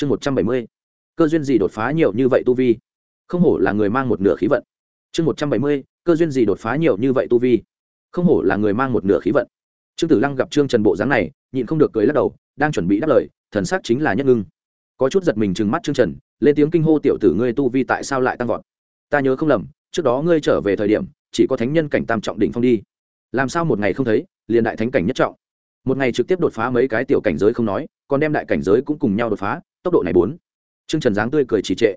chương một trăm bảy mươi. Cơ duyên gì đột phá nhiều như vậy tu vi? Không hổ là người mang một nửa khí vận. Chương một trăm bảy mươi, cơ duyên gì đột phá nhiều như vậy tu vi? Không hổ là người mang một nửa khí vận. Trương tử lăng gặp trương trần bộ dáng này, nhịn không được cười lắc đầu, đang chuẩn bị đáp lời, thần sắc chính là nhất ngưng. Có chút giật mình trừng mắt trương trần, lên tiếng kinh hô, tiểu tử ngươi tu vi tại sao lại tăng vọt? Ta nhớ không lầm, trước đó ngươi trở về thời điểm, chỉ có thánh nhân cảnh tam trọng đỉnh phong đi. Làm sao một ngày không thấy, liền đại thánh cảnh nhất trọng? Một ngày trực tiếp đột phá mấy cái tiểu cảnh giới không nói, còn đem đại cảnh giới cũng cùng nhau đột phá tốc độ này bốn. Trương trần dáng tươi cười trì trệ.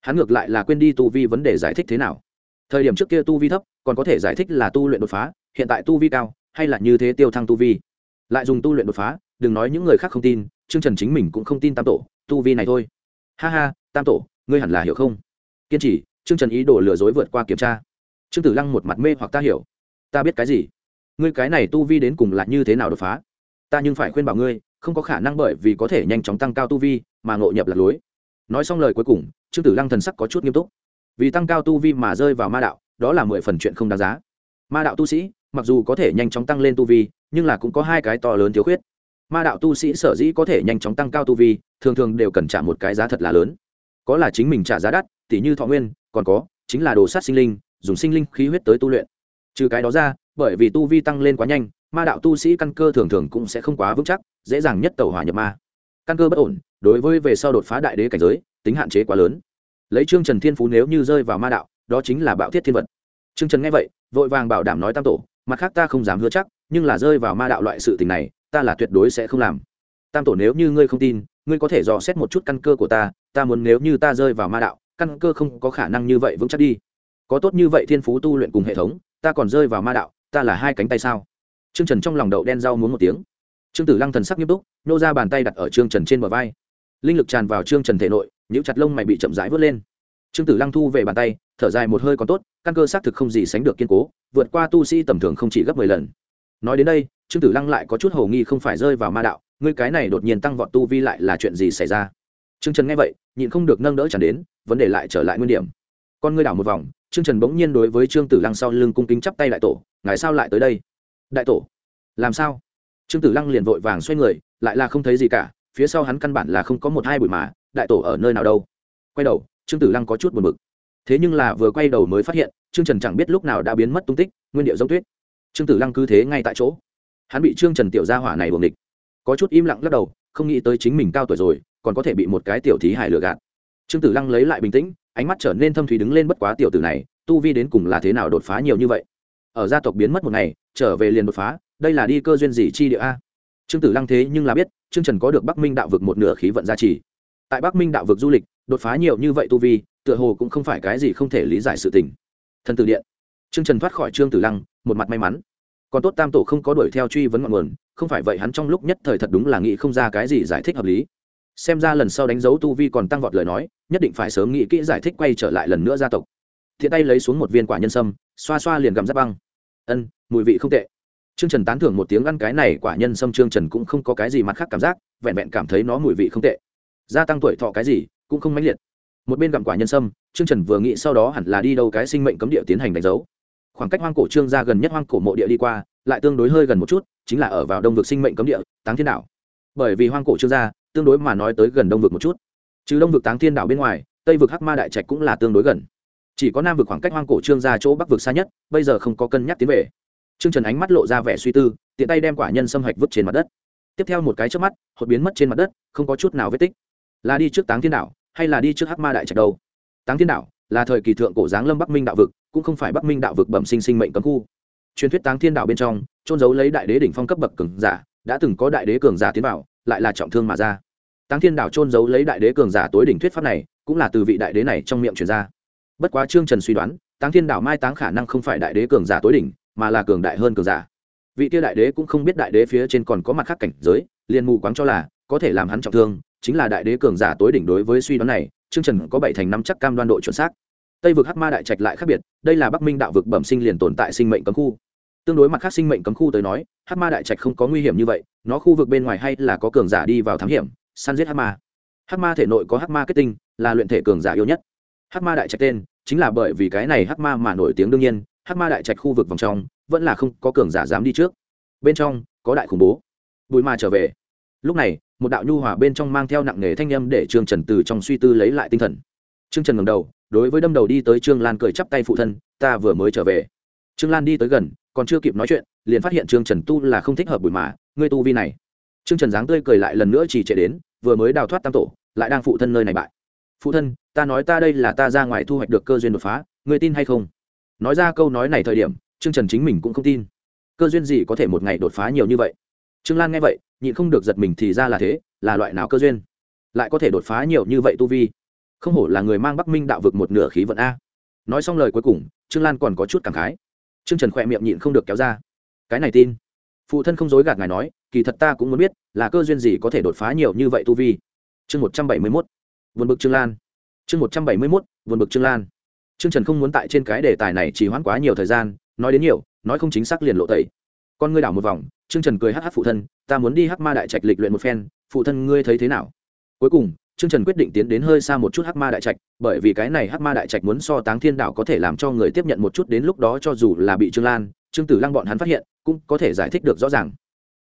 Hắn ngược lại là quên đi tu vi vấn đề giải thích thế nào. Thời điểm trước kia tu vi thấp, còn có thể giải thích là tu luyện đột phá, hiện tại tu vi cao, hay là như thế tiêu thăng tu vi. Lại dùng tu luyện đột phá, đừng nói những người khác không tin, trương trần chính mình cũng không tin tam tổ, tu vi này thôi. Ha ha, tam tổ, ngươi hẳn là hiểu không? Kiên trì, trương trần ý đồ lừa dối vượt qua kiểm tra. Trương tử lăng một mặt mê hoặc ta hiểu. Ta biết cái gì? Ngươi cái này tu vi đến cùng là như thế nào đột phá? Ta nhưng phải khuyên bảo ngươi, không có khả năng bởi vì có thể nhanh chóng tăng cao tu vi mà ngộ nhập lạc lối. Nói xong lời cuối cùng, trương tử lăng thần sắc có chút nghiêm túc. Vì tăng cao tu vi mà rơi vào ma đạo, đó là mười phần chuyện không đáng giá. Ma đạo tu sĩ, mặc dù có thể nhanh chóng tăng lên tu vi, nhưng là cũng có hai cái to lớn thiếu khuyết. Ma đạo tu sĩ sở dĩ có thể nhanh chóng tăng cao tu vi, thường thường đều cần trả một cái giá thật là lớn. Có là chính mình trả giá đắt tỷ như thọ nguyên, còn có, chính là đồ sát sinh linh, dùng sinh linh khí huyết tới tu luyện. Trừ cái đó ra, bởi vì tu vi tăng lên quá nhanh, ma đạo tu sĩ căn cơ thường thường cũng sẽ không quá vững chắc, dễ dàng nhất tàu hỏa nhập ma căn cơ bất ổn, đối với về sau đột phá đại đế cảnh giới, tính hạn chế quá lớn. Lấy trương trần thiên phú nếu như rơi vào ma đạo, đó chính là bạo thiết thiên vật. Trương trần nghe vậy, vội vàng bảo đảm nói tam tổ, mặt khác ta không dám hứa chắc, nhưng là rơi vào ma đạo loại sự tình này, ta là tuyệt đối sẽ không làm. Tam tổ nếu như ngươi không tin, ngươi có thể dò xét một chút căn cơ của ta ta muốn nếu như ta rơi vào ma đạo, căn cơ không có khả năng như vậy vững chắc đi. Có tốt như vậy thiên phú tu luyện cùng hệ thống, ta còn rơi vào ma đạo, ta là hai cánh tay sao? Trương trần trong lòng đậu đen rau muốn một tiếng trương tử lăng thần sắc nghiêm túc, nô ra bàn tay đặt ở trương trần trên bờ vai. Linh lực tràn vào trương trần thể nội những chặt lông mày bị chậm rãi vớt lên. Trương tử lăng thu về bàn tay, thở dài một hơi còn tốt, căn cơ xác thực không gì sánh được kiên cố, vượt qua tu sĩ tầm thường không chỉ gấp mười lần. Nói đến đây, trương tử lăng lại có chút hồ nghi không phải rơi vào ma đạo, ngươi cái này đột nhiên tăng vọt tu vi lại là chuyện gì xảy ra? Trương trần nghe vậy, nhịn không được nâng đỡ tràn đến, vấn đề lại trở lại nguyên điểm. Con ngươi đảo một vòng, trương trần bỗng nhiên đối với trương tử lăng sau lưng cung kính chắp tay đại tổ, ngài sao lại tới đây? Đại tổ, làm sao? Trương tử lăng liền vội vàng xoay người, lại là không thấy gì cả, phía sau hắn căn bản là không có một hai bụi mà, đại tổ ở nơi nào đâu. Quay đầu, trương tử lăng có chút buồn bực. Thế nhưng là vừa quay đầu mới phát hiện, trương trần chẳng biết lúc nào đã biến mất tung tích, nguyên điệu giống tuyết. Trương tử lăng cứ thế ngay tại chỗ. Hắn bị trương trần tiểu gia hỏa này buồng địch. Có chút im lặng lắc đầu, không nghĩ tới chính mình cao tuổi rồi, còn có thể bị một cái tiểu thí hải lừa gạt. Trương tử lăng lấy lại bình tĩnh, ánh mắt trở nên thâm thủy đứng lên bất quá tiểu tử này, tu vi đến cùng là thế nào đột phá nhiều như vậy. Ở gia tộc biến mất một ngày, trở về liền đột phá đây là đi cơ duyên gì chi địa a? Trương tử lăng thế nhưng là biết, trương trần có được bắc minh đạo vực một nửa khí vận gia trì. Tại bắc minh đạo vực du lịch, đột phá nhiều như vậy tu vi, tựa hồ cũng không phải cái gì không thể lý giải sự tình. Thần tử điện. Trương trần thoát khỏi trương tử lăng, một mặt may mắn. Còn tốt tam tổ không có đuổi theo truy vấn ngọn nguồn, không phải vậy hắn trong lúc nhất thời thật đúng là nghĩ không ra cái gì giải thích hợp lý. Xem ra lần sau đánh dấu tu vi còn tăng vọt lời nói, nhất định phải sớm nghĩ kỹ giải thích quay trở lại lần nữa gia tộc. Thiện tay lấy xuống một viên quả nhân sâm, xoa xoa liền gặm giáp băng. Ân, mùi vị không tệ trương trần tán thưởng một tiếng ăn cái này quả nhân sâm trương trần cũng không có cái gì mặt khác cảm giác, vẹn vẹn cảm thấy nó mùi vị không tệ. Gia tăng tuổi thọ cái gì, cũng không mãnh liệt. Một bên gặm quả nhân sâm, trương trần vừa nghĩ sau đó hẳn là đi đâu cái sinh mệnh cấm địa tiến hành đánh dấu. Khoảng cách hoang cổ trương ra gần nhất hoang cổ mộ địa đi qua, lại tương đối hơi gần một chút, chính là ở vào đông vực sinh mệnh cấm địa, táng thiên đảo. Bởi vì hoang cổ trương gia, tương đối mà nói tới gần đông vực một chút. Trừ đông vực táng thiên đảo bên ngoài, tây vực hắc ma đại trạch cũng là tương đối gần. Chỉ có nam vực khoảng cách hoang cổ trương gia chỗ bắc vực xa nhất, bây giờ không có cân nhắc tiến về trương trần ánh mắt lộ ra vẻ suy tư, tiện tay đem quả nhân xâm hạch vứt trên mặt đất. Tiếp theo một cái chớp mắt, hột biến mất trên mặt đất, không có chút nào vết tích. Là đi trước táng thiên đảo, hay là đi trước hắc ma đại trạch đâu? Táng thiên đảo là thời kỳ thượng cổ giáng lâm bắc minh đạo vực, cũng không phải bắc minh đạo vực bẩm sinh sinh mệnh cấm khu. Truyền thuyết táng thiên đạo bên trong trôn giấu lấy đại đế đỉnh phong cấp bậc cường giả, đã từng có đại đế cường giả tiến vào, lại là trọng thương mà ra. Táng thiên đạo trôn giấu lấy đại đế cường giả tối đỉnh thuyết pháp này, cũng là từ vị đại đế này trong miệng truyền ra. Bất quá trương trần suy đoán, táng thiên đạo mai táng khả năng không phải đại đế cường giả tối đỉnh mà là cường đại hơn cường giả. Vị tia đại đế cũng không biết đại đế phía trên còn có mặt khác cảnh giới, liền mù quáng cho là, có thể làm hắn trọng thương, chính là đại đế cường giả tối đỉnh đối với suy đoán này, trương trần có bảy thành năm chắc cam đoan độ chuẩn xác. Tây vực hắc ma đại trạch lại khác biệt, đây là bắc minh đạo vực bẩm sinh liền tồn tại sinh mệnh cấm khu. Tương đối mặt khác sinh mệnh cấm khu tới nói, hắc ma đại trạch không có nguy hiểm như vậy, nó khu vực bên ngoài hay là có cường giả đi vào thám hiểm, săn giết hắc ma. Hắc ma thể nội có hắc ma kết tinh, là luyện thể cường giả yêu nhất. Hắc ma đại trạch tên, chính là bởi vì cái này hắc ma mà nổi tiếng đương nhiên hắc ma đại trạch khu vực vòng trong, vẫn là không có cường giả dám đi trước. Bên trong, có đại khủng bố. Bùi ma trở về. Lúc này, một đạo nhu hòa bên trong mang theo nặng nghề thanh âm để trương trần từ trong suy tư lấy lại tinh thần. Trương trần ngầm đầu, đối với đâm đầu đi tới trương lan cười chắp tay phụ thân, ta vừa mới trở về. Trương lan đi tới gần, còn chưa kịp nói chuyện, liền phát hiện trương trần tu là không thích hợp bùi mà ngươi tu vi này. Trương trần dáng tươi cười lại lần nữa chỉ chạy đến, vừa mới đào thoát tam tổ, lại đang phụ thân nơi này bại. Phụ thân, ta nói ta đây là ta ra ngoài thu hoạch được cơ duyên đột phá người tin hay không? Nói ra câu nói này thời điểm, trương trần chính mình cũng không tin. Cơ duyên gì có thể một ngày đột phá nhiều như vậy? Trương lan nghe vậy, nhịn không được giật mình thì ra là thế, là loại nào cơ duyên? Lại có thể đột phá nhiều như vậy tu vi? Không hổ là người mang bắc minh đạo vực một nửa khí vận a. Nói xong lời cuối cùng, trương lan còn có chút cảm khái. Trương trần khỏe miệng nhịn không được kéo ra. Cái này tin. Phụ thân không dối gạt ngài nói, kỳ thật ta cũng muốn biết, là cơ duyên gì có thể đột phá nhiều như vậy tu vi? Chương một trăm bảy mươi mốt. Vượt bực trương lan. Chương một trăm bảy mươi mốt, vượt bực trương lan trương trần không muốn tại trên cái đề tài này chỉ hoãn quá nhiều thời gian, nói đến nhiều, nói không chính xác liền lộ tẩy. Con ngươi đảo một vòng, trương trần cười hắc hắc phụ thân, ta muốn đi hắc ma đại trạch lịch luyện một phen, phụ thân ngươi thấy thế nào? Cuối cùng, trương trần quyết định tiến đến hơi xa một chút hắc ma đại trạch, bởi vì cái này hắc ma đại trạch muốn so táng thiên đạo có thể làm cho người tiếp nhận một chút đến lúc đó cho dù là bị trương lan, trương tử lăng bọn hắn phát hiện, cũng có thể giải thích được rõ ràng.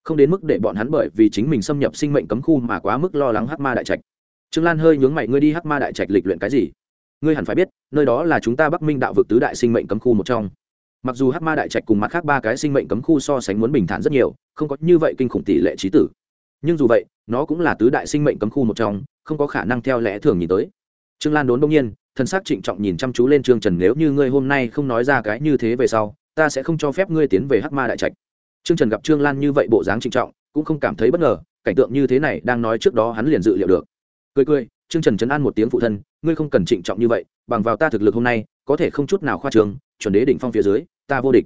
Không đến mức để bọn hắn bởi vì chính mình xâm nhập sinh mệnh cấm khu mà quá mức lo lắng hắc ma đại trạch. Trương lan hơi nhướng mày, ngươi đi hắc ma đại trạch lịch luyện cái gì? Ngươi hẳn phải biết, nơi đó là chúng ta bắc minh đạo vực tứ đại sinh mệnh cấm khu một trong. Mặc dù hắc ma đại trạch cùng mặt khác ba cái sinh mệnh cấm khu so sánh muốn bình thản rất nhiều, không có như vậy kinh khủng tỷ lệ trí tử. Nhưng dù vậy, nó cũng là tứ đại sinh mệnh cấm khu một trong, không có khả năng theo lẽ thường nhìn tới. Trương lan đốn đông nhiên thân xác trịnh trọng nhìn chăm chú lên trương trần, nếu như ngươi hôm nay không nói ra cái như thế về sau, ta sẽ không cho phép ngươi tiến về hắc ma đại trạch. Trương trần gặp trương lan như vậy bộ dáng trịnh trọng, cũng không cảm thấy bất ngờ, cảnh tượng như thế này đang nói trước đó hắn liền dự liệu được. Cười cười, trương trần chấn an một tiếng phụ thân ngươi không cần trịnh trọng như vậy, bằng vào ta thực lực hôm nay, có thể không chút nào khoa trường chuẩn đế đỉnh phong phía dưới, ta vô địch.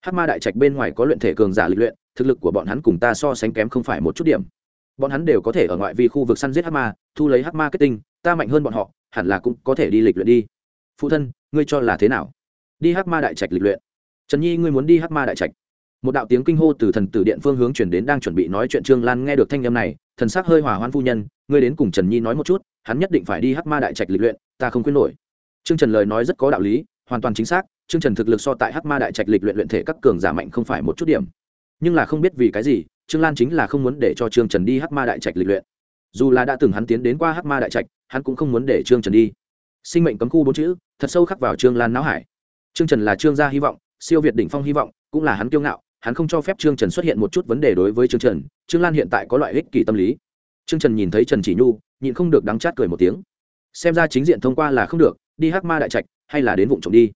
Hắc ma đại trạch bên ngoài có luyện thể cường giả lịch luyện, thực lực của bọn hắn cùng ta so sánh kém không phải một chút điểm. Bọn hắn đều có thể ở ngoại vi khu vực săn giết hắc ma, thu lấy hắc ma kết tinh, ta mạnh hơn bọn họ, hẳn là cũng có thể đi lịch luyện đi. Phụ thân, ngươi cho là thế nào? Đi hắc ma đại trạch lịch luyện. Trần nhi, ngươi muốn đi hắc ma đại trạch? Một đạo tiếng kinh hô từ thần tử điện phương hướng chuyển đến đang chuẩn bị nói chuyện trương lan nghe được thanh â m này, thần sắc hơi hòa hoan phu nhân, ngươi đến cùng trần nhi nói một chút hắn nhất định phải đi hắc ma đại trạch lịch luyện, ta không khuyên nổi. Trương trần lời nói rất có đạo lý, hoàn toàn chính xác, trương trần thực lực so tại hắc ma đại trạch lịch luyện luyện thể các cường giả mạnh không phải một chút điểm. Nhưng là không biết vì cái gì, trương lan chính là không muốn để cho trương trần đi hắc ma đại trạch lịch luyện. Dù là đã từng hắn tiến đến qua hắc ma đại trạch, hắn cũng không muốn để trương trần đi. Sinh mệnh cấm khu bốn chữ, thật sâu khắc vào trương lan não hải. Trương trần là trương gia hy vọng, siêu việt đỉnh phong hy vọng, cũng là hắn kiêu ngạo, hắn không cho phép trương trần xuất hiện một chút vấn đề đối với trương trần. Trương lan hiện tại có loại ích kỷ tâm lý. Trương trần nhìn thấy trần chỉ nhu nhịn không được đắng chát cười một tiếng. Xem ra chính diện thông qua là không được, đi hắc ma đại trạch, hay là đến vụ trộm đi.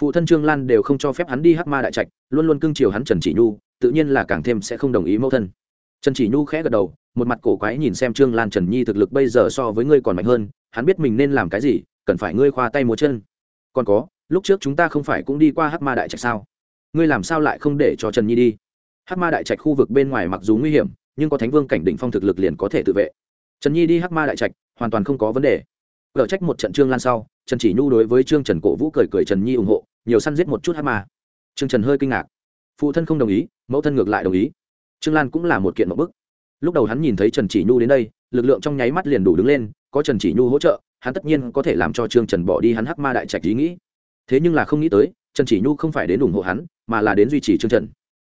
Phụ thân trương lan đều không cho phép hắn đi hắc ma đại trạch, luôn luôn cưng chiều hắn trần chỉ nhu, tự nhiên là càng thêm sẽ không đồng ý mẫu thân. Trần chỉ nhu khẽ gật đầu, một mặt cổ quái nhìn xem trương lan trần nhi thực lực bây giờ so với ngươi còn mạnh hơn, hắn biết mình nên làm cái gì, cần phải ngươi khoa tay múa chân. Còn có, lúc trước chúng ta không phải cũng đi qua hắc ma đại trạch sao? Ngươi làm sao lại không để cho trần nhi đi? Hắc ma đại trạch khu vực bên ngoài mặc dù nguy hiểm, nhưng có thánh vương cảnh đỉnh phong thực lực liền có thể tự vệ trần nhi đi hắc ma đại trạch, hoàn toàn không có vấn đề. Gỡ trách một trận trương lan sau, trần chỉ nhu đối với trương trần cổ vũ cười cười trần nhi ủng hộ, nhiều săn giết một chút hắc ma. Trương trần hơi kinh ngạc. Phụ thân không đồng ý, mẫu thân ngược lại đồng ý. Trương lan cũng là một kiện một bức. Lúc đầu hắn nhìn thấy trần chỉ nhu đến đây, lực lượng trong nháy mắt liền đủ đứng lên, có trần chỉ nhu hỗ trợ, hắn tất nhiên có thể làm cho trương trần bỏ đi hắn hắc ma đại trạch ý nghĩ. Thế nhưng là không nghĩ tới, trần chỉ nhu không phải đến ủng hộ hắn, mà là đến duy trì trương trần.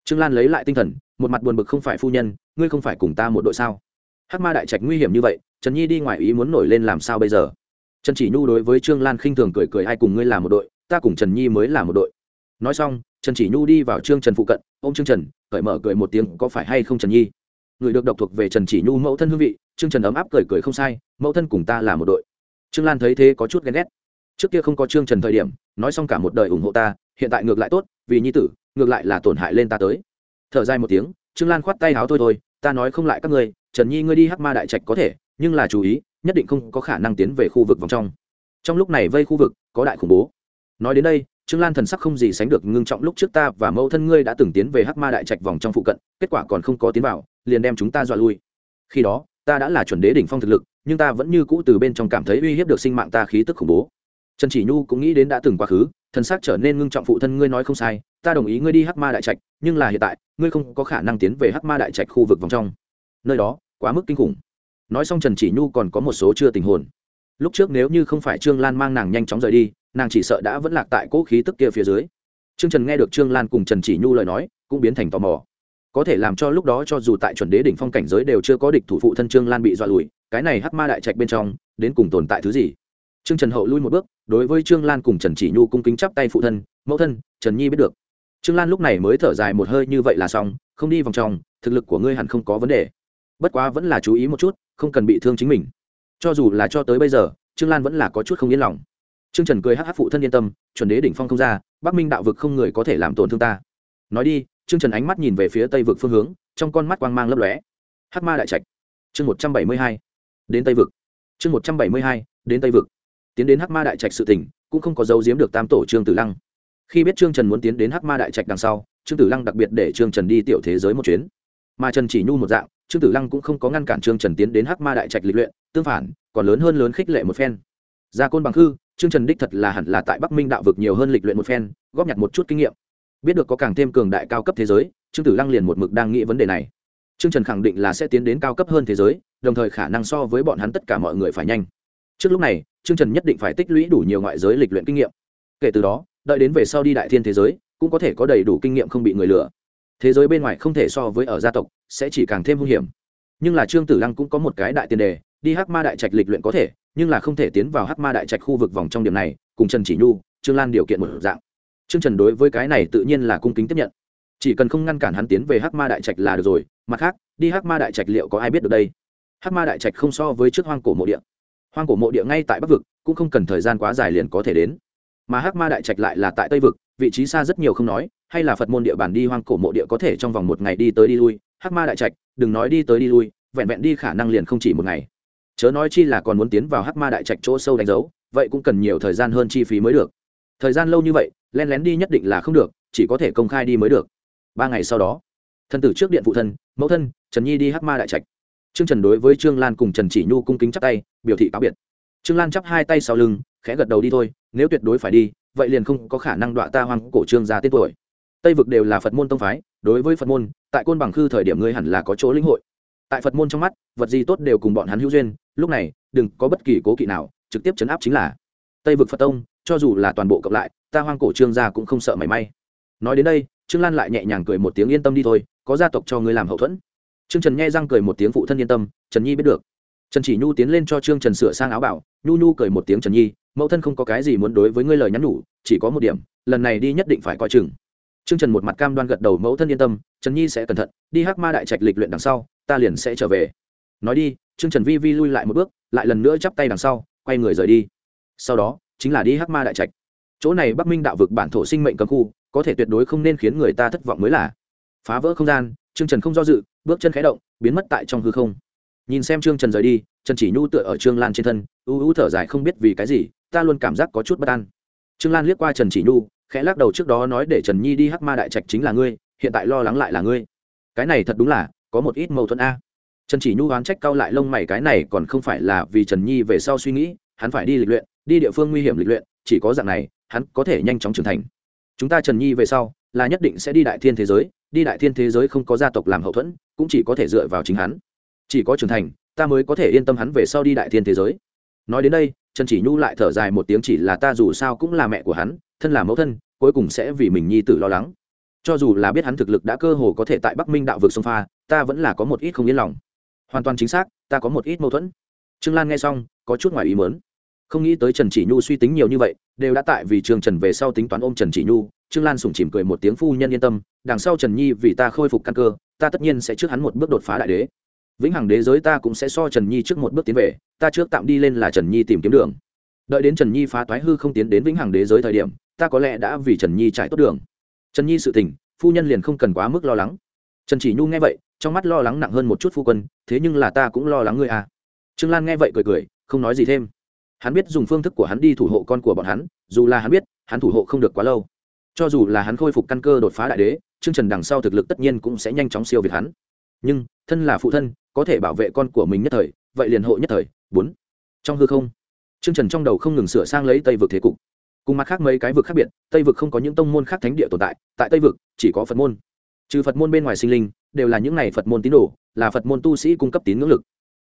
Trương lan lấy lại tinh thần, một mặt buồn bực không phải phu nhân, ngươi không phải cùng ta một đội sao? Hắc ma đại trạch nguy hiểm như vậy, trần nhi đi ngoài ý muốn nổi lên làm sao bây giờ? Trần chỉ nhu đối với trương lan khinh thường cười cười, ai cùng ngươi làm một đội, ta cùng trần nhi mới là một đội. Nói xong, trần chỉ nhu đi vào trương trần phụ cận ô m trương trần, cởi mở cười một tiếng, có phải hay không trần nhi? Người được độc thuộc về trần chỉ nhu mẫu thân hương vị, trương trần ấm áp cười cười, không sai, mẫu thân cùng ta là một đội. Trương lan thấy thế có chút ghen ghét. Trước kia không có trương trần thời điểm, nói xong cả một đời ủng hộ ta, hiện tại ngược lại tốt, vì nhi tử, ngược lại là tổn hại lên ta tới. Thở dài một tiếng, trương lan khoát tay háo thôi thôi ta nói không lại các ngươi, trần nhi ngươi đi hắc ma đại trạch có thể, nhưng là chú ý, nhất định không có khả năng tiến về khu vực vòng trong. Trong lúc này vây khu vực, có đại khủng bố. Nói đến đây, trương lan thần sắc không gì sánh được ngưng trọng lúc trước ta và mẫu thân ngươi đã từng tiến về hắc ma đại trạch vòng trong phụ cận, kết quả còn không có tiến vào, liền đem chúng ta dọa lui. Khi đó, ta đã là chuẩn đế đỉnh phong thực lực, nhưng ta vẫn như cũ từ bên trong cảm thấy uy hiếp được sinh mạng ta khí tức khủng bố. Trần chỉ nhu cũng nghĩ đến đã từng quá khứ, thần sắc trở nên ngưng trọng phụ thân ngươi nói không sai ta đồng ý ngươi đi hắc ma đại trạch, nhưng là hiện tại, ngươi không có khả năng tiến về hắc ma đại trạch khu vực vòng trong. Nơi đó, quá mức kinh khủng. Nói xong trần chỉ nhu còn có một số chưa tình hồn. Lúc trước nếu như không phải trương lan mang nàng nhanh chóng rời đi, nàng chỉ sợ đã vẫn lạc tại cỗ khí tức kia phía dưới. Trương trần nghe được trương lan cùng trần chỉ nhu lời nói, cũng biến thành tò mò. Có thể làm cho lúc đó cho dù tại chuẩn đế đỉnh phong cảnh giới đều chưa có địch thủ phụ thân trương lan bị dọa lùi, cái này hắc ma đại trạch bên trong, đến cùng tồn tại thứ gì? Trương trần hậu lui một bước, đối với trương lan cùng trần chỉ nhu cung kính chắp tay phụ thân, mẫu thân, trần nhi biết được trương lan lúc này mới thở dài một hơi, như vậy là xong, không đi vòng trong, thực lực của ngươi hẳn không có vấn đề. Bất quá vẫn là chú ý một chút, không cần bị thương chính mình. Cho dù là cho tới bây giờ, trương lan vẫn là có chút không yên lòng. Trương trần cười hắc hắc phụ thân yên tâm, chuẩn đế đỉnh phong không ra, bắc minh đạo vực không người có thể làm tổn thương ta. Nói đi, trương trần ánh mắt nhìn về phía tây vực phương hướng, trong con mắt quang mang lấp lóe. Hắc ma đại trạch. Chương một trăm bảy mươi hai. Đến tây vực. Chương một trăm bảy mươi hai, đến tây vực. Tiến đến hắc ma đại trạch sự tỉnh, cũng không có dấu giếm được tam tổ trương tử lăng khi biết trương trần muốn tiến đến hắc ma đại trạch đằng sau, trương tử lăng đặc biệt để trương trần đi tiểu thế giới một chuyến. Mà trần chỉ nhu một dạng, trương tử lăng cũng không có ngăn cản trương trần tiến đến hắc ma đại trạch lịch luyện, tương phản, còn lớn hơn lớn khích lệ một phen. Gia côn bằng khư, trương trần đích thật là hẳn là tại bắc minh đạo vực nhiều hơn lịch luyện một phen, góp nhặt một chút kinh nghiệm. Biết được có càng thêm cường đại cao cấp thế giới, trương tử lăng liền một mực đang nghĩ vấn đề này. Trương trần khẳng định là sẽ tiến đến cao cấp hơn thế giới, đồng thời khả năng so với bọn hắn tất cả mọi người phải nhanh. Trước lúc này, trương trần nhất định phải tích lũy đủ nhiều ngoại giới lịch luyện kinh nghiệm. Kể từ đó đợi đến về sau đi đại thiên thế giới, cũng có thể có đầy đủ kinh nghiệm không bị người lừa. Thế giới bên ngoài không thể so với ở gia tộc, sẽ chỉ càng thêm hung hiểm. Nhưng là trương tử lăng cũng có một cái đại tiền đề, đi hắc ma đại trạch lịch luyện có thể, nhưng là không thể tiến vào hắc ma đại trạch khu vực vòng trong điểm này, cùng trần chỉ nhu, trương lan điều kiện một dạng. Trương trần đối với cái này tự nhiên là cung kính tiếp nhận. Chỉ cần không ngăn cản hắn tiến về hắc ma đại trạch là được rồi, mặt khác, đi hắc ma đại trạch liệu có ai biết được đây? Hắc ma đại trạch không so với trước hoang cổ mộ địa. Hoang cổ mộ địa ngay tại bắc vực, cũng không cần thời gian quá dài liền có thể đến mà hắc ma đại trạch lại là tại tây vực, vị trí xa rất nhiều không nói, hay là phật môn địa bàn đi hoang cổ mộ địa có thể trong vòng một ngày đi tới đi lui, hắc ma đại trạch, đừng nói đi tới đi lui, vẹn vẹn đi khả năng liền không chỉ một ngày. Chớ nói chi là còn muốn tiến vào hắc ma đại trạch chỗ sâu đánh dấu, vậy cũng cần nhiều thời gian hơn chi phí mới được. Thời gian lâu như vậy, len lén đi nhất định là không được, chỉ có thể công khai đi mới được. Ba ngày sau đó, thân tử trước điện phụ thân, mẫu thân, trần nhi đi hắc ma đại trạch. Trương trần đối với trương lan cùng trần chỉ nhu cung kính chắp tay, biểu thị cáo biệt. Trương lan chắp hai tay sau lưng, khẽ gật đầu đi thôi nếu tuyệt đối phải đi, vậy liền không có khả năng đọa ta hoang cổ trương ra tên tuổi. Tây vực đều là phật môn tông phái, đối với phật môn, tại côn bằng khư thời điểm ngươi hẳn là có chỗ lĩnh hội. Tại phật môn trong mắt, vật gì tốt đều cùng bọn hắn hữu duyên, lúc này, đừng có bất kỳ cố kỵ nào, trực tiếp chấn áp chính là tây vực phật tông, cho dù là toàn bộ cộng lại, ta hoang cổ trương gia cũng không sợ mảy may. Nói đến đây, trương lan lại nhẹ nhàng cười một tiếng yên tâm đi thôi, có gia tộc cho ngươi làm hậu thuẫn. Trương trần nghe răng cười một tiếng phụ thân yên tâm, trần nhi biết được. Trần chỉ nhu tiến lên cho trương trần sửa sang áo bảo, nhu nhu cười một tiếng trần nhi mẫu thân không có cái gì muốn đối với ngươi lời nhắn nhủ, chỉ có một điểm, lần này đi nhất định phải coi chừng. Trương trần một mặt cam đoan gật đầu mẫu thân yên tâm, trần nhi sẽ cẩn thận, đi hắc ma đại trạch lịch luyện đằng sau, ta liền sẽ trở về. Nói đi, trương trần vi vi lui lại một bước, lại lần nữa chắp tay đằng sau, quay người rời đi. Sau đó, chính là đi hắc ma đại trạch. Chỗ này bắc minh đạo vực bản thổ sinh mệnh cấm khu, có thể tuyệt đối không nên khiến người ta thất vọng mới là. Phá vỡ không gian, trương trần không do dự, bước chân khé động, biến mất tại trong hư không. Nhìn xem trương trần rời đi, trần chỉ nhu tựa ở trương lan trên thân, ưu ưu thở dài không biết vì cái gì ta luôn cảm giác có chút bất an. Trương lan liếc qua trần chỉ nhu, khẽ lắc đầu trước đó nói để trần nhi đi hắc ma đại trạch chính là ngươi, hiện tại lo lắng lại là ngươi. Cái này thật đúng là, có một ít mâu thuẫn a. Trần chỉ nhu oán trách cao lại lông mày, cái này còn không phải là vì trần nhi về sau suy nghĩ, hắn phải đi lịch luyện, đi địa phương nguy hiểm lịch luyện, chỉ có dạng này, hắn có thể nhanh chóng trưởng thành. Chúng ta trần nhi về sau, là nhất định sẽ đi đại thiên thế giới, đi đại thiên thế giới không có gia tộc làm hậu thuẫn, cũng chỉ có thể dựa vào chính hắn. Chỉ có trưởng thành, ta mới có thể yên tâm hắn về sau đi đại thiên thế giới nói đến đây, trần chỉ nhu lại thở dài một tiếng chỉ là ta dù sao cũng là mẹ của hắn, thân là mẫu thân, cuối cùng sẽ vì mình nhi tử lo lắng. Cho dù là biết hắn thực lực đã cơ hồ có thể tại bắc minh đạo vực sông pha, ta vẫn là có một ít không yên lòng. Hoàn toàn chính xác, ta có một ít mâu thuẫn. Trương lan nghe xong, có chút ngoài ý mớn không nghĩ tới trần chỉ nhu suy tính nhiều như vậy, đều đã tại vì trương trần về sau tính toán ôm trần chỉ nhu, trương lan sủng chìm cười một tiếng phu nhân yên tâm, đằng sau trần nhi vì ta khôi phục căn cơ, ta tất nhiên sẽ trước hắn một bước đột phá đại đế vĩnh hằng đế giới ta cũng sẽ so trần nhi trước một bước tiến về, ta trước tạm đi lên là trần nhi tìm kiếm đường. Đợi đến trần nhi phá toái hư không tiến đến vĩnh hằng đế giới thời điểm, ta có lẽ đã vì trần nhi trải tốt đường. Trần nhi sự tình, phu nhân liền không cần quá mức lo lắng. Trần chỉ nhu nghe vậy, trong mắt lo lắng nặng hơn một chút phu quân, thế nhưng là ta cũng lo lắng ngươi à. Trương lan nghe vậy cười cười, không nói gì thêm. Hắn biết dùng phương thức của hắn đi thủ hộ con của bọn hắn, dù là hắn biết, hắn thủ hộ không được quá lâu. Cho dù là hắn khôi phục căn cơ đột phá đại đế chương trần đằng sau thực lực tất nhiên cũng sẽ nhanh chóng siêu việt hắn. Nhưng, thân là phụ thân có thể bảo vệ con của mình nhất thời, vậy liền hộ nhất thời. Bốn. Trong hư không chương trần trong đầu không ngừng sửa sang lấy tây vực thế cục. Cùng mặt khác mấy cái vực khác biệt, tây vực không có những tông môn khác thánh địa tồn tại tại tây vực, chỉ có phật môn. Trừ phật môn bên ngoài sinh linh, đều là những n à y phật môn tín đồ, là phật môn tu sĩ cung cấp tín ngưỡng lực.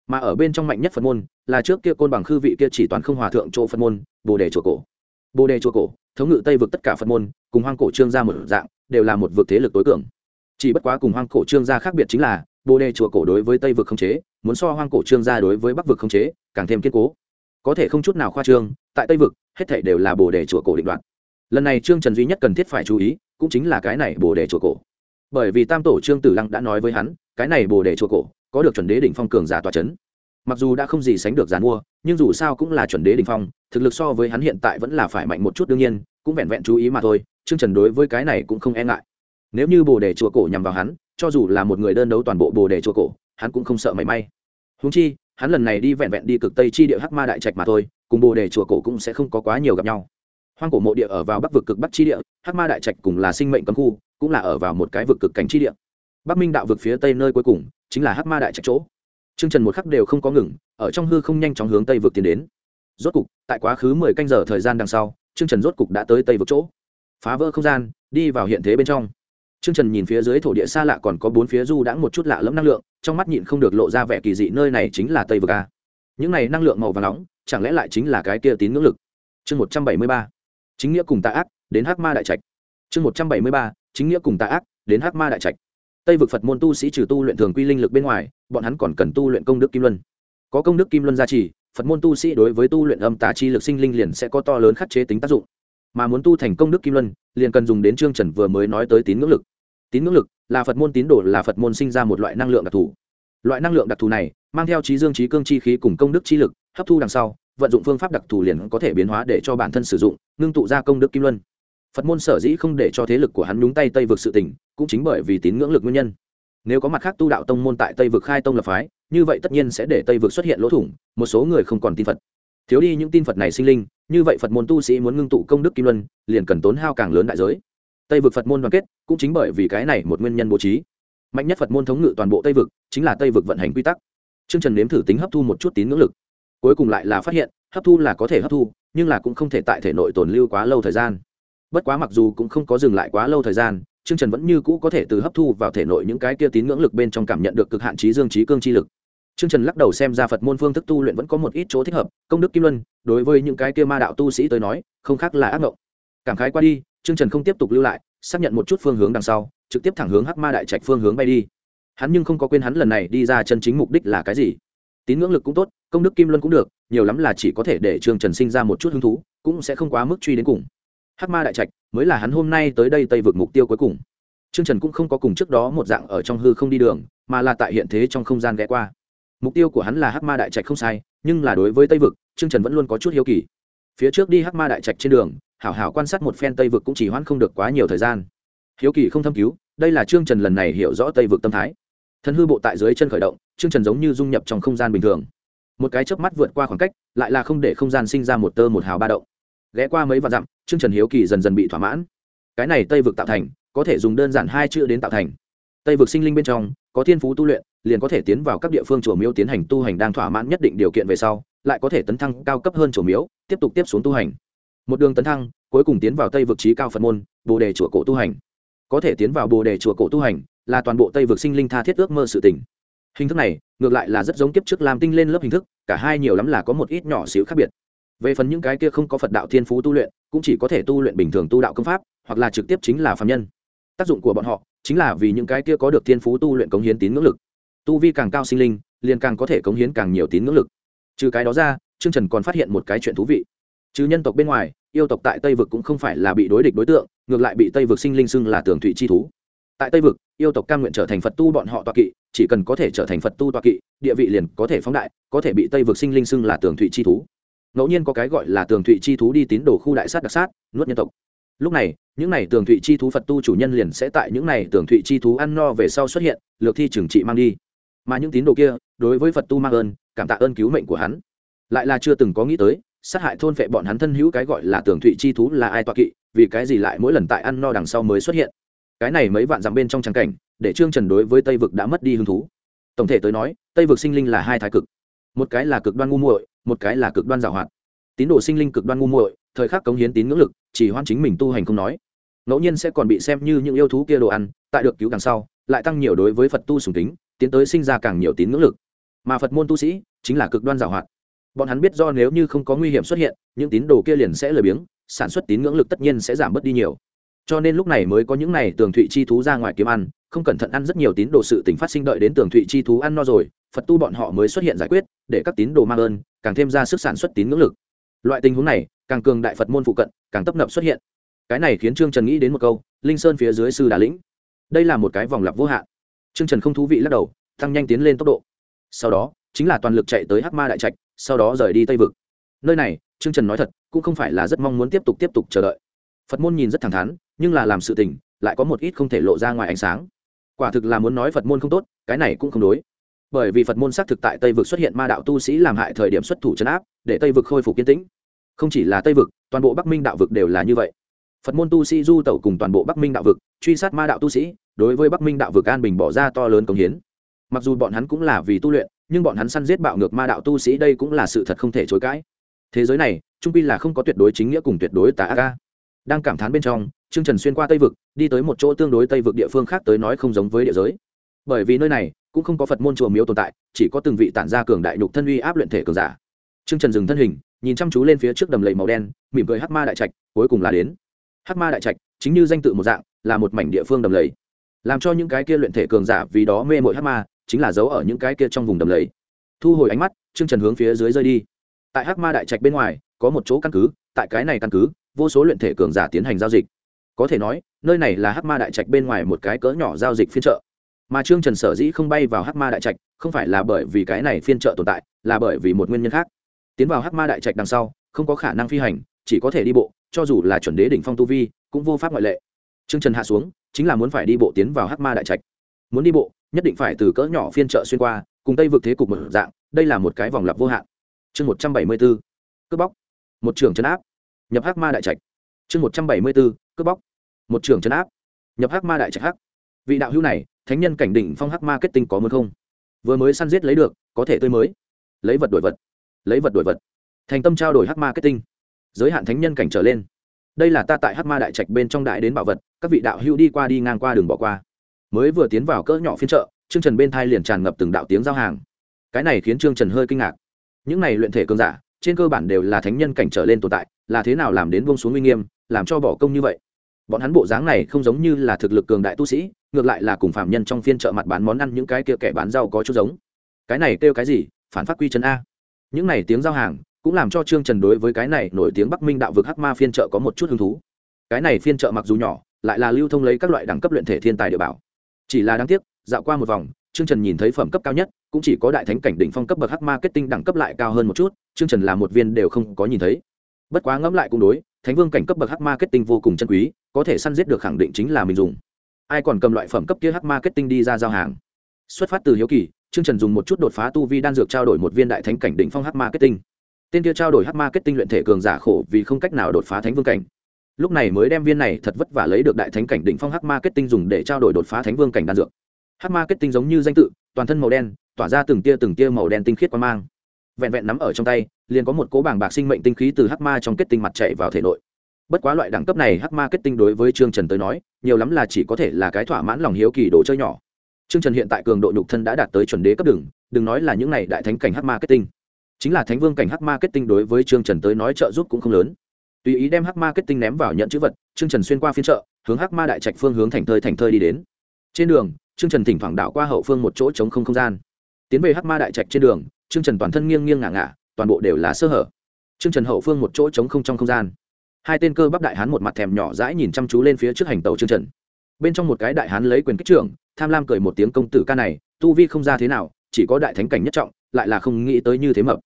Mà ở bên trong mạnh nhất phật môn, là trước kia côn bằng khư vị kia chỉ toàn không hòa thượng chỗ phật môn, bồ đề chùa cổ. Bồ đề chùa cổ, thống ngự tây vực tất cả phật môn, cùng hoang cổ trương ra một dạng, đều là một vực thế lực tối cường. Chỉ bất quá cùng hoang cổ trương gia khác biệt chính là bồ đề chùa cổ đối với tây vực không chế, muốn so hoang cổ trương gia đối với bắc vực không chế, càng thêm kiên cố. Có thể không chút nào khoa trương, tại tây vực, hết thể đều là bồ đề chùa cổ định đoạt lần này trương trần duy nhất cần thiết phải chú ý, cũng chính là cái này bồ đề chùa cổ. Bởi vì tam tổ trương tử lăng đã nói với hắn, cái này bồ đề chùa cổ có được chuẩn đế đỉnh phong cường giả tòa c h ấ n mặc dù đã không gì sánh được giàn mua, nhưng dù sao cũng là chuẩn đế đỉnh phong, thực lực so với hắn hiện tại vẫn là phải mạnh một chút đương nhiên, cũng vẹn vẹn chú ý mà thôi, trương trần đối với cái này cũng không e ngại. Nếu như bồ đề chùa cổ nhằm vào hắn cho dù là một người đơn đấu toàn bộ bồ đề chùa cổ hắn cũng không sợ mảy may húng chi hắn lần này đi vẹn vẹn đi cực tây chi địa hắc ma đại trạch mà thôi cùng bồ đề chùa cổ cũng sẽ không có quá nhiều gặp nhau hoang cổ mộ địa ở vào bắc vực cực bắc chi địa hắc ma đại trạch cùng là sinh mệnh cấm khu cũng là ở vào một cái vực cực cảnh chi địa bắc minh đạo vực phía tây nơi cuối cùng chính là hắc ma đại trạch chỗ Trương Trần một khắc đều không có ngừng, ở trong hư không nhanh chóng hướng tây vực tiến đến. Rốt cục, tại quá khứ mười canh giờ thời gian đằng sau, Trương Trần rốt cục đã tới tây vực chỗ. Phá vỡ không gian, đi vào hiện thế bên trong. Trương Trần nhìn phía dưới thổ địa xa lạ còn có bốn phía du đãng một chút lạ lẫm năng lượng, trong mắt nhịn không được lộ ra vẻ kỳ dị nơi này chính là Tây vực a. Những này năng lượng màu vàng nóng, chẳng lẽ lại chính là cái kia tín ngưỡng lực. Chương một trăm bảy mươi ba chính nghĩa cùng tà ác đến hắc ma đại trạch chương một trăm bảy mươi ba chính nghĩa cùng tà ác đến hắc ma đại trạch tây vực phật môn tu sĩ trừ tu luyện thường quy linh lực bên ngoài bọn hắn còn cần tu luyện công đức kim luân có công đức kim luân gia trì phật môn tu sĩ đối với tu luyện âm tà chi lực sinh linh liền sẽ có to lớn khắc chế tính tác dụng mà muốn tu thành công đức kim luân, liền cần dùng đến chương trần vừa mới nói tới tín ngưỡng lực. Tín ngưỡng lực là phật môn tín đồ, là phật môn sinh ra một loại năng lượng đặc thù. Loại năng lượng đặc thù này mang theo trí dương trí cương chi khí cùng công đức chi lực, hấp thu đằng sau, vận dụng phương pháp đặc thù liền có thể biến hóa để cho bản thân sử dụng, ngưng tụ ra công đức kim luân. Phật môn sở dĩ không để cho thế lực của hắn đúng tay tây vực sự tỉnh cũng chính bởi vì tín ngưỡng lực nguyên nhân. Nếu có mặt khác tu đạo tông môn tại tây vực khai tông lập phái, như vậy tất nhiên sẽ để tây vực xuất hiện lỗ thủng, một số người không còn tin phật thiếu đi những tin phật này sinh linh, như vậy phật môn tu sĩ muốn ngưng tụ công đức kim luân, liền cần tốn hao càng lớn đại giới. Tây vực phật môn đoàn kết cũng chính bởi vì cái này một nguyên nhân bố trí. Mạnh nhất phật môn thống ngự toàn bộ tây vực chính là tây vực vận hành quy tắc. Chương trần nếm thử tính hấp thu một chút tín ngưỡng lực. Cuối cùng lại là phát hiện, hấp thu là có thể hấp thu, nhưng là cũng không thể tại thể nội tồn lưu quá lâu thời gian. Bất quá mặc dù cũng không có dừng lại quá lâu thời gian chương trần vẫn như cũ có thể từ hấp thu vào thể nội những cái kia tín ngưỡng lực bên trong cảm nhận được cực hạn trí dương trí cương chi lực. Trương trần lắc đầu xem ra phật môn phương thức tu luyện vẫn có một ít chỗ thích hợp công đức kim luân đối với những cái kia ma đạo tu sĩ tới nói không khác là ác ngộng, cảm khái qua đi Trương trần không tiếp tục lưu lại xác nhận một chút phương hướng đằng sau trực tiếp thẳng hướng hắc ma đại trạch phương hướng bay đi. Hắn nhưng không có quên hắn lần này đi ra chân chính mục đích là cái gì. Tín ngưỡng lực cũng tốt công đức kim luân cũng được nhiều lắm là chỉ có thể để trương trần sinh ra một chút hứng thú cũng sẽ không quá mức truy đến cùng. Hắc ma đại trạch mới là hắn hôm nay tới đây tây vượt mục tiêu cuối cùng. Trương trần cũng không có cùng trước đó một dạng ở trong hư không đi đường mà là tại hiện thế trong không gian ghé qua mục tiêu của hắn là hắc ma đại trạch không sai, nhưng là đối với tây vực, trương trần vẫn luôn có chút hiếu kỳ. Phía trước đi hắc ma đại trạch trên đường, hảo hảo quan sát một phen tây vực cũng chỉ hoãn không được quá nhiều thời gian. Hiếu kỳ không thâm cứu, đây là trương trần lần này hiểu rõ tây vực tâm thái. Thân hư bộ tại dưới chân khởi động, Trương trần giống như dung nhập trong không gian bình thường. Một cái chớp mắt vượt qua khoảng cách, lại là không để không gian sinh ra một tơ một hào ba động. Ghé qua mấy vạn dặm, Trương trần hiếu kỳ dần dần bị thỏa mãn. Cái này tây vực tạo thành, có thể dùng đơn giản hai chữ đến tạo thành. Tây vực sinh linh bên trong có thiên phú tu luyện, liền có thể tiến vào các địa phương chùa miếu tiến hành tu hành đang thỏa mãn nhất định điều kiện về sau, lại có thể tấn thăng cao cấp hơn chùa miếu, tiếp tục tiếp xuống tu hành. Một đường tấn thăng, cuối cùng tiến vào tây vực trí cao phật môn, bồ đề chùa cổ tu hành. Có thể tiến vào bồ đề chùa cổ tu hành là toàn bộ tây vực sinh linh tha thiết ước mơ sự tỉnh hình thức này, ngược lại là rất giống kiếp trước làm tinh lên lớp hình thức, cả hai nhiều lắm là có một ít nhỏ xíu khác biệt. Về phần những cái kia không có phật đạo thiên phú tu luyện, cũng chỉ có thể tu luyện bình thường tu đạo công pháp, hoặc là trực tiếp chính là phạm nhân. Tác dụng của bọn họ chính là vì những cái kia có được thiên phú tu luyện cống hiến tín ngưỡng lực. Tu vi càng cao sinh linh, liền càng có thể cống hiến càng nhiều tín ngưỡng lực. Trừ cái đó ra chương trần còn phát hiện một cái chuyện thú vị. Trừ nhân tộc bên ngoài, yêu tộc tại tây vực cũng không phải là bị đối địch đối tượng, ngược lại bị tây vực sinh linh xưng là tường thụy chi thú. Tại tây vực, yêu tộc cam nguyện trở thành phật tu bọn họ toa kỵ, chỉ cần có thể trở thành phật tu toa kỵ, địa vị liền có thể phóng đại, có thể bị tây vực sinh linh xưng là tường thụy chi thú. Ngẫu nhiên có cái gọi là tường thụy chi thú đi tín đồ khu đại sát đặc sát, nuốt nhân tộc lúc này, những n à y tường thụy chi thú phật tu chủ nhân liền sẽ tại những n à y tường thụy chi thú ăn no về sau xuất hiện, lược thi trừng trị mang đi. Mà những tín đồ kia, đối với phật tu mang ơn, cảm tạ ơn cứu mệnh của hắn. Lại là chưa từng có nghĩ tới, sát hại thôn phệ bọn hắn thân hữu cái gọi là tường thụy chi thú là ai toa kỵ, vì cái gì lại mỗi lần tại ăn no đằng sau mới xuất hiện. Cái này mấy vạn dặm bên trong trắng cảnh, để trương trần đối với tây vực đã mất đi hứng thú. Tổng thể tới nói, tây vực sinh linh là hai thái cực. Một cái là cực đoan ngu muội, một cái là cực đoan giảo hoạt. Tín đồ sinh linh cực đoan ngu muội thời khắc cống hiến tín ngưỡng lực, chỉ hoan chính mình tu hành không nói. Ngẫu nhiên sẽ còn bị xem như những yêu thú kia đồ ăn, tại được cứu càng sau, lại tăng nhiều đối với phật tu sùng tính tiến tới sinh ra càng nhiều tín ngưỡng lực. Mà phật môn tu sĩ, chính là cực đoan giảo hoạt. Bọn hắn biết do nếu như không có nguy hiểm xuất hiện, những tín đồ kia liền sẽ lười biếng, sản xuất tín ngưỡng lực tất nhiên sẽ giảm bớt đi nhiều. Cho nên lúc này mới có những này tường thụy chi thú ra ngoài kiếm ăn, không cẩn thận ăn rất nhiều tín đồ sự tình phát sinh đợi đến tường thụy chi thú ăn no rồi, phật tu bọn họ mới xuất hiện giải quyết, để các tín đồ mang ơn, càng thêm ra sức sản xuất tín ngưỡng lực. Loại tình huống này càng cường đại phật môn phụ cận, càng tấp nập xuất hiện. Cái này khiến trương trần nghĩ đến một câu, linh sơn phía dưới sư đà lĩnh. Đây là một cái vòng lặp vô hạn. Trương trần không thú vị lắc đầu, tăng nhanh tiến lên tốc độ. Sau đó, chính là toàn lực chạy tới hắc ma đại trạch, sau đó rời đi tây vực. Nơi này, trương trần nói thật, cũng không phải là rất mong muốn tiếp tục tiếp tục chờ đợi. Phật môn nhìn rất thẳng thắn, nhưng là làm sự tình, lại có một ít không thể lộ ra ngoài ánh sáng. Quả thực là muốn nói phật môn không tốt, cái này cũng không đối. Bởi vì phật môn xác thực tại tây vực xuất hiện ma đạo tu sĩ làm hại thời điểm xuất thủ chấn áp, để tây vực khôi phục kiên tĩnh không chỉ là tây vực, toàn bộ bắc minh đạo vực đều là như vậy. Phật môn tu sĩ du tẩu cùng toàn bộ bắc minh đạo vực, truy sát ma đạo tu sĩ, đối với bắc minh đạo vực an bình bỏ ra to lớn công hiến. Mặc dù bọn hắn cũng là vì tu luyện, nhưng bọn hắn săn giết bạo ngược ma đạo tu sĩ đây cũng là sự thật không thể chối cãi. Thế giới này, trung pi là không có tuyệt đối chính nghĩa cùng tuyệt đối tà ác. Đang cảm thán bên trong, trương trần xuyên qua tây vực, đi tới một chỗ tương đối tây vực địa phương khác tới nói không giống với địa giới. Bởi vì nơi này, cũng không có phật môn chùa miếu tồn tại, chỉ có từng vị tản ra cường đại nhục thân uy áp luyện thể cường giả. Trương trần dừng thân hình nhìn chăm chú lên phía trước đầm lầy màu đen, mỉm cười hắc ma đại trạch, cuối cùng là đến. Hắc ma đại trạch, chính như danh tự một dạng, là một mảnh địa phương đầm lầy. Làm cho những cái kia luyện thể cường giả vì đó mê mội hắc ma, chính là giấu ở những cái kia trong vùng đầm lầy. Thu hồi ánh mắt, trương trần hướng phía dưới rơi đi. Tại hắc ma đại trạch bên ngoài, có một chỗ căn cứ, tại cái này căn cứ, vô số luyện thể cường giả tiến hành giao dịch. Có thể nói, nơi này là hắc ma đại trạch bên ngoài một cái cỡ nhỏ giao dịch phiên trợ mà trương trần sở dĩ không bay vào hắc ma đại trạch, không phải là bởi vì cái này phiên trợ tồn tại, là bởi vì một nguyên nhân khác tiến vào hắc ma đại trạch đằng sau, không có khả năng phi hành, chỉ có thể đi bộ, cho dù là chuẩn đế đỉnh phong tu vi, cũng vô pháp ngoại lệ. Trương trần hạ xuống, chính là muốn phải đi bộ tiến vào hắc ma đại trạch. Muốn đi bộ, nhất định phải từ cỡ nhỏ phiên trợ xuyên qua, cùng tây vực thế cục một dạng, đây là một cái vòng lặp vô hạn. Chương một trăm bảy mươi b ố cướp bóc. Một trường trấn áp. Nhập hắc ma đại trạch. Chương một trăm bảy mươi b ố cướp bóc. Một trường trấn áp. Nhập hắc ma đại trạch hắc. Vị đạo hữu này, thánh nhân cảnh đỉnh phong hắc ma kết tinh có muốn không? Vừa mới săn giết lấy được, có thể tươi mới. Lấy vật đổi vật lấy vật đổi vật. Thành tâm trao đổi hát marketing. Giới hạn thánh nhân cảnh trở lên. Đây là ta tại hát ma đại trạch bên trong đại đến bảo vật, các vị đạo hữu đi qua đi ngang qua đường bỏ qua. Mới vừa tiến vào cỡ nhỏ phiên chợ, trương trần bên thai liền tràn ngập từng đạo tiếng giao hàng. Cái này khiến trương trần hơi kinh ngạc. Những này luyện thể cơn giả, trên cơ bản đều là thánh nhân cảnh trở lên tồn tại, là thế nào làm đến bông xuống uy nghiêm, làm cho bỏ công như vậy? Bọn hắn bộ dáng này không giống như là thực lực cường đại tu sĩ, ngược lại là cùng phạm nhân trong phiên chợ mặt bán món ăn những cái kia kẻ bán rau có chút giống. Cái này kêu cái gì? Phản phát quy chân a những này tiếng giao hàng cũng làm cho trương trần đối với cái này nổi tiếng bắc minh đạo vực hắc ma phiên chợ có một chút hứng thú. Cái này phiên chợ mặc dù nhỏ, lại là lưu thông lấy các loại đẳng cấp luyện thể thiên tài địa bảo. Chỉ là đáng tiếc, dạo qua một vòng, trương trần nhìn thấy phẩm cấp cao nhất, cũng chỉ có đại thánh cảnh đỉnh phong cấp bậc hắc ma kết tinh đẳng cấp lại cao hơn một chút, trương trần là một viên đều không có nhìn thấy. Bất quá ngẫm lại cũng đối, thánh vương cảnh cấp bậc hắc ma kết tinh vô cùng chân quý, có thể săn giết được khẳng định chính là mình dùng. Ai còn cầm loại phẩm cấp kia hắc ma kết tinh đi ra giao hàng? Xuất phát từ hiếu kỳ trương trần dùng một chút đột phá tu vi đan dược trao đổi một viên đại thánh cảnh đỉnh phong hắc marketing. Tên kia trao đổi hắc marketing luyện thể cường giả khổ vì không cách nào đột phá thánh vương cảnh. Lúc này mới đem viên này thật vất vả lấy được đại thánh cảnh đỉnh phong hắc marketing dùng để trao đổi đột phá thánh vương cảnh đan dược. Hắc marketing giống như danh tự, toàn thân màu đen, tỏa ra từng tia từng tia màu đen tinh khiết quan mang. Vẹn vẹn nắm ở trong tay, liền có một cỗ bảng bạc sinh mệnh tinh khí từ hắc ma trong kết tinh mặt chạy vào thể nội. Bất quá loại đẳng cấp này hắc ma kết tinh đối với trương trần tới nói, nhiều lắm là chỉ có thể là cái thỏa mãn lòng hiếu kỳ đồ chơi nhỏ trương trần hiện tại cường độ nhục thân đã đạt tới chuẩn đế cấp đường đừng nói là những này đại thánh cảnh hắc ma kết tinh chính là thánh vương cảnh hắc ma kết tinh đối với trương trần tới nói trợ giúp cũng không lớn. Tùy ý đem hắc ma kết tinh ném vào nhận chữ vật, trương trần xuyên qua phiên chợ, hướng hắc ma đại trạch phương hướng thành thơi thành thơi đi đến. Trên đường, trương trần thỉnh thoảng đảo qua hậu phương một chỗ trống không không gian. Tiến về hắc ma đại trạch trên đường, trương trần toàn thân nghiêng nghiêng ngả ngả, toàn bộ đều là sơ hở. Trương trần hậu phương một chỗ trống không trong không gian. Hai tên cơ bắp đại hán một mặt thèm nhỏ rãi nhìn chăm chú lên phía trước hành tàu trương trần. Bên trong một cái đại hán lấy quyền kích trưởng tham lam cười một tiếng công tử ca này, tu vi không ra thế nào, chỉ có đại thánh cảnh nhất trọng, lại là không nghĩ tới như thế mập.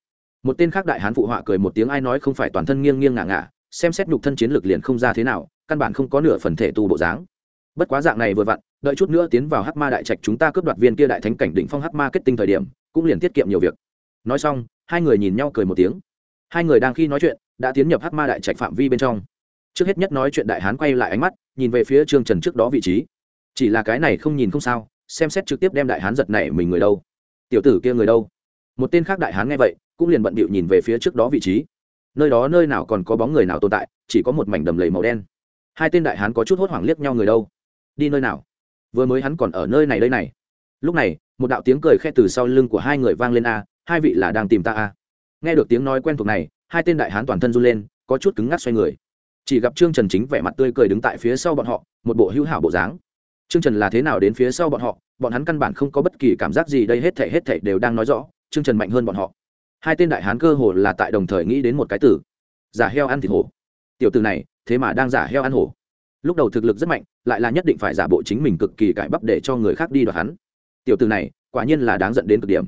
Một tên khác đại hán phụ họa cười một tiếng ai nói không phải toàn thân nghiêng nghiêng ngả ngả, xem xét nhục thân chiến lược liền không ra thế nào, căn bản không có nửa phần thể tu bộ dáng. Bất quá dạng này vừa vặn, đợi chút nữa tiến vào hắc ma đại trạch chúng ta cướp đoạt viên kia đại thánh cảnh đỉnh phong hắc ma kết tinh thời điểm, cũng liền tiết kiệm nhiều việc. Nói xong, hai người nhìn nhau cười một tiếng. Hai người đang khi nói chuyện, đã tiến nhập hắc ma đại trạch phạm vi bên trong. Trước hết nhất nói chuyện đại hán quay lại ánh mắt, nhìn về phía trương trần trước đó vị trí chỉ là cái này không nhìn không sao, xem xét trực tiếp đem đại hán giật này mình người đâu. Tiểu tử kia người đâu? Một tên khác đại hán nghe vậy, cũng liền bận bịu nhìn về phía trước đó vị trí. Nơi đó nơi nào còn có bóng người nào tồn tại, chỉ có một mảnh đầm lầy màu đen. Hai tên đại hán có chút hốt hoảng liếc nhau người đâu? Đi nơi nào? Vừa mới hắn còn ở nơi này đây này. Lúc này, một đạo tiếng cười khe từ sau lưng của hai người vang lên a, hai vị là đang tìm ta a. Nghe được tiếng nói quen thuộc này, hai tên đại hán toàn thân run lên, có chút cứng ngắc xoay người. Chỉ gặp trương trần chính vẻ mặt tươi cười đứng tại phía sau bọn họ, một bộ hữu hảo bộ dáng trương trần là thế nào đến phía sau bọn họ, bọn hắn căn bản không có bất kỳ cảm giác gì, đây hết thảy hết thảy đều đang nói rõ, trương trần mạnh hơn bọn họ. Hai tên đại hán cơ hồ là tại đồng thời nghĩ đến một cái từ, giả heo ăn thịt hổ. Tiểu tử này, thế mà đang giả heo ăn hổ. Lúc đầu thực lực rất mạnh, lại là nhất định phải giả bộ chính mình cực kỳ cải bắp để cho người khác đi đoạt hắn. Tiểu tử này, quả nhiên là đáng giận đến cực điểm.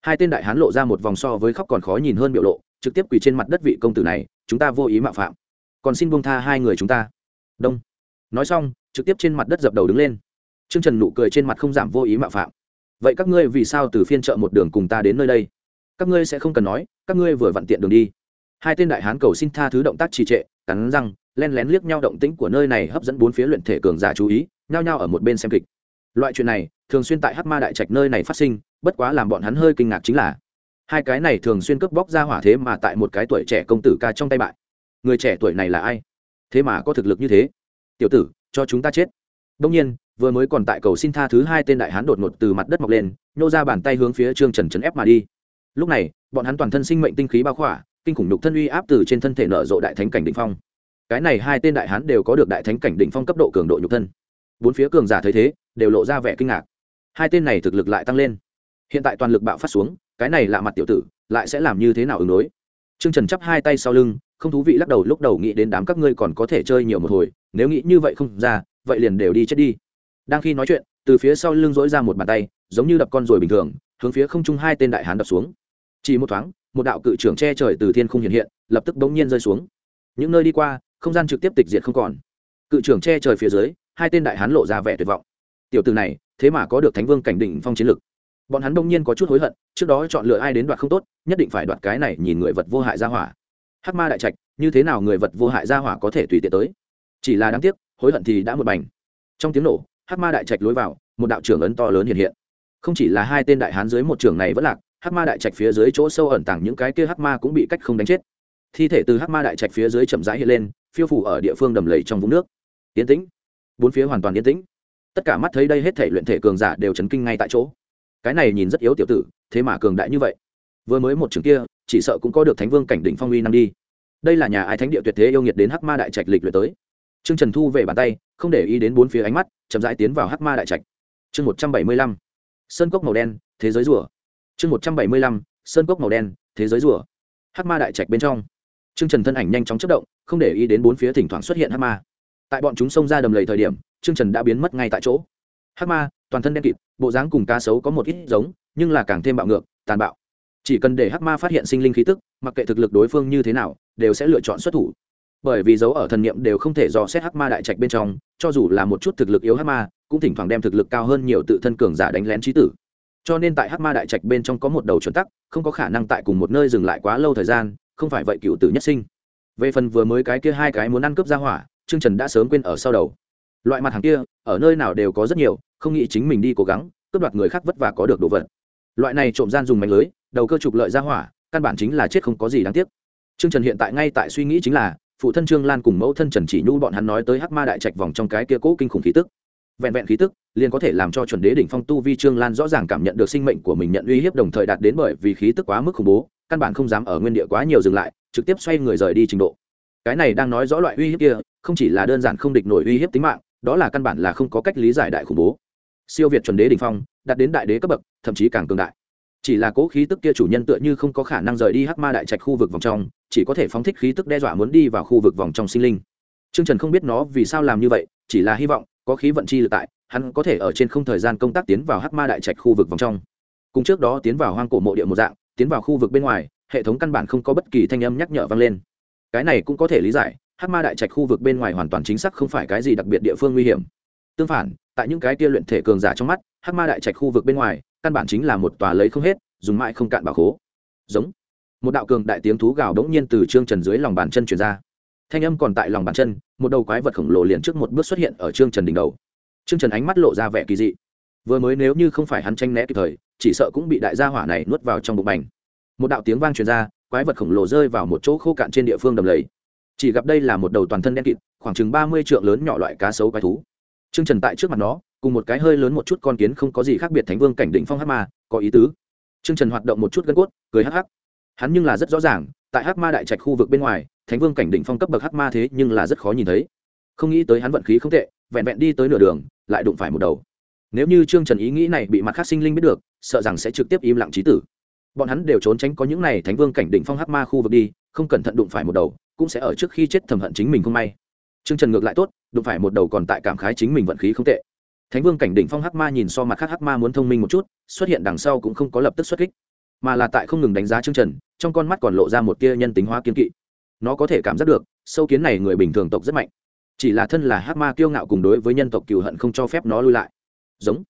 Hai tên đại hán lộ ra một vòng so với khóc còn khó nhìn hơn biểu lộ, trực tiếp quỳ trên mặt đất vị công tử này, chúng ta vô ý mạo phạm. Còn xin buông tha hai người chúng ta. Đông. Nói xong trực tiếp trên mặt đất dập đầu đứng lên. T r ư ơ n g trần nụ cười trên mặt không giảm vô ý mạo phạm. Vậy các ngươi vì sao từ phiên chợ một đường cùng ta đến nơi đây? Các ngươi sẽ không cần nói, các ngươi vừa vặn tiện đường đi. Hai tên đại hán cầu xin tha thứ động tác trì trệ, cắn răng, len lén liếc nhau động tĩnh của nơi này hấp dẫn bốn phía luyện thể cường giả chú ý, nhao nhao ở một bên xem kịch. Loại chuyện này, thường xuyên tại hát ma đại trạch nơi này phát sinh, bất quá làm bọn hắn hơi kinh ngạc chính là, hai cái này thường xuyên cướp bóc ra hỏa thế mà tại một cái tuổi trẻ công tử ca trong tay bại. Người trẻ tuổi này là ai? Thế mà có thực lực như thế? Tiểu tử cho chúng ta chết. Đông nhiên, vừa mới còn tại cầu xin tha thứ hai tên đại hán đột ngột từ mặt đất mọc lên, nhô ra bàn tay hướng phía trương trần trấn ép mà đi. Lúc này, bọn hắn toàn thân sinh mệnh tinh khí bao khỏa, kinh khủng nhục thân uy áp từ trên thân thể nở rộ đại thánh cảnh đ ỉ n h phong. Cái này hai tên đại hán đều có được đại thánh cảnh đ ỉ n h phong cấp độ cường độ nhục thân. Bốn phía cường giả thấy thế, đều lộ ra vẻ kinh ngạc. Hai tên này thực lực lại tăng lên. Hiện tại toàn lực bạo phát xuống, cái này lạ mặt tiểu tử, lại sẽ làm như thế nào ứng đối? Trương trần chắp hai tay sau lưng không thú vị lắc đầu lúc đầu nghĩ đến đám các ngươi còn có thể chơi nhiều một hồi, nếu nghĩ như vậy không ra, vậy liền đều đi chết đi. Đang khi nói chuyện, từ phía sau lưng dỗi ra một bàn tay, giống như đập con ruồi bình thường, hướng phía không trung hai tên đại hán đập xuống. Chỉ một thoáng, một đạo cự trưởng che trời từ thiên không hiện hiện, lập tức bỗng nhiên rơi xuống. Những nơi đi qua, không gian trực tiếp tịch diệt không còn. Cự trưởng che trời phía dưới, hai tên đại hán lộ ra vẻ tuyệt vọng. Tiểu từ này, thế mà có được thánh vương cảnh đỉnh phong chiến lực. Bọn hắn đông nhiên có chút hối hận, trước đó chọn lựa ai đến đoạt không tốt, nhất định phải đoạt cái này nhìn người vật vô hại ra hỏa hắc ma đại trạch, như thế nào người vật vô hại ra hỏa có thể tùy tiện tới? Chỉ là đáng tiếc, hối hận thì đã một bành. Trong tiếng nổ, hắc ma đại trạch lối vào, một đạo trưởng ấn to lớn hiện hiện. Không chỉ là hai tên đại hán dưới một trường này vẫn lạc, hắc ma đại trạch phía dưới chỗ sâu ẩn tàng những cái kia hắc ma cũng bị cách không đánh chết. Thi thể từ hắc ma đại trạch phía dưới chậm rãi hiện lên, phiêu phủ ở địa phương đầm lầy trong vũng nước. Yên tĩnh. Bốn phía hoàn toàn yên tĩnh. Tất cả mắt thấy đây hết thể luyện thể cường giả đều chấn kinh ngay tại chỗ. Cái này nhìn rất yếu tiểu tử, thế mà cường đại như vậy. Vừa mới một trường kia chỉ sợ cũng có được thánh vương cảnh đỉnh phong uy năng đi. Đây là nhà ai thánh địa tuyệt thế yêu nghiệt đến hắc ma đại trạch lịch luyện tới. Trương trần thu về bàn tay, không để ý đến bốn phía ánh mắt, chậm rãi tiến vào hắc ma đại trạch. Chương một trăm bảy mươi lăm, sơn cốc màu đen, thế giới rùa. Chương một trăm bảy mươi lăm, sơn cốc màu đen, thế giới rùa. Hắc ma đại trạch bên trong. Trương trần thân ảnh nhanh chóng chất động, không để ý đến bốn phía thỉnh thoảng xuất hiện hắc ma. Tại bọn chúng xông ra đầm lầy thời điểm, trương trần đã biến mất ngay tại chỗ. Hắc ma, toàn thân đen kịt, bộ dáng cùng cá sấu có một ít giống, nhưng là càng thêm bạo ngược, tàn bạo chỉ cần để hắc ma phát hiện sinh linh khí tức, mặc kệ thực lực đối phương như thế nào, đều sẽ lựa chọn xuất thủ. Bởi vì dấu ở thần niệm đều không thể dò xét hắc ma đại trạch bên trong, cho dù là một chút thực lực yếu hắc ma, cũng thỉnh thoảng đem thực lực cao hơn nhiều tự thân cường giả đánh lén trí tử. Cho nên tại hắc ma đại trạch bên trong có một đầu chuẩn tắc, không có khả năng tại cùng một nơi dừng lại quá lâu thời gian, không phải vậy cựu tử nhất sinh. Về phần vừa mới cái kia hai cái muốn ăn cướp ra hỏa, trương trần đã sớm quên ở sau đầu. Loại mặt hàng kia, ở nơi nào đều có rất nhiều, không nghĩ chính mình đi cố gắng, cướp đoạt người khác vất vả có được đồ vật loại này trộm gian dùng mạnh lưới, đầu cơ trục lợi ra hỏa, căn bản chính là chết không có gì đáng tiếc. Trương trần hiện tại ngay tại suy nghĩ chính là, phụ thân trương lan cùng mẫu thân trần chỉ nhu bọn hắn nói tới hắc ma đại trạch vòng trong cái kia cố kinh khủng khí tức. Vẹn vẹn khí tức, liền có thể làm cho chuẩn đế đỉnh phong tu vi trương lan rõ ràng cảm nhận được sinh mệnh của mình nhận uy hiếp đồng thời đạt đến bởi vì khí tức quá mức khủng bố, căn bản không dám ở nguyên địa quá nhiều dừng lại, trực tiếp xoay người rời đi trình độ. Cái này đang nói rõ loại uy hiếp kia, không chỉ là đơn giản không địch nổi uy hiếp tính mạng, đó là căn bản là không có cách lý giải đại khủng bố. Siêu việt chuẩn đế đỉnh phong đạt đến đại đế cấp bậc thậm chí càng cường đại chỉ là cố khí tức kia chủ nhân tựa như không có khả năng rời đi hắc ma đại trạch khu vực vòng trong chỉ có thể phóng thích khí tức đe dọa muốn đi vào khu vực vòng trong sinh linh Trương Trần không biết nó vì sao làm như vậy, chỉ là hy vọng có khí vận chi lực tại, hắn có thể ở trên không thời gian công tác tiến vào Hắc Ma đại trạch khu vực vòng trong. Cùng trước đó tiến vào hoang cổ mộ địa một dạng, tiến vào khu vực bên ngoài, hệ thống căn bản không có bất kỳ thanh âm nhắc nhở vang lên. Cái này cũng có thể lý giải, Hắc Ma đại trạch khu vực bên ngoài hoàn toàn chính xác không phải cái gì đặc biệt địa phương nguy hiểm. Tương phản, tại những cái kia luyện thể cường giả trong mắt, Hắc Ma đại trạch khu vực bên ngoài, căn bản chính là một tòa lấy không hết, dùng mãi không cạn bảo khố. Giống. Một đạo cường đại tiếng thú gào đống nhiên từ trương trần dưới lòng bàn chân truyền ra. Thanh âm còn tại lòng bàn chân một đầu quái vật khổng lồ liền trước một bước xuất hiện ở trương trần đỉnh đầu. Trương trần ánh mắt lộ ra vẻ kỳ dị. Vừa mới nếu như không phải hắn tranh né kịp thời chỉ sợ cũng bị đại gia hỏa này nuốt vào trong bụng bành. Một đạo tiếng vang truyền ra quái vật khổng lồ rơi vào một chỗ khô cạn trên địa phương đầm lầy. Chỉ gặp đây là một đầu toàn thân đen kịt khoảng chừng ba mươi trượng lớn nhỏ loại cá sấu quái thú trương trần tại trước mặt nó, cùng một cái hơi lớn một chút con kiến không có gì khác biệt thánh vương cảnh đỉnh phong Hắc ma, có ý tứ. Trương trần hoạt động một chút gân cốt, cười hắc hắc. Hắn nhưng là rất rõ ràng, tại hắc ma đại trạch khu vực bên ngoài, thánh vương cảnh đỉnh phong cấp bậc hắc ma thế nhưng là rất khó nhìn thấy. Không nghĩ tới hắn vận khí không tệ, vẹn vẹn đi tới nửa đường, lại đụng phải một đầu. Nếu như trương trần ý nghĩ này bị mặt khác sinh linh biết được, sợ rằng sẽ trực tiếp im lặng chí tử. Bọn hắn đều trốn tránh có những này thánh vương cảnh đỉnh phong hắc ma khu vực đi, không cẩn thận đụng phải một đầu, cũng sẽ ở trước khi chết thầm hận chính mình không may trương trần ngược lại tốt, đụng phải một đầu còn tại cảm khái chính mình vận khí không tệ. Thánh vương cảnh đỉnh phong hắc ma nhìn so mặt khác hắc ma muốn thông minh một chút, xuất hiện đằng sau cũng không có lập tức xuất kích. Mà là tại không ngừng đánh giá trương trần, trong con mắt còn lộ ra một tia nhân tính hóa kiên kỵ. Nó có thể cảm giác được, sâu kiến này người bình thường tộc rất mạnh. Chỉ là thân là hắc ma kiêu ngạo cùng đối với nhân tộc cừu hận không cho phép nó lui lại. Giống.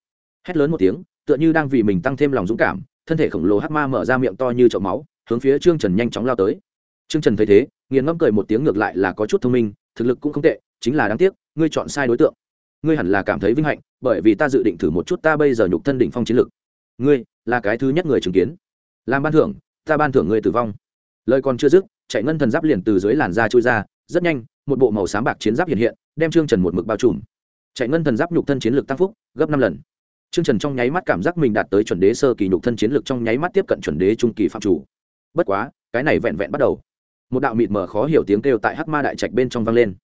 Hét lớn một tiếng, tựa như đang vì mình tăng thêm lòng dũng cảm, thân thể khổng lồ hắc ma mở ra miệng to như chậu máu, hướng phía trương trần nhanh chóng lao tới. Trương trần thấy thế, nghiền ngẫm cười một tiếng ngược lại là có chút thông minh thực lực cũng không tệ, chính là đáng tiếc, ngươi chọn sai đối tượng. Ngươi hẳn là cảm thấy vinh hạnh, bởi vì ta dự định thử một chút ta bây giờ nhục thân đỉnh phong chiến lực. Ngươi, là cái thứ nhất người chứng kiến. Làm ban thưởng, ta ban thưởng ngươi tử vong. Lời còn chưa dứt, chạy ngân thần giáp liền từ dưới làn da trôi ra, rất nhanh, một bộ màu xám bạc chiến giáp hiện hiện, đem trương trần một mực bao trùm. Chạy ngân thần giáp nhục thân chiến lược tăng phúc, gấp năm lần. Trương trần trong nháy mắt cảm giác mình đạt tới chuẩn đế sơ kỳ nhục thân chiến lược trong nháy mắt tiếp cận chuẩn đế trung kỳ phạm chủ. Bất quá, cái này vẹn vẹn bắt đầu một đạo mịt mờ khó hiểu tiếng kêu tại hắc ma đại trạch bên trong vang lên.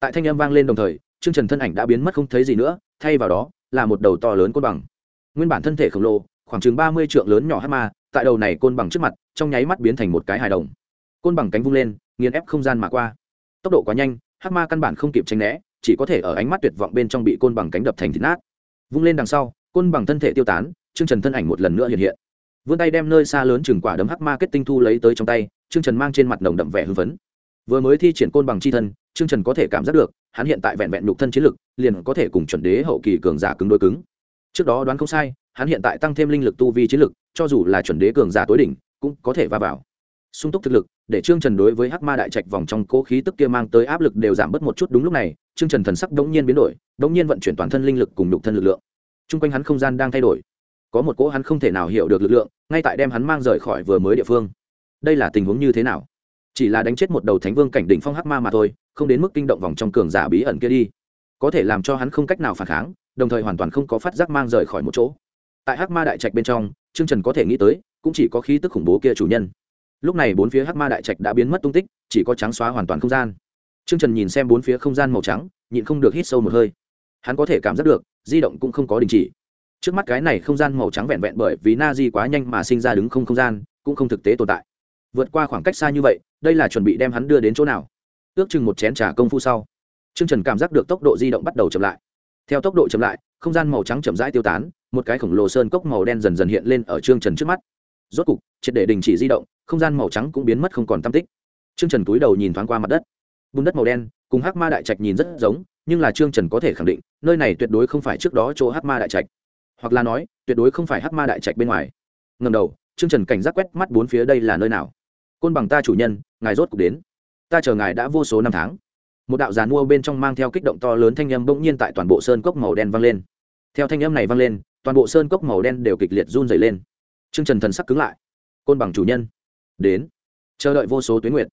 Tại thanh âm vang lên đồng thời, trương trần thân ảnh đã biến mất không thấy gì nữa, thay vào đó là một đầu to lớn côn bằng. Nguyên bản thân thể khổng lồ, khoảng chừng ba mươi trượng lớn nhỏ hắc ma, tại đầu này côn bằng trước mặt, trong nháy mắt biến thành một cái hài đồng. Côn bằng cánh vung lên, nghiền ép không gian mà qua. Tốc độ quá nhanh, hắc ma căn bản không kịp tranh né, chỉ có thể ở ánh mắt tuyệt vọng bên trong bị côn bằng cánh đập thành thịt nát. Vung lên đằng sau, côn bằng thân thể tiêu tán chương trần thân ảnh một lần nữa hiện hiện. Vươn tay đem nơi xa lớn chừng quả đấm hắc ma kết tinh thu lấy tới trong tay Trương trần mang trên mặt nồng đậm vẻ hưng phấn. Vừa mới thi triển côn bằng chi thân, Trương trần có thể cảm giác được, hắn hiện tại vẹn vẹn nhục thân chiến lực, liền có thể cùng chuẩn đế hậu kỳ cường giả cứng đối cứng. Trước đó đoán không sai, hắn hiện tại tăng thêm linh lực tu vi chiến lực, cho dù là chuẩn đế cường giả tối đỉnh, cũng có thể va vào. Sung túc thực lực, để trương trần đối với hắc ma đại trạch vòng trong cố khí tức kia mang tới áp lực đều giảm bớt một chút đúng lúc này, trương trần thần sắc đống nhiên biến đổi, đống nhiên vận chuyển toàn thân linh lực cùng nhục thân lực lượng. Trung quanh hắn không gian đang thay đổi. Có một cỗ hắn không thể nào hiểu được lực lượng, ngay tại đem hắn mang rời khỏi vừa mới địa phương đây là tình huống như thế nào? Chỉ là đánh chết một đầu thánh vương cảnh đỉnh phong hắc ma mà thôi, không đến mức kinh động vòng trong cường giả bí ẩn kia đi. Có thể làm cho hắn không cách nào phản kháng, đồng thời hoàn toàn không có phát giác mang rời khỏi một chỗ. Tại hắc ma đại trạch bên trong, trương trần có thể nghĩ tới, cũng chỉ có khí tức khủng bố kia chủ nhân. Lúc này bốn phía hắc ma đại trạch đã biến mất tung tích, chỉ có trắng xóa hoàn toàn không gian. Trương trần nhìn xem bốn phía không gian màu trắng, nhịn không được hít sâu một hơi. Hắn có thể cảm giác được, di động cũng không có đình chỉ. Trước mắt cái này không gian màu trắng vẹn vẹn bởi vì na di quá nhanh mà sinh ra đứng không không gian, cũng không thực tế tồn tại vượt qua khoảng cách xa như vậy, đây là chuẩn bị đem hắn đưa đến chỗ nào? Ước chừng một chén t r à công phu sau, trương trần cảm giác được tốc độ di động bắt đầu chậm lại. Theo tốc độ chậm lại, không gian màu trắng chậm rãi tiêu tán, một cái khổng lồ sơn cốc màu đen dần dần hiện lên ở trương trần trước mắt. Rốt cục, triệt để đình chỉ di động, không gian màu trắng cũng biến mất không còn tam tích. Trương trần túi đầu nhìn thoáng qua mặt đất. Bùn đất màu đen, cùng hắc ma đại trạch nhìn rất giống, nhưng là trương trần có thể khẳng định, nơi này tuyệt đối không phải trước đó chỗ hắc ma đại trạch. Hoặc là nói, tuyệt đối không phải hắc ma đại trạch bên ngoài. Ngầm đầu, trương trần cảnh giác quét mắt bốn phía đây là nơi nào côn bằng ta chủ nhân, ngài rốt cục đến. Ta chờ ngài đã vô số năm tháng. Một đạo giàn mua bên trong mang theo kích động to lớn thanh âm bỗng nhiên tại toàn bộ sơn cốc màu đen vang lên. Theo thanh âm này vang lên, toàn bộ sơn cốc màu đen đều kịch liệt run dày lên. T r ư ơ n g trần thần sắc cứng lại. Côn bằng chủ nhân, đến. Chờ đợi vô số tuyến nguyện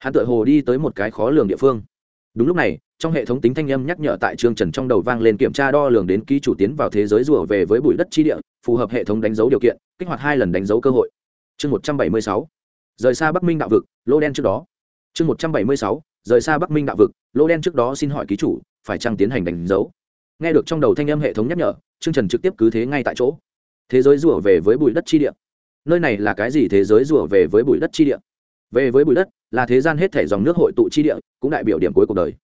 hắn tự hồ đi tới một cái khó lường địa phương. Đúng lúc này, trong hệ thống tính thanh âm nhắc nhở tại trương trần trong đầu vang lên kiểm tra đo lường đến ký chủ tiến vào thế giới rùa về với bụi đất chi địa, phù hợp hệ thống đánh dấu điều kiện, kích hoạt hai lần đánh dấu cơ hội. Chương một trăm bảy mươi sáu rời xa bắc minh đạo vực, lô đen trước đó. Chương một trăm bảy mươi sáu, rời xa bắc minh đạo vực, lô đen trước đó xin hỏi ký chủ, phải chăng tiến hành đánh dấu? Nghe được trong đầu thanh âm hệ thống nhắc nhở chương trần trực tiếp cứ thế ngay tại chỗ. Thế giới rủa về với bụi đất chi địa. Nơi này là cái gì thế giới rủa về với bụi đất chi địa? Về với bụi đất là thế gian hết thể dòng nước hội tụ chi địa, cũng đại biểu điểm cuối cuộc đời.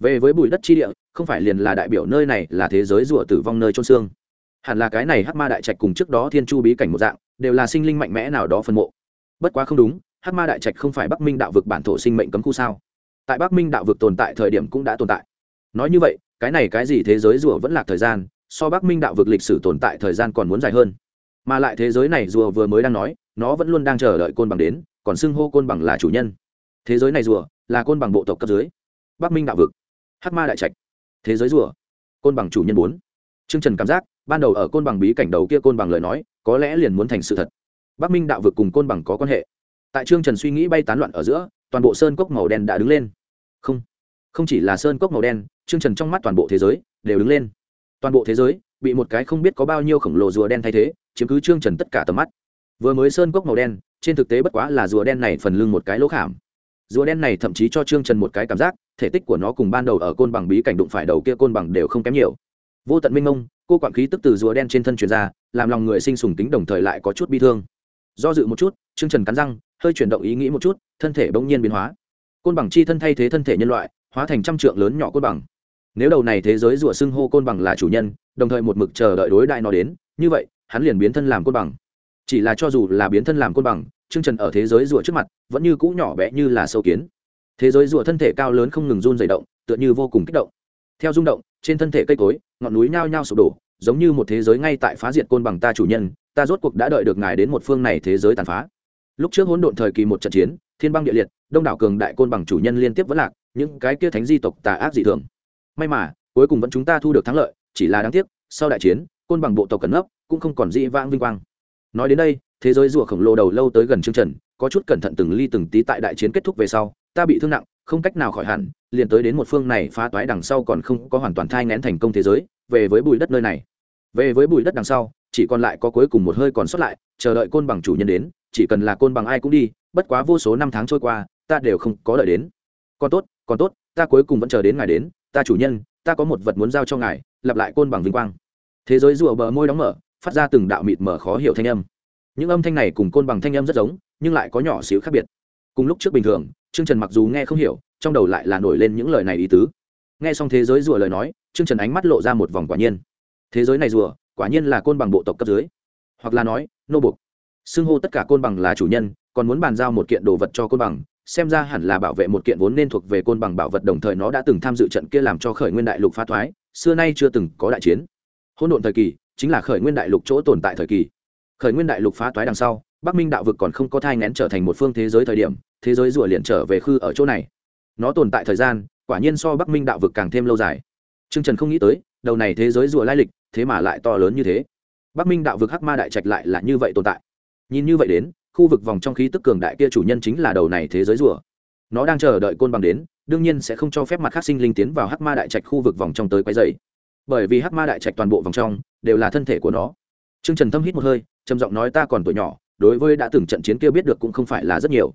Về với bụi đất chi địa, không phải liền là đại biểu nơi này là thế giới rủa tử vong nơi trôn xương. Hẳn là cái này hắc ma đại trạch cùng trước đó thiên chu bí cảnh một dạng, đều là sinh linh mạnh mẽ nào đó phân mộ bất quá không đúng Hát ma đại trạch không phải bắc minh đạo vực bản thổ sinh mệnh cấm khu sao? Tại bắc minh đạo vực tồn tại thời điểm cũng đã tồn tại. Nói như vậy, cái này cái gì thế giới rùa vẫn là thời gian, so bắc minh đạo vực lịch sử tồn tại thời gian còn muốn dài hơn. Mà lại thế giới này rùa vừa mới đang nói, nó vẫn luôn đang chờ đợi côn bằng đến, còn xưng hô côn bằng là chủ nhân. Thế giới này rùa, là côn bằng bộ tộc cấp dưới. Bắc minh đạo vực. Hát ma đại trạch. Thế giới rùa, côn bằng chủ nhân bốn. Chương trần cảm giác, ban đầu ở côn bằng bí cảnh đầu kia côn bằng lời nói, có lẽ liền muốn thành sự thật bắc minh đạo vực cùng côn bằng có quan hệ. Tại trương trần suy nghĩ bay tán loạn ở giữa, toàn bộ sơn cốc màu đen đã đứng lên. Không không chỉ là sơn cốc màu đen, trương trần trong mắt toàn bộ thế giới đều đứng lên. Toàn bộ thế giới bị một cái không biết có bao nhiêu khổng lồ rùa đen thay thế, chiếm cứ trương trần tất cả tầm mắt. Vừa mới sơn cốc màu đen, trên thực tế bất quá là rùa đen này phần lưng một cái lỗ khảm. Rùa đen này thậm chí cho trương trần một cái cảm giác, thể tích của nó cùng ban đầu ở côn bằng bí cảnh đụng phải đầu kia côn bằng đều không kém nhiều. Vô tận minh ông cô quản khí tức từ rùa đen trên thân truyền ra, làm lòng người sinh sùng tính đồng thời lại có chút bi thương do dự một chút, trương trần cắn răng, hơi chuyển động ý nghĩ một chút, thân thể bỗng nhiên biến hóa. Côn bằng chi thân thay thế thân thể nhân loại, hóa thành trăm trượng lớn nhỏ côn bằng. Nếu đầu này thế giới rủa xưng hô côn bằng là chủ nhân, đồng thời một mực chờ đợi đối đại nó đến, như vậy, hắn liền biến thân làm côn bằng. Chỉ là cho dù là biến thân làm côn bằng chương trần ở thế giới rủa trước mặt, vẫn như cũ nhỏ bé như là sâu kiến. Thế giới rùa thân thể cao lớn không ngừng run dày động, tựa như vô cùng kích động. Theo rung động, trên thân thể cây cối, ngọn núi nhao nhao sụp đổ giống như một thế giới ngay tại phá diệt côn bằng ta chủ nhân, ta rốt cuộc đã đợi được ngài đến một phương này thế giới tàn phá. Lúc trước hỗn độn thời kỳ một trận chiến, thiên băng địa liệt, đông đảo cường đại côn bằng chủ nhân liên tiếp vẫn lạc, những cái kia thánh di tộc tà ác dị thường. May mà, cuối cùng vẫn chúng ta thu được thắng lợi, chỉ là đáng tiếc, sau đại chiến, côn bằng bộ tộc cẩn nấp, cũng không còn dị vãng vinh quang. Nói đến đây, thế giới rùa khổng lồ đầu lâu tới gần chương trần, có chút cẩn thận từng ly từng tí tại đại chiến kết thúc về sau, ta bị thương nặng, không cách nào khỏi hẳn, liền tới đến một phương này phá toái đằng sau còn không có hoàn toàn thai ngén thành công thế giới, về với bụi đất nơi này về với bụi đất đằng sau, chỉ còn lại có cuối cùng một hơi còn sót lại, chờ đợi côn bằng chủ nhân đến, chỉ cần là côn bằng ai cũng đi, bất quá vô số năm tháng trôi qua, ta đều không có đợi đến. Còn tốt còn tốt, ta cuối cùng vẫn chờ đến ngài đến, ta chủ nhân, ta có một vật muốn giao cho ngài, lặp lại côn bằng vinh quang. Thế giới rùa bờ môi đóng mở, phát ra từng đạo mịt mở khó hiểu thanh âm. Những âm thanh này cùng côn bằng thanh âm rất giống, nhưng lại có nhỏ xíu khác biệt. Cùng lúc trước bình thường chương trần mặc dù nghe không hiểu, trong đầu lại là nổi lên những lời này ý tứ. Nghe xong thế giới rùa lời nói chương trần ánh mắt lộ ra một vòng quả nhiên thế giới này rùa, quả nhiên là côn bằng bộ tộc cấp dưới. Hoặc là nói, nô bục xưng hô tất cả côn bằng là chủ nhân, còn muốn bàn giao một kiện đồ vật cho côn bằng, xem ra hẳn là bảo vệ một kiện vốn nên thuộc về côn bằng bảo vật đồng thời nó đã từng tham dự trận kia làm cho khởi nguyên đại lục phá thoái, xưa nay chưa từng có đại chiến. Hỗn độn thời kỳ, chính là khởi nguyên đại lục chỗ tồn tại thời kỳ. Khởi nguyên đại lục phá thoái đằng sau, bắc minh đạo vực còn không có thai ngén trở thành một phương thế giới thời điểm, thế giới rùa liền trở về khư ở chỗ này. Nó tồn tại thời gian, quả nhiên so bắc minh đạo vực càng thêm lâu dài. T r ư ơ n g trần không nghĩ tới đầu này thế giới rùa lai lịch, thế mà lại to lớn như thế. Bắc minh đạo vực hắc ma đại trạch lại là như vậy tồn tại. Nhìn như vậy đến, khu vực vòng trong khí tức cường đại kia chủ nhân chính là đầu này thế giới rùa. Nó đang chờ đợi côn bằng đến, đương nhiên sẽ không cho phép mặt khác sinh linh tiến vào hắc ma đại trạch khu vực vòng trong tới quấy dày bởi vì hắc ma đại trạch toàn bộ vòng trong đều là thân thể của nó. T r ư ơ n g trần thâm hít một hơi, trầm giọng nói ta còn tuổi nhỏ, đối với đã từng trận chiến kia biết được cũng không phải là rất nhiều.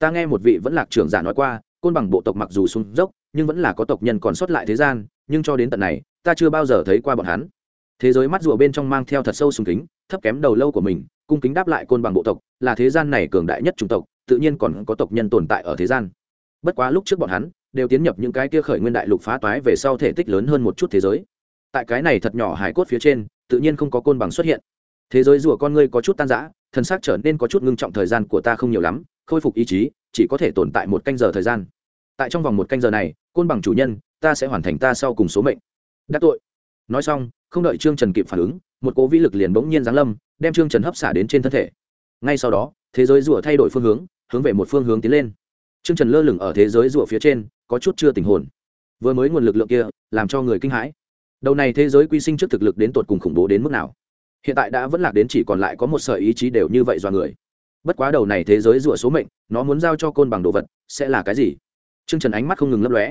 Ta nghe một vị vẫn lạc trưởng giả nói qua, côn bằng bộ tộc mặc dù sung dốc, nhưng vẫn là có tộc nhân còn sót lại thế gian, nhưng cho đến tận này ta chưa bao giờ thấy qua bọn hắn. Thế giới mắt rùa bên trong mang theo thật sâu sùng kính, thấp kém đầu lâu của mình, cung kính đáp lại côn bằng bộ tộc, là thế gian này cường đại nhất chủng tộc, tự nhiên còn có tộc nhân tồn tại ở thế gian. Bất quá lúc trước bọn hắn, đều tiến nhập những cái kia khởi nguyên đại lục phá toái về sau thể tích lớn hơn một chút thế giới. Tại cái này thật nhỏ hải cốt phía trên, tự nhiên không có côn bằng xuất hiện. Thế giới rùa con ngươi có chút tan rã, thân xác trở nên có chút ngưng trọng thời gian của ta không nhiều lắm, khôi phục ý chí, chỉ có thể tồn tại một canh giờ thời gian. Tại trong vòng một canh giờ này, côn bằng chủ nhân, ta sẽ hoàn thành ta sau cùng số mệnh đắc tội. Nói xong, không đợi trương trần kịp phản ứng, một cố vĩ lực liền bỗng nhiên giáng lâm, đem trương trần hấp xả đến trên thân thể. Ngay sau đó, thế giới rùa thay đổi phương hướng hướng về một phương hướng tiến lên. Trương trần lơ lửng ở thế giới rùa phía trên, có chút chưa tình hồn. Vừa mới nguồn lực lượng kia, làm cho người kinh hãi. Đầu này thế giới quy sinh trước thực lực đến tột cùng khủng bố đến mức nào? Hiện tại đã vẫn lạc đến chỉ còn lại có một sở ý chí đều như vậy do người. Bất quá đầu này thế giới rủa số mệnh, nó muốn giao cho côn bằng đồ vật, sẽ là cái gì? T r ư ơ n g trần ánh mắt không ngừng lấp lóe.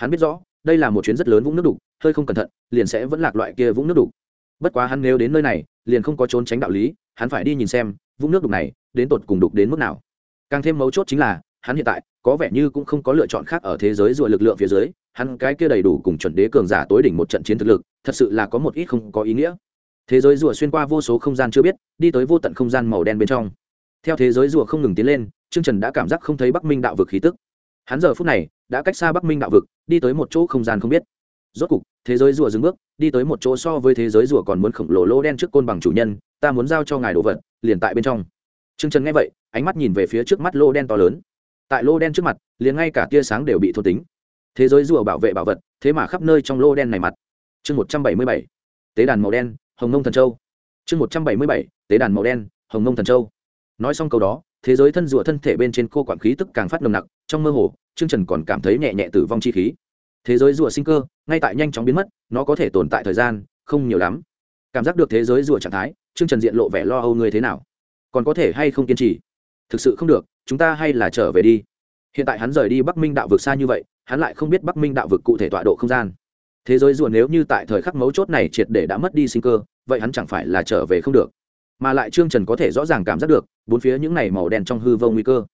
Hắn biết rõ, đây là một chuyến rất lớn vũng nước đục hơi không cẩn thận, liền sẽ vẫn lạc loại kia vũng nước đục. Bất quá hắn nếu đến nơi này, liền không có trốn tránh đạo lý, hắn phải đi nhìn xem vũng nước đục này đến tột cùng đục đến mức nào. Càng thêm mấu chốt chính là, hắn hiện tại có vẻ như cũng không có lựa chọn khác ở thế giới rùa lực lượng phía dưới, hắn cái kia đầy đủ cùng chuẩn đế cường giả tối đỉnh một trận chiến thực lực, thật sự là có một ít không có ý nghĩa. Thế giới rùa xuyên qua vô số không gian chưa biết, đi tới vô tận không gian màu đen bên trong. Theo thế giới rùa không ngừng tiến lên, trương trần đã cảm giác không thấy bắc minh đạo vực khí tức. Hắn giờ phút này đã cách xa bắc minh đạo vực, đi tới một chỗ không gian không biết rốt cục, thế giới rùa dừng bước, đi tới một chỗ so với thế giới rùa còn muốn khổng lồ lô đen trước côn bằng chủ nhân, ta muốn giao cho ngài đồ vật, liền tại bên trong. Trương trần nghe vậy, ánh mắt nhìn về phía trước mắt lô đen to lớn. Tại lô đen trước mặt, liền ngay cả tia sáng đều bị thôn tính. Thế giới rùa bảo vệ bảo vật, thế mà khắp nơi trong lô đen này mặt. Chương một trăm bảy mươi bảy, tế đàn màu đen, hồng nông thần châu. Chương một trăm bảy mươi bảy, tế đàn màu đen, hồng nông thần châu. Nói xong câu đó, thế giới thân rùa thân thể bên trên cô quản khí tức càng phát nồng nặc, trong mơ hồ chương trần còn cảm thấy nhẹ nhẹ tử vong chi khí thế giới rùa sinh cơ, ngay tại nhanh chóng biến mất, nó có thể tồn tại thời gian, không nhiều lắm. Cảm giác được thế giới rùa trạng thái chương trần diện lộ vẻ lo âu người thế nào? Còn có thể hay không kiên trì? Thực sự không được, chúng ta hay là trở về đi. Hiện tại hắn rời đi bắc minh đạo vực xa như vậy, hắn lại không biết bắc minh đạo vực cụ thể tọa độ không gian. Thế giới rùa nếu như tại thời khắc mấu chốt này triệt để đã mất đi sinh cơ, vậy hắn chẳng phải là trở về không được. Mà lại trương trần có thể rõ ràng cảm giác được, bốn phía những này màu đen trong hư vô nguy cơ.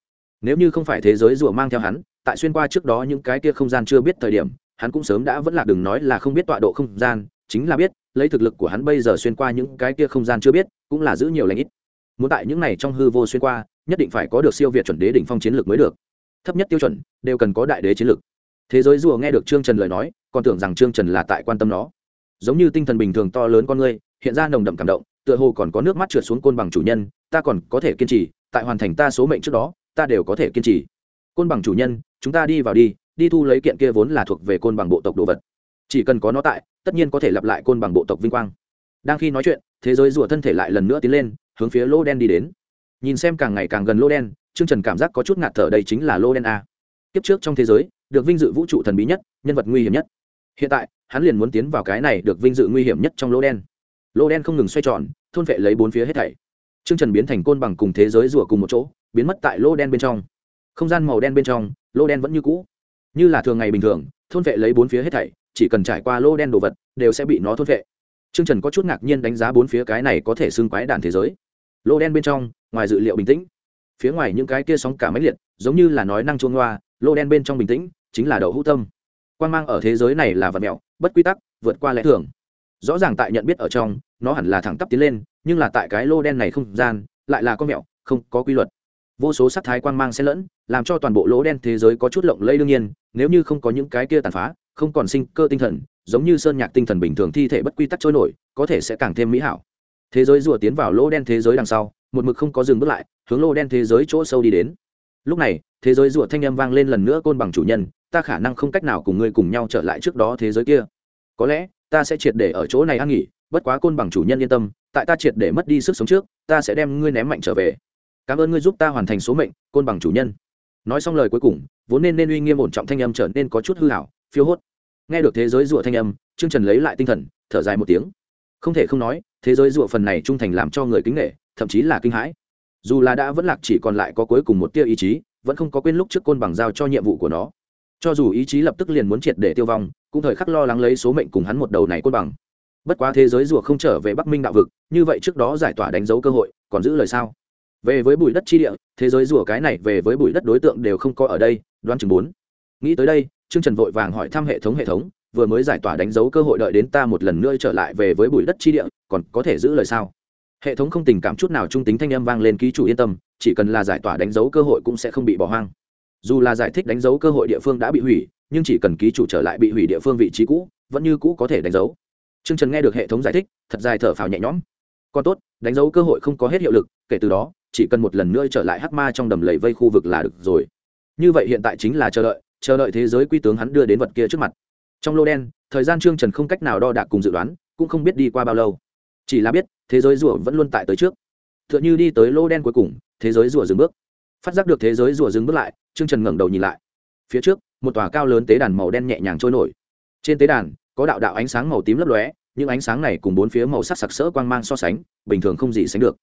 Nếu như không phải thế giới rùa mang theo hắn tại xuyên qua trước đó những cái kia không gian chưa biết thời điểm, hắn cũng sớm đã vẫn là đừng nói là không biết tọa độ không gian, chính là biết, lấy thực lực của hắn bây giờ xuyên qua những cái kia không gian chưa biết, cũng là giữ nhiều lãnh ít. Muốn tại những này trong hư vô xuyên qua, nhất định phải có được siêu việt chuẩn đế đỉnh phong chiến lược mới được. Thấp nhất tiêu chuẩn, đều cần có đại đế chiến lược. Thế giới rùa nghe được trương trần lời nói, còn tưởng rằng trương trần là tại quan tâm nó. Giống như tinh thần bình thường to lớn con người hiện ra nồng đậm cảm động, tựa hồ còn có nước mắt trượt xuống côn bằng chủ nhân, ta còn có thể kiên trì, tại hoàn thành ta số mệnh trước đó, ta đều có thể kiên trì. Côn bằng chủ nhân chúng ta đi vào đi đi thu lấy kiện kia vốn là thuộc về côn bằng bộ tộc đồ vật. Chỉ cần có nó tại, tất nhiên có thể lặp lại côn bằng bộ tộc vinh quang. Đang khi nói chuyện, thế giới rùa thân thể lại lần nữa tiến lên, hướng phía lô đen đi đến. Nhìn xem càng ngày càng gần lô đen chương trần cảm giác có chút ngạt thở đây chính là lô đen a. Kiếp trước trong thế giới, được vinh dự vũ trụ thần bí nhất, nhân vật nguy hiểm nhất. Hiện tại, hắn liền muốn tiến vào cái này được vinh dự nguy hiểm nhất trong lô đen. Lô đen không ngừng xoay tròn, thôn vệ lấy bốn phía hết thảy. Chương trần biến thành côn bằng cùng thế giới rùa cùng một chỗ, biến mất tại lô đen bên trong. Không gian màu đen bên trong lô đen vẫn như cũ. Như là thường ngày bình thường, thôn vệ lấy bốn phía hết thảy, chỉ cần trải qua lô đen đồ vật, đều sẽ bị nó thôn vệ. Chương trần có chút ngạc nhiên đánh giá bốn phía cái này có thể xưng quái đàn thế giới. Lô đen bên trong, ngoài dự liệu bình tĩnh. Phía ngoài những cái kia sóng cả máy liệt, giống như là nói năng chuông loa, lô đen bên trong bình tĩnh, chính là đậu hữu tâm. Quan mang ở thế giới này là vật mẹo bất quy tắc, vượt qua lẽ thường. Rõ ràng tại nhận biết ở trong, nó hẳn là thẳng tắp tiến lên, nhưng là tại cái lô đen này không gian, lại là con mẹo không có quy luật vô số sắc thái quan mang xen lẫn, làm cho toàn bộ lỗ đen thế giới có chút lộng lây đương nhiên, nếu như không có những cái kia tàn phá, không còn sinh cơ tinh thần, giống như sơn nhạc tinh thần bình thường thi thể bất quy tắc trôi nổi, có thể sẽ càng thêm mỹ hảo. Thế giới rùa tiến vào lỗ đen thế giới đằng sau, một mực không có dừng bước lại, hướng lỗ đen thế giới chỗ sâu đi đến. Lúc này, thế giới rùa thanh â m vang lên lần nữa côn bằng chủ nhân, ta khả năng không cách nào cùng ngươi cùng nhau trở lại trước đó thế giới kia. Có lẽ, ta sẽ triệt để ở chỗ này ăn nghỉ, bất quá côn bằng chủ nhân yên tâm, tại ta triệt để mất đi sức sống trước, ta sẽ đem ngươi ném mạnh trở về cảm ơn ngươi giúp ta hoàn thành số mệnh, côn bằng chủ nhân. Nói xong lời cuối cùng, vốn nên nên uy nghiêm ổn trọng thanh âm trở nên có chút hư hảo phiêu hốt. Nghe được thế giới rụa thanh âm chương trần lấy lại tinh thần, thở dài một tiếng. Không thể không nói, thế giới rụa phần này trung thành làm cho người kính nghệ thậm chí là kinh hãi. Dù là đã vẫn lạc chỉ còn lại có cuối cùng một tia ý chí, vẫn không có quên lúc trước côn bằng giao cho nhiệm vụ của nó. Cho dù ý chí lập tức liền muốn triệt để tiêu vong, cũng thời khắc lo lắng lấy số mệnh cùng hắn một đầu này côn bằng. Bất quá thế giới rùa không trở về bắc minh đạo vực, như vậy trước đó giải tỏa đánh dấu cơ hội, còn giữ lời sao? Về với bụi đất chi địa, thế giới rùa cái này về với bụi đất đối tượng đều không có ở đây, đoán chừng bốn. Nghĩ tới đây, trương trần vội vàng hỏi thăm hệ thống hệ thống, vừa mới giải tỏa đánh dấu cơ hội đợi đến ta một lần nữa trở lại về với bụi đất chi địa, còn có thể giữ lời sao? Hệ thống không tình cảm chút nào trung tính thanh âm vang lên ký chủ yên tâm, chỉ cần là giải tỏa đánh dấu cơ hội cũng sẽ không bị bỏ hoang. Dù là giải thích đánh dấu cơ hội địa phương đã bị hủy, nhưng chỉ cần ký chủ trở lại bị hủy địa phương vị trí cũ, vẫn như cũ có thể đánh dấu. T r ư ơ n g trần nghe được hệ thống giải thích, thật dài thở phào nhẹ nhõm. Còn tốt, đánh dấu cơ hội không có hết hiệu lực, kể từ đó chỉ cần một lần nữa trở lại hắc ma trong đầm lầy vây khu vực là được rồi. Như vậy hiện tại chính là chờ đợi chờ đợi thế giới quy tướng hắn đưa đến vật kia trước mặt. Trong lô đen, thời gian trương trần không cách nào đo đạc cùng dự đoán, cũng không biết đi qua bao lâu. Chỉ là biết, thế giới rùa vẫn luôn tại tới trước. T h ư ợ n h đi tới lô đen cuối cùng, thế giới rùa dừng bước. Phát giác được thế giới rùa dừng bước lại, trương trần ngẩng đầu nhìn lại. Phía trước, một tòa cao lớn tế đàn màu đen nhẹ nhàng trôi nổi. Trên tế đàn, có đạo đạo ánh sáng màu tím lấp lóe, những ánh sáng này cùng bốn phía màu sắc sặc sỡ quang mang so sánh, bình thường không gì sánh được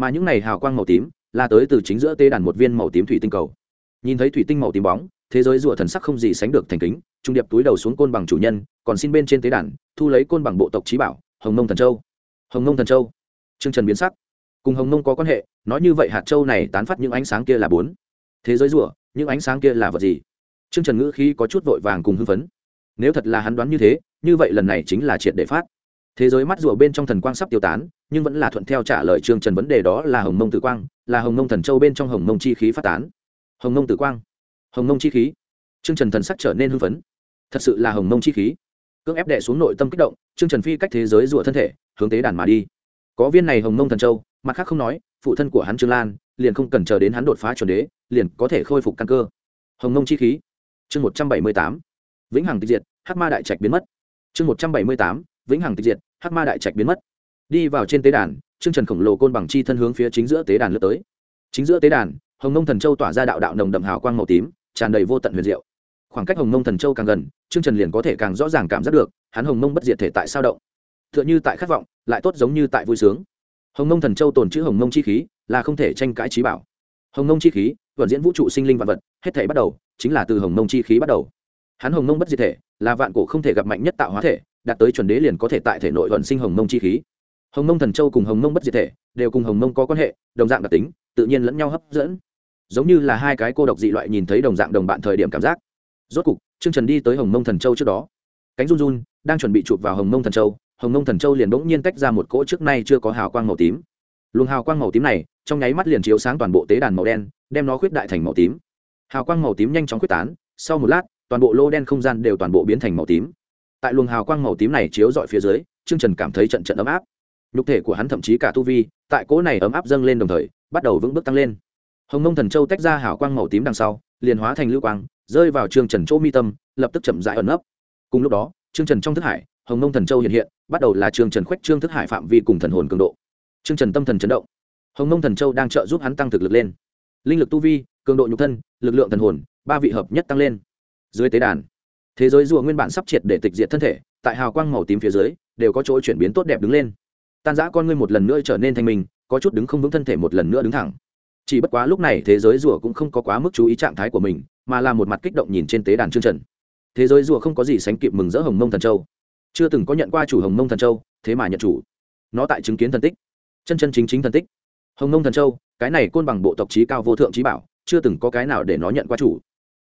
mà những này hào quang màu tím là tới từ chính giữa tế đàn một viên màu tím thủy tinh cầu. Nhìn thấy thủy tinh màu tím bóng, thế giới rùa thần sắc không gì sánh được thành kính, trung điệp túi đầu xuống côn bằng chủ nhân, còn xin bên trên tế đàn, thu lấy côn bằng bộ tộc trí bảo, hồng nông thần châu. Hồng nông thần châu. Trương trần biến sắc. Cùng hồng nông có quan hệ, nói như vậy hạt châu này tán phát những ánh sáng kia là bốn. Thế giới rùa, những ánh sáng kia là vật gì? Trương trần ngữ khí có chút vội vàng cùng hưng phấn. Nếu thật là hắn đoán như thế, như vậy lần này chính là triệt để phát thế giới mắt rùa bên trong thần quang sắp tiêu tán, nhưng vẫn là thuận theo trả lời trương trần vấn đề đó là hồng mông tử quang, là hồng mông thần châu bên trong hồng mông chi khí phát tán. Hồng mông tử quang. Hồng mông chi khí. Trương trần thần sắc trở nên hưng phấn. Thật sự là hồng mông chi khí. Cưỡng ép đệ xuống nội tâm kích động, trương trần phi cách thế giới rùa thân thể, hướng tế đàn mà đi. Có viên này hồng mông thần châu, mặt khác không nói, phụ thân của hắn trương lan, liền không cần chờ đến hắn đột phá chuẩn đế, liền có thể khôi phục căn cơ. Hồng mông chi khí. Chương một trăm bảy mươi tám. Vĩnh hằng tịch diệt, hắc ma đại trạch biến mất. Chương một trăm bảy mươi tám vĩnh hằng tịch diệt, hắc ma đại trạch biến mất. Đi vào trên tế đàn, trương trần khổng lồ côn bằng chi thân hướng phía chính giữa tế đàn lướt tới. Chính giữa tế đàn, hồng nông thần châu tỏa ra đạo đạo nồng đậm hào quang màu tím, tràn đầy vô tận huyền diệu. Khoảng cách hồng nông thần châu càng gần, trương trần liền có thể càng rõ ràng cảm giác được, hắn hồng nông bất diệt thể tại sao động. T h ư ợ n h ư tại khát vọng, lại tốt giống như tại vui sướng. Hồng nông thần châu tồn chữ hồng nông chi khí, là không thể tranh cãi trí bảo. Hồng nông chi khí vận diễn vũ trụ sinh linh vạn vật, hết thể bắt đầu chính là từ hồng nông chi khí bắt đầu. Hắn hồng nông bất diệt thể, là vạn cổ không thể gặp mạnh nhất tạo hóa thể đạt tới chuẩn đế liền có thể tại thể nội vận sinh hồng mông chi khí. Hồng mông thần châu cùng hồng mông bất diệt thể đều cùng hồng mông có quan hệ, đồng dạng đặc tính, tự nhiên lẫn nhau hấp dẫn. Giống như là hai cái cô độc dị loại nhìn thấy đồng dạng đồng bạn thời điểm cảm giác. Rốt cục, trương trần đi tới hồng mông thần châu trước đó. Cánh run run, đang chuẩn bị chụp vào hồng mông thần châu, hồng mông thần châu liền bỗng nhiên tách ra một cỗ trước nay chưa có hào quang màu tím. Luồng hào quang màu tím này, trong nháy mắt liền chiếu sáng toàn bộ tế đàn màu đen, đem nó khuyết đại thành màu tím. Hào quang màu tím nhanh chóng quyết tán, sau một lát, toàn bộ lô đen không gian đều toàn bộ biến thành màu tím tại luồng hào quang màu tím này chiếu dọi phía dưới, trương trần cảm thấy trận trận ấm áp. Nhục thể của hắn thậm chí cả tu vi, tại cỗ này ấm áp dâng lên đồng thời, bắt đầu vững bước tăng lên. Hồng mông thần châu tách ra hào quang màu tím đằng sau, liền hóa thành lưu quang, rơi vào trương trần chỗ mi tâm, lập tức chậm rãi ẩn ấp cùng lúc đó, trương trần trong thức hải, hồng mông thần châu hiện hiện, bắt đầu là trương trần khoách trương thức hải phạm vi cùng thần hồn cường độ. Trương trần tâm thần chấn động. Hồng mông thần châu đang trợ giúp hắn tăng thực lực lên. Linh lực tu vi, cường độ nhục thân, lực lượng thần hồn, ba vị hợp nhất tăng lên. Dưới tế đàn thế giới rùa nguyên bản sắp triệt để tịch diệt thân thể, tại hào quang màu tím phía dưới, đều có chỗ chuyển biến tốt đẹp đứng lên. Tan giã con ngươi một lần nữa trở nên thanh minh, có chút đứng không vững thân thể một lần nữa đứng thẳng. Chỉ bất quá lúc này thế giới rùa cũng không có quá mức chú ý trạng thái của mình, mà là một mặt kích động nhìn trên tế đàn chương trần. Thế giới rùa không có gì sánh kịp mừng rỡ hồng mông thần châu. Chưa từng có nhận qua chủ hồng mông thần châu, thế mà nhận chủ. Nó tại chứng kiến thần tích. Chân chân chính chính thần tích. Hồng mông thần châu, cái này côn bằng bộ tộc trí cao vô thượng trí bảo, chưa từng có cái nào để nó nhận qua chủ.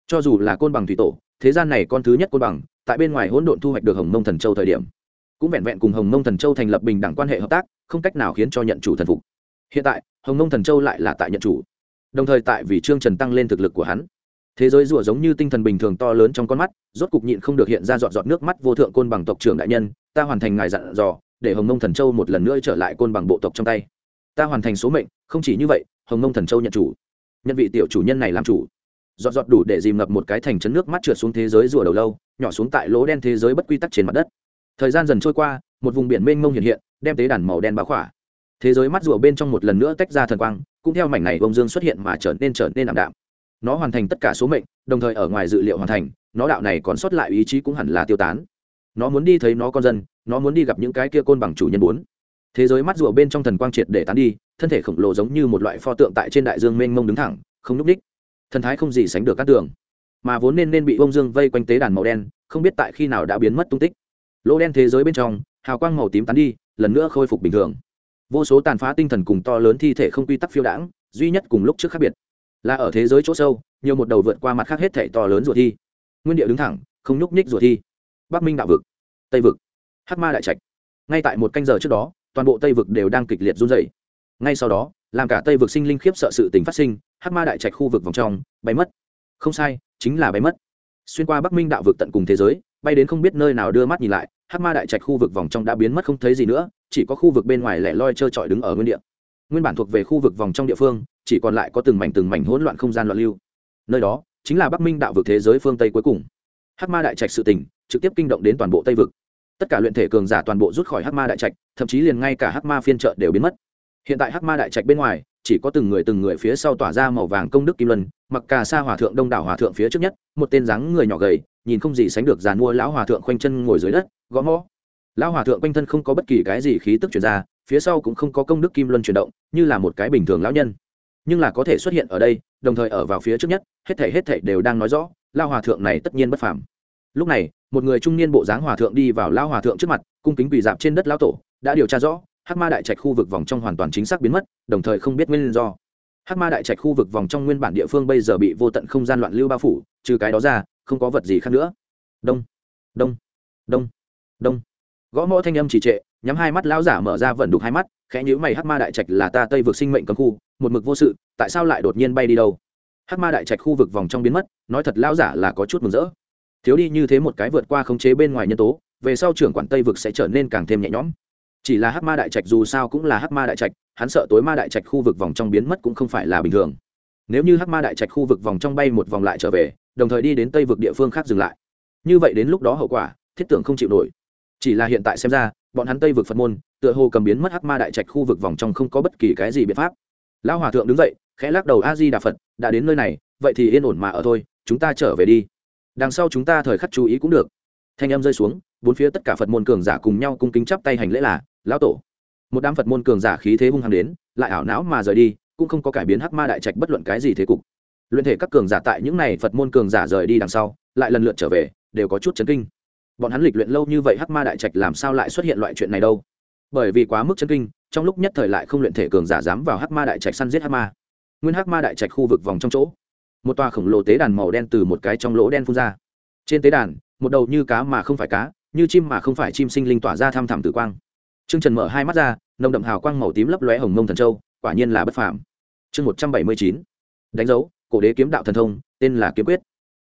Cho dù là côn bằng thủy tổ thế gian này con thứ nhất côn bằng, tại bên ngoài hỗn độn thu hoạch được hồng mông thần châu thời điểm, cũng vẹn vẹn cùng hồng mông thần châu thành lập bình đẳng quan hệ hợp tác, không cách nào khiến cho nhận chủ thần phục. Hiện tại, hồng mông thần châu lại là tại nhận chủ. Đồng thời tại vì trương trần tăng lên thực lực của hắn, thế giới rủa giống như tinh thần bình thường to lớn trong con mắt, rốt cục nhịn không được hiện ra dọn dọn nước mắt vô thượng côn bằng tộc trưởng đại nhân, ta hoàn thành ngài dặn dò, để hồng mông thần châu một lần nữa trở lại côn bằng bộ tộc trong tay. Ta hoàn thành số mệnh, không chỉ như vậy, hồng mông thần châu nhận chủ. Nhân vị tiểu chủ nhân này làm chủ giọt giọt đủ để dìm ngập một cái thành chấn nước mắt trượt xuống thế giới rùa đầu lâu, nhỏ xuống tại lỗ đen thế giới bất quy tắc trên mặt đất. Thời gian dần trôi qua, một vùng biển mênh mông hiện hiện, đem tế đàn màu đen báo khỏa. Thế giới mắt rùa bên trong một lần nữa tách ra thần quang, cũng theo mảnh này bông dương xuất hiện mà trở nên trở nên ảm đạm. Nó hoàn thành tất cả số mệnh, đồng thời ở ngoài dự liệu hoàn thành, nó đạo này còn sót lại ý chí cũng hẳn là tiêu tán. Nó muốn đi thấy nó con dân, nó muốn đi gặp những cái kia côn bằng chủ nhân bốn. Thế giới mắt rùa bên trong thần quang triệt để tán đi, thân thể khổng lồ giống như một loại pho tượng tại trên đại dương mênh mông đứng thẳng, không n ú c ních thần thái không gì sánh được các tường. Mà vốn nên nên bị bông dương vây quanh tế đàn màu đen, không biết tại khi nào đã biến mất tung tích. Lỗ đen thế giới bên trong, hào quang màu tím tán đi, lần nữa khôi phục bình thường. Vô số tàn phá tinh thần cùng to lớn thi thể không quy tắc phiêu đãng, duy nhất cùng lúc trước khác biệt. Là ở thế giới chỗ sâu, nhiều một đầu vượt qua mặt khác hết thể to lớn ruột thi. Nguyên địa đứng thẳng, không nhúc nhích ruột thi. Bắc minh đạo vực, tây vực, hắc ma đại trạch. Ngay tại một canh giờ trước đó, toàn bộ tây vực đều đang kịch liệt run dày ngay sau đó, làm cả tây vực sinh linh khiếp sợ sự tình phát sinh hắc ma đại trạch khu vực vòng trong, bay mất. Không sai, chính là bay mất. Xuyên qua bắc minh đạo vực tận cùng thế giới, bay đến không biết nơi nào đưa mắt nhìn lại, hắc ma đại trạch khu vực vòng trong đã biến mất không thấy gì nữa, chỉ có khu vực bên ngoài lẻ loi trơ trọi đứng ở nguyên địa. Nguyên bản thuộc về khu vực vòng trong địa phương, chỉ còn lại có từng mảnh từng mảnh hỗn loạn không gian loạn lưu. Nơi đó, chính là bắc minh đạo vực thế giới phương tây cuối cùng. Hắc ma đại trạch sự tình, trực tiếp kinh động đến toàn bộ tây vực. Tất cả luyện thể cường giả toàn bộ rút khỏi hắc ma đại trạch, thậm chí liền ngay cả hắc ma phiên trợ đều biến mất hiện tại hắc ma đại trạch bên ngoài, chỉ có từng người từng người phía sau tỏa ra màu vàng công đức kim luân, mặc cà sa hòa thượng, đông đảo hòa thượng phía trước nhất, một tên dáng người nhỏ gầy, nhìn không gì sánh được dàn mua lão hòa thượng khoanh chân ngồi dưới đất, gõ mõ. Lão hòa thượng quanh thân không có bất kỳ cái gì khí tức chuyển ra, phía sau cũng không có công đức kim luân chuyển động, như là một cái bình thường lão nhân. Nhưng là có thể xuất hiện ở đây, đồng thời ở vào phía trước nhất, hết thể hết thể đều đang nói rõ, lão hòa thượng này tất nhiên bất phàm. Lúc này, một người trung niên bộ dáng hòa thượng đi vào lão hòa thượng trước mặt, cung kính quỳ dạp trên đất lão tổ, đã điều tra rõ hắc ma đại trạch khu vực vòng trong hoàn toàn chính xác biến mất, đồng thời không biết nguyên do. Hắc ma đại trạch khu vực vòng trong nguyên bản địa phương bây giờ bị vô tận không gian loạn lưu bao phủ, trừ cái đó ra, không có vật gì khác nữa. Đông đông đông đông. Gõ mõ thanh âm chỉ trệ, nhắm hai mắt lão giả mở ra vận đục hai mắt, khẽ nhữ mày hắc ma đại trạch là ta tây vực sinh mệnh cấm khu, một mực vô sự, tại sao lại đột nhiên bay đi đâu? Hắc ma đại trạch khu vực vòng trong biến mất, nói thật lão giả là có chút mừng rỡ. Thiếu đi như thế một cái vượt qua khống chế bên ngoài nhân tố, về sau trưởng quản tây vực sẽ trở nên càng thêm nhẹ nhõm chỉ là hắc ma đại trạch dù sao cũng là hắc ma đại trạch, hắn sợ tối ma đại trạch khu vực vòng trong biến mất cũng không phải là bình thường. Nếu như hắc ma đại trạch khu vực vòng trong bay một vòng lại trở về, đồng thời đi đến tây vực địa phương khác dừng lại. Như vậy đến lúc đó hậu quả, thiết tưởng không chịu nổi. Chỉ là hiện tại xem ra, bọn hắn tây vực phật môn, tựa hồ cầm biến mất hắc ma đại trạch khu vực vòng trong không có bất kỳ cái gì biện pháp. Lão hòa thượng đứng dậy, khẽ lắc đầu, a di đà phật, đã đến nơi này, vậy thì yên ổn mà ở thôi, chúng ta trở về đi. Đằng sau chúng ta thời khắc chú ý cũng được. Thanh em rơi xuống, bốn phía tất cả phật môn cường giả cùng nhau cung kính chắp tay hành lễ là lão tổ. Một đám phật môn cường giả khí thế hung hăng đến, lại ảo não mà rời đi, cũng không có cải biến hắc ma đại trạch bất luận cái gì thế cục. Luyện thể các cường giả tại những này phật môn cường giả rời đi đằng sau, lại lần lượt trở về, đều có chút chấn kinh. Bọn hắn lịch luyện lâu như vậy hắc ma đại trạch làm sao lại xuất hiện loại chuyện này đâu? Bởi vì quá mức chấn kinh, trong lúc nhất thời lại không luyện thể cường giả dám vào hắc ma đại trạch săn giết hắc ma. Nguyên hắc ma đại trạch khu vực vòng trong chỗ, một tòa khổng lồ tế đàn màu đen từ một cái trong lỗ đen phun ra. Trên tế đàn, một đầu như cá mà không phải cá, như chim mà không phải chim sinh linh tỏa ra thăm thẳm tử quang. Trương Trần mở hai mắt ra, nồng đậm hào quang màu tím lấp lóe hồng mông thần châu, quả nhiên là bất phàm. Chương một trăm bảy mươi chín Đánh dấu, cổ đế kiếm đạo thần thông, tên là kiếm quyết.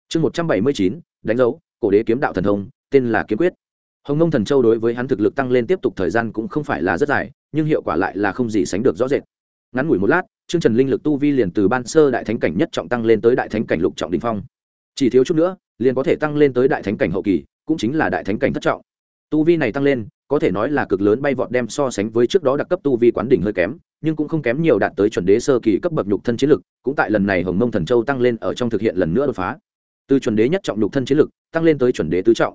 Chương một trăm bảy mươi chín Đánh dấu, cổ đế kiếm đạo thần thông, tên là kiếm quyết. Hồng mông thần châu đối với hắn thực lực tăng lên tiếp tục thời gian cũng không phải là rất dài, nhưng hiệu quả lại là không gì sánh được rõ rệt. Ngắn ngủi một lát, Trương Trần linh lực tu vi liền từ ban sơ đại thánh cảnh nhất trọng tăng lên tới đại thánh cảnh lục trọng đỉnh phong. Chỉ thiếu chút nữa, liền có thể tăng lên tới đại thánh cảnh hậu kỳ, cũng chính là đại thánh cảnh thất trọng. Tu vi này tăng lên, có thể nói là cực lớn bay vọt đem so sánh với trước đó đặc cấp tu vi quán đỉnh hơi kém, nhưng cũng không kém nhiều đạt tới chuẩn đế sơ kỳ cấp bậc nhục thân chiến lực, cũng tại lần này hồng mông thần châu tăng lên ở trong thực hiện lần nữa đột phá. Từ chuẩn đế nhất trọng nhục thân chiến lực, tăng lên tới chuẩn đế tứ trọng.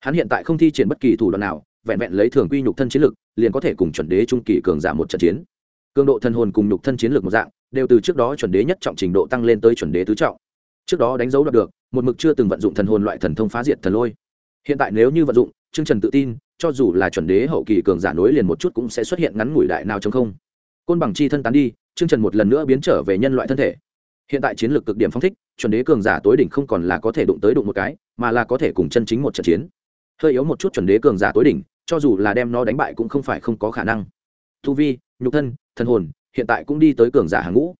Hắn hiện tại không thi triển bất kỳ thủ đoạn nào, vẹn vẹn lấy thường quy nhục thân chiến lực, liền có thể cùng chuẩn đế trung kỳ cường giả một trận chiến. Cường độ thần hồn cùng nhục thân chiến lược một dạng, đều từ trước đó chuẩn đế nhất trọng trình độ tăng lên tới chuẩn đế tứ trọng. Trước đó đánh dấu đạt được, một mực chưa từng vận dụng thần hồn loại thần thông phá diệt thần lôi hiện tại nếu như vận dụng chương trần tự tin, cho dù là chuẩn đế hậu kỳ cường giả nối liền một chút cũng sẽ xuất hiện ngắn ngủi đại nào chống không. Côn bằng chi thân tán đi chương trần một lần nữa biến trở về nhân loại thân thể. Hiện tại chiến lược cực điểm phong thích, chuẩn đế cường giả tối đỉnh không còn là có thể đụng tới đụng một cái, mà là có thể cùng chân chính một trận chiến. Hơi yếu một chút chuẩn đế cường giả tối đỉnh, cho dù là đem nó đánh bại cũng không phải không có khả năng. Thu vi, nhục thân thân hồn, hiện tại cũng đi tới cường giả hàng ngũ.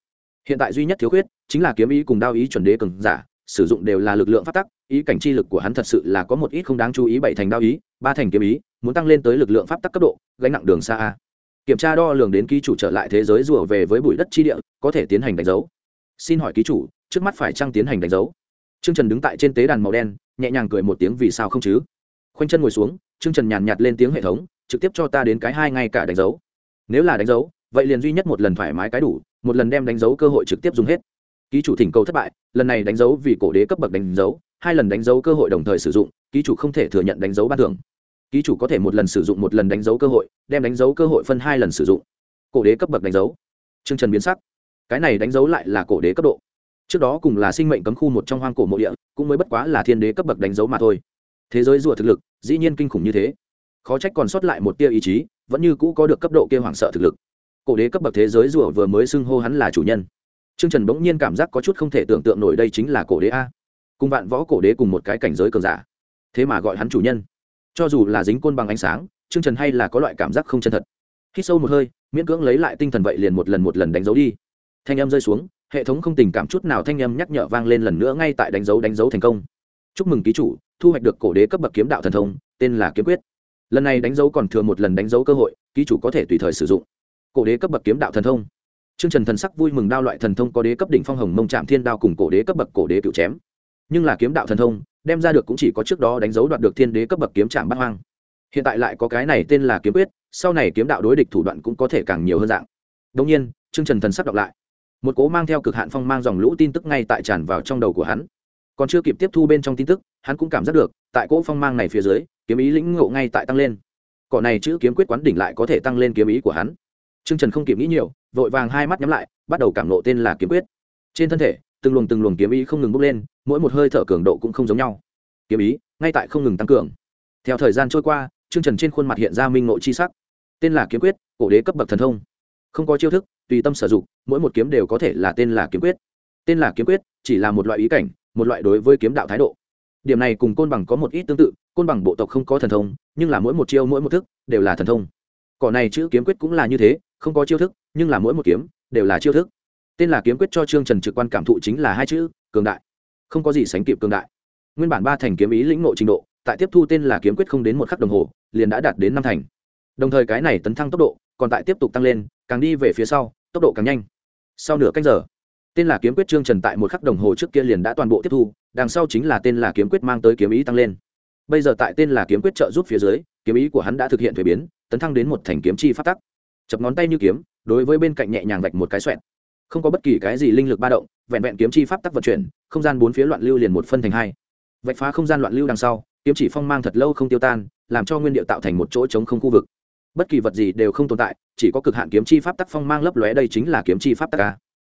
Hiện tại duy nhất thiếu khuyết chính là kiếm ý cùng đao ý chuẩn đế cường giả, sử dụng đều là lực lượng phát tắc ý cảnh chi lực của hắn thật sự là có một ít không đáng chú ý bảy thành đao ý, ba thành kiếm ý, muốn tăng lên tới lực lượng pháp tắc cấp độ, gánh nặng đường xa a. Kiểm tra đo lường đến ký chủ trở lại thế giới rùa về với bụi đất chi địa, có thể tiến hành đánh dấu. Xin hỏi ký chủ, trước mắt phải trăng tiến hành đánh dấu? Trương trần đứng tại trên tế đàn màu đen, nhẹ nhàng cười một tiếng vì sao không chứ? Khoanh chân ngồi xuống, trương trần nhàn nhạt lên tiếng hệ thống, trực tiếp cho ta đến cái hai ngay cả đánh dấu. Nếu là đánh dấu, vậy liền duy nhất một lần thoải mái cái đủ, một lần đem đánh dấu cơ hội trực tiếp dùng hết ký chủ thỉnh cầu thất bại, lần này đánh dấu vì cổ đế cấp bậc đánh dấu, hai lần đánh dấu cơ hội đồng thời sử dụng, ký chủ không thể thừa nhận đánh dấu ban thưởng. Ký chủ có thể một lần sử dụng một lần đánh dấu cơ hội, đem đánh dấu cơ hội phân hai lần sử dụng. Cổ đế cấp bậc đánh dấu. Chương trần biến sắc. Cái này đánh dấu lại là cổ đế cấp độ. Trước đó cùng là sinh mệnh cấm khu một trong hoang cổ mộ địa, cũng mới bất quá là thiên đế cấp bậc đánh dấu mà thôi. Thế giới rùa thực lực, dĩ nhiên kinh khủng như thế. Khó trách còn sót lại một tia ý chí, vẫn như cũ có được cấp độ kia hoảng sợ thực lực. Cổ đế cấp bậc thế giới rùa vừa mới xưng hô hắn là chủ nhân. Trương Trần bỗng nhiên cảm giác có chút không thể tưởng tượng nổi đây chính là cổ đế a. Cùng vạn võ cổ đế cùng một cái cảnh giới cường giả. Thế mà gọi hắn chủ nhân. Cho dù là dính côn bằng ánh sáng, Trương Trần hay là có loại cảm giác không chân thật. Hít sâu một hơi, miễn cưỡng lấy lại tinh thần vậy liền một lần một lần đánh dấu đi. Thanh âm rơi xuống, hệ thống không tình cảm chút nào thanh âm nhắc nhở vang lên lần nữa ngay tại đánh dấu đánh dấu thành công. Chúc mừng ký chủ, thu hoạch được cổ đế cấp bậc kiếm đạo thần thông, tên là kiếm quyết. Lần này đánh dấu còn thừa một lần đánh dấu cơ hội, ký chủ có thể tùy thời sử dụng. Cổ đế cấp bậc kiếm đạo thần thông Trương Trần thần sắc vui mừng đao loại thần thông có đế cấp đỉnh phong hồng mông chạm thiên đao cùng cổ đế cấp bậc cổ đế cựu chém. Nhưng là kiếm đạo thần thông, đem ra được cũng chỉ có trước đó đánh dấu đoạt được thiên đế cấp bậc kiếm trạm bát hoang. Hiện tại lại có cái này tên là kiếm quyết, sau này kiếm đạo đối địch thủ đoạn cũng có thể càng nhiều hơn dạng. Đương nhiên, Trương Trần thần sắc đọc lại. Một cố mang theo cực hạn phong mang dòng lũ tin tức ngay tại tràn vào trong đầu của hắn. Còn chưa kịp tiếp thu bên trong tin tức, hắn cũng cảm giác được, tại cỗ phong mang này phía dưới, kiếm ý lĩnh ngộ ngay tại tăng lên. Cỏ này chữ kiếm quyết quán đỉnh lại có thể tăng lên kiếm ý của hắn. Trương Trần không kịp nghĩ nhiều, vội vàng hai mắt nhắm lại bắt đầu cảm nộ tên là kiếm quyết. Trên thân thể từng luồng từng luồng kiếm ý không ngừng bốc lên mỗi một hơi thở cường độ cũng không giống nhau. Kiếm ý ngay tại không ngừng tăng cường. Theo thời gian trôi qua Trương trần trên khuôn mặt hiện ra minh ngộ chi sắc. Tên là kiếm quyết cổ đế cấp bậc thần thông. Không có chiêu thức tùy tâm sử dụng mỗi một kiếm đều có thể là tên là kiếm quyết. Tên là kiếm quyết chỉ là một loại ý cảnh một loại đối với kiếm đạo thái độ. Điểm này cùng côn bằng có một ít tương tự côn bằng bộ tộc không có thần thông nhưng là mỗi một chiêu mỗi một thức đều là thần thông cỏ này chữ kiếm quyết cũng là như thế, không có chiêu thức, nhưng là mỗi một kiếm đều là chiêu thức. Tên là kiếm quyết cho trương trần trực quan cảm thụ chính là hai chữ, cường đại. Không có gì sánh kịp cường đại. Nguyên bản ba thành kiếm ý lĩnh ngộ trình độ, tại tiếp thu tên là kiếm quyết không đến một khắc đồng hồ, liền đã đạt đến năm thành. Đồng thời cái này tấn thăng tốc độ còn tại tiếp tục tăng lên, càng đi về phía sau, tốc độ càng nhanh. Sau nửa cách giờ, tên là kiếm quyết trương trần tại một khắc đồng hồ trước kia liền đã toàn bộ tiếp thu, đằng sau chính là tên là kiếm quyết mang tới kiếm ý tăng lên. Bây giờ tại tên là kiếm quyết trợ giúp phía dưới, kiếm ý của hắn đã thực hiện thuế biến tấn thăng đến một thành kiếm chi phát tắc. Chập ngón tay như kiếm, đối với bên cạnh nhẹ nhàng vạch một cái xoẹn không có bất kỳ cái gì linh lực ba động, vẹn vẹn kiếm chi pháp tắc vận chuyển, không gian bốn phía loạn lưu liền một phân thành hai. Vạch phá không gian loạn lưu đằng sau, kiếm chỉ phong mang thật lâu không tiêu tan, làm cho nguyên điệu tạo thành một chỗ trống không khu vực. Bất kỳ vật gì đều không tồn tại, chỉ có cực hạn kiếm chi pháp tắc phong mang lấp lóe đây chính là kiếm chi pháp tắc ca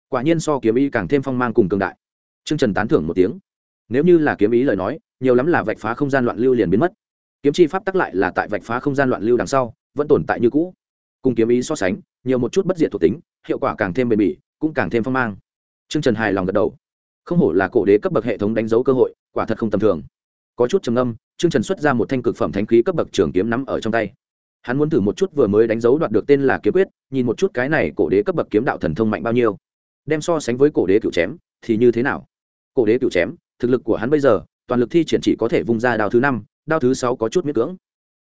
quả nhiên so kiếm ý càng thêm phong mang cùng cường đại. T trần tán thưởng một tiếng. Nếu như là kiếm ý lời nói, nhiều lắm là vạch phá không gian loạn lưu liền biến mất. Kiếm chi pháp tắc lại là tại vạch phá không gian loạn lưu đằng sau vẫn tồn tại như cũ. Cùng kiếm ý so sánh, nhiều một chút bất diệt thuộc tính, hiệu quả càng thêm bền bỉ, cũng càng thêm phong mang. T r ư ơ n g trần hài lòng gật đầu. Không hổ là cổ đế cấp bậc hệ thống đánh dấu cơ hội, quả thật không tầm thường. Có chút trầm âm t r ư ơ n g trần xuất ra một thanh cực phẩm thánh khí cấp bậc trường kiếm nắm ở trong tay. Hắn muốn thử một chút vừa mới đánh dấu đoạt được tên là kiếm quyết, nhìn một chút cái này cổ đế cấp bậc kiếm đạo thần thông mạnh bao nhiêu. Đem so sánh với cổ đế cựu chém, thì như thế nào? Cổ đế cựu chém, thực lực của hắn bây giờ, toàn lực thi triển chỉ có thể vung ra đao thứ năm, đao thứ sáu có chút miễn cưỡng.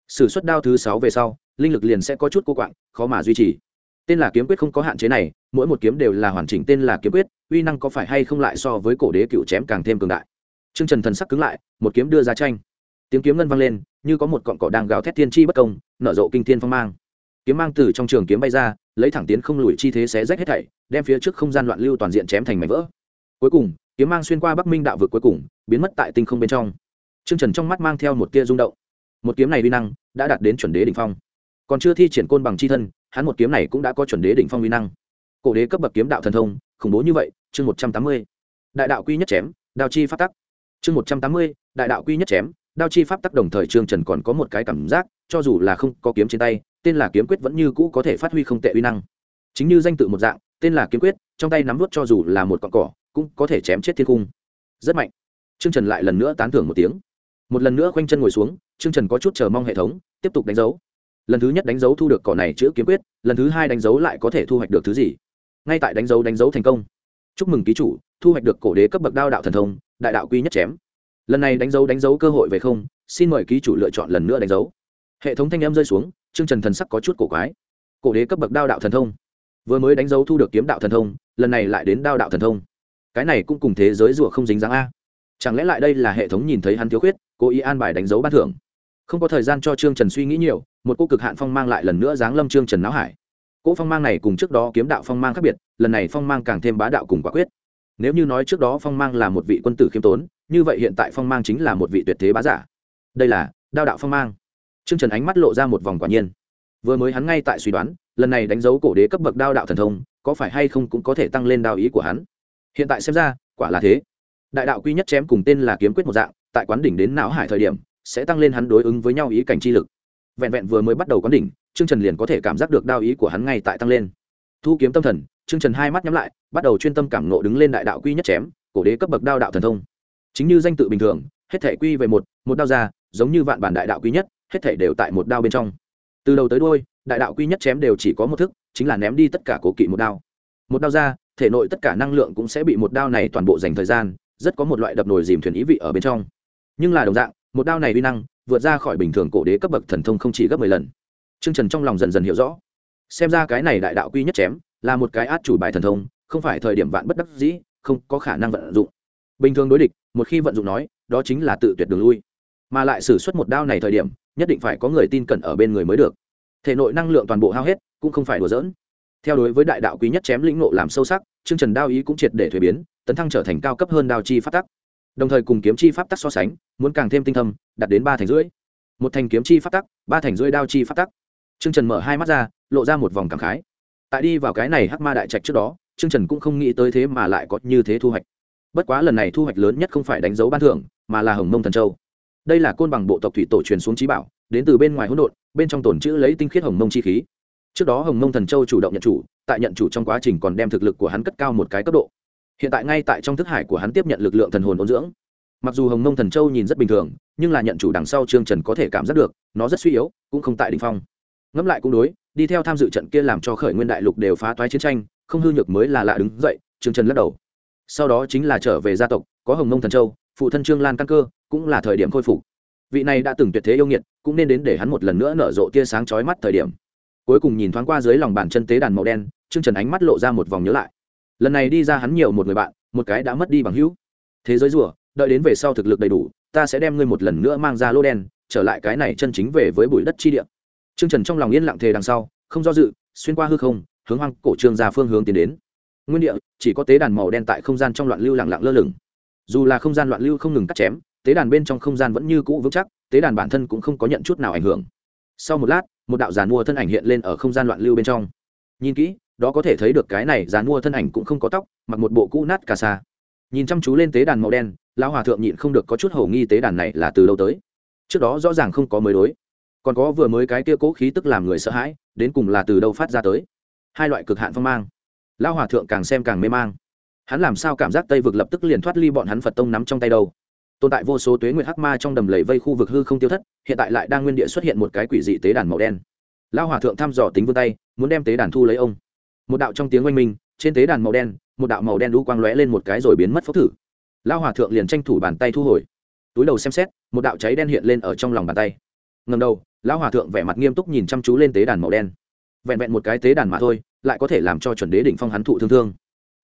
S ử suất đao thứ sáu về sau linh lực liền sẽ có chút cô quạng, khó mà duy trì. Tên là kiếm quyết không có hạn chế này, mỗi một kiếm đều là hoàn chỉnh tên là kiếm quyết, uy năng có phải hay không lại so với cổ đế cựu chém càng thêm cường đại. T r ư ơ n g trần thần sắc cứng lại, một kiếm đưa ra tranh. Tiếng kiếm ngân vang lên, như có một cọn cỏ đang gào thét thiên chi bất công, nở rộ kinh thiên phong mang. Kiếm mang từ trong trường kiếm bay ra, lấy thẳng tiến không lùi chi thế xé rách hết thảy, đem phía trước không gian loạn lưu toàn diện chém thành mảnh vỡ. Cuối cùng, kiếm mang xuyên qua bắc minh đạo vực cuối cùng, biến mất tại tinh không bên trong. T r ư ơ n g trần trong mắt mang theo một tia rung động. Một kiếm này uy năng đã đạt đến chuẩn đế đ ỉ n h phong còn chưa thi triển côn bằng chi thân, hắn một kiếm này cũng đã có chuẩn đế đỉnh phong uy năng. Cổ đế cấp bậc kiếm đạo thần thông, khủng bố như vậy, chương một trăm tám mươi. Đại đạo quy nhất chém, đao chi pháp tắc. Chương một trăm tám mươi, đại đạo quy nhất chém, đao chi pháp tắc đồng thời trương trần còn có một cái cảm giác, cho dù là không có kiếm trên tay, tên là kiếm quyết vẫn như cũ có thể phát huy không tệ uy năng. Chính như danh tự một dạng, tên là kiếm quyết, trong tay nắm vút cho dù là một cọn cỏ, cũng có thể chém chết thiên cung. Rất mạnh. Trương trần lại lần nữa tán thưởng một tiếng. Một lần nữa khoanh chân ngồi xuống, trương trần có chút chờ mong hệ thống, tiếp tục đánh dấu lần thứ nhất đánh dấu thu được cỏ này chữ kiếm quyết, lần thứ hai đánh dấu lại có thể thu hoạch được thứ gì? Ngay tại đánh dấu đánh dấu thành công. Chúc mừng ký chủ, thu hoạch được cổ đế cấp bậc đao đạo thần thông, đại đạo quy nhất chém. Lần này đánh dấu đánh dấu cơ hội về không, xin mời ký chủ lựa chọn lần nữa đánh dấu. Hệ thống thanh em rơi xuống chương trần thần sắc có chút cổ quái. Cổ đế cấp bậc đao đạo thần thông. Vừa mới đánh dấu thu được kiếm đạo thần thông, lần này lại đến đao đạo thần thông. Cái này cũng cùng thế giới rùa không dính dáng a. Chẳng lẽ lại đây là hệ thống nhìn thấy hắn thiếu khuyết, cố ý an bài đánh dấu ban thưởng? Không có thời gian cho trương trần suy nghĩ nhiều một cô cực hạn phong mang lại lần nữa giáng lâm trương trần não hải. Cỗ phong mang này cùng trước đó kiếm đạo phong mang khác biệt, lần này phong mang càng thêm bá đạo cùng quả quyết. Nếu như nói trước đó phong mang là một vị quân tử khiêm tốn, như vậy hiện tại phong mang chính là một vị tuyệt thế bá giả. Đây là đao đạo phong mang. Trương trần ánh mắt lộ ra một vòng quả nhiên. Vừa mới hắn ngay tại suy đoán, lần này đánh dấu cổ đế cấp bậc đao đạo thần thông, có phải hay không cũng có thể tăng lên đao ý của hắn. Hiện tại xem ra, quả là thế. Đại đạo quy nhất chém cùng tên là kiếm quyết một dạng, tại quán đỉnh đến não hải thời điểm, sẽ tăng lên hắn đối ứng với nhau ý cảnh chi lực vẹn vẹn vừa mới bắt đầu quán đỉnh, trương trần liền có thể cảm giác được đao ý của hắn ngay tại tăng lên. Thu kiếm tâm thần, trương trần hai mắt nhắm lại, bắt đầu chuyên tâm cảm nộ đứng lên đại đạo quy nhất chém, cổ đế cấp bậc đao đạo thần thông. Chính như danh tự bình thường, hết thể quy về một một đao ra, giống như vạn bản đại đạo quy nhất, hết thể đều tại một đao bên trong. Từ đầu tới đôi đại đạo quy nhất chém đều chỉ có một thức, chính là ném đi tất cả cố kỵ một đao. Một đao ra, thể nội tất cả năng lượng cũng sẽ bị một đao này toàn bộ dành thời gian, rất có một loại đập nồi dìm thuyền ý vị ở bên trong. Nhưng là đồng dạng một đao này uy năng, vượt ra khỏi bình thường cổ đế cấp bậc thần thông không chỉ gấp mười lần. Chương trần trong lòng dần dần hiểu rõ. Xem ra cái này đại đạo quy nhất chém, là một cái át chủ bài thần thông, không phải thời điểm vạn bất đắc dĩ, không có khả năng vận dụng. Bình thường đối địch, một khi vận dụng nói, đó chính là tự tuyệt đường lui. Mà lại xử suất một đao này thời điểm, nhất định phải có người tin cẩn ở bên người mới được. Thể nội năng lượng toàn bộ hao hết, cũng không phải đùa dỡn theo đối với đại đạo quý nhất chém lĩnh nộ làm sâu sắc chương trần đao ý cũng triệt để thuế biến, tấn thăng trở thành cao cấp hơn đao chi phát tắc đồng thời cùng kiếm chi pháp tắc so sánh, muốn càng thêm tinh thâm, đạt đến ba thành rưỡi. Một thành kiếm chi pháp tắc, ba thành rưỡi đao chi pháp tắc. Trương trần mở hai mắt ra, lộ ra một vòng cảm khái. Tại đi vào cái này hắc ma đại trạch trước đó, Trương trần cũng không nghĩ tới thế mà lại có như thế thu hoạch. Bất quá lần này thu hoạch lớn nhất không phải đánh dấu ban thưởng, mà là hồng mông thần châu. Đây là côn bằng bộ tộc thủy tổ truyền xuống trí bảo, đến từ bên ngoài hỗn độn, bên trong tổn chữ lấy tinh khiết hồng mông chi khí. Trước đó hồng mông thần châu chủ động nhận chủ, tại nhận chủ trong quá trình còn đem thực lực của hắn cất cao một cái cấp độ hiện tại ngay tại trong thức hải của hắn tiếp nhận lực lượng thần hồn ôn dưỡng. Mặc dù hồng nông thần châu nhìn rất bình thường, nhưng là nhận chủ đằng sau trương trần có thể cảm giác được, nó rất suy yếu, cũng không tại đ ỉ n h phong. Ngẫm lại cũng đối, đi theo tham dự trận kia làm cho khởi nguyên đại lục đều phá toái chiến tranh, không hư nhược mới là lạ đứng dậy, trương trần lắc đầu. Sau đó chính là trở về gia tộc, có hồng nông thần châu, phụ thân trương lan căn cơ, cũng là thời điểm khôi phục. Vị này đã từng tuyệt thế yêu nghiệt, cũng nên đến để hắn một lần nữa nở rộ tia sáng chói mắt thời điểm. Cuối cùng nhìn thoáng qua dưới lòng bàn chân tế đàn màu đen, trương trần ánh mắt lộ ra một vòng nhớ lại lần này đi ra hắn nhiều một người bạn một cái đã mất đi bằng hữu. Thế giới rủa, đợi đến về sau thực lực đầy đủ ta sẽ đem ngươi một lần nữa mang ra lô đen trở lại cái này chân chính về với bụi đất chi địa. Trương trần trong lòng yên lặng thề đằng sau không do dự xuyên qua hư không hướng hoang cổ trương ra phương hướng tiến đến. Nguyên địa chỉ có tế đàn màu đen tại không gian trong loạn lưu lặng lặng lơ lửng. Dù là không gian loạn lưu không ngừng cắt chém tế đàn bên trong không gian vẫn như cũ vững chắc tế đàn bản thân cũng không có nhận chút nào ảnh hưởng. Sau một lát một đạo giàn mua thân ảnh hiện lên ở không gian loạn lưu bên trong. Nhìn kỹ đó có thể thấy được cái này dàn mua thân ảnh cũng không có tóc, mặc một bộ cũ nát cà sa. Nhìn chăm chú lên tế đàn màu đen, lão hòa thượng nhịn không được có chút hầu nghi tế đàn này là từ lâu tới. Trước đó rõ ràng không có mới đối. Còn có vừa mới cái kia cố khí tức làm người sợ hãi, đến cùng là từ đâu phát ra tới. Hai loại cực hạn phong mang. Lão hòa thượng càng xem càng mê mang. Hắn làm sao cảm giác tây vực lập tức liền thoát ly bọn hắn phật tông nắm trong tay đâu? Tồn tại vô số tuế nguyệt hắc ma trong đầm lầy vây khu vực hư không tiêu thất, hiện tại lại đang nguyên địa xuất hiện một cái quỷ dị tế đàn màu đen. Lão hòa thượng thăm dò tính vươn tay, muốn đem tế đàn thu lấy ông một đạo trong tiếng oanh minh, trên tế đàn màu đen, một đạo màu đen đu quang lóe lên một cái rồi biến mất phốc thử. Lao hòa thượng liền tranh thủ bàn tay thu hồi. Túi đầu xem xét, một đạo cháy đen hiện lên ở trong lòng bàn tay. Ngầm đầu, lão hòa thượng vẻ mặt nghiêm túc nhìn chăm chú lên tế đàn màu đen. Vẹn vẹn một cái tế đàn mà thôi, lại có thể làm cho chuẩn đế đỉnh phong hắn thụ thương thương.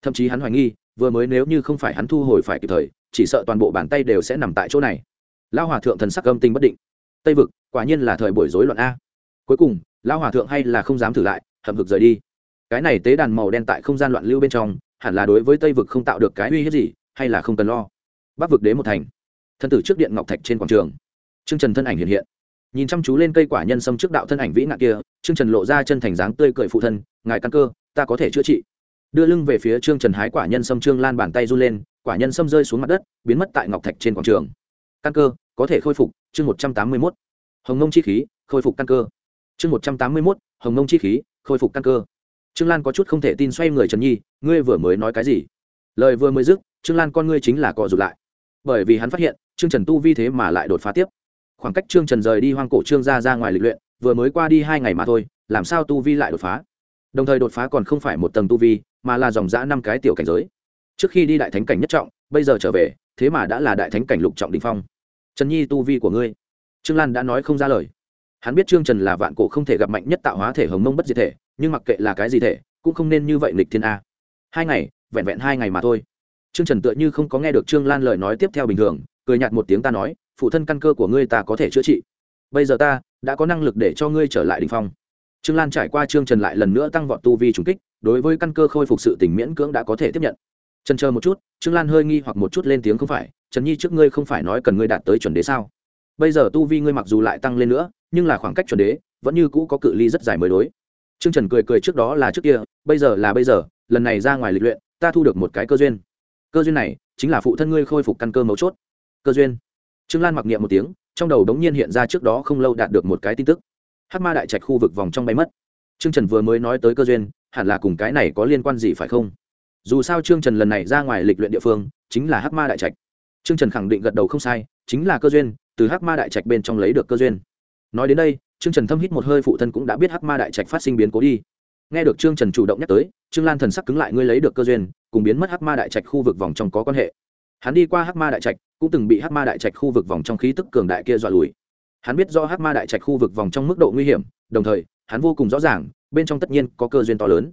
Thậm chí hắn hoài nghi, vừa mới nếu như không phải hắn thu hồi phải kịp thời, chỉ sợ toàn bộ bàn tay đều sẽ nằm tại chỗ này. Lão hòa thượng thần sắc âm tinh bất định. Tây vực, quả nhiên là thời buổi rối loạn a. Cuối cùng, lão hòa thượng hay là không dám thử lại, hậm hực rời đi cái này tế đàn màu đen tại không gian loạn lưu bên trong, hẳn là đối với tây vực không tạo được cái uy hiếp gì, hay là không cần lo. Bắc vực đế một thành. Thân tử trước điện ngọc thạch trên quảng trường. Trương trần thân ảnh hiện hiện. Nhìn chăm chú lên cây quả nhân sâm trước đạo thân ảnh vĩ nạn kia, trương trần lộ ra chân thành dáng tươi cười phụ thân, ngài căn cơ, ta có thể chữa trị. Đưa lưng về phía trương trần hái quả nhân sâm trương lan bàn tay run lên, quả nhân sâm rơi xuống mặt đất, biến mất tại ngọc thạch trên quảng trường. Căn cơ, có thể khôi phục, chương một trăm tám mươi mốt. Hồng nông chi khí, khôi phục căn cơ. Chương một trăm tám mươi mốt, hồng nông chi khí, khôi phục căn cơ trương lan có chút không thể tin xoay người trần nhi, ngươi vừa mới nói cái gì? Lời vừa mới dứt, trương lan con ngươi chính là cọ rụt lại. Bởi vì hắn phát hiện, trương trần tu vi thế mà lại đột phá tiếp. Khoảng cách trương trần rời đi hoang cổ trương ra ra ngoài lịch luyện, vừa mới qua đi hai ngày mà thôi, làm sao tu vi lại đột phá? Đồng thời đột phá còn không phải một tầng tu vi, mà là dòng giã năm cái tiểu cảnh giới. Trước khi đi đại thánh cảnh nhất trọng, bây giờ trở về, thế mà đã là đại thánh cảnh lục trọng đình phong. Trần nhi, tu vi của ngươi. Trương lan đã nói không ra lời. Hắn biết trương trần là vạn cổ không thể gặp mạnh nhất tạo hóa thể hồng mông bất diệt thể nhưng mặc kệ là cái gì thể, cũng không nên như vậy lịch thiên a. Hai ngày, vẹn vẹn hai ngày mà thôi. Trương trần tựa như không có nghe được trương lan lời nói tiếp theo bình thường, cười nhạt một tiếng ta nói, phụ thân căn cơ của ngươi ta có thể chữa trị. Bây giờ ta đã có năng lực để cho ngươi trở lại đình phong. Trương lan trải qua trương trần lại lần nữa tăng vọt tu vi trùng kích, đối với căn cơ khôi phục sự tình miễn cưỡng đã có thể tiếp nhận. Trần chờ một chút, trương lan hơi nghi hoặc một chút lên tiếng không phải, trần nhi trước ngươi không phải nói cần ngươi đạt tới chuẩn đế sao? Bây giờ tu vi ngươi mặc dù lại tăng lên nữa, nhưng là khoảng cách chuẩn đế vẫn như cũ có cự ly rất dài mới đối trương trần cười cười trước đó là trước kia, bây giờ là bây giờ, lần này ra ngoài lịch luyện, ta thu được một cái cơ duyên. Cơ duyên này chính là phụ thân ngươi khôi phục căn cơ mấu chốt. Cơ duyên. Trương lan mặc niệm một tiếng, trong đầu đống nhiên hiện ra trước đó không lâu đạt được một cái tin tức. Hắc ma đại trạch khu vực vòng trong bay mất. Trương trần vừa mới nói tới cơ duyên, hẳn là cùng cái này có liên quan gì phải không? Dù sao trương trần lần này ra ngoài lịch luyện địa phương chính là Hắc ma đại trạch. Trương trần khẳng định gật đầu không sai, chính là cơ duyên, từ Hắc ma đại trạch bên trong lấy được cơ duyên. Nói đến đây trương trần thâm hít một hơi, phụ thân cũng đã biết hắc ma đại trạch phát sinh biến cố đi. Nghe được trương trần chủ động nhắc tới, trương lan thần sắc cứng lại, ngươi lấy được cơ duyên, cùng biến mất hắc ma đại trạch khu vực vòng trong có quan hệ. Hắn đi qua hắc ma đại trạch, cũng từng bị hắc ma đại trạch khu vực vòng trong khí tức cường đại kia dọa lùi. Hắn biết do hắc ma đại trạch khu vực vòng trong mức độ nguy hiểm, đồng thời, hắn vô cùng rõ ràng, bên trong tất nhiên có cơ duyên to lớn.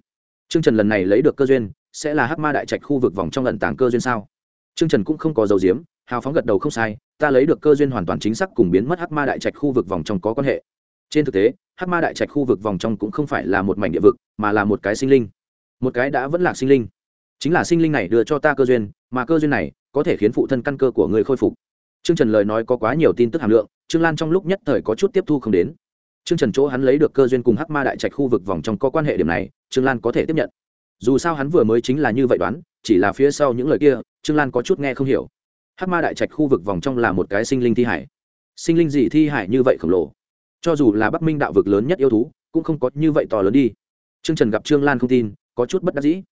Trương trần lần này lấy được cơ duyên, sẽ là hắc ma đại trạch khu vực vòng trong lần tàng cơ duyên sao? Trương trần cũng không có dấu diếm, hào phóng gật đầu không sai, ta lấy được cơ duyên hoàn toàn chính xác cùng biến mất hắc ma đại trạch khu vực vòng trong có quan hệ trên thực tế hát ma đại trạch khu vực vòng trong cũng không phải là một mảnh địa vực mà là một cái sinh linh một cái đã vẫn là sinh linh chính là sinh linh này đưa cho ta cơ duyên mà cơ duyên này có thể khiến phụ thân căn cơ của người khôi phục Trương Trần lời nói có quá nhiều tin tức hàm lượng, Trương Lan trong lúc nhất thời có chút tiếp thu không đến. Trương Trần chỗ hắn lấy được cơ duyên cùng Hắc Ma đại trạch khu vực vòng trong có quan hệ điểm này, Trương Lan có thể tiếp nhận. Dù sao hắn vừa mới chính là như vậy đoán, chỉ là phía sau những lời kia, Trương Lan có chút nghe không hiểu. Hắc Ma đại trạch khu vực vòng trong là một cái sinh linh thi hải. Sinh linh gì thi hải như vậy khổng lồ? Cho dù là Bắc Minh đạo vực lớn nhất yêu thú, cũng không có như vậy to lớn đi. Trương Trần gặp Trương Lan không tin, có chút bất đắc dĩ.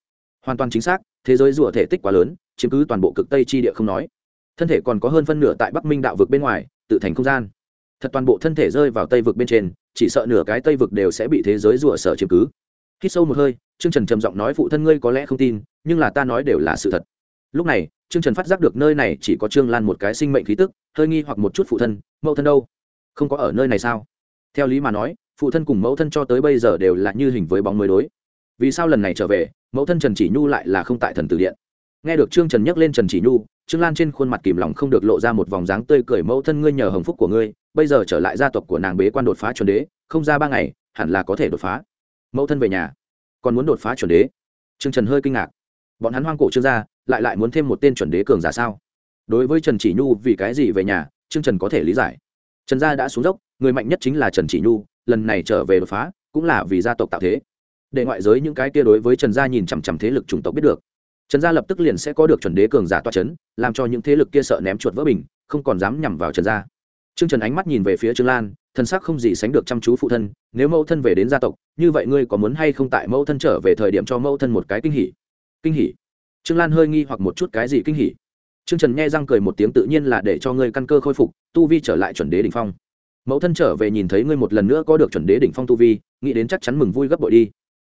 Hoàn toàn chính xác, thế giới rùa thể tích quá lớn, chiếm cứ toàn bộ cực tây chi địa không nói. Thân thể còn có hơn phân nửa tại bắc minh đạo vực bên ngoài tự thành không gian. Thật toàn bộ thân thể rơi vào tây vực bên trên chỉ sợ nửa cái tây vực đều sẽ bị thế giới rùa sở chiếm cứ. Khi sâu một hơi trương trần trầm giọng nói phụ thân ngươi có lẽ không tin nhưng là ta nói đều là sự thật. Lúc này trương trần phát giác được nơi này chỉ có trương lan một cái sinh mệnh khí tức hơi nghi hoặc một chút phụ thân mẫu thân đâu? Không có ở nơi này sao? Theo lý mà nói, phụ thân cùng mẫu thân cho tới bây giờ đều là như hình với bóng mới đối. Vì sao lần này trở về, mẫu thân trần chỉ nhu lại là không tại thần tử điện? Nghe được trương trần nhắc lên trần chỉ nhu, trương lan trên khuôn mặt kìm lòng không được lộ ra một vòng dáng tươi cười, mẫu thân ngươi nhờ hồng phúc của ngươi, bây giờ trở lại gia tộc của nàng bế quan đột phá chuẩn đế, không ra ba ngày, hẳn là có thể đột phá. Mẫu thân về nhà, còn muốn đột phá chuẩn đế? Trương trần hơi kinh ngạc. Bọn hắn hoang cổ trương gia lại lại muốn thêm một tên chuẩn đế cường giả sao? Đối với trần chỉ nhu vì cái gì về nhà, trương trần có thể lý giải. Trần gia đã xuống dốc người mạnh nhất chính là trần chỉ nhu, lần này trở về đột phá, cũng là vì gia tộc tạo thế. Để ngoại giới những cái kia đối với trần gia nhìn chằm chằm thế lực chủng tộc biết được. Trần gia lập tức liền sẽ có được chuẩn đế cường giả toa c h ấ n làm cho những thế lực kia sợ ném chuột vỡ bình, không còn dám nhằm vào trần gia. T r ư ơ n g trần ánh mắt nhìn về phía trương lan thân xác không gì sánh được chăm chú phụ thân, nếu mẫu thân về đến gia tộc, như vậy ngươi có muốn hay không tại mẫu thân trở về thời điểm cho mẫu thân một cái kinh hỉ? Kinh hỉ? Trương lan hơi nghi hoặc một chút, cái gì kinh hỉ? Trương trần nghe răng cười một tiếng tự nhiên là để cho ngươi căn cơ khôi phục, tu vi trở lại chuẩn đế đ ỉ n h phong mẫu thân trở về nhìn thấy ngươi một lần nữa có được chuẩn đế đỉnh phong tu vi, nghĩ đến chắc chắn mừng vui gấp bội đi.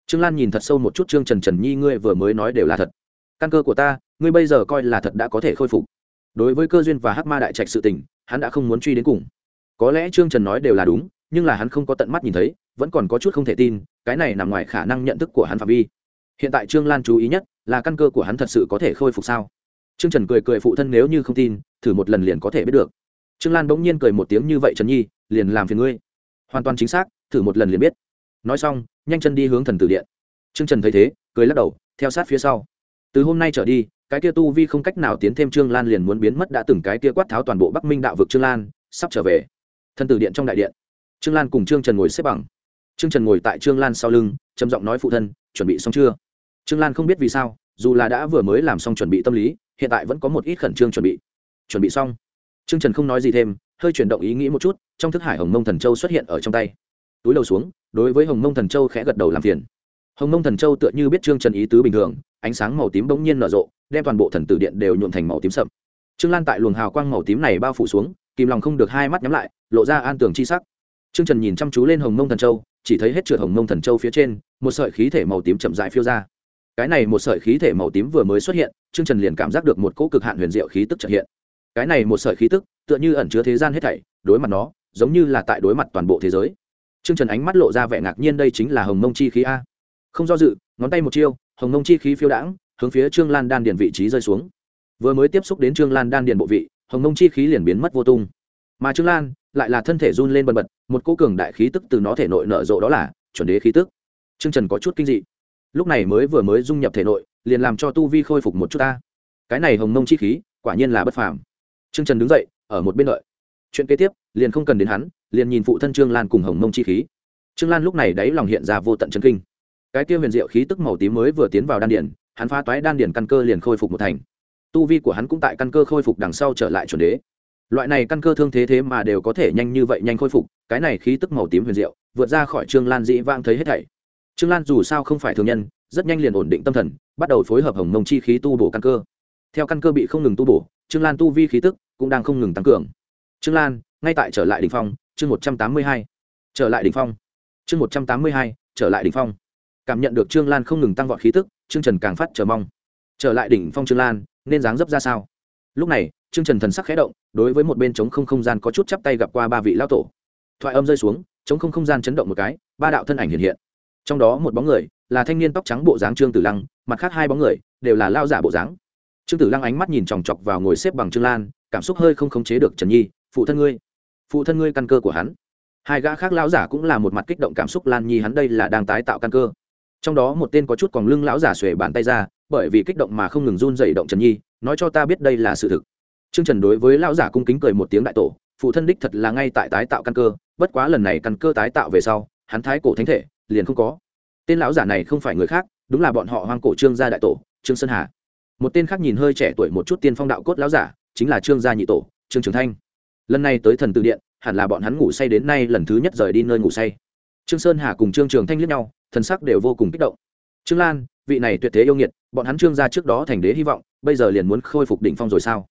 Trương lan nhìn thật sâu một chút trương trần trần nhi, ngươi vừa mới nói đều là thật. Căn cơ của ta, ngươi bây giờ coi là thật đã có thể khôi phục. Đối với cơ duyên và hắc ma đại trạch sự tình, hắn đã không muốn truy đến cùng. Có lẽ trương trần nói đều là đúng, nhưng là hắn không có tận mắt nhìn thấy, vẫn còn có chút không thể tin, cái này nằm ngoài khả năng nhận thức của hắn phạm vi. Hiện tại trương lan chú ý nhất là căn cơ của hắn thật sự có thể khôi phục sao? Trương trần cười cười phụ thân nếu như không tin, thử một lần liền có thể biết được. Trương lan bỗng nhiên cười một tiếng như vậy trần nhi liền làm phiền ngươi. Hoàn toàn chính xác, thử một lần liền biết. Nói xong, nhanh chân đi hướng thần tử điện. Trương trần thấy thế, cười lắc đầu, theo sát phía sau. Từ hôm nay trở đi, cái kia tu vi không cách nào tiến thêm trương lan liền muốn biến mất đã từng cái kia quát tháo toàn bộ bắc minh đạo vực trương lan, sắp trở về. Thần tử điện trong đại điện. Trương lan cùng trương trần ngồi xếp bằng. Trương trần ngồi tại trương lan sau lưng, trầm giọng nói phụ thân, chuẩn bị xong chưa? Trương lan không biết vì sao, dù là đã vừa mới làm xong chuẩn bị tâm lý, hiện tại vẫn có một ít khẩn trương chuẩn bị. Chuẩn bị xong. Trương trần không nói gì thêm hơi chuyển động ý nghĩ một chút, trong thức hải hồng mông thần châu xuất hiện ở trong tay. Túi đầu xuống, đối với hồng mông thần châu khẽ gật đầu làm phiền. Hồng mông thần châu tựa như biết trương trần ý tứ bình thường, ánh sáng màu tím bỗng nhiên nở rộ, đem toàn bộ thần tử điện đều nhuộn thành màu tím sậm. Trương lan tại luồng hào quang màu tím này bao phủ xuống, kìm lòng không được hai mắt nhắm lại, lộ ra an tường chi sắc. Trương trần nhìn chăm chú lên hồng mông thần châu, chỉ thấy hết trượt hồng mông thần châu phía trên, một sợi khí thể màu tím chậm dại phiêu ra. Cái này một sợi khí thể màu tím vừa mới xuất hiện, trương trần liền cảm giác được một cỗ cực hạn huyền diệu khí tức trợ hiện cái này một sợi khí tức, tựa như ẩn chứa thế gian hết thảy, đối mặt nó, giống như là tại đối mặt toàn bộ thế giới. Trương trần ánh mắt lộ ra vẻ ngạc nhiên đây chính là hồng mông chi khí a. Không do dự, ngón tay một chiêu, hồng mông chi khí phiêu đãng, hướng phía trương lan đan điền vị trí rơi xuống. Vừa mới tiếp xúc đến trương lan đan điền bộ vị, hồng mông chi khí liền biến mất vô tung. Mà trương lan lại là thân thể run lên bần bật, một cô cường đại khí tức từ nó thể nội nở rộ đó là chuẩn đế khí tức. Trương trần có chút kinh dị. Lúc này mới vừa mới dung nhập thể nội, liền làm cho tu vi khôi phục một chút ta. Cái này hồng mông chi khí, quả nhiên là bất phàm trương trần đứng dậy, ở một bên đợi. Chuyện kế tiếp, liền không cần đến hắn, liền nhìn phụ thân trương lan cùng hồng mông chi khí. Trương lan lúc này đáy lòng hiện ra vô tận chân kinh. Cái kia huyền diệu khí tức màu tím mới vừa tiến vào đan điển hắn phá toái đan điển căn cơ liền khôi phục một thành. Tu vi của hắn cũng tại căn cơ khôi phục đằng sau trở lại chuẩn đế. Loại này căn cơ thương thế thế mà đều có thể nhanh như vậy nhanh khôi phục, cái này khí tức màu tím huyền diệu, vượt ra khỏi trương lan dĩ vang thấy hết thảy. Trương lan dù sao không phải thường nhân, rất nhanh liền ổn định tâm thần, bắt đầu phối hợp hồng mông chi khí tu bổ căn cơ. Theo căn cơ bị không ngừng tu bổ trương lan tu vi khí tức cũng đang không ngừng tăng cường. Trương lan, ngay tại trở lại đ ỉ n h phong, chương một trăm tám mươi hai. Trở lại đ ỉ n h phong. Chương một trăm tám mươi hai, trở lại đ ỉ n h phong. Cảm nhận được trương lan không ngừng tăng vọt khí tức, trương trần càng phát chờ mong. Trở lại đỉnh phong trương lan, nên dáng dấp ra sao? Lúc này, trương trần thần sắc khẽ động, đối với một bên trống không không gian có chút chắp tay gặp qua ba vị lão tổ. Thoại âm rơi xuống, trống không không gian chấn động một cái, ba đạo thân ảnh hiện hiện. Trong đó một bóng người là thanh niên tóc trắng bộ dáng trương tử lăng, mặt khác hai bóng người đều là lao giả bộ dáng trương tử lăng ánh mắt nhìn chòng chọc vào ngồi xếp bằng trương lan, cảm xúc hơi không khống chế được trần nhi, phụ thân ngươi, phụ thân ngươi căn cơ của hắn. Hai gã khác lão giả cũng là một mặt kích động cảm xúc lan nhi hắn đây là đang tái tạo căn cơ. Trong đó một tên có chút còn lưng lão giả xuề bàn tay ra, bởi vì kích động mà không ngừng run dậy động trần nhi, nói cho ta biết đây là sự thực. Trương trần đối với lão giả cung kính cười một tiếng đại tổ, phụ thân đích thật là ngay tại tái tạo căn cơ, bất quá lần này căn cơ tái tạo về sau, hắn thái cổ thánh thể, liền không có. Tên lão giả này không phải người khác, đúng là bọn họ hoang cổ trương gia đại tổ, trương sơn hà một tên khác nhìn hơi trẻ tuổi một chút tiên phong đạo cốt lão giả, chính là trương gia nhị tổ, trương trường thanh. Lần này tới thần tự điện, hẳn là bọn hắn ngủ say đến nay lần thứ nhất rời đi nơi ngủ say. Trương sơn hà cùng trương trường thanh liếc nhau, thần sắc đều vô cùng kích động. Trương lan, vị này tuyệt thế yêu nghiệt, bọn hắn trương gia trước đó thành đế hy vọng, bây giờ liền muốn khôi phục đỉnh phong rồi sao?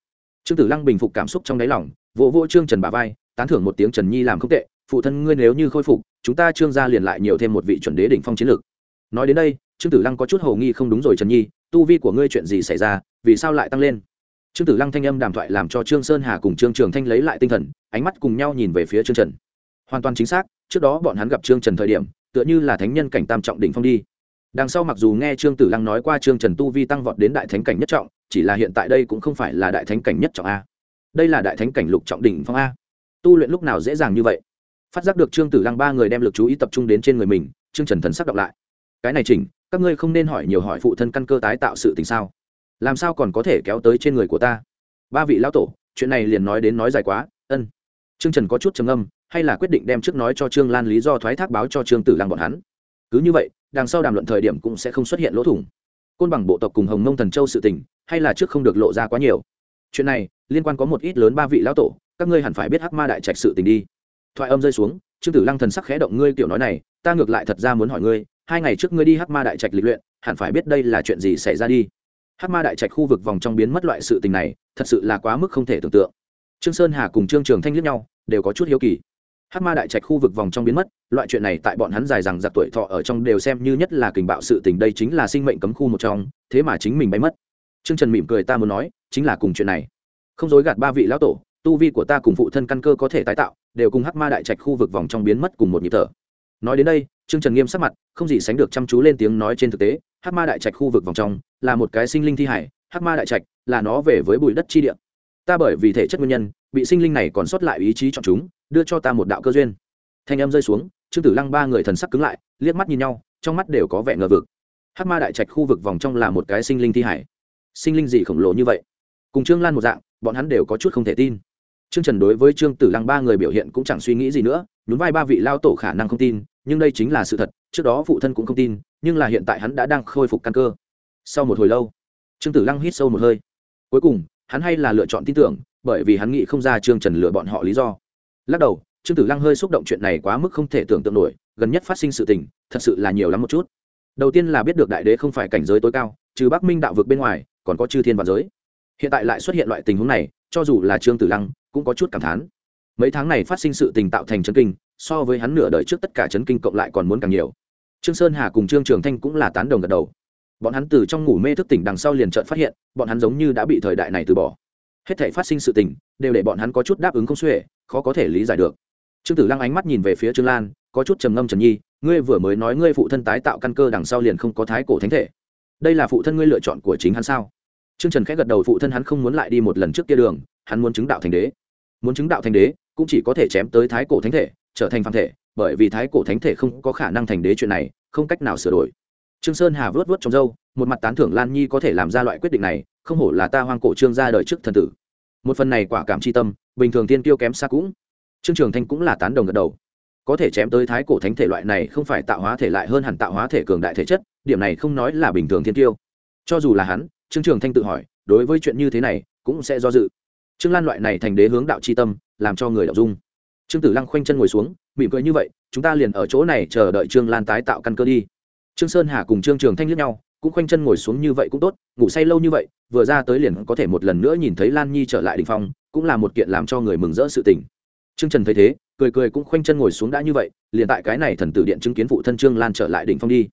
Trương tử lăng bình phục cảm xúc trong đáy lòng, vỗ vỗ trương trần bà vai, tán thưởng một tiếng trần nhi làm không tệ, phụ thân ngươi nếu như khôi phục, chúng ta trương gia liền lại nhiều thêm một vị chuẩn đế đỉnh phong chiến lược. Nói đến đây, trương tử lăng có chút hầu nghi không đúng rồi trần nhi tu vi của ngươi chuyện gì xảy ra, vì sao lại tăng lên? Trương tử lăng thanh âm đàm thoại làm cho trương sơn hà cùng trương trường thanh lấy lại tinh thần, ánh mắt cùng nhau nhìn về phía trương trần. Hoàn toàn chính xác, trước đó bọn hắn gặp trương trần thời điểm, tựa như là thánh nhân cảnh tam trọng đỉnh phong đi. Đằng sau mặc dù nghe trương tử lăng nói qua trương trần tu vi tăng vọt đến đại thánh cảnh nhất trọng, chỉ là hiện tại đây cũng không phải là đại thánh cảnh nhất trọng a. Đây là đại thánh cảnh lục trọng đỉnh phong a. Tu luyện lúc nào dễ dàng như vậy? Phát giác được trương tử lăng ba người đem lực chú ý tập trung đến trên người mình, trương trần thần sắc đọc lại. Cái này chỉnh các ngươi không nên hỏi nhiều hỏi phụ thân căn cơ tái tạo sự tình sao? Làm sao còn có thể kéo tới trên người của ta? Ba vị lão tổ, chuyện này liền nói đến nói dài quá, ân. Trương trần có chút trầm âm hay là quyết định đem trước nói cho trương lan lý do thoái thác báo cho trương tử lăng bọn hắn. Cứ như vậy, đằng sau đàm luận thời điểm cũng sẽ không xuất hiện lỗ thủng. Côn bằng bộ tộc cùng hồng mông thần châu sự tình, hay là trước không được lộ ra quá nhiều. Chuyện này, liên quan có một ít lớn ba vị lão tổ, các ngươi hẳn phải biết hắc ma đại trạch sự tình đi. Thoại âm rơi xuống, trương tử lăng thần sắc khẽ động, ngươi kiểu nói này, ta ngược lại thật ra muốn hỏi ngươi hai ngày trước ngươi đi hắc ma đại trạch lịch luyện, hẳn phải biết đây là chuyện gì xảy ra đi. Hắc ma đại trạch khu vực vòng trong biến mất loại sự tình này, thật sự là quá mức không thể tưởng tượng. Trương sơn hà cùng trương trường thanh liếc nhau, đều có chút hiếu kỳ. Hắc ma đại trạch khu vực vòng trong biến mất, loại chuyện này tại bọn hắn dài rằng giặc tuổi thọ ở trong đều xem như nhất là kình bạo sự tình, đây chính là sinh mệnh cấm khu một trong, thế mà chính mình bay mất. Trương trần mỉm cười ta muốn nói, chính là cùng chuyện này. Không dối gạt ba vị lão tổ, tu vi của ta cùng phụ thân căn cơ có thể tái tạo, đều cùng hắc ma đại trạch khu vực vòng trong biến mất cùng một nhịp thở nói đến đây, trương trần nghiêm sắc mặt, không gì sánh được chăm chú lên tiếng nói trên thực tế, hắc ma đại trạch khu vực vòng trong, là một cái sinh linh thi hải, hắc ma đại trạch là nó về với bụi đất chi địa. Ta bởi vì thể chất nguyên nhân, bị sinh linh này còn sót lại ý chí chọn chúng, đưa cho ta một đạo cơ duyên. Thanh âm rơi xuống, trương tử lăng ba người thần sắc cứng lại, liếc mắt nhìn nhau, trong mắt đều có vẻ ngờ vực. Hắc ma đại trạch khu vực vòng trong là một cái sinh linh thi hải. Sinh linh gì khổng lồ như vậy? Cùng trương lan một dạng, bọn hắn đều có chút không thể tin trương trần đối với trương tử lăng ba người biểu hiện cũng chẳng suy nghĩ gì nữa, nhún vai ba vị lao tổ khả năng không tin, nhưng đây chính là sự thật, trước đó phụ thân cũng không tin, nhưng là hiện tại hắn đã đang khôi phục căn cơ. Sau một hồi lâu, trương tử lăng hít sâu một hơi. Cuối cùng, hắn hay là lựa chọn tin tưởng, bởi vì hắn nghĩ không ra trương trần lựa bọn họ lý do. Lắc đầu, trương tử lăng hơi xúc động chuyện này quá mức không thể tưởng tượng nổi, gần nhất phát sinh sự tình, thật sự là nhiều lắm một chút. Đầu tiên là biết được đại đế không phải cảnh giới tối cao, trừ bắc minh đạo vực bên ngoài, còn có chư thiên và giới. Hiện tại lại xuất hiện loại tình huống này cho dù là trương tử lăng, cũng có chút cảm thán. Mấy tháng này phát sinh sự tình tạo thành chấn kinh, so với hắn nửa đời trước tất cả chấn kinh cộng lại còn muốn càng nhiều. Trương sơn hà cùng trương trường thanh cũng là tán đồng gật đầu. Bọn hắn từ trong ngủ mê thức tỉnh đằng sau liền trợn phát hiện, bọn hắn giống như đã bị thời đại này từ bỏ. Hết thể phát sinh sự tình, đều để bọn hắn có chút đáp ứng không xuể, khó có thể lý giải được. Trương tử lăng ánh mắt nhìn về phía trương lan, có chút trầm ngâm trần nhi, ngươi vừa mới nói ngươi phụ thân tái tạo căn cơ đằng sau liền không có thái cổ thánh thể. Đây là phụ thân ngươi lựa chọn của chính hắn sao? Trương trần khẽ gật đầu, phụ thân hắn không muốn lại đi một lần trước kia đường, hắn muốn chứng đạo thành đế. Muốn chứng đạo thành đế, cũng chỉ có thể chém tới thái cổ thánh thể, trở thành phàm thể, bởi vì thái cổ thánh thể không có khả năng thành đế chuyện này, không cách nào sửa đổi. Trương sơn hà vớt vớt trong râu, một mặt tán thưởng lan nhi có thể làm ra loại quyết định này, không hổ là ta hoang cổ trương gia đời trước thần tử. Một phần này quả cảm chi tâm, bình thường tiên tiêu kém xa cũng. Trương trường thanh cũng là tán đồng gật đầu. Có thể chém tới thái cổ thánh thể loại này không phải tạo hóa thể lại hơn hẳn tạo hóa thể cường đại thể chất, điểm này không nói là bình thường thiên tiêu cho dù là hắn trương trường thanh tự hỏi, đối với chuyện như thế này, cũng sẽ do dự. Trương lan loại này thành đế hướng đạo c h i tâm, làm cho người đ dung. Trương tử lăng khoanh chân ngồi xuống, mỉm cười như vậy, chúng ta liền ở chỗ này chờ đợi trương lan tái tạo căn cơ đi. Trương sơn hà cùng trương trường thanh liếc nhau, cũng khoanh chân ngồi xuống như vậy cũng tốt, ngủ say lâu như vậy, vừa ra tới liền có thể một lần nữa nhìn thấy lan nhi trở lại đình phong, cũng là một kiện làm cho người mừng rỡ sự tình. Trương trần thấy thế, cười cười cũng khoanh chân ngồi xuống đã như vậy, liền tại cái này thần tử điện chứng kiến phụ thân trương lan trở lại đỉnh phong đi.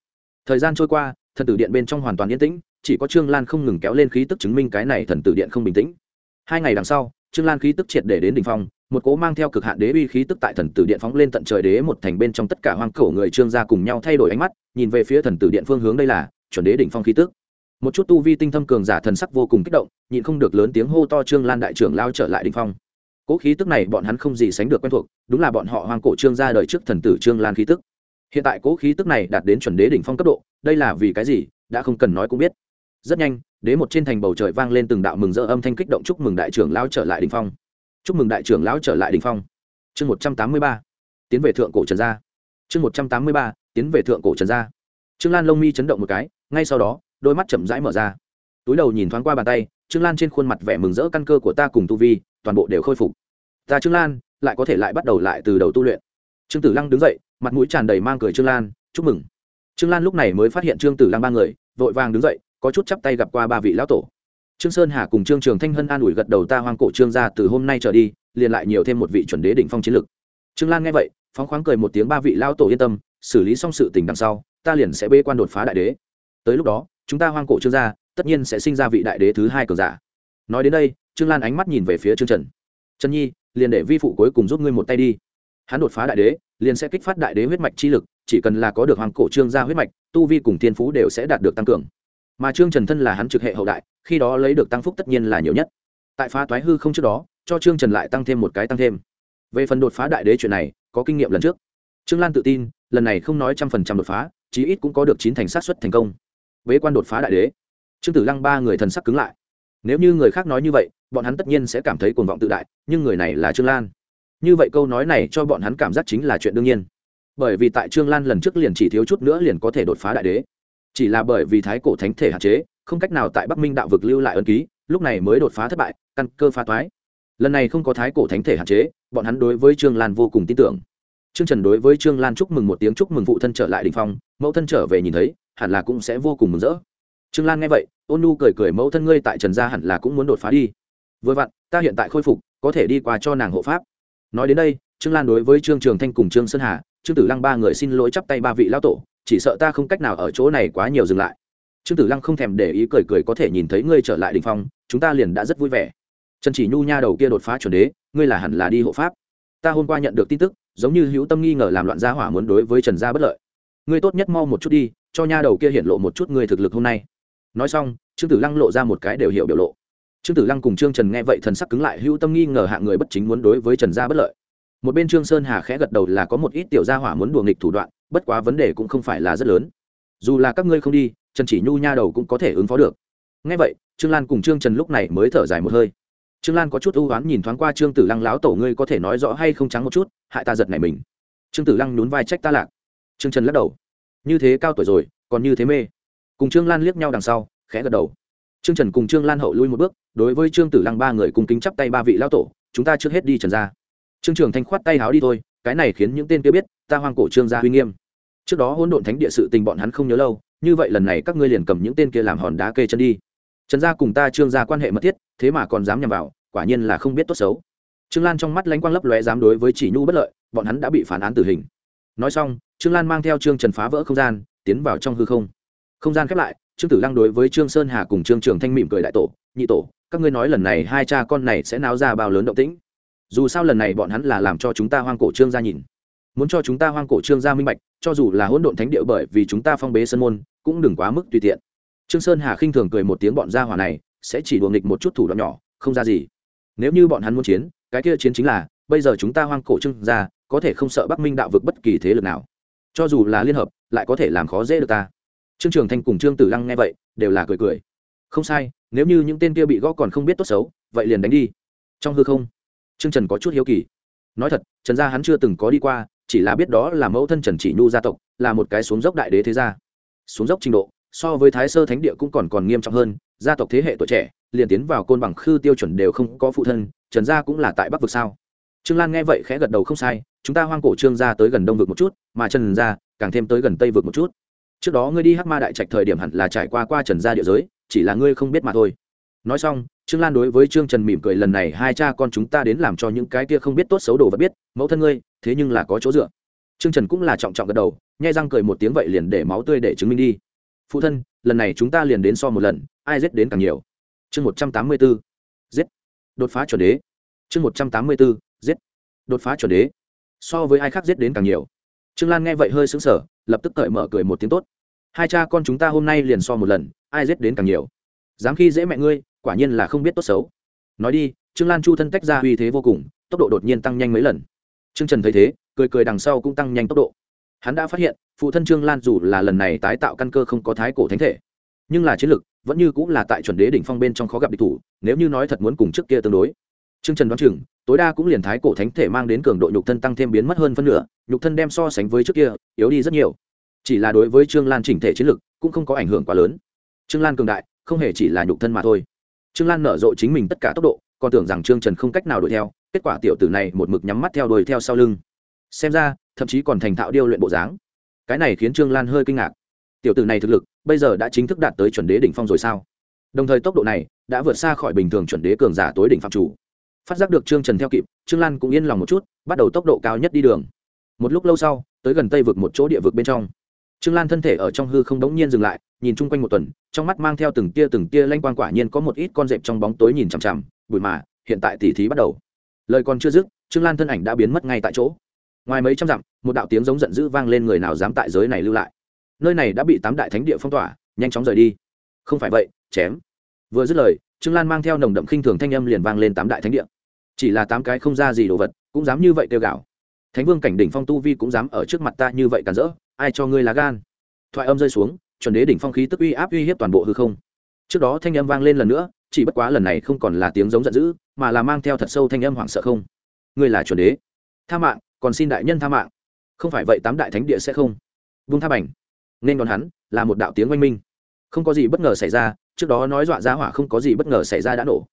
Thời gian trôi qua, thần tử điện bên trong hoàn toàn yên tĩnh chỉ có trương lan không ngừng kéo lên khí tức chứng minh cái này thần tử điện không bình tĩnh. Hai ngày đằng sau, trương lan khí tức triệt để đến đỉnh phong, một cố mang theo cực hạn đế uy khí tức tại thần tử điện phóng lên tận trời đế một thành bên trong tất cả hoang cổ người trương gia cùng nhau thay đổi ánh mắt, nhìn về phía thần tử điện phương hướng đây là chuẩn đế đỉnh phong khí tức. Một chút tu vi tinh thâm cường giả thần sắc vô cùng kích động, nhịn không được lớn tiếng hô to trương lan đại trưởng lao trở lại đỉnh phong. Cố khí tức này bọn hắn không gì sánh được quen thuộc, đúng là bọn họ hoang cổ trương gia đời trước thần tử trương lan khí tức. Hiện tại cố khí tức này đạt đến chuẩn đế đỉnh phong cấp độ, đây là vì cái gì, đã không cần nói cũng biết rất nhanh, đế một trên thành bầu trời vang lên từng đạo mừng rỡ âm thanh kích động chúc mừng đại trưởng lão trở lại đỉnh phong. Chúc mừng đại trưởng lão trở lại đỉnh phong. Chương một trăm tám mươi ba, tiến về thượng cổ trần gia. Chương một trăm tám mươi ba, tiến về thượng cổ trần gia. Trương lan lông mi chấn động một cái, ngay sau đó, đôi mắt chậm rãi mở ra. Túi đầu nhìn thoáng qua bàn tay, trương lan trên khuôn mặt vẻ mừng rỡ căn cơ của ta cùng tu vi, toàn bộ đều khôi phục. Ta trương lan, lại có thể lại bắt đầu lại từ đầu tu luyện. Trương tử lăng đứng dậy, mặt mũi tràn đầy mang cười trương lan, chúc mừng. Trương lan lúc này mới phát hiện trương tử lăng ba người, vội vàng đứng dậy có chút chắp tay gặp qua ba vị lão tổ. Trương sơn hà cùng trương trường thanh hân an ủi gật đầu ta hoang cổ trương gia từ hôm nay trở đi, liền lại nhiều thêm một vị chuẩn đế đỉnh phong chiến lực. Trương lan nghe vậy, phóng khoáng cười một tiếng ba vị lão tổ yên tâm, xử lý xong sự tình đằng sau, ta liền sẽ bê quan đột phá đại đế. Tới lúc đó, chúng ta hoang cổ trương gia, tất nhiên sẽ sinh ra vị đại đế thứ hai cường giả. Nói đến đây, trương lan ánh mắt nhìn về phía trương trần. Trần nhi, liền để vi phụ cuối cùng giúp ngươi một tay đi. Hắn đột phá đại đế, liền sẽ kích phát đại đế huyết mạch chi lực, chỉ cần là có được hoàng cổ trương gia huyết mạch, tu vi cùng thiên phú đều sẽ đạt được tăng cường mà trương trần thân là hắn trực hệ hậu đại, khi đó lấy được tăng phúc tất nhiên là nhiều nhất. Tại phá toái hư không trước đó, cho trương trần lại tăng thêm một cái tăng thêm. Về phần đột phá đại đế chuyện này, có kinh nghiệm lần trước. Trương lan tự tin, lần này không nói trăm phần trăm đột phá, chí ít cũng có được chín thành sát xuất thành công. Bế quan đột phá đại đế. Trương tử lăng ba người thần sắc cứng lại. Nếu như người khác nói như vậy, bọn hắn tất nhiên sẽ cảm thấy cuồng vọng tự đại, nhưng người này là trương lan. Như vậy câu nói này cho bọn hắn cảm giác chính là chuyện đương nhiên. Bởi vì tại trương lan lần trước liền chỉ thiếu chút nữa liền có thể đột phá đại đế chỉ là bởi vì thái cổ thánh thể hạn chế, không cách nào tại bắc minh đạo vực lưu lại ân ký, lúc này mới đột phá thất bại, căn cơ phá toái. Lần này không có thái cổ thánh thể hạn chế, bọn hắn đối với trương lan vô cùng tin tưởng. Trương trần đối với trương lan chúc mừng một tiếng chúc mừng phụ thân trở lại đình phong, mẫu thân trở về nhìn thấy, hẳn là cũng sẽ vô cùng mừng rỡ. Trương lan nghe vậy, ôn nu cười cười, mẫu thân ngươi tại trần gia hẳn là cũng muốn đột phá đi. Vừa vặn, ta hiện tại khôi phục, có thể đi qua cho nàng hộ pháp. Nói đến đây, trương lan đối với trương trường thanh cùng trương sơn hà, trương tử lăng ba người xin lỗi chắp tay ba vị lão tổ chỉ sợ ta không cách nào ở chỗ này quá nhiều dừng lại. Trương tử lăng không thèm để ý cười cười có thể nhìn thấy ngươi trở lại đình phong, chúng ta liền đã rất vui vẻ. Trần chỉ nhu nha đầu kia đột phá chuẩn đế, ngươi là hẳn là đi hộ pháp. Ta hôm qua nhận được tin tức, giống như hữu tâm nghi ngờ làm loạn gia hỏa muốn đối với trần gia bất lợi. Ngươi tốt nhất mau một chút đi, cho nha đầu kia hiện lộ một chút ngươi thực lực hôm nay. Nói xong, trương tử lăng lộ ra một cái đều hiểu biểu lộ. Trương tử lăng cùng trương trần nghe vậy thần sắc cứng lại, hữu tâm nghi ngờ hạng người bất chính muốn đối với trần gia bất lợi. Một bên trương sơn hà khẽ gật đầu là có một ít tiểu gia hỏa muốn đùa nghịch thủ đoạn bất quá vấn đề cũng không phải là rất lớn. Dù là các ngươi không đi, trần chỉ nhu nha đầu cũng có thể ứng phó được. Ngay vậy, trương lan cùng trương trần lúc này mới thở dài một hơi. Trương lan có chút ưu oán nhìn thoáng qua trương tử lăng láo tổ ngươi có thể nói rõ hay không trắng một chút, hại ta giật này mình. Trương tử lăng nhún vai trách ta lạc. Trương trần lắc đầu. Như thế cao tuổi rồi, còn như thế mê. Cùng trương lan liếc nhau đằng sau, khẽ gật đầu. Trương trần cùng trương lan hậu lui một bước, đối với trương tử lăng ba người cùng kính chắp tay ba vị lao tổ, chúng ta trước hết đi trần ra trương trường thanh khoát tay háo đi thôi cái này khiến những tên kia biết, ta hoang cổ trương gia uy nghiêm. Trước đó hỗn độn thánh địa sự tình bọn hắn không nhớ lâu, như vậy lần này các ngươi liền cầm những tên kia làm hòn đá kê chân đi. Trần gia cùng ta trương gia quan hệ mật thiết, thế mà còn dám nhằm vào, quả nhiên là không biết tốt xấu. Trương lan trong mắt lánh quang lấp lóe dám đối với chỉ nhu bất lợi, bọn hắn đã bị phản án tử hình. Nói xong, trương lan mang theo trương trần phá vỡ không gian, tiến vào trong hư không. Không gian khép lại, trương tử lăng đối với trương sơn hà cùng trương trường thanh mỉm cười đại tổ, nhị tổ, các ngươi nói lần này hai cha con này sẽ náo ra bao lớn động tĩnh? Dù sao lần này bọn hắn là làm cho chúng ta hoang cổ trương gia nhìn. Muốn cho chúng ta hoang cổ trương gia minh bạch, cho dù là hỗn độn thánh địa bởi vì chúng ta phong bế sân môn, cũng đừng quá mức tùy tiện. Trương sơn hà khinh thường cười một tiếng bọn gia hỏa này, sẽ chỉ đùa nghịch một chút thủ đoạn nhỏ, không ra gì. Nếu như bọn hắn muốn chiến, cái kia chiến chính là, bây giờ chúng ta hoang cổ trương gia, có thể không sợ bắc minh đạo vực bất kỳ thế lực nào. Cho dù là liên hợp, lại có thể làm khó dễ được ta. Trương trường thanh cùng trương tử lăng nghe vậy, đều là cười cười. Không sai, nếu như những tên kia bị gõ còn không biết tốt xấu, vậy liền đánh đi. Trong hư không trương trần có chút hiếu kỳ. Nói thật, trần gia hắn chưa từng có đi qua, chỉ là biết đó là mẫu thân trần chỉ nhu gia tộc, là một cái xuống dốc đại đế thế gia. Xuống dốc trình độ, so với thái sơ thánh địa cũng còn còn nghiêm trọng hơn, gia tộc thế hệ tuổi trẻ, liền tiến vào côn bằng khư tiêu chuẩn đều không có phụ thân, trần gia cũng là tại bắc vực sao? Trương lan nghe vậy khẽ gật đầu không sai, chúng ta hoang cổ trương gia tới gần đông vực một chút, mà trần gia càng thêm tới gần tây vực một chút. Trước đó ngươi đi hắc ma đại trạch thời điểm hẳn là trải qua qua trần gia địa giới, chỉ là ngươi không biết mà thôi nói xong, trương lan đối với trương trần mỉm cười lần này hai cha con chúng ta đến làm cho những cái kia không biết tốt xấu đồ vật biết, mẫu thân ngươi, thế nhưng là có chỗ dựa. Trương trần cũng là trọng trọng gật đầu, nhai răng cười một tiếng vậy liền để máu tươi để chứng minh đi. Phụ thân, lần này chúng ta liền đến so một lần, ai giết đến càng nhiều? Chương một trăm tám mươi b ố giết. Đột phá chuẩn đế. Chương một trăm tám mươi b ố giết. Đột phá chuẩn đế. So với ai khác giết đến càng nhiều? Trương lan nghe vậy hơi xứng sở lập tức cởi mở cười một tiếng tốt. Hai cha con chúng ta hôm nay liền so một lần, ai giết đến càng nhiều? Dám khi dễ mẹ ngươi quả nhiên là không biết tốt xấu. Nói đi, trương lan chu thân tách ra uy thế vô cùng, tốc độ đột nhiên tăng nhanh mấy lần. Trương trần thấy thế, cười cười đằng sau cũng tăng nhanh tốc độ. Hắn đã phát hiện, phụ thân trương lan dù là lần này tái tạo căn cơ không có thái cổ thánh thể, nhưng là chiến lực vẫn như cũng là tại chuẩn đế đỉnh phong bên trong khó gặp địch thủ, nếu như nói thật muốn cùng trước kia tương đối. Trương trần đoán chừng, tối đa cũng liền thái cổ thánh thể mang đến cường độ nhục thân tăng thêm biến mất hơn phân nửa, nhục thân đem so sánh với trước kia, yếu đi rất nhiều. Chỉ là đối với trương lan chỉnh thể chiến lực cũng không có ảnh hưởng quá lớn. Trương lan cường đại, không hề chỉ là nhục thân mà thôi trương lan nở rộ chính mình tất cả tốc độ, còn tưởng rằng trương trần không cách nào đuổi theo, kết quả tiểu tử này một mực nhắm mắt theo đuổi theo sau lưng. Xem ra, thậm chí còn thành thạo điêu luyện bộ dáng. Cái này khiến trương lan hơi kinh ngạc. Tiểu tử này thực lực, bây giờ đã chính thức đạt tới chuẩn đế đỉnh phong rồi sao? Đồng thời tốc độ này, đã vượt xa khỏi bình thường chuẩn đế cường giả tối đỉnh phạm chủ. Phát giác được trương trần theo kịp, trương lan cũng yên lòng một chút, bắt đầu tốc độ cao nhất đi đường. Một lúc lâu sau, tới gần tây vực một chỗ địa vực bên trong. Trương lan thân thể ở trong hư không đống nhiên dừng lại nhìn chung quanh một tuần, trong mắt mang theo từng tia từng tia lanh quang quả nhiên có một ít con rệp trong bóng tối nhìn chằm chằm, bụi mà, hiện tại tỉ thí bắt đầu. Lời còn chưa dứt, trương lan thân ảnh đã biến mất ngay tại chỗ. Ngoài mấy trăm dặm, một đạo tiếng giống giận dữ vang lên người nào dám tại giới này lưu lại. Nơi này đã bị tám đại thánh địa phong tỏa, nhanh chóng rời đi. Không phải vậy, chém. Vừa dứt lời, trương lan mang theo nồng đậm khinh thường thanh âm liền vang lên tám đại thánh địa. Chỉ là tám cái không ra gì đồ vật, cũng dám như vậy kêu gạo thánh vương cảnh đỉnh phong tu vi cũng dám ở trước mặt ta như vậy cản rỡ, ai cho ngươi lá gan? Thoại âm rơi xuống chuẩn đế đỉnh phong khí tức uy áp uy hiếp toàn bộ hư không. Trước đó thanh âm vang lên lần nữa, chỉ bất quá lần này không còn là tiếng giống giận dữ, mà là mang theo thật sâu thanh âm hoảng sợ không. Ngươi là chuẩn đế. Tha mạng, còn xin đại nhân tha mạng. Không phải vậy tám đại thánh địa sẽ không. Vung tha bảnh nên đón hắn là một đạo tiếng oanh minh. Không có gì bất ngờ xảy ra, trước đó nói dọa ra hỏa không có gì bất ngờ xảy ra đã nổ.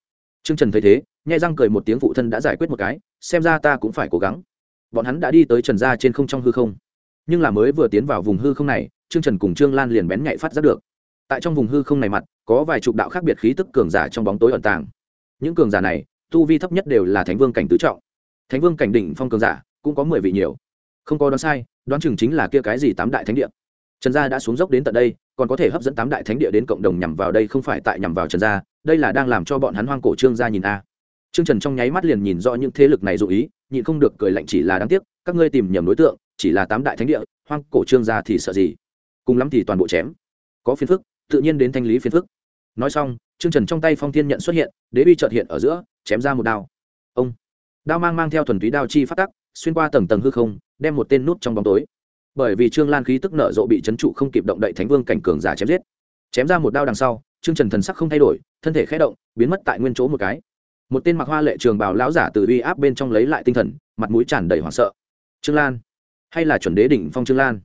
Trương trần thấy thế nhếch răng cười một tiếng phụ thân đã giải quyết một cái, xem ra ta cũng phải cố gắng. Bọn hắn đã đi tới trần gia trên không trong hư không. Nhưng là mới vừa tiến vào vùng hư không này trương trần cùng trương lan liền bén nhạy phát giác được. Tại trong vùng hư không này mặt, có vài chục đạo khác biệt khí tức cường giả trong bóng tối ẩn tàng. Những cường giả này, tu vi thấp nhất đều là thánh vương cảnh tứ trọng. Thánh vương cảnh đỉnh phong cường giả, cũng có mười vị nhiều. Không có đoán sai, đoán chừng chính là kia cái gì tám đại thánh địa. Trần gia đã xuống dốc đến tận đây, còn có thể hấp dẫn tám đại thánh địa đến cộng đồng nhằm vào đây không phải tại nhằm vào trần gia, đây là đang làm cho bọn hắn hoang cổ trương gia nhìn a. Trương trần trong nháy mắt liền nhìn rõ những thế lực này dụ ý, nhịn không được cười lạnh chỉ là đáng tiếc, các ngươi tìm nhầm đối tượng, chỉ là tám đại thánh địa, hoang cổ trương gia thì sợ gì? Cùng lắm thì toàn bộ chém. Có phiền phức, tự nhiên đến thanh lý phiền phức. Nói xong, trương trần trong tay phong thiên nhận xuất hiện, đế bi trợt hiện ở giữa, chém ra một đao. Ông! Đao mang mang theo thuần túy đao chi phát tắc, xuyên qua tầng tầng hư không, đem một tên nút trong bóng tối. Bởi vì trương lan khí tức nở rộ bị trấn trụ không kịp động đậy thánh vương cảnh cường giả chém giết. Chém ra một đao đằng sau, trương trần thần sắc không thay đổi, thân thể khé động, biến mất tại nguyên chỗ một cái. Một tên mặc hoa lệ trường bào lão giả từ uy áp bên trong lấy lại tinh thần, mặt mũi tràn đầy hoảng sợ. Trương lan! Hay là chuẩn đế đỉnh phong trương lan?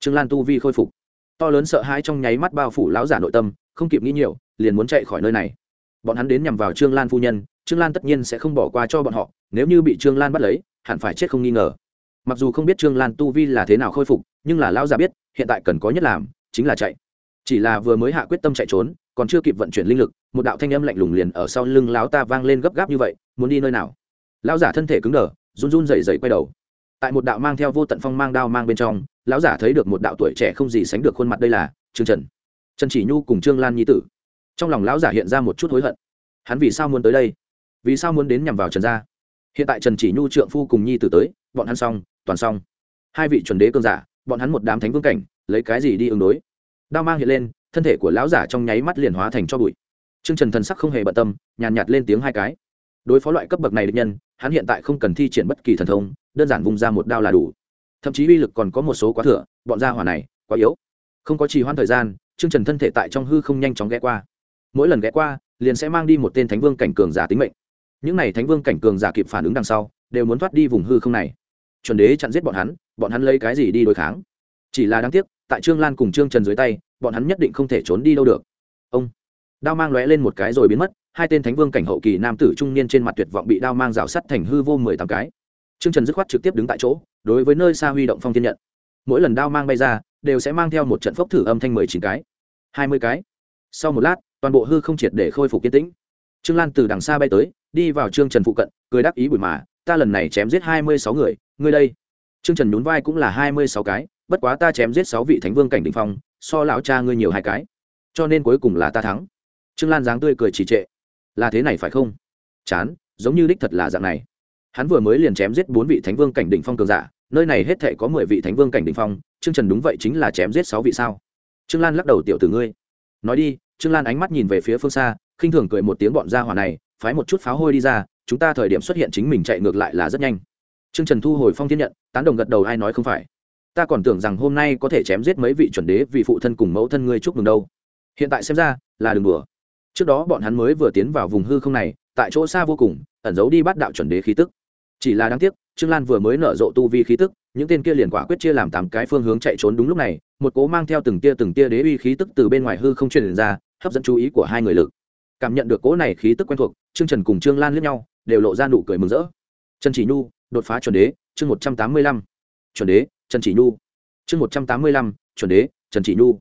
Trương lan tu vi khôi phục to lớn sợ hãi trong nháy mắt bao phủ lão giả nội tâm, không kịp nghĩ nhiều, liền muốn chạy khỏi nơi này. Bọn hắn đến nhằm vào trương lan phu nhân, trương lan tất nhiên sẽ không bỏ qua cho bọn họ, nếu như bị trương lan bắt lấy, hẳn phải chết không nghi ngờ. Mặc dù không biết trương lan tu vi là thế nào khôi phục, nhưng là lão giả biết, hiện tại cần có nhất làm, chính là chạy. Chỉ là vừa mới hạ quyết tâm chạy trốn, còn chưa kịp vận chuyển linh lực, một đạo thanh âm lạnh lùng liền ở sau lưng lão ta vang lên gấp gáp như vậy, muốn đi nơi nào? Lão giả thân thể cứng đờ, run run rẩy rẩy quay đầu. Tại một đạo mang theo vô tận phong mang đao mang bên trong lão giả thấy được một đạo tuổi trẻ không gì sánh được khuôn mặt đây là trương trần trần chỉ nhu cùng trương lan nhi tử trong lòng lão giả hiện ra một chút hối hận hắn vì sao muốn tới đây vì sao muốn đến nhằm vào trần gia hiện tại trần chỉ nhu trượng phu cùng nhi tử tới bọn hắn xong toàn xong hai vị chuẩn đế cơn giả bọn hắn một đám thánh vương cảnh lấy cái gì đi ứng đối đao mang hiện lên thân thể của lão giả trong nháy mắt liền hóa thành cho bụi trương trần thần sắc không hề bận tâm nhàn nhạt lên tiếng hai cái đối phó loại cấp bậc này địch nhân hắn hiện tại không cần thi triển bất kỳ thần thông đơn giản vùng ra một đao là đủ thậm chí uy lực còn có một số quá thừa, bọn gia hỏa này, quá yếu. Không có trì hoãn thời gian, trương trần thân thể tại trong hư không nhanh chóng ghé qua. Mỗi lần ghé qua, liền sẽ mang đi một tên thánh vương cảnh cường giả tính mệnh. Những n à y thánh vương cảnh cường giả kịp phản ứng đằng sau, đều muốn thoát đi vùng hư không này. Chuẩn đế chặn giết bọn hắn bọn hắn lấy cái gì đi đối kháng? Chỉ là đáng tiếc, tại trương lan cùng trương trần dưới tay, bọn hắn nhất định không thể trốn đi đâu được. Ông, đao mang lóe lên một cái rồi biến mất, hai tên thánh vương cảnh hậu kỳ nam tử trung niên trên mặt tuyệt vọng bị đao mang rào sắt thành hư vô mười tám cái. Trương trần dứt khoát trực tiếp đứng tại chỗ đối với nơi xa huy động phong thiên nhận. Mỗi lần đao mang bay ra, đều sẽ mang theo một trận phốc thử âm thanh mười chín cái. Hai mươi cái. Sau một lát, toàn bộ hư không triệt để khôi phục kiên tĩnh. Trương lan từ đằng xa bay tới, đi vào trương trần phụ cận, cười đáp ý bụi mà, ta lần này chém giết hai mươi sáu người, ngươi đây. Trương trần nhún vai cũng là hai mươi sáu cái, bất quá ta chém giết sáu vị thánh vương cảnh đ ỉ n h phong, so lão cha ngươi nhiều hai cái, cho nên cuối cùng là ta thắng. Trương lan dáng tươi cười trì trệ, là thế này phải không? Chán, giống như đích thật là dạng này. Hắn vừa mới liền chém giết bốn vị thánh vương cảnh đ ỉ n h phong cường giả nơi này hết thể có mười vị thánh vương cảnh đỉnh phong, trương trần đúng vậy chính là chém giết sáu vị sao? Trương lan lắc đầu, tiểu tử ngươi, nói đi. Trương lan ánh mắt nhìn về phía phương xa, khinh thường cười một tiếng, bọn gia hỏa này, phái một chút pháo hôi đi ra, chúng ta thời điểm xuất hiện chính mình chạy ngược lại là rất nhanh. Trương trần thu hồi phong thiên nhận, tán đồng gật đầu, ai nói không phải? Ta còn tưởng rằng hôm nay có thể chém giết mấy vị chuẩn đế vì phụ thân cùng mẫu thân ngươi chúc mừng đâu. Hiện tại xem ra, là đường đùa. Trước đó bọn hắn mới vừa tiến vào vùng hư không này, tại chỗ xa vô cùng, ẩn giấu đi bắt đạo chuẩn đế khí tức chỉ là đáng tiếc, trương lan vừa mới nở rộ tu vi khí tức, những tên kia liền quả quyết chia làm tám cái phương hướng chạy trốn đúng lúc này, một cố mang theo từng tia từng tia đế uy khí tức từ bên ngoài hư không truyền ra, hấp dẫn chú ý của hai người lực. Cảm nhận được cố này khí tức quen thuộc, trương trần cùng trương lan lướt nhau, đều lộ ra nụ cười mừng rỡ. Trần chỉ nhu, đột phá chuẩn đế, chương một trăm tám mươi lăm. Chuẩn đế, trần chỉ nhu. Chương một trăm tám mươi lăm, chuẩn đế, trần chỉ nhu.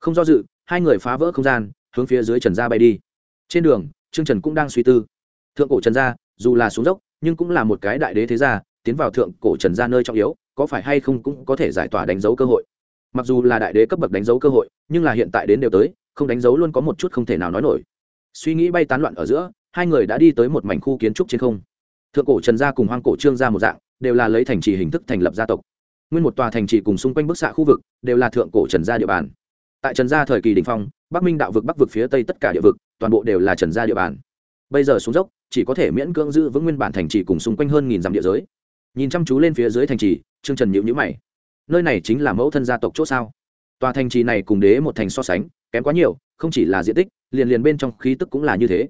Không do dự, hai người phá vỡ không gian, hướng phía dưới trần gia bay đi. Trên đường, trương trần cũng đang suy tư. Thượng cổ trần gia dù là xuống dốc nhưng cũng là một cái đại đế thế gia, tiến vào thượng cổ trần gia nơi trọng yếu, có phải hay không cũng có thể giải tỏa đánh dấu cơ hội. Mặc dù là đại đế cấp bậc đánh dấu cơ hội, nhưng là hiện tại đến đều tới, không đánh dấu luôn có một chút không thể nào nói nổi. Suy nghĩ bay tán loạn ở giữa, hai người đã đi tới một mảnh khu kiến trúc trên không. Thượng cổ trần gia cùng hoang cổ trương gia một dạng, đều là lấy thành trì hình thức thành lập gia tộc. Nguyên một tòa thành trì cùng xung quanh bức xạ khu vực, đều là thượng cổ trần gia địa bàn. Tại trần gia thời kỳ đình phong, bắc minh đạo vực bắc vực phía tây tất cả địa vực, toàn bộ đều là trần gia địa bàn. Bây giờ xuống dốc chỉ có thể miễn cưỡng giữ vững nguyên bản thành trì cùng xung quanh hơn nghìn dặm địa giới. Nhìn chăm chú lên phía dưới thành trì, trương trần nhịu nhữ mày. Nơi này chính là mẫu thân gia tộc c h ỗ sao? Tòa thành trì này cùng đế một thành so sánh, kém quá nhiều, không chỉ là diện tích, liền liền bên trong khí tức cũng là như thế.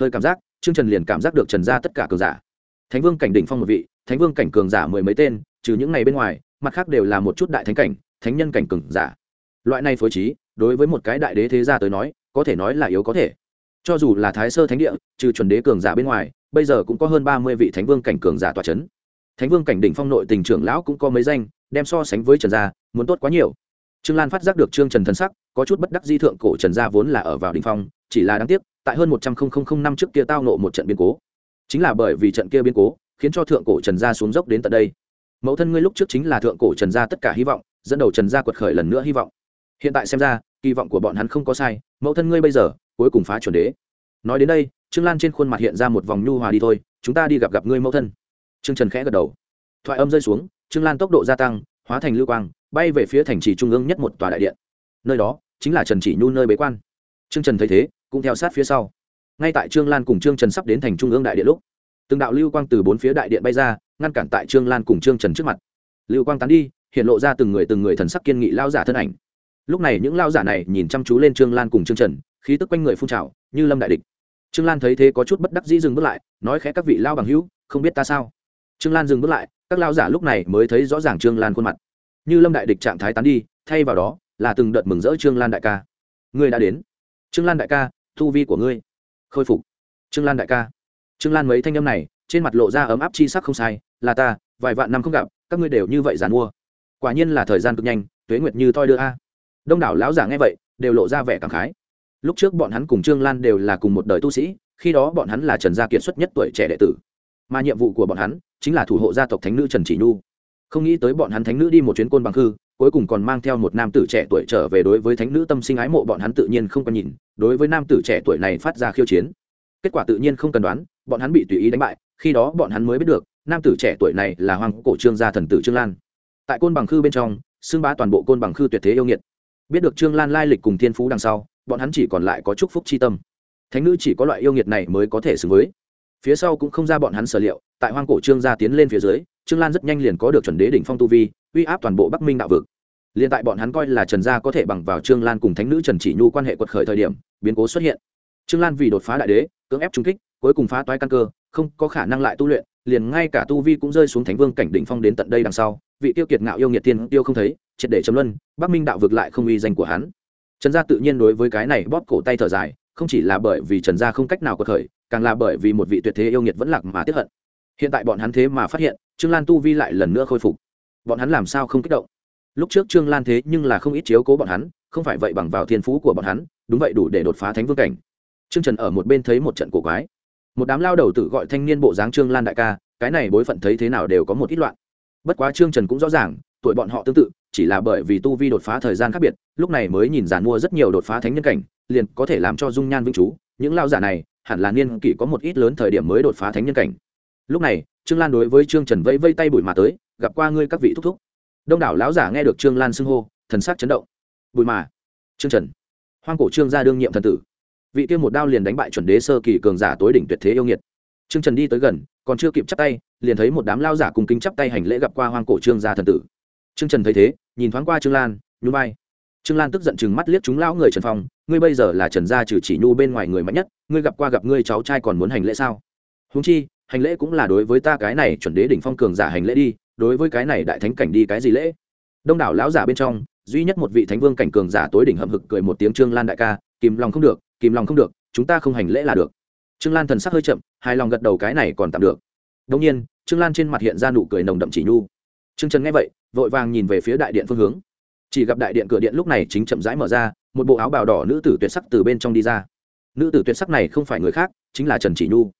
Hơi cảm giác, trương trần liền cảm giác được trần gia tất cả cường giả. Thánh vương cảnh đỉnh phong một vị, thánh vương cảnh cường giả mười mấy tên, trừ những ngày bên ngoài, mặt khác đều là một chút đại thánh cảnh, thánh nhân cảnh cường giả. Loại này phối trí, đối với một cái đại đế thế gia tới nói, có thể nói là yếu có thể cho dù là thái sơ thánh địa, trừ chuẩn đế cường giả bên ngoài, bây giờ cũng có hơn ba mươi vị thánh vương cảnh cường giả tòa c h ấ n thánh vương cảnh đỉnh phong nội tình trưởng lão cũng có mấy danh, đem so sánh với trần gia, muốn tốt quá nhiều. Trương lan phát giác được trương trần thân sắc, có chút bất đắc di thượng cổ trần gia vốn là ở vào đỉnh phong, chỉ là đáng tiếc, tại hơn một trăm linh năm trước kia tao nộ một trận biến cố. Chính là bởi vì trận kia biến cố, khiến cho thượng cổ trần gia xuống dốc đến tận đây. Mẫu thân ngươi lúc trước chính là thượng cổ trần gia tất cả hy vọng, dẫn đầu trần gia quật khởi lần nữa hy vọng. Hiện tại xem ra kỳ vọng của bọn hắn không có sai, mẫu thân ngươi bây giờ, cuối cùng phá chuẩn đế. Nói đến đây, trương lan trên khuôn mặt hiện ra một vòng nhu hòa đi thôi, chúng ta đi gặp gặp ngươi mẫu thân. Trương trần khẽ gật đầu. Thoại âm rơi xuống, trương lan tốc độ gia tăng, hóa thành lưu quang, bay về phía thành trì trung ương nhất một tòa đại điện. Nơi đó, chính là trần chỉ nhu nơi bế quan. Trương trần thấy thế, cũng theo sát phía sau. Ngay tại trương lan cùng trương trần sắp đến thành trung ương đại điện lúc, từng đạo lưu quang từ bốn phía đại điện bay ra, ngăn cản tại trương lan cùng trương trần trước mặt. Lưu quang tán đi, hiện lộ ra từng người từng người thần sắc kiên nghị lao giả thân ảnh lúc này những lao giả này nhìn chăm chú lên trương lan cùng trương trần, khí tức quanh người phun trào, như lâm đại địch. Trương lan thấy thế có chút bất đắc dĩ dừng bước lại, nói khẽ các vị lao bằng hữu, không biết ta sao? Trương lan dừng bước lại, các lao giả lúc này mới thấy rõ ràng trương lan khuôn mặt. Như lâm đại địch trạng thái tán đi, thay vào đó, là từng đợt mừng rỡ trương lan đại ca. Ngươi đã đến. Trương lan đại ca thu vi của ngươi. Khôi phục. Trương lan đại ca. Trương lan mấy thanh âm này, trên mặt lộ ra ấm áp chi sắc không sai, là ta, vài vạn năm không gặp, các ngươi đều như vậy giàn mua quả nhiên là thời gian cực nhanh, tuế nguyệt như toi đưa a đông đảo lão giả nghe vậy, đều lộ ra vẻ cảm khái. Lúc trước bọn hắn cùng trương lan đều là cùng một đời tu sĩ, khi đó bọn hắn là trần gia kiệt xuất nhất tuổi trẻ đệ tử. Mà nhiệm vụ của bọn hắn chính là thủ hộ gia tộc thánh nữ trần chỉ nhu. Không nghĩ tới bọn hắn thánh nữ đi một chuyến côn bằng khư, cuối cùng còn mang theo một nam tử trẻ tuổi trở về đối với thánh nữ tâm sinh ái mộ bọn hắn tự nhiên không có nhìn, đối với nam tử trẻ tuổi này phát ra khiêu chiến. Kết quả tự nhiên không cần đoán, bọn hắn bị tùy ý đánh bại, khi đó bọn hắn mới biết được, nam tử trẻ tuổi này là hoàng cổ trương gia thần tử trương lan. Tại côn bằng khư bên trong, xưng bá toàn bộ côn bằng khư tuyệt thế yêu nghiệt biết được trương lan lai lịch cùng thiên phú đằng sau, bọn hắn chỉ còn lại có chúc phúc c h i tâm. Thánh nữ chỉ có loại yêu nghiệt này mới có thể xứng với. Phía sau cũng không ra bọn hắn sở liệu, tại hoang cổ trương gia tiến lên phía dưới, trương lan rất nhanh liền có được chuẩn đế đỉnh phong tu vi, uy áp toàn bộ bắc minh đạo vực. Liền tại bọn hắn coi là trần gia có thể bằng vào trương lan cùng thánh nữ trần chỉ nhu quan hệ quật khởi thời điểm, biến cố xuất hiện. Trương lan vì đột phá đại đế, cưỡng ép trung kích, cuối cùng phá toái căn cơ, không có khả năng lại tu luyện, liền ngay cả tu vi cũng rơi xuống thánh vương cảnh đỉnh phong đến tận đây đằng sau, vị tiêu kiệt ngạo yêu nghiệt tiên tiêu không thấy triệt để chấm luân, bắc minh đạo vực lại không uy danh của hắn. Trần gia tự nhiên đối với cái này bóp cổ tay thở dài, không chỉ là bởi vì trần gia không cách nào có thời càng là bởi vì một vị tuyệt thế yêu nghiệt vẫn lạc mà tiếp hận. Hiện tại bọn hắn thế mà phát hiện, trương lan tu vi lại lần nữa khôi phục. Bọn hắn làm sao không kích động? Lúc trước trương lan thế nhưng là không ít chiếu cố bọn hắn, không phải vậy bằng vào thiên phú của bọn hắn, đúng vậy đủ để đột phá thánh vương cảnh. Trương trần ở một bên thấy một trận cổ quái. Một đám lao đầu tự gọi thanh niên bộ dáng trương lan đại ca, cái này bối phận thấy thế nào đều có một ít loạn. Bất quá trương trần cũng rõ ràng, tuổi bọn họ tương tự chỉ là bởi vì tu vi đột phá thời gian khác biệt, lúc này mới nhìn giàn mua rất nhiều đột phá thánh nhân cảnh, liền có thể làm cho dung nhan vĩnh chú. Những lao giả này, hẳn là niên kỷ có một ít lớn thời điểm mới đột phá thánh nhân cảnh. Lúc này, trương lan đối với trương trần vẫy vây tay bụi mà tới, gặp qua ngươi các vị thúc thúc. Đông đảo lão giả nghe được trương lan xưng hô, thần sắc chấn động. Bụi mà, trương trần. Hoang cổ trương gia đương nhiệm thần tử. Vị kia một đao liền đánh bại chuẩn đế sơ kỳ cường giả tối đỉnh tuyệt thế yêu nghiệt. Trương trần đi tới gần, còn chưa kịp chắp tay, liền thấy một đám lao giả cùng kính chắp tay hành lễ gặp qua hoang cổ trương gia thần tử trương trần thấy thế, nhìn thoáng qua trương lan, nhún vai. Trương lan tức giận chừng mắt liếc chúng lão người trần phong, ngươi bây giờ là trần gia trừ chỉ nhu bên ngoài người mạnh nhất, ngươi gặp qua gặp ngươi cháu trai còn muốn hành lễ sao? Húng chi, hành lễ cũng là đối với ta cái này chuẩn đế đỉnh phong cường giả hành lễ đi, đối với cái này đại thánh cảnh đi cái gì lễ? Đông đảo lão giả bên trong, duy nhất một vị thánh vương cảnh cường giả tối đỉnh hậm hực cười một tiếng, trương lan đại ca, kìm lòng không được, kìm lòng không được, chúng ta không hành lễ là được. Trương lan thần sắc hơi chậm, hài lòng gật đầu, cái này còn tạm được. Đông nhiên, trương lan trên mặt hiện ra nụ cười nồng đậm chỉ nhu trương trần nghe vậy, vội vàng nhìn về phía đại điện phương hướng. Chỉ gặp đại điện cửa điện lúc này chính chậm rãi mở ra, một bộ áo bào đỏ nữ tử tuyệt sắc từ bên trong đi ra. Nữ tử tuyệt sắc này không phải người khác, chính là trần chỉ nhu.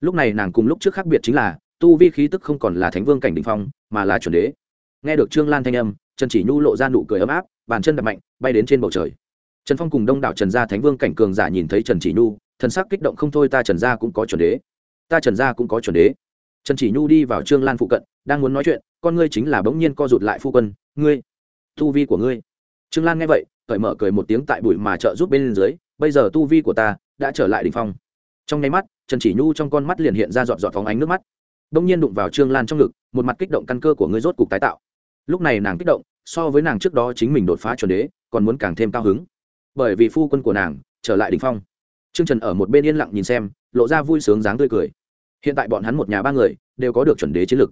Lúc này nàng cùng lúc trước khác biệt chính là, tu vi khí tức không còn là thánh vương cảnh đình phong, mà là chuẩn đế. Nghe được trương lan thanh âm, trần chỉ nhu lộ ra nụ cười ấm áp, bàn chân đập mạnh, bay đến trên bầu trời. Trần phong cùng đông đảo trần gia thánh vương cảnh cường giả nhìn thấy trần chỉ nhu, thần sắc kích động không thôi, ta trần gia cũng có chuẩn đế. Ta trần gia cũng có chuẩn đế trần chỉ nhu đi vào trương lan phụ cận, đang muốn nói chuyện, con ngươi chính là bỗng nhiên co rụt lại phu quân, ngươi, tu vi của ngươi. Trương lan nghe vậy, cởi mở cười một tiếng tại bụi mà trợ giúp bên dưới, bây giờ tu vi của ta đã trở lại đ ỉ n h phong. Trong nháy mắt, trần chỉ nhu trong con mắt liền hiện ra dọn dọn phóng ánh nước mắt. Bỗng nhiên đụng vào trương lan trong ngực, một mặt kích động căn cơ của ngươi rốt cục tái tạo. Lúc này nàng kích động, so với nàng trước đó chính mình đột phá chuẩn đế, còn muốn càng thêm cao hứng. Bởi vì phu quân của nàng trở lại đ ỉ n h phong. Trương trần ở một bên yên lặng nhìn xem, lộ ra vui sướng dáng tươi cười hiện tại bọn hắn một nhà ba người đều có được chuẩn đế chiến lực.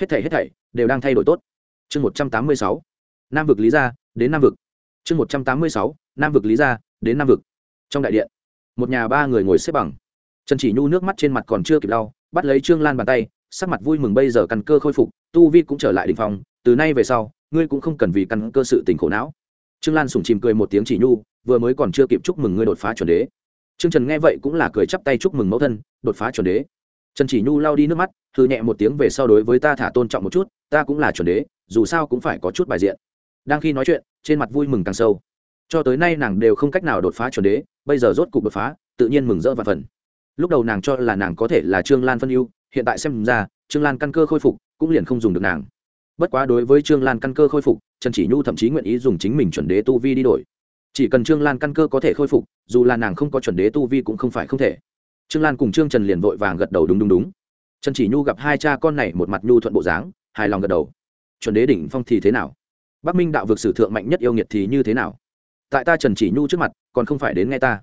Hết thảy hết thảy đều đang thay đổi tốt. Chương một trăm tám mươi sáu, nam vực lý gia đến nam vực. Chương một trăm tám mươi sáu, nam vực lý gia đến nam vực. Trong đại điện, một nhà ba người ngồi xếp bằng. Trần chỉ nhu nước mắt trên mặt còn chưa kịp lau bắt lấy trương lan bàn tay, sắc mặt vui mừng bây giờ căn cơ khôi phục, tu vi cũng trở lại đ ỉ n h phòng từ nay về sau, ngươi cũng không cần vì căn cơ sự tình khổ não. Trương lan sùng chìm cười một tiếng chỉ nhu, vừa mới còn chưa kịp chúc mừng ngươi đột phá chuẩn đế. Trương trần nghe vậy cũng là cười chắp tay chúc mừng mẫu thân, đột phá chuẩn đế trần chỉ nhu lao đi nước mắt thư nhẹ một tiếng về sau đối với ta thả tôn trọng một chút, ta cũng là chuẩn đế, dù sao cũng phải có chút bài diện. Đang khi nói chuyện, trên mặt vui mừng càng sâu. Cho tới nay nàng đều không cách nào đột phá chuẩn đế, bây giờ rốt cục đột phá, tự nhiên mừng rỡ và phần lúc đầu nàng cho là nàng có thể là trương lan phân ưu, hiện tại xem ra, trương lan căn cơ khôi phục, cũng liền không dùng được nàng. Bất quá đối với trương lan căn cơ khôi phục, trần chỉ nhu thậm chí nguyện ý dùng chính mình chuẩn đế tu vi đi đổi. Chỉ cần trương lan căn cơ có thể khôi phục, dù là nàng không có chuẩn đế tu vi cũng không phải không thể trương lan cùng trương trần liền vội vàng gật đầu đúng đúng đúng. Trần chỉ nhu gặp hai cha con này một mặt nhu thuận bộ dáng, hài lòng gật đầu. Chuẩn đế đỉnh phong thì thế nào? Bắc minh đạo vực sử thượng mạnh nhất yêu nghiệt thì như thế nào? Tại ta trần chỉ nhu trước mặt, còn không phải đến nghe ta.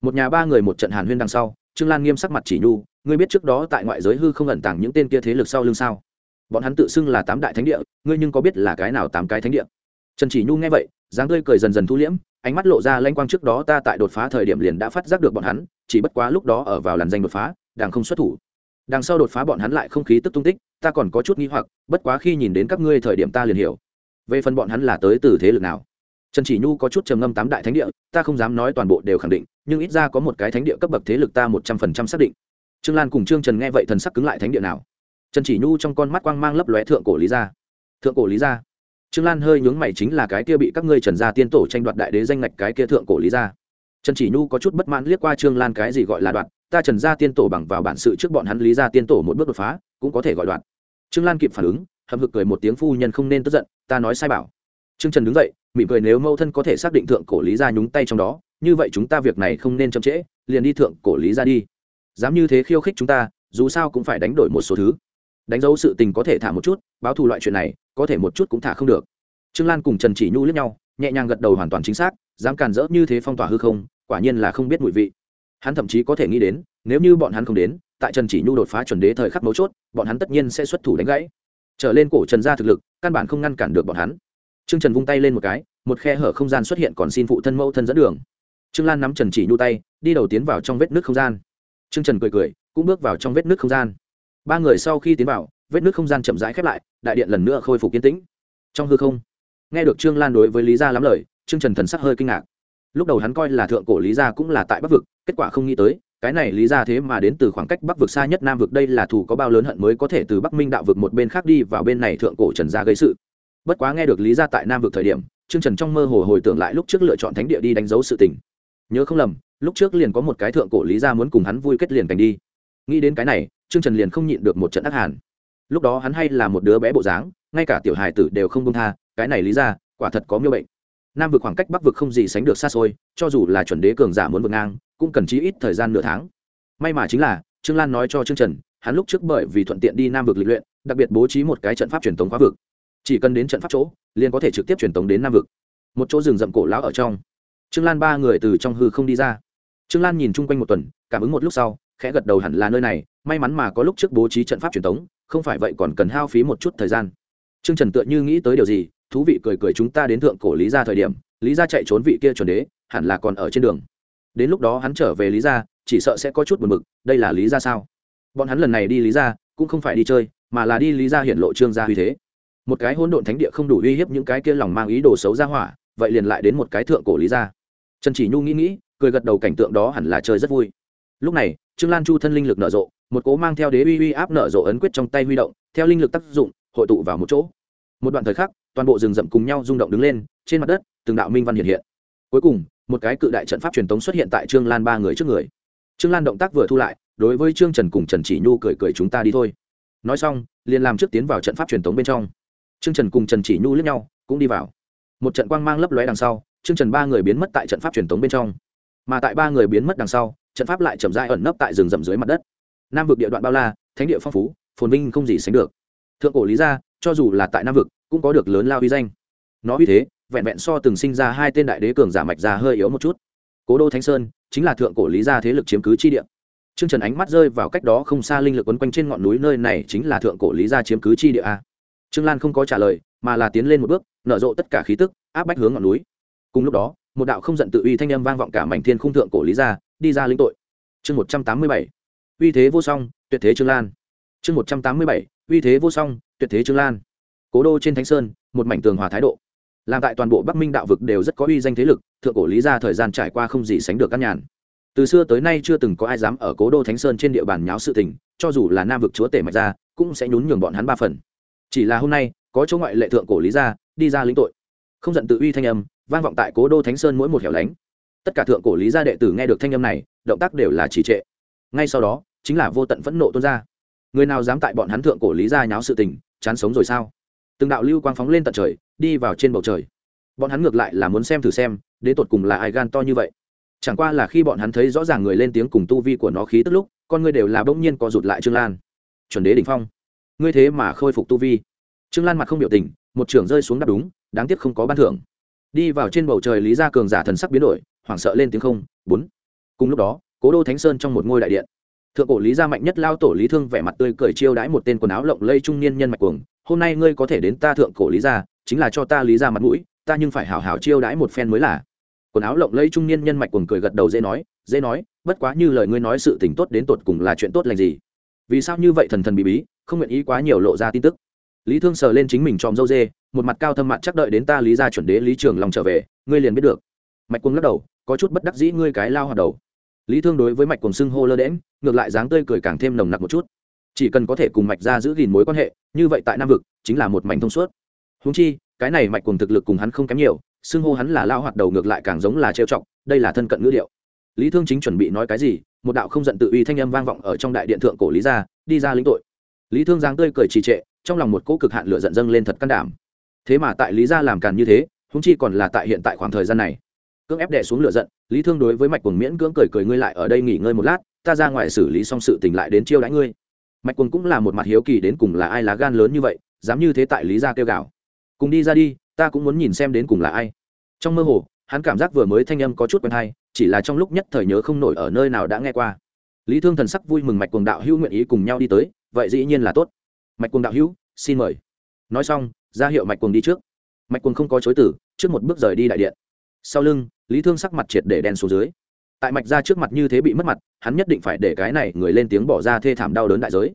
Một nhà ba người một trận hàn huyên đằng sau, trương lan nghiêm sắc mặt chỉ nhu, ngươi biết trước đó tại ngoại giới hư không ẩn tàng những tên kia thế lực sau lưng sao? Bọn hắn tự xưng là tám đại thánh địa, ngươi nhưng có biết là cái nào tám cái thánh địa? Trần chỉ nhu nghe vậy, dáng tươi cười dần dần thu liễm ánh mắt lộ ra lanh quang trước đó ta tại đột phá thời điểm liền đã phát giác được bọn hắn, chỉ bất quá lúc đó ở vào làn danh đột phá, đang không xuất thủ. Đằng sau đột phá bọn hắn lại không khí tức tung tích, ta còn có chút nghi hoặc, bất quá khi nhìn đến các ngươi thời điểm ta liền hiểu. Về phần bọn hắn là tới từ thế lực nào? Trần chỉ nhu có chút trầm ngâm tám đại thánh địa, ta không dám nói toàn bộ đều khẳng định, nhưng ít ra có một cái thánh địa cấp bậc thế lực ta một trăm phần trăm xác định. Trương lan cùng trương trần nghe vậy thần sắc cứng lại thánh địa nào? Trần chỉ nhu trong con mắt quang mang lấp lóe thượng cổ lý gia. Thượng cổ lý gia? Trương lan hơi nhướng mày chính là cái kia bị các ngươi trần gia tiên tổ tranh đoạt đại đế danh ngạch cái kia thượng cổ lý gia. Trần chỉ nhu có chút bất mãn liếc qua trương lan cái gì gọi là đoạt, ta trần gia tiên tổ bằng vào bản sự trước bọn hắn lý gia tiên tổ một bước đột phá, cũng có thể gọi đoạt. Trương lan kịp phản ứng, hậm hực cười một tiếng phu nhân không nên tức giận, ta nói sai bảo. Trương trần đứng dậy, mỉm cười nếu mâu thân có thể xác định thượng cổ lý gia nhúng tay trong đó, như vậy chúng ta việc này không nên chậm trễ, liền đi thượng cổ lý gia đi. Dám như thế khiêu khích chúng ta, dù sao cũng phải đánh đổi một số thứ đánh dấu sự tình có thể thả một chút, báo thù loại chuyện này, có thể một chút cũng thả không được. Trương lan cùng trần chỉ nhu lướt nhau, nhẹ nhàng gật đầu hoàn toàn chính xác, dám càn rỡ như thế phong tỏa hư không, quả nhiên là không biết mùi vị. Hắn thậm chí có thể nghĩ đến, nếu như bọn hắn không đến, tại trần chỉ nhu đột phá chuẩn đế thời khắc mấu chốt, bọn hắn tất nhiên sẽ xuất thủ đánh gãy. Trở lên cổ trần gia thực lực, căn bản không ngăn cản được bọn hắn. Trương trần vung tay lên một cái, một khe hở không gian xuất hiện còn xin phụ thân mẫu thân dẫn đường. Trương lan nắm trần chỉ nhu tay, đi đầu tiến vào trong vết nước không gian. Trương trần cười cười, cũng bước vào trong vết nước không gian ba người sau khi tiến vào, vết nước không gian chậm rãi khép lại, đại điện lần nữa khôi phục yên tĩnh. Trong hư không, nghe được trương lan đối với lý gia lắm lời, trương trần thần sắc hơi kinh ngạc. Lúc đầu hắn coi là thượng cổ lý gia cũng là tại bắc vực, kết quả không nghĩ tới, cái này lý ra thế mà đến từ khoảng cách bắc vực xa nhất nam vực, đây là thủ có bao lớn hận mới có thể từ bắc minh đạo vực một bên khác đi vào bên này thượng cổ trần gia gây sự. Bất quá nghe được lý ra tại nam vực thời điểm, trương trần trong mơ hồ hồi tưởng lại lúc trước lựa chọn thánh địa đi đánh dấu sự tình. Nhớ không lầm, lúc trước liền có một cái thượng cổ lý ra muốn cùng hắn vui kết liền cảnh đi. Nghĩ đến cái này trương trần liền không nhịn được một trận ác hàn. Lúc đó hắn hay là một đứa bé bộ dáng, ngay cả tiểu hài tử đều không công tha, cái này lý ra, quả thật có miêu bệnh. Nam vực khoảng cách bắc vực không gì sánh được xa xôi, cho dù là chuẩn đế cường giả muốn vượt ngang, cũng cần chí ít thời gian nửa tháng. May mà chính là, trương lan nói cho trương trần, hắn lúc trước bởi vì thuận tiện đi nam vực lịch luyện, đặc biệt bố trí một cái trận pháp truyền thống khóa vực. Chỉ cần đến trận pháp chỗ, liền có thể trực tiếp truyền thống đến nam vực. Một chỗ rừng rậm cổ lão ở trong. Trương lan ba người từ trong hư không đi ra. Trương lan nhìn chung quanh một tuần, cảm ứng một lúc sau khẽ gật đầu hẳn là nơi này, may mắn mà có lúc trước bố trí trận pháp truyền tống, không phải vậy còn cần hao phí một chút thời gian. Trương trần tựa như nghĩ tới điều gì, thú vị cười cười chúng ta đến thượng cổ lý ra thời điểm, lý ra chạy trốn vị kia chuẩn đế, hẳn là còn ở trên đường. Đến lúc đó hắn trở về lý ra chỉ sợ sẽ có chút buồn mực đây là lý ra sao? Bọn hắn lần này đi lý ra cũng không phải đi chơi, mà là đi lý ra hiển lộ trương gia uy thế. Một cái hỗn độn thánh địa không đủ uy hiếp những cái kia lòng mang ý đồ xấu ra hỏa, vậy liền lại đến một cái thượng cổ lý ra trần chỉ nhu nghĩ nghĩ, cười gật đầu cảnh tượng đó hẳn là chơi rất vui. Lúc này trương lan chu thân linh lực nở rộ, một cố mang theo đế uy uy áp nở rộ ấn quyết trong tay huy động, theo linh lực tác dụng, hội tụ vào một chỗ. Một đoạn thời khắc, toàn bộ rừng rậm cùng nhau rung động đứng lên, trên mặt đất, từng đạo minh văn hiện hiện. Cuối cùng, một cái cự đại trận pháp truyền tống xuất hiện tại trương lan ba người trước người. Trương lan động tác vừa thu lại, đối với trương trần cùng trần chỉ nhu cười cười chúng ta đi thôi. Nói xong, liền làm trước tiến vào trận pháp truyền tống bên trong. Trương trần cùng trần chỉ nhu lướt nhau, cũng đi vào. Một trận quang mang lấp lóe đằng sau, trương trần ba người biến mất tại trận pháp truyền tống bên trong. Mà tại ba người biến mất đằng sau trận pháp lại chậm rãi ẩn nấp tại rừng rậm dưới mặt đất. Nam vực địa đoạn bao la thánh địa phong phú phồn vinh không gì sánh được. Thượng cổ lý gia cho dù là tại nam vực cũng có được lớn lao uy danh. Nó uy thế vẹn vẹn so từng sinh ra hai tên đại đế cường giả mạch ra hơi yếu một chút. Cố đô thánh sơn chính là thượng cổ lý gia thế lực chiếm cứ chi địa. Trương Trần ánh mắt rơi vào cách đó không xa linh lực quấn quanh trên ngọn núi nơi này chính là thượng cổ lý gia chiếm cứ chi địa a. Trương Lan không có trả lời, mà là tiến lên một bước, nở rộ tất cả khí tức, áp bách hướng ngọn núi. Cùng lúc đó, một đạo không giận tự uy thanh âm vang vọng cả mảnh thiên khung thượng cổ lý gia, đi ra lĩnh tội. Chương một trăm tám mươi bảy, Uy thế vô song, tuyệt thế trương lan. Chương một trăm tám mươi bảy. Uy thế vô song tuyệt thế trương lan. Cố đô trên thánh sơn một mảnh tường hòa thái độ. Làm tại toàn bộ bắc minh đạo vực đều rất có uy danh thế lực thượng cổ lý ra thời gian trải qua không gì sánh được căn nhàn. Từ xưa tới nay chưa từng có ai dám ở cố đô thánh sơn trên địa bàn nháo sự tình cho dù là nam vực chúa tể mạch ra cũng sẽ nhún nhường bọn hắn ba phần. Chỉ là hôm nay có chỗ ngoại lệ thượng cổ lý ra đi ra lĩnh tội. Không giận tự uy thanh âm vang vọng tại cố đô thánh sơn mỗi một hẻo lánh tất cả thượng cổ lý gia đệ tử nghe được thanh âm này, động tác đều là trì trệ. Ngay sau đó, chính là vô tận phẫn nộ tuôn ra. Người nào dám tại bọn hắn thượng cổ lý gia nháo sự tình, chán sống rồi sao? Từng đạo lưu quang phóng lên tận trời, đi vào trên bầu trời. Bọn hắn ngược lại là muốn xem thử xem, đến tột cùng là ai gan to như vậy. Chẳng qua là khi bọn hắn thấy rõ ràng người lên tiếng cùng tu vi của nó khí tức lúc, con ngươi đều là bỗng nhiên co rụt lại trương lan. Chuẩn đế đ ỉ n h phong. Ngươi thế mà khôi phục tu vi. Trương lan mặt không biểu tình, một trưởng rơi xuống đáp đúng, đáng tiếc không có ban thưởng đi vào trên bầu trời lý gia cường giả thần sắc biến đổi, hoảng sợ lên tiếng không, bốn. Cùng lúc đó, cố đô thánh sơn trong một ngôi đại điện. Thượng cổ lý gia mạnh nhất lao tổ lý thương vẻ mặt tươi cười chiêu đãi một tên quần áo lộng lây trung niên nhân mạch cuồng. Hôm nay ngươi có thể đến ta thượng cổ lý gia, chính là cho ta lý gia mặt mũi, ta nhưng phải hảo hảo chiêu đãi một phen mới là. Quần áo lộng lây trung niên nhân mạch cuồng cười gật đầu dễ nói dễ nói, bất quá như lời ngươi nói sự tình tốt đến tột cùng là chuyện tốt lành gì? Vì sao như vậy thần thần bí bí, không nguyện ý quá nhiều lộ ra tin tức? Lý thương sờ lên chính mình tròm dâu dê, một mặt cao thâm mặt chắc đợi đến ta lý gia chuẩn đế lý trường lòng trở về, ngươi liền biết được. Mạch Quân lắc đầu, có chút bất đắc dĩ ngươi cái lao hoạt đầu. Lý thương đối với mạch cuồng xưng hô lơ đễm ngược lại dáng tươi cười càng thêm nồng nặc một chút. Chỉ cần có thể cùng mạch ra giữ gìn mối quan hệ, như vậy tại nam vực, chính là một mảnh thông suốt. Húng chi, cái này mạch cuồng thực lực cùng hắn không kém nhiều, xưng hô hắn là lao hoạt đầu ngược lại càng giống là trêu chọc, đây là thân cận ngữ điệu. Lý thương chính chuẩn bị nói cái gì, một đạo không giận tự uy thanh âm vang vọng ở trong đại điện thượng cổ lý gia, đi ra lĩnh tội lý thương giang tươi cười trì trệ, trong lòng một cỗ cực hạn lửa giận dâng lên thật can đảm. Thế mà tại lý gia làm càn như thế húng chi còn là tại hiện tại khoảng thời gian này. Cưỡng ép đè xuống lửa giận, lý thương đối với mạch quần miễn cưỡng cười cười, ngươi lại ở đây nghỉ ngơi một lát, ta ra ngoài xử lý xong sự tình lại đến chiêu đãi ngươi. Mạch quần cũng là một mặt hiếu kỳ đến cùng là ai lá gan lớn như vậy, dám như thế tại lý gia kêu gào. Cùng đi ra đi, ta cũng muốn nhìn xem đến cùng là ai. Trong mơ hồ, hắn cảm giác vừa mới thanh âm có chút quen hay, chỉ là trong lúc nhất thời nhớ không nổi ở nơi nào đã nghe qua. Lý thương thần sắc vui mừng mạch quần đạo hữu nguyện ý cùng nhau đi tới vậy dĩ nhiên là tốt. Mạch quần đạo hữu, xin mời. Nói xong, ra hiệu mạch quần đi trước. Mạch quần không có chối tử trước một bước rời đi đại điện. Sau lưng, lý thương sắc mặt triệt để đen xuống dưới. Tại mạch ra trước mặt như thế bị mất mặt, hắn nhất định phải để cái này người lên tiếng bỏ ra thê thảm đau đớn đại giới.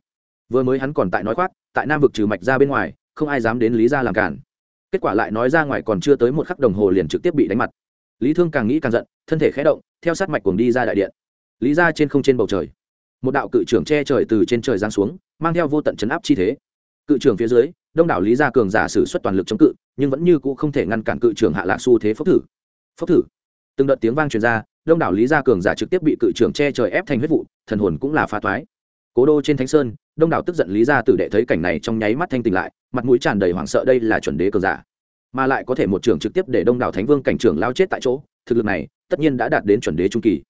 Vừa mới hắn còn tại nói khoác, tại nam vực trừ mạch ra bên ngoài, không ai dám đến lý ra làm cản. Kết quả lại nói ra ngoài còn chưa tới một khắc đồng hồ liền trực tiếp bị đánh mặt. Lý thương càng nghĩ càng giận, thân thể khé động, theo sát mạch cuồng đi ra đại điện. Lý ra trên không trên bầu trời. Một đạo cự trưởng che trời từ trên trời giáng xuống mang theo vô tận chấn áp chi thế. Cự trưởng phía dưới, đông đảo lý gia cường giả sử xuất toàn lực chống cự, nhưng vẫn như cũ không thể ngăn cản cự trưởng hạ lạc xu thế phốc thử. Phốc thử. Từng đợt tiếng vang truyền ra, đông đảo lý gia cường giả trực tiếp bị cự trưởng che trời ép thành huyết vụ, thần hồn cũng là phá thoái cố đô trên thánh sơn, đông đảo tức giận lý gia tử đệ thấy cảnh này trong nháy mắt thanh tỉnh lại, mặt mũi tràn đầy hoảng sợ đây là chuẩn đế cường giả. Mà lại có thể một trưởng trực tiếp để đông đảo thánh vương cảnh trưởng lao chết tại chỗ, thực lực này tất nhiên đã đạt đến chuẩn đế trung kỳ.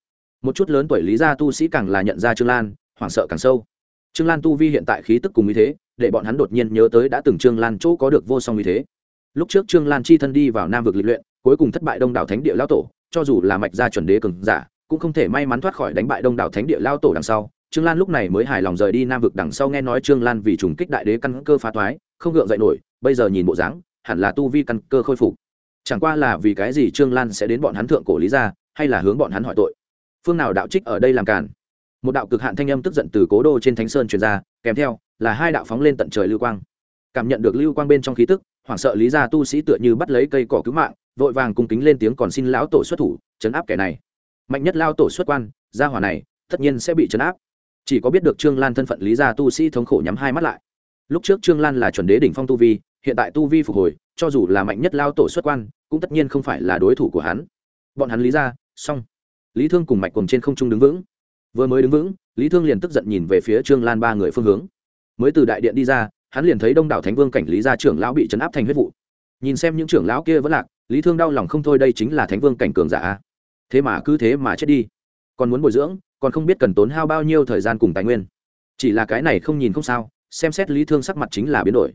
Một chút lớn tuổi lý gia tu sĩ càng là nhận ra trương lan, hoảng sợ càng sâu trương lan tu vi hiện tại khí tức cùng như thế để bọn hắn đột nhiên nhớ tới đã từng trương lan chỗ có được vô song như thế. Lúc trước trương lan chi thân đi vào nam vực lịch luyện cuối cùng thất bại đông đảo thánh địa lao tổ cho dù là mạch gia chuẩn đế cường giả cũng không thể may mắn thoát khỏi đánh bại đông đảo thánh địa lao tổ đằng sau. Trương lan lúc này mới hài lòng rời đi nam vực đằng sau nghe nói trương lan vì trùng kích đại đế căn cơ phá thoái, không gượng dậy nổi bây giờ nhìn bộ dáng hẳn là tu vi căn cơ khôi phục. Chẳng qua là vì cái gì trương lan sẽ đến bọn hắn thượng cổ lý gia hay là hướng bọn hắn hỏi tội? Phương nào đạo trích ở đây làm cản một đạo cực hạn thanh âm tức giận từ cố đô trên thánh sơn truyền ra, kèm theo là hai đạo phóng lên tận trời lưu quang. Cảm nhận được lưu quang bên trong khí tức, hoảng sợ lý gia tu sĩ tựa như bắt lấy cây cỏ cứu mạng, vội vàng cung kính lên tiếng còn xin lão tổ xuất thủ, chấn áp kẻ này. Mạnh nhất lao tổ xuất quan, gia hỏa này, tất nhiên sẽ bị chấn áp. Chỉ có biết được trương lan thân phận lý gia tu sĩ thống khổ nhắm hai mắt lại. Lúc trước trương lan là chuẩn đế đỉnh phong tu vi, hiện tại tu vi phục hồi, cho dù là mạnh nhất lao tổ xuất quan, cũng tất nhiên không phải là đối thủ của hắn. Bọn hắn lý ra xong. Lý thương cùng mạch cùng trên không trung đứng vững vừa mới đứng vững, lý thương liền tức giận nhìn về phía trương lan ba người phương hướng. Mới từ đại điện đi ra, hắn liền thấy đông đảo thánh vương cảnh lý gia trưởng lão bị chấn áp thành huyết vụ. Nhìn xem những trưởng lão kia vẫn lạc, lý thương đau lòng không thôi đây chính là thánh vương cảnh cường giả thế mà cứ thế mà chết đi. Còn muốn bồi dưỡng, còn không biết cần tốn hao bao nhiêu thời gian cùng tài nguyên. Chỉ là cái này không nhìn không sao, xem xét lý thương sắc mặt chính là biến đổi.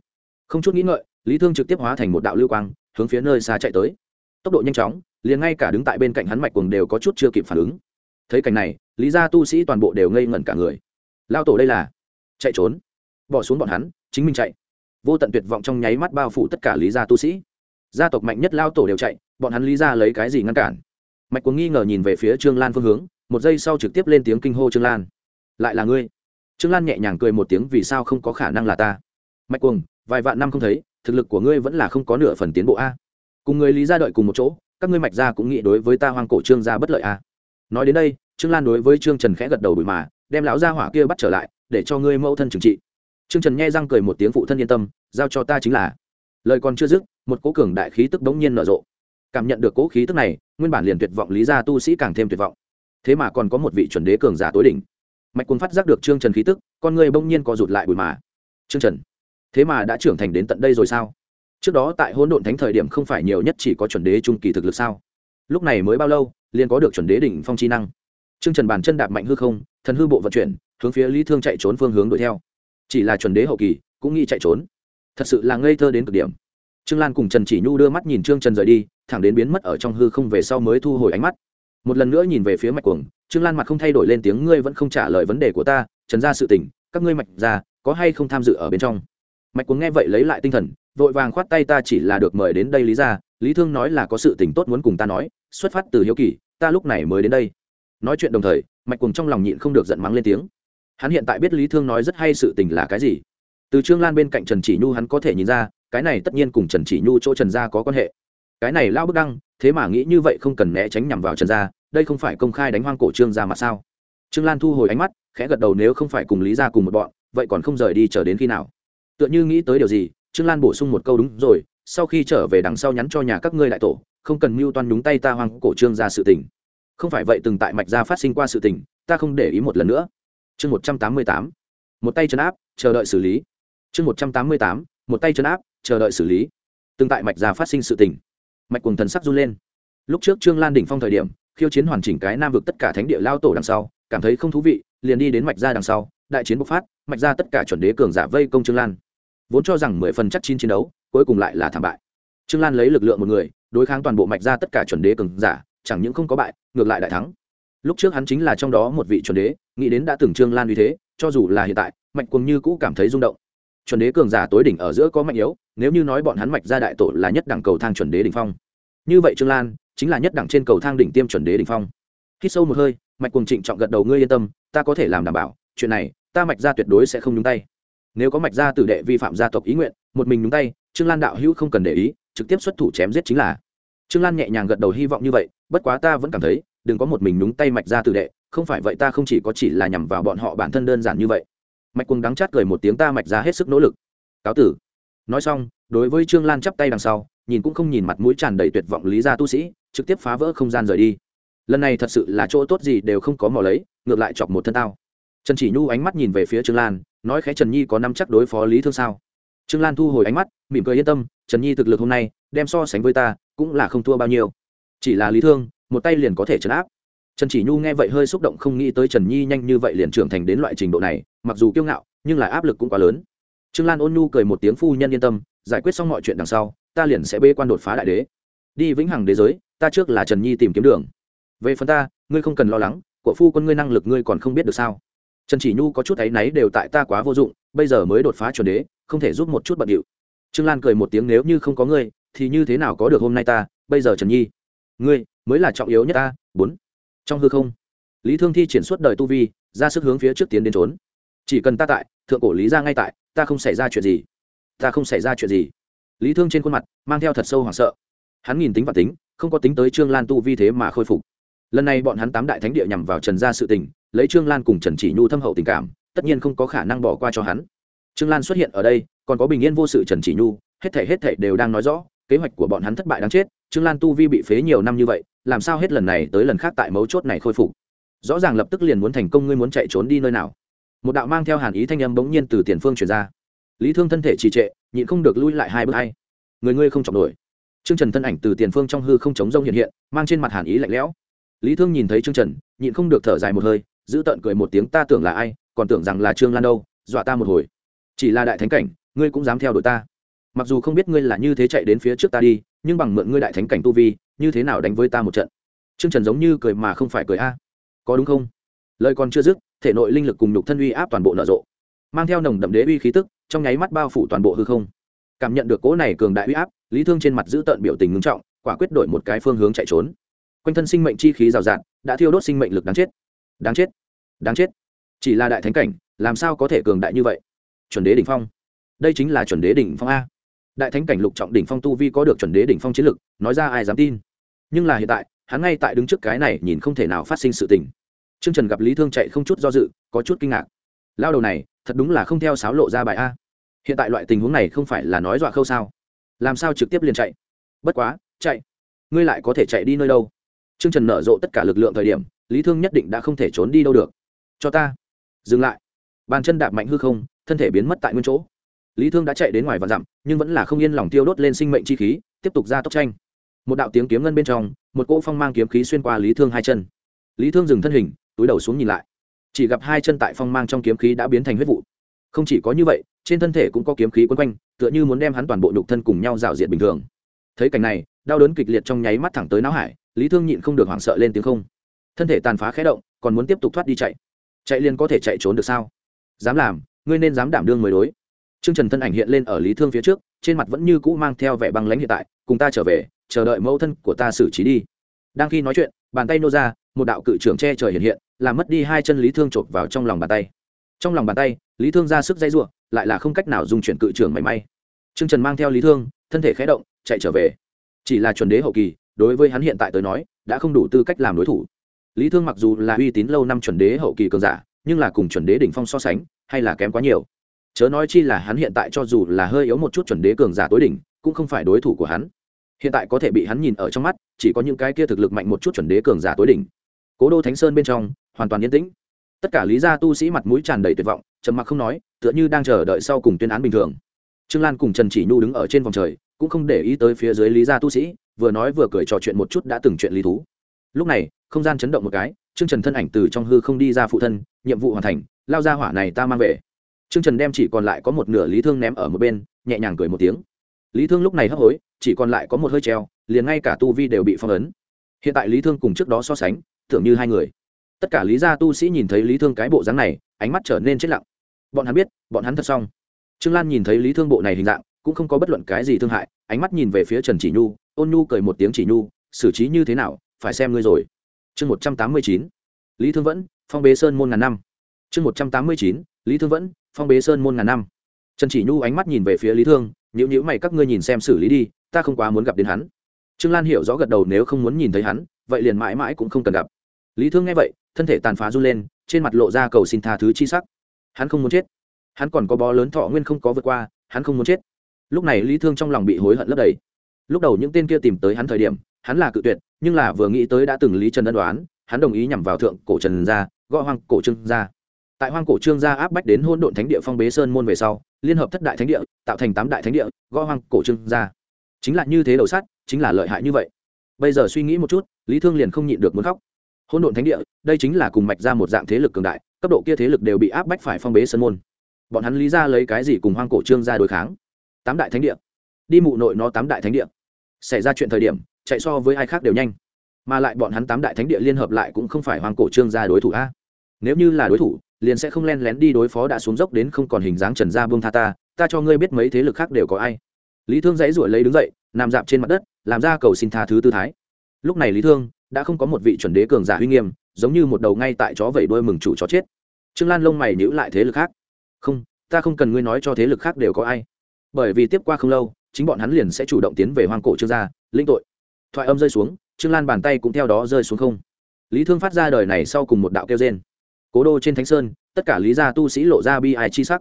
Không chút nghĩ ngợi, lý thương trực tiếp hóa thành một đạo lưu quang, hướng phía nơi xa chạy tới. Tốc độ nhanh chóng, liền ngay cả đứng tại bên cạnh hắn mạch cuồng đều có chút chưa kịp phản ứng. Thấy cảnh này lý gia tu sĩ toàn bộ đều ngây ngẩn cả người. Lao tổ đây là? Chạy trốn. Bỏ xuống bọn hắn, chính mình chạy. Vô tận tuyệt vọng trong nháy mắt bao phủ tất cả lý gia tu sĩ. Gia tộc mạnh nhất lao tổ đều chạy, bọn hắn lý gia lấy cái gì ngăn cản? Mạch cuồng nghi ngờ nhìn về phía trương lan phương hướng, một giây sau trực tiếp lên tiếng kinh hô trương lan. Lại là ngươi? Trương lan nhẹ nhàng cười một tiếng, vì sao không có khả năng là ta? Mạch cuồng, vài vạn năm không thấy, thực lực của ngươi vẫn là không có nửa phần tiến bộ a. Cùng người lý gia đợi cùng một chỗ, các ngươi mạch gia cũng nghĩ đối với ta hoang cổ trương gia bất lợi a. Nói đến đây trương lan đối với trương trần khẽ gật đầu bụi mà, đem lão gia hỏa kia bắt trở lại, để cho ngươi mẫu thân trừng trị. Trương trần nghe răng cười một tiếng phụ thân yên tâm, giao cho ta chính là. Lời còn chưa dứt, một cố cường đại khí tức bỗng nhiên nở rộ. Cảm nhận được cố khí tức này, nguyên bản liền tuyệt vọng lý gia tu sĩ càng thêm tuyệt vọng. Thế mà còn có một vị chuẩn đế cường giả tối đỉnh. Mạch quân phát giác được trương trần khí tức, con người bỗng nhiên co rụt lại bụi mà. Trương trần, thế mà đã trưởng thành đến tận đây rồi sao? Trước đó tại hỗn độn thánh thời điểm không phải nhiều nhất chỉ có chuẩn đế trung kỳ thực lực sao? Lúc này mới bao lâu, liền có được chuẩn đế đỉnh phong chi năng? Trương trần bàn chân đạp mạnh hư không, thần hư bộ vận chuyển, hướng phía lý thương chạy trốn phương hướng đuổi theo. Chỉ là chuẩn đế hậu kỳ, cũng nghĩ chạy trốn. Thật sự là ngây thơ đến cực điểm. Trương lan cùng trần chỉ nhu đưa mắt nhìn trương trần rời đi, thẳng đến biến mất ở trong hư không về sau mới thu hồi ánh mắt. Một lần nữa nhìn về phía mạch cuồng, trương lan mặt không thay đổi lên tiếng, ngươi vẫn không trả lời vấn đề của ta, trần gia sự tình, các ngươi mạch gia, có hay không tham dự ở bên trong? Mạch cuồng nghe vậy lấy lại tinh thần, vội vàng khoát tay, ta chỉ là được mời đến đây lý ra lý thương nói là có sự tình tốt muốn cùng ta nói, xuất phát từ hiếu kỳ, ta lúc này mới đến đây nói chuyện đồng thời, mạch cùng trong lòng nhịn không được giận mắng lên tiếng. Hắn hiện tại biết lý thương nói rất hay sự tình là cái gì. Từ trương lan bên cạnh trần chỉ nhu hắn có thể nhìn ra, cái này tất nhiên cùng trần chỉ nhu chỗ trần gia có quan hệ. Cái này lao bức đăng, thế mà nghĩ như vậy không cần né tránh nhằm vào trần gia, đây không phải công khai đánh hoang cổ trương gia mà sao? Trương lan thu hồi ánh mắt, khẽ gật đầu nếu không phải cùng lý gia cùng một bọn, vậy còn không rời đi chờ đến khi nào? Tựa như nghĩ tới điều gì, trương lan bổ sung một câu đúng rồi, sau khi trở về đằng sau nhắn cho nhà các ngươi đại tổ, không cần mưu toan nhúng tay ta hoang cổ trương gia sự tình không phải vậy từng tại mạch gia phát sinh qua sự tình, ta không để ý một lần nữa. Chương một trăm tám mươi tám, một tay chấn áp, chờ đợi xử lý. Chương một trăm tám mươi tám, một tay chấn áp, chờ đợi xử lý. Từng tại mạch gia phát sinh sự tình. Mạch quần thần sắc run lên. Lúc trước trương lan đỉnh phong thời điểm, khiêu chiến hoàn chỉnh cái nam vực tất cả thánh địa lao tổ đằng sau, cảm thấy không thú vị, liền đi đến mạch gia đằng sau, đại chiến bộc phát, mạch gia tất cả chuẩn đế cường giả vây công trương lan. Vốn cho rằng mười phần chắc chín chiến đấu, cuối cùng lại là thảm bại. Trương lan lấy lực lượng một người, đối kháng toàn bộ mạch gia tất cả chuẩn đế cường giả, chẳng những không có bại ngược lại đại thắng. Lúc trước hắn chính là trong đó một vị chuẩn đế, nghĩ đến đã từng trương lan uy thế, cho dù là hiện tại, mạnh cuồng như cũ cảm thấy rung động. Chuẩn đế cường giả tối đỉnh ở giữa có mạnh yếu, nếu như nói bọn hắn mạch gia đại tổ là nhất đẳng cầu thang chuẩn đế đỉnh phong. Như vậy trương lan chính là nhất đẳng trên cầu thang đỉnh tiêm chuẩn đế đỉnh phong. Khi sâu một hơi mạch cuồng trịnh trọng gật đầu, ngươi yên tâm, ta có thể làm đảm bảo, chuyện này, ta mạch gia tuyệt đối sẽ không nhúng tay. Nếu có mạch gia tử đệ vi phạm gia tộc ý nguyện, một mình nhúng tay, trương lan đạo hữu không cần để ý, trực tiếp xuất thủ chém giết chính là. Trương lan nhẹ nhàng gật đầu hy vọng như vậy, bất quá ta vẫn cảm thấy đừng có một mình nhúng tay mạch ra tử đệ, không phải vậy ta không chỉ có chỉ là nhằm vào bọn họ bản thân đơn giản như vậy. Mạch Quân đắng chát cười một tiếng ta mạch ra hết sức nỗ lực. Cáo tử. Nói xong, đối với trương lan chắp tay đằng sau, nhìn cũng không nhìn mặt mũi tràn đầy tuyệt vọng lý gia tu sĩ, trực tiếp phá vỡ không gian rời đi. Lần này thật sự là chỗ tốt gì đều không có mò lấy, ngược lại chọc một thân tao. Trần chỉ nhu ánh mắt nhìn về phía trương lan, nói khẽ trần nhi có năm chắc đối phó lý thương sao? Trương lan thu hồi ánh mắt, mỉm cười yên tâm, trần nhi thực lực hôm nay, đem so sánh với ta, cũng là không thua bao nhiêu. Chỉ là lý thương một tay liền có thể chấn áp. Trần chỉ nhu nghe vậy hơi xúc động, không nghĩ tới trần nhi nhanh như vậy liền trưởng thành đến loại trình độ này, mặc dù kiêu ngạo, nhưng lại áp lực cũng quá lớn. Trương lan ôn nhu cười một tiếng phu nhân yên tâm, giải quyết xong mọi chuyện đằng sau, ta liền sẽ bê quan đột phá đại đế. Đi vĩnh hằng đế giới, ta trước là trần nhi tìm kiếm đường. Về phần ta, ngươi không cần lo lắng, của phu quân ngươi năng lực ngươi còn không biết được sao. Trần chỉ nhu có chút áy náy đều tại ta quá vô dụng, bây giờ mới đột phá chuẩn đế, không thể giúp một chút bận điệu. Trương lan cười một tiếng, nếu như không có ngươi, thì như thế nào có được hôm nay ta? Bây giờ trần nhi, ngươi mới là trọng yếu nhất ta, bốn. Trong hư không, lý thương thi triển suốt đời tu vi, ra sức hướng phía trước tiến đến trốn. Chỉ cần ta tại, thượng cổ lý ra ngay tại, ta không xảy ra chuyện gì. Ta không xảy ra chuyện gì. Lý thương trên khuôn mặt mang theo thật sâu hoảng sợ. Hắn nhìn tính và tính, không có tính tới trương lan tu vi thế mà khôi phục. Lần này bọn hắn tám đại thánh địa nhằm vào trần gia sự tình, lấy trương lan cùng trần chỉ nhu thâm hậu tình cảm, tất nhiên không có khả năng bỏ qua cho hắn. Trương lan xuất hiện ở đây, còn có bình yên vô sự trần chỉ nhu, hết thể hết thể đều đang nói rõ, kế hoạch của bọn hắn thất bại đáng chết trương lan tu vi bị phế nhiều năm như vậy, làm sao hết lần này tới lần khác tại mấu chốt này khôi phục? Rõ ràng lập tức liền muốn thành công, ngươi muốn chạy trốn đi nơi nào? Một đạo mang theo hàn ý thanh âm bỗng nhiên từ tiền phương truyền ra. Lý thương thân thể trì trệ, nhịn không được lui lại hai bước hay. Người ngươi không chọc nổi. Trương trần thân ảnh từ tiền phương trong hư không chống rông hiện hiện, mang trên mặt hàn ý lạnh lẽo. Lý thương nhìn thấy trương trần, nhịn không được thở dài một hơi, giữ tợn cười một tiếng, ta tưởng là ai, còn tưởng rằng là trương lan đâu, dọa ta một hồi. Chỉ là đại thánh cảnh, ngươi cũng dám theo đuổi ta. Mặc dù không biết ngươi là như thế chạy đến phía trước ta đi nhưng bằng mượn ngươi đại thánh cảnh tu vi, như thế nào đánh với ta một trận? Trương trần giống như cười mà không phải cười a. Có đúng không? Lời còn chưa dứt, thể nội linh lực cùng nhục thân uy áp toàn bộ nở rộ, mang theo nồng đậm đế uy khí tức, trong nháy mắt bao phủ toàn bộ hư không. Cảm nhận được cỗ này cường đại uy áp, lý thương trên mặt giữ tợn biểu tình ngưng trọng, quả quyết đổi một cái phương hướng chạy trốn. Quanh thân sinh mệnh chi khí rào rạt, đã thiêu đốt sinh mệnh lực đáng chết. Đáng chết. Đáng chết. Chỉ là đại thánh cảnh, làm sao có thể cường đại như vậy? Chuẩn đế đỉnh phong. Đây chính là chuẩn đế đỉnh phong a đại thánh cảnh lục trọng đỉnh phong tu vi có được chuẩn đế đỉnh phong chiến lực nói ra ai dám tin nhưng là hiện tại hắn ngay tại đứng trước cái này nhìn không thể nào phát sinh sự tình Trương Trần gặp Lý Thương chạy không chút do dự, có chút kinh ngạc. Lao đầu này, thật đúng là không theo sáo lộ ra bài a. Hiện tại loại tình huống này không phải là nói dọa khâu sao? Làm sao trực tiếp liền chạy? Bất quá, chạy. Ngươi lại có thể chạy đi nơi đâu? Trương Trần nở rộ tất cả lực lượng thời điểm, Lý Thương nhất định đã không thể trốn đi đâu được. Cho ta dừng lại. Bàn chân đạp mạnh hư không, thân thể biến mất tại nguyên chỗ. Lý Thương đã chạy đến ngoài và dặm, nhưng vẫn là không yên lòng tiêu đốt lên sinh mệnh chi khí, tiếp tục ra tốc tranh. Một đạo tiếng kiếm ngân bên trong, một cỗ phong mang kiếm khí xuyên qua Lý Thương hai chân. Lý Thương dừng thân hình, túi đầu xuống nhìn lại. Chỉ gặp hai chân tại phong mang trong kiếm khí đã biến thành huyết vụ. Không chỉ có như vậy trên thân thể cũng có kiếm khí quấn quanh tựa như muốn đem hắn toàn bộ nhục thân cùng nhau rào diệt bình thường. Thấy cảnh này đau đớn kịch liệt trong nháy mắt thẳng tới não hải lý thương nhịn không được hoảng sợ lên tiếng không. Thân thể tàn phá khé động còn muốn tiếp tục thoát đi chạy. Chạy liền có thể chạy trốn được sao? Dám làm ngươi nên dám đảm đương mới đối. Trương Trần thân ảnh hiện lên ở Lý Thương phía trước, trên mặt vẫn như cũ mang theo vẻ băng lãnh hiện tại, cùng ta trở về, chờ đợi mẫu thân của ta xử trí đi. Đang khi nói chuyện, bàn tay nô ra, một đạo cự trưởng che trời hiện hiện, làm mất đi hai chân lý thương chộp vào trong lòng bàn tay. Trong lòng bàn tay lý thương ra sức dây rủa, lại là không cách nào dùng chuyển cự trưởng mảy may. Trương trần mang theo lý thương thân thể khé động chạy trở về. Chỉ là chuẩn đế hậu kỳ đối với hắn hiện tại tới nói đã không đủ tư cách làm đối thủ. Lý thương mặc dù là uy tín lâu năm chuẩn đế hậu kỳ cường giả nhưng là cùng chuẩn đế đỉnh phong so sánh hay là kém quá nhiều chớ nói chi là hắn hiện tại cho dù là hơi yếu một chút chuẩn đế cường giả tối đỉnh, cũng không phải đối thủ của hắn. Hiện tại có thể bị hắn nhìn ở trong mắt, chỉ có những cái kia thực lực mạnh một chút chuẩn đế cường giả tối đỉnh. Cố đô thánh sơn bên trong, hoàn toàn yên tĩnh. Tất cả lý gia tu sĩ mặt mũi tràn đầy tuyệt vọng, trầm mặc không nói, tựa như đang chờ đợi sau cùng tuyên án bình thường. Trương lan cùng trần chỉ nhu đứng ở trên vòng trời, cũng không để ý tới phía dưới lý gia tu sĩ, vừa nói vừa cười trò chuyện một chút đã từng chuyện lý thú. Lúc này, không gian chấn động một cái, trương trần thân ảnh từ trong hư không đi ra phụ thân, nhiệm vụ hoàn thành, lao ra hỏa này ta mang về trương trần đem chỉ còn lại có một nửa lý thương ném ở một bên, nhẹ nhàng cười một tiếng. Lý thương lúc này hấp hối, chỉ còn lại có một hơi treo, liền ngay cả tu vi đều bị phong ấn. Hiện tại lý thương cùng trước đó so sánh, tưởng như hai người. Tất cả lý gia tu sĩ nhìn thấy lý thương cái bộ dáng này, ánh mắt trở nên chết lặng. Bọn hắn biết, bọn hắn thật xong. Trương lan nhìn thấy lý thương bộ này hình dạng, cũng không có bất luận cái gì thương hại, ánh mắt nhìn về phía trần chỉ nhu, ôn nhu cười một tiếng chỉ nhu, xử trí như thế nào, phải xem ngươi rồi. Chương một trăm tám mươi chín, lý thương vẫn, phong bế sơn môn ngàn năm. Chương một trăm tám mươi chín, lý thương vẫn phong bế sơn môn ngàn năm. Trần chỉ nhu ánh mắt nhìn về phía lý thương, nhữ nhữ mày, các ngươi nhìn xem xử lý đi, ta không quá muốn gặp đến hắn. Trương lan hiểu rõ gật đầu, nếu không muốn nhìn thấy hắn, vậy liền mãi mãi cũng không cần gặp. Lý thương nghe vậy, thân thể tàn phá run lên, trên mặt lộ ra cầu xin tha thứ chi sắc. Hắn không muốn chết. Hắn còn có bó lớn thọ nguyên không có vượt qua, hắn không muốn chết. Lúc này lý thương trong lòng bị hối hận lấp đầy. Lúc đầu những tên kia tìm tới hắn thời điểm, hắn là cự tuyệt, nhưng là vừa nghĩ tới đã từng lý trần ân đoán hắn đồng ý nhằm vào thượng cổ trần gia, gõ hoang cổ trương gia tại hoang cổ trương gia áp bách đến hôn độn thánh địa phong bế sơn môn về sau, liên hợp thất đại thánh địa, tạo thành tám đại thánh địa, gõ hoang cổ trương gia. Chính là như thế đầu sát chính là lợi hại như vậy. Bây giờ suy nghĩ một chút, lý thương liền không nhịn được muốn khóc. Hôn độn thánh địa, đây chính là cùng mạch ra một dạng thế lực cường đại, cấp độ kia thế lực đều bị áp bách phải phong bế Sơn môn. Bọn hắn lý ra lấy cái gì cùng hoang cổ trương ra đối kháng? Tám đại thánh địa. Đi mụ nội nó tám đại thánh địa. Xảy ra chuyện thời điểm, chạy so với ai khác đều nhanh. Mà lại bọn hắn tám đại thánh địa liên hợp lại cũng không phải hoang cổ trương gia đối thủ a. Nếu như là đối thủ liền sẽ không len lén đi đối phó đã xuống dốc đến không còn hình dáng trần gia buông tha ta ta cho ngươi biết mấy thế lực khác đều có ai. Lý thương dãy ruổi lấy đứng dậy, nằm dạp trên mặt đất, làm ra cầu xin tha thứ tư thái. Lúc này lý thương đã không có một vị chuẩn đế cường giả uy nghiêm, giống như một đầu ngay tại chó vẩy đuôi mừng chủ chó chết. Trương lan lông mày nhữ lại thế lực khác. Không, ta không cần ngươi nói cho thế lực khác đều có ai. Bởi vì tiếp qua không lâu, chính bọn hắn liền sẽ chủ động tiến về hoang cổ trương gia, linh tội. Thoại âm rơi xuống, trương lan bàn tay cũng theo đó rơi xuống không. Lý thương phát ra đời này sau cùng một đạo kêu trên cố đô trên thánh sơn, tất cả lý gia tu sĩ lộ ra bi ai chi sắc.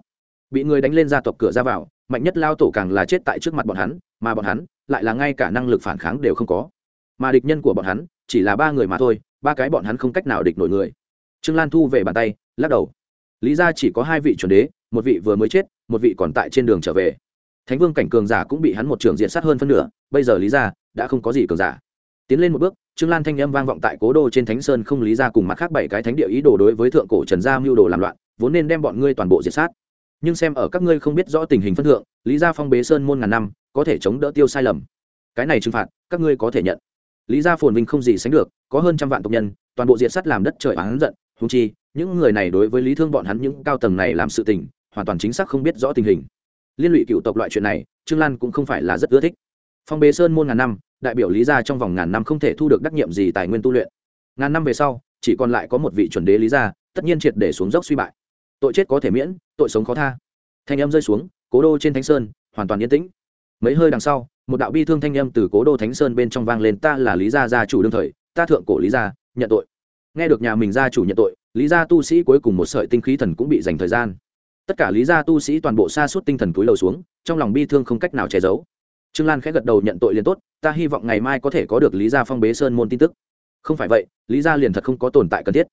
Bị người đánh lên gia tộc cửa ra vào, mạnh nhất lao tổ càng là chết tại trước mặt bọn hắn, mà bọn hắn lại là ngay cả năng lực phản kháng đều không có. Mà địch nhân của bọn hắn chỉ là ba người mà thôi, ba cái bọn hắn không cách nào địch nổi người. Trương lan thu về bàn tay, lắc đầu. Lý ra chỉ có hai vị chuẩn đế, một vị vừa mới chết, một vị còn tại trên đường trở về. Thánh vương cảnh cường giả cũng bị hắn một trường diện sát hơn phân nửa, bây giờ lý ra đã không có gì cường giả. Tiến lên một bước trương lan thanh âm vang vọng tại cố đô trên thánh sơn không lý ra cùng mặt khác bảy cái thánh địa ý đồ đối với thượng cổ trần gia mưu đồ làm loạn, vốn nên đem bọn ngươi toàn bộ diệt sát. Nhưng xem ở các ngươi không biết rõ tình hình phân thượng, lý gia phong bế sơn môn ngàn năm, có thể chống đỡ tiêu sai lầm. Cái này trừng phạt, các ngươi có thể nhận. Lý gia phồn vinh không gì sánh được, có hơn trăm vạn tộc nhân, toàn bộ diệt sát làm đất trời oán giận húng chi, những người này đối với lý thương bọn hắn những cao tầng này làm sự tình, hoàn toàn chính xác không biết rõ tình hình. Liên lụy cựu tộc loại chuyện này, trương lan cũng không phải là rất ưa thích. Phong bế sơn môn ngàn năm đại biểu lý gia trong vòng ngàn năm không thể thu được đắc nhiệm gì tài nguyên tu luyện. Ngàn năm về sau, chỉ còn lại có một vị chuẩn đế lý gia, tất nhiên triệt để xuống dốc suy bại. Tội chết có thể miễn, tội sống khó tha. Thanh âm rơi xuống, cố đô trên thánh sơn, hoàn toàn yên tĩnh. Mấy hơi đằng sau, một đạo bi thương thanh âm từ cố đô thánh sơn bên trong vang lên, ta là lý gia gia chủ đương thời, ta thượng cổ lý gia, nhận tội. Nghe được nhà mình gia chủ nhận tội, lý gia tu sĩ cuối cùng một sợi tinh khí thần cũng bị dành thời gian. Tất cả lý gia tu sĩ toàn bộ xa suốt tinh thần túi lầu xuống, trong lòng bi thương không cách nào che giấu trương lan khẽ gật đầu nhận tội liền tốt, ta hy vọng ngày mai có thể có được lý gia phong bế sơn môn tin tức. Không phải vậy, lý gia liền thật không có tồn tại cần thiết.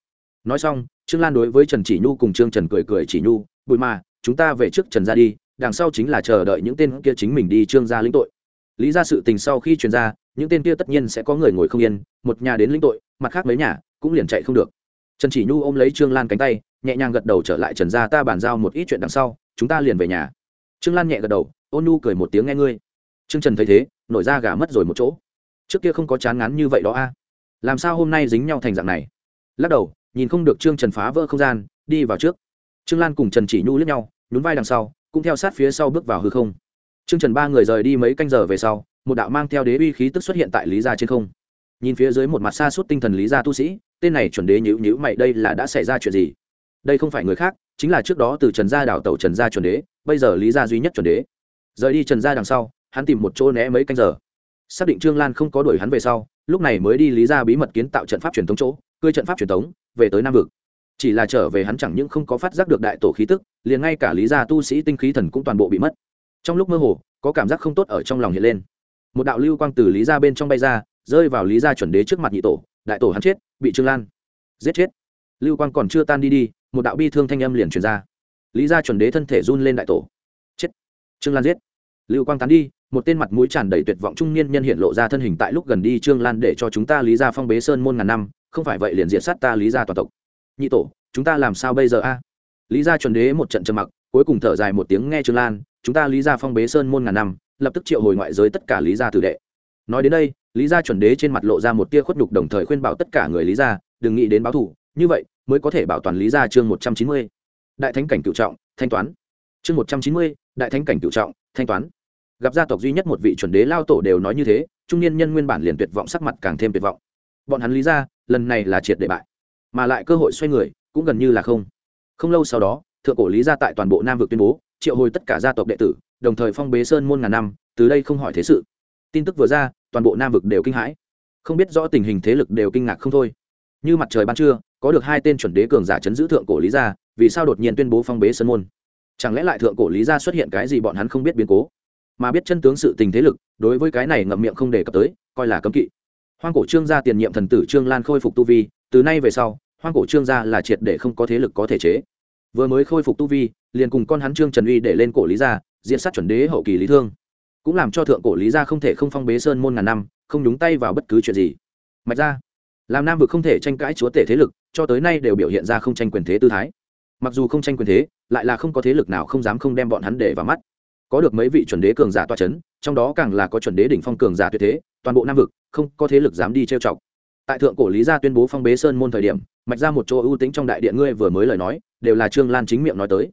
Nói xong, trương lan đối với trần chỉ nhu cùng trương trần cười cười chỉ nhu, bụi mà, chúng ta về trước trần gia đi, đằng sau chính là chờ đợi những tên kia chính mình đi trương gia lĩnh tội. Lý ra sự tình sau khi truyền ra, những tên kia tất nhiên sẽ có người ngồi không yên, một nhà đến lĩnh tội, mặt khác mấy nhà cũng liền chạy không được. Trần chỉ nhu ôm lấy trương lan cánh tay, nhẹ nhàng gật đầu trở lại, trần gia ta bàn giao một ít chuyện đằng sau, chúng ta liền về nhà. Trương lan nhẹ gật đầu, ôn nhu cười một tiếng, nghe ngươi trương trần thấy thế, nổi ra gà mất rồi một chỗ. Trước kia không có chán ngán như vậy đó a. Làm sao hôm nay dính nhau thành dạng này? Lắc đầu, nhìn không được trương trần phá vỡ không gian, đi vào trước. Trương lan cùng trần chỉ nhu lướt nhau, nhún vai đằng sau, cũng theo sát phía sau bước vào hư không. Trương trần ba người rời đi mấy canh giờ về sau, một đạo mang theo đế uy khí tức xuất hiện tại lý gia trên không. Nhìn phía dưới một mặt xa suốt tinh thần lý gia tu sĩ, tên này chuẩn đế nhíu nhíu mày đây là đã xảy ra chuyện gì? Đây không phải người khác, chính là trước đó từ trần gia đảo tàu trần gia chuẩn đế, bây giờ lý gia duy nhất chuẩn đế. Rời đi trần gia đằng sau hắn tìm một chỗ né mấy canh giờ. Xác định trương lan không có đuổi hắn về sau, lúc này mới đi lý gia bí mật kiến tạo trận pháp truyền thống chỗ cưới trận pháp truyền thống về tới nam vực. Chỉ là trở về hắn chẳng những không có phát giác được đại tổ khí tức, liền ngay cả lý gia tu sĩ tinh khí thần cũng toàn bộ bị mất. Trong lúc mơ hồ, có cảm giác không tốt ở trong lòng hiện lên. Một đạo lưu quang từ lý gia bên trong bay ra, rơi vào lý gia chuẩn đế trước mặt nhị tổ, đại tổ hắn chết, bị trương lan giết chết. Lưu quang còn chưa tan đi đi, một đạo bi thương thanh âm liền truyền ra. Lý gia chuẩn đế thân thể run lên đại tổ. Chết, trương lan giết. Lưu quang tán đi một tên mặt mũi tràn đầy tuyệt vọng trung niên nhân hiện lộ ra thân hình tại lúc gần đi trương lan để cho chúng ta lý gia phong bế sơn môn ngàn năm, không phải vậy liền diện sát ta lý gia toàn tộc. Nhị tổ, chúng ta làm sao bây giờ a? Lý gia chuẩn đế một trận trầm mặc, cuối cùng thở dài một tiếng nghe trương lan, chúng ta lý gia phong bế sơn môn ngàn năm, lập tức triệu hồi ngoại giới tất cả lý gia tử đệ. Nói đến đây, lý gia chuẩn đế trên mặt lộ ra một tia khuất nhục đồng thời khuyên bảo tất cả người lý gia đừng nghĩ đến báo thù, như vậy mới có thể bảo toàn lý gia chương một trăm chín mươi. Đại thánh cảnh cựu trọng, thanh toán. Chương một trăm chín mươi, đại thánh cảnh cựu trọng, thanh toán gặp gia tộc duy nhất một vị chuẩn đế lao tổ đều nói như thế, trung niên nhân nguyên bản liền tuyệt vọng sắc mặt càng thêm tuyệt vọng. Bọn hắn lý gia lần này là triệt để bại, mà lại cơ hội xoay người cũng gần như là không. Không lâu sau đó, thượng cổ lý gia tại toàn bộ nam vực tuyên bố, triệu hồi tất cả gia tộc đệ tử, đồng thời phong bế sơn môn ngàn năm, từ đây không hỏi thế sự. Tin tức vừa ra, toàn bộ nam vực đều kinh hãi. Không biết rõ tình hình thế lực đều kinh ngạc không thôi. Như mặt trời ban trưa, có được hai tên chuẩn đế cường giả chấn giữ thượng cổ lý gia vì sao đột nhiên tuyên bố phong bế sơn môn? Chẳng lẽ lại thượng cổ lý gia xuất hiện cái gì bọn hắn không biết biến cố? Mà biết chân tướng sự tình thế lực, đối với cái này ngậm miệng không đề cập tới, coi là cấm kỵ. Hoang cổ trương gia tiền nhiệm thần tử trương lan khôi phục tu vi, từ nay về sau, hoang cổ trương gia là triệt để không có thế lực có thể chế. Vừa mới khôi phục tu vi, liền cùng con hắn trương trần uy để lên cổ lý gia diện sát chuẩn đế hậu kỳ lý thương. Cũng làm cho thượng cổ lý gia không thể không phong bế sơn môn ngàn năm, không nhúng tay vào bất cứ chuyện gì. Mạch ra làm nam vực không thể tranh cãi chúa tể thế lực, cho tới nay đều biểu hiện ra không tranh quyền thế tư thái. Mặc dù không tranh quyền thế, lại là không có thế lực nào không dám không đem bọn hắn để vào mắt có được mấy vị chuẩn đế cường giả toa chấn, trong đó càng là có chuẩn đế đỉnh phong cường giả tuyệt thế toàn bộ nam vực không có thế lực dám đi trêu chọc. Tại thượng cổ lý gia tuyên bố phong bế sơn môn thời điểm mạch ra một chỗ ưu tính trong đại điện ngươi vừa mới lời nói đều là trương lan chính miệng nói tới.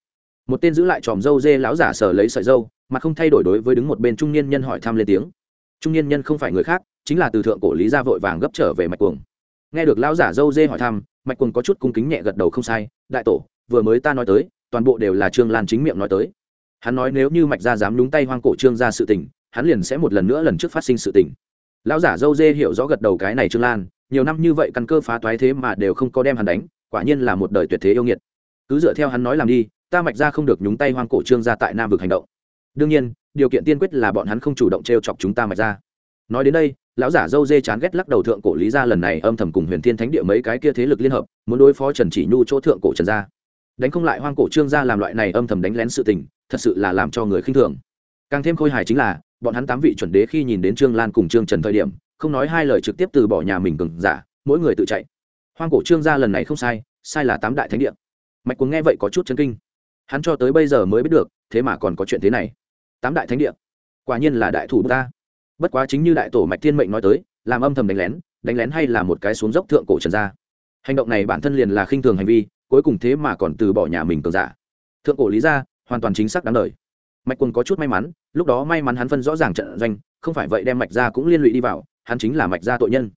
Một tên giữ lại tròm dâu dê lão giả sở lấy sợi dâu mà không thay đổi đối với đứng một bên trung niên nhân hỏi thăm lên tiếng. Trung niên nhân không phải người khác chính là từ thượng cổ lý gia vội vàng gấp trở về mạch cuồng. Nghe được lão giả dâu dê hỏi thăm mạch cuồng có chút cung kính nhẹ gật đầu không sai đại tổ vừa mới ta nói tới toàn bộ đều là trương lan chính miệng nói tới hắn nói nếu như mạch gia dám đúng tay hoang cổ trương ra sự tình, hắn liền sẽ một lần nữa lần trước phát sinh sự tình. Lão giả dâu dê hiểu rõ gật đầu cái này trương lan, nhiều năm như vậy căn cơ phá toái thế mà đều không có đem hắn đánh, quả nhiên là một đời tuyệt thế yêu nghiệt. Cứ dựa theo hắn nói làm đi, ta mạch ra không được nhúng tay hoang cổ trương ra tại nam vực hành động. Đương nhiên, điều kiện tiên quyết là bọn hắn không chủ động t r e o chọc chúng ta mạch ra nói đến đây, lão giả dâu dê chán ghét lắc đầu thượng cổ lý ra lần này âm thầm cùng huyền thiên thánh địa mấy cái kia thế lực liên hợp, muốn đối phó trần chỉ nhu chỗ thượng cổ trần gia. Đánh không lại hoang cổ trương gia làm loại này âm thầm đánh lén sự tình thật sự là làm cho người khinh thường. Càng thêm khôi hài chính là, bọn hắn tám vị chuẩn đế khi nhìn đến trương lan cùng trương trần thời điểm, không nói hai lời trực tiếp từ bỏ nhà mình cừng giả, mỗi người tự chạy. Hoang cổ trương gia lần này không sai sai là tám đại thánh địa. Mạch cuồng nghe vậy có chút chấn kinh. Hắn cho tới bây giờ mới biết được, thế mà còn có chuyện thế này. Tám đại thánh địa? Quả nhiên là đại thủ ta bất quá chính như đại tổ mạch thiên mệnh nói tới, làm âm thầm đánh lén đánh lén hay là một cái xuống dốc thượng cổ trần gia. Hành động này bản thân liền là khinh thường hành vi, cuối cùng thế mà còn từ bỏ nhà mình cường giả. Thượng cổ lý gia hoàn toàn chính xác đáng đời. Mạch quân có chút may mắn, lúc đó may mắn hắn phân rõ ràng trận doanh, không phải vậy đem mạch gia cũng liên lụy đi vào, hắn chính là mạch gia tội nhân.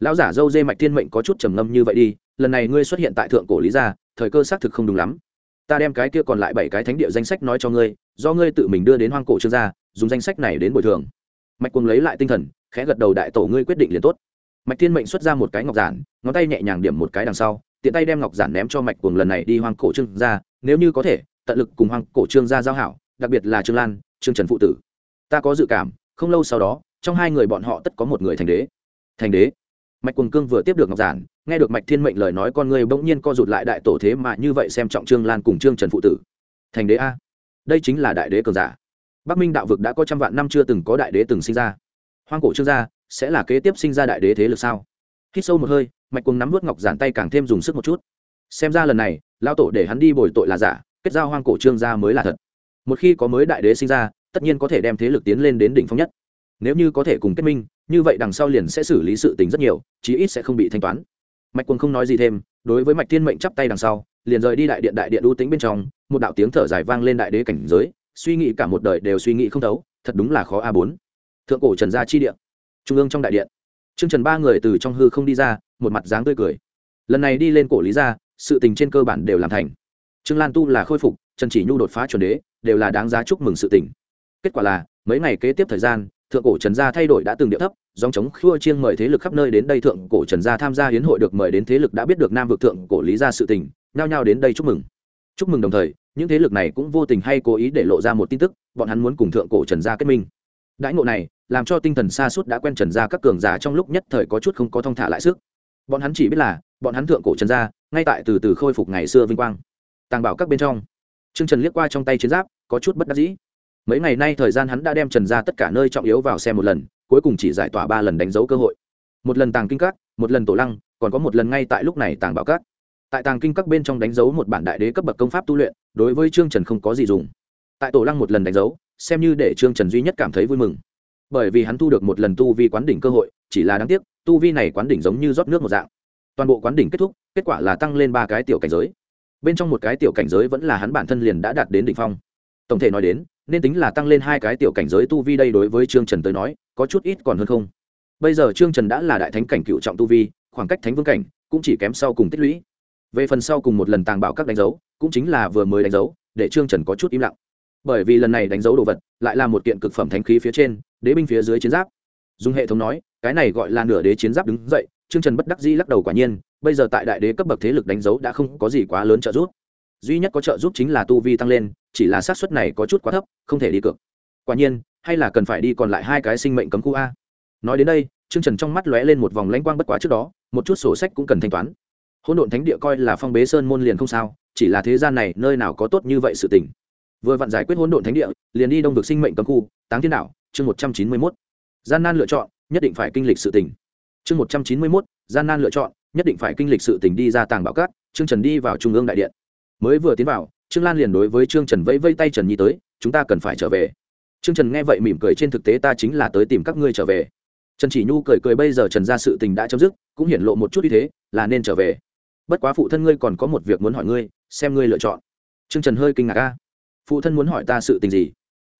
Lão giả dâu dê mạch thiên mệnh có chút trầm ngâm như vậy đi, lần này ngươi xuất hiện tại thượng cổ lý gia, thời cơ xác thực không đúng lắm. Ta đem cái kia còn lại bảy cái thánh địa danh sách nói cho ngươi, do ngươi tự mình đưa đến hoang cổ trương gia, dùng danh sách này đến bồi thường. Mạch Quân lấy lại tinh thần, khẽ gật đầu đại tổ ngươi quyết định liền tốt. Mạch thiên mệnh xuất ra một cái ngọc giản, ngón tay nhẹ nhàng điểm một cái đằng sau, tiện tay đem ngọc giản ném cho mạch cuồng lần này đi hoang cổ trương gia, nếu như có thể tận lực cùng hoang cổ trương gia giao hảo, đặc biệt là trương lan, trương trần phụ tử. Ta có dự cảm, không lâu sau đó, trong hai người bọn họ tất có một người thành đế. Thành đế? Mạch quần cương vừa tiếp được ngọc giản, nghe được mạch thiên mệnh lời nói con người bỗng nhiên co rụt lại đại tổ thế mà như vậy xem trọng trương lan cùng trương trần phụ tử. Thành đế a. Đây chính là đại đế cường giả. Bắc minh đạo vực đã có trăm vạn năm chưa từng có đại đế từng sinh ra. Hoang cổ trương gia sẽ là kế tiếp sinh ra đại đế thế lực sao? Hít sâu một hơi, mạch quần nắm vớt ngọc giản tay càng thêm dùng sức một chút. Xem ra lần này lao tổ để hắn đi bồi tội là giả kết giao hoang cổ trương gia mới là thật. Một khi có mới đại đế sinh ra, tất nhiên có thể đem thế lực tiến lên đến đỉnh phong nhất. Nếu như có thể cùng kết minh, như vậy đằng sau liền sẽ xử lý sự tình rất nhiều, chí ít sẽ không bị thanh toán. Mạch quân không nói gì thêm, đối với mạch thiên mệnh chắp tay đằng sau, liền rời đi đại điện đại điện ưu tính bên trong, một đạo tiếng thở dài vang lên đại đế cảnh giới, suy nghĩ cả một đời đều suy nghĩ không thấu, thật đúng là khó a bốn. Thượng cổ trần gia chi điện trung ương trong đại điện. Trương trần ba người từ trong hư không đi ra, một mặt dáng tươi cười. Lần này đi lên cổ lý gia, sự tình trên cơ bản đều làm thành trương lan tu là khôi phục, trần chỉ nhu đột phá chuẩn đế, đều là đáng giá chúc mừng sự tình. Kết quả là, mấy ngày kế tiếp thời gian, thượng cổ trần gia thay đổi đã từng địa thấp, dòng chống khua chiêng mời thế lực khắp nơi đến đây thượng cổ trần gia tham gia hiến hội được mời đến thế lực đã biết được nam vực thượng cổ lý gia sự tình, nhao nhao đến đây chúc mừng. Chúc mừng đồng thời, những thế lực này cũng vô tình hay cố ý để lộ ra một tin tức, bọn hắn muốn cùng thượng cổ trần gia kết minh. Đãi ngộ này, làm cho tinh thần xa suốt đã quen trần gia các cường giả trong lúc nhất thời có chút không có thong thả lại sức. Bọn hắn chỉ biết là, bọn hắn thượng cổ trần gia, ngay tại từ từ khôi phục ngày xưa vinh quang tàng bảo các bên trong. Trương trần liếc qua trong tay chiến giáp, có chút bất đắc dĩ. Mấy ngày nay thời gian hắn đã đem trần ra tất cả nơi trọng yếu vào xem một lần, cuối cùng chỉ giải tỏa ba lần đánh dấu cơ hội. Một lần tàng kinh các, một lần tổ lăng, còn có một lần ngay tại lúc này tàng bảo các. Tại tàng kinh các bên trong đánh dấu một bản đại đế cấp bậc công pháp tu luyện, đối với trương trần không có gì dùng. Tại tổ lăng một lần đánh dấu, xem như để trương trần duy nhất cảm thấy vui mừng. Bởi vì hắn thu được một lần tu vi quán đỉnh cơ hội, chỉ là đáng tiếc, tu vi này quán đỉnh giống như rót nước một dạng. Toàn bộ quán đỉnh kết thúc, kết quả là tăng lên ba cái tiểu cảnh giới bên trong một cái tiểu cảnh giới vẫn là hắn bản thân liền đã đạt đến đỉnh phong. Tổng thể nói đến, nên tính là tăng lên hai cái tiểu cảnh giới tu vi đây đối với trương trần tới nói, có chút ít còn hơn không. Bây giờ trương trần đã là đại thánh cảnh cựu trọng tu vi, khoảng cách thánh vương cảnh cũng chỉ kém sau cùng tích lũy. Về phần sau cùng một lần tàng bảo các đánh dấu, cũng chính là vừa mới đánh dấu, để trương trần có chút im lặng. Bởi vì lần này đánh dấu đồ vật, lại là một kiện cực phẩm thánh khí phía trên, đế binh phía dưới chiến giáp. Dùng hệ thống nói, cái này gọi là nửa đế chiến giáp đứng dậy, trương trần bất đắc dĩ lắc đầu quả nhiên bây giờ tại đại đế cấp bậc thế lực đánh dấu đã không có gì quá lớn trợ giúp. Duy nhất có trợ giúp chính là tu vi tăng lên, chỉ là xác suất này có chút quá thấp, không thể đi cược. Quả nhiên, hay là cần phải đi còn lại hai cái sinh mệnh cấm khu a? Nói đến đây chương trần trong mắt lóe lên một vòng lãnh quang bất quá trước đó, một chút sổ sách cũng cần thanh toán. Hỗn độn thánh địa coi là phong bế sơn môn liền không sao, chỉ là thế gian này nơi nào có tốt như vậy sự tình. Vừa vặn giải quyết hỗn độn thánh địa, liền đi đông vực sinh mệnh cấm khu, táng thiên đạo chương một trăm chín mươi mốt. Gian nan lựa chọn, nhất định phải kinh lịch sự tình. Chương một trăm chín mươi mốt, gian nan lựa chọn nhất định phải kinh lịch sự tình đi ra tàng bảo cát, trương trần đi vào trung ương đại điện. Mới vừa tiến vào, trương lan liền đối với trương trần vẫy vây tay trần nhi tới, chúng ta cần phải trở về. Trương trần nghe vậy mỉm cười, trên thực tế ta chính là tới tìm các ngươi trở về. Trần chỉ nhu cười cười, bây giờ trần ra sự tình đã chấm dứt, cũng hiển lộ một chút như thế, là nên trở về. Bất quá phụ thân ngươi còn có một việc muốn hỏi ngươi, xem ngươi lựa chọn. Trương trần hơi kinh ngạc ca phụ thân muốn hỏi ta sự tình gì?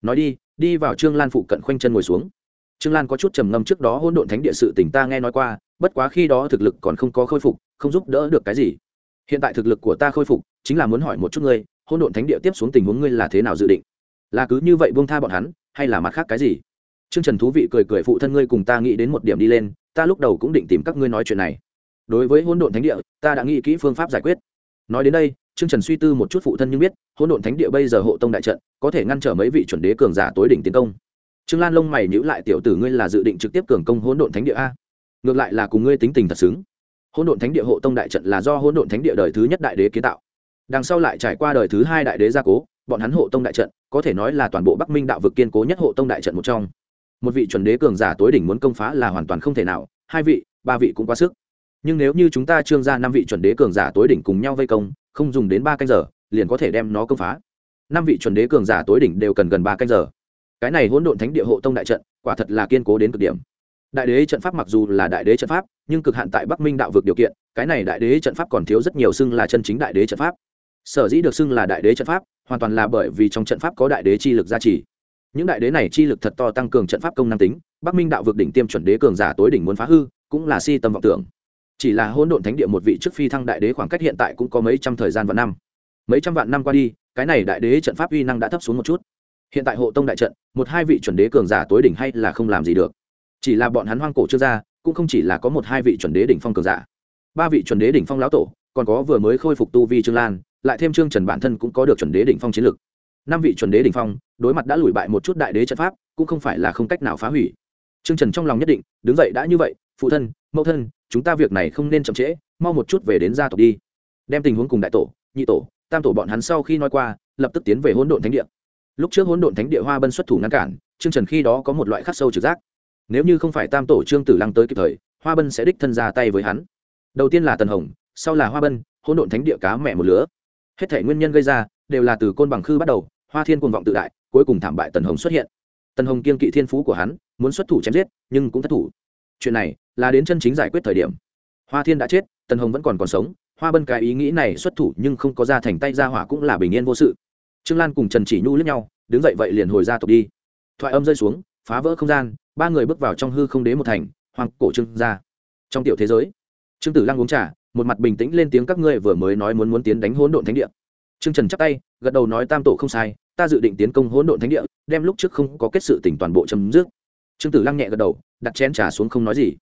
Nói đi đi vào trương lan phụ cận khoanh chân ngồi xuống. Trương lan có chút trầm ngâm trước đó hôn độn thánh địa sự tình ta nghe nói qua bất quá khi đó thực lực còn không có khôi phục, không giúp đỡ được cái gì. Hiện tại thực lực của ta khôi phục, chính là muốn hỏi một chút ngươi hôn độn thánh địa tiếp xuống tình huống ngươi là thế nào dự định? Là cứ như vậy buông tha bọn hắn, hay là mặt khác cái gì? T r ư ơ n g trần thú vị cười cười phụ thân ngươi cùng ta nghĩ đến một điểm đi lên, ta lúc đầu cũng định tìm các ngươi nói chuyện này. Đối với hôn độn thánh địa, ta đã nghĩ kỹ phương pháp giải quyết. Nói đến đây t r ư ơ n g trần suy tư một chút phụ thân nhưng biết hôn độn thánh địa bây giờ hộ tông đại trận, có thể ngăn trở mấy vị chuẩn đế cường giả tối đỉnh tiến công. Trương lan lông mày nhữ lại, tiểu tử ngươi là dự định trực tiếp cường công hôn độn thánh địa a? Ngược lại là cùng ngươi tính tình thật xứng. Hôn độn thánh địa hộ tông đại trận là do hôn độn thánh địa đời thứ nhất đại đế kiến tạo. Đằng sau lại trải qua đời thứ hai đại đế gia cố, bọn hắn hộ tông đại trận, có thể nói là toàn bộ bắc minh đạo vực kiên cố nhất hộ tông đại trận một trong. Một vị chuẩn đế cường giả tối đỉnh muốn công phá là hoàn toàn không thể nào, hai vị, ba vị cũng quá sức. Nhưng nếu như chúng ta trương ra năm vị chuẩn đế cường giả tối đỉnh cùng nhau vây công, không dùng đến ba canh giờ, liền có thể đem nó công phá. Năm vị chuẩn đế cường giả tối đỉnh đều cần gần ba canh giờ. Cái này hỗn độn thánh địa hộ tông đại trận, quả thật là kiên cố đến cực điểm đại đế trận pháp mặc dù là đại đế trận pháp, nhưng cực hạn tại bắc minh đạo vực điều kiện, cái này đại đế trận pháp còn thiếu rất nhiều xưng là chân chính đại đế trận pháp. Sở dĩ được xưng là đại đế trận pháp, hoàn toàn là bởi vì trong trận pháp có đại đế chi lực gia trì. Những đại đế này chi lực thật to tăng cường trận pháp công năng tính, bắc minh đạo vực đỉnh tiêm chuẩn đế cường giả tối đỉnh muốn phá hư, cũng là si tâm vọng tưởng. Chỉ là hỗn độn thánh địa một vị trước phi thăng đại đế khoảng cách hiện tại cũng có mấy trăm thời gian và năm. Mấy trăm vạn năm qua đi, cái này đại đế trận pháp uy năng đã thấp xuống một chút. Hiện tại hộ tông đại trận, một hai vị chuẩn đế cường giả tối đỉnh hay là không làm gì được chỉ là bọn hắn hoang cổ chưa ra, cũng không chỉ là có một hai vị chuẩn đế đỉnh phong cường giả. Ba vị chuẩn đế đỉnh phong lão tổ, còn có vừa mới khôi phục tu vi trương lan, lại thêm trương trần bản thân cũng có được chuẩn đế đỉnh phong chiến lực. Năm vị chuẩn đế đỉnh phong, đối mặt đã lùi bại một chút đại đế trận pháp, cũng không phải là không cách nào phá hủy. Trương trần trong lòng nhất định, đứng dậy, đã như vậy, phụ thân, mẫu thân, chúng ta việc này không nên chậm trễ, mau một chút về đến gia tộc đi. Đem tình huống cùng đại tổ, nhị tổ, tam tổ bọn hắn sau khi nói qua, lập tức tiến về hỗn độn thánh địa. Lúc trước hỗn độn thánh địa hoa bân xuất thủ ngăn cản, trương trần khi đó có một loại khắc sâu trực giác nếu như không phải tam tổ trương tử lăng tới kịp thời, hoa bân sẽ đích thân ra tay với hắn. Đầu tiên là tần hồng, sau là hoa bân, hỗn độn thánh địa cá mẹ một lứa. Hết thể nguyên nhân gây ra đều là từ côn bằng khư bắt đầu, hoa thiên cuồng vọng tự đại, cuối cùng thảm bại tần hồng xuất hiện. Tần hồng kiên kỵ thiên phú của hắn, muốn xuất thủ chém giết, nhưng cũng thất thủ. Chuyện này là đến chân chính giải quyết thời điểm. Hoa thiên đã chết, tần hồng vẫn còn còn sống, hoa bân cái ý nghĩ này xuất thủ nhưng không có ra thành tay ra hỏa cũng là bình yên vô sự. Trương lan cùng trần chỉ nhu lướt nhau, đứng dậy vậy liền hồi ra tộc đi. Thoại âm rơi xuống phá vỡ không gian, ba người bước vào trong hư không đế một thành hoàng cổ trương ra trong tiểu thế giới, trương tử lăng uống trà, một mặt bình tĩnh lên tiếng các ngươi vừa mới nói muốn muốn tiến đánh hỗn độn thánh địa. Trương trần chắc tay, gật đầu nói tam tổ không sai, ta dự định tiến công hỗn độn thánh địa, đem lúc trước không có kết sự tỉnh toàn bộ chấm dứt. Trương tử lăng nhẹ gật đầu, đặt chén trà xuống không nói gì.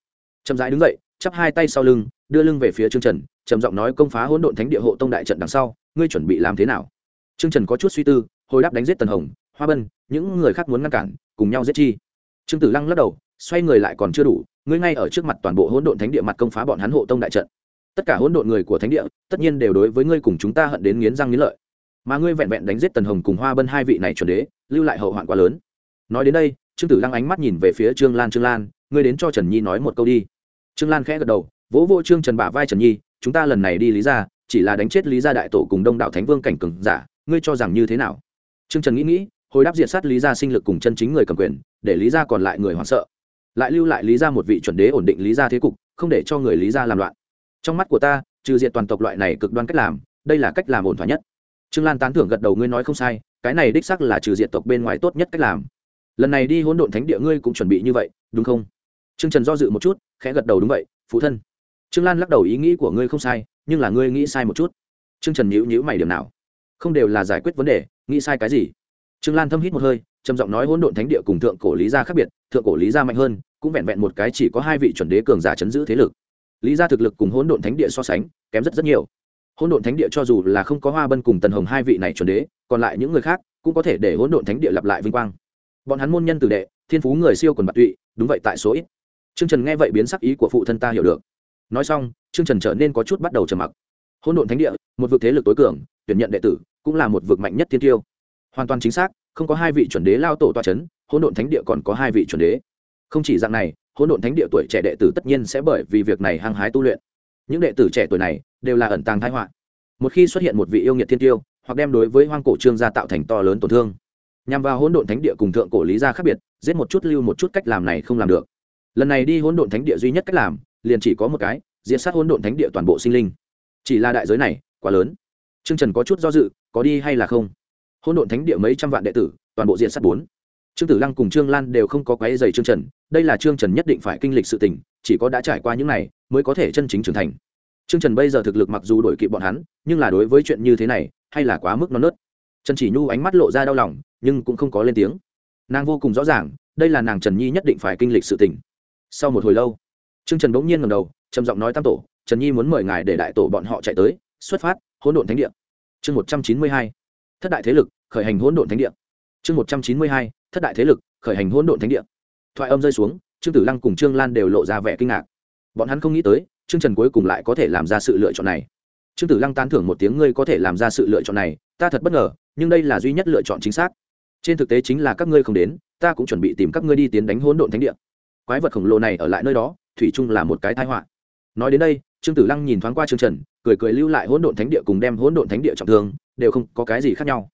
Chậm rãi đứng dậy, chắp hai tay sau lưng, đưa lưng về phía trương trần, trầm giọng nói công phá hỗn độn thánh địa hộ tông đại trận đằng sau, ngươi chuẩn bị làm thế nào? Trương trần có chút suy tư, hồi đáp đánh giết tần hồng, hoa bân, những người khác muốn ngăn cản cùng nhau giết chi. Trương tử lăng lắc đầu, xoay người lại còn chưa đủ, ngươi ngay ở trước mặt toàn bộ hỗn độn thánh địa mặt công phá bọn hắn hộ tông đại trận. Tất cả hỗn độn người của thánh địa, tất nhiên đều đối với ngươi cùng chúng ta hận đến nghiến răng nghiến lợi. Mà ngươi vẹn vẹn đánh giết tần hồng cùng hoa bân hai vị này chuẩn đế, lưu lại hậu hoạn quá lớn. Nói đến đây, trương tử lăng ánh mắt nhìn về phía trương lan trương lan, ngươi đến cho trần nhi nói một câu đi. Trương lan khẽ gật đầu, vỗ vô trương trần bả vai trần nhi, chúng ta lần này đi lý ra chỉ là đánh chết lý gia đại tổ cùng đông đảo thánh vương cảnh cường giả, ngươi cho rằng như thế nào? Trương trần nghĩ nghĩ hồi đáp diệt sát lý gia sinh lực cùng chân chính người cầm quyền, để lý gia còn lại người hoảng sợ. Lại lưu lại lý gia một vị chuẩn đế ổn định lý gia thế cục, không để cho người lý gia làm loạn. Trong mắt của ta, trừ diệt toàn tộc loại này cực đoan cách làm, đây là cách làm ổn thỏa nhất. Trương lan tán thưởng gật đầu, ngươi nói không sai, cái này đích sắc là trừ diệt tộc bên ngoài tốt nhất cách làm. Lần này đi hỗn độn thánh địa ngươi cũng chuẩn bị như vậy, đúng không? Trương trần do dự một chút, khẽ gật đầu, đúng vậy, phụ thân. Trương lan lắc đầu, ý nghĩ của ngươi không sai, nhưng là ngươi nghĩ sai một chút. Trương trần nhữ nhữ mày, điểm nào? Không đều là giải quyết vấn đề, nghĩ sai cái gì? Trương lan thâm hít một hơi, trầm giọng nói hỗn độn thánh địa cùng thượng cổ lý gia khác biệt, thượng cổ lý gia mạnh hơn, cũng vẹn vẹn một cái chỉ có hai vị chuẩn đế cường giả chấn giữ thế lực. Lý gia thực lực cùng hỗn độn thánh địa so sánh, kém rất rất nhiều. Hỗn độn thánh địa cho dù là không có hoa bân cùng tần hồng hai vị này chuẩn đế, còn lại những người khác cũng có thể để hỗn độn thánh địa lặp lại vinh quang. Bọn hắn môn nhân tử đệ, thiên phú người siêu quần bạc tụy, đúng vậy tại số ít. Trương trần nghe vậy biến sắc ý của phụ thân ta hiểu được. Nói xong, trương trần trở nên có chút bắt đầu trầm mặc. Hỗn độn thánh địa, một vực thế lực tối cường, tuyển nhận đệ tử, cũng là một vực mạnh nhất thiên tiêu hoàn toàn chính xác, không có hai vị chuẩn đế lao tổ toa c h ấ n hỗn độn thánh địa còn có hai vị chuẩn đế. Không chỉ dạng này, hỗn độn thánh địa tuổi trẻ đệ tử tất nhiên sẽ bởi vì việc này hăng hái tu luyện. Những đệ tử trẻ tuổi này đều là ẩn tàng thái họa. Một khi xuất hiện một vị yêu nghiệt thiên tiêu, hoặc đem đối với hoang cổ trương gia tạo thành to lớn tổn thương. Nhằm vào hỗn độn thánh địa cùng thượng cổ lý gia khác biệt, giết một chút lưu một chút cách làm này không làm được. Lần này đi hỗn độn thánh địa duy nhất cách làm, liền chỉ có một cái, diệt sát hỗn độn thánh địa toàn bộ sinh linh. Chỉ là đại giới này, quá lớn. Trương trần có chút do dự, có đi hay là không? Hỗn độn thánh địa mấy trăm vạn đệ tử, toàn bộ diện sát bốn. Trương tử lăng cùng trương lan đều không có quái dày trương trần, đây là trương trần nhất định phải kinh lịch sự tình, chỉ có đã trải qua những này mới có thể chân chính trưởng thành. Trương trần bây giờ thực lực mặc dù đổi kịp bọn hắn, nhưng là đối với chuyện như thế này, hay là quá mức non nớt. Trần chỉ nhu ánh mắt lộ ra đau lòng, nhưng cũng không có lên tiếng. Nàng vô cùng rõ ràng, đây là nàng trần nhi nhất định phải kinh lịch sự tình. Sau một hồi lâu, trương trần bỗng nhiên ngầm đầu, trầm giọng nói tam tổ, trần nhi muốn mời ngài để đại tổ bọn họ chạy tới, xuất phát, hỗn độn thánh địa. Chương một trăm chín mươi hai thất đại thế lực, khởi hành hỗn độn thánh địa. Chương một trăm chín mươi hai, thất đại thế lực, khởi hành hỗn độn thánh địa. Thoại âm rơi xuống, trương tử lăng cùng trương lan đều lộ ra vẻ kinh ngạc. Bọn hắn không nghĩ tới, trương trần cuối cùng lại có thể làm ra sự lựa chọn này. Trương tử lăng tán thưởng một tiếng, ngươi có thể làm ra sự lựa chọn này, ta thật bất ngờ, nhưng đây là duy nhất lựa chọn chính xác. Trên thực tế chính là các ngươi không đến, ta cũng chuẩn bị tìm các ngươi đi tiến đánh hỗn độn thánh địa. Quái vật khổng lồ này ở lại nơi đó, thủy chung là một cái tai họa. Nói đến đây trương tử lăng nhìn thoáng qua trương trần, cười cười lưu lại hỗn độn thánh địa cùng đem hỗn độn thánh địa trọng thương, đều không có cái gì khác nhau.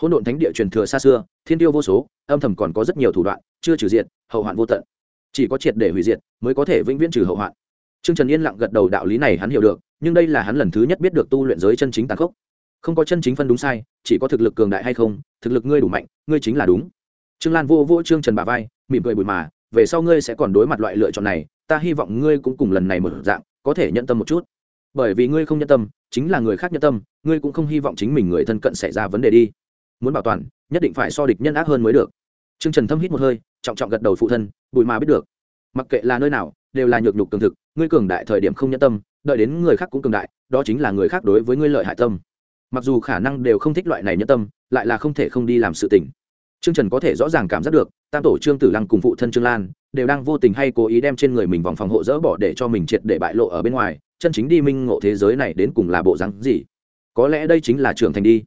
Hỗn độn thánh địa truyền thừa xa xưa, thiên tiêu vô số, âm thầm còn có rất nhiều thủ đoạn, chưa trừ diệt, hậu hoạn vô tận. Chỉ có triệt để hủy diệt mới có thể vĩnh viễn trừ hậu hoạn. Trương trần yên lặng gật đầu đạo lý này hắn hiểu được, nhưng đây là hắn lần thứ nhất biết được tu luyện giới chân chính tàn khốc. Không có chân chính phân đúng sai, chỉ có thực lực cường đại hay không, thực lực ngươi đủ mạnh, ngươi chính là đúng. Trương lan vô vô trương trần bà vai, mỉm cười bùi mà, về sau ngươi sẽ còn đối mặt loại lựa chọn này, ta hy vọng ngươi cũng cùng lần này một dạng có thể nhận tâm một chút. Bởi vì ngươi không nhận tâm, chính là người khác nhận tâm, ngươi cũng không hy vọng chính mình người thân cận xảy ra vấn đề đi. Muốn bảo toàn, nhất định phải so địch nhân ác hơn mới được. T r ư ơ n g trần thâm hít một hơi, trọng trọng gật đầu phụ thân bụi mà biết được. Mặc kệ là nơi nào, đều là nhược nhục cường thực, ngươi cường đại thời điểm không nhân tâm, đợi đến người khác cũng cường đại, đó chính là người khác đối với ngươi lợi hại tâm. Mặc dù khả năng đều không thích loại này nhân tâm, lại là không thể không đi làm sự tình. Trương trần có thể rõ ràng cảm giác được, tam tổ trương tử lăng cùng phụ thân trương lan đều đang vô tình hay cố ý đem trên người mình vòng phòng hộ dỡ bỏ để cho mình triệt để bại lộ ở bên ngoài, chân chính đi minh ngộ thế giới này đến cùng là bộ rắn gì? Có lẽ đây chính là trưởng thành đi.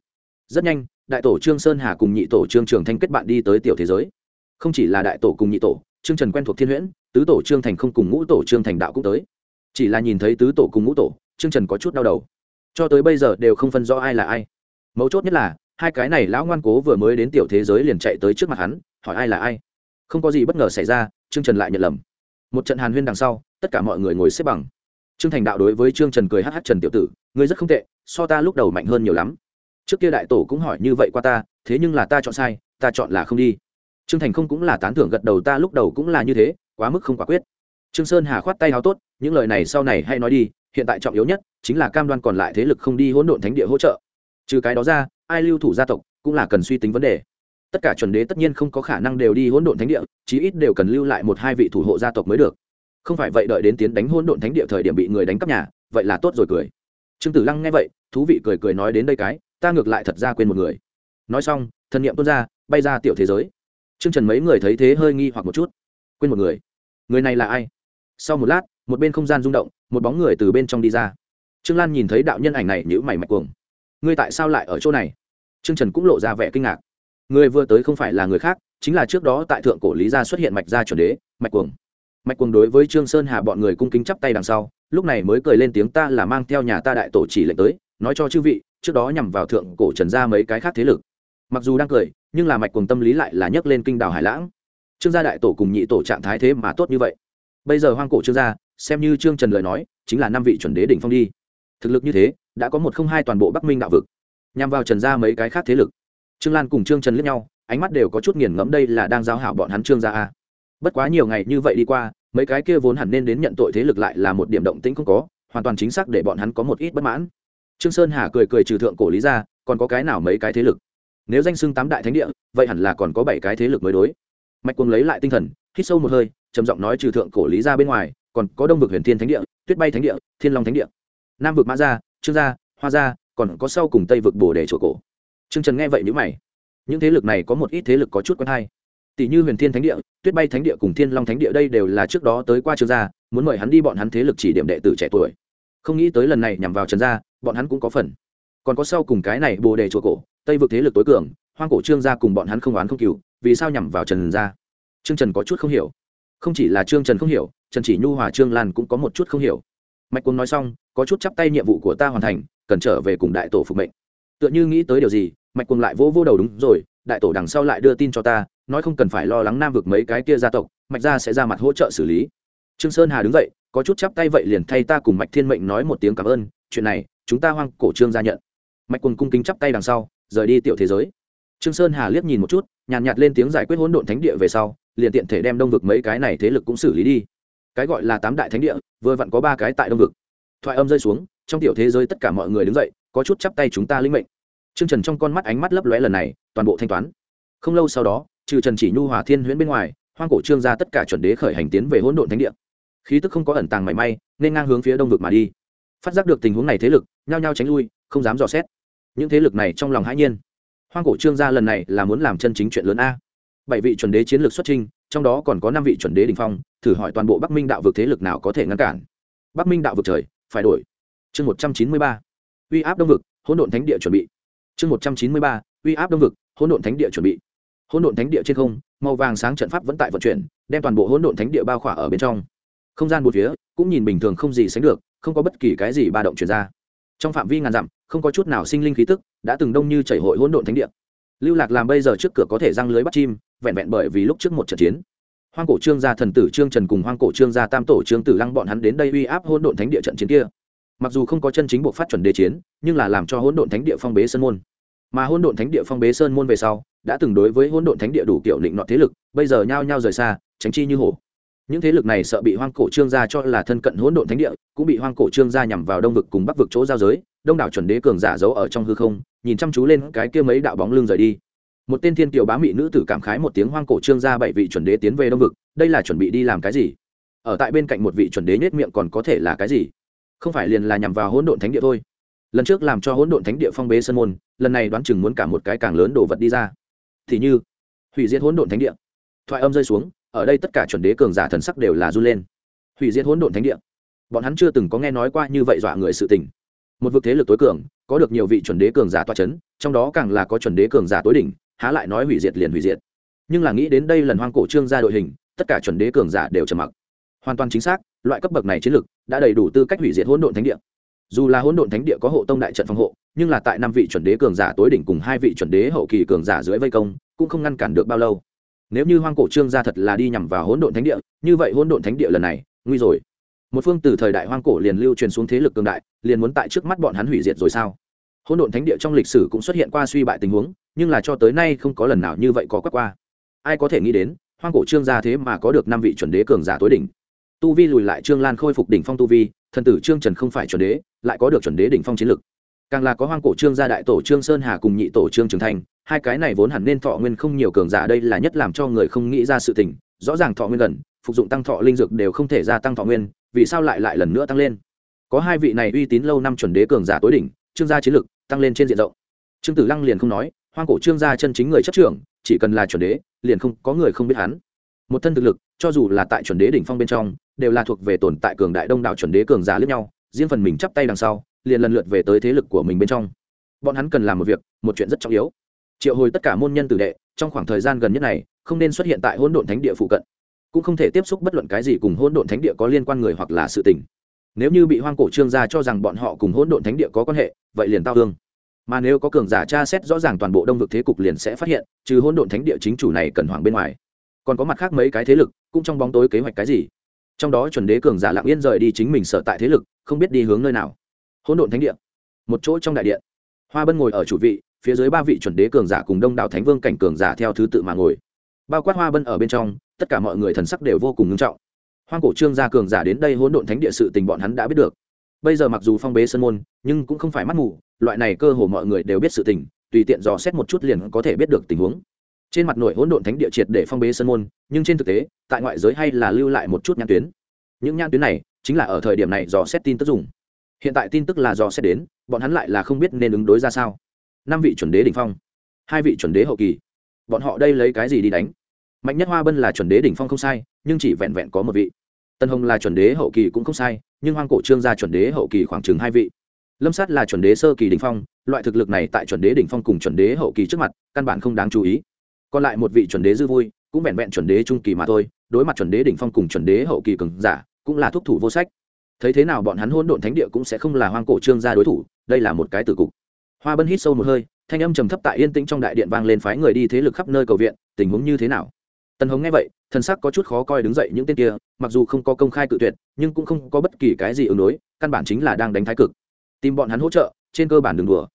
Rất nhanh, đại tổ trương sơn hà cùng nhị tổ trương trường thanh kết bạn đi tới tiểu thế giới. Không chỉ là đại tổ cùng nhị tổ, trương trần quen thuộc thiên huyễn, tứ tổ trương thành không cùng ngũ tổ trương thành đạo cũng tới. Chỉ là nhìn thấy tứ tổ cùng ngũ tổ, trương trần có chút đau đầu. Cho tới bây giờ đều không phân rõ ai là ai. Mấu chốt nhất là hai cái này lão ngoan cố vừa mới đến tiểu thế giới liền chạy tới trước mặt hắn, hỏi ai là ai. Không có gì bất ngờ xảy ra, trương trần lại nhận lầm. Một trận hàn huyên đằng sau, tất cả mọi người ngồi xếp bằng. Trương thành đạo đối với trương trần cười hh trần tiểu tử, ngươi rất không tệ, so ta lúc đầu mạnh hơn nhiều lắm. Trước kia đại tổ cũng hỏi như vậy qua ta, thế nhưng là ta chọn sai, ta chọn là không đi. Trương thành không cũng là tán thưởng gật đầu ta lúc đầu cũng là như thế, quá mức không quả quyết. Trương sơn hà khoát tay háo tốt, những lời này sau này hay nói đi, hiện tại trọng yếu nhất chính là cam đoan còn lại thế lực không đi hỗn độn thánh địa hỗ trợ trừ cái đó ra, ai lưu thủ gia tộc cũng là cần suy tính vấn đề. Tất cả chuẩn đế tất nhiên không có khả năng đều đi hỗn độn thánh địa, chí ít đều cần lưu lại một hai vị thủ hộ gia tộc mới được. Không phải vậy đợi đến tiến đánh hỗn độn thánh địa thời điểm bị người đánh cắp nhà, vậy là tốt rồi cười. Trương tử lăng nghe vậy, thú vị cười cười nói đến đây cái, ta ngược lại thật ra quên một người. Nói xong, thần niệm tuôn ra, bay ra tiểu thế giới. Trương trần mấy người thấy thế hơi nghi hoặc một chút. Quên một người. Người này là ai? Sau một lát, một bên không gian rung động, một bóng người từ bên trong đi ra. Trương lan nhìn thấy đạo nhân ảnh này nhữ mày mạch cuồng ngươi tại sao lại ở chỗ này? Trương trần cũng lộ ra vẻ kinh ngạc. Người vừa tới không phải là người khác, chính là trước đó tại thượng cổ lý gia xuất hiện mạch gia chuẩn đế, mạch cuồng. Mạch cuồng đối với trương sơn hà bọn người cung kính chắp tay đằng sau, lúc này mới cười lên tiếng ta là mang theo nhà ta đại tổ chỉ lệnh tới, nói cho chư vị, trước đó nhằm vào thượng cổ trần gia mấy cái khác thế lực. Mặc dù đang cười, nhưng là mạch cuồng tâm lý lại là nhấc lên kinh đảo hải lãng. Trương gia đại tổ cùng nhị tổ trạng thái thế mà tốt như vậy. Bây giờ hoang cổ trương gia, xem như trương trần lời nói, chính là năm vị chuẩn đế đỉnh phong đi. Thực lực như thế đã có một không hai toàn bộ bắc minh đạo vực. Nhằm vào trần gia mấy cái khác thế lực. Trương lan cùng trương trần lướt nhau, ánh mắt đều có chút nghiền ngẫm đây là đang giao hảo bọn hắn trương gia a. Bất quá nhiều ngày như vậy đi qua, mấy cái kia vốn hẳn nên đến nhận tội thế lực lại là một điểm động tĩnh không có, hoàn toàn chính xác để bọn hắn có một ít bất mãn. Trương sơn hà cười cười trừ thượng cổ lý ra còn có cái nào mấy cái thế lực? Nếu danh xưng tám đại thánh địa, vậy hẳn là còn có bảy cái thế lực mới đối. Mạch quân lấy lại tinh thần, hít sâu một hơi, trầm giọng nói trừ thượng cổ lý ra bên ngoài, còn có đông vực huyền thiên thánh địa, tuyết bay thánh địa, thiên long thánh địa, nam vực mã gia trương gia, hoa gia, còn có sau cùng tây vực bồ đề chỗ cổ. Trương trần nghe vậy nhữ mày. Những thế lực này có một ít thế lực có chút quen hay. Tỷ như huyền thiên thánh địa, tuyết bay thánh địa cùng thiên long thánh địa đây đều là trước đó tới qua trương gia, muốn mời hắn đi bọn hắn thế lực chỉ điểm đệ tử trẻ tuổi. Không nghĩ tới lần này nhằm vào trần gia, bọn hắn cũng có phần. Còn có sau cùng cái này bồ đề chùa cổ, tây vực thế lực tối cường, hoang cổ trương gia cùng bọn hắn không oán không cừu, vì sao nhằm vào trần gia? Trương trần có chút không hiểu. Không chỉ là trương trần không hiểu, trần chỉ nhu hòa trương lan cũng có một chút không hiểu mạch quân nói xong có chút chắp tay nhiệm vụ của ta hoàn thành cần trở về cùng đại tổ phục mệnh. Tựa như nghĩ tới điều gì mạch quân lại vỗ vỗ đầu đúng rồi đại tổ đằng sau lại đưa tin cho ta nói không cần phải lo lắng nam vực mấy cái kia gia tộc mạch gia sẽ ra mặt hỗ trợ xử lý. Trương sơn hà đứng dậy có chút chắp tay vậy liền thay ta cùng mạch thiên mệnh nói một tiếng cảm ơn chuyện này chúng ta hoang cổ trương gia nhận. Mạch Quân cung kính chắp tay đằng sau rời đi tiểu thế giới. Trương sơn hà liếc nhìn một chút nhàn nhạt, nhạt lên tiếng giải quyết hỗn độn thánh địa về sau liền tiện thể đem đông vực mấy cái này thế lực cũng xử lý đi cái gọi là tám đại thánh địa, vừa vặn có ba cái tại đông vực. Thoại âm rơi xuống, trong tiểu thế giới tất cả mọi người đứng dậy, có chút chắp tay chúng ta linh mệnh. Trương trần trong con mắt ánh mắt lấp lóe lần này, toàn bộ thanh toán. Không lâu sau đó, trừ trần chỉ nhu, hòa thiên huyễn bên ngoài, hoang cổ trương gia tất cả chuẩn đế khởi hành tiến về hỗn độn thánh địa. Khí tức không có ẩn tàng mảy may, nên ngang hướng phía đông vực mà đi. Phát giác được tình huống này thế lực, nhao nhao tránh lui, không dám dò xét. Những thế lực này trong lòng hãi nhiên. Hoang cổ trương gia lần này là muốn làm chân chính chuyện lớn a. Bảy vị chuẩn đế chiến lược xuất trình trong đó còn có năm vị chuẩn đế đình phong, thử hỏi toàn bộ bắc minh đạo vực thế lực nào có thể ngăn cản. Bắc minh đạo vực trời, phải đổi. Chương một trăm chín mươi ba. Uy áp đông vực, hỗn độn thánh địa chuẩn bị. Chương một trăm chín mươi ba. Uy áp đông vực, hỗn độn thánh địa chuẩn bị. Hỗn độn thánh địa trên không, màu vàng sáng trận pháp vẫn tại vận chuyển, đem toàn bộ hỗn độn thánh địa bao khỏa ở bên trong. Không gian một phía, cũng nhìn bình thường không gì sánh được, không có bất kỳ cái gì ba động chuyển ra. Trong phạm vi ngàn dặm, không có chút nào sinh linh khí tức, đã từng đông như chảy hội hỗn độn thánh địa. Lưu lạc làm bây giờ trước cửa có thể răng lưới bắt chim vẹn vẹn bởi vì lúc trước một trận chiến. Hoang cổ trương gia thần tử trương trần cùng hoang cổ trương gia tam tổ trương tử lăng bọn hắn đến đây uy áp hỗn độn thánh địa trận chiến kia. Mặc dù không có chân chính buộc phát chuẩn đế chiến, nhưng là làm cho hỗn độn thánh địa phong bế sơn môn. Mà hỗn độn thánh địa phong bế sơn môn về sau, đã từng đối với hỗn độn thánh địa đủ kiểu định nọ thế lực, bây giờ nhao nhao rời xa, tránh chi như hổ. Những thế lực này sợ bị hoang cổ trương gia cho là thân cận hỗn độn thánh địa, cũng bị hoang cổ trương gia nhằm vào đông vực cùng bắc vực chỗ giao giới, đông đảo chuẩn đế cường giả giấu ở trong hư không, nhìn chăm chú lên cái kia mấy đạo bóng lưng rời đi một tên thiên kiều bá mị nữ tử cảm khái một tiếng hoang cổ trương ra bảy vị chuẩn đế tiến về đông vực, đây là chuẩn bị đi làm cái gì? Ở tại bên cạnh một vị chuẩn đế nhất miệng còn có thể là cái gì? Không phải liền là nhằm vào hỗn độn thánh địa thôi. Lần trước làm cho hỗn độn thánh địa phong bế sân môn, lần này đoán chừng muốn cả một cái càng lớn đồ vật đi ra. Thì như, hủy diệt hỗn độn thánh địa. Thoại âm rơi xuống, ở đây tất cả chuẩn đế cường giả thần sắc đều là run lên. Hủy diệt hỗn độn thánh địa. Bọn hắn chưa từng có nghe nói qua như vậy dọa người sự tình. Một vực thế lực tối cường, có được nhiều vị chuẩn đế cường giả toa c h ấ n trong đó càng là có chuẩn đế cường giả tối đỉnh há lại nói hủy diệt liền hủy diệt. Nhưng là nghĩ đến đây lần hoang cổ trương ra đội hình, tất cả chuẩn đế cường giả đều trầm mặc. Hoàn toàn chính xác, loại cấp bậc này chiến lược đã đầy đủ tư cách hủy diệt hỗn độn thánh địa. Dù là hỗn độn thánh địa có hộ tông đại trận phòng hộ, nhưng là tại năm vị chuẩn đế cường giả tối đỉnh cùng hai vị chuẩn đế hậu kỳ cường giả dưới vây công, cũng không ngăn cản được bao lâu. Nếu như hoang cổ trương gia thật là đi nhằm vào hỗn độn thánh địa, như vậy hỗn độn thánh địa lần này, nguy rồi. Một phương từ thời đại hoang cổ liền lưu truyền xuống thế lực cường đại, liền muốn tại trước mắt bọn hắn hủy diệt rồi sao? Hỗn độn thánh địa trong lịch sử cũng xuất hiện qua suy bại tình huống, nhưng là cho tới nay không có lần nào như vậy có quắc qua. Ai có thể nghĩ đến, hoang cổ trương gia thế mà có được năm vị chuẩn đế cường giả tối đỉnh. Tu vi lùi lại trương lan khôi phục đỉnh phong tu vi, thần tử trương trần không phải chuẩn đế, lại có được chuẩn đế đỉnh phong chiến lực. Càng là có hoang cổ trương gia đại tổ trương sơn hà cùng nhị tổ trương trường thành, hai cái này vốn hẳn nên thọ nguyên không nhiều cường giả đây là nhất làm cho người không nghĩ ra sự tình, rõ ràng thọ nguyên gần, phục dụng tăng thọ linh dược đều không thể gia tăng thọ nguyên, vì sao lại lại lần nữa tăng lên? Có hai vị này uy tín lâu năm chuẩn đế cường giả tối đỉnh, trương gia chiến lực tăng lên trên diện rộng. Trương tử lăng liền không nói, hoang cổ trương gia chân chính người chấp trưởng, chỉ cần là chuẩn đế, liền không, có người không biết hắn. Một thân thực lực, cho dù là tại chuẩn đế đỉnh phong bên trong, đều là thuộc về tồn tại cường đại đông đảo chuẩn đế cường giả lẫn nhau, riêng phần mình chắp tay đằng sau, liền lần lượt về tới thế lực của mình bên trong. Bọn hắn cần làm một việc, một chuyện rất trọng yếu. Triệu hồi tất cả môn nhân tử đệ, trong khoảng thời gian gần nhất này, không nên xuất hiện tại hỗn độn thánh địa phụ cận. Cũng không thể tiếp xúc bất luận cái gì cùng hỗn độn thánh địa có liên quan người hoặc là sự tình nếu như bị hoang cổ trương gia cho rằng bọn họ cùng hỗn độn thánh địa có quan hệ, vậy liền tao thương. Mà nếu có cường giả tra xét rõ ràng toàn bộ đông vực thế cục liền sẽ phát hiện, trừ hỗn độn thánh địa chính chủ này cần hoảng bên ngoài. Còn có mặt khác mấy cái thế lực, cũng trong bóng tối kế hoạch cái gì? Trong đó chuẩn đế cường giả lặng yên rời đi chính mình sở tại thế lực, không biết đi hướng nơi nào. Hỗn độn thánh địa. Một chỗ trong đại điện. Hoa bân ngồi ở chủ vị, phía dưới ba vị chuẩn đế cường giả cùng đông đảo thánh vương cảnh cường giả theo thứ tự mà ngồi. Bao quát hoa bân ở bên trong, tất cả mọi người thần sắc đều vô cùng nghiêm trọng hoang cổ trương gia cường giả đến đây hỗn độn thánh địa sự tình bọn hắn đã biết được. Bây giờ mặc dù phong bế sân môn, nhưng cũng không phải mắt mù, loại này cơ hồ mọi người đều biết sự tình, tùy tiện dò xét một chút liền có thể biết được tình huống. Trên mặt nội hỗn độn thánh địa triệt để phong bế sân môn, nhưng trên thực tế, tại ngoại giới hay là lưu lại một chút nhãn tuyến. Những nhãn tuyến này chính là ở thời điểm này dò xét tin tức dùng. Hiện tại tin tức là dò xét đến, bọn hắn lại là không biết nên ứng đối ra sao. Năm vị chuẩn đế đỉnh phong, hai vị chuẩn đế hậu kỳ. Bọn họ đây lấy cái gì đi đánh? Mạnh nhất hoa bân là chuẩn đế đỉnh phong không sai, nhưng chỉ vẹn vẹn có một vị tân hồng là chuẩn đế hậu kỳ cũng không sai, nhưng hoang cổ trương gia chuẩn đế hậu kỳ khoảng chừng hai vị. Lâm sát là chuẩn đế sơ kỳ đỉnh phong, loại thực lực này tại chuẩn đế đỉnh phong cùng chuẩn đế hậu kỳ trước mặt, căn bản không đáng chú ý. Còn lại một vị chuẩn đế dư vui, cũng vẹn vẹn chuẩn đế trung kỳ mà thôi, đối mặt chuẩn đế đỉnh phong cùng chuẩn đế hậu kỳ cường giả, cũng là thúc thủ vô sách. Thấy thế nào bọn hắn hôn độn thánh địa cũng sẽ không là hoang cổ trương gia đối thủ, đây là một cái tử cục. Hoa bân hít sâu một hơi, thanh âm trầm thấp tại yên tĩnh trong đại điện vang lên phái người đi thế lực khắp nơi cầu viện, tình huống như thế nào? Tần hồng nghe vậy, thần sắc có chút khó coi đứng dậy những tên kia mặc dù không có công khai cự tuyệt nhưng cũng không có bất kỳ cái gì ứng đối căn bản chính là đang đánh thái cực. Tìm bọn hắn hỗ trợ trên cơ bản đường đùa.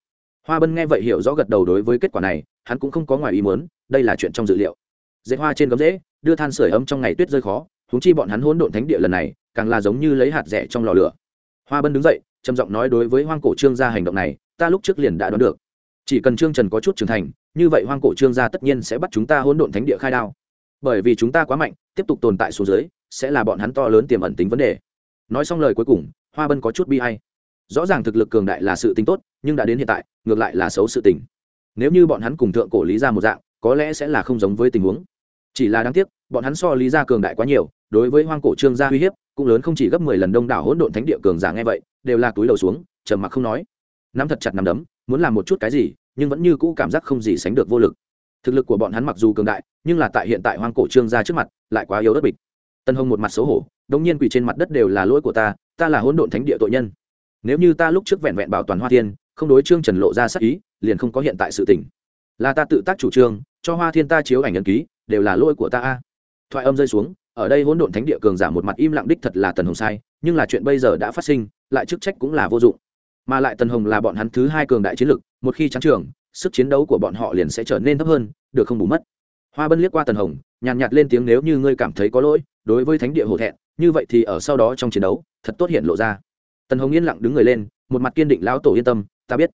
Hoa bân nghe vậy hiểu rõ gật đầu đối với kết quả này hắn cũng không có ngoài ý muốn đây là chuyện trong dự liệu. Dễ hoa trên gấm dễ, đưa than sửa ấm trong ngày tuyết rơi khó húng chi bọn hắn hỗn độn thánh địa lần này càng là giống như lấy hạt rẻ trong lò lửa. Hoa bân đứng dậy trầm giọng nói đối với hoang cổ trương gia hành động này ta lúc trước liền đã đoán được. Chỉ cần trương trần có chút trưởng thành như vậy hoang cổ trương gia tất nhiên sẽ bắt chúng ta hỗn độn thánh địa khai đao. Bởi vì chúng ta quá mạnh tiếp tục tồn tại số dưới sẽ là bọn hắn to lớn tiềm ẩn tính vấn đề. Nói xong lời cuối cùng, hoa bân có chút bi hay rõ ràng thực lực cường đại là sự tính tốt, nhưng đã đến hiện tại, ngược lại là xấu sự tình. Nếu như bọn hắn cùng thượng cổ lý ra một dạng, có lẽ sẽ là không giống với tình huống. Chỉ là đáng tiếc, bọn hắn so lý ra cường đại quá nhiều, đối với hoang cổ trương gia uy hiếp, cũng lớn không chỉ gấp mười lần đông đảo hỗn độn thánh địa cường giả nghe vậy, đều là túi đầu xuống, trầm mặc không nói. Nắm thật chặt nắm đấm, muốn làm một chút cái gì, nhưng vẫn như cũ cảm giác không gì sánh được vô lực. Thực lực của bọn hắn mặc dù cường đại, nhưng là tại hiện tại hoang cổ trương gia trước mặt, lại quá yếu đất bịch tân hồng một mặt xấu hổ đông nhiên quỳ trên mặt đất đều là lỗi của ta ta là hỗn độn thánh địa tội nhân. Nếu như ta lúc trước vẹn vẹn bảo toàn hoa thiên, không đối trương trần lộ ra sắc ý, liền không có hiện tại sự tình. Là ta tự tác chủ trương, cho hoa thiên ta chiếu ảnh ấn ký, đều là lỗi của ta a. Thoại âm rơi xuống, ở đây hỗn độn thánh địa cường giả một mặt im lặng đích thật là tần hồng sai, nhưng là chuyện bây giờ đã phát sinh, lại chức trách cũng là vô dụng. Mà lại tần hồng là bọn hắn thứ hai cường đại chiến lực, một khi trắng trường, sức chiến đấu của bọn họ liền sẽ trở nên thấp hơn, được không bù mất. Hoa bân liếc qua tần hồng, nhàn nhạt lên tiếng, nếu như ngươi cảm thấy có lỗi đối với thánh địa hổ thẹn, như vậy thì ở sau đó trong chiến đấu, thật tốt hiện lộ ra. Tần hồng yên lặng đứng người lên, một mặt kiên định lão tổ yên tâm, ta biết.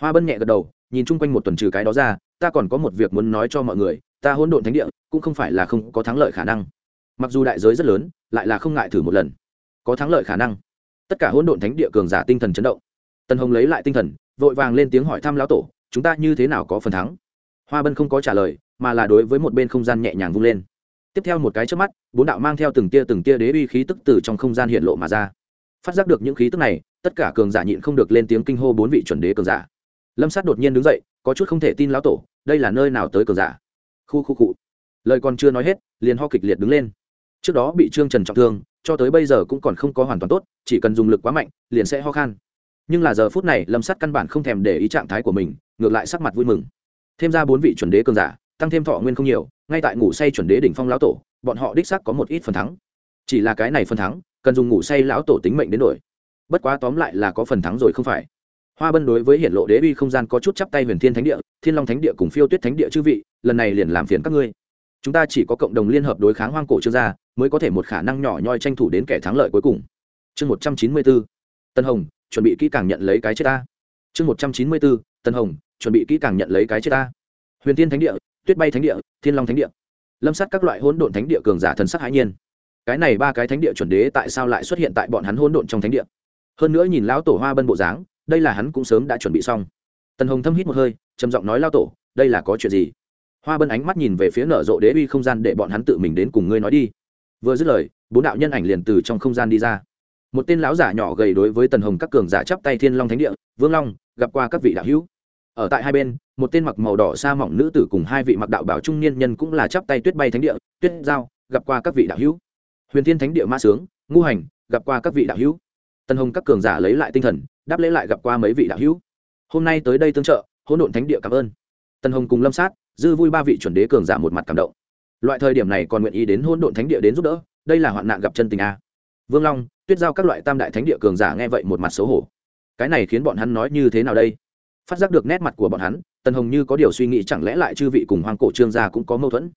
Hoa bân nhẹ gật đầu, nhìn chung quanh một tuần trừ cái đó ra, ta còn có một việc muốn nói cho mọi người, ta hỗn độn thánh địa cũng không phải là không có thắng lợi khả năng. Mặc dù đại giới rất lớn, lại là không ngại thử một lần. Có thắng lợi khả năng. Tất cả hỗn độn thánh địa cường giả tinh thần chấn động. Tần hồng lấy lại tinh thần, vội vàng lên tiếng hỏi thăm lão tổ, chúng ta như thế nào có phần thắng? Hoa bân không có trả lời, mà là đối với một bên không gian nhẹ nhàng vung lên tiếp theo một cái trước mắt, bốn đạo mang theo từng tia từng tia đế uy khí tức từ trong không gian hiện lộ mà ra. Phát giác được những khí tức này, tất cả cường giả nhịn không được lên tiếng kinh hô bốn vị chuẩn đế cường giả. Lâm sát đột nhiên đứng dậy, có chút không thể tin lão tổ, đây là nơi nào tới cường giả? Khu khu cụ lời còn chưa nói hết, liền ho kịch liệt đứng lên. Trước đó bị trương trần trọng thương, cho tới bây giờ cũng còn không có hoàn toàn tốt, chỉ cần dùng lực quá mạnh, liền sẽ ho khan. Nhưng là giờ phút này, lâm sát căn bản không thèm để ý trạng thái của mình, ngược lại sắc mặt vui mừng. Thêm ra bốn vị chuẩn đế cường giả, tăng thêm thọ nguyên không nhiều ngay tại ngủ say chuẩn đế đỉnh phong lão tổ, bọn họ đích xác có một ít phần thắng. Chỉ là cái này phần thắng, cần dùng ngủ say lão tổ tính mệnh đến đổi. Bất quá tóm lại là có phần thắng rồi không phải. Hoa bân đối với hiện lộ đế uy không gian có chút chắp tay huyền thiên thánh địa, thiên long thánh địa cùng phiêu tuyết thánh địa chư vị, lần này liền làm phiền các ngươi. Chúng ta chỉ có cộng đồng liên hợp đối kháng hoang cổ trương gia, mới có thể một khả năng nhỏ nhoi tranh thủ đến kẻ thắng lợi cuối cùng. Chương một trăm chín mươi bốn tân hồng, chuẩn bị kỹ càng nhận lấy cái chết ta. Chương một trăm chín mươi bốn tân hồng, chuẩn bị kỹ càng nhận lấy cái chết ta. Huyền thiên thánh địa tuyết bay thánh địa, thiên long thánh địa. Lâm sát các loại hỗn độn thánh địa cường giả thần sắc hãi nhiên. Cái này ba cái thánh địa chuẩn đế tại sao lại xuất hiện tại bọn hắn hỗn độn trong thánh địa? Hơn nữa nhìn lão tổ hoa bân bộ dáng, đây là hắn cũng sớm đã chuẩn bị xong. Tần hồng thâm hít một hơi, trầm giọng nói lao tổ, đây là có chuyện gì? Hoa bân ánh mắt nhìn về phía nở rộ đế uy không gian để bọn hắn tự mình đến cùng ngươi nói đi. Vừa dứt lời, bốn đạo nhân ảnh liền từ trong không gian đi ra. Một tên lão giả nhỏ gầy đối với tần hồng các cường giả chắp tay thiên long thánh địa, vương long, gặp qua các vị đạo hữu ở tại hai bên, một tên mặc màu đỏ sa mỏng nữ tử cùng hai vị mặc đạo bảo trung niên nhân cũng là chắp tay tuyết bay thánh địa, tuyết giao, gặp qua các vị đạo hữu. Huyền thiên thánh địa ma sướng, ngu hành, gặp qua các vị đạo hữu. Tân hồng các cường giả lấy lại tinh thần, đáp lễ lại gặp qua mấy vị đạo hữu. Hôm nay tới đây tương trợ, hỗn độn thánh địa cảm ơn. Tân hồng cùng lâm sát, dư vui ba vị chuẩn đế cường giả một mặt cảm động. Loại thời điểm này còn nguyện ý đến hỗn độn thánh địa đến giúp đỡ, đây là hoạn nạn gặp chân tình a. Vương long, tuyết giao các loại tam đại thánh địa cường giả nghe vậy một mặt xấu hổ. Cái này khiến bọn hắn nói như thế nào đây? Phát giác được nét mặt của bọn hắn, tần hồng như có điều suy nghĩ chẳng lẽ lại chư vị cùng hoàng cổ trương gia cũng có mâu thuẫn?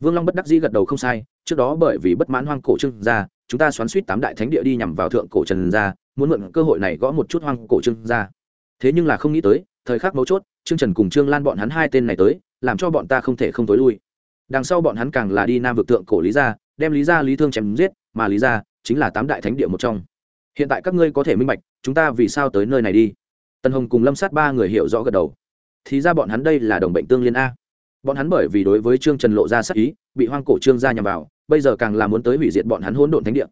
Vương long bất đắc dĩ gật đầu không sai, trước đó bởi vì bất mãn hoang cổ trương gia, chúng ta xoắn suýt tám đại thánh địa đi nhằm vào thượng cổ trần gia, muốn mượn cơ hội này gõ một chút hoang cổ trương gia. Thế nhưng là không nghĩ tới, thời khắc mấu chốt, trương trần cùng trương lan bọn hắn hai tên này tới, làm cho bọn ta không thể không tối lui. Đằng sau bọn hắn càng là đi nam vực tượng cổ lý gia, đem lý gia, lý thương chém giết, mà lý gia chính là tám đại thánh địa một trong. Hiện tại các ngươi có thể minh bạch, chúng ta vì sao tới nơi này đi? Tần hồng cùng lâm sát ba người hiểu rõ gật đầu. Thì ra bọn hắn đây là đồng bệnh tương liên a. Bọn hắn bởi vì đối với trương trần lộ ra sắc ý, bị hoang cổ trương gia nhằm vào, bây giờ càng là muốn tới hủy diệt bọn hắn hỗn độn thánh địa.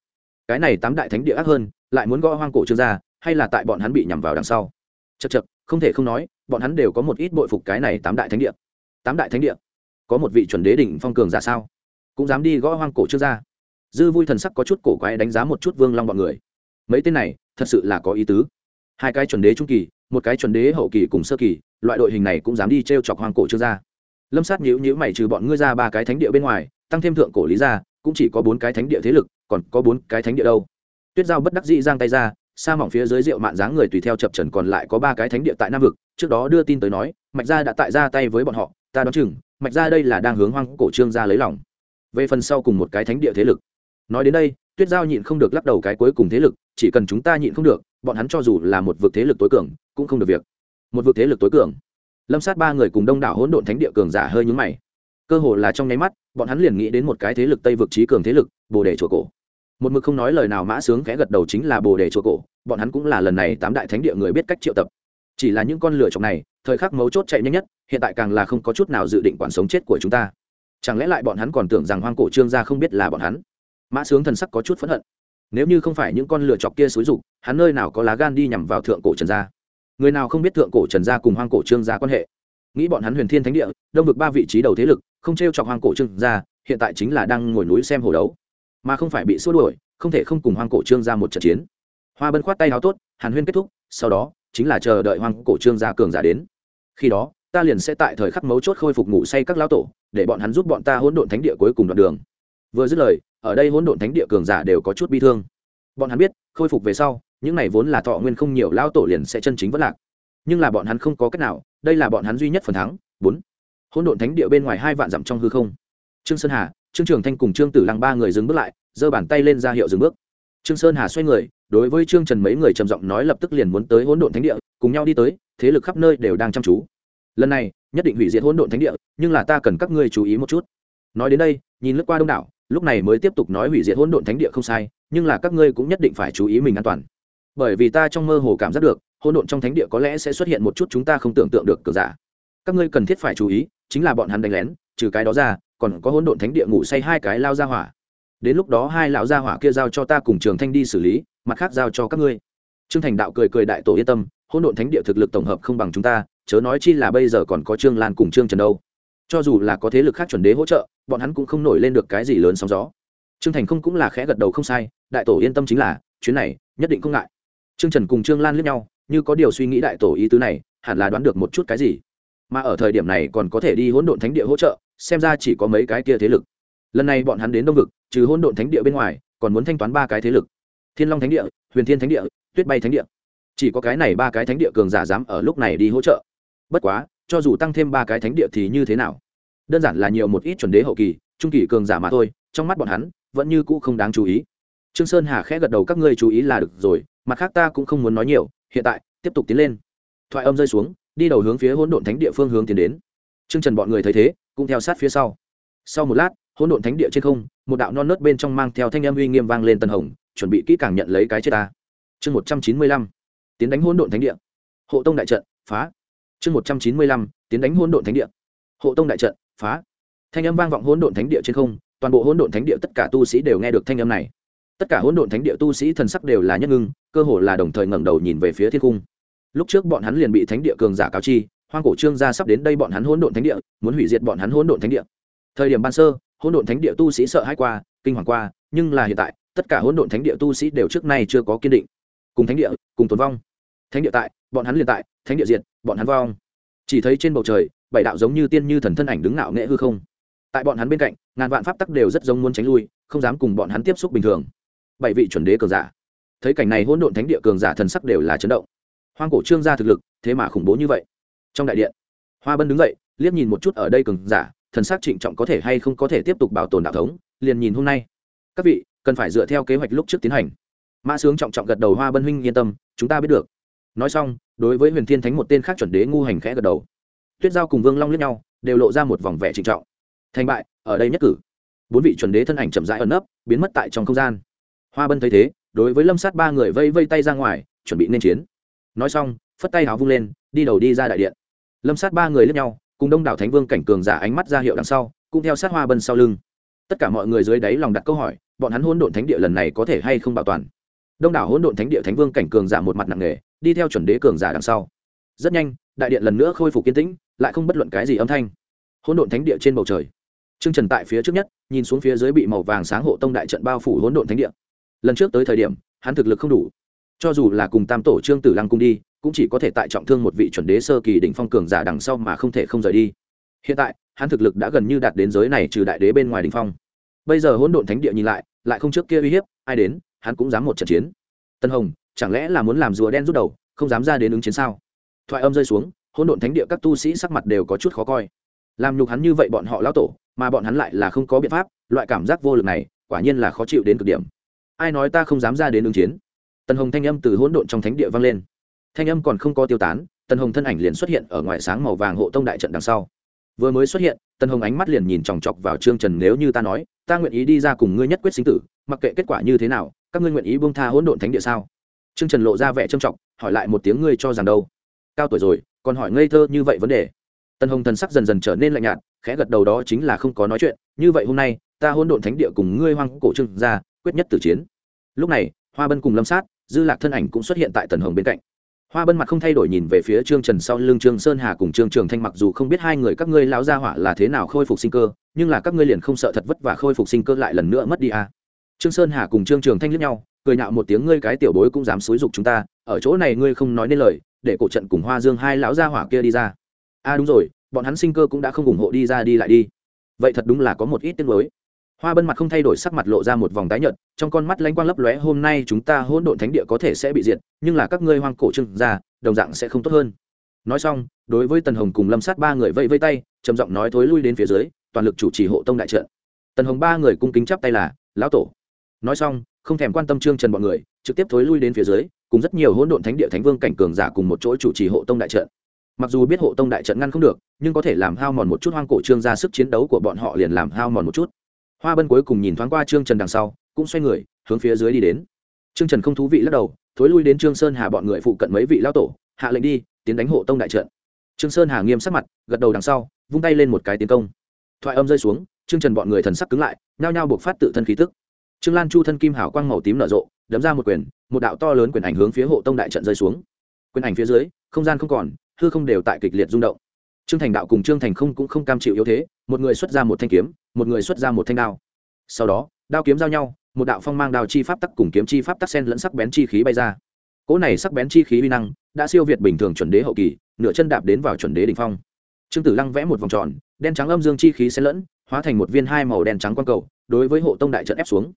Cái này tám đại thánh địa ác hơn, lại muốn gõ hoang cổ trương gia, hay là tại bọn hắn bị nhằm vào đằng sau? Chật chật không thể không nói, bọn hắn đều có một ít bội phục cái này tám đại thánh địa. Tám đại thánh địa? Có một vị chuẩn đế đỉnh phong cường giả sao? Cũng dám đi gõ hoang cổ trương gia? Dư vui thần sắc có chút cổ quái đánh giá một chút vương long bọn người. Mấy tên này, thật sự là có ý tứ hai cái chuẩn đế trung kỳ, một cái chuẩn đế hậu kỳ cùng sơ kỳ, loại đội hình này cũng dám đi t r e o chọc hoàng cổ trương gia. Lâm sát nhữ nhữ mày trừ bọn ngươi ra ba cái thánh địa bên ngoài, tăng thêm thượng cổ lý gia, cũng chỉ có bốn cái thánh địa thế lực, còn có bốn cái thánh địa đâu. Tuyết giao bất đắc dĩ giang tay ra, sa mỏng phía dưới rượu mạn dáng người tùy theo chập trần còn lại có ba cái thánh địa tại nam vực, trước đó đưa tin tới nói, mạch gia đã tại ra tay với bọn họ, ta đoán chừng, mạch gia đây là đang hướng hoang cổ trương gia lấy lòng. Về phần sau cùng một cái thánh địa thế lực. Nói đến đây, tuyết giao nhịn không được lắc đầu cái cuối cùng thế lực, chỉ cần chúng ta nhịn không được bọn hắn cho dù là một vực thế lực tối cường, cũng không được việc. Một vực thế lực tối cường. Lâm sát ba người cùng đông đảo hỗn độn thánh địa cường giả hơi nhúng mày. Cơ hồ là trong nháy mắt, bọn hắn liền nghĩ đến một cái thế lực tây vực trí cường thế lực, bồ đề chùa cổ. Một mực không nói lời nào mã sướng khẽ gật đầu chính là bồ đề chùa cổ, bọn hắn cũng là lần này tám đại thánh địa người biết cách triệu tập. Chỉ là những con lửa chọc này, thời khắc mấu chốt chạy nhanh nhất, hiện tại càng là không có chút nào dự định quản sống chết của chúng ta. Chẳng lẽ lại bọn hắn còn tưởng rằng hoang cổ trương gia không biết là bọn hắn? Mã sướng thần sắc có chút phẫn hận. Nếu như không phải những con lửa chọc kia xúi rục hắn nơi nào có lá gan đi nhằm vào thượng cổ trần gia? Người nào không biết thượng cổ trần gia cùng hoang cổ trương gia quan hệ? Nghĩ bọn hắn huyền thiên thánh địa, đông vực ba vị trí đầu thế lực, không t r e o chọc hoang cổ trương gia, hiện tại chính là đang ngồi núi xem hồ đấu. Mà không phải bị xua đuổi, không thể không cùng hoang cổ trương gia một trận chiến. Hoa bân khoát tay háo tốt, hàn huyên kết thúc, sau đó, chính là chờ đợi hoang cổ trương gia cường giả đến. Khi đó, ta liền sẽ tại thời khắc mấu chốt khôi phục ngủ say các lão tổ, để bọn hắn giúp bọn ta hỗn độn thánh địa cuối cùng đoạn đường. Vừa dứt lời, ở đây hỗn độn thánh địa cường giả đều có chút bi thương. Bọn hắn biết, khôi phục về sau những này vốn là thọ nguyên không nhiều lao tổ liền sẽ chân chính vất lạc. Nhưng là bọn hắn không có cách nào, đây là bọn hắn duy nhất phần thắng. Bốn, hỗn độn thánh địa bên ngoài hai vạn dặm trong hư không. Trương sơn hà, trương trường thanh cùng trương tử lăng ba người dừng bước lại, giơ bàn tay lên ra hiệu dừng bước. Trương sơn hà xoay người, đối với trương trần mấy người trầm giọng nói lập tức liền muốn tới hỗn độn thánh địa, cùng nhau đi tới, thế lực khắp nơi đều đang chăm chú. Lần này, nhất định hủy diệt hỗn độn thánh địa, nhưng là ta cần các ngươi chú ý một chút. Nói đến đây, nhìn lướt qua đông đảo, lúc này mới tiếp tục nói hủy diệt hỗn độn thánh địa không sai, nhưng là các ngươi cũng nhất định phải chú ý mình an toàn bởi vì ta trong mơ hồ cảm giác được, hỗn độn trong thánh địa có lẽ sẽ xuất hiện một chút chúng ta không tưởng tượng được cờ giả. Các ngươi cần thiết phải chú ý, chính là bọn hắn đánh lén, trừ cái đó ra, còn có hỗn độn thánh địa ngủ say hai cái lao ra hỏa. Đến lúc đó hai lão gia hỏa kia giao cho ta cùng trường thanh đi xử lý, mặt khác giao cho các ngươi. Trương thành đạo cười cười đại tổ yên tâm, hỗn độn thánh địa thực lực tổng hợp không bằng chúng ta, chớ nói chi là bây giờ còn có trương lan cùng trương trần đâu. Cho dù là có thế lực khác chuẩn đế hỗ trợ, bọn hắn cũng không nổi lên được cái gì lớn sóng gió. Trương thành không cũng là khẽ gật đầu không sai, đại tổ yên tâm chính là, chuyến này, nhất định không ngại trương trần cùng trương lan lướt nhau, như có điều suy nghĩ đại tổ ý tứ này, hẳn là đoán được một chút cái gì. Mà ở thời điểm này còn có thể đi hỗn độn thánh địa hỗ trợ, xem ra chỉ có mấy cái kia thế lực. Lần này bọn hắn đến đông vực, trừ hỗn độn thánh địa bên ngoài, còn muốn thanh toán ba cái thế lực. Thiên long thánh địa, huyền thiên thánh địa, tuyết bay thánh địa. Chỉ có cái này ba cái thánh địa cường giả dám ở lúc này đi hỗ trợ. Bất quá, cho dù tăng thêm ba cái thánh địa thì như thế nào? Đơn giản là nhiều một ít chuẩn đế hậu kỳ, trung kỳ cường giả mà thôi, trong mắt bọn hắn, vẫn như cũ không đáng chú ý trương sơn hà khẽ gật đầu, các ngươi chú ý là được rồi, mặt khác ta cũng không muốn nói nhiều, hiện tại, tiếp tục tiến lên. Thoại âm rơi xuống, đi đầu hướng phía hỗn độn thánh địa phương hướng tiến đến. Trương trần bọn người thấy thế, cũng theo sát phía sau. Sau một lát, hỗn độn thánh địa trên không, một đạo non nớt bên trong mang theo thanh âm uy nghiêm vang lên tân hồng, chuẩn bị kỹ càng nhận lấy cái chết ta. Chương một trăm chín mươi lăm, tiến đánh hỗn độn thánh địa. Hộ tông đại trận, phá. Chương một trăm chín mươi lăm, tiến đánh hỗn độn thánh địa. Hộ tông đại trận, phá. Thanh âm vang vọng hỗn độn thánh địa trên không, toàn bộ hỗn độn thánh địa tất cả tu sĩ đều nghe được thanh âm này tất cả hỗn độn thánh địa tu sĩ thần sắc đều là nhất ngưng, cơ hồ là đồng thời ngẩng đầu nhìn về phía thiên cung lúc trước bọn hắn liền bị thánh địa cường giả cáo chi, hoang cổ trương gia sắp đến đây bọn hắn hỗn độn thánh địa, muốn hủy diệt bọn hắn hỗn độn thánh địa. Thời điểm ban sơ, hỗn độn thánh địa tu sĩ sợ hãi qua, kinh hoàng qua, nhưng là hiện tại, tất cả hỗn độn thánh địa tu sĩ đều trước nay chưa có kiên định. Cùng thánh địa, cùng tồn vong. Thánh địa tại, bọn hắn liền tại, thánh địa diệt, bọn hắn vong. Chỉ thấy trên bầu trời, bảy đạo giống như tiên như thần thân ảnh đứng ngạo nghệ hư không. Tại bọn hắn bên cạnh, ngàn vạn pháp tắc đều rất giống muốn tránh lui, không dám cùng bọn hắn tiếp xúc bình thường bảy vị chuẩn đế cường giả. Thấy cảnh này hỗn độn thánh địa cường giả thần sắc đều là chấn động. Hoang cổ trương gia thực lực, thế mà khủng bố như vậy. Trong đại điện, hoa bân đứng dậy, liếc nhìn một chút ở đây cường giả, thần sắc trịnh trọng có thể hay không có thể tiếp tục bảo tồn đạo thống, liền nhìn hôm nay. Các vị, cần phải dựa theo kế hoạch lúc trước tiến hành. Mã sướng trọng trọng gật đầu, hoa bân huynh yên tâm, chúng ta biết được. Nói xong, đối với huyền thiên thánh một tên khác chuẩn đế ngu hành khẽ gật đầu. Tuyết giao cùng vương long liếc nhau, đều lộ ra một vòng vẻ trịnh trọng. Thành bại, ở đây nhất cử. Bốn vị chuẩn đế thân ảnh chậm rãi ẩn nấp, biến mất tại trong không gian hoa bân thấy thế, đối với lâm sát ba người vây vây tay ra ngoài, chuẩn bị nên chiến. Nói xong, phất tay háo vung lên, đi đầu đi ra đại điện. Lâm sát ba người lướt nhau, cùng đông đảo thánh vương cảnh cường giả ánh mắt ra hiệu đằng sau, cũng theo sát hoa bân sau lưng. Tất cả mọi người dưới đáy lòng đặt câu hỏi, bọn hắn hỗn độn thánh địa lần này có thể hay không bảo toàn? Đông đảo hỗn độn thánh địa thánh vương cảnh cường giả một mặt nặng nề, đi theo chuẩn đế cường giả đằng sau. Rất nhanh, đại điện lần nữa khôi phục kiên tĩnh, lại không bất luận cái gì âm thanh. Hỗn độn thánh địa trên bầu trời. Trương trần tại phía trước nhất, nhìn xuống phía dưới bị màu vàng sáng hộ tông đại trận bao phủ hỗn độn thánh địa lần trước tới thời điểm, hắn thực lực không đủ. Cho dù là cùng tam tổ trương tử lăng cung đi, cũng chỉ có thể tại trọng thương một vị chuẩn đế sơ kỳ đỉnh phong cường giả đằng sau mà không thể không rời đi. Hiện tại, hắn thực lực đã gần như đạt đến giới này trừ đại đế bên ngoài đỉnh phong. Bây giờ hỗn độn thánh địa nhìn lại lại không trước kia uy hiếp, ai đến, hắn cũng dám một trận chiến. Tân hồng, chẳng lẽ là muốn làm rùa đen rút đầu, không dám ra đến ứng chiến sao? Thoại âm rơi xuống, hỗn độn thánh địa các tu sĩ sắc mặt đều có chút khó coi. Làm nhục hắn như vậy bọn họ lao tổ, mà bọn hắn lại là không có biện pháp, loại cảm giác vô lực này, quả nhiên là khó chịu đến cực điểm ai nói ta không dám ra đến ứng chiến? Tần hồng thanh âm từ hỗn độn trong thánh địa vang lên. Thanh âm còn không có tiêu tán, tần hồng thân ảnh liền xuất hiện ở ngoài sáng màu vàng hộ tông đại trận đằng sau. Vừa mới xuất hiện, tần hồng ánh mắt liền nhìn chòng chọc vào trương trần nếu như ta nói, ta nguyện ý đi ra cùng ngươi nhất quyết sinh tử, mặc kệ kết quả như thế nào, các ngươi nguyện ý buông tha hỗn độn thánh địa sao? Trương trần lộ ra vẻ trầm trọng, hỏi lại một tiếng ngươi cho rằng đâu? Cao tuổi rồi, còn hỏi ngây thơ như vậy vấn đề. Tần hồng thần sắc dần dần trở nên lạnh nhạt, khẽ gật đầu đó chính là không có nói chuyện. Như vậy hôm nay, ta hỗn độn thánh địa cùng ngươi hoang cổ trương ra quyết nhất tử chiến. Lúc này, hoa bân cùng lâm sát, dư lạc thân ảnh cũng xuất hiện tại tần hồng bên cạnh. Hoa bân mặt không thay đổi nhìn về phía trương trần sau lưng trương sơn hà cùng trương trường thanh mặc dù không biết hai người các ngươi lão gia hỏa là thế nào khôi phục sinh cơ, nhưng là các ngươi liền không sợ thật vất vả khôi phục sinh cơ lại lần nữa mất đi à. trương sơn hà cùng trương trường thanh liếc nhau, cười nhạo một tiếng, ngươi cái tiểu bối cũng dám xúi dục chúng ta, ở chỗ này ngươi không nói nên lời, để cổ trận cùng hoa dương hai lão gia hỏa kia đi ra. A à đúng rồi, bọn hắn sinh cơ cũng đã không ủng hộ đi ra đi lại đi. Vậy thật đúng là có một ít tiếng mới hoa bân mặt không thay đổi sắc mặt lộ ra một vòng tái nhợt, trong con mắt lanh quang lấp lóe, hôm nay chúng ta hỗn độn thánh địa có thể sẽ bị diệt, nhưng là các ngươi hoang cổ trưng ra đồng dạng sẽ không tốt hơn. Nói xong, đối với tần hồng cùng lâm sát ba người vẫy vây tay, trầm giọng nói thối lui đến phía dưới, toàn lực chủ trì hộ tông đại trận. Tần hồng ba người cung kính chắp tay là, lão tổ. Nói xong, không thèm quan tâm trương trần bọn người, trực tiếp thối lui đến phía dưới, cùng rất nhiều hỗn độn thánh địa thánh vương cảnh cường giả cùng một chỗ chủ trì hộ tông đại trận. Mặc dù biết hộ tông đại trận ngăn không được, nhưng có thể làm hao mòn một chút hoang cổ trương ra sức chiến đấu của bọn họ liền làm hao mòn một chút hoa bân cuối cùng nhìn thoáng qua trương trần đằng sau, cũng xoay người, hướng phía dưới đi đến. Trương trần không thú vị lắc đầu, thối lui đến trương sơn hà bọn người phụ cận mấy vị lao tổ, hạ lệnh đi, tiến đánh hộ tông đại trận. Trương sơn hà nghiêm sắc mặt, gật đầu đằng sau, vung tay lên một cái tiến công. Thoại âm rơi xuống, trương trần bọn người thần sắc cứng lại, nhao nhao buộc phát tự thân khí tức. Trương lan chu thân kim hảo quang màu tím nở rộ, đấm ra một quyền, một đạo to lớn quyền ảnh hướng phía hộ tông đại trận rơi xuống. Quyền ảnh phía dưới, không gian không còn, hư không đều tại kịch liệt rung động trương thành đạo cùng trương thành không cũng không cam chịu yếu thế, một người xuất ra một thanh kiếm, một người xuất ra một thanh đao. Sau đó, đao kiếm giao nhau, một đạo phong mang đao chi pháp tắc cùng kiếm chi pháp tắc sen lẫn sắc bén chi khí bay ra. Cỗ này sắc bén chi khí uy năng đã siêu việt bình thường chuẩn đế hậu kỳ, nửa chân đạp đến vào chuẩn đế đ ỉ n h phong. Trương tử lăng vẽ một vòng tròn, đen trắng âm dương chi khí xen lẫn, hóa thành một viên hai màu đen trắng quang cầu, đối với hộ tông đại trận ép xuống.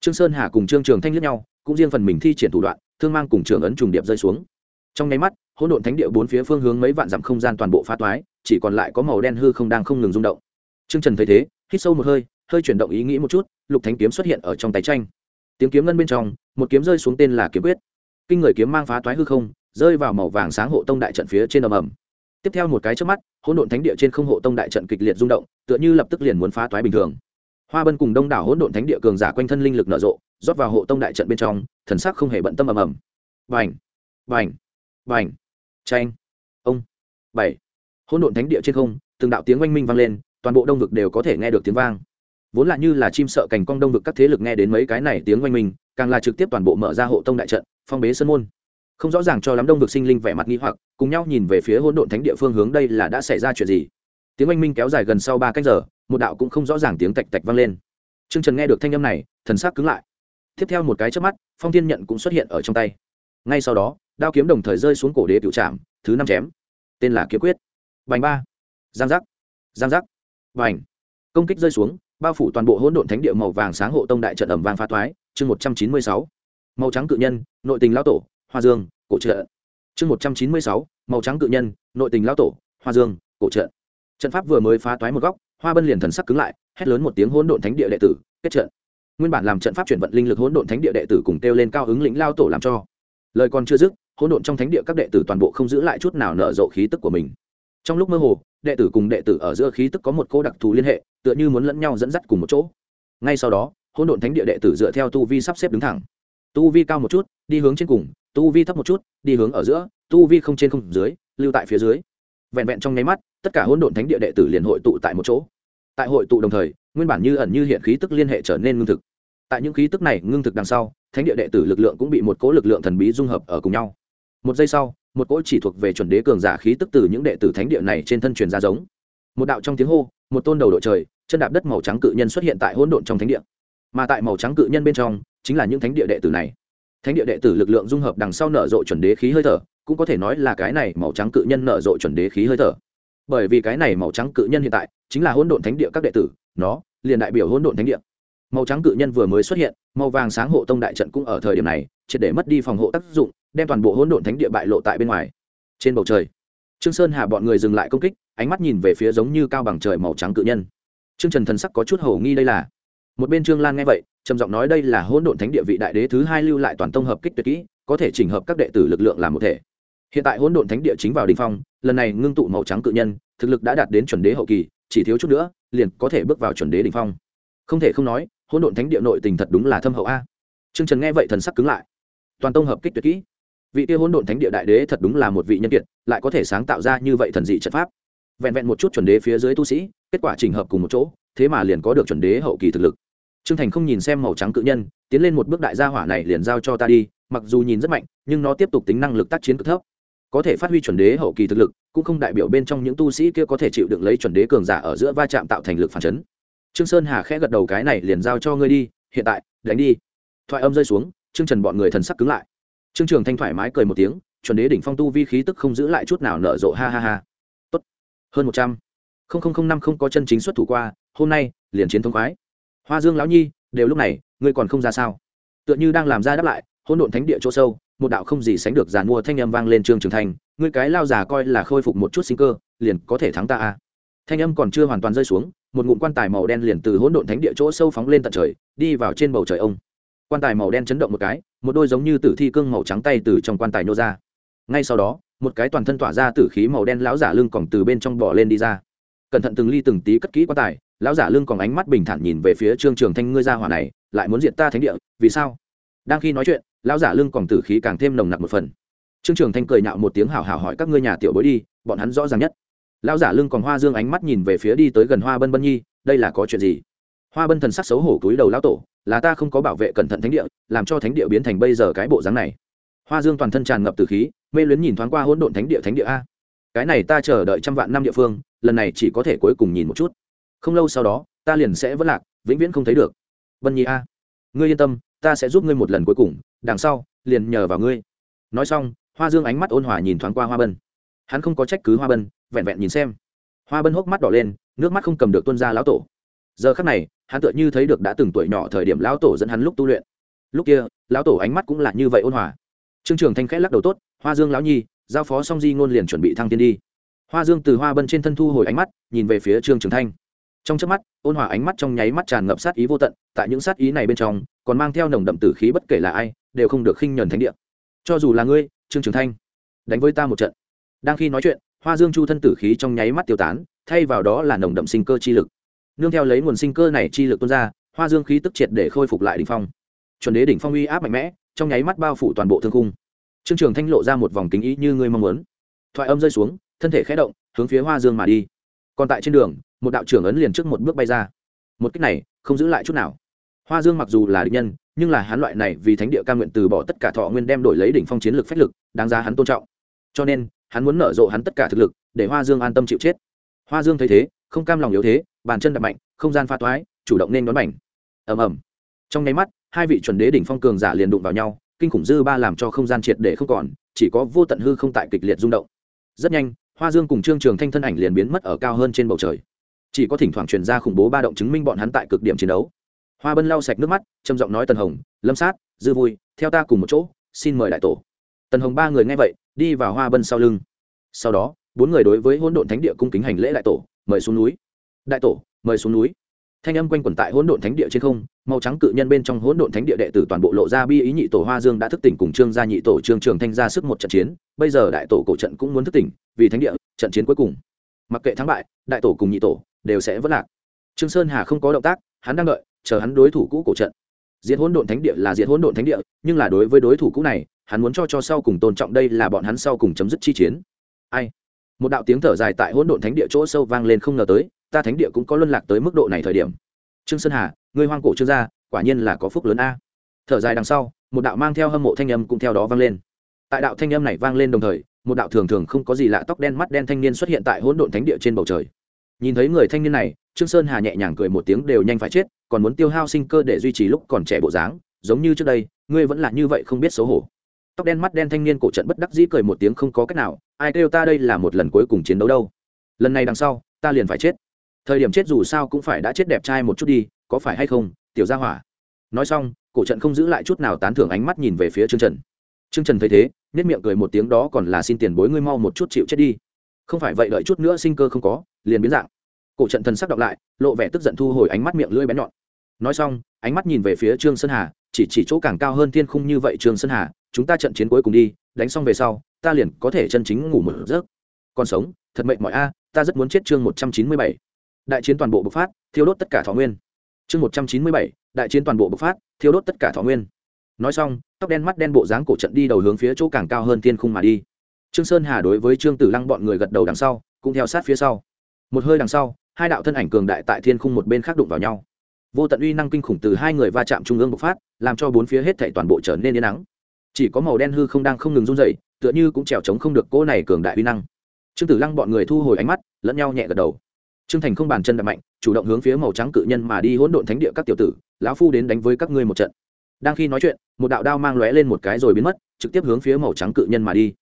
Trương sơn hà cùng trương trường thanh lướt nhau, cũng riêng phần mình thi triển thủ đoạn, thương mang cùng trường ấn trùng điệp rơi xuống trong nháy mắt, hỗn độn thánh địa bốn phía phương hướng mấy vạn dặm không gian toàn bộ phá toái, chỉ còn lại có màu đen hư không đang không ngừng rung động. Trương trần thấy thế, hít sâu một hơi hơi chuyển động ý nghĩ một chút, lục thánh kiếm xuất hiện ở trong tay tranh. Tiếng kiếm ngân bên trong, một kiếm rơi xuống tên là kiếm quyết. Kinh người kiếm mang phá toái hư không, rơi vào màu vàng sáng hộ tông đại trận phía trên ầm ầm. Tiếp theo một cái trước mắt, hỗn độn thánh địa trên không hộ tông đại trận kịch liệt rung động, tựa như lập tức liền muốn phá toái bình thường. Hoa bân cùng đông đảo hỗn độn thánh địa cường giả quanh thân linh lực nở rộ, rót vào hộ tông đại trận bên trong, thần sắc không hề bận tâm ầm ầm. Vành vành vành tranh ông. Bảy. Hỗn độn thánh địa trên không, từng đạo tiếng oanh minh vang lên, toàn bộ đông vực đều có thể nghe được tiếng vang. Vốn là như là chim sợ cành cong đông vực các thế lực nghe đến mấy cái này tiếng oanh minh, càng là trực tiếp toàn bộ mở ra hộ tông đại trận, phong bế sân môn. Không rõ ràng cho lắm đông vực sinh linh vẻ mặt nghi hoặc, cùng nhau nhìn về phía hỗn độn thánh địa phương hướng đây là đã xảy ra chuyện gì. Tiếng oanh minh kéo dài gần sau ba cách giờ, một đạo cũng không rõ ràng tiếng tạch tạch vang lên. Trương trần nghe được thanh âm này, thần sắc cứng lại. Tiếp theo một cái trước mắt, phong thiên nhận cũng xuất hiện ở trong tay. Ngay sau đó đao kiếm đồng thời rơi xuống cổ đế cựu trạm thứ năm chém. Tên là kiếm quyết. Bành ba. Giang giác. Giang giác. Bành. Công kích rơi xuống, bao phủ toàn bộ hỗn độn thánh địa màu vàng sáng hộ tông đại trận ẩm vàng phá thoái, chương một trăm chín mươi sáu. Màu trắng cự nhân, nội tình lao tổ, hoa dương, cổ trợ. Chương một trăm chín mươi sáu, màu trắng cự nhân, nội tình lao tổ, hoa dương, cổ trợ. Trận pháp vừa mới phá toái một góc, hoa bân liền thần sắc cứng lại, hét lớn một tiếng hỗn độn thánh địa đệ tử, kết trận. Nguyên bản làm trận pháp chuyển vận linh lực hỗn độn thánh địa đệ tử cùng kêu lên cao ứng lĩnh lao tổ làm cho lời còn chưa dứt, hỗn độn trong thánh địa các đệ tử toàn bộ không giữ lại chút nào nở rộ khí tức của mình. Trong lúc mơ hồ, đệ tử cùng đệ tử ở giữa khí tức có một cô đặc thù liên hệ, tựa như muốn lẫn nhau dẫn dắt cùng một chỗ. Ngay sau đó, hỗn độn thánh địa đệ tử dựa theo tu vi sắp xếp đứng thẳng. Tu vi cao một chút, đi hướng trên cùng, tu vi thấp một chút, đi hướng ở giữa, tu vi không trên không dưới, lưu tại phía dưới. Vẹn vẹn trong nháy mắt, tất cả hỗn độn thánh địa đệ tử liền hội tụ tại một chỗ. Tại hội tụ đồng thời, nguyên bản như ẩn như hiện khí tức liên hệ trở nên ngưng thực tại những khí tức này ngưng thực đằng sau, thánh địa đệ tử lực lượng cũng bị một cỗ lực lượng thần bí dung hợp ở cùng nhau. Một giây sau, một cỗ chỉ thuộc về chuẩn đế cường giả khí tức từ những đệ tử thánh địa này trên thân truyền ra giống. Một đạo trong tiếng hô, một tôn đầu đội trời, chân đạp đất màu trắng cự nhân xuất hiện tại hỗn độn trong thánh địa. Mà tại màu trắng cự nhân bên trong, chính là những thánh địa đệ tử này. Thánh địa đệ tử lực lượng dung hợp đằng sau nở rộ chuẩn đế khí hơi thở, cũng có thể nói là cái này màu trắng cự nhân nở rộ chuẩn đế khí hơi thở. Bởi vì cái này màu trắng cự nhân hiện tại, chính là hỗn độn thánh địa các đệ tử, nó liền đại biểu hỗn độn thánh địa màu trắng cự nhân vừa mới xuất hiện, màu vàng sáng hộ tông đại trận cũng ở thời điểm này, triệt để mất đi phòng hộ tác dụng, đem toàn bộ hỗn độn thánh địa bại lộ tại bên ngoài. Trên bầu trời, trương sơn hạ bọn người dừng lại công kích, ánh mắt nhìn về phía giống như cao bằng trời màu trắng cự nhân. Trương trần thần sắc có chút hầu nghi đây là. Một bên trương lan nghe vậy, trầm giọng nói đây là hỗn độn thánh địa vị đại đế thứ hai lưu lại toàn tông hợp kích tuyệt kỹ, có thể chỉnh hợp các đệ tử lực lượng làm một thể. Hiện tại hỗn độn thánh địa chính vào đình phong, lần này ngưng tụ màu trắng cự nhân, thực lực đã đạt đến chuẩn đế hậu kỳ, chỉ thiếu chút nữa, liền có thể bước vào chuẩn đế đình phong. Không thể không nói hỗn độn thánh địa nội tình thật đúng là thâm hậu a. Trương trần nghe vậy thần sắc cứng lại. Toàn tông hợp kích tuyệt kỹ. Vị kia hỗn độn thánh địa đại đế thật đúng là một vị nhân kiệt, lại có thể sáng tạo ra như vậy thần dị trận pháp. Vẹn vẹn một chút chuẩn đế phía dưới tu sĩ, kết quả trình hợp cùng một chỗ, thế mà liền có được chuẩn đế hậu kỳ thực lực. Trương thành không nhìn xem màu trắng cự nhân, tiến lên một bước đại gia hỏa này liền giao cho ta đi, mặc dù nhìn rất mạnh, nhưng nó tiếp tục tính năng lực tác chiến cực thấp. Có thể phát huy chuẩn đế hậu kỳ thực lực, cũng không đại biểu bên trong những tu sĩ kia có thể chịu đựng lấy chuẩn đế cường giả ở giữa va chạm tạo thành lực phản chấn trương sơn hà khẽ gật đầu cái này liền giao cho ngươi đi, hiện tại, đánh đi. Thoại âm rơi xuống, trương trần bọn người thần sắc cứng lại. Trương trường thanh thoải mái cười một tiếng, chuẩn đế đỉnh phong tu vi khí tức không giữ lại chút nào nở rộ, ha ha ha. Tốt. Hơn một trăm. Không không không năm không có chân chính xuất thủ qua, hôm nay, liền chiến thống khoái. Hoa dương lão nhi, đều lúc này, ngươi còn không ra sao? Tựa như đang làm ra đáp lại, hỗn độn thánh địa chỗ sâu, một đạo không gì sánh được giàn mua thanh âm vang lên trương trường thành ngươi cái lao già coi là khôi phục một chút sinh cơ, liền có thể thắng ta a thanh âm còn chưa hoàn toàn rơi xuống một ngụm quan tài màu đen liền từ hỗn độn thánh địa chỗ sâu phóng lên tận trời, đi vào trên bầu trời ông. Quan tài màu đen chấn động một cái, một đôi giống như tử thi cương màu trắng tay từ trong quan tài nô ra. Ngay sau đó, một cái toàn thân tỏa ra tử khí màu đen lão giả lưng còng từ bên trong bỏ lên đi ra. Cẩn thận từng ly từng tí cất kỹ quan tài, lão giả lưng còng ánh mắt bình thản nhìn về phía trương trường thanh, ngươi ra hỏa này, lại muốn diệt ta thánh địa, vì sao? Đang khi nói chuyện, lão giả lưng còng tử khí càng thêm nồng nặc một phần. Trương trường thanh cười nhạo một tiếng hào hào hỏi các ngươi nhà tiểu bối đi, bọn hắn rõ ràng nhất lão giả lưng còn hoa dương ánh mắt nhìn về phía đi tới gần hoa bân bân nhi, đây là có chuyện gì? Hoa bân thần sắc xấu hổ cúi đầu lão tổ, là ta không có bảo vệ cẩn thận thánh địa, làm cho thánh địa biến thành bây giờ cái bộ dáng này. Hoa dương toàn thân tràn ngập từ khí, mê luyến nhìn thoáng qua hỗn độn thánh địa thánh địa a. Cái này ta chờ đợi trăm vạn năm địa phương, lần này chỉ có thể cuối cùng nhìn một chút. Không lâu sau đó, ta liền sẽ vất lạc, vĩnh viễn không thấy được. Vân nhi a, ngươi yên tâm, ta sẽ giúp ngươi một lần cuối cùng, đằng sau, liền nhờ vào ngươi. Nói xong, hoa dương ánh mắt ôn hòa nhìn thoáng qua hoa bân. Hắn không có trách cứ hoa bân vẹn vẹn nhìn xem. Hoa bân hốc mắt đỏ lên, nước mắt không cầm được tuân ra lão tổ. Giờ khắc này, hắn tựa như thấy được đã từng tuổi nhỏ thời điểm lão tổ dẫn hắn lúc tu luyện. Lúc kia, lão tổ ánh mắt cũng là như vậy ôn hòa. Trương trường thanh khẽ lắc đầu tốt, hoa dương lão nhi, giao phó song di ngôn liền chuẩn bị thăng tiên đi. Hoa dương từ hoa bân trên thân thu hồi ánh mắt, nhìn về phía trương trường thanh. Trong chớp mắt, ôn hòa ánh mắt trong nháy mắt tràn ngập sát ý vô tận, tại những sát ý này bên trong, còn mang theo nồng đậm tử khí bất kể là ai, đều không được khinh nhẫn thánh địa. Cho dù là ngươi, trương trường thanh, đánh với ta một trận. Đang khi nói chuyện hoa dương chu thân tử khí trong nháy mắt tiêu tán, thay vào đó là nồng đậm sinh cơ chi lực. Nương theo lấy nguồn sinh cơ này chi lực tuôn ra, hoa dương khí tức triệt để khôi phục lại đỉnh phong. Chuẩn đế đỉnh phong uy áp mạnh mẽ, trong nháy mắt bao phủ toàn bộ thương cung trương trường thanh lộ ra một vòng kính ý như ngươi mong muốn. Thoại âm rơi xuống, thân thể khẽ động, hướng phía hoa dương mà đi. Còn tại trên đường, một đạo trưởng ấn liền trước một bước bay ra. Một cách này, không giữ lại chút nào. Hoa dương mặc dù là địch nhân, nhưng là hắn loại này vì thánh địa ca nguyện từ bỏ tất cả thọ nguyên đem đổi lấy đỉnh phong chiến lược phách lực, đáng giá hắn tôn trọng. Cho nên hắn muốn nở rộ hắn tất cả thực lực, để hoa dương an tâm chịu chết. Hoa dương thấy thế, không cam lòng yếu thế, bàn chân đập mạnh, không gian pha toái, chủ động nên đón mảnh. Ầm ầm. Trong nháy mắt, hai vị chuẩn đế đỉnh phong cường giả liền đụng vào nhau, kinh khủng dư ba làm cho không gian triệt để không còn, chỉ có vô tận hư không tại kịch liệt rung động. Rất nhanh, hoa dương cùng trương trường thanh thân ảnh liền biến mất ở cao hơn trên bầu trời. Chỉ có thỉnh thoảng truyền ra khủng bố ba động chứng minh bọn hắn tại cực điểm chiến đấu. Hoa bân lau sạch nước mắt, trầm giọng nói tần hồng, lâm sát, dư vui, theo ta cùng một chỗ, xin mời đại tổ. Tần hồng ba người nghe vậy đi vào hoa bân sau lưng. Sau đó, bốn người đối với hỗn độn thánh địa cung kính hành lễ đại tổ, mời xuống núi. Đại tổ, mời xuống núi. Thanh âm quanh quẩn tại hỗn độn thánh địa trên không, màu trắng cự nhân bên trong hỗn độn thánh địa đệ tử toàn bộ lộ ra bi ý nhị tổ hoa dương đã thức tỉnh cùng trương gia nhị tổ trương trường thanh ra sức một trận chiến, bây giờ đại tổ cổ trận cũng muốn thức tỉnh, vì thánh địa, trận chiến cuối cùng. Mặc kệ thắng bại, đại tổ cùng nhị tổ đều sẽ vất lạc. Trương sơn hà không có động tác, hắn đang đợi, chờ hắn đối thủ cũ cổ trận. Diệt hỗn độn thánh địa là diệt hỗn độn thánh địa, nhưng là đối với đối thủ cũ này hắn muốn cho cho sau cùng tôn trọng đây là bọn hắn sau cùng chấm dứt chi chiến. Ai? Một đạo tiếng thở dài tại hỗn độn thánh địa chỗ sâu vang lên không ngờ tới, ta thánh địa cũng có luân lạc tới mức độ này thời điểm. Trương sơn hà, ngươi hoang cổ trương gia quả nhiên là có phúc lớn a. Thở dài đằng sau, một đạo mang theo hâm mộ thanh âm cũng theo đó vang lên. Tại đạo thanh âm này vang lên đồng thời, một đạo thường thường không có gì lạ tóc đen mắt đen thanh niên xuất hiện tại hỗn độn thánh địa trên bầu trời. Nhìn thấy người thanh niên này, trương sơn hà nhẹ nhàng cười một tiếng đều nhanh phải chết, còn muốn tiêu hao sinh cơ để duy trì lúc còn trẻ bộ dáng, giống như trước đây, ngươi vẫn là như vậy không biết xấu hổ tóc đen mắt đen thanh niên cổ trận bất đắc dĩ cười một tiếng không có cách nào, ai kêu ta đây là một lần cuối cùng chiến đấu đâu. Lần này đằng sau, ta liền phải chết. Thời điểm chết dù sao cũng phải đã chết đẹp trai một chút đi, có phải hay không, tiểu gia hỏa? Nói xong, cổ trận không giữ lại chút nào tán thưởng ánh mắt nhìn về phía trương trần. Trương trần thấy thế nết miệng cười một tiếng đó còn là xin tiền bối ngươi mau một chút chịu chết đi. Không phải vậy đợi chút nữa sinh cơ không có, liền biến dạng. Cổ trận thần sắc đọc lại, lộ vẻ tức giận thu hồi ánh mắt miệng lưỡi bén nhọn. Nói xong, ánh mắt nhìn về phía trương sơn hà chỉ chỉ chỗ càng cao hơn thiên khung như vậy trương sơn hà, chúng ta trận chiến cuối cùng đi, đánh xong về sau, ta liền có thể chân chính ngủ một giấc. Còn sống, thật mệnh mọi a, ta rất muốn chết chương một trăm chín mươi bảy. Đại chiến toàn bộ bộc phát, thiêu đốt tất cả thọ nguyên. Chương một trăm chín mươi bảy, đại chiến toàn bộ bộc phát, thiêu đốt tất cả thọ nguyên. Nói xong, tóc đen mắt đen bộ dáng cổ trận đi đầu hướng phía chỗ càng cao hơn thiên khung mà đi. Trương sơn hà đối với trương tử lăng bọn người gật đầu đằng sau, cũng theo sát phía sau. Một hơi đằng sau, hai đạo thân ảnh cường đại tại thiên khung một bên khác đụng vào nhau vô tận uy năng kinh khủng từ hai người va chạm trung ương bộc phát, làm cho bốn phía hết thảy toàn bộ trở nên yên nắng. Chỉ có màu đen hư không đang không ngừng run rẩy, tựa như cũng trèo trống không được cỗ này cường đại uy năng. Trương tử lăng bọn người thu hồi ánh mắt, lẫn nhau nhẹ gật đầu. Trương thành không bàn chân đập mạnh, chủ động hướng phía màu trắng cự nhân mà đi hỗn độn thánh địa các tiểu tử, lão phu đến đánh với các ngươi một trận. Đang khi nói chuyện, một đạo đao mang lóe lên một cái rồi biến mất, trực tiếp hướng phía màu trắng cự nhân mà đi.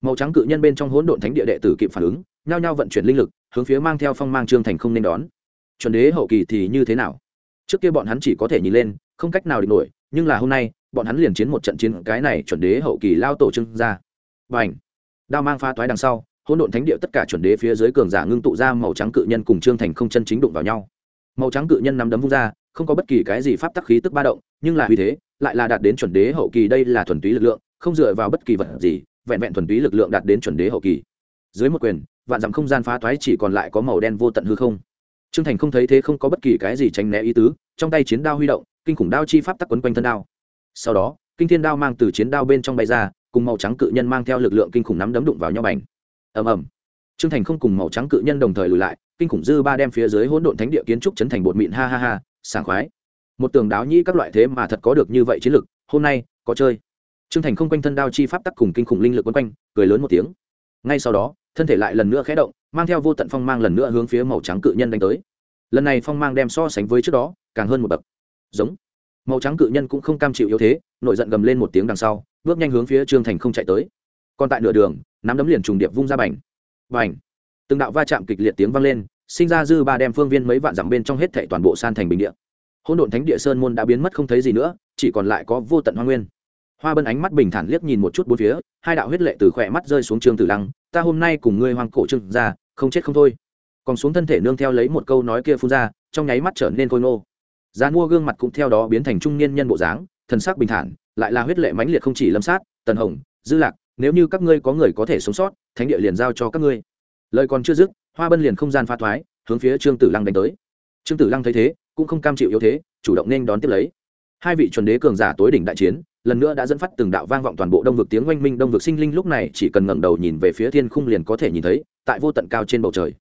Màu trắng cự nhân bên trong hỗn độn thánh địa đệ tử kịp phản ứng, nhao nhao vận chuyển linh lực, hướng phía mang theo phong mang trương thành không nên đón. Chuẩn đế hậu kỳ thì như thế nào? Trước kia bọn hắn chỉ có thể nhìn lên, không cách nào địch nổi, nhưng là hôm nay, bọn hắn liền chiến một trận chiến cái này chuẩn đế hậu kỳ lao tổ trưng ra và ảnh đao mang pha toái đằng sau, hỗn độn thánh địa tất cả chuẩn đế phía dưới cường giả ngưng tụ ra màu trắng cự nhân cùng trương thành không chân chính đụng vào nhau. Màu trắng cự nhân nắm đấm vung ra, không có bất kỳ cái gì pháp tắc khí tức ba động, nhưng là vì thế, lại là đạt đến chuẩn đế hậu kỳ, đây là thuần túy lực lượng, không dựa vào bất kỳ vật gì, vẹn vẹn thuần túy lực lượng đạt đến chuẩn đế hậu kỳ. Dưới một quyền, vạn dặm không gian phá toái chỉ còn lại có màu đen vô tận hư không trương thành không thấy thế không có bất kỳ cái gì tránh né ý tứ, trong tay chiến đao huy động, kinh khủng đao chi pháp tắc quấn quanh thân đao. Sau đó, kinh thiên đao mang từ chiến đao bên trong bay ra, cùng màu trắng cự nhân mang theo lực lượng kinh khủng nắm đấm đụng vào nhau bành. Ầm ầm. Trương thành không cùng màu trắng cự nhân đồng thời lùi lại, kinh khủng dư ba đem phía dưới hỗn độn thánh địa kiến trúc chấn thành bột mịn, ha ha ha, sảng khoái. Một tường đáo nhĩ các loại thế mà thật có được như vậy chiến lực, hôm nay, có chơi. Trương thành không quanh thân đao chi pháp tắc cùng kinh khủng linh lực quấn quanh, cười lớn một tiếng. Ngay sau đó thân thể lại lần nữa khé động, mang theo vô tận phong mang lần nữa hướng phía màu trắng cự nhân đánh tới. Lần này phong mang đem so sánh với trước đó, càng hơn một bậc. Giống. Màu trắng cự nhân cũng không cam chịu yếu thế, nội giận gầm lên một tiếng đằng sau, bước nhanh hướng phía trương thành không chạy tới. Còn tại nửa đường, nắm đấm liền trùng điệp vung ra bành. Bành. Từng đạo va chạm kịch liệt tiếng vang lên, sinh ra dư ba đem phương viên mấy vạn dặm bên trong hết thệ toàn bộ san thành bình địa. Hôn độn thánh địa sơn môn đã biến mất không thấy gì nữa, chỉ còn lại có vô tận hoa nguyên. Hoa bân ánh mắt bình thản liếc nhìn một chút bốn phía, hai đạo huyết lệ từ khỏe mắt rơi xuống trương tử lăng ta hôm nay cùng ngươi hoang cổ trừng ra, không chết không thôi. Còn xuống thân thể nương theo lấy một câu nói kia phun ra, trong nháy mắt trở nên khôi ngô. Giá mua gương mặt cũng theo đó biến thành trung niên nhân bộ dáng, thần sắc bình thản, lại là huyết lệ mãnh liệt không chỉ lâm sát, tần hồng, dư lạc, nếu như các ngươi có người có thể sống sót, thánh địa liền giao cho các ngươi. Lời còn chưa dứt, hoa bân liền không gian pha thoái, hướng phía trương tử lăng đánh tới. Trương tử lăng thấy thế, cũng không cam chịu yếu thế, chủ động nên đón tiếp lấy. Hai vị chuẩn đế cường giả tối đỉnh đại chiến lần nữa đã dẫn phát từng đạo vang vọng toàn bộ đông vực tiếng oanh minh. Đông vực sinh linh lúc này chỉ cần ngẩng đầu nhìn về phía thiên khung liền có thể nhìn thấy, tại vô tận cao trên bầu trời.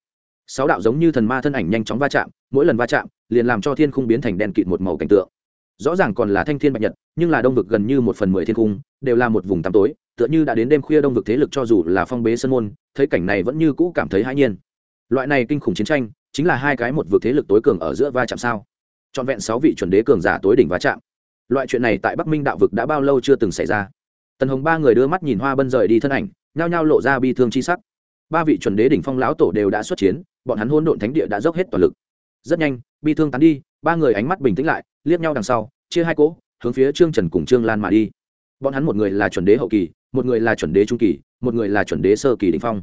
Sáu đạo giống như thần ma thân ảnh nhanh chóng va chạm, mỗi lần va chạm, liền làm cho thiên khung biến thành đen kịt một màu cảnh tượng. Rõ ràng còn là thanh thiên bạch nhật, nhưng là đông vực gần như một phần mười thiên cung đều là một vùng tăm tối, tựa như đã đến đêm khuya đông vực thế lực cho dù là phong bế sân môn, thấy cảnh này vẫn như cũ cảm thấy hãi nhiên. Loại này kinh khủng chiến tranh, chính là hai cái một vực thế lực tối cường ở giữa va chạm sao? Trọn vẹn sáu vị chuẩn đế cường giả tối đỉnh va chạm loại chuyện này tại bắc minh đạo vực đã bao lâu chưa từng xảy ra. Tần hồng ba người đưa mắt nhìn hoa bân rời đi thân ảnh, nhao nhao lộ ra bi thương chi sắc. Ba vị chuẩn đế đỉnh phong lão tổ đều đã xuất chiến, bọn hắn hôn độn thánh địa đã dốc hết toàn lực. Rất nhanh, bi thương tán đi, ba người ánh mắt bình tĩnh lại, liếc nhau đằng sau, chia hai cỗ, hướng phía trương trần cùng trương lan mà đi. Bọn hắn một người là chuẩn đế hậu kỳ, một người là chuẩn đế trung kỳ, một người là chuẩn đế sơ kỳ đình phong.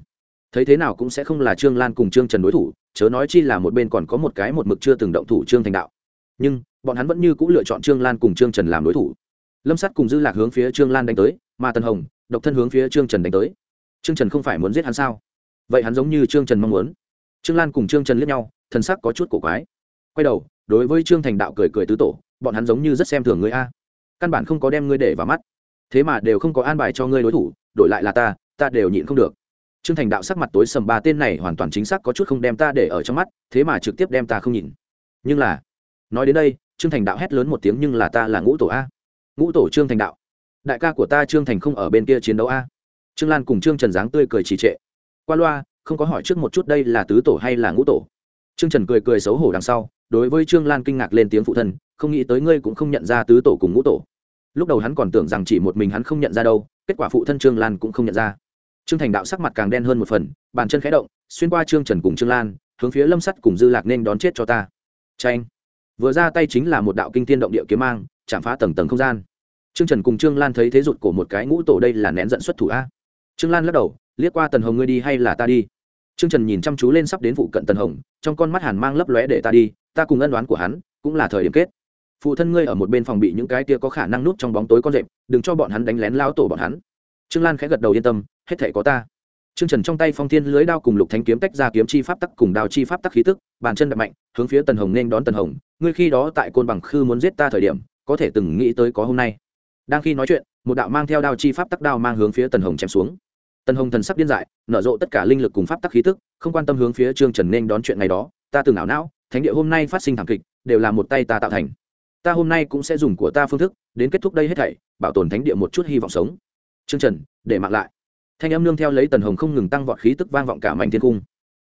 Thấy thế nào cũng sẽ không là trương lan cùng trương trần đối thủ, chớ nói chi là một bên còn có một cái một mực chưa từng động thủ trương thành đạo. Nhưng bọn hắn vẫn như c ũ lựa chọn trương lan cùng trương trần làm đối thủ. Lâm sắt cùng dư lạc hướng phía trương lan đánh tới, mà tân hồng, độc thân hướng phía trương trần đánh tới. Trương trần không phải muốn giết hắn sao? Vậy hắn giống như trương trần mong muốn. Trương lan cùng trương trần liếc nhau thân sắc có chút cổ quái. Quay đầu, đối với trương thành đạo cười cười tứ tổ, bọn hắn giống như rất xem thường ngươi a. Căn bản không có đem ngươi để vào mắt. Thế mà đều không có an bài cho ngươi đối thủ, đổi lại là ta ta đều nhịn không được. Trương thành đạo sắc mặt tối sầm ba, tên này hoàn toàn chính xác có chút không đem ta để ở trong mắt, thế mà trực tiếp đem ta không nhìn nhưng là, nói đến đây trương thành đạo hét lớn một tiếng nhưng là ta là ngũ tổ a. Ngũ tổ trương thành đạo. Đại ca của ta trương thành không ở bên kia chiến đấu a. Trương lan cùng trương trần dáng tươi cười trì trệ. Qua loa, không có hỏi trước một chút đây là tứ tổ hay là ngũ tổ. Trương trần cười cười xấu hổ đằng sau, đối với trương lan kinh ngạc lên tiếng phụ thân, không nghĩ tới ngươi cũng không nhận ra tứ tổ cùng ngũ tổ. Lúc đầu hắn còn tưởng rằng chỉ một mình hắn không nhận ra đâu, kết quả phụ thân trương lan cũng không nhận ra. Trương thành đạo sắc mặt càng đen hơn một phần, bàn chân khẽ động, xuyên qua trương trần cùng trương lan, hướng phía lâm sắt cùng dư lạc nên đón chết cho ta. Tranh vừa ra tay chính là một đạo kinh thiên động địa kiếm mang, chạm phá tầng tầng không gian. Trương trần cùng trương lan thấy thế rụt cổ một cái ngũ tổ đây là nén giận xuất thủ a. Trương lan lắc đầu, liếc qua tần hồng ngươi đi hay là ta đi? Trương trần nhìn chăm chú lên sắp đến phụ cận tần hồng, trong con mắt hàn mang lấp lóe để ta đi, ta cùng ân đoán của hắn cũng là thời điểm kết. Phụ thân ngươi ở một bên phòng bị những cái kia có khả năng núp trong bóng tối con rệp, đừng cho bọn hắn đánh lén lao tổ bọn hắn. Trương lan khẽ gật đầu yên tâm, hết thể có ta trương trần trong tay phong thiên lưới đao cùng lục thánh kiếm tách ra kiếm chi pháp tắc cùng đao chi pháp tắc khí tức, bàn chân đập mạnh, hướng phía tần hồng nên đón tần hồng. Ngươi khi đó tại côn bằng khư muốn giết ta thời điểm, có thể từng nghĩ tới có hôm nay. Đang khi nói chuyện, một đạo mang theo đao chi pháp tắc đao mang hướng phía tần hồng chém xuống. Tần hồng thần sắc điên dại, nở rộ tất cả linh lực cùng pháp tắc khí tức, không quan tâm hướng phía trương trần nên đón chuyện ngày đó. Ta từng ảo não, thánh địa hôm nay phát sinh thảm kịch, đều là một tay ta tạo thành. Ta hôm nay cũng sẽ dùng của ta phương thức, đến kết thúc đây hết thảy, bảo tồn thánh địa một chút hy vọng sống. Trương trần, để mạng lại thanh âm nương theo lấy tần hồng không ngừng tăng vọt khí tức vang vọng cả mảnh thiên cung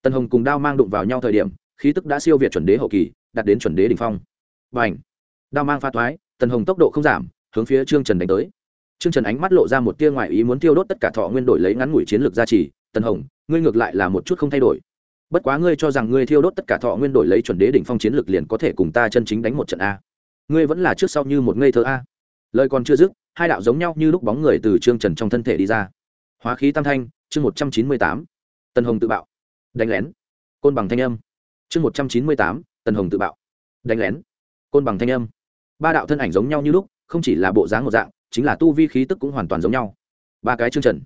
tần hồng cùng đao mang đụng vào nhau thời điểm, khí tức đã siêu việt chuẩn đế hậu kỳ, đạt đến chuẩn đế đ ỉ n h phong. Và ảnh đao mang pha thoái, tần hồng tốc độ không giảm, hướng phía trương trần đánh tới. Trương trần ánh mắt lộ ra một tia ngoài ý muốn tiêu đốt tất cả thọ nguyên đổi lấy ngắn ngủi chiến lược gia trì, tần hồng, ngươi ngược lại là một chút không thay đổi. Bất quá ngươi cho rằng ngươi thiêu đốt tất cả thọ nguyên đổi lấy chuẩn đế đỉnh phong chiến lược liền có thể cùng ta chân chính đánh một trận a. Ngươi vẫn là trước sau như một ngây thơ a. Lời còn chưa dứt, hai đạo giống nhau như lúc bóng người từ trương trần trong thân thể đi ra hóa khí tam thanh, chương một trăm chín mươi tám, tần hồng tự bạo. Đánh lén. Côn bằng thanh âm. Chương một trăm chín mươi tám, tần hồng tự bạo. Đánh lén. Côn bằng thanh âm. Ba đạo thân ảnh giống nhau như lúc, không chỉ là bộ dáng một dạng, chính là tu vi khí tức cũng hoàn toàn giống nhau. Ba cái chương trần.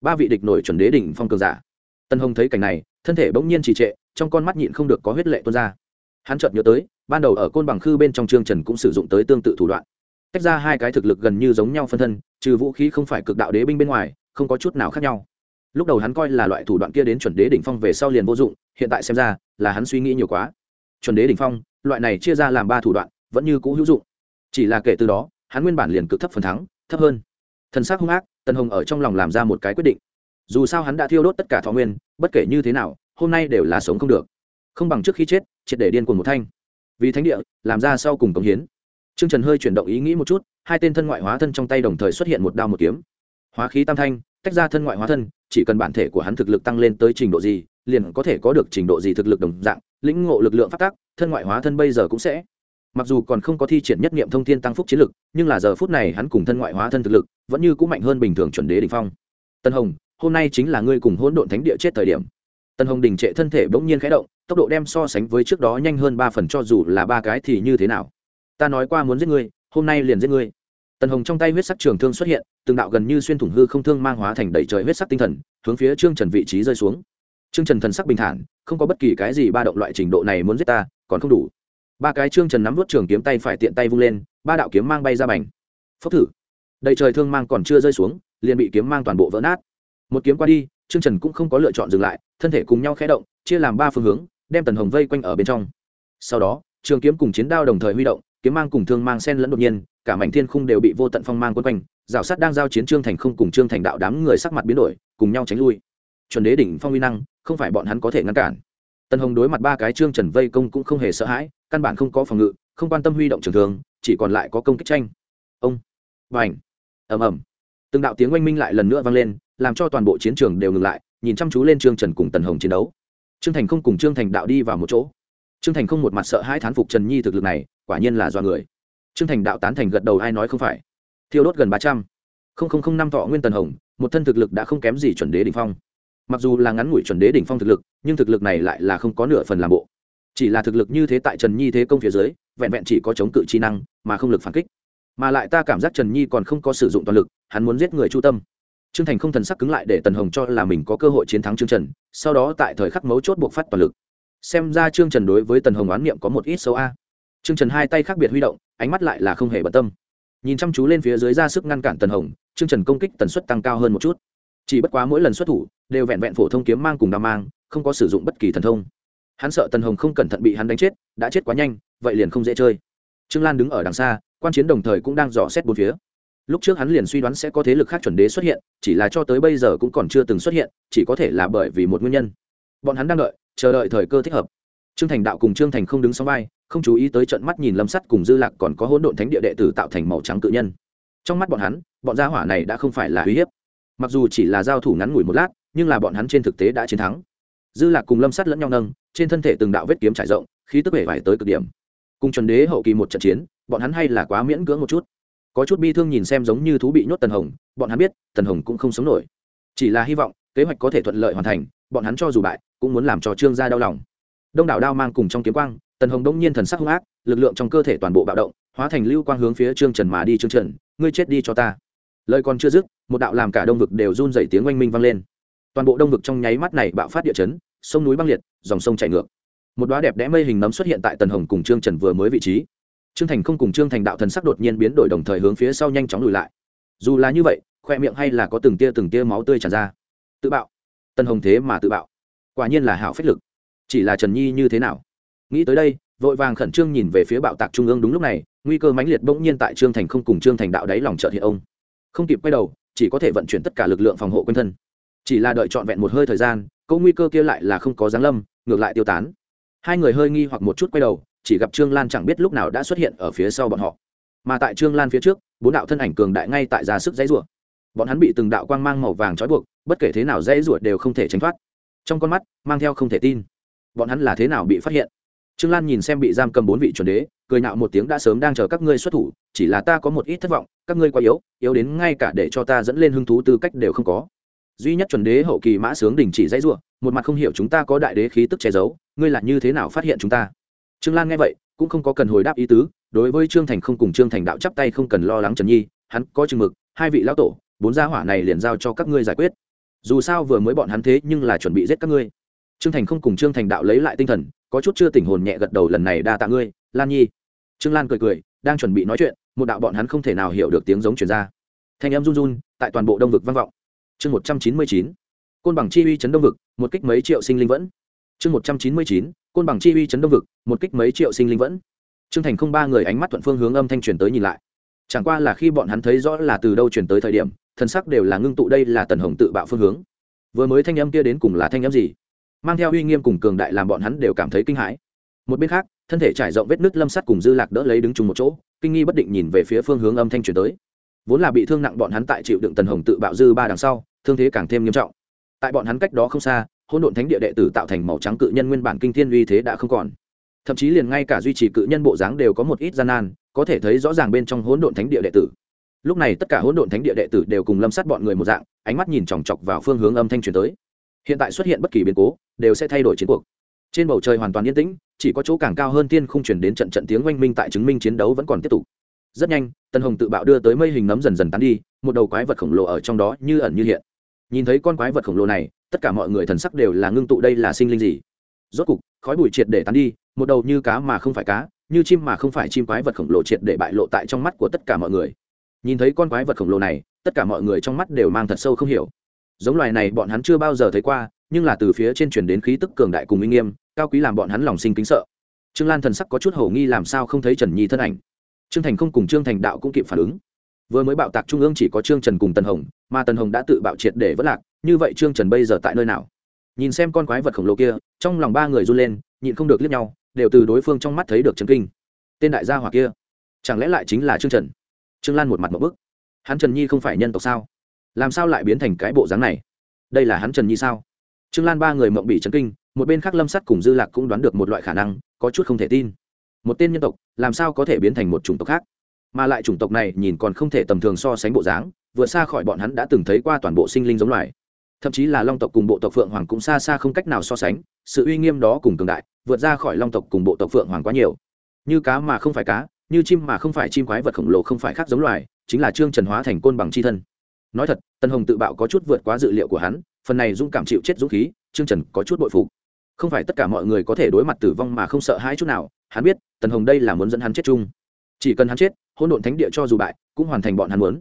Ba vị địch nổi chuẩn đế đỉnh phong cường giả. Tân hồng thấy cảnh này, thân thể bỗng nhiên trì trệ, trong con mắt nhịn không được có huyết lệ tuôn ra. Hắn chợt nhớ tới, ban đầu ở côn bằng khư bên trong trương trần cũng sử dụng tới tương tự thủ đoạn. Tách ra hai cái thực lực gần như giống nhau phân thân, trừ vũ khí không phải cực đạo đế binh bên ngoài không có chút nào khác nhau. Lúc đầu hắn coi là loại thủ đoạn kia đến chuẩn đế đỉnh phong về sau liền vô dụng, hiện tại xem ra là hắn suy nghĩ nhiều quá. Chuẩn đế đỉnh phong, loại này chia ra làm ba thủ đoạn, vẫn như cũ hữu dụng. Chỉ là kể từ đó, hắn nguyên bản liền cực thấp phần thắng, thấp hơn. Thần s ắ c hung ác, tần hồng ở trong lòng làm ra một cái quyết định. Dù sao hắn đã thiêu đốt tất cả thọ nguyên, bất kể như thế nào, hôm nay đều là sống không được. Không bằng trước khi chết, triệt để điên cuồng một thanh. Vì thánh địa, làm ra sau cùng cống hiến. T r ư ơ n g trần hơi chuyển động ý nghĩ một chút, hai tên thân ngoại hóa thân trong tay đồng thời xuất hiện một đao một kiếm. Hóa khí tam thanh tách ra thân ngoại hóa thân, chỉ cần bản thể của hắn thực lực tăng lên tới trình độ gì, liền có thể có được trình độ gì thực lực đồng dạng, lĩnh ngộ lực lượng phát tác thân ngoại hóa thân bây giờ cũng sẽ. Mặc dù còn không có thi triển nhất nghiệm thông thiên tăng phúc chiến lực, nhưng là giờ phút này hắn cùng thân ngoại hóa thân thực lực vẫn như cũng mạnh hơn bình thường chuẩn đế đình phong. Tân hồng, hôm nay chính là ngươi cùng hỗn độn thánh địa chết thời điểm. Tân hồng đình trệ thân thể bỗng nhiên khẽ động, tốc độ đem so sánh với trước đó nhanh hơn ba phần cho dù là ba cái thì như thế nào? Ta nói qua muốn giết ngươi, hôm nay liền giết ngươi tần hồng trong tay huyết sắc trường thương xuất hiện, từng đạo gần như xuyên thủng hư không thương mang hóa thành đầy trời huyết sắc tinh thần, hướng phía trương trần vị trí rơi xuống. Trương trần thần sắc bình thản, không có bất kỳ cái gì ba động loại trình độ này muốn giết ta, còn không đủ. Ba cái trương trần nắm vút trường kiếm tay phải tiện tay vung lên, ba đạo kiếm mang bay ra bành. Phốc thử. Đầy trời thương mang còn chưa rơi xuống, liền bị kiếm mang toàn bộ vỡ nát. Một kiếm qua đi, trương trần cũng không có lựa chọn dừng lại, thân thể cùng nhau khé động, chia làm ba phương hướng, đem tần hồng vây quanh ở bên trong. Sau đó, trường kiếm cùng chiến đao đồng thời huy động kiếm mang cùng thương mang sen lẫn đột nhiên, cả mảnh thiên khung đều bị vô tận phong mang quân quanh, rào sát đang giao chiến trương thành không cùng trương thành đạo đám người sắc mặt biến đổi, cùng nhau tránh lui. Chuẩn đế đỉnh phong uy năng, không phải bọn hắn có thể ngăn cản. Tần hồng đối mặt ba cái trương trần vây công cũng không hề sợ hãi, căn bản không có phòng ngự, không quan tâm huy động trường thường chỉ còn lại có công kích tranh. Ông và ảnh ầm ầm. Từng đạo tiếng oanh minh lại lần nữa vang lên, làm cho toàn bộ chiến trường đều ngừng lại, nhìn chăm chú lên trương trần cùng tần hồng chiến đấu. Trương thành không cùng trương thành đạo đi vào một chỗ trương thành không một mặt sợ hai thán phục trần nhi thực lực này, quả nhiên là do người. Trương thành đạo tán thành gật đầu ai nói không phải. Thiêu đốt gần ba trăm. Linh năm thọ nguyên tần hồng, một thân thực lực đã không kém gì chuẩn đế đ ỉ n h phong. Mặc dù là ngắn ngủi chuẩn đế đ ỉ n h phong thực lực, nhưng thực lực này lại là không có nửa phần làm bộ. Chỉ là thực lực như thế tại trần nhi thế công phía dưới, vẹn vẹn chỉ có chống cự chi năng, mà không lực phản kích. Mà lại ta cảm giác trần nhi còn không có sử dụng toàn lực, hắn muốn giết người chu tâm. Trương thành không thần sắc cứng lại để tần hồng cho là mình có cơ hội chiến thắng trương trần, sau đó tại thời khắc mấu chốt buộc phát toàn lực xem ra trương trần đối với tần hồng oán niệm có một ít xấu a. Trương trần hai tay khác biệt huy động, ánh mắt lại là không hề bận tâm. Nhìn chăm chú lên phía dưới ra sức ngăn cản tần hồng, trương trần công kích tần suất tăng cao hơn một chút. Chỉ bất quá mỗi lần xuất thủ, đều vẹn vẹn phổ thông kiếm mang cùng đao mang, không có sử dụng bất kỳ thần thông. Hắn sợ tần hồng không cẩn thận bị hắn đánh chết, đã chết quá nhanh, vậy liền không dễ chơi. Trương lan đứng ở đằng xa, quan chiến đồng thời cũng đang dò xét bốn phía. Lúc trước hắn liền suy đoán sẽ có thế lực khác chuẩn đế xuất hiện, chỉ là cho tới bây giờ cũng còn chưa từng xuất hiện, chỉ có thể là bởi vì một nguyên nhân. Bọn hắn đang đợi chờ đợi thời cơ thích hợp. Trương thành đạo cùng trương thành không đứng sau vai, không chú ý tới trận mắt nhìn lâm sắt cùng dư lạc còn có hỗn độn thánh địa đệ tử tạo thành màu trắng cự nhân. Trong mắt bọn hắn, bọn gia hỏa này đã không phải là uy hiếp. Mặc dù chỉ là giao thủ ngắn ngủi một lát, nhưng là bọn hắn trên thực tế đã chiến thắng. Dư lạc cùng lâm sắt lẫn nhau nâng, trên thân thể từng đạo vết kiếm trải rộng, khí tức vẻ vải tới cực điểm. Cùng chuẩn đế hậu kỳ một trận chiến, bọn hắn hay là quá miễn cưỡng một chút. Có chút bi thương nhìn xem giống như thú bị nhốt tần hồng, bọn hắn biết tần hồng cũng không sống nổi. Chỉ là hy vọng kế hoạch có thể thuận lợi hoàn thành bọn hắn cho dù bại, cũng muốn làm cho trương gia đau lòng. Đông đảo đao mang cùng trong kiếm quang, tần hồng đông nhiên thần sắc hung ác, lực lượng trong cơ thể toàn bộ bạo động, hóa thành lưu quang hướng phía trương trần mà đi. Trương trần, ngươi chết đi cho ta. Lời còn chưa dứt, một đạo làm cả đông vực đều run dày tiếng oanh minh vang lên. Toàn bộ đông vực trong nháy mắt này bạo phát địa chấn, sông núi băng liệt, dòng sông chảy ngược. Một đoá đẹp đẽ mây hình nấm xuất hiện tại tần hồng cùng trương trần vừa mới vị trí. Trương thành không cùng trương thành đạo thần sắc đột nhiên biến đổi đồng thời hướng phía sau nhanh chóng lùi lại. Dù là như vậy, khoe miệng hay là có từng tia từng tia máu tươi tràn ra. Tự bạo. Tân hồng thế mà tự bạo. Quả nhiên là hảo phách lực. Chỉ là trần nhi như thế nào? Nghĩ tới đây, vội vàng khẩn trương nhìn về phía bạo tạc trung ương đúng lúc này, nguy cơ mãnh liệt bỗng nhiên tại trương thành không cùng trương thành đạo đáy lòng trợ hiện ông. Không kịp quay đầu, chỉ có thể vận chuyển tất cả lực lượng phòng hộ quân thân. Chỉ là đợi trọn vẹn một hơi thời gian câu nguy cơ kia lại là không có giáng lâm, ngược lại tiêu tán. Hai người hơi nghi hoặc một chút quay đầu, chỉ gặp trương lan chẳng biết lúc nào đã xuất hiện ở phía sau bọn họ. Mà tại trương lan phía trước, bốn đạo thân ảnh cường đại ngay tại ra sức dãy rủa bọn hắn bị từng đạo quang mang màu vàng trói buộc, bất kể thế nào dễ ruột đều không thể tránh thoát. Trong con mắt, mang theo không thể tin. Bọn hắn là thế nào bị phát hiện? Trương lan nhìn xem bị giam cầm bốn vị chuẩn đế, cười nạo một tiếng, đã sớm đang chờ các ngươi xuất thủ, chỉ là ta có một ít thất vọng, các ngươi quá yếu yếu đến ngay cả để cho ta dẫn lên hứng thú tư cách đều không có. Duy nhất chuẩn đế hậu kỳ mã sướng đình chỉ dãy ruộng, một mặt không hiểu chúng ta có đại đế khí tức che giấu, ngươi là như thế nào phát hiện chúng ta? Trương lan nghe vậy, cũng không có cần hồi đáp ý tứ, đối với trương thành không cùng trương thành đạo chắp tay không cần lo lắng trần nhi, hắn có chừng mực, hai vị lão tổ bốn gia hỏa này liền giao cho các ngươi giải quyết. Dù sao vừa mới bọn hắn thế nhưng là chuẩn bị giết các ngươi. Trương thành không cùng trương thành đạo lấy lại tinh thần, có chút chưa tỉnh hồn nhẹ gật đầu lần này đa tạ ngươi, lan nhi. Trương lan cười cười, đang chuẩn bị nói chuyện, một đạo bọn hắn không thể nào hiểu được tiếng giống truyền ra. Thanh âm run run, tại toàn bộ đông vực vang vọng. Chương một trăm chín mươi chín, côn bằng chi uy chấn đông vực, một kích mấy triệu sinh linh vẫn. Chương một trăm chín mươi chín, côn bằng chi uy chấn đông vực, một kích mấy triệu sinh linh vẫn. Trương thành không ba người ánh mắt thuận phương hướng âm thanh truyền tới nhìn lại chẳng qua là khi bọn hắn thấy rõ là từ đâu truyền tới thời điểm thân sắc đều là ngưng tụ đây là tần hồng tự bạo phương hướng. Vừa mới thanh âm kia đến cùng là thanh âm gì? Mang theo uy nghiêm cùng cường đại làm bọn hắn đều cảm thấy kinh hãi. Một bên khác, thân thể trải rộng vết nứt lâm sắt cùng dư lạc đỡ lấy đứng chung một chỗ, kinh nghi bất định nhìn về phía phương hướng âm thanh truyền tới. Vốn là bị thương nặng bọn hắn tại chịu đựng tần hồng tự bạo dư ba đằng sau, thương thế càng thêm nghiêm trọng. Tại bọn hắn cách đó không xa, hỗn độn thánh địa đệ tử tạo thành màu trắng cự nhân nguyên bản kinh thiên uy thế đã không còn. Thậm chí liền ngay cả duy trì cự nhân bộ dáng đều có một ít gian nan có thể thấy rõ ràng bên trong hỗn độn thánh địa đệ tử. Lúc này tất cả hỗn độn thánh địa đệ tử đều cùng lâm sát bọn người một dạng, ánh mắt nhìn chòng chọc vào phương hướng âm thanh truyền tới. Hiện tại xuất hiện bất kỳ biến cố, đều sẽ thay đổi chiến cuộc. Trên bầu trời hoàn toàn yên tĩnh, chỉ có chỗ càng cao hơn tiên không chuyển đến trận trận tiếng oanh minh tại chứng minh chiến đấu vẫn còn tiếp tục. Rất nhanh tân hồng tự bạo đưa tới mây hình nấm dần dần tán đi, một đầu quái vật khổng lồ ở trong đó như ẩn như hiện. Nhìn thấy con quái vật khổng lồ này, tất cả mọi người thần sắc đều là ngưng tụ đây là sinh linh gì. Rốt cục, khói bụi triệt để tán đi, một đầu như cá mà không phải cá như chim mà không phải chim quái vật khổng lồ triệt để bại lộ tại trong mắt của tất cả mọi người. Nhìn thấy con quái vật khổng lồ này, tất cả mọi người trong mắt đều mang thật sâu không hiểu. Giống loài này bọn hắn chưa bao giờ thấy qua, nhưng là từ phía trên truyền đến khí tức cường đại cùng minh nghiêm, cao quý làm bọn hắn lòng sinh kính sợ. Trương lan thần sắc có chút hồ nghi làm sao không thấy trần nhi thân ảnh. Trương thành không cùng trương thành đạo cũng kịp phản ứng. Vừa mới bạo tạc trung ương chỉ có trương trần cùng tần hồng, mà tần hồng đã tự bạo triệt để vất lạc, như vậy trương trần bây giờ tại nơi nào? Nhìn xem con quái vật khổng lồ kia, trong lòng ba người run lên, nhịn không được liếc nhau đều từ đối phương trong mắt thấy được chấn kinh. Tên đại gia hỏa kia, chẳng lẽ lại chính là trương trần? Trương lan một mặt một bức. Hắn trần nhi không phải nhân tộc sao? Làm sao lại biến thành cái bộ dáng này? Đây là hắn trần nhi sao? Trương lan ba người mộng bị chấn kinh, một bên khác lâm sắt cùng dư lạc cũng đoán được một loại khả năng, có chút không thể tin. Một tên nhân tộc, làm sao có thể biến thành một chủng tộc khác? Mà lại chủng tộc này nhìn còn không thể tầm thường so sánh bộ dáng vượt xa khỏi bọn hắn đã từng thấy qua toàn bộ sinh linh giống loài. Thậm chí là long tộc cùng bộ tộc phượng hoàng cũng xa xa không cách nào so sánh sự uy nghiêm đó cùng cường đại, vượt ra khỏi long tộc cùng bộ tộc phượng hoàng quá nhiều. Như cá mà không phải cá, như chim mà không phải chim quái vật khổng lồ không phải khác giống loài, chính là trương trần hóa thành côn bằng c h i thân. Nói thật tân hồng tự bạo có chút vượt quá dự liệu của hắn, phần này dũng cảm chịu chết dũng khí, trương trần có chút bội phục. Không phải tất cả mọi người có thể đối mặt tử vong mà không sợ hãi chút nào, hắn biết, tần hồng đây là muốn dẫn hắn chết chung. Chỉ cần hắn chết hôn độn thánh địa cho dù bại, cũng hoàn thành bọn hắn muốn.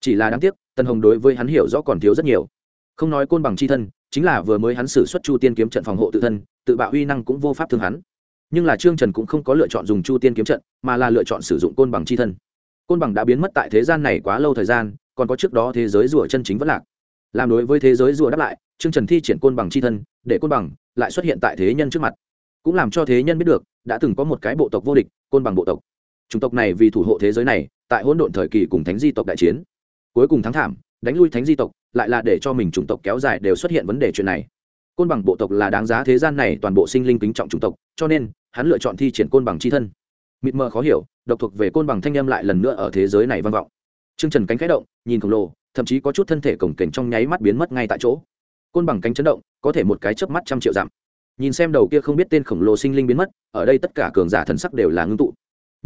Chỉ là đáng tiếc, tần hồng đối với hắn hiểu rõ còn thiếu rất nhiều. Không nói côn bằng c h i thân chính là vừa mới hắn xử xuất chu tiên kiếm trận phòng hộ tự thân, tự bạo uy năng cũng vô pháp thương hắn. Nhưng là trương trần cũng không có lựa chọn dùng chu tiên kiếm trận, mà là lựa chọn sử dụng côn bằng c h i thân. Côn bằng đã biến mất tại thế gian này quá lâu thời gian, còn có trước đó thế giới rùa chân chính vẫn lạc. Làm đối với thế giới rùa đáp lại, trương trần thi triển côn bằng c h i thân, để côn bằng lại xuất hiện tại thế nhân trước mặt. Cũng làm cho thế nhân biết được, đã từng có một cái bộ tộc vô địch, côn bằng bộ tộc. Chủng tộc này vì thủ hộ thế giới này, tại hỗn độn thời kỳ cùng thánh di tộc đại chiến. Cuối cùng thắng thảm đánh lui thánh di tộc, lại là để cho mình chủng tộc kéo dài đều xuất hiện vấn đề chuyện này. Côn bằng bộ tộc là đáng giá thế gian này toàn bộ sinh linh kính trọng chủng tộc, cho nên, hắn lựa chọn thi triển côn bằng c h i thân. Mịt mờ khó hiểu, độc thuộc về côn bằng thanh â m lại lần nữa ở thế giới này vang vọng. T r ư ơ n g trần cánh khái động, nhìn khổng lồ, thậm chí có chút thân thể cổng kềnh trong nháy mắt biến mất ngay tại chỗ. Côn bằng cánh chấn động, có thể một cái chớp mắt trăm triệu dặm. Nhìn xem đầu kia không biết tên khổng lồ sinh linh biến mất, ở đây tất cả cường giả thần sắc đều là ngưng tụ.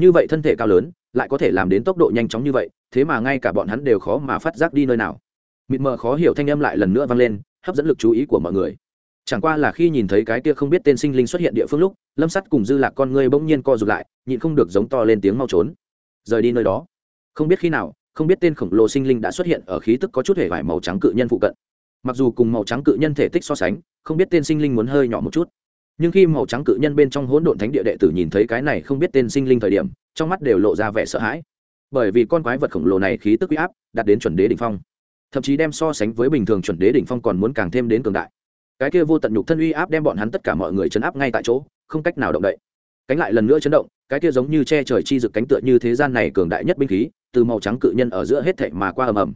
Như vậy thân thể cao lớn lại có thể làm đến tốc độ nhanh chóng như vậy, thế mà ngay cả bọn hắn đều khó mà phát giác đi nơi nào. Mịt mờ khó hiểu thanh âm lại lần nữa vang lên, hấp dẫn lực chú ý của mọi người. Chẳng qua là khi nhìn thấy cái kia không biết tên sinh linh xuất hiện địa phương lúc, lâm sắt cùng dư lạc con ngươi bỗng nhiên co rụt lại, nhịn không được giống to lên tiếng mau trốn. Rời đi nơi đó. Không biết khi nào, không biết tên khổng lồ sinh linh đã xuất hiện ở khí tức có chút hề vải màu trắng cự nhân phụ cận. Mặc dù cùng màu trắng cự nhân thể tích so sánh, không biết tên sinh linh muốn hơi nhỏ một chút. Nhưng khi màu trắng cự nhân bên trong hỗn độn thánh địa đệ tử nhìn thấy cái này không biết tên sinh linh thời điểm trong mắt đều lộ ra vẻ sợ hãi. Bởi vì con quái vật khổng lồ này khí tức uy áp đạt đến chuẩn đế đ ỉ n h phong, thậm chí đem so sánh với bình thường chuẩn đế đỉnh phong còn muốn càng thêm đến cường đại. Cái kia vô tận nhục thân uy áp đem bọn hắn tất cả mọi người chấn áp ngay tại chỗ, không cách nào động đậy. Cánh lại lần nữa chấn động, cái kia giống như che trời chi rực cánh tựa như thế gian này cường đại nhất binh khí, từ màu trắng cự nhân ở giữa hết thảy mà qua ầm ầm.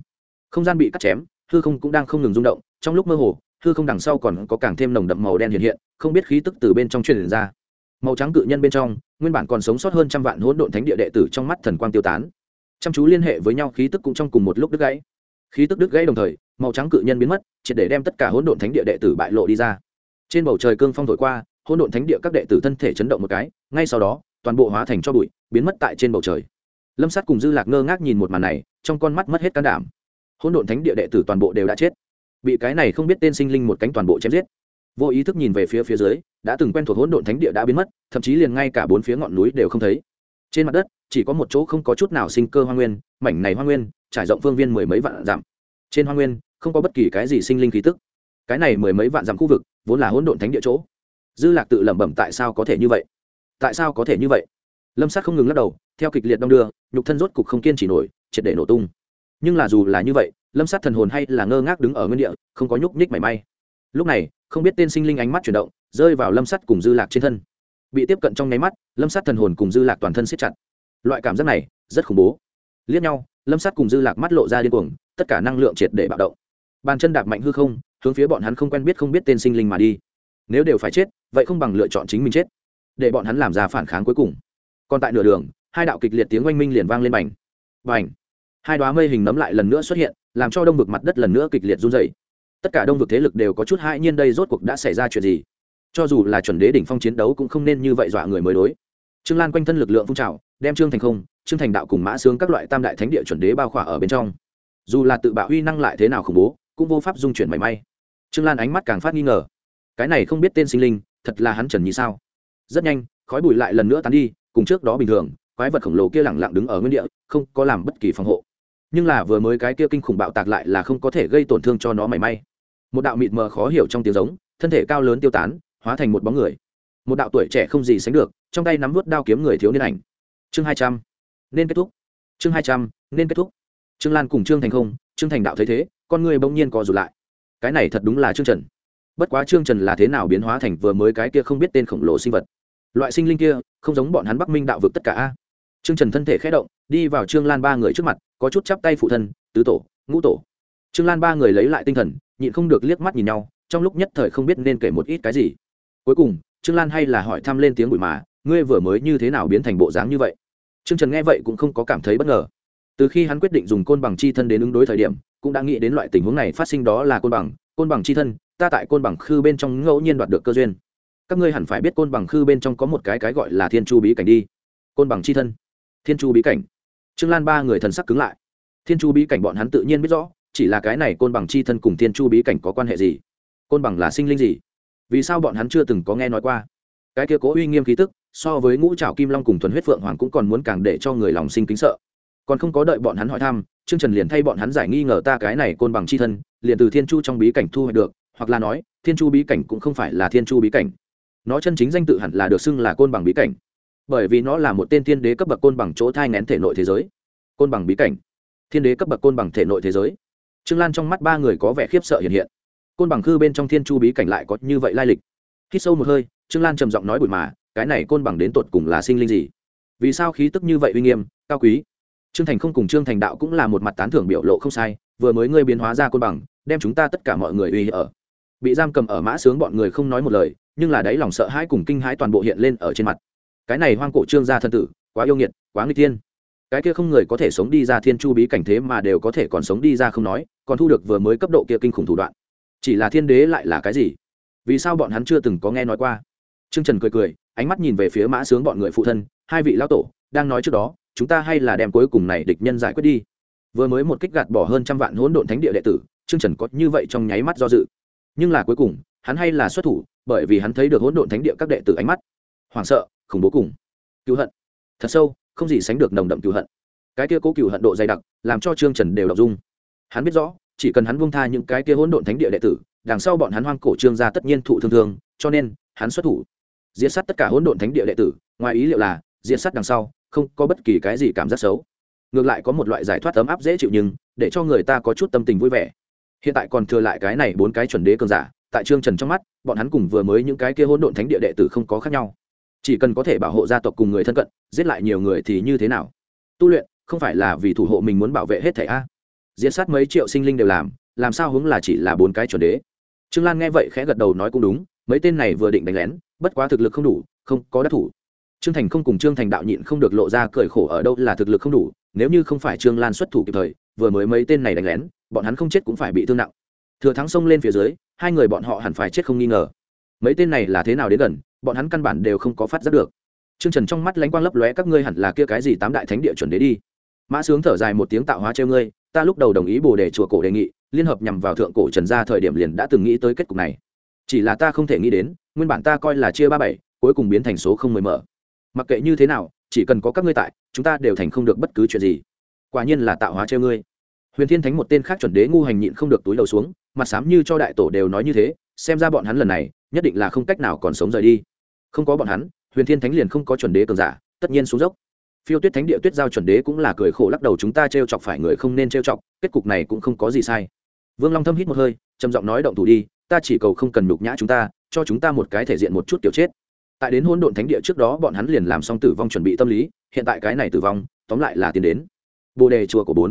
Không gian bị cắt chém, hư không cũng đang không ngừng rung động, trong lúc mơ hồ, hư không đằng sau còn có càng thêm nồng đậm màu đen hiện hiện, không biết khí tức từ bên trong truyền ra màu trắng cự nhân bên trong, nguyên bản còn sống sót hơn trăm vạn hỗn độn thánh địa đệ tử trong mắt thần quang tiêu tán. Chăm chú liên hệ với nhau, khí tức cũng trong cùng một lúc đứt gãy. Khí tức đứt gãy đồng thời, màu trắng cự nhân biến mất, triệt để đem tất cả hỗn độn thánh địa đệ tử bại lộ đi ra. Trên bầu trời cương phong thổi qua, hỗn độn thánh địa các đệ tử thân thể chấn động một cái, ngay sau đó, toàn bộ hóa thành cho bụi, biến mất tại trên bầu trời. Lâm sát cùng dư lạc ngơ ngác nhìn một màn này, trong con mắt mất hết can đảm. Hỗn độn thánh địa đệ tử toàn bộ đều đã chết. Bị cái này không biết tên sinh linh một cánh toàn bộ chém giết vô ý thức nhìn về phía phía dưới, đã từng quen thuộc hỗn độn thánh địa đã biến mất, thậm chí liền ngay cả bốn phía ngọn núi đều không thấy. Trên mặt đất, chỉ có một chỗ không có chút nào sinh cơ hoa nguyên, mảnh này hoa nguyên, trải rộng phương viên mười mấy vạn dặm. Trên hoa nguyên, không có bất kỳ cái gì sinh linh khí tức. Cái này mười mấy vạn dặm khu vực, vốn là hỗn độn thánh địa chỗ. Dư lạc tự lẩm bẩm tại sao có thể như vậy? Tại sao có thể như vậy? Lâm sát không ngừng lắc đầu, theo kịch liệt đong đưa, nhục thân rốt cục không kiên trì nổi, triệt để nổ tung. Nhưng là dù là như vậy, lâm sát thần hồn hay là ngơ ngác đứng ở nguyên địa, không có nhúc nhích mảy may. Lúc này không biết tên sinh linh ánh mắt chuyển động, rơi vào lâm sắt cùng dư lạc trên thân. Bị tiếp cận trong nháy mắt, lâm sắt thần hồn cùng dư lạc toàn thân siết chặt. Loại cảm giác này, rất khủng bố. Liếc nhau, lâm sắt cùng dư lạc mắt lộ ra điên cuồng, tất cả năng lượng triệt để bạo động. Bàn chân đạp mạnh hư không, hướng phía bọn hắn không quen biết không biết tên sinh linh mà đi. Nếu đều phải chết, vậy không bằng lựa chọn chính mình chết, để bọn hắn làm ra phản kháng cuối cùng. Còn tại nửa đường, hai đạo kịch liệt tiếng oanh minh liền vang lên bành. Bành! Hai đoá mây hình nấm lại lần nữa xuất hiện, làm cho đông vực mặt đất lần nữa kịch liệt run dày tất cả đông vực thế lực đều có chút hãi nhiên đây rốt cuộc đã xảy ra chuyện gì? Cho dù là chuẩn đế đỉnh phong chiến đấu cũng không nên như vậy dọa người mới đối. Trương lan quanh thân lực lượng phun trào, đem trương thành không, trương thành đạo cùng mã xướng các loại tam đại thánh địa chuẩn đế bao khỏa ở bên trong. Dù là tự bạo huy năng lại thế nào khủng bố, cũng vô pháp dung chuyển mảy may. Trương lan ánh mắt càng phát nghi ngờ. Cái này không biết tên sinh linh, thật là hắn trần như sao? Rất nhanh, khói bụi lại lần nữa tán đi, cùng trước đó bình thường, quái vật khổng lồ kia lẳng lặng đứng ở nguyên địa, không có làm bất kỳ phòng hộ nhưng là vừa mới cái kia kinh khủng bạo tạc lại là không có thể gây tổn thương cho nó mảy may. Một đạo mịt mờ khó hiểu trong tiếng giống, thân thể cao lớn tiêu tán, hóa thành một bóng người. Một đạo tuổi trẻ không gì sánh được, trong tay nắm vút đao kiếm người thiếu niên ảnh. Chương hai trăm, nên kết thúc. Chương hai trăm, nên kết thúc. Trương lan cùng trương thành không, trương thành đạo thấy thế, con người bỗng nhiên co rụt lại. Cái này thật đúng là trương trần. Bất quá trương trần là thế nào biến hóa thành vừa mới cái kia không biết tên khổng lồ sinh vật? Loại sinh linh kia, không giống bọn hắn bắc minh đạo vực tất cả a. Trương trần thân thể khé động, đi vào trương lan ba người trước mặt có chút chắp tay phụ thân, tứ tổ, ngũ tổ. Trương lan ba người lấy lại tinh thần, nhịn không được liếc mắt nhìn nhau, trong lúc nhất thời không biết nên kể một ít cái gì. Cuối cùng, trương lan hay là hỏi thăm lên tiếng bụi mà, ngươi vừa mới như thế nào biến thành bộ dáng như vậy? Trương trần nghe vậy cũng không có cảm thấy bất ngờ. Từ khi hắn quyết định dùng côn bằng chi thân đến ứng đối thời điểm, cũng đã nghĩ đến loại tình huống này phát sinh đó là côn bằng côn bằng chi thân, ta tại côn bằng khư bên trong ngẫu nhiên đoạt được cơ duyên. Các ngươi hẳn phải biết côn bằng khư bên trong có một cái cái gọi là thiên chu bí cảnh đi. Côn bằng chi thân, thiên chu bí cảnh trương lan ba người thần sắc cứng lại. Thiên chu bí cảnh bọn hắn tự nhiên biết rõ, chỉ là cái này côn bằng chi thân cùng thiên chu bí cảnh có quan hệ gì? Côn bằng là sinh linh gì? Vì sao bọn hắn chưa từng có nghe nói qua? Cái kia cố uy nghiêm khí tức, so với ngũ trảo kim long cùng thuần huyết phượng hoàng cũng còn muốn càng để cho người lòng sinh kính sợ. Còn không có đợi bọn hắn hỏi thăm, Trương trần liền thay bọn hắn giải nghi ngờ ta cái này côn bằng chi thân, liền từ thiên chu trong bí cảnh thu hoạch được, hoặc là nói, thiên chu bí cảnh cũng không phải là thiên chu bí cảnh. Nó chân chính danh tự hẳn là được xưng là côn bằng bí cảnh bởi vì nó là một tên thiên đế cấp bậc côn bằng chỗ thai ngén thể nội thế giới. Côn bằng bí cảnh. Thiên đế cấp bậc côn bằng thể nội thế giới. Trương lan trong mắt ba người có vẻ khiếp sợ hiện hiện. Côn bằng khư bên trong thiên chu bí cảnh lại có như vậy lai lịch. Khi sâu một hơi, trương lan trầm giọng nói bụi mà, cái này côn bằng đến tột cùng là sinh linh gì? Vì sao khí tức như vậy uy nghiêm, cao quý? Trương thành không cùng trương thành đạo cũng là một mặt tán thưởng biểu lộ không sai, vừa mới ngươi biến hóa ra côn bằng, đem chúng ta tất cả mọi người uy ở. Bị giam cầm ở mã sướng bọn người không nói một lời, nhưng là đáy lòng sợ hãi cùng kinh hãi toàn bộ hiện lên ở trên mặt cái này hoang cổ trương gia thân tử, quá yêu nghiệt, quá nguy tiên cái kia không người có thể sống đi ra thiên chu bí cảnh thế mà đều có thể còn sống đi ra không nói, còn thu được vừa mới cấp độ kia kinh khủng thủ đoạn. Chỉ là thiên đế lại là cái gì? Vì sao bọn hắn chưa từng có nghe nói qua? Trương trần cười cười, ánh mắt nhìn về phía mã sướng bọn người phụ thân, hai vị lão tổ, đang nói trước đó, chúng ta hay là đem cuối cùng này địch nhân giải quyết đi. Vừa mới một kích gạt bỏ hơn trăm vạn hỗn độn thánh địa đệ tử, trương trần có như vậy trong nháy mắt do dự. Nhưng là cuối cùng, hắn hay là xuất thủ, bởi vì hắn thấy được hỗn độn thánh địa các đệ tử ánh mắt. Hoảng sợ khủng bố cùng cứu hận. Thật sâu, không gì sánh được nồng đậm cứu hận. Cái kia cố cựu hận độ dày đặc, làm cho trương trần đều đọc dung hắn biết rõ, chỉ cần hắn buông tha những cái kia hỗn độn thánh địa đệ tử, đằng sau bọn hắn hoang cổ trương gia tất nhiên thụ thương thương, cho nên, hắn xuất thủ. Diệt sát tất cả hỗn độn thánh địa đệ tử, ngoài ý liệu là, diệt sát đằng sau, không có bất kỳ cái gì cảm giác xấu. Ngược lại có một loại giải thoát ấm áp dễ chịu nhưng, để cho người ta có chút tâm tình vui vẻ. Hiện tại còn thừa lại cái này bốn cái chuẩn đế cường giả, tại trương trần trong mắt, bọn hắn cùng vừa mới những cái kia hỗn độn thánh địa đệ tử không có khác nhau chỉ cần có thể bảo hộ gia tộc cùng người thân cận, giết lại nhiều người thì như thế nào? Tu luyện, không phải là vì thủ hộ mình muốn bảo vệ hết thẻ a? Diễn sát mấy triệu sinh linh đều làm làm sao hướng là chỉ là bốn cái chuẩn đế? Trương lan nghe vậy khẽ gật đầu nói cũng đúng, mấy tên này vừa định đánh lén, bất quá thực lực không đủ, không có đắc thủ. Trương thành không cùng trương thành đạo nhịn không được lộ ra cởi khổ ở đâu là thực lực không đủ, nếu như không phải trương lan xuất thủ kịp thời, vừa mới mấy tên này đánh lén, bọn hắn không chết cũng phải bị thương nặng. Thừa thắng xông lên phía dưới, hai người bọn họ hẳn phải chết không nghi ngờ mấy tên này là thế nào đến gần, bọn hắn căn bản đều không có phát giác được. Trương trần trong mắt lánh quang lấp lóe, các ngươi hẳn là kia cái gì tám đại thánh địa chuẩn đế đi. Mã sướng thở dài một tiếng tạo hóa treo ngươi, ta lúc đầu đồng ý bồ đề chùa cổ đề nghị, liên hợp nhằm vào thượng cổ trần gia thời điểm liền đã từng nghĩ tới kết cục này. Chỉ là ta không thể nghĩ đến, nguyên bản ta coi là chia ba bảy, cuối cùng biến thành số không mười mở. Mặc kệ như thế nào, chỉ cần có các ngươi tại, chúng ta đều thành không được bất cứ chuyện gì. Quả nhiên là tạo hóa treo ngươi. Huyền thiên thánh một tên khác chuẩn đế ngu hành nhịn không được túi đầu xuống, mặt sám như cho đại tổ đều nói như thế, xem ra bọn hắn lần này nhất định là không cách nào còn sống rời đi. Không có bọn hắn, huyền thiên thánh liền không có chuẩn đế cường giả, tất nhiên xuống dốc. Phiêu tuyết thánh địa tuyết giao chuẩn đế cũng là cười khổ lắc đầu chúng ta t r e o chọc phải người không nên t r e o chọc, kết cục này cũng không có gì sai. Vương long thâm hít một hơi, trầm giọng nói động thủ đi, ta chỉ cầu không cần nhục nhã chúng ta, cho chúng ta một cái thể diện một chút kiểu chết. Tại đến hôn độn thánh địa trước đó bọn hắn liền làm xong tử vong chuẩn bị tâm lý, hiện tại cái này tử vong, tóm lại là tiến đến. Bồ đề chùa của bốn.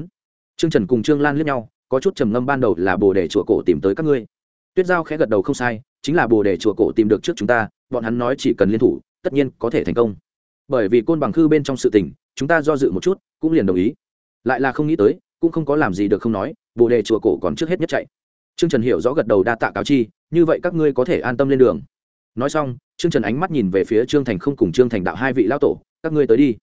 Trương trần cùng trương lan liếc nhau, có chút trầm ngâm ban đầu là bồ đề chùa cổ tìm tới các ngươi. Tuyết giao khẽ gật đầu không sai chính là bồ đề chùa cổ tìm được trước chúng ta, bọn hắn nói chỉ cần liên thủ, tất nhiên có thể thành công. Bởi vì côn bằng khư bên trong sự tình, chúng ta do dự một chút, cũng liền đồng ý. Lại là không nghĩ tới, cũng không có làm gì được không nói, bồ đề chùa cổ còn trước hết nhất chạy. Trương trần hiểu rõ gật đầu đa tạ cáo chi, như vậy các ngươi có thể an tâm lên đường. Nói xong, trương trần ánh mắt nhìn về phía trương thành không cùng trương thành đạo hai vị lão tổ, các ngươi tới đi.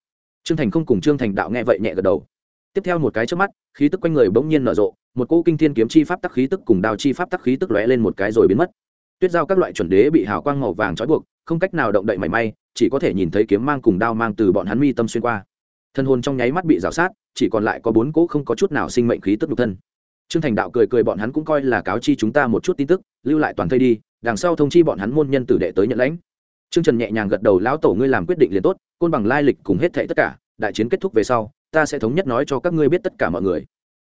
Trương thành không cùng trương thành đạo nghe vậy nhẹ gật đầu. Tiếp theo một cái trước mắt, khí tức quanh người bỗng nhiên nở rộ, một cỗ kinh thiên kiếm chi pháp tắc khí tức cùng đao chi pháp tắc khí tức lóe lên một cái rồi biến mất tuyết giao các loại chuẩn đế bị hào quang màu vàng trói buộc, không cách nào động đậy mảy may, chỉ có thể nhìn thấy kiếm mang cùng đao mang từ bọn hắn mi tâm xuyên qua. Thân hồn trong nháy mắt bị rào sát, chỉ còn lại có bốn cỗ không có chút nào sinh mệnh khí tức nhục thân. Trương thành đạo cười cười bọn hắn cũng coi là cáo chi chúng ta một chút tin tức, lưu lại toàn thây đi, đằng sau thông chi bọn hắn môn nhân tử đệ tới nhận lãnh. Trương trần nhẹ nhàng gật đầu, lão tổ ngươi làm quyết định liền tốt, côn bằng lai lịch cùng hết thệ tất cả, đại chiến kết thúc về sau, ta sẽ thống nhất nói cho các ngươi biết tất cả mọi người.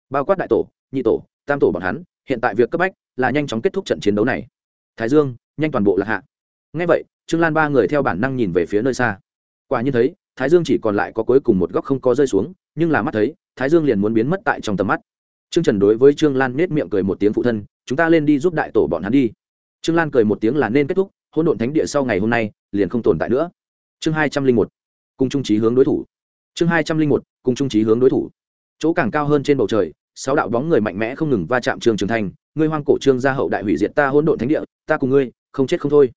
Bao quát đại tổ, nhị tổ, tam tổ bọn hắn, hiện tại việc cấp bách là nhanh chóng kết thúc trận chiến đấu này thái dương, nhanh toàn bộ lạc hạ. Ngay vậy, trương lan ba người theo bản năng nhìn về phía nơi xa. Quả nhiên thấy, thái dương chỉ còn lại có cuối cùng một góc không có rơi xuống, nhưng là mắt thấy, thái dương liền muốn biến mất tại trong tầm mắt. Trương trần đối với trương lan nết miệng cười một tiếng phụ thân, chúng ta lên đi giúp đại tổ bọn hắn đi. Trương lan cười một tiếng là nên kết thúc, hỗn độn thánh địa sau ngày hôm nay, liền không tồn tại nữa. Chương hai trăm linh một, cùng trung trí hướng đối thủ. Chương hai trăm linh một, cùng trung trí hướng đối thủ. Chỗ càng cao hơn trên bầu trời, sáu đạo bóng người mạnh mẽ không ngừng va chạm trường trường thành ngươi hoang cổ trương gia hậu đại hủy diệt ta hỗn độn thánh địa, ta cùng ngươi, không chết không thôi.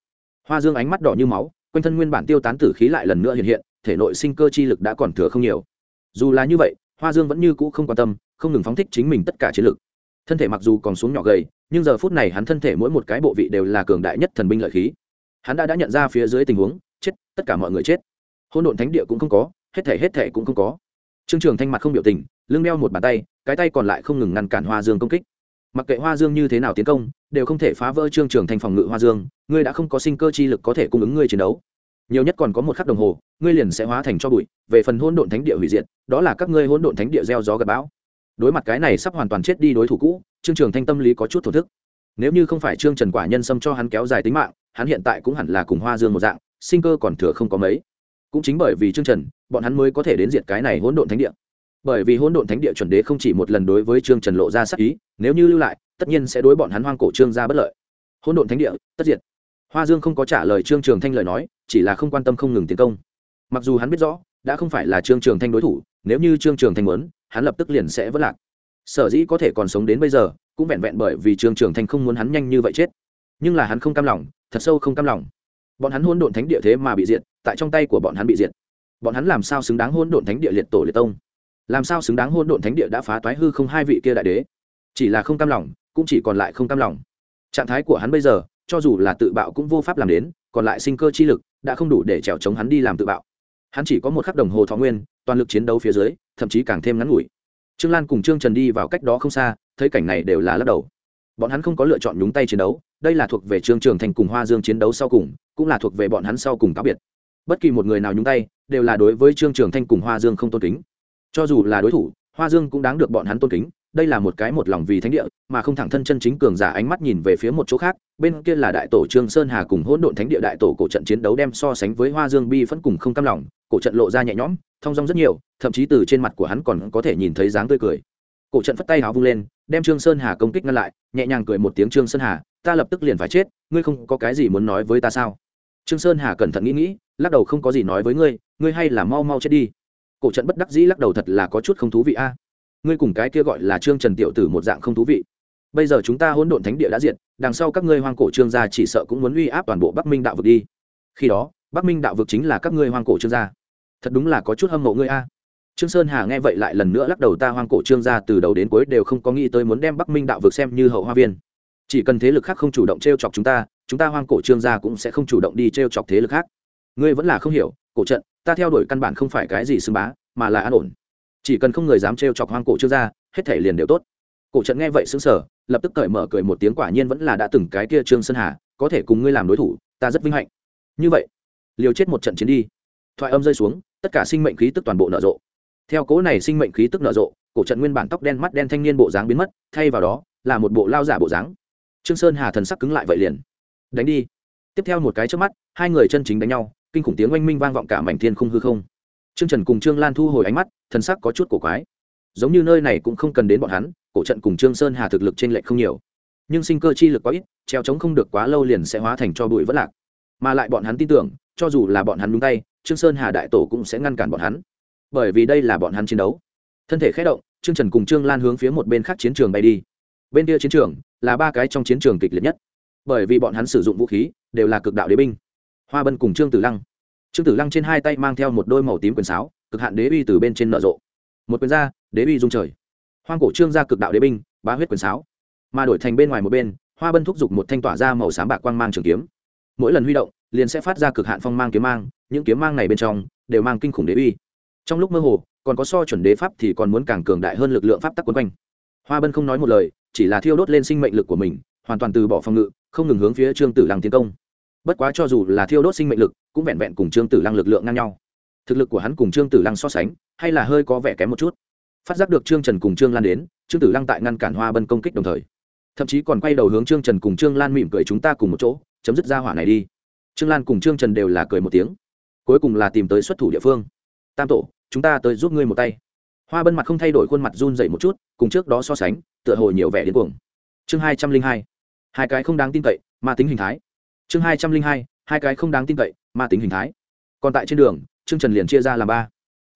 Hoa dương ánh mắt đỏ như máu, quanh thân nguyên bản tiêu tán tử khí lại lần nữa hiện hiện, thể nội sinh cơ chi lực đã còn thừa không nhiều. Dù là như vậy, hoa dương vẫn như cũ không quan tâm, không ngừng phóng thích chính mình tất cả chiến lực. Thân thể mặc dù còn xuống nhỏ gầy, nhưng giờ phút này hắn thân thể mỗi một cái bộ vị đều là cường đại nhất thần binh lợi khí. Hắn đã đã nhận ra phía dưới tình huống, chết, tất cả mọi người chết. Hôn độn thánh địa cũng không có, hết thể hết thể cũng không có. Trương trường thanh mặt không biểu tình, lưng đeo một bàn tay, cái tay còn lại không ngừng ngăn cản hoa dương công kích mặc kệ hoa dương như thế nào tiến công, đều không thể phá vỡ trương trường Thành phòng ngự hoa dương, ngươi đã không có sinh cơ chi lực có thể cung ứng ngươi chiến đấu. Nhiều nhất còn có một khắc đồng hồ, ngươi liền sẽ hóa thành cho bụi, về phần hôn độn thánh địa hủy diệt, đó là các ngươi hôn độn thánh địa gieo gió gặp bão. Đối mặt cái này sắp hoàn toàn chết đi đối thủ cũ, trương trường thanh tâm lý có chút thổ thức. Nếu như không phải trương trần quả nhân xâm cho hắn kéo dài tính mạng, hắn hiện tại cũng hẳn là cùng hoa dương một dạng, sinh cơ còn thừa không có mấy. Cũng chính bởi vì trương trần, bọn hắn mới có thể đến diệt cái này hỗn độn thánh địa bởi vì hỗn độn thánh địa chuẩn đế không chỉ một lần đối với trương trần lộ ra sắc ý, nếu như lưu lại, tất nhiên sẽ đối bọn hắn hoang cổ trương ra bất lợi. Hỗn độn thánh địa, tất diệt. Hoa dương không có trả lời trương trường thanh lời nói, chỉ là không quan tâm không ngừng tiến công. Mặc dù hắn biết rõ, đã không phải là trương trường thanh đối thủ, nếu như trương trường thanh muốn, hắn lập tức liền sẽ vất lạc. Sở dĩ có thể còn sống đến bây giờ, cũng vẹn vẹn bởi vì trương trường thanh không muốn hắn nhanh như vậy chết. Nhưng là hắn không cam lòng, thật sâu không cam lòng. Bọn hắn hôn độn thánh địa thế mà bị diệt, tại trong tay của bọn hắn bị diệt. Bọn hắn làm sao xứng đáng hôn độn thánh địa liệt tổ liệt tông? Làm sao xứng đáng hôn độn thánh địa đã phá toái hư không hai vị kia đại đế? Chỉ là không cam lòng, cũng chỉ còn lại không cam lòng. Trạng thái của hắn bây giờ, cho dù là tự bạo cũng vô pháp làm đến, còn lại sinh cơ chi lực đã không đủ để trèo chống hắn đi làm tự bạo. Hắn chỉ có một khắc đồng hồ thọ nguyên, toàn lực chiến đấu phía dưới, thậm chí càng thêm ngắn ngủi. Trương lan cùng trương trần đi vào cách đó không xa, thấy cảnh này đều là lắc đầu. Bọn hắn không có lựa chọn nhúng tay chiến đấu, đây là thuộc về trương trường thành cùng hoa dương chiến đấu sau cùng, cũng là thuộc về bọn hắn sau cùng cáo biệt. Bất kỳ một người nào nhúng tay, đều là đối với trương trường thanh cùng hoa dương không tôn kính cho dù là đối thủ, hoa dương cũng đáng được bọn hắn tôn kính, đây là một cái một lòng vì thánh địa, mà không thẳng thân chân chính cường giả ánh mắt nhìn về phía một chỗ khác, bên kia là đại tổ trương sơn hà cùng hỗn độn thánh địa đại tổ cổ trận chiến đấu đem so sánh với hoa dương bi vẫn cùng không cam lòng, cổ trận lộ ra nhẹ nhõm thong dong rất nhiều, thậm chí từ trên mặt của hắn còn có thể nhìn thấy dáng tươi cười. Cổ trận phất tay háo vung lên, đem trương sơn hà công kích ngăn lại, nhẹ nhàng cười một tiếng trương sơn hà, ta lập tức liền phải chết, ngươi không có cái gì muốn nói với ta sao? Trương sơn hà cẩn thận nghĩ nghĩ, lắc đầu không có gì nói với ngươi ngươi hay là mau mau chết đi cổ trận bất đắc dĩ lắc đầu thật là có chút không thú vị a. Ngươi cùng cái kia gọi là trương trần tiểu tử một dạng không thú vị. Bây giờ chúng ta hỗn độn thánh địa đã diệt, đằng sau các ngươi hoang cổ trương gia chỉ sợ cũng muốn uy áp toàn bộ bắc minh đạo vực đi. Khi đó, bắc minh đạo vực chính là các ngươi hoang cổ trương gia. Thật đúng là có chút hâm mộ ngươi a. Trương sơn hà nghe vậy lại lần nữa lắc đầu ta hoang cổ trương gia từ đầu đến cuối đều không có nghĩ tới muốn đem bắc minh đạo vực xem như hậu hoa viên. Chỉ cần thế lực khác không chủ động t chọc chúng ta chúng ta hoang cổ trương gia cũng sẽ không chủ động đi t chọc thế lực khác. Ngươi vẫn là không hiểu cổ trận, ta theo đuổi căn bản không phải cái gì xưng bá, mà là an ổn. Chỉ cần không người dám t chọc hoang cổ trương gia hết thể liền đều tốt. Cổ trận nghe vậy xứng sở lập tức cởi mở cười một tiếng quả nhiên vẫn là đã từng cái kia trương sơn hà, có thể cùng ngươi làm đối thủ, ta rất vinh hạnh. Như vậy, liều chết một trận chiến đi. Thoại âm rơi xuống, tất cả sinh mệnh khí tức toàn bộ nở rộ. Theo cố này sinh mệnh khí tức nở rộ, cổ trận nguyên bản tóc đen mắt đen thanh niên bộ dáng biến mất, thay vào đó, là một bộ lao giả bộ dáng. Trương sơn hà thần sắc cứng lại vậy liền. Đánh đi. Tiếp theo một cái trước mắt, hai người chân chính đánh nhau kinh khủng tiếng oanh minh vang vọng cả mảnh thiên khung hư không. Trương trần cùng trương lan thu hồi ánh mắt, thần sắc có chút cổ quái. Giống như nơi này cũng không cần đến bọn hắn, cổ trận cùng trương sơn hà thực lực trên lệch không nhiều. Nhưng sinh cơ chi lực quá ít, treo chống không được quá lâu liền sẽ hóa thành cho bụi vất lạc. Mà lại bọn hắn tin tưởng, cho dù là bọn hắn đúng tay, trương sơn hà đại tổ cũng sẽ ngăn cản bọn hắn. Bởi vì đây là bọn hắn chiến đấu. Thân thể khé động, trương trần cùng trương lan hướng phía một bên khác chiến trường bay đi. Bên kia chiến trường là ba cái trong chiến trường kịch liệt nhất. Bởi vì bọn hắn sử dụng vũ khí, đều là cực đạo đế binh hoa bân cùng trương tử lăng trương tử lăng trên hai tay mang theo một đôi màu tím quyền sáo cực hạn đế uy từ bên trên nở rộ một quyền ra đế uy dung trời hoang cổ trương ra cực đạo đế binh bá huyết quyền sáo mà đổi thành bên ngoài một bên hoa bân thúc giục một thanh tỏa ra màu xám bạc quang mang trường kiếm mỗi lần huy động liền sẽ phát ra cực hạn phong mang kiếm mang những kiếm mang này bên trong đều mang kinh khủng đế uy trong lúc mơ hồ còn có so chuẩn đế pháp thì còn muốn càng cường đại hơn lực lượng pháp tắc quấn quanh hoa bân không nói một lời chỉ là thiêu đốt lên sinh mệnh lực của mình hoàn toàn từ bỏ phòng ngự không ngừng hướng phía trương tử lăng tiến công bất quá cho dù là thiêu đốt sinh mệnh lực, cũng vẹn vẹn cùng trương tử lăng lực lượng ngang nhau. Thực lực của hắn cùng trương tử lăng so sánh, hay là hơi có vẻ kém một chút. Phát giác được trương trần cùng trương lan đến, trương tử lăng tại ngăn cản hoa bân công kích đồng thời, thậm chí còn quay đầu hướng trương trần cùng trương lan mỉm cười chúng ta cùng một chỗ, chấm dứt ra hỏa này đi. Trương lan cùng trương trần đều là cười một tiếng. Cuối cùng là tìm tới xuất thủ địa phương. Tam tổ, chúng ta tới giúp ngươi một tay. Hoa bân mặt không thay đổi khuôn mặt run dậy một chút, cùng trước đó so sánh, tựa hồ nhiều vẻ đến cuồng. Chương hai trăm linh hai. Hai cái không đáng tin cậy mà tính hình thái chương hai trăm linh hai hai cái không đáng tin cậy, ma tính hình thái. Còn tại trên đường, trương trần liền chia ra làm ba.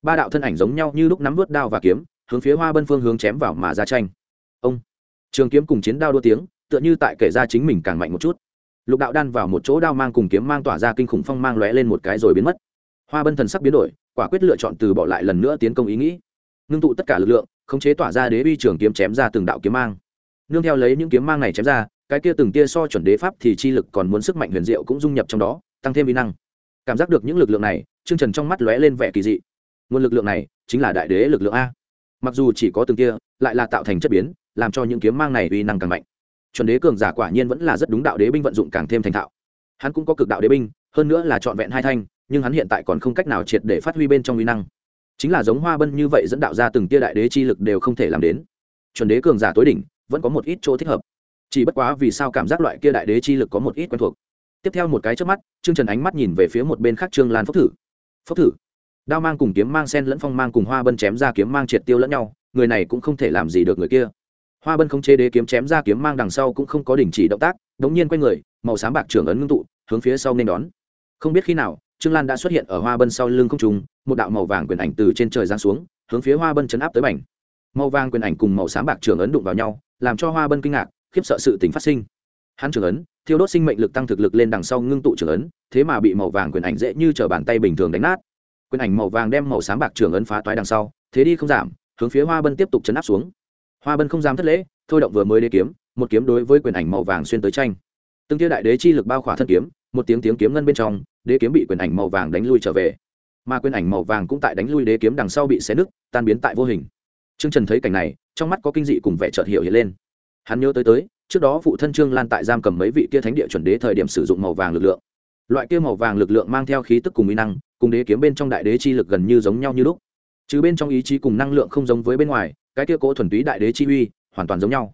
Ba đạo thân ảnh giống nhau như lúc nắm vớt đao và kiếm, hướng phía hoa bân phương hướng chém vào mà ra tranh. Ông! Trường kiếm cùng chiến đao đua tiếng, tựa như tại kể ra chính mình càng mạnh một chút. Lục đạo đan vào một chỗ đao mang cùng kiếm mang tỏa ra kinh khủng phong mang lóe lên một cái rồi biến mất. Hoa bân thần sắc biến đổi, quả quyết lựa chọn từ bỏ lại lần nữa tiến công ý nghĩ. Ngưng tụ tất cả lực lượng, khống chế tỏa ra đế uy trường kiếm chém ra từng đạo kiếm mang. Nương theo lấy những kiếm mang này chém ra cái kia từng tia so chuẩn đế pháp thì chi lực còn muốn sức mạnh huyền diệu cũng dung nhập trong đó, tăng thêm uy năng. Cảm giác được những lực lượng này chương trần trong mắt lóe lên vẻ kỳ dị. Nguồn lực lượng này chính là đại đế lực lượng a. Mặc dù chỉ có từng tia, lại là tạo thành chất biến, làm cho những kiếm mang này uy năng càng mạnh. Chuẩn đế cường giả quả nhiên vẫn là rất đúng đạo đế binh vận dụng càng thêm thành thạo. Hắn cũng có cực đạo đế binh, hơn nữa là trọn vẹn hai thanh, nhưng hắn hiện tại còn không cách nào triệt để phát huy bên trong uy năng. Chính là giống hoa bân như vậy dẫn đạo ra từng tia đại đế chi lực đều không thể làm đến. Chuẩn đế cường giả tối đỉnh, vẫn có một ít chỗ thích hợp chỉ bất quá vì sao cảm giác loại kia đại đế chi lực có một ít quen thuộc. Tiếp theo một cái trước mắt, trương trần ánh mắt nhìn về phía một bên khác trương lan phốc thử. Phốc thử. Đao mang cùng kiếm mang sen lẫn phong mang cùng hoa bân chém ra kiếm mang triệt tiêu lẫn nhau, người này cũng không thể làm gì được người kia. Hoa bân không chế đế kiếm chém ra kiếm mang đằng sau cũng không có đình chỉ động tác, đống nhiên quay người, màu sáng bạc trưởng ấn ngưng tụ, hướng phía sau nên đón. Không biết khi nào, trương lan đã xuất hiện ở hoa bân sau lưng không trùng một đạo màu vàng quyền ảnh từ trên trời giáng xuống, hướng phía hoa bân chấn áp tới bành màu vàng quyền ảnh cùng màu sáng bạc trưởng ấn đụng vào nhau, làm cho hoa bân kinh ngạc khiếp sợ sự tình phát sinh. Hắn trưởng ấn, thiêu đốt sinh mệnh lực tăng thực lực lên đằng sau ngưng tụ trưởng ấn, thế mà bị màu vàng quyền ảnh dễ như t bàn tay bình thường đánh nát. Quyền ảnh màu vàng đem màu sáng bạc trưởng ấn phá toái đằng sau, thế đi không giảm, hướng phía hoa bân tiếp tục chấn áp xuống. Hoa bân không dám thất lễ, thôi động vừa mới đế kiếm, một kiếm đối với quyền ảnh màu vàng xuyên tới tranh. Từng tia đại đế chi lực bao khỏa thân kiếm, một tiếng tiếng kiếm ngân bên trong, đế kiếm bị quyền ảnh màu vàng đánh lui trở về. Mà quyền ảnh màu vàng cũng tại đánh lui đế kiếm đằng sau bị xé nứt, tan biến tại vô hình. Trương trần thấy cảnh này, trong mắt có kinh dị cùng vẻ chợt hiểu hiện lên hắn nhớ tới tới trước đó phụ thân trương lan tại giam cầm mấy vị kia thánh địa chuẩn đế thời điểm sử dụng màu vàng lực lượng. Loại kia màu vàng lực lượng mang theo khí tức cùng mỹ năng cùng đế kiếm bên trong đại đế chi lực gần như giống nhau như lúc. Chứ bên trong ý chí cùng năng lượng không giống với bên ngoài cái kia cố thuần túy đại đế chi uy hoàn toàn giống nhau.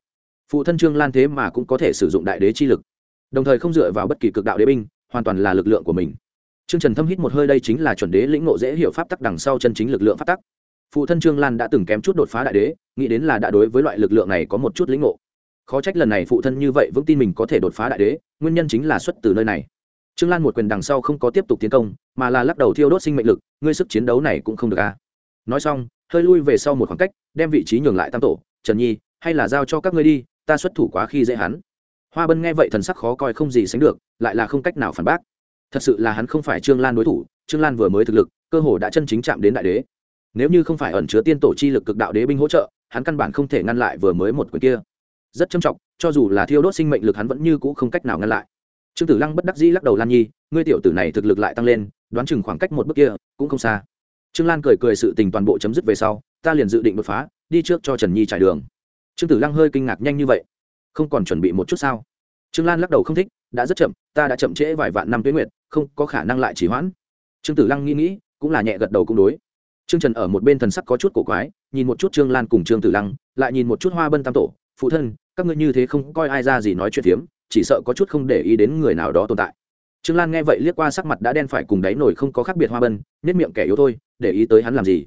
Phụ thân trương lan thế mà cũng có thể sử dụng đại đế chi lực. Đồng thời không dựa vào bất kỳ cực đạo đế binh hoàn toàn là lực lượng của mình. Trương Trần Thâm hít một hơi đây chính là chuẩn đế lĩnh ngộ dễ hiểu pháp tắc đằng sau chân chính lực lượng pháp tắc. Phụ thân Trương Lan đã từng kém chút đột phá đại đế, nghĩ đến là đã đối với loại lực lượng này có một chút lĩnh ngộ. Khó trách lần này phụ thân như vậy vững tin mình có thể đột phá đại đế, nguyên nhân chính là xuất từ nơi này. Trương Lan một quyền đằng sau không có tiếp tục tiến công, mà là lắc đầu thiêu đốt sinh mệnh lực, ngươi sức chiến đấu này cũng không được a. À. Nói xong, hơi lui về sau một khoảng cách, đem vị trí nhường lại tam tổ, Trần Nhi, hay là giao cho các ngươi đi, ta xuất thủ quá khi dễ hắn hoa bân nghe vậy thần sắc khó coi không gì sánh được lại là không cách nào phản bác thật sự là hắn không phải trương lan đối thủ trương lan vừa mới thực lực cơ hồ đã chân chính chạm đến đại đế nếu như không phải ẩn chứa tiên tổ chi lực cực đạo đế binh hỗ trợ hắn căn bản không thể ngăn lại vừa mới một quyền kia rất trầm trọng, cho dù là thiêu đốt sinh mệnh lực hắn vẫn như cũ không cách nào ngăn lại. Trương tử lăng bất đắc dĩ lắc đầu lan nhi, ngươi tiểu tử này thực lực lại tăng lên, đoán chừng khoảng cách một bước kia cũng không xa. Trương lan cười cười sự tình toàn bộ chấm dứt về sau, ta liền dự định đột phá, đi trước cho trần nhi trải đường. Trương tử lăng hơi kinh ngạc nhanh như vậy. Không còn chuẩn bị một chút sao? Trương lan lắc đầu không thích, đã rất chậm, ta đã chậm trễ vài vạn năm tuyến nguyện không có khả năng lại chỉ hoãn. Trương tử lăng nghĩ nghĩ, cũng là nhẹ gật đầu cũng đối. Trương trần ở một bên thần sắc có chút cổ quái, nhìn một chút trương lan cùng trương tử lăng, lại nhìn một chút hoa bân tam tổ phụ thân, các ngươi như thế không coi ai ra gì nói chuyện phiếm, chỉ sợ có chút không để ý đến người nào đó tồn tại. Trương lan nghe vậy liếc qua sắc mặt đã đen phải cùng đáy nổi không có khác biệt hoa bân nết miệng kẻ yếu thôi, để ý tới hắn làm gì?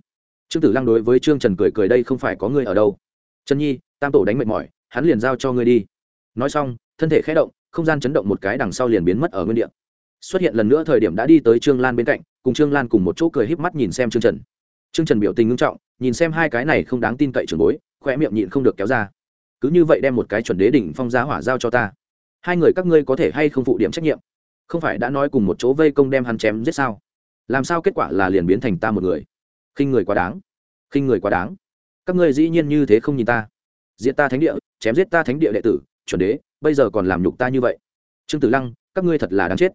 Trương tử lăng đối với trương trần cười cười, đây không phải có ngươi ở đâu. Trần nhi, tam tổ đánh mệt mỏi, hắn liền giao cho ngươi đi. Nói xong, thân thể khẽ động, không gian chấn động một cái đằng sau liền biến mất ở nguyên địa. Xuất hiện lần nữa thời điểm đã đi tới trương lan bên cạnh, cùng trương lan cùng một chỗ cười híp mắt nhìn xem trương trần. Trương trần biểu tình ngưng trọng, nhìn xem hai cái này không đáng tin cậy trường bối khoe miệng nhịn không được kéo ra cứ như vậy đem một cái chuẩn đế đỉnh phong giá hỏa giao cho ta. Hai người các ngươi có thể hay không phụ điểm trách nhiệm? Không phải đã nói cùng một chỗ vây công đem hắn chém giết sao? Làm sao kết quả là liền biến thành ta một người? Khinh người quá đáng. Khinh người quá đáng. Các ngươi dĩ nhiên như thế không nhìn ta. Diễn ta thánh địa, chém giết ta thánh địa đệ tử, chuẩn đế, bây giờ còn làm nhục ta như vậy. Trương tử lăng, các ngươi thật là đáng chết.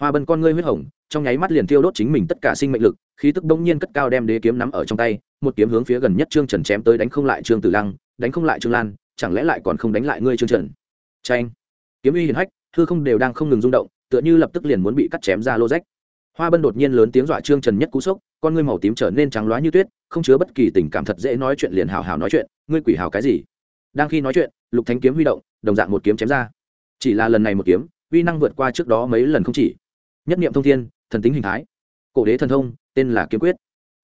Hoa bân con ngươi huyết hồng, trong nháy mắt liền tiêu đốt chính mình tất cả sinh mệnh lực, khí tức bỗng nhiên cất cao đem đế kiếm nắm ở trong tay, một kiếm hướng phía gần nhất trương trần chém tới đánh không lại trương tử lăng, đánh không lại trương lan chẳng lẽ lại còn không đánh lại ngươi trương trần? Tranh kiếm uy hiển hách, hư không đều đang không ngừng rung động, tựa như lập tức liền muốn bị cắt chém ra lô rách. Hoa bân đột nhiên lớn tiếng dọa trương trần nhất cú sốc, con ngươi màu tím trở nên trắng loá như tuyết, không chứa bất kỳ tình cảm thật dễ nói chuyện liền hào hào nói chuyện, ngươi quỷ hào cái gì? Đang khi nói chuyện, lục thánh kiếm huy động, đồng dạng một kiếm chém ra. Chỉ là lần này một kiếm, uy năng vượt qua trước đó mấy lần không chỉ. Nhất niệm thông thiên, thần tính hình thái. Cổ đế thần thông, tên là kiếm quyết.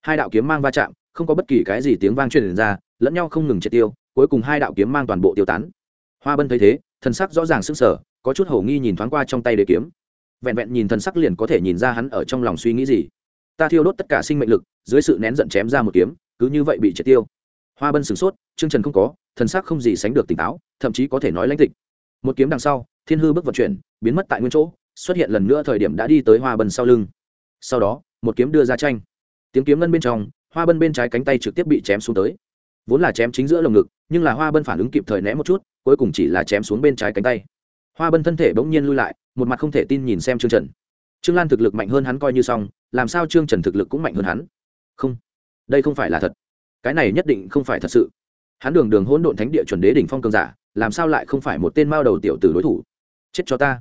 Hai đạo kiếm mang va chạm, không có bất kỳ cái gì tiếng vang truyền ra, lẫn nhau không ngừng triệt tiêu cuối cùng hai đạo kiếm mang toàn bộ tiêu tán. Hoa bân thấy thế, thần sắc rõ ràng sững sờ, có chút hầu nghi nhìn thoáng qua trong tay đế kiếm. Vẹn vẹn nhìn thần sắc liền có thể nhìn ra hắn ở trong lòng suy nghĩ gì. Ta thiêu đốt tất cả sinh mệnh lực, dưới sự nén giận chém ra một kiếm, cứ như vậy bị triệt tiêu. Hoa bân sửng sốt chương trần không có, thần sắc không gì sánh được tỉnh táo, thậm chí có thể nói lãnh tịch. Một kiếm đằng sau, thiên hư bước vận chuyển, biến mất tại nguyên chỗ, xuất hiện lần nữa thời điểm đã đi tới hoa bân sau lưng. Sau đó, một kiếm đưa ra tranh. Tiếng kiếm ngân bên trong, hoa bân bên trái cánh tay trực tiếp bị chém xuống tới vốn là chém chính giữa lồng ngực, nhưng là hoa bân phản ứng kịp thời né một chút, cuối cùng chỉ là chém xuống bên trái cánh tay. Hoa bân thân thể bỗng nhiên lui lại, một mặt không thể tin nhìn xem trương trần. Trương lan thực lực mạnh hơn hắn coi như xong, làm sao trương trần thực lực cũng mạnh hơn hắn? Không, đây không phải là thật. Cái này nhất định không phải thật sự. Hắn đường đường hỗn độn thánh địa chuẩn đế đỉnh phong cường giả, làm sao lại không phải một tên mao đầu tiểu tử đối thủ? Chết cho ta.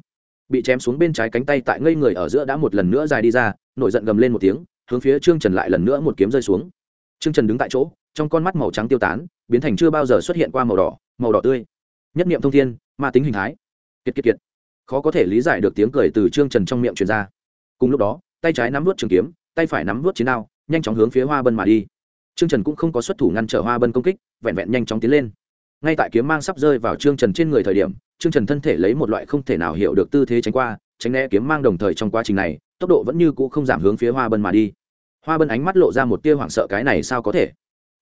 Bị chém xuống bên trái cánh tay tại ngây người ở giữa đã một lần nữa dài đi ra, nổi giận gầm lên một tiếng, hướng phía trương trần lại lần nữa một kiếm rơi xuống trương trần đứng tại chỗ, trong con mắt màu trắng tiêu tán, biến thành chưa bao giờ xuất hiện qua màu đỏ màu đỏ tươi. Nhất niệm thông thiên, ma tính hình thái. Kiệt kiệt kiệt. Khó có thể lý giải được tiếng cười từ trương trần trong miệng truyền ra. Cùng lúc đó, tay trái nắm vút trường kiếm, tay phải nắm vút chiến đao, nhanh chóng hướng phía hoa bân mà đi. Trương trần cũng không có xuất thủ ngăn trở hoa bân công kích, vẹn vẹn nhanh chóng tiến lên. Ngay tại kiếm mang sắp rơi vào trương trần trên người thời điểm, trương trần thân thể lấy một loại không thể nào hiểu được tư thế tránh qua, tránh né kiếm mang đồng thời trong quá trình này, tốc độ vẫn như cũ không giảm hướng phía hoa bân mà đi hoa bân ánh mắt lộ ra một tia hoảng sợ, cái này sao có thể?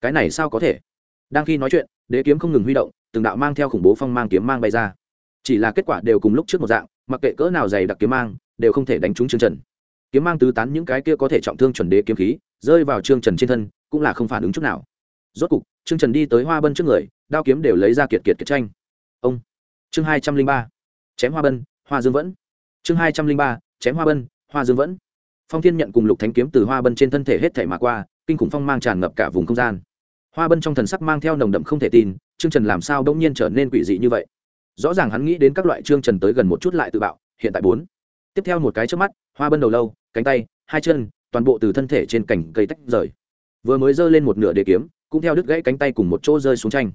Cái này sao có thể? Đang khi nói chuyện, đế kiếm không ngừng huy động, từng đạo mang theo khủng bố phong mang kiếm mang bay ra. Chỉ là kết quả đều cùng lúc trước một dạng, mặc kệ cỡ nào dày đặc kiếm mang, đều không thể đánh trúng trương trần. Kiếm mang tứ tán những cái kia có thể trọng thương chuẩn đế kiếm khí, rơi vào trương trần trên thân, cũng là không phản ứng chút nào. Rốt cục, trương trần đi tới hoa bân trước người, đao kiếm đều lấy ra kiệt kiệt kiệt tranh. Ông! Chương hai trăm linh ba. Chém hoa bân, hoa dương vẫn. Chương hai trăm linh ba. Chém hoa bân, hoa dương vẫn phong thiên nhận cùng lục thánh kiếm từ hoa bân trên thân thể hết thể mà qua, kinh khủng phong mang tràn ngập cả vùng không gian. Hoa bân trong thần sắc mang theo nồng đậm không thể tin chương trần làm sao đông nhiên trở nên quỷ dị như vậy? Rõ ràng hắn nghĩ đến các loại chương trần tới gần một chút lại tự bạo, hiện tại bốn. Tiếp theo một cái trước mắt, hoa bân đầu lâu, cánh tay, hai chân, toàn bộ từ thân thể trên cành cây tách rời. Vừa mới giơ lên một nửa đế kiếm, cũng theo đứt gãy cánh tay cùng một chỗ rơi xuống tranh.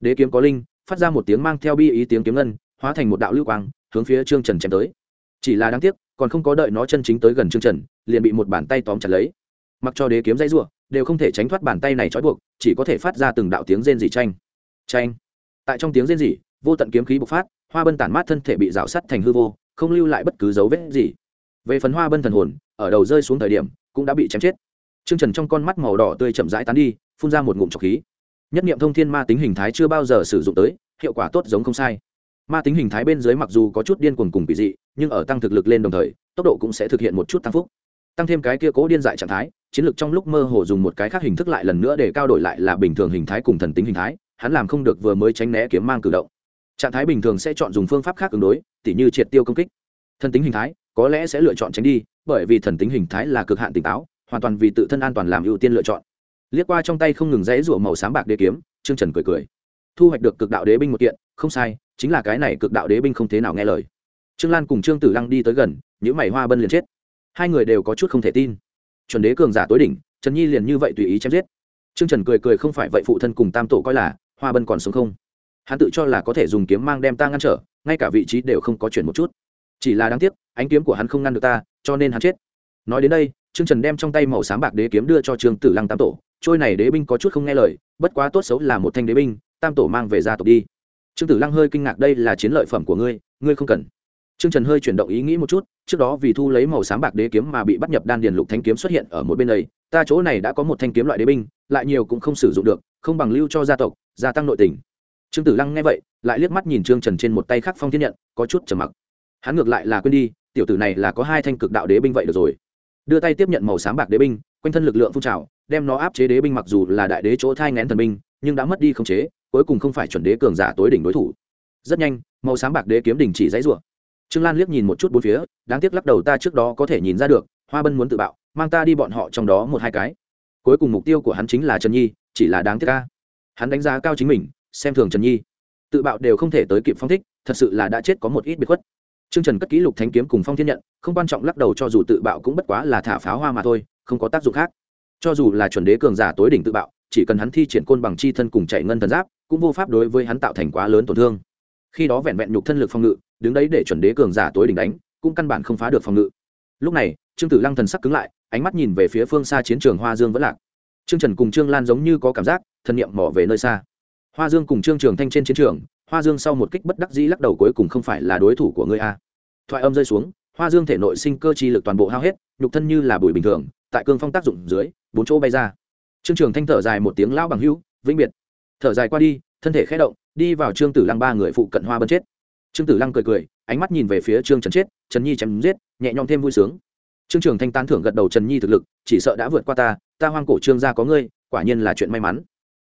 Đế kiếm có linh, phát ra một tiếng mang theo bi ý tiếng kiếm ngân, hóa thành một đạo lưu quang, hướng phía trương trần chém tới. Chỉ là đáng tiếc còn không có đợi nó chân chính tới gần trương trần liền bị một bàn tay tóm chặt lấy. Mặc cho đế kiếm dây ruộng đều không thể tránh thoát bàn tay này trói buộc chỉ có thể phát ra từng đạo tiếng rên rỉ tranh tranh tại trong tiếng rên rỉ vô tận kiếm khí bộc phát hoa bân tản mát thân thể bị rào sắt thành hư vô không lưu lại bất cứ dấu vết gì. Về phần hoa bân thần hồn ở đầu rơi xuống thời điểm cũng đã bị chém chết. Trương Trần trong con mắt màu đỏ tươi chậm rãi tán đi, phun ra một ngụm trọc khí. Nhất niệm thông thiên ma tính hình thái chưa bao giờ sử dụng tới, hiệu quả tốt giống không sai. Ma tính hình thái bên dưới mặc dù có chút điên cuồng cùng kỳ dị, nhưng ở tăng thực lực lên đồng thời, tốc độ cũng sẽ thực hiện một chút tăng phúc. Tăng thêm cái kia cố điên dại trạng thái chiến lược trong lúc mơ hồ dùng một cái khác hình thức lại lần nữa để cao đổi lại là bình thường hình thái cùng thần tính hình thái hắn làm không được vừa mới tránh né kiếm mang cử động. Trạng thái bình thường sẽ chọn dùng phương pháp khác ứng đối tỉ như triệt tiêu công kích. Thần tính hình thái có lẽ sẽ lựa chọn tránh đi bởi vì thần tính hình thái là cực hạn tỉnh táo hoàn toàn vì tự thân an toàn làm ưu tiên lựa chọn. Liếc qua trong tay không ngừng rẽ rủa màu sáng bạc đế kiếm trương trần cười cười. Thu hoạch được cực đạo đế binh một kiện không sai chính là cái này cực đạo đế binh không thế nào nghe lời. Trương lan cùng trương tử lăng đi tới gần, những mảy hoa bân liền chết. Hai người đều có chút không thể tin. Chuẩn đế cường giả tối đỉnh, trần nhi liền như vậy tùy ý chém giết. Trương trần cười cười không phải vậy phụ thân cùng tam tổ coi là hoa bân còn sống không? Hắn tự cho là có thể dùng kiếm mang đem ta ngăn trở, ngay cả vị trí đều không có chuyển một chút. Chỉ là đáng tiếc, ánh kiếm của hắn không ngăn được ta, cho nên hắn chết. Nói đến đây, trương trần đem trong tay màu sáng bạc đế kiếm đưa cho trương tử lăng tam tổ. Trôi này đế binh có chút không nghe lời, bất quá tốt xấu là một thanh đế binh, tam tổ mang về gia tộc đi trương tử lăng hơi kinh ngạc, đây là chiến lợi phẩm của ngươi ngươi không cần. Trương trần hơi chuyển động ý nghĩ một chút, trước đó vì thu lấy màu sáng bạc đế kiếm mà bị bắt nhập đan điền lục thanh kiếm xuất hiện ở một bên đây ta chỗ này đã có một thanh kiếm loại đế binh, lại nhiều cũng không sử dụng được, không bằng lưu cho gia tộc, gia tăng nội tình. Trương tử lăng nghe vậy, lại liếc mắt nhìn trương trần trên một tay khắc phong thiên nhận, có chút trầm mặc. Hắn ngược lại là quên đi, tiểu tử này là có hai thanh cực đạo đế binh vậy được rồi. Đưa tay tiếp nhận màu sáng bạc đế binh, quanh thân lực lượng phun trào, đem nó áp chế đế binh mặc dù là đại đế chỗ thai ngén thần binh, nhưng đã mất đi không chế cuối cùng không phải chuẩn đế cường giả tối đỉnh đối thủ. Rất nhanh màu sáng bạc đế kiếm đỉnh chỉ dãy rủa. Trương lan liếc nhìn một chút bốn phía đáng tiếc lắc đầu ta trước đó có thể nhìn ra được hoa bân muốn tự bạo mang ta đi bọn họ trong đó một hai cái. Cuối cùng mục tiêu của hắn chính là trần nhi chỉ là đáng tiếc ca hắn đánh giá cao chính mình xem thường trần nhi. Tự bạo đều không thể tới kịp phong thích thật sự là đã chết có một ít biệt khuất. Trương Trần cất kỹ lục thánh kiếm cùng Phong Thiên nhận, không quan trọng lắc đầu cho dù tự bạo cũng bất quá là thả pháo hoa mà thôi, không có tác dụng khác. Cho dù là chuẩn đế cường giả tối đỉnh tự bạo, chỉ cần hắn thi triển côn bằng chi thân cùng chạy ngân thần giáp, cũng vô pháp đối với hắn tạo thành quá lớn tổn thương. Khi đó vẹn vẹn nhục thân lực phòng ngự, đứng đấy để chuẩn đế cường giả tối đỉnh đánh, cũng căn bản không phá được phòng ngự. Lúc này, Trương Tử Lăng thần sắc cứng lại, ánh mắt nhìn về phía phương xa chiến trường Hoa Dương vẫn lạc. Trương Trần cùng Trương Lan giống như có cảm giác, thân niệm mò về nơi xa. Hoa Dương cùng Trương Trường Thanh trên chiến trường, Hoa Dương sau một kích bất đắc dĩ lắc đầu cuối cùng không phải là đối thủ của ngươi a thoại âm rơi xuống hoa dương thể nội sinh cơ chi lực toàn bộ hao hết nhục thân như là bụi bình thường tại cương phong tác dụng dưới bốn chỗ bay ra trương trường thanh thở dài một tiếng lao bằng hữu vĩnh biệt thở dài qua đi, thân thể khẽ động, đi vào trương tử lăng ba người phụ cận hoa bân chết. Trương tử lăng cười cười, ánh mắt nhìn về phía trương trần chết, trần nhi chém giết, nhẹ nhõm thêm vui sướng. Trương trường thanh tán thưởng gật đầu trần nhi thực lực, chỉ sợ đã vượt qua ta ta hoang cổ trương gia có ngươi, quả nhiên là chuyện may mắn.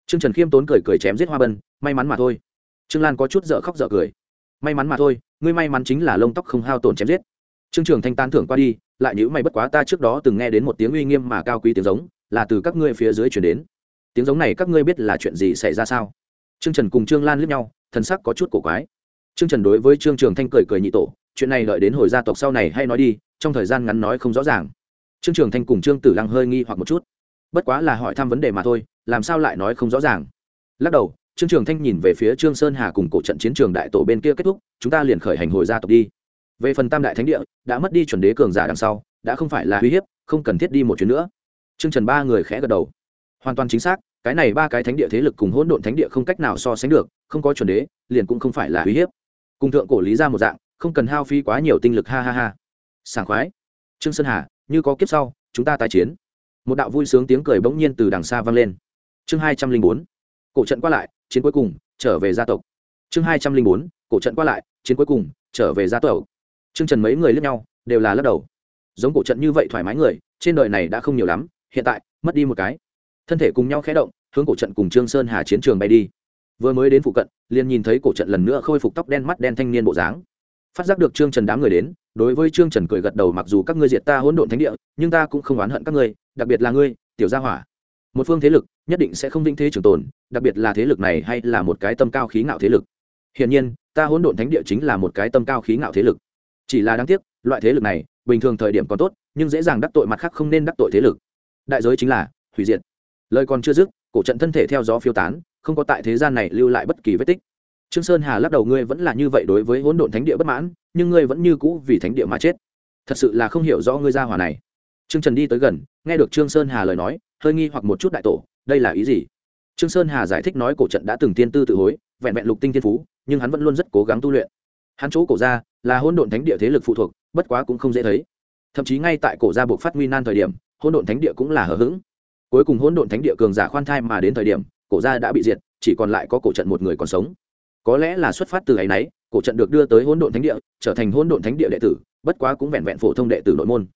Trương trần khiêm tốn cười cười chém giết hoa bân, may mắn mà thôi. Trương lan có chút dở khóc dở cười. May mắn mà thôi, ngươi may mắn chính là lông tóc không hao tổn chém giết. Trương trường thanh tán thưởng qua đi, lại nhữ mày bất quá ta trước đó từng nghe đến một tiếng uy nghiêm mà cao quý tiếng giống, là từ các ngươi phía dưới chuyển đến tiếng giống này các ngươi biết là chuyện gì xảy ra sao? Trương trần cùng trương lan liếc nhau thân sắc có chút cổ quái. Trương trần đối với trương trường thanh cười cười nhị tổ, chuyện này đợi đến hồi gia tộc sau này hay nói đi, trong thời gian ngắn nói không rõ ràng. Trương trường thanh cùng trương tử lăng hơi nghi hoặc một chút. Bất quá là hỏi thăm vấn đề mà thôi, làm sao lại nói không rõ ràng? Lắc đầu, trương trường thanh nhìn về phía trương sơn hà cùng cổ trận chiến trường đại tổ bên kia kết thúc, chúng ta liền khởi hành hồi gia tộc đi. Về phần tam đại thánh địa, đã mất đi chuẩn đế cường giả đằng sau, đã không phải là uy hiếp, không cần thiết đi một chuyến nữa. Trương trần ba người khẽ gật đầu hoàn toàn chính xác, cái này ba cái thánh địa thế lực cùng hỗn độn thánh địa không cách nào so sánh được, không có chuẩn đế, liền cũng không phải là uy hiếp. Cùng thượng cổ lý ra một dạng, không cần hao phí quá nhiều tinh lực, ha ha ha. Sảng khoái. Trương sơn hà, như có kiếp sau, chúng ta tái chiến. Một đạo vui sướng tiếng cười bỗng nhiên từ đằng xa vang lên. Chương hai trăm linh bốn. Cổ trận qua lại, chiến cuối cùng, trở về gia tộc. Chương hai trăm linh bốn. Cổ trận qua lại, chiến cuối cùng, trở về gia tộc. Chương trần mấy người lướt nhau, đều là lắc đầu. Giống cổ trận như vậy thoải mái người, trên đời này đã không nhiều lắm, hiện tại, mất đi một cái thân thể cùng nhau khé động, hướng cổ trận cùng trương sơn hà chiến trường bay đi. Vừa mới đến phụ cận, liền nhìn thấy cổ trận lần nữa khôi phục tóc đen mắt đen thanh niên bộ dáng. Phát giác được trương trần đám người đến, đối với trương trần cười gật đầu mặc dù các ngươi diệt ta hỗn độn thánh địa, nhưng ta cũng không oán hận các ngươi, đặc biệt là ngươi, tiểu gia hỏa. Một phương thế lực nhất định sẽ không vĩnh thế trường tồn, đặc biệt là thế lực này hay là một cái tâm cao khí ngạo thế lực. Hiển nhiên, ta hỗn độn thánh địa chính là một cái tâm cao khí ngạo thế lực. Chỉ là đáng tiếc, loại thế lực này, bình thường thời điểm còn tốt, nhưng dễ dàng đắc tội mặt khác không nên đắc tội thế lực. Đại giới chính là hủy diệt lời còn chưa dứt, cổ trận thân thể theo gió phiêu tán, không có tại thế gian này lưu lại bất kỳ vết tích. Trương sơn hà lắc đầu, ngươi vẫn là như vậy đối với hỗn độn thánh địa bất mãn, nhưng ngươi vẫn như cũ vì thánh địa mà chết. Thật sự là không hiểu rõ ngươi ra hỏa này. Trương trần đi tới gần, nghe được trương sơn hà lời nói, hơi nghi hoặc một chút đại tổ, đây là ý gì? Trương sơn hà giải thích nói, cổ trận đã từng tiên tư tự hối, vẹn vẹn lục tinh thiên phú, nhưng hắn vẫn luôn rất cố gắng tu luyện. Hắn chỗ cổ ra là hỗn độn thánh địa thế lực phụ thuộc, bất quá cũng không dễ thấy. Thậm chí ngay tại cổ ra buộc phát nguy nan thời điểm, hỗn độn thánh địa cũng là hờ hững cuối cùng hỗn độn thánh địa cường giả khoan thai mà đến thời điểm, cổ gia đã bị diệt, chỉ còn lại có cổ trận một người còn sống. Có lẽ là xuất phát từ ấy nấy, cổ trận được đưa tới hỗn độn thánh địa, trở thành hỗn độn thánh địa đệ tử, bất quá cũng vẹn vẹn phổ thông đệ tử nội môn.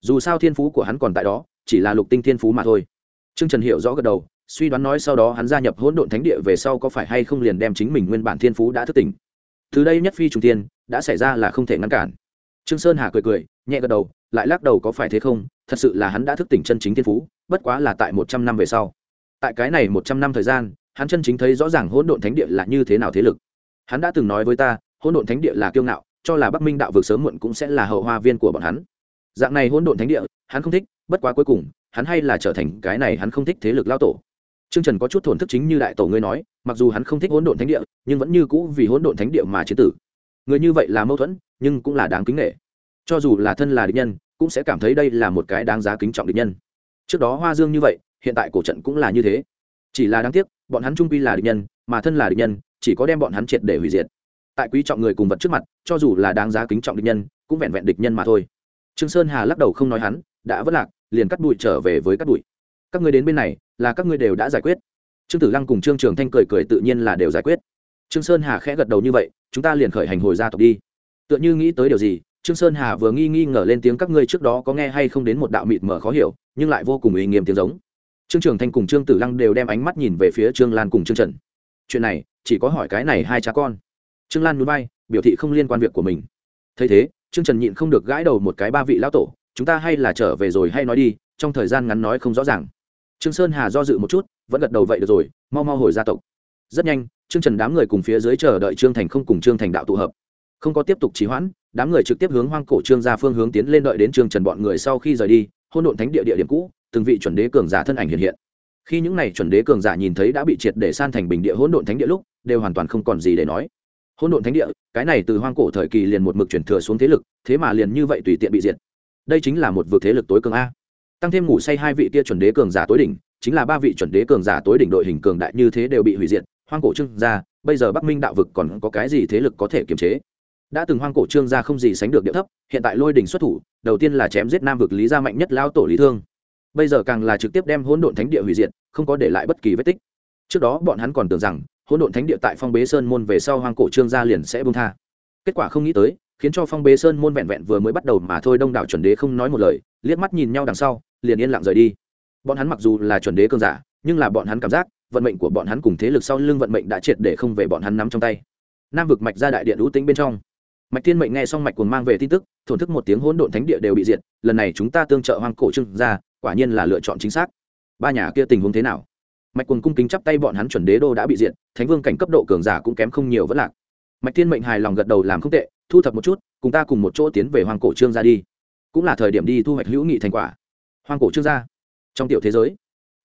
Dù sao thiên phú của hắn còn tại đó, chỉ là lục tinh thiên phú mà thôi. Trương trần hiểu rõ gật đầu, suy đoán nói sau đó hắn gia nhập hỗn độn thánh địa về sau có phải hay không liền đem chính mình nguyên bản thiên phú đã thức tỉnh. Từ đây nhất phi trùng tiên đã xảy ra là không thể ngăn cản trương sơn hà cười cười nhẹ gật đầu lại lắc đầu có phải thế không? Thật sự là hắn đã thức tỉnh chân chính thiên phú bất quá là tại một trăm năm về sau. Tại cái này một trăm năm thời gian hắn chân chính thấy rõ ràng hỗn độn thánh địa là như thế nào thế lực. Hắn đã từng nói với ta hỗn độn thánh địa là kiêu ngạo cho là bắc minh đạo vực sớm muộn cũng sẽ là hậu hoa viên của bọn hắn. Dạng này hỗn độn thánh địa hắn không thích bất quá cuối cùng hắn hay là trở thành cái này hắn không thích thế lực lao tổ. Trương Trần có chút thổn thức chính như đại tổ ngươi nói, mặc dù hắn không thích hỗn độn thánh địa, nhưng vẫn như cũ vì hỗn độn thánh địa mà chiến tử. Người như vậy là mâu thuẫn, nhưng cũng là đáng kính nể. Cho dù là thân là địch nhân, cũng sẽ cảm thấy đây là một cái đáng giá kính trọng địch nhân. Trước đó Hoa Dương như vậy, hiện tại cổ trận cũng là như thế. Chỉ là đáng tiếc, bọn hắn trung quy là địch nhân, mà thân là địch nhân, chỉ có đem bọn hắn triệt để hủy diệt. Tại quý trọng người cùng vật trước mặt, cho dù là đáng giá kính trọng địch nhân, cũng vẹn vẹn địch nhân mà thôi. Trương Sơn Hà lắc đầu không nói hắn, đã vất lạc, liền cắt bụi trở về với cắt bụi. Các ngươi đến bên này, là các ngươi đều đã giải quyết trương tử lăng cùng trương trường thanh cười cười tự nhiên là đều giải quyết trương sơn hà khẽ gật đầu như vậy, chúng ta liền khởi hành hồi gia tộc đi. Tựa như nghĩ tới điều gì, trương sơn hà vừa nghi nghi ngờ lên tiếng các ngươi trước đó có nghe hay không đến một đạo mịt mờ khó hiểu, nhưng lại vô cùng uy nghiêm tiếng giống. Trương trường thanh cùng trương tử lăng đều đem ánh mắt nhìn về phía trương lan cùng trương trần. Chuyện này, chỉ có hỏi cái này hai cha con. Trương lan núi bay biểu thị không liên quan việc của mình. Thấy thế, trương trần nhịn không được gãi đầu một cái ba vị lão tổ, chúng ta hay là trở về rồi hay nói đi, trong thời gian ngắn nói không rõ ràng. Trương sơn hà do dự một chút, vẫn gật đầu vậy được rồi, mau mau hồi gia tộc. Rất nhanh trương trần đám người cùng phía dưới chờ đợi trương thành không cùng trương thành đạo tụ hợp. Không có tiếp tục trì hoãn, đám người trực tiếp hướng hoang cổ trương ra phương hướng tiến lên đợi đến trương trần bọn người sau khi rời đi hôn độn thánh địa địa điểm cũ, từng vị chuẩn đế cường giả thân ảnh hiện hiện. Khi những này chuẩn đế cường giả nhìn thấy đã bị triệt để san thành bình địa hỗn độn thánh địa lúc, đều hoàn toàn không còn gì để nói. Hỗn độn thánh địa, cái này từ hoang cổ thời kỳ liền một mực chuyển thừa xuống thế lực, thế mà liền như vậy tùy tiện bị diệt. Đây chính là một vực thế lực tối cường a. Tăng thêm ngủ say hai vị tia chuẩn đế cường giả tối đỉnh, chính là ba vị chuẩn đế cường giả tối đỉnh đội hình cường đại như thế đều bị hủy diệt hoang cổ trương gia, bây giờ bắc minh đạo vực còn có cái gì thế lực có thể kiềm chế? Đã từng hoang cổ trương gia không gì sánh được địa thấp, hiện tại lôi đỉnh xuất thủ, đầu tiên là chém giết nam vực lý gia mạnh nhất lao tổ lý thương. Bây giờ càng là trực tiếp đem hỗn độn thánh địa hủy diệt, không có để lại bất kỳ vết tích. Trước đó bọn hắn còn tưởng rằng, hỗn độn thánh địa tại phong bế sơn môn về sau hoang cổ trương gia liền sẽ bung tha. Kết quả không nghĩ tới, khiến cho phong bế sơn môn vẹn vẹn vừa mới bắt đầu mà thôi đông đảo chuẩn đế không nói một lời, liếc mắt nhìn nhau đằng sau, liền yên lặng rời đi. Bọn hắn mặc dù là chuẩn đế cơn giả, nhưng là bọn hắn cảm giác vận mệnh của bọn hắn cùng thế lực sau lưng vận mệnh đã triệt để không về bọn hắn nắm trong tay. Nam vực mạch ra đại điện ưu tĩnh bên trong. Mạch thiên mệnh nghe xong mạch cuồng mang về tin tức, thổn thức một tiếng hỗn độn thánh địa đều bị diệt, lần này chúng ta tương trợ hoang cổ trưng ra quả nhiên là lựa chọn chính xác. Ba nhà kia tình huống thế nào? Mạch cuồng cung kính chắp tay bọn hắn chuẩn đế đô đã bị diệt, thánh vương cảnh cấp độ cường giả cũng kém không nhiều vẫn lạc. Mạch thiên mệnh hài lòng gật đầu làm không tệ, thu thập một chút, cùng ta cùng một chỗ tiến về hoang cổ trương ra đi. Cũng là thời điểm đi thu hoạch hữu nghị thành quả. Hoang cổ trương gia, trong tiểu thế giới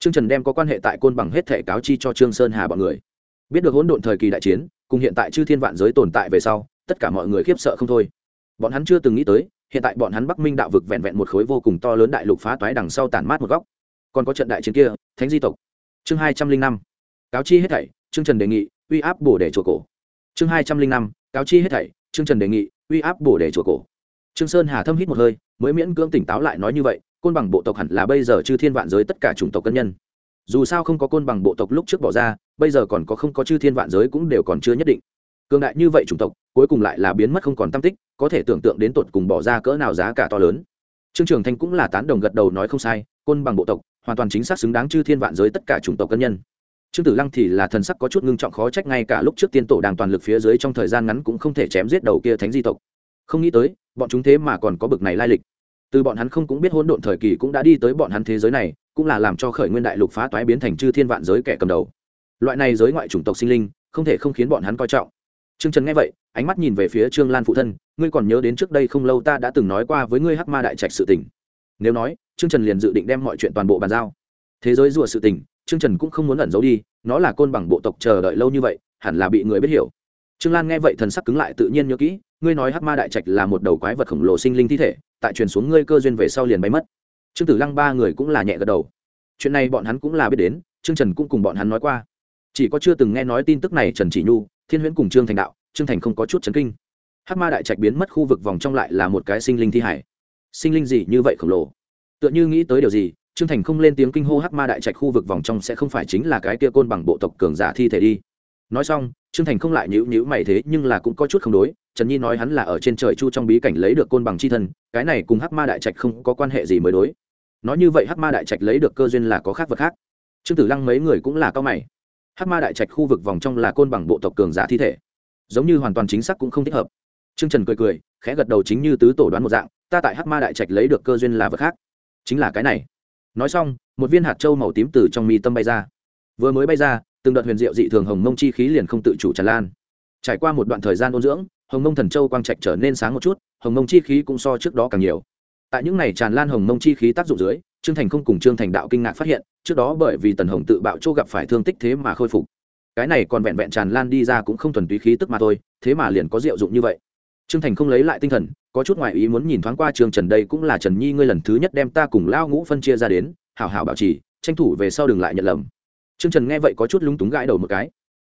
trương trần đem có quan hệ tại côn bằng hết thể cáo chi cho trương sơn hà bọn người. Biết được hỗn độn thời kỳ đại chiến, cùng hiện tại chư thiên vạn giới tồn tại về sau, tất cả mọi người khiếp sợ không thôi. Bọn hắn chưa từng nghĩ tới, hiện tại bọn hắn bắc minh đạo vực vẹn vẹn một khối vô cùng to lớn đại lục phá toái đằng sau tản mát một góc. Còn có trận đại chiến kia, thánh di tộc. Chương hai trăm linh năm. Cáo chi hết thảy, trương trần đề nghị, uy áp bổ để chùa cổ. Chương hai trăm linh năm. Cáo chi hết thảy, trương trần đề nghị, uy áp bổ để chùa cổ. Trương sơn hà thâm hít một hơi, mới miễn cưỡng tỉnh táo lại nói như vậy côn bằng bộ tộc hẳn là bây giờ chư thiên vạn giới tất cả chủng tộc cân nhân. Dù sao không có côn bằng bộ tộc lúc trước bỏ ra, bây giờ còn có không có chư thiên vạn giới cũng đều còn chưa nhất định. Cường đại như vậy chủng tộc, cuối cùng lại là biến mất không còn tam tích, có thể tưởng tượng đến tột cùng bỏ ra cỡ nào giá cả to lớn. Trương trường thanh cũng là tán đồng gật đầu nói không sai, côn bằng bộ tộc, hoàn toàn chính xác xứng đáng chư thiên vạn giới tất cả chủng tộc cân nhân. Trương tử lăng thì là thần sắc có chút ngưng trọng khó trách ngay cả lúc trước tiên tổ đang toàn lực phía dưới trong thời gian ngắn cũng không thể chém giết đầu kia thánh di tộc. Không nghĩ tới, bọn chúng thế mà còn có bực này lai lịch từ bọn hắn không cũng biết hỗn độn thời kỳ cũng đã đi tới bọn hắn thế giới này, cũng là làm cho khởi nguyên đại lục phá toái biến thành chư thiên vạn giới kẻ cầm đầu. Loại này giới ngoại chủng tộc sinh linh, không thể không khiến bọn hắn coi trọng. Trương trần nghe vậy, ánh mắt nhìn về phía trương lan phụ thân, ngươi còn nhớ đến trước đây không lâu ta đã từng nói qua với ngươi hắc ma đại trạch sự tình? Nếu nói, trương trần liền dự định đem mọi chuyện toàn bộ bàn giao. Thế giới rùa sự tình, trương trần cũng không muốn ẩn giấu đi, nó là côn bằng bộ tộc chờ đợi lâu như vậy, hẳn là bị người biết hiểu. Trương lan nghe vậy thần sắc cứng lại tự nhiên nhớ kỹ ngươi nói hắc ma đại trạch là một đầu quái vật khổng lồ sinh linh thi thể, tại truyền xuống ngươi cơ duyên về sau liền bay mất. Trương tử lăng ba người cũng là nhẹ gật đầu. Chuyện này bọn hắn cũng là biết đến, trương trần cũng cùng bọn hắn nói qua. Chỉ có chưa từng nghe nói tin tức này trần chỉ nhu, thiên huyễn cùng trương thành đạo, trương thành không có chút chấn kinh. Hắc ma đại trạch biến mất khu vực vòng trong lại là một cái sinh linh thi hải. Sinh linh gì như vậy khổng lồ? Tựa như nghĩ tới điều gì, trương thành không lên tiếng kinh hô hắc ma đại trạch khu vực vòng trong sẽ không phải chính là cái kia côn bằng bộ tộc cường giả thi thể đi nói xong, trương thành không lại nhữ nhữ mày thế nhưng là cũng có chút không đối, trần nhi nói hắn là ở trên trời chu trong bí cảnh lấy được côn bằng c h i thân cái này cùng hắc ma đại trạch không có quan hệ gì mới đối. Nói như vậy hắc ma đại trạch lấy được cơ duyên là có khác vật khác. Trương tử lăng mấy người cũng là cao mày. Hắc ma đại trạch khu vực vòng trong là côn bằng bộ tộc cường giả thi thể. Giống như hoàn toàn chính xác cũng không thích hợp. Trương trần cười cười, khẽ gật đầu chính như tứ tổ đoán một dạng, ta tại hắc ma đại trạch lấy được cơ duyên là vật khác. Chính là cái này. Nói xong, một viên hạt trâu màu tím từ trong mi tâm bay ra. Vừa mới bay ra từng đợt huyền diệu dị thường hồng mông chi khí liền không tự chủ tràn lan. Trải qua một đoạn thời gian ôn dưỡng, hồng mông thần châu quang trạch trở nên sáng một chút, hồng mông chi khí cũng so trước đó càng nhiều. Tại những ngày tràn lan hồng mông chi khí tác dụng dưới, trương thành không cùng trương thành đạo kinh ngạc phát hiện, trước đó bởi vì tần hồng tự bạo chỗ gặp phải thương tích thế mà khôi phục. Cái này còn vẹn vẹn tràn lan đi ra cũng không thuần túy khí tức mà thôi, thế mà liền có diệu dụng như vậy. Trương thành không lấy lại tinh thần, có chút ngoại ý muốn nhìn thoáng qua trương trần đây cũng là trần nhi ngươi lần thứ nhất đem ta cùng lao ngũ phân chia ra đến, hảo hảo bảo trì, tranh thủ về sau đừng lại nhận lầm trương trần nghe vậy có chút lúng túng gãi đầu một cái.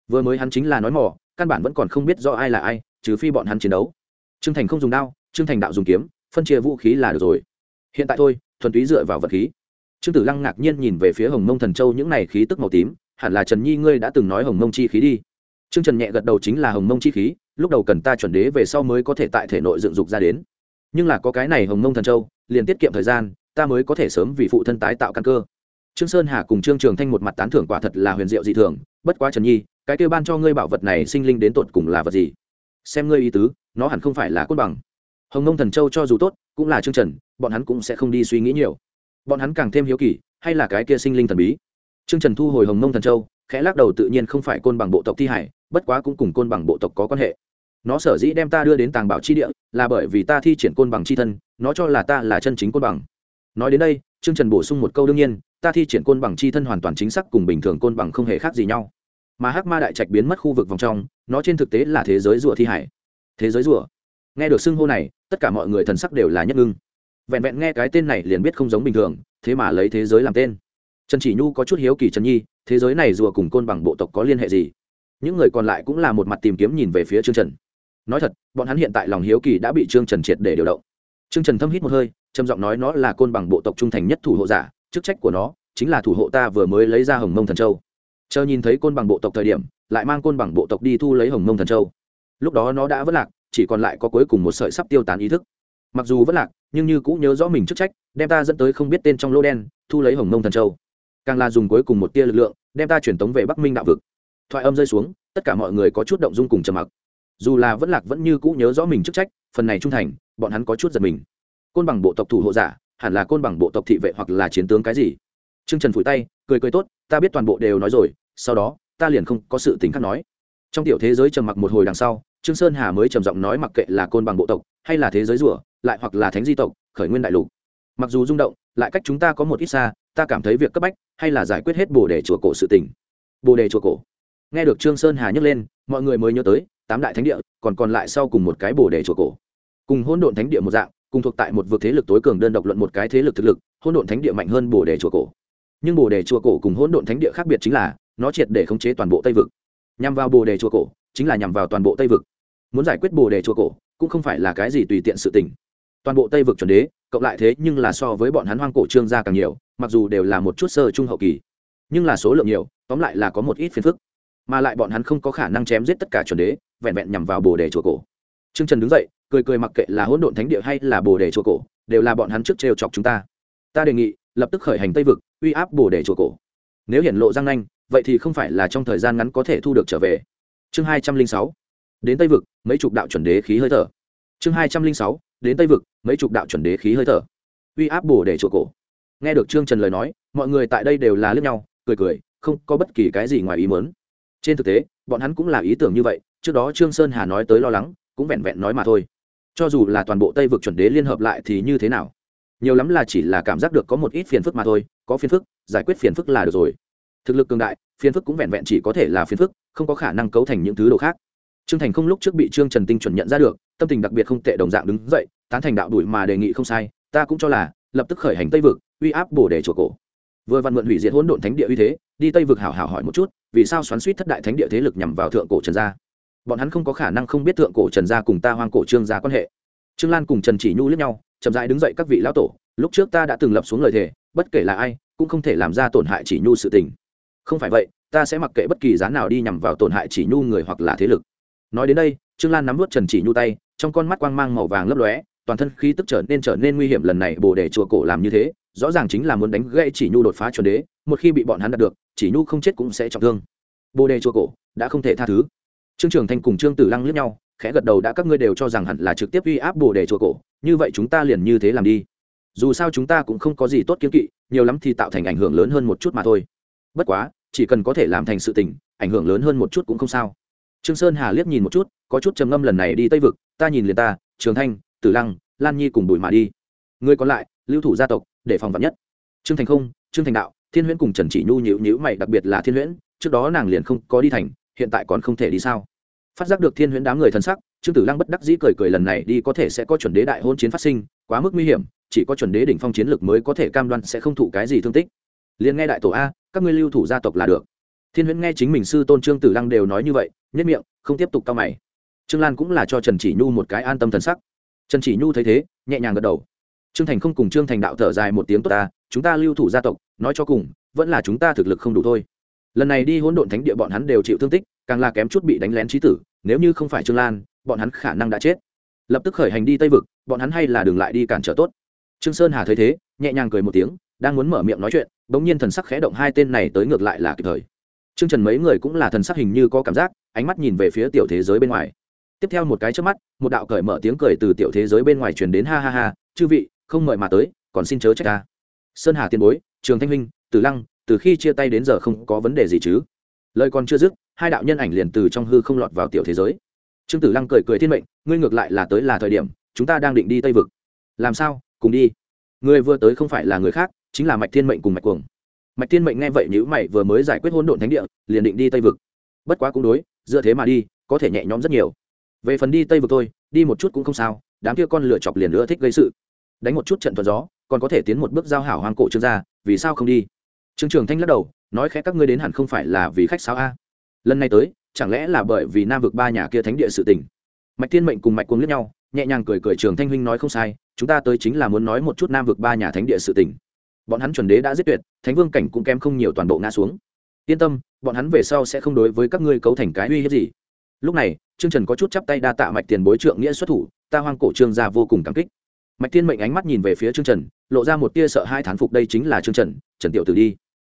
Vừa mới hắn chính là nói mỏ căn bản vẫn còn không biết rõ ai là ai, trừ phi bọn hắn chiến đấu. Trương thành không dùng đao, trương thành đạo dùng kiếm, phân chia vũ khí là được rồi. Hiện tại thôi, thuần túy dựa vào vật khí. Trương tử lăng ngạc nhiên nhìn về phía hồng mông thần châu những này khí tức màu tím, hẳn là trần nhi ngươi đã từng nói hồng mông chi khí đi. Trương trần nhẹ gật đầu chính là hồng mông chi khí, lúc đầu cần ta chuẩn đế về sau mới có thể tại thể nội dựng dục ra đến. Nhưng là có cái này hồng mông thần châu, liền tiết kiệm thời gian, ta mới có thể sớm vì phụ thân tái tạo căn cơ trương sơn hà cùng trương trường thanh một mặt tán thưởng quả thật là huyền diệu dị thường, bất quá trần nhi, cái kêu ban cho ngươi bảo vật này sinh linh đến tột cùng là vật gì? Xem ngươi ý tứ, nó hẳn không phải là cốt bằng. Hồng mông thần châu cho dù tốt, cũng là trương trần, bọn hắn cũng sẽ không đi suy nghĩ nhiều. Bọn hắn càng thêm hiếu kỳ, hay là cái kia sinh linh thần bí? Trương trần thu hồi hồng mông thần châu, khẽ lắc đầu tự nhiên không phải côn bằng bộ tộc thi hải, bất quá cũng cùng côn bằng bộ tộc có quan hệ. Nó sở dĩ đem ta đưa đến tàng bảo chi địa, là bởi vì ta thi triển côn bằng chi thân, nó cho là ta là chân chính côn bằng. Nói đến đây, trương trần bổ sung một câu đương nhiên ta thi triển côn bằng chi thân hoàn toàn chính xác cùng bình thường côn bằng không hề khác gì nhau. Mà hắc ma đại trạch biến mất khu vực vòng trong, nó trên thực tế là thế giới rùa thi hải. Thế giới rùa. Nghe được xưng hô này, tất cả mọi người thần sắc đều là nhất ngưng. Vẹn vẹn nghe cái tên này liền biết không giống bình thường, thế mà lấy thế giới làm tên. Trần chỉ nhu có chút hiếu kỳ trần nhi, thế giới này rùa cùng côn bằng bộ tộc có liên hệ gì? Những người còn lại cũng là một mặt tìm kiếm nhìn về phía trương trần. Nói thật, bọn hắn hiện tại lòng hiếu kỳ đã bị trương trần triệt để điều động. Trương trần thâm hít một hơi, trầm giọng nói nó là côn bằng bộ tộc trung thành nhất thủ hộ giả chức trách của nó chính là thủ hộ ta vừa mới lấy ra hồng mông thần châu. Chờ nhìn thấy côn bằng bộ tộc thời điểm, lại mang côn bằng bộ tộc đi thu lấy hồng mông thần châu. Lúc đó nó đã vất lạc, chỉ còn lại có cuối cùng một sợi sắp tiêu tán ý thức. Mặc dù vất lạc, nhưng như cũng nhớ rõ mình chức trách, đem ta dẫn tới không biết tên trong lô đen, thu lấy hồng mông thần châu. Càng là dùng cuối cùng một tia lực lượng, đem ta truyền tống về bắc minh đạo vực. Thoại âm rơi xuống, tất cả mọi người có chút động dung cùng trầm mặc. Dù là vẫn lạc vẫn như cũ nhớ rõ mình chức trách, phần này trung thành, bọn hắn có chút giật mình. Côn bằng bộ tộc thủ hộ giả hẳn là côn bằng bộ tộc thị vệ hoặc là chiến tướng cái gì. T r ư ơ n g trần phủi tay, cười cười tốt, ta biết toàn bộ đều nói rồi, sau đó, ta liền không có sự tính khác nói. Trong tiểu thế giới trầm mặc một hồi đằng sau, trương sơn hà mới trầm giọng nói mặc kệ là côn bằng bộ tộc, hay là thế giới rùa, lại hoặc là thánh di tộc, khởi nguyên đại lục. Mặc dù rung động, lại cách chúng ta có một ít xa, ta cảm thấy việc cấp bách, hay là giải quyết hết bồ đề chùa cổ sự tình. Bồ đề chùa cổ. Nghe được trương sơn hà nhấc lên, mọi người mới nhớ tới, tám đại thánh địa, còn còn lại sau cùng một cái bồ đề chùa cổ. Cùng hỗn độn thánh địa một dạng cùng thuộc tại một vực thế lực tối cường đơn độc luận một cái thế lực thực lực, hỗn độn thánh địa mạnh hơn bồ đề chùa cổ. Nhưng bồ đề chùa cổ cùng hỗn độn thánh địa khác biệt chính là, nó triệt để khống chế toàn bộ tây vực. Nhằm vào bồ đề chùa cổ, chính là nhằm vào toàn bộ tây vực. Muốn giải quyết bồ đề chùa cổ, cũng không phải là cái gì tùy tiện sự tình. Toàn bộ tây vực chuẩn đế, cộng lại thế nhưng là so với bọn hắn hoang cổ trương gia càng nhiều, mặc dù đều là một chút sơ trung hậu kỳ, nhưng là số lượng nhiều, tóm lại là có một ít phiền phức. Mà lại bọn hắn không có khả năng chém giết tất cả chuẩn đế, vẹn vẹn nhằm vào bồ đề chùa cổ. Trương trần đứng dậy cười cười mặc kệ là hỗn độn thánh địa hay là bồ đề chùa cổ, đều là bọn hắn trước trêu chọc chúng ta. Ta đề nghị, lập tức khởi hành tây vực, uy áp bồ đề chùa cổ. Nếu hiển lộ răng nanh, vậy thì không phải là trong thời gian ngắn có thể thu được trở về. Chương hai trăm linh sáu. Đến tây vực, mấy chục đạo chuẩn đế khí hơi thở. Chương hai trăm linh sáu. Đến tây vực, mấy chục đạo chuẩn đế khí hơi thở. Uy áp bồ đề chùa cổ. Nghe được trương trần lời nói, mọi người tại đây đều là lướt nhau, cười cười, không có bất kỳ cái gì ngoài ý mớn trên thực tế, bọn hắn cũng là ý tưởng như vậy, trước đó trương sơn hà nói tới lo lắng, cũng vẹn vẹn nói mà thôi cho dù là toàn bộ tây vực chuẩn đế liên hợp lại thì như thế nào? Nhiều lắm là chỉ là cảm giác được có một ít phiền phức mà thôi, có phiền phức, giải quyết phiền phức là được rồi. Thực lực cường đại, phiền phức cũng vẹn vẹn chỉ có thể là phiền phức, không có khả năng cấu thành những thứ đồ khác. Trương thành không lúc trước bị trương trần tinh chuẩn nhận ra được, tâm tình đặc biệt không tệ đồng dạng đứng dậy, tán thành đạo đuổi mà đề nghị không sai, ta cũng cho là, lập tức khởi hành tây vực, uy áp bổ để chùa cổ. Vừa văn mượn hủy diệt hỗn độn thánh địa uy thế, đi tây vực hảo hảo hỏi một chút, vì sao xoắn suýt thất đại thánh địa thế lực nhằm vào thượng cổ trần gia? Bọn hắn không có khả năng không biết thượng cổ trần gia cùng ta hoang cổ trương gia quan hệ. Trương lan cùng trần chỉ nhu lướt nhau, chậm rãi đứng dậy các vị lão tổ, lúc trước ta đã từng lập xuống lời thề, bất kể là ai, cũng không thể làm ra tổn hại chỉ nhu sự tình. Không phải vậy, ta sẽ mặc kệ bất kỳ giá nào đi nhằm vào tổn hại chỉ nhu người hoặc là thế lực. Nói đến đây, trương lan nắm vút trần chỉ nhu tay, trong con mắt quang mang màu vàng lấp lóe, toàn thân khí tức trở nên trở nên nguy hiểm lần này bồ đề chùa cổ làm như thế, rõ ràng chính là muốn đánh gãy chỉ nhu đột phá chuẩn đế, một khi bị bọn hắn đạt được, chỉ nhu không chết cũng sẽ trọng thương. Bồ đề chùa cổ đã không thể tha thứ trương trường thanh cùng trương tử lăng liếc nhau, khẽ gật đầu, đã các ngươi đều cho rằng hẳn là trực tiếp uy áp bồ đề chùa cổ, như vậy chúng ta liền như thế làm đi. Dù sao chúng ta cũng không có gì tốt kiếm kỵ, nhiều lắm thì tạo thành ảnh hưởng lớn hơn một chút mà thôi. Bất quá, chỉ cần có thể làm thành sự tình, ảnh hưởng lớn hơn một chút cũng không sao. Trương sơn hà liếc nhìn một chút, có chút trầm ngâm lần này đi tây vực, ta nhìn liền ta, trường thanh, tử lăng, lan nhi cùng bùi mà đi. Người còn lại, lưu thủ gia tộc, để phòng vạn nhất. Trương thành không, trương thành đạo, thiên huyễn cùng trần chỉ nhu nhữ nhữ mày, đặc biệt là thiên huyễn, trước đó nàng liền không có đi thành hiện tại còn không thể đi sao? Phát giác được thiên huyễn đám người thân sắc, trương tử lăng bất đắc dĩ cười cười lần này đi có thể sẽ có chuẩn đế đại hôn chiến phát sinh, quá mức nguy hiểm, chỉ có chuẩn đế đỉnh phong chiến lực mới có thể cam đoan sẽ không thụ cái gì thương tích. Liền nghe đại tổ a, các ngươi lưu thủ gia tộc là được. Thiên huyễn nghe chính mình sư tôn trương tử lăng đều nói như vậy nhất miệng, không tiếp tục cao mày. Trương lan cũng là cho trần chỉ nhu một cái an tâm thần sắc. Trần chỉ nhu thấy thế, nhẹ nhàng gật đầu. Trương thành không cùng trương thành đạo thở dài một tiếng tốt ta, chúng ta lưu thủ gia tộc, nói cho cùng, vẫn là chúng ta thực lực không đủ thôi lần này đi hỗn độn thánh địa bọn hắn đều chịu thương tích, càng là kém chút bị đánh lén trí tử, nếu như không phải trương lan, bọn hắn khả năng đã chết. Lập tức khởi hành đi tây vực, bọn hắn hay là đường lại đi cản trở tốt. Trương sơn hà thấy thế, nhẹ nhàng cười một tiếng, đang muốn mở miệng nói chuyện, bỗng nhiên thần sắc khẽ động hai tên này tới ngược lại là kịp thời. Trương trần mấy người cũng là thần sắc hình như có cảm giác, ánh mắt nhìn về phía tiểu thế giới bên ngoài. Tiếp theo một cái trước mắt, một đạo cởi mở tiếng cười từ tiểu thế giới bên ngoài truyền đến ha ha ha, chư vị, không mời mà tới, còn xin chớ trách ta. Sơn hà tiên bối, trường thanh huynh, tử lăng từ khi chia tay đến giờ không có vấn đề gì chứ. Lời còn chưa dứt, hai đạo nhân ảnh liền từ trong hư không lọt vào tiểu thế giới. Trương tử lăng cười cười thiên mệnh, ngươi ngược lại là tới là thời điểm, chúng ta đang định đi tây vực. Làm sao? Cùng đi. Người vừa tới không phải là người khác, chính là mạch thiên mệnh cùng mạch cuồng. Mạch thiên mệnh nghe vậy nhữ mày vừa mới giải quyết hôn độn thánh địa, liền định đi tây vực. Bất quá cũng đối, dựa thế mà đi, có thể nhẹ nhõm rất nhiều. Về phần đi tây vực thôi, đi một chút cũng không sao, đám kia con lửa chọc liền nữa thích gây sự. Đánh một chút trận thuận gió, còn có thể tiến một bước giao hảo hoang cổ trương gia, vì sao không đi? Trương trường thanh lắc đầu, nói khẽ, các ngươi đến hẳn không phải là vì khách sáo a. Lần này tới, chẳng lẽ là bởi vì nam vực ba nhà kia thánh địa sự tình? Mạch thiên mệnh cùng mạch cuồng liếc nhau, nhẹ nhàng cười cười, trường thanh huynh nói không sai, chúng ta tới chính là muốn nói một chút nam vực ba nhà thánh địa sự tình. Bọn hắn chuẩn đế đã giết tuyệt, thánh vương cảnh cũng kém không nhiều toàn bộ ngã xuống. Yên tâm, bọn hắn về sau sẽ không đối với các ngươi cấu thành cái uy hiếp gì. Lúc này, trương trần có chút chắp tay đa tạ mạch tiền bối trượng nghĩa xuất thủ, ta hoang cổ trương gia vô cùng cảm kích mạch thiên mệnh ánh mắt nhìn về phía trương trần, lộ ra một tia sợ hai thán phục, đây chính là trương trần trần tiểu tử đi.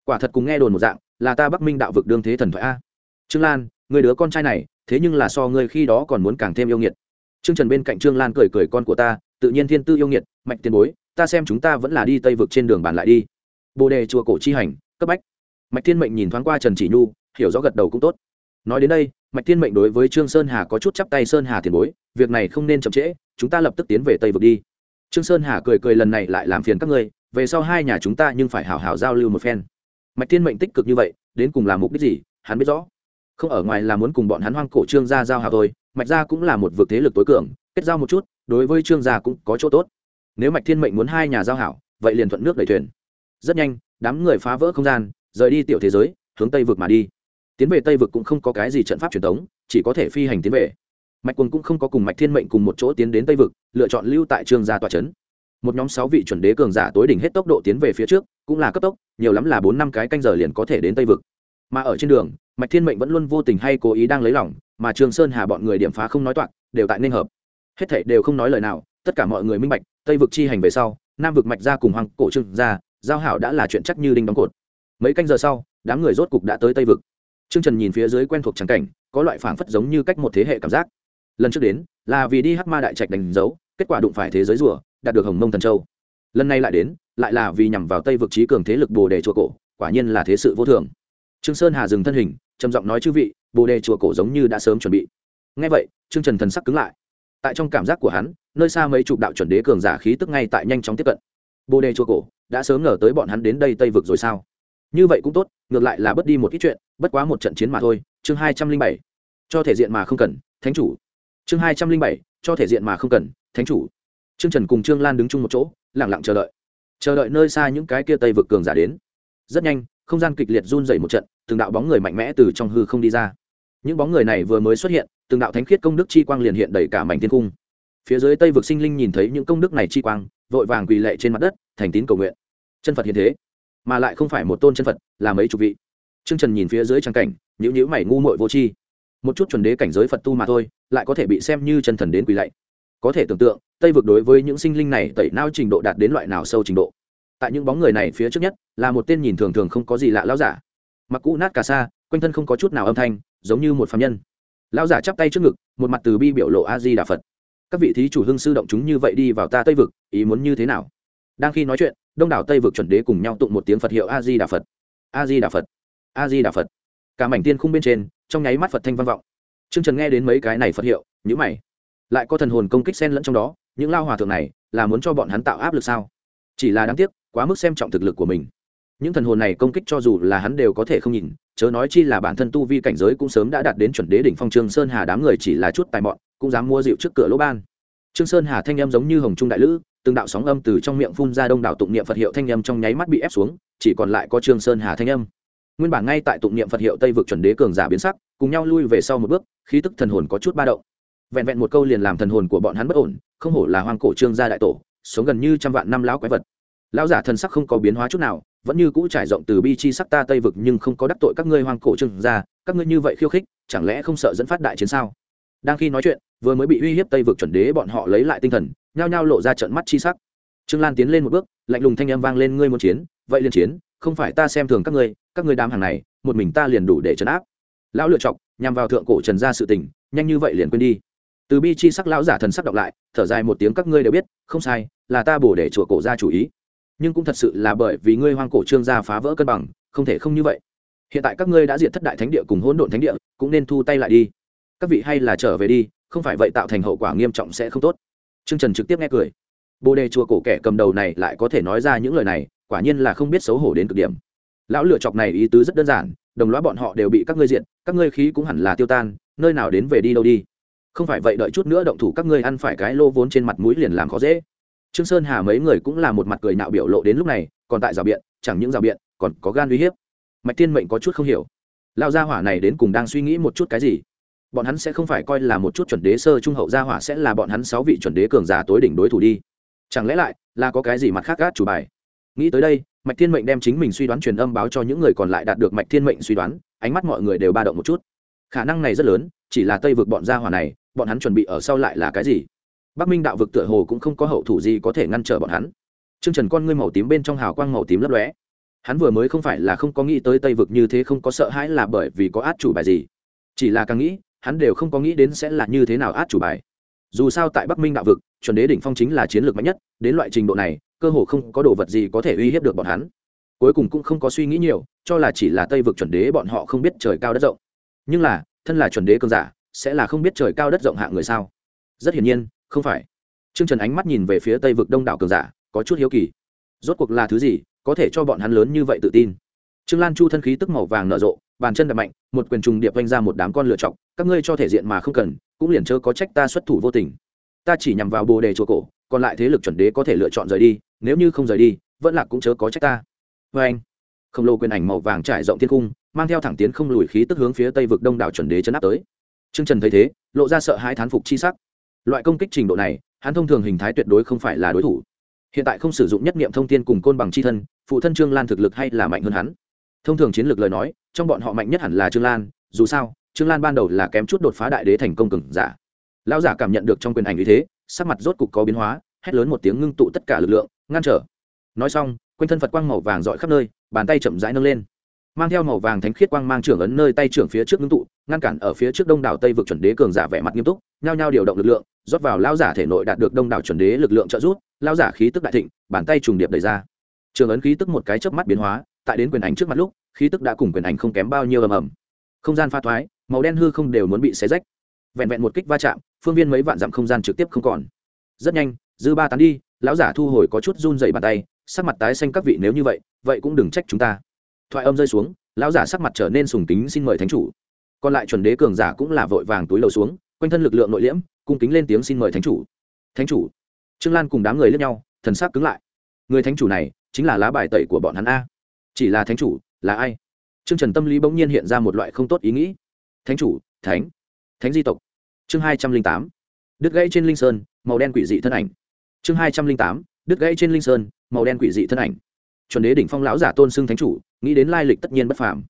Quả thật cùng nghe đồn một dạng, là ta bắc minh đạo vực đương thế thần thoại a. Trương lan, người đứa con trai này, thế nhưng là so ngươi khi đó còn muốn càng thêm yêu nghiệt. Trương trần bên cạnh trương lan cười cười con của ta, tự nhiên thiên tư yêu nghiệt, mạch tiền bối, ta xem chúng ta vẫn là đi tây vực trên đường bàn lại đi. Bồ đề chùa cổ chi hành, cấp bách. Mạch thiên mệnh nhìn thoáng qua trần chỉ nhu, hiểu rõ gật đầu cũng tốt. Nói đến đây, mạch thiên mệnh đối với trương sơn hà có chút chắp tay sơn hà tiền bối, việc này không nên chậm trễ, chúng ta lập tức tiến về tây vực đi trương sơn hà cười cười lần này lại làm phiền các ngươi, về sau hai nhà chúng ta nhưng phải hảo hảo giao lưu một phen. Mạch thiên mệnh tích cực như vậy, đến cùng là mục đích gì, hắn biết rõ. Không ở ngoài là muốn cùng bọn hắn hoang cổ trương gia giao hảo thôi, mạch gia cũng là một vực thế lực tối cường, kết giao một chút, đối với trương gia cũng có chỗ tốt. Nếu mạch thiên mệnh muốn hai nhà giao hảo, vậy liền thuận nước đẩy thuyền. Rất nhanh, đám người phá vỡ không gian, rời đi tiểu thế giới, hướng tây vực mà đi. Tiến về tây vực cũng không có cái gì trận pháp truyền thống, chỉ có thể phi hành tiến về mạch quân cũng không có cùng mạch thiên mệnh cùng một chỗ tiến đến tây vực lựa chọn lưu tại trương gia tòa trấn. Một nhóm sáu vị chuẩn đế cường giả tối đỉnh hết tốc độ tiến về phía trước cũng là cấp tốc nhiều lắm là bốn năm cái canh giờ liền có thể đến tây vực. Mà ở trên đường mạch thiên mệnh vẫn luôn vô tình hay cố ý đang lấy lòng mà trường sơn hà bọn người điểm phá không nói toạc đều tại ninh hợp. Hết thảy đều không nói lời nào tất cả mọi người minh bạch tây vực chi hành về sau nam vực mạch ra cùng hoàng cổ trương gia, giao hảo đã là chuyện chắc như đinh đóng cột. Mấy canh giờ sau đám người rốt cục đã tới tây vực. Trương trần nhìn phía dưới quen thuộc trắng cảnh có loại phảng phất giống như cách một thế hệ cảm giác lần trước đến là vì đi hắc ma đại trạch đánh dấu, kết quả đụng phải thế giới rùa, đạt được hồng mông thần châu. Lần này lại đến, lại là vì nhằm vào tây vực trí cường thế lực bồ đề chùa cổ, quả nhiên là thế sự vô thường. Trương sơn hà dừng thân hình, trầm giọng nói chư vị, bồ đề chùa cổ giống như đã sớm chuẩn bị. Ngay vậy, trương trần thần sắc cứng lại. Tại trong cảm giác của hắn, nơi xa mấy chục đạo chuẩn đế cường giả khí tức ngay tại nhanh chóng tiếp cận. Bồ đề chùa cổ đã sớm ngờ tới bọn hắn đến đây tây vực rồi sao? Như vậy cũng tốt, ngược lại là bất đi một ít chuyện, bất quá một trận chiến mà thôi. Chương hai trăm linh bảy. Cho thể diện mà không cần, thánh chủ chương hai trăm linh bảy, cho thể diện mà không cần, thánh chủ. Trương trần cùng trương lan đứng chung một chỗ lẳng lặng chờ đợi. Chờ đợi nơi xa những cái kia tây vực cường giả đến. Rất nhanh, không gian kịch liệt run dày một trận, từng đạo bóng người mạnh mẽ từ trong hư không đi ra. Những bóng người này vừa mới xuất hiện, từng đạo thánh khiết công đức chi quang liền hiện đầy cả mảnh thiên cung. Phía dưới tây vực sinh linh nhìn thấy những công đức này chi quang, vội vàng quỳ lệ trên mặt đất, thành tín cầu nguyện. Chân phật hiện thế, mà lại không phải một tôn chân phật, là mấy chục vị. Trương trần nhìn phía dưới trang cảnh nhữ nhữ mảy ngu muội vô tri một chút chuẩn đế cảnh giới phật tu mà thôi, lại có thể bị xem như chân thần đến quỳ lạy. Có thể tưởng tượng, tây vực đối với những sinh linh này tẩy nao trình độ đạt đến loại nào sâu trình độ. Tại những bóng người này phía trước nhất, là một tên nhìn thường thường không có gì lạ lão giả. Mặc cũ nát cả sa, quanh thân không có chút nào âm thanh, giống như một phạm nhân. Lão giả chắp tay trước ngực, một mặt từ bi biểu lộ a di đà phật. Các vị thí chủ hưng sư động chúng như vậy đi vào ta tây vực, ý muốn như thế nào? Đang khi nói chuyện, đông đảo tây vực chuẩn đế cùng nhau tụng một tiếng phật hiệu a di đà phật. A di đà phật. A di đà phật. Cả mảnh tiên khung bên trên trong nháy mắt phật thanh văn vọng. T r ư ơ n g trần nghe đến mấy cái này phật hiệu nhữ mày. Lại có thần hồn công kích sen lẫn trong đó, những lao hòa thượng này là muốn cho bọn hắn tạo áp lực sao? Chỉ là đáng tiếc, quá mức xem trọng thực lực của mình. Những thần hồn này công kích cho dù là hắn đều có thể không nhìn, chớ nói chi là bản thân tu vi cảnh giới cũng sớm đã đạt đến chuẩn đế đỉnh phong trương sơn hà đám người chỉ là chút tài mọn, cũng dám mua rượu trước cửa lỗ ban. Trương sơn hà thanh âm giống như hồng trung đại lữ, từng đạo sóng âm từ trong miệng phun ra đông đảo tụng niệm phật hiệu thanh âm trong nháy mắt bị ép xuống, chỉ còn lại có trương sơn hà thanh âm nguyên bản ngay tại tụng niệm phật hiệu tây vực chuẩn đế cường giả biến sắc, cùng nhau lui về sau một bước, khí tức thần hồn có chút ba động. Vẹn vẹn một câu liền làm thần hồn của bọn hắn bất ổn, không hổ là hoang cổ trương gia đại tổ, sống gần như trăm vạn năm lão quái vật. Lão giả thần sắc không có biến hóa chút nào, vẫn như cũ trải rộng từ bi chi sắc ta tây vực nhưng không có đắc tội các ngươi hoang cổ trương gia, các ngươi như vậy khiêu khích, chẳng lẽ không sợ dẫn phát đại chiến sao? Đang khi nói chuyện, vừa mới bị uy hiếp tây vực chuẩn đế bọn họ lấy lại tinh thần, nhao nhao lộ ra trận mắt chi sắc. Trương lan tiến lên một bước, lạnh lùng thanh âm vang lên, ngươi muốn chiến, vậy liền chiến không phải ta xem thường các ngươi các ngươi đám hàng này, một mình ta liền đủ để trấn áp. Lão lựa chọc, nhằm vào thượng cổ trần gia sự tình, nhanh như vậy liền quên đi. Từ bi chi sắc lão giả thần sắc đọc lại, thở dài một tiếng các ngươi đều biết, không sai, là ta bổ để chùa cổ ra chủ ý. Nhưng cũng thật sự là bởi vì ngươi hoang cổ trương gia phá vỡ cân bằng, không thể không như vậy. Hiện tại các ngươi đã diệt thất đại thánh địa cùng hỗn độn thánh địa, cũng nên thu tay lại đi. Các vị hay là trở về đi, không phải vậy tạo thành hậu quả nghiêm trọng sẽ không tốt. Trương trần trực tiếp nghe cười. Bồ đề chùa cổ kẻ cầm đầu này lại có thể nói ra những lời này quả nhiên là không biết xấu hổ đến cực điểm. Lão lựa chọc này ý tứ rất đơn giản, đồng lõa bọn họ đều bị các ngươi diện các ngươi khí cũng hẳn là tiêu tan, nơi nào đến về đi đâu đi. Không phải vậy đợi chút nữa động thủ các ngươi ăn phải cái lô vốn trên mặt mũi liền làm khó dễ. Trương sơn hà mấy người cũng là một mặt cười nạo biểu lộ đến lúc này, còn tại rào biện, chẳng những rào biện, còn có gan uy hiếp. Mạch tiên mệnh có chút không hiểu. Lao gia hỏa này đến cùng đang suy nghĩ một chút cái gì? Bọn hắn sẽ không phải coi là một chút chuẩn đế sơ trung hậu gia hỏa sẽ là bọn hắn sáu vị chuẩn đế cường giả tối đỉnh đối thủ đi. Chẳng lẽ lại là có cái gì mặt khác gác chủ bài? Nghĩ tới đây, mạch thiên mệnh đem chính mình suy đoán truyền âm báo cho những người còn lại đạt được mạch thiên mệnh suy đoán, ánh mắt mọi người đều ba động một chút. Khả năng này rất lớn, chỉ là tây vực bọn gia hỏa này, bọn hắn chuẩn bị ở sau lại là cái gì? Bắc minh đạo vực tựa hồ cũng không có hậu thủ gì có thể ngăn trở bọn hắn. T r ư ơ n g trần con ngươi màu tím bên trong hào quang màu tím lấp lóe. Hắn vừa mới không phải là không có nghĩ tới tây vực như thế không có sợ hãi là bởi vì có át chủ bài gì. Chỉ là càng nghĩ, hắn đều không có nghĩ đến sẽ là như thế nào át chủ bài. Dù sao tại bắc minh đạo vực, chuẩn đế đỉnh phong chính là chiến lược mạnh nhất, đến loại trình độ này cơ hồ không có đồ vật gì có thể uy hiếp được bọn hắn. Cuối cùng cũng không có suy nghĩ nhiều, cho là chỉ là tây vực chuẩn đế bọn họ không biết trời cao đất rộng. Nhưng là, thân là chuẩn đế cơn giả, sẽ là không biết trời cao đất rộng hạng người sao? Rất hiển nhiên, không phải. T r ư ơ n g trần ánh mắt nhìn về phía tây vực đông đảo cường giả, có chút hiếu kỳ. Rốt cuộc là thứ gì có thể cho bọn hắn lớn như vậy tự tin? Trương lan chu thân khí tức màu vàng nở rộ, bàn chân đập mạnh, một quyền trùng điệp vanh ra một đám con lựa chọc, các ngươi cho thể diện mà không cần, cũng liền chớ có trách ta xuất thủ vô tình. Ta chỉ nhằm vào bồ đề chùa cổ còn lại thế lực chuẩn đế có thể lựa chọn rời đi, nếu như không rời đi, vẫn là cũng chớ có trách ta. Vê anh. Khổng lồ quyền ảnh màu vàng trải rộng thiên cung mang theo thẳng tiến không lùi khí tức hướng phía tây vực đông đảo chuẩn đế chấn áp tới. T r ư ơ n g trần thấy thế, lộ ra sợ hãi thán phục chi sắc. Loại công kích trình độ này, hắn thông thường hình thái tuyệt đối không phải là đối thủ. Hiện tại không sử dụng nhất nghiệm thông tin cùng côn bằng c h i thân, phụ thân trương lan thực lực hay là mạnh hơn hắn. Thông thường chiến lược lời nói, trong bọn họ mạnh nhất hẳn là trương lan, dù sao, trương lan ban đầu là kém chút đột phá đại đế thành công cừng giả. Lão giả cảm nhận được trong quyền ảnh như thế sắc mặt rốt cục có biến hóa, hét lớn một tiếng ngưng tụ tất cả lực lượng, ngăn trở. Nói xong, quanh thân phật quang màu vàng dọi khắp nơi, bàn tay chậm rãi nâng lên. Mang theo màu vàng thánh khiết quang mang trưởng ấn nơi tay trưởng phía trước ngưng tụ, ngăn cản ở phía trước đông đảo tây vực chuẩn đế cường giả vẻ mặt nghiêm túc, nhao nhao điều động lực lượng, rót vào lão giả thể nội đạt được đông đảo chuẩn đế lực lượng trợ giúp, lão giả khí tức đại thịnh, bàn tay trùng điệp đẩy ra. Trường ấn khí tức một cái chớp mắt biến hóa, tại đến quyền ảnh trước mặt lúc, khí tức đã cùng quyền ảnh không kém bao nhiêu ầm ầm. Không gian pha thoái, màu đen hư không đều muốn bị xé rách. Vẹn vẹn một kích va chạm phương viên mấy vạn dặm không gian trực tiếp không còn. Rất nhanh, dư ba tán đi, lão giả thu hồi có chút run dày bàn tay, sắc mặt tái xanh các vị nếu như vậy vậy cũng đừng trách chúng ta. Thoại âm rơi xuống, lão giả sắc mặt trở nên sùng kính xin mời thánh chủ. Còn lại chuẩn đế cường giả cũng là vội vàng túi lầu xuống, quanh thân lực lượng nội liễm, cung kính lên tiếng xin mời thánh chủ. Thánh chủ. Trương lan cùng đám người lướt nhau, thần sắc cứng lại. Người thánh chủ này, chính là lá bài tẩy của bọn hắn a. Chỉ là thánh chủ, là ai? Trương trần tâm lý bỗng nhiên hiện ra một loại không tốt ý nghĩ. Thánh chủ, thánh. Thánh di tộc chương hai trăm linh tám, đứt gãy trên linh sơn, màu đen quỷ dị thân ảnh. Chương hai trăm linh tám, đứt gãy trên linh sơn, màu đen quỷ dị thân ảnh. Chuẩn đế đỉnh phong lão giả tôn xưng thánh chủ, nghĩ đến lai lịch tất nhiên bất phàm.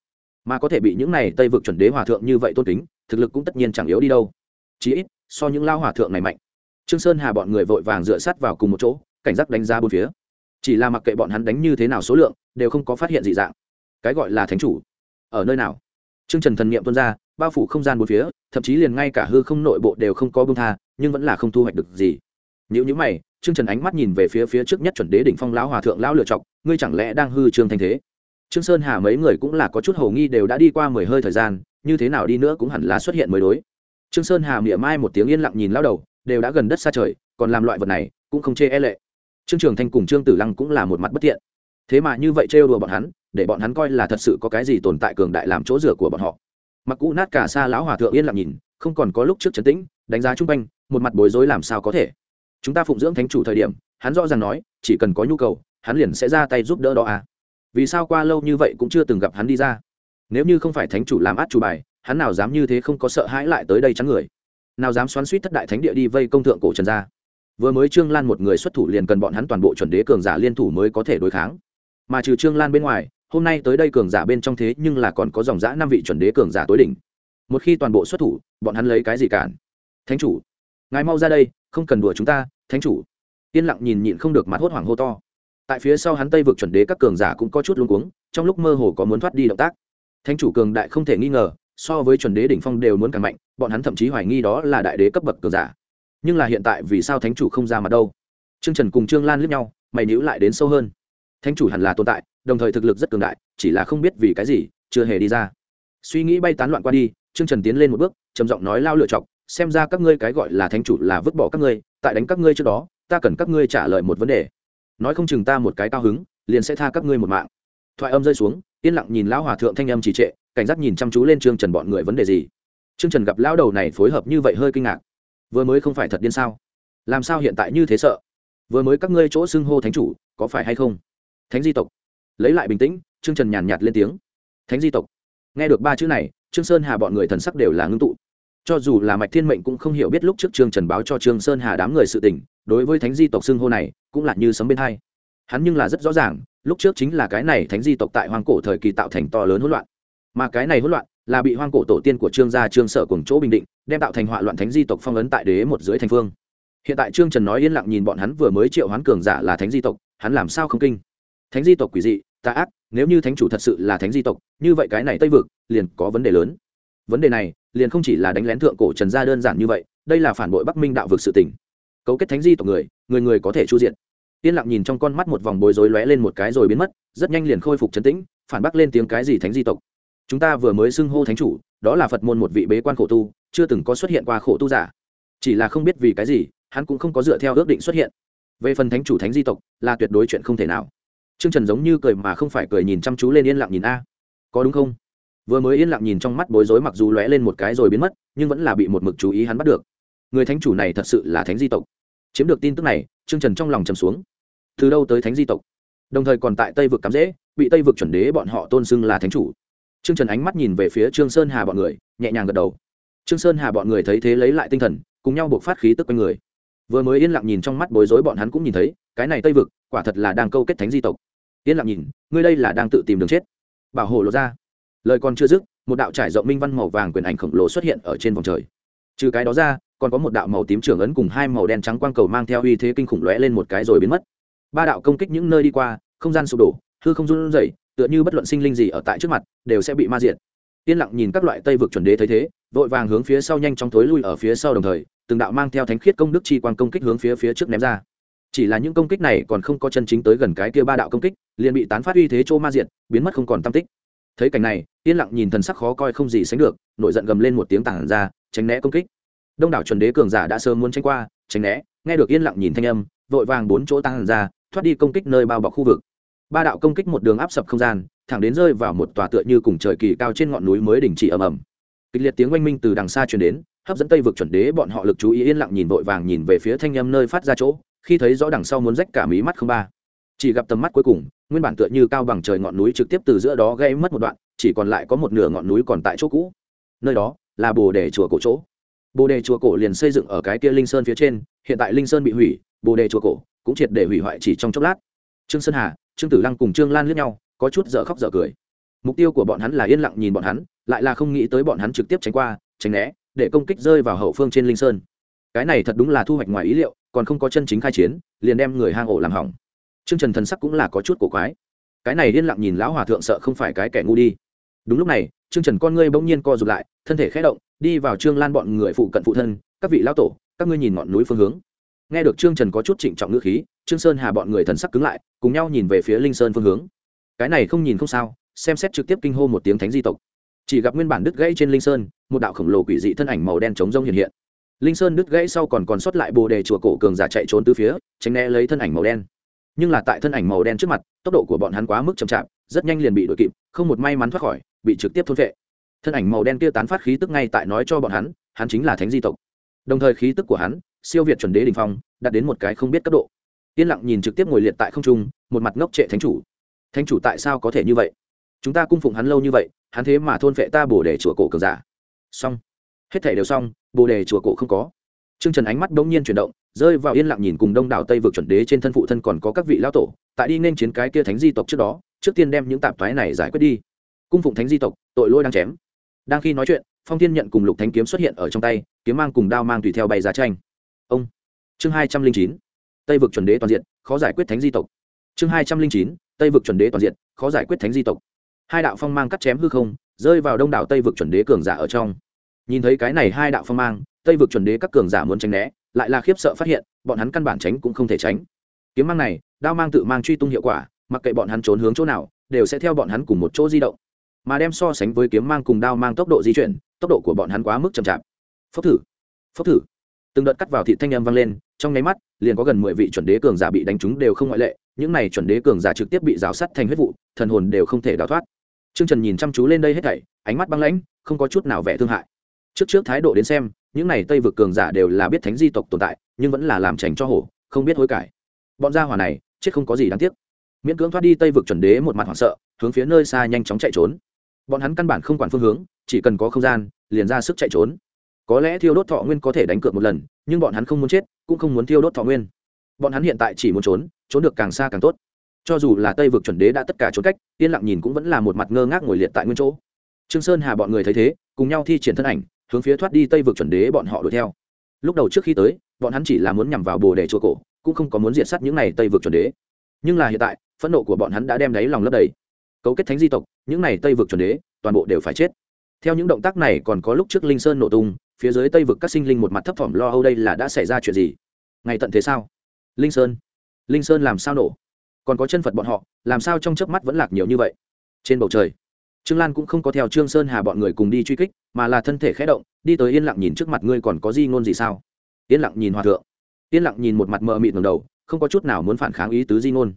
Mà có thể bị những này tây vực chuẩn đế hòa thượng như vậy tôn kính, thực lực cũng tất nhiên chẳng yếu đi đâu. Chí ít, so những lao hòa thượng này mạnh. Trương sơn hà bọn người vội vàng dựa sát vào cùng một chỗ, cảnh giác đánh giá bốn phía. Chỉ là mặc kệ bọn hắn đánh như thế nào số lượng, đều không có phát hiện dị dạng. Cái gọi là thánh chủ, ở nơi nào? Trương trần thần niệm tuôn ra bao phủ không gian bốn phía, thậm chí liền ngay cả hư không nội bộ đều không có bông tha, nhưng vẫn là không thu hoạch được gì. Nếu như mày, trương trần ánh mắt nhìn về phía phía trước nhất chuẩn đế đỉnh phong lão hòa thượng lão lựa chọc, ngươi chẳng lẽ đang hư trương thanh thế? Trương sơn hà mấy người cũng là có chút hầu nghi đều đã đi qua mười hơi thời gian, như thế nào đi nữa cũng hẳn là xuất hiện mới đối. Trương sơn hà mỉa mai một tiếng yên lặng nhìn lao đầu, đều đã gần đất xa trời, còn làm loại vật này, cũng không chê e lệ. Trương trường thanh cùng trương tử lăng cũng là một mặt bất thiện. Thế mà như vậy trêu đùa bọn hắn, để bọn hắn coi là thật sự có cái gì tồn tại cường đại làm chỗ rửa của bọn họ mặc cũ nát cả xa lão hòa thượng yên lặng nhìn, không còn có lúc trước trấn tĩnh, đánh giá chung quanh, một mặt bối rối làm sao có thể. Chúng ta phụng dưỡng thánh chủ thời điểm, hắn rõ ràng nói, chỉ cần có nhu cầu, hắn liền sẽ ra tay giúp đỡ đó à. Vì sao qua lâu như vậy cũng chưa từng gặp hắn đi ra? Nếu như không phải thánh chủ làm át chủ bài, hắn nào dám như thế không có sợ hãi lại tới đây trắng người. Nào dám xoắn suýt thất đại thánh địa đi vây công thượng cổ trần gia. Vừa mới trương lan một người xuất thủ liền cần bọn hắn toàn bộ chuẩn đế cường giả liên thủ mới có thể đối kháng. Mà trừ trương lan bên ngoài hôm nay tới đây cường giả bên trong thế nhưng là còn có dòng giã năm vị chuẩn đế cường giả tối đỉnh. Một khi toàn bộ xuất thủ, bọn hắn lấy cái gì cản? Thánh chủ, ngài mau ra đây, không cần đùa chúng ta, thánh chủ. Yên lặng nhìn nhịn không được mặt hốt hoảng hô to. Tại phía sau hắn tây vực chuẩn đế các cường giả cũng có chút luống cuống, trong lúc mơ hồ có muốn thoát đi động tác. Thánh chủ cường đại không thể nghi ngờ, so với chuẩn đế đỉnh phong đều muốn càng mạnh, bọn hắn thậm chí hoài nghi đó là đại đế cấp bậc cường giả. Nhưng là hiện tại vì sao thánh chủ không ra mặt đâu? Trương trần cùng trương lan lướt nhau, mày níu lại đến sâu hơn. Thánh chủ hẳn là tồn tại đồng thời thực lực rất cường đại, chỉ là không biết vì cái gì, chưa hề đi ra. Suy nghĩ bay tán loạn qua đi, trương trần tiến lên một bước, trầm giọng nói lao lựa chọc, xem ra các ngươi cái gọi là thánh chủ là vứt bỏ các ngươi, tại đánh các ngươi trước đó, ta cần các ngươi trả lời một vấn đề. Nói không chừng ta một cái cao hứng, liền sẽ tha các ngươi một mạng. Thoại âm rơi xuống, yên lặng nhìn lão hòa thượng thanh âm trì trệ, cảnh giác nhìn chăm chú lên trương trần bọn người vấn đề gì. Trương trần gặp lão đầu này phối hợp như vậy hơi kinh ngạc. Vừa mới không phải thật điên sao? Làm sao hiện tại như thế sợ? Vừa mới các ngươi chỗ xưng hô thánh chủ, có phải hay không? Thánh di tộc lấy lại bình tĩnh, trương trần nhàn nhạt lên tiếng. Thánh di tộc. Nghe được ba chữ này, trương sơn hà bọn người thần sắc đều là ngưng tụ. Cho dù là mạch thiên mệnh cũng không hiểu biết lúc trước trương trần báo cho trương sơn hà đám người sự tình, đối với thánh di tộc xưng hô này cũng là như sấm bên hai. Hắn nhưng là rất rõ ràng, lúc trước chính là cái này thánh di tộc tại hoang cổ thời kỳ tạo thành to lớn hỗn loạn. Mà cái này hỗn loạn là bị hoang cổ tổ tiên của trương gia trương sở cùng chỗ bình định, đem tạo thành họa loạn thánh di tộc phong ấn tại đế một dưới thành phương. Hiện tại trương trần nói yên lặng nhìn bọn hắn vừa mới triệu hoán cường giả là thánh di tộc, hắn làm sao không kinh? Thánh di tộc quỷ dị tà ác, nếu như thánh chủ thật sự là thánh di tộc, như vậy cái này tây vực liền có vấn đề lớn. Vấn đề này liền không chỉ là đánh lén thượng cổ trần gia đơn giản như vậy, đây là phản bội bắc minh đạo vực sự tỉnh cấu kết thánh di tộc người người người có thể chu diện. Yên lặng nhìn trong con mắt một vòng bối rối lóe lên một cái rồi biến mất, rất nhanh liền khôi phục trấn tĩnh, phản bác lên tiếng cái gì thánh di tộc. Chúng ta vừa mới xưng hô thánh chủ, đó là phật môn một vị bế quan khổ tu, chưa từng có xuất hiện qua khổ tu giả. Chỉ là không biết vì cái gì, hắn cũng không có dựa theo ước định xuất hiện. Về phần thánh chủ thánh di tộc, là tuyệt đối chuyện không thể nào. Trương trần giống như cười mà không phải cười nhìn chăm chú lên yên lặng nhìn a. Có đúng không? Vừa mới yên lặng nhìn trong mắt bối rối mặc dù lóe lên một cái rồi biến mất nhưng vẫn là bị một mực chú ý hắn bắt được. Người thánh chủ này thật sự là thánh di tộc. Chiếm được tin tức này Trương trần trong lòng trầm xuống. Từ đâu tới thánh di tộc? Đồng thời còn tại tây vực cắm dễ bị tây vực chuẩn đế bọn họ tôn xưng là thánh chủ. Trương Trần ánh mắt nhìn về phía Trương Sơn Hà bọn người, nhẹ nhàng gật đầu. Trương Sơn Hà bọn người thấy thế lấy lại tinh thần, cùng nhau buộc phát khí tức quanh người. Vừa mới yên lặng nhìn trong mắt bối rối bọn hắn cũng nhìn thấy, cái này Tây vực, quả thật là đang câu kết thánh di tộc. Yên lặng nhìn, ngươi đây là đang tự tìm đường chết. Bảo hộ lộ ra. Lời còn chưa dứt, một đạo trải rộng minh văn màu vàng quyền ảnh khổng lồ xuất hiện ở trên vòng trời. Trừ cái đó ra, còn có một đạo màu tím trưởng ấn cùng hai màu đen trắng quang cầu mang theo uy thế kinh khủng lóe lên một cái rồi biến mất. Ba đạo công kích những nơi đi qua, không gian sụp đổ, hư không run rẩy, tựa như bất luận sinh linh gì ở tại trước mặt đều sẽ bị ma diệt yên lặng nhìn các loại tây vực chuẩn đế thấy thế vội vàng hướng phía sau nhanh chóng thối lui ở phía sau đồng thời từng đạo mang theo thánh khiết công đức chi quang công kích hướng phía phía trước ném ra chỉ là những công kích này còn không có chân chính tới gần cái kia ba đạo công kích, liền bị tán phát uy thế chỗ ma diện biến mất không còn tâm tích. Thấy cảnh này, yên lặng nhìn thần sắc khó coi không gì sánh được, nổi giận gầm lên một tiếng tảng ra, tránh né công kích. Đông đảo chuẩn đế cường giả đã sớm muốn tranh qua, tránh né, nghe được yên lặng nhìn thanh âm, vội vàng bốn chỗ tăng ra, thoát đi công kích nơi bao bọc khu vực. Ba đạo công kích một đường áp sập không gian, thẳng đến rơi vào một tòa tựa như cùng trời kỳ cao trên ngọn núi mới đình chỉ ầm ầm. Kịch liệt tiếng oanh minh từ đằng xa truyền đến, hấp dẫn tây vực chuẩn đế bọn họ lực chú ý yên lặng nhìn vội vàng nhìn về phía thanh âm nơi phát ra chỗ khi thấy rõ đằng sau muốn rách cả mí mắt không ba. Chỉ gặp tầm mắt cuối cùng, nguyên bản tựa như cao bằng trời ngọn núi trực tiếp từ giữa đó gây mất một đoạn, chỉ còn lại có một nửa ngọn núi còn tại chỗ cũ. Nơi đó là bồ đề chùa cổ chỗ. Bồ đề chùa cổ liền xây dựng ở cái kia linh sơn phía trên, hiện tại linh sơn bị hủy, bồ đề chùa cổ cũng triệt để hủy hoại chỉ trong chốc lát. Trương sơn hà, trương tử lăng cùng trương lan lướt nhau, có chút dở khóc dở cười. Mục tiêu của bọn hắn là yên lặng nhìn bọn hắn, lại là không nghĩ tới bọn hắn trực tiếp tránh qua, tránh né, để công kích rơi vào hậu phương trên linh sơn. Cái này thật đúng là thu hoạch ngoài ý liệu còn không có chân chính khai chiến, liền đem người hang ổ làm hỏng. Trương trần thần sắc cũng là có chút cổ quái. Cái này yên lặng nhìn lão hòa thượng sợ không phải cái kẻ ngu đi. Đúng lúc này, trương trần con ngươi bỗng nhiên co r ụ t lại, thân thể khé động, đi vào trương lan bọn người phụ cận phụ thân, các vị lão tổ, các ngươi nhìn ngọn núi phương hướng. Nghe được trương trần có chút trịnh trọng ngữ khí, trương sơn hà bọn người thần sắc cứng lại, cùng nhau nhìn về phía linh sơn phương hướng. Cái này không nhìn không sao, xem xét trực tiếp kinh hô một tiếng thánh di tộc. Chỉ gặp nguyên bản đứt gãy trên linh sơn, một đạo khổng lồ quỷ dị thân ảnh màu đen trống rông hiện hiện linh sơn đứt gãy sau còn còn sót lại bồ đề chùa cổ cường giả chạy trốn từ phía, tránh né lấy thân ảnh màu đen. Nhưng là tại thân ảnh màu đen trước mặt, tốc độ của bọn hắn quá mức chậm chạp, rất nhanh liền bị đội kịp, không một may mắn thoát khỏi, bị trực tiếp thôn vệ thân ảnh màu đen kia tán phát khí tức ngay tại nói cho bọn hắn hắn chính là thánh di tộc. Đồng thời khí tức của hắn, siêu việt chuẩn đế đình phong, đạt đến một cái không biết cấp độ. Yên lặng nhìn trực tiếp ngồi liệt tại không trung, một mặt ngốc trệ thánh chủ. Thánh chủ tại sao có thể như vậy? Chúng ta cung phụng hắn lâu như vậy, hắn thế mà thôn vệ ta bổ để chùa cổ cường giả. Xong hết thể đều xong, bồ đề chùa cổ không có. T r ư ơ n g trần ánh mắt bỗng nhiên chuyển động, rơi vào yên lặng nhìn cùng đông đảo tây vực chuẩn đế trên thân phụ thân còn có các vị lão tổ, tại đi nên chiến cái kia thánh di tộc trước đó, trước tiên đem những tạp thoái này giải quyết đi. Cung phụng thánh di tộc, tội lỗi đang chém. Đang khi nói chuyện, phong tiên nhận cùng lục thánh kiếm xuất hiện ở trong tay, kiếm mang cùng đao mang tùy theo bay ra tranh. Ông. Chương hai trăm linh chín. Tây vực chuẩn đế toàn diện, khó giải quyết thánh di tộc. Chương hai trăm linh chín. Tây vực chuẩn đế toàn diện, khó giải quyết thánh di tộc. Hai đạo phong mang cắt chém hư không, rơi vào đông đảo tây vực chuẩn đế cường giả ở trong nhìn thấy cái này hai đạo phong mang, tây vực chuẩn đế các cường giả muốn tránh né, lại là khiếp sợ phát hiện, bọn hắn căn bản tránh cũng không thể tránh. Kiếm mang này, đao mang tự mang truy tung hiệu quả, mặc kệ bọn hắn trốn hướng chỗ nào, đều sẽ theo bọn hắn cùng một chỗ di động. Mà đem so sánh với kiếm mang cùng đao mang tốc độ di chuyển, tốc độ của bọn hắn quá mức chậm chạp. Phốc thử phốc thử. Từng đợt cắt vào thị thanh âm vang lên, trong nháy mắt, liền có gần mười vị chuẩn đế cường giả bị đánh trúng đều không ngoại lệ, những này chuẩn đế cường giả trực tiếp bị rào sắt thành huyết vụ, thần hồn đều không thể đào thoát. T r ư ơ n g trần nhìn chăm chú lên đây hết thảy, ánh mắt băng lãnh, không có chút nào vẻ thương hại trước trước thái độ đến xem, những này tây vực cường giả đều là biết thánh di tộc tồn tại, nhưng vẫn là làm trành cho hổ, không biết hối cải. Bọn gia hỏa này, chết không có gì đáng tiếc. Miễn cưỡng thoát đi tây vực chuẩn đế một mặt hoảng sợ, hướng phía nơi xa nhanh chóng chạy trốn. Bọn hắn căn bản không quản phương hướng, chỉ cần có không gian, liền ra sức chạy trốn. Có lẽ thiêu đốt thọ nguyên có thể đánh cược một lần, nhưng bọn hắn không muốn chết, cũng không muốn thiêu đốt thọ nguyên. Bọn hắn hiện tại chỉ muốn trốn trốn được càng xa càng tốt. Cho dù là tây vực chuẩn đế đã tất cả trốn cách, yên lặng nhìn cũng vẫn là một mặt ngơ ngác ngồi liệt tại nguyên chỗ. Trương sơn hà bọn người thấy thế, cùng nhau thi triển thân ảnh hướng phía thoát đi tây vực chuẩn đế bọn họ đuổi theo. Lúc đầu trước khi tới, bọn hắn chỉ là muốn nhằm vào bồ đề chùa cổ, cũng không có muốn diệt sát những này tây vực chuẩn đế. Nhưng là hiện tại, phẫn nộ của bọn hắn đã đem đáy lòng lấp đầy. Cấu kết thánh di tộc, những này tây vực chuẩn đế, toàn bộ đều phải chết. Theo những động tác này còn có lúc trước linh sơn nổ tung, phía dưới tây vực các sinh linh một mặt thấp thỏm lo âu đây là đã xảy ra chuyện gì? Ngày tận thế sao? Linh sơn. Linh sơn làm sao nổ? Còn có chân phật bọn họ, làm sao trong chớp mắt vẫn lạc nhiều như vậy? Trên bầu trời trương lan cũng không có theo trương sơn hà bọn người cùng đi truy kích, mà là thân thể khẽ động, đi tới yên lặng nhìn trước mặt ngươi còn có gì ngôn gì sao? Yên lặng nhìn hòa thượng. Yên lặng nhìn một mặt mờ mịt ngầm đầu, không có chút nào muốn phản kháng ý tứ di ngôn.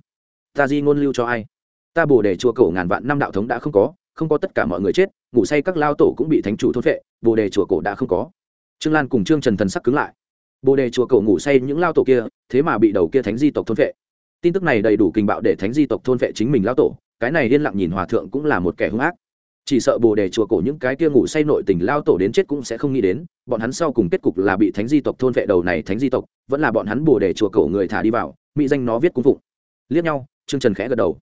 Ta di ngôn lưu cho ai? Ta bổ đề chùa cổ ngàn vạn năm đạo thống đã không có không có tất cả mọi người chết, ngủ say các lao tổ cũng bị thánh chủ thốt vệ bồ đề chùa cổ đã không có. Trương lan cùng trương trần thần sắc cứng lại. Bồ đề chùa cổ ngủ say những lao tổ kia, thế mà bị đầu kia thánh di tộc thôn vệ tin tức này đầy đủ kinh bạo để thánh di tộc thôn vệ chính mình lao tổ cái này yên lặng nhìn hòa thượng cũng là một kẻ hung ác. Chỉ sợ bồ đề chùa cổ những cái kia ngủ say nội tình lao tổ đến chết cũng sẽ không nghĩ đến, bọn hắn sau cùng kết cục là bị thánh di tộc thôn vệ đầu này thánh di tộc, vẫn là bọn hắn bồ đề chùa cổ người thả đi vào, mỹ danh nó viết cung phụng. Liếc nhau, trương trần khẽ gật đầu.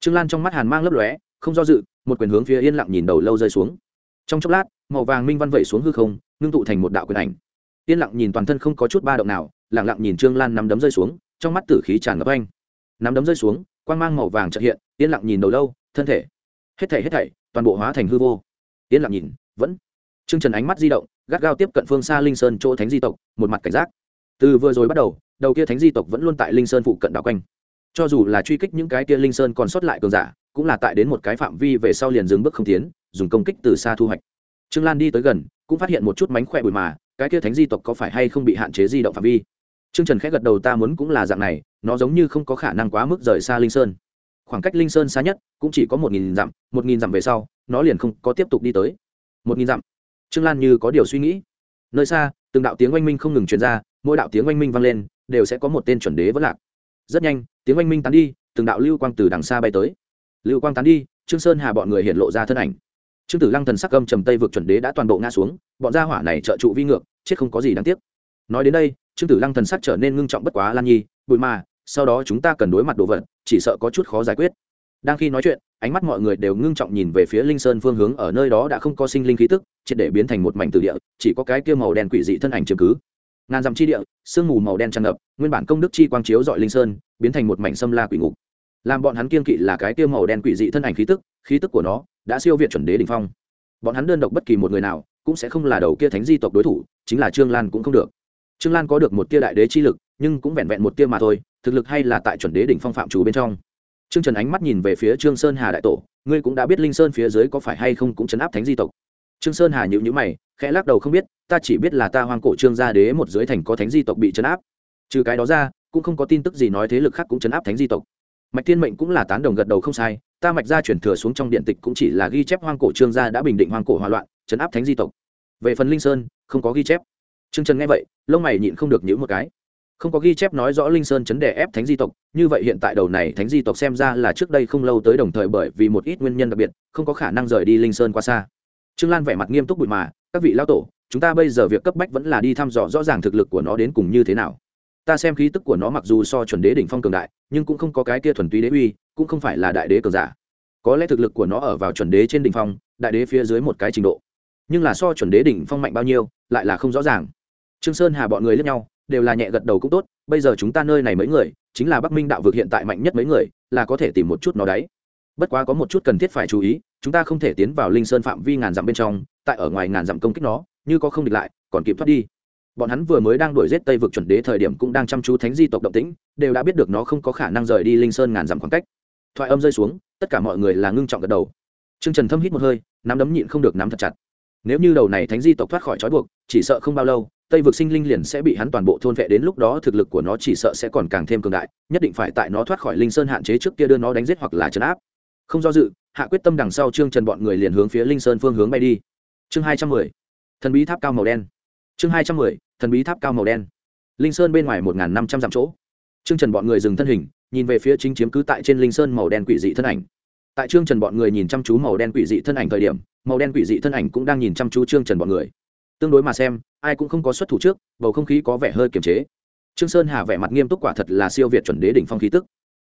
Trương lan trong mắt hàn mang lấp lóe, không do dự, một quyền hướng phía yên lặng nhìn đầu lâu rơi xuống. Trong chốc lát, màu vàng minh văn vẩy xuống hư không, ngưng tụ thành một đạo quyền ảnh. Yên lặng nhìn toàn thân không có chút ba động nào lẳng lặng nhìn trương lan nắm đấm rơi xuống, trong mắt tử khí tràn ngập anh nắm đấm rơi xuống quang mang màu vàng trợ hiện, yên lặng nhìn đầu lâu, thân thể. Hết thảy hết thảy, toàn bộ hóa thành hư vô. Yên lặng nhìn, vẫn. Trương trần ánh mắt di động, gắt gao tiếp cận phương xa linh sơn chỗ thánh di tộc, một mặt cảnh giác. Từ vừa rồi bắt đầu đầu kia thánh di tộc vẫn luôn tại linh sơn phụ cận đảo quanh. Cho dù là truy kích những cái kia linh sơn còn sót lại cường giả, cũng là tại đến một cái phạm vi về sau liền dừng bước không tiến, dùng công kích từ xa thu hoạch. Trương lan đi tới gần, cũng phát hiện một chút mánh khỏe bụi mà, cái kia thánh di tộc có phải hay không bị hạn chế di động phạm vi? Trương trần khẽ gật đầu, ta muốn cũng là dạng này, nó giống như không có khả năng quá mức rời xa linh sơn. Khoảng cách linh sơn xa nhất cũng chỉ có một nghìn dặm, một nghìn dặm về sau, nó liền không có tiếp tục đi tới. Một nghìn dặm. Trương lan như có điều suy nghĩ. Nơi xa, từng đạo tiếng oanh minh không ngừng truyền ra, mỗi đạo tiếng oanh minh vang lên, đều sẽ có một tên chuẩn đế vẫn lạc. Rất nhanh, tiếng oanh minh tán đi, từng đạo lưu quang từ đằng xa bay tới. Lưu quang tán đi, trương sơn hà bọn người hiện lộ ra thân ảnh. Trương tử lăng thần sắc âm trầm tây vực chuẩn đế đã toàn bộ ngã xuống, bọn gia hỏa này trợ trụ vi ngược, chết không có gì đáng tiếc. Nói đến đây trương tử lăng thần sắc trở nên ngưng trọng bất quá lan nhi bụi mà, sau đó chúng ta cần đối mặt đồ vật, chỉ sợ có chút khó giải quyết. Đang khi nói chuyện, ánh mắt mọi người đều ngưng trọng nhìn về phía linh sơn phương hướng, ở nơi đó đã không có sinh linh khí tức, triệt để biến thành một mảnh từ địa, chỉ có cái kia màu đen quỷ dị thân ảnh chứng cứ. Ngàn dặm chi địa, sương mù màu đen tràn ngập, nguyên bản công đức chi quang chiếu dọi linh sơn, biến thành một mảnh xâm la quỷ ngục. Làm bọn hắn kiên kỵ là cái kia màu đen quỷ dị thân ảnh khí tức khí tức của nó đã siêu việt chuẩn đế đỉnh phong. Bọn hắn đơn độc bất kỳ một người nào, cũng sẽ không là đầu kia thánh di tộc đối thủ, chính là trương lan cũng không được trương lan có được một tia đại đế chi lực, nhưng cũng vẹn vẹn một tia mà thôi, thực lực hay là tại chuẩn đế đỉnh phong phạm chủ bên trong. Trương trần ánh mắt nhìn về phía trương sơn hà đại tổ, ngươi cũng đã biết linh sơn phía dưới có phải hay không cũng chấn áp thánh di tộc. Trương sơn hà nhịu nhữ mày, khẽ lắc đầu không biết, ta chỉ biết là ta hoang cổ trương gia đế một dưới thành có thánh di tộc bị chấn áp. Trừ cái đó ra, cũng không có tin tức gì nói thế lực khác cũng chấn áp thánh di tộc. Mạch thiên mệnh cũng là tán đồng gật đầu không sai, ta mạch gia chuyển thừa xuống trong điện tịch cũng chỉ là ghi chép hoang cổ trương gia đã bình định hoang cổ hòa loạn, chấn áp thánh di tộc. Về phần linh sơn, không có ghi chép trương trần nghe vậy, lông mày nhịn không được nhữ một cái. Không có ghi chép nói rõ linh sơn chấn đè ép thánh di tộc, như vậy hiện tại đầu này thánh di tộc xem ra là trước đây không lâu tới đồng thời bởi vì một ít nguyên nhân đặc biệt, không có khả năng rời đi linh sơn quá xa. Trương lan vẻ mặt nghiêm túc bụi mà, các vị lao tổ, chúng ta bây giờ việc cấp bách vẫn là đi thăm dò rõ ràng thực lực của nó đến cùng như thế nào. Ta xem khí tức của nó mặc dù so chuẩn đế đỉnh phong cường đại, nhưng cũng không có cái kia thuần túy đế uy, cũng không phải là đại đế cường giả. Có lẽ thực lực của nó ở vào chuẩn đế trên đỉnh phong, đại đế phía dưới một cái trình độ nhưng là so chuẩn đế đỉnh phong mạnh bao nhiêu, lại là không rõ ràng. Trương sơn hà bọn người lẫn nhau, đều là nhẹ gật đầu cũng tốt, bây giờ chúng ta nơi này mấy người, chính là bắc minh đạo vực hiện tại mạnh nhất mấy người, là có thể tìm một chút nó đấy. Bất quá có một chút cần thiết phải chú ý, chúng ta không thể tiến vào linh sơn phạm vi ngàn dặm bên trong, tại ở ngoài ngàn dặm công kích nó, như có không địch lại, còn kịp thoát đi. Bọn hắn vừa mới đang đuổi giết tây vực chuẩn đế thời điểm cũng đang chăm chú thánh di tộc động tĩnh, đều đã biết được nó không có khả năng rời đi linh sơn ngàn dặm khoảng cách. Thoại âm rơi xuống, tất cả mọi người là ngưng trọng gật đầu. T r ư ơ n g trần thâm hít một hơi, nắm đấm nhịn không được nắm thật chặt nếu như đầu này thánh di tộc thoát khỏi trói buộc, chỉ sợ không bao lâu, tây vực sinh linh liền sẽ bị hắn toàn bộ thôn vệ đến lúc đó thực lực của nó chỉ sợ sẽ còn càng thêm cường đại, nhất định phải tại nó thoát khỏi linh sơn hạn chế trước kia đưa nó đánh giết hoặc là chấn áp. Không do dự, hạ quyết tâm đằng sau trương trần bọn người liền hướng phía linh sơn phương hướng bay đi. Chương hai trăm mười, thần bí tháp cao màu đen. Chương hai trăm mười, thần bí tháp cao màu đen. Linh sơn bên ngoài một n g h n năm trăm dặm chỗ. Trương trần bọn người dừng thân hình, nhìn về phía chính chiếm cứ tại trên linh sơn màu đen quỷ dị thân ảnh tại trương trần bọn người nhìn chăm chú màu đen quỷ dị thân ảnh thời điểm, màu đen quỷ dị thân ảnh cũng đang nhìn chăm chú trương trần bọn người. Tương đối mà xem, ai cũng không có xuất thủ trước, bầu không khí có vẻ hơi kiềm chế. Trương sơn hà vẻ mặt nghiêm túc quả thật là siêu việt chuẩn đế đỉnh phong khí tức.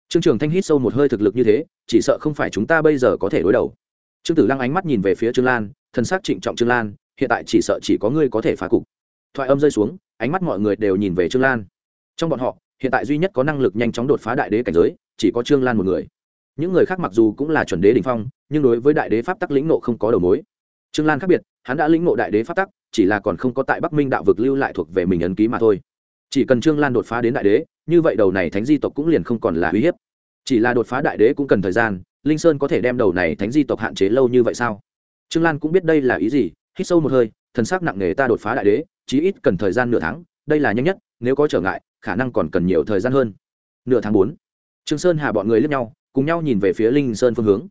Trương trường thanh hít sâu một hơi thực lực như thế, chỉ sợ không phải chúng ta bây giờ có thể đối đầu. Trương tử lăng ánh mắt nhìn về phía trương lan thân xác trịnh trọng trương lan, hiện tại chỉ sợ chỉ có ngươi có thể phá cục. Thoại âm rơi xuống, ánh mắt mọi người đều nhìn về trương lan. Trong bọn họ, hiện tại duy nhất có năng lực nhanh chóng đột phá đại đế cảnh giới, chỉ có trương lan một người những người khác mặc dù cũng là chuẩn đế đỉnh phong, nhưng đối với đại đế pháp tắc lĩnh nộ không có đầu mối. Trương lan khác biệt, hắn đã lĩnh nộ đại đế pháp tắc, chỉ là còn không có tại bắc minh đạo vực lưu lại thuộc về mình ấn ký mà thôi. Chỉ cần trương lan đột phá đến đại đế, như vậy đầu này thánh di tộc cũng liền không còn là uy hiếp. Chỉ là đột phá đại đế cũng cần thời gian, linh sơn có thể đem đầu này thánh di tộc hạn chế lâu như vậy sao? Trương lan cũng biết đây là ý gì, hít sâu một hơi, thần sắc nặng nề ta đột phá đại đế, chí ít cần thời gian nửa tháng, đây là nhanh nhất, nếu có trở ngại, khả năng còn cần nhiều thời gian hơn. Nửa tháng bốn. Trương sơn hà bọn người lướt nhau cùng nhau nhìn về phía linh sơn phương hướng.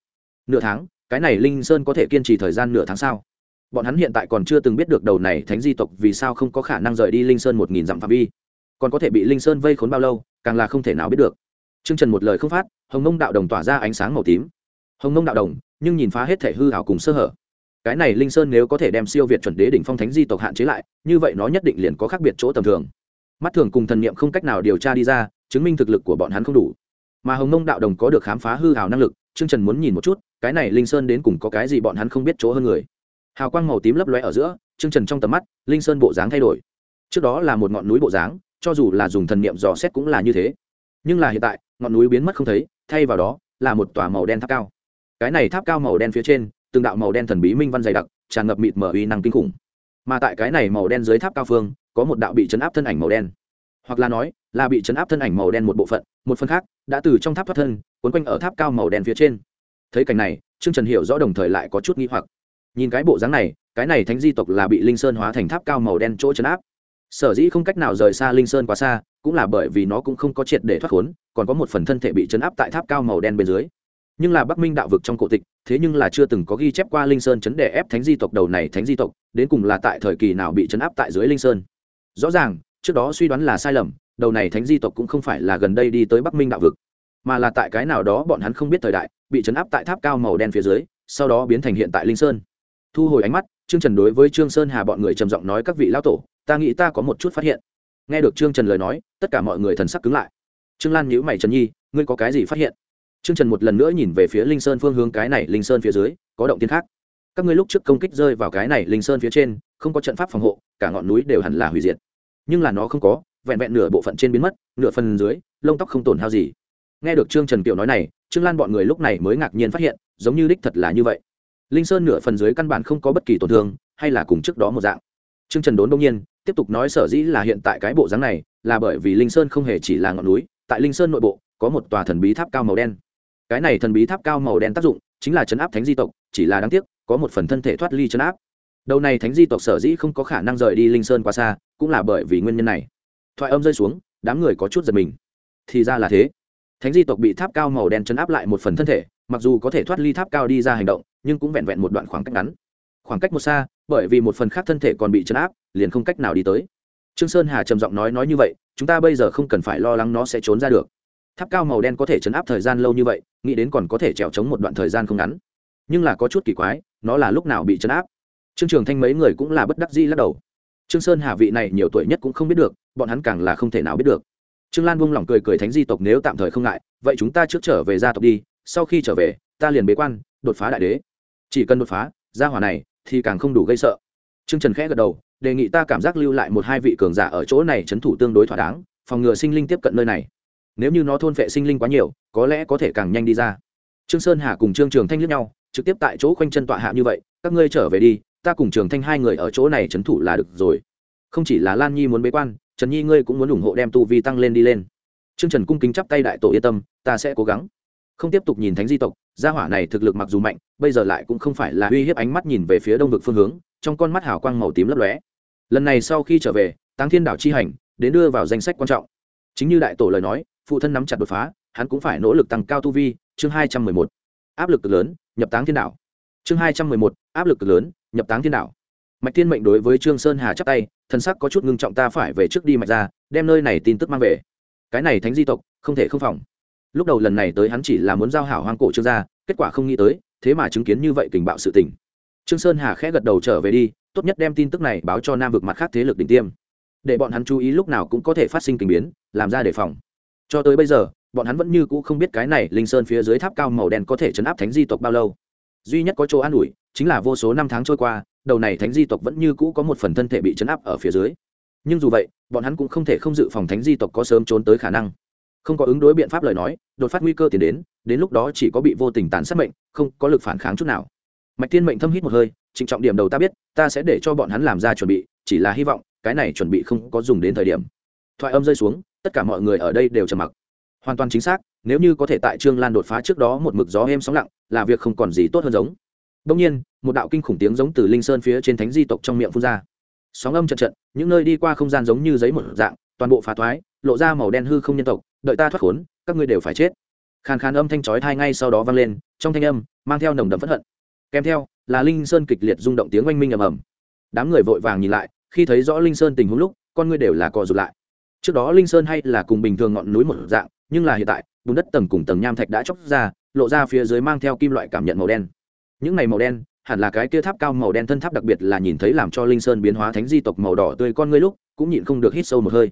Nửa tháng, cái này linh sơn có thể kiên trì thời gian nửa tháng sao? Bọn hắn hiện tại còn chưa từng biết được đầu này thánh di tộc vì sao không có khả năng rời đi linh sơn một nghìn dặm phạm vi. Còn có thể bị linh sơn vây khốn bao lâu, càng là không thể nào biết được. T r ư ơ n g trần một lời không phát, hồng nông đạo đồng tỏa ra ánh sáng màu tím. Hồng nông đạo đồng, nhưng nhìn phá hết thể hư hảo cùng sơ hở. Cái này linh sơn nếu có thể đem siêu việt chuẩn đế đỉnh phong thánh di tộc hạn chế lại, như vậy nó nhất định liền có khác biệt chỗ tầm thường. Mắt thường cùng thần niệm không cách nào điều tra đi ra, chứng minh thực lực của bọn hắn không đủ mà hồng nông đạo đồng có được khám phá hư hào năng lực chương trần muốn nhìn một chút, cái này linh sơn đến cùng có cái gì bọn hắn không biết chỗ hơn người. Hào quang màu tím lấp lóe ở giữa chương trần trong tầm mắt, linh sơn bộ dáng thay đổi. Trước đó là một ngọn núi bộ dáng, cho dù là dùng thần niệm dò xét cũng là như thế. Nhưng là hiện tại, ngọn núi biến mất không thấy, thay vào đó, là một tòa màu đen tháp cao. Cái này tháp cao màu đen phía trên, từng đạo màu đen thần bí minh văn dày đặc, tràn ngập mịt mở uy năng kinh khủng. Mà tại cái này màu đen dưới tháp cao phương, có một đạo bị chấn áp thân ảnh màu đen. Hoặc là nói là bị chấn áp thân ảnh màu đen một bộ phận, một phần khác, đã từ trong tháp thoát thân, quấn quanh ở tháp cao màu đen phía trên. Thấy cảnh này, trương trần hiểu rõ đồng thời lại có chút nghi hoặc. Nhìn cái bộ dáng này, cái này thánh di tộc là bị linh sơn hóa thành tháp cao màu đen chỗ chấn áp. Sở dĩ không cách nào rời xa linh sơn quá xa, cũng là bởi vì nó cũng không có triệt để thoát khốn, còn có một phần thân thể bị chấn áp tại tháp cao màu đen bên dưới. Nhưng là bắc minh đạo vực trong cổ tịch, thế nhưng là chưa từng có ghi chép qua linh sơn chấn đè ép thánh di tộc đầu này thánh di tộc, đến cùng là tại thời kỳ nào bị chấn áp tại dưới linh sơn. Rõ ràng, trước đó suy đoán là sai lầm đầu này thánh di tộc cũng không phải là gần đây đi tới bắc minh đạo vực, mà là tại cái nào đó bọn hắn không biết thời đại, bị chấn áp tại tháp cao màu đen phía dưới, sau đó biến thành hiện tại linh sơn. Thu hồi ánh mắt, trương trần đối với trương sơn hà bọn người trầm giọng nói, các vị lão tổ, ta nghĩ ta có một chút phát hiện. Nghe được trương trần lời nói, tất cả mọi người thần sắc cứng lại. Trương lan nhữ mày, trần nhi, ngươi có cái gì phát hiện? Trương trần một lần nữa nhìn về phía linh sơn phương hướng, cái này linh sơn phía dưới, có động tiên khác. Các ngươi lúc trước công kích rơi vào cái này linh sơn phía trên, không có trận pháp phòng hộ, cả ngọn núi đều hẳn là hủy diệt. Nhưng là nó không có vẹn vẹn nửa bộ phận trên biến mất, nửa phần dưới, lông tóc không tổn hao gì. Nghe được trương trần kiều nói này, trương lan bọn người lúc này mới ngạc nhiên phát hiện, giống như đích thật là như vậy. Linh sơn nửa phần dưới căn bản không có bất kỳ tổn thương, hay là cùng trước đó một dạng. Trương trần đốn đông nhiên, tiếp tục nói sở dĩ là hiện tại cái bộ dáng này, là bởi vì linh sơn không hề chỉ là ngọn núi, tại linh sơn nội bộ, có một tòa thần bí tháp cao màu đen. Cái này thần bí tháp cao màu đen tác dụng, chính là chấn áp thánh di tộc, chỉ là đáng tiếc, có một phần thân thể thoát ly chấn áp. Đầu này thánh di tộc sở dĩ không có khả năng rời đi linh sơn quá xa, cũng là bởi vì nguyên nhân này thoại âm rơi xuống, đám người có chút giật mình. Thì ra là thế. Thánh di tộc bị tháp cao màu đen chấn áp lại một phần thân thể, mặc dù có thể thoát ly tháp cao đi ra hành động, nhưng cũng vẹn vẹn một đoạn khoảng cách ngắn. Khoảng cách một xa, bởi vì một phần khác thân thể còn bị chấn áp, liền không cách nào đi tới. Trương sơn hà trầm giọng nói nói như vậy, chúng ta bây giờ không cần phải lo lắng nó sẽ trốn ra được. Tháp cao màu đen có thể chấn áp thời gian lâu như vậy, nghĩ đến còn có thể trèo trống một đoạn thời gian không ngắn. Nhưng là có chút kỳ quái, nó là lúc nào bị chấn áp? Trương trường thanh mấy người cũng là bất đắc dĩ lắc đầu trương sơn hà vị này nhiều tuổi nhất cũng không biết được, bọn hắn càng là không thể nào biết được. Trương lan buông lỏng cười cười thánh di tộc nếu tạm thời không ngại, vậy chúng ta trước trở về gia tộc đi, sau khi trở về, ta liền bế quan, đột phá đại đế. Chỉ cần đột phá, gia hỏa này thì càng không đủ gây sợ. Trương trần khẽ gật đầu, đề nghị ta cảm giác lưu lại một hai vị cường giả ở chỗ này trấn thủ tương đối thỏa đáng, phòng ngừa sinh linh tiếp cận nơi này. Nếu như nó thôn phệ sinh linh quá nhiều, có lẽ có thể càng nhanh đi ra. Trương sơn hà cùng trương trường thanh liếc nhau, trực tiếp tại chỗ khoanh chân tọa hạ như vậy, các ngươi trở về đi ta cùng trường thanh hai người ở chỗ này trấn thủ là được rồi. Không chỉ là lan nhi muốn bế quan, trần nhi ngươi cũng muốn ủng hộ đem tu vi tăng lên đi lên. Trương trần cung kính chắp tay đại tổ yên tâm, ta sẽ cố gắng. Không tiếp tục nhìn thánh di tộc, gia hỏa này thực lực mặc dù mạnh, bây giờ lại cũng không phải là uy hiếp ánh mắt nhìn về phía đông vực phương hướng, trong con mắt hào quang màu tím lấp lóe. Lần này sau khi trở về, táng thiên đảo chi hành, đến đưa vào danh sách quan trọng. Chính như đại tổ lời nói, phụ thân nắm chặt đột phá, hắn cũng phải nỗ lực tăng cao tu vi. Chương hai trăm mười một. Áp lực cực lớn, nhập táng thiên đảo. Chương hai trăm mười một. Áp lực cực lớn nhập táng thiên đạo. Mạch thiên mệnh đối với trương sơn hà chắp tay thân sắc có chút ngưng trọng, ta phải về trước đi mạch ra, đem nơi này tin tức mang về. Cái này thánh di tộc, không thể không phòng. Lúc đầu lần này tới hắn chỉ là muốn giao hảo hoang cổ trương gia, kết quả không nghĩ tới, thế mà chứng kiến như vậy tình bạo sự tình. Trương sơn hà khẽ gật đầu trở về đi, tốt nhất đem tin tức này báo cho nam vực mặt khác thế lực đỉnh tiêm. Để bọn hắn chú ý lúc nào cũng có thể phát sinh tình biến, làm ra đề phòng. Cho tới bây giờ, bọn hắn vẫn như cũ không biết cái này linh sơn phía dưới tháp cao màu đen có thể chấn áp thánh di tộc bao lâu duy nhất có chỗ an ủi chính là vô số năm tháng trôi qua, đầu này thánh di tộc vẫn như cũ có một phần thân thể bị chấn áp ở phía dưới. Nhưng dù vậy, bọn hắn cũng không thể không dự phòng thánh di tộc có sớm trốn tới khả năng. Không có ứng đối biện pháp lời nói, đột phát nguy cơ tiến đến đến lúc đó chỉ có bị vô tình tàn sát mệnh, không có lực phản kháng chút nào. Mạch thiên mệnh thâm hít một hơi, trịnh trọng điểm đầu ta biết, ta sẽ để cho bọn hắn làm ra chuẩn bị, chỉ là hy vọng, cái này chuẩn bị không có dùng đến thời điểm. Thoại âm rơi xuống, tất cả mọi người ở đây đều trầm mặc hoàn toàn chính xác, nếu như có thể tại trương lan đột phá trước đó một mực gió êm sóng lặng, là việc không còn gì tốt hơn giống. Đông nhiên, một đạo kinh khủng tiếng giống từ linh sơn phía trên thánh di tộc trong miệng phun ra. Sóng âm trận trận, những nơi đi qua không gian giống như giấy một dạng, toàn bộ phá thoái, lộ ra màu đen hư không nhân tộc, đợi ta thoát khốn, các ngươi đều phải chết. Khàn khàn âm thanh chói thai ngay sau đó vang lên, trong thanh âm, mang theo nồng đậm phẫn hận. Kèm theo, là linh sơn kịch liệt rung động tiếng oanh minh ầm ầm. Đám người vội vàng nhìn lại, khi thấy rõ linh sơn tình huống lúc, con ngươi đều là co rụt lại. Trước đó linh sơn hay là cùng bình thường ngọn núi một dạng nhưng là hiện tại bùn đất tầng cùng tầng nham thạch đã chóc ra lộ ra phía dưới mang theo kim loại cảm nhận màu đen. Những này màu đen hẳn là cái kia tháp cao màu đen thân tháp đặc biệt là nhìn thấy làm cho linh sơn biến hóa thánh di tộc màu đỏ tươi con ngươi lúc cũng nhịn không được hít sâu một hơi.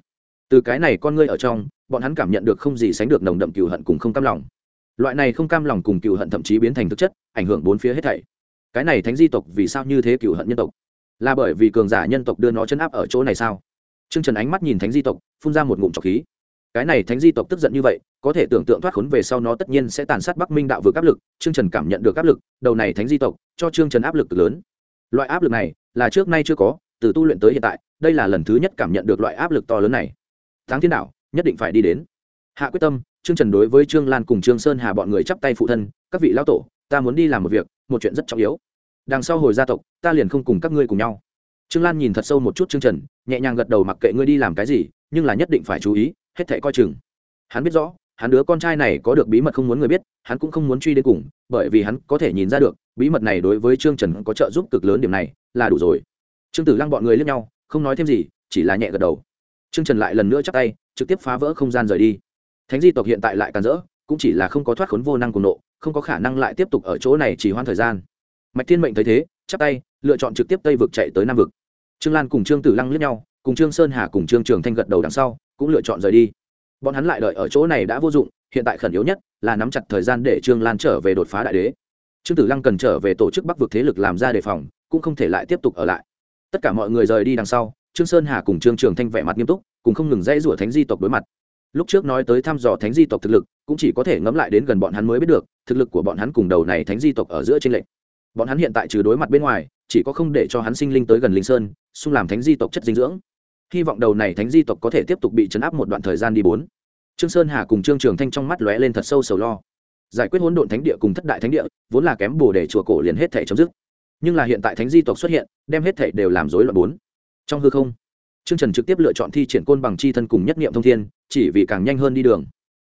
Từ cái này con ngươi ở trong bọn hắn cảm nhận được không gì sánh được nồng đậm cừu hận cùng không cam lòng. Loại này không cam lòng cùng cừu hận thậm chí biến thành thực chất ảnh hưởng bốn phía hết thảy. Cái này thánh di tộc vì sao như thế cừu hận nhân tộc? Là bởi vì cường giả nhân tộc đưa nó chấn áp ở chỗ này sao? Trương Trần ánh mắt nhìn thánh di tộc, phun ra một ngụm trọc khí. Cái này thánh di tộc tức giận như vậy, có thể tưởng tượng thoát khốn về sau nó tất nhiên sẽ tàn sát Bắc Minh đạo vực áp lực, Trương Trần cảm nhận được áp lực, đầu này thánh di tộc cho Trương Trần áp lực lớn. Loại áp lực này là trước nay chưa có, từ tu luyện tới hiện tại, đây là lần thứ nhất cảm nhận được loại áp lực to lớn này. Tháng thiên đạo, nhất định phải đi đến. Hạ quyết tâm, Trương Trần đối với Trương Lan cùng Trương Sơn Hà bọn người chắp tay phụ thân, các vị lão tổ, ta muốn đi làm một việc, một chuyện rất trọng yếu. Đằng sau hồi gia tộc, ta liền không cùng các ngươi cùng nhau trương lan nhìn thật sâu một chút trương trần nhẹ nhàng gật đầu mặc kệ ngươi đi làm cái gì nhưng là nhất định phải chú ý hết thảy coi chừng. Hắn biết rõ, hắn đứa con trai này có được bí mật không muốn người biết, hắn cũng không muốn truy đến cùng, bởi vì hắn có thể nhìn ra được, bí mật này đối với trương trần có trợ giúp cực lớn điểm này là đủ rồi. Trương tử lăng bọn người lướt nhau, không nói thêm gì, chỉ là nhẹ gật đầu. Trương trần lại lần nữa chắc tay, trực tiếp phá vỡ không gian rời đi. Thánh di tộc hiện tại lại càn rỡ, cũng chỉ là không có thoát khốn vô năng cùng nộ, không có khả năng lại tiếp tục ở chỗ này chỉ hoãn thời gian. Mạch thiên mệnh thấy thế, chắp tay, lựa chọn trực tiếp tây vực chạy tới nam vực. Trương lan cùng trương tử lăng lướt nhau, cùng trương sơn hà cùng trương trường thanh gật đầu đằng sau cũng lựa chọn rời đi. Bọn hắn lại đợi ở chỗ này đã vô dụng, hiện tại khẩn yếu nhất là nắm chặt thời gian để trương lan trở về đột phá đại đế. Trương tử lăng cần trở về tổ chức bắc vực thế lực làm ra đề phòng, cũng không thể lại tiếp tục ở lại. Tất cả mọi người rời đi đằng sau, trương sơn hà cùng trương trường thanh vẻ mặt nghiêm túc, cùng không ngừng dãy rủa thánh di tộc đối mặt. Lúc trước nói tới thăm dò thánh di tộc thực lực, cũng chỉ có thể ngẫm lại đến gần bọn hắn mới biết được, thực lực của bọn hắn cùng đầu này thánh di tộc ở giữa trên lệnh bọn hắn hiện tại trừ đối mặt bên ngoài, chỉ có không để cho hắn sinh linh tới gần linh sơn, xung làm thánh di tộc chất dinh dưỡng hy vọng đầu này thánh di tộc có thể tiếp tục bị chấn áp một đoạn thời gian đi bốn. Trương sơn hà cùng trương trường thanh trong mắt lóe lên thật sâu sầu lo. Giải quyết hỗn độn thánh địa cùng thất đại thánh địa, vốn là kém bổ để chùa cổ liền hết thể chấm dứt. Nhưng là hiện tại thánh di tộc xuất hiện, đem hết thể đều làm rối loạn bốn. Trong hư không, trương trần trực tiếp lựa chọn thi triển côn bằng chi thân cùng nhất niệm thông thiên, chỉ vì càng nhanh hơn đi đường.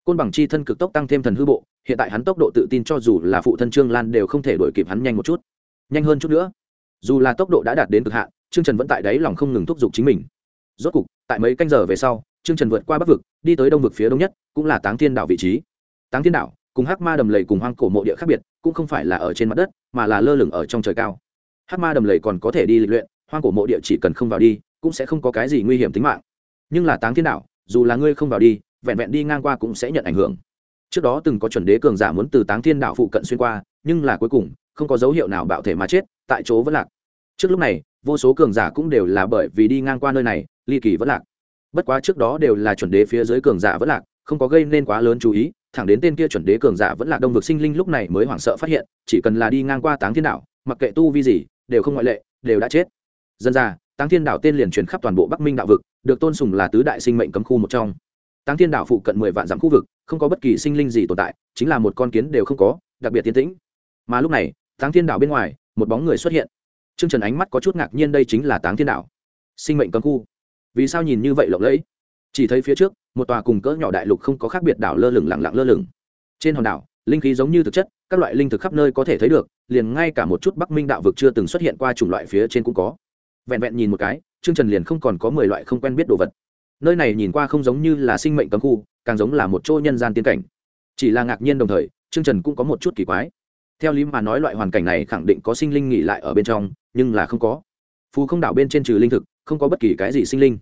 Côn bằng chi thân cực tốc tăng thêm thần hư bộ, hiện tại hắn tốc độ tự tin cho dù là phụ thân trương lan đều không thể đuổi kịp hắn nhanh một chút. Nhanh hơn chút nữa. Dù là tốc độ đã đạt đến cực hạn, trương trần vẫn tại đáy lòng không ngừng thúc giục chính mình rốt cục, tại mấy canh giờ về sau, trương trần vượt qua bắc vực, đi tới đông vực phía đông nhất, cũng là táng thiên đảo vị trí. Táng thiên đảo, cùng hắc ma đầm lầy cùng hoang cổ mộ địa khác biệt, cũng không phải là ở trên mặt đất, mà là lơ lửng ở trong trời cao. Hắc ma đầm lầy còn có thể đi lịch luyện, hoang cổ mộ địa chỉ cần không vào đi, cũng sẽ không có cái gì nguy hiểm tính mạng. Nhưng là táng thiên đảo, dù là ngươi không vào đi, vẹn vẹn đi ngang qua cũng sẽ nhận ảnh hưởng. Trước đó từng có chuẩn đế cường giả muốn từ táng thiên đảo phụ cận xuyên qua, nhưng là cuối cùng, không có dấu hiệu nào bạo thể mà chết, tại chỗ vẫn lạc. Trước lúc này vô số cường giả cũng đều là bởi vì đi ngang qua nơi này, ly kỳ vẫn lạc. Bất quá trước đó đều là chuẩn đế phía dưới cường giả vẫn lạc, không có gây nên quá lớn chú ý, thẳng đến tên kia chuẩn đế cường giả vẫn là đông vực sinh linh lúc này mới hoảng sợ phát hiện, chỉ cần là đi ngang qua táng thiên đảo, mặc kệ tu vi gì, đều không ngoại lệ, đều đã chết. Dân ra, táng thiên đảo tên liền truyền khắp toàn bộ bắc minh đạo vực, được tôn sùng là tứ đại sinh mệnh cấm khu một trong. Táng thiên đảo phụ cận mười vạn dặm khu vực, không có bất kỳ sinh linh gì tồn tại, chính là một con kiến đều không có, đặc biệt tiến tĩnh. Mà lúc này, táng thiên đảo bên ngoài, một bóng người xuất hiện. Trương trần ánh mắt có chút ngạc nhiên đây chính là táng thiên đảo sinh mệnh cấm khu. Vì sao nhìn như vậy lộng lẫy? Chỉ thấy phía trước, một tòa cùng cỡ nhỏ đại lục không có khác biệt đảo lơ lửng lặng lặng lơ lửng. Trên hòn đảo, linh khí giống như thực chất, các loại linh thực khắp nơi có thể thấy được, liền ngay cả một chút bắc minh đạo vực chưa từng xuất hiện qua chủng loại phía trên cũng có. Vẹn vẹn nhìn một cái, Trương trần liền không còn có mười loại không quen biết đồ vật. Nơi này nhìn qua không giống như là sinh mệnh cấm khu, càng giống là một chỗ nhân gian tiên cảnh. Chỉ là ngạc nhiên đồng thời, Trương trần cũng có một chút kỳ quái. Theo lý mà nói loại hoàn cảnh này khẳng định có sinh linh nghỉ lại ở bên trong nhưng là không có. Phù không đảo bên trên trừ linh thực, không có bất kỳ cái gì sinh linh.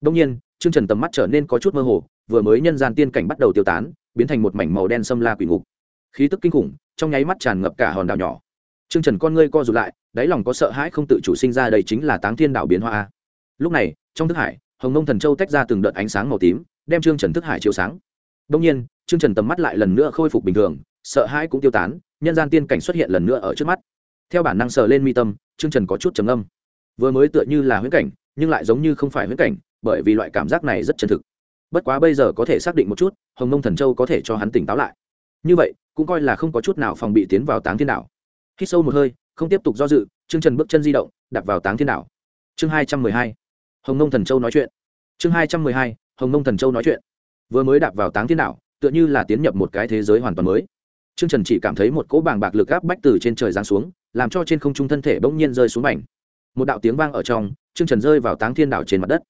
Đông nhiên chương trần tầm mắt trở nên có chút mơ hồ, vừa mới nhân gian tiên cảnh bắt đầu tiêu tán, biến thành một mảnh màu đen xâm la quỷ ngục. Khí tức kinh khủng, trong nháy mắt tràn ngập cả hòn đảo nhỏ. Chương trần con ngươi co rụt lại, đáy lòng có sợ hãi không tự chủ sinh ra đây chính là táng thiên đảo biến hoa lúc này, trong thức hải, hồng nông thần châu tách ra từng đợt ánh sáng màu tím, đem trương trần thức hải chiếu sáng. Đông nhiên, trương trần tầm mắt lại lần nữa khôi phục bình thường, sợ hãi cũng tiêu tán, nhân gian tiên cảnh xuất hiện lần nữa ở trước mắt. Theo bản năng sờ lên mi tâm trương trần có chút trầm ngâm, vừa mới tựa như là huyễn cảnh nhưng lại giống như không phải huyễn cảnh bởi vì loại cảm giác này rất chân thực. Bất quá bây giờ có thể xác định một chút hồng nông thần châu có thể cho hắn tỉnh táo lại. Như vậy cũng coi là không có chút nào phòng bị tiến vào táng thiên Đạo. hít sâu một hơi không tiếp tục do dự trương trần bước chân di động đặt vào táng thiên Đạo. chương hai trăm mười hai hồng nông thần châu nói chuyện. Chương hai trăm mười hai hồng nông thần châu nói chuyện. Vừa mới đạp vào táng thiên đạo tựa như là tiến nhập một cái thế giới hoàn toàn mới. Trương trần chỉ cảm thấy một cỗ bàng bạc lực áp bách từ trên trời giáng xuống, làm cho trên không trung thân thể bỗng nhiên rơi xuống mảnh. Một đạo tiếng vang ở trong, Trương trần rơi vào táng thiên đạo trên mặt đất.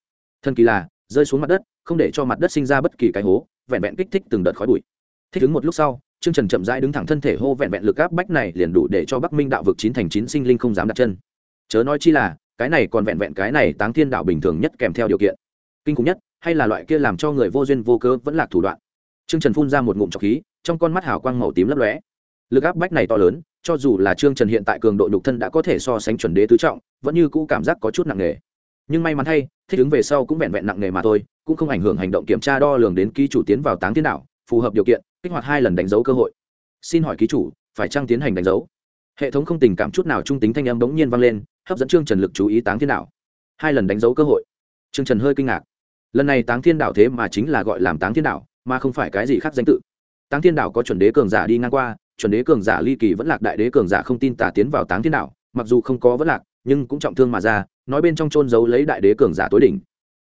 Thân kỳ là, rơi xuống mặt đất, không để cho mặt đất sinh ra bất kỳ cái hố, vẹn vẹn kích thích từng đợt khói bụi. Thích ứng một lúc sau, Trương trần chậm rãi đứng thẳng thân thể hô vẹn vẹn lực áp bách này liền đủ để cho bắc minh đạo vực chín thành chín sinh linh không dám đặt chân. Chớ nói chi là, cái này còn vẹn vẹn cái này táng thiên đạo bình thường nhất kèm theo điều kiện. Kinh khủng nhất, hay là loại kia làm cho người vô duyên vô cớ vẫn lạc thủ đoạn. Trương trần phun ra một ngụm trọc khí trong con mắt hào quang màu tím lấp lóe. Lực áp bách này to lớn, cho dù là trương trần hiện tại cường độ nhục thân đã có thể so sánh chuẩn đế tứ trọng, vẫn như cũ cảm giác có chút nặng nề. Nhưng may mắn thay thích ứng về sau cũng vẹn vẹn nặng nề mà thôi, cũng không ảnh hưởng hành động kiểm tra đo lường đến ký chủ tiến vào táng thiên đạo, phù hợp điều kiện, kích hoạt hai lần đánh dấu cơ hội. Xin hỏi ký chủ, phải trăng tiến hành đánh dấu? Hệ thống không tình cảm chút nào trung tính thanh âm bỗng nhiên vang lên, hấp dẫn trương trần lực chú ý táng thiên đạo. Hai lần đánh dấu cơ hội. Trương trần hơi kinh ngạc. Lần này táng thiên đạo thế mà chính là gọi làm táng thiên đạo, mà không phải cái gì khác danh tự táng thiên đạo có chuẩn đế cường giả đi ngang qua, chuẩn đế cường giả ly kỳ vẫn lạc đại đế cường giả không tin tả tiến vào táng thiên đạo mặc dù không có vẫn lạc, nhưng cũng trọng thương mà ra, nói bên trong trôn giấu lấy đại đế cường giả tối đỉnh.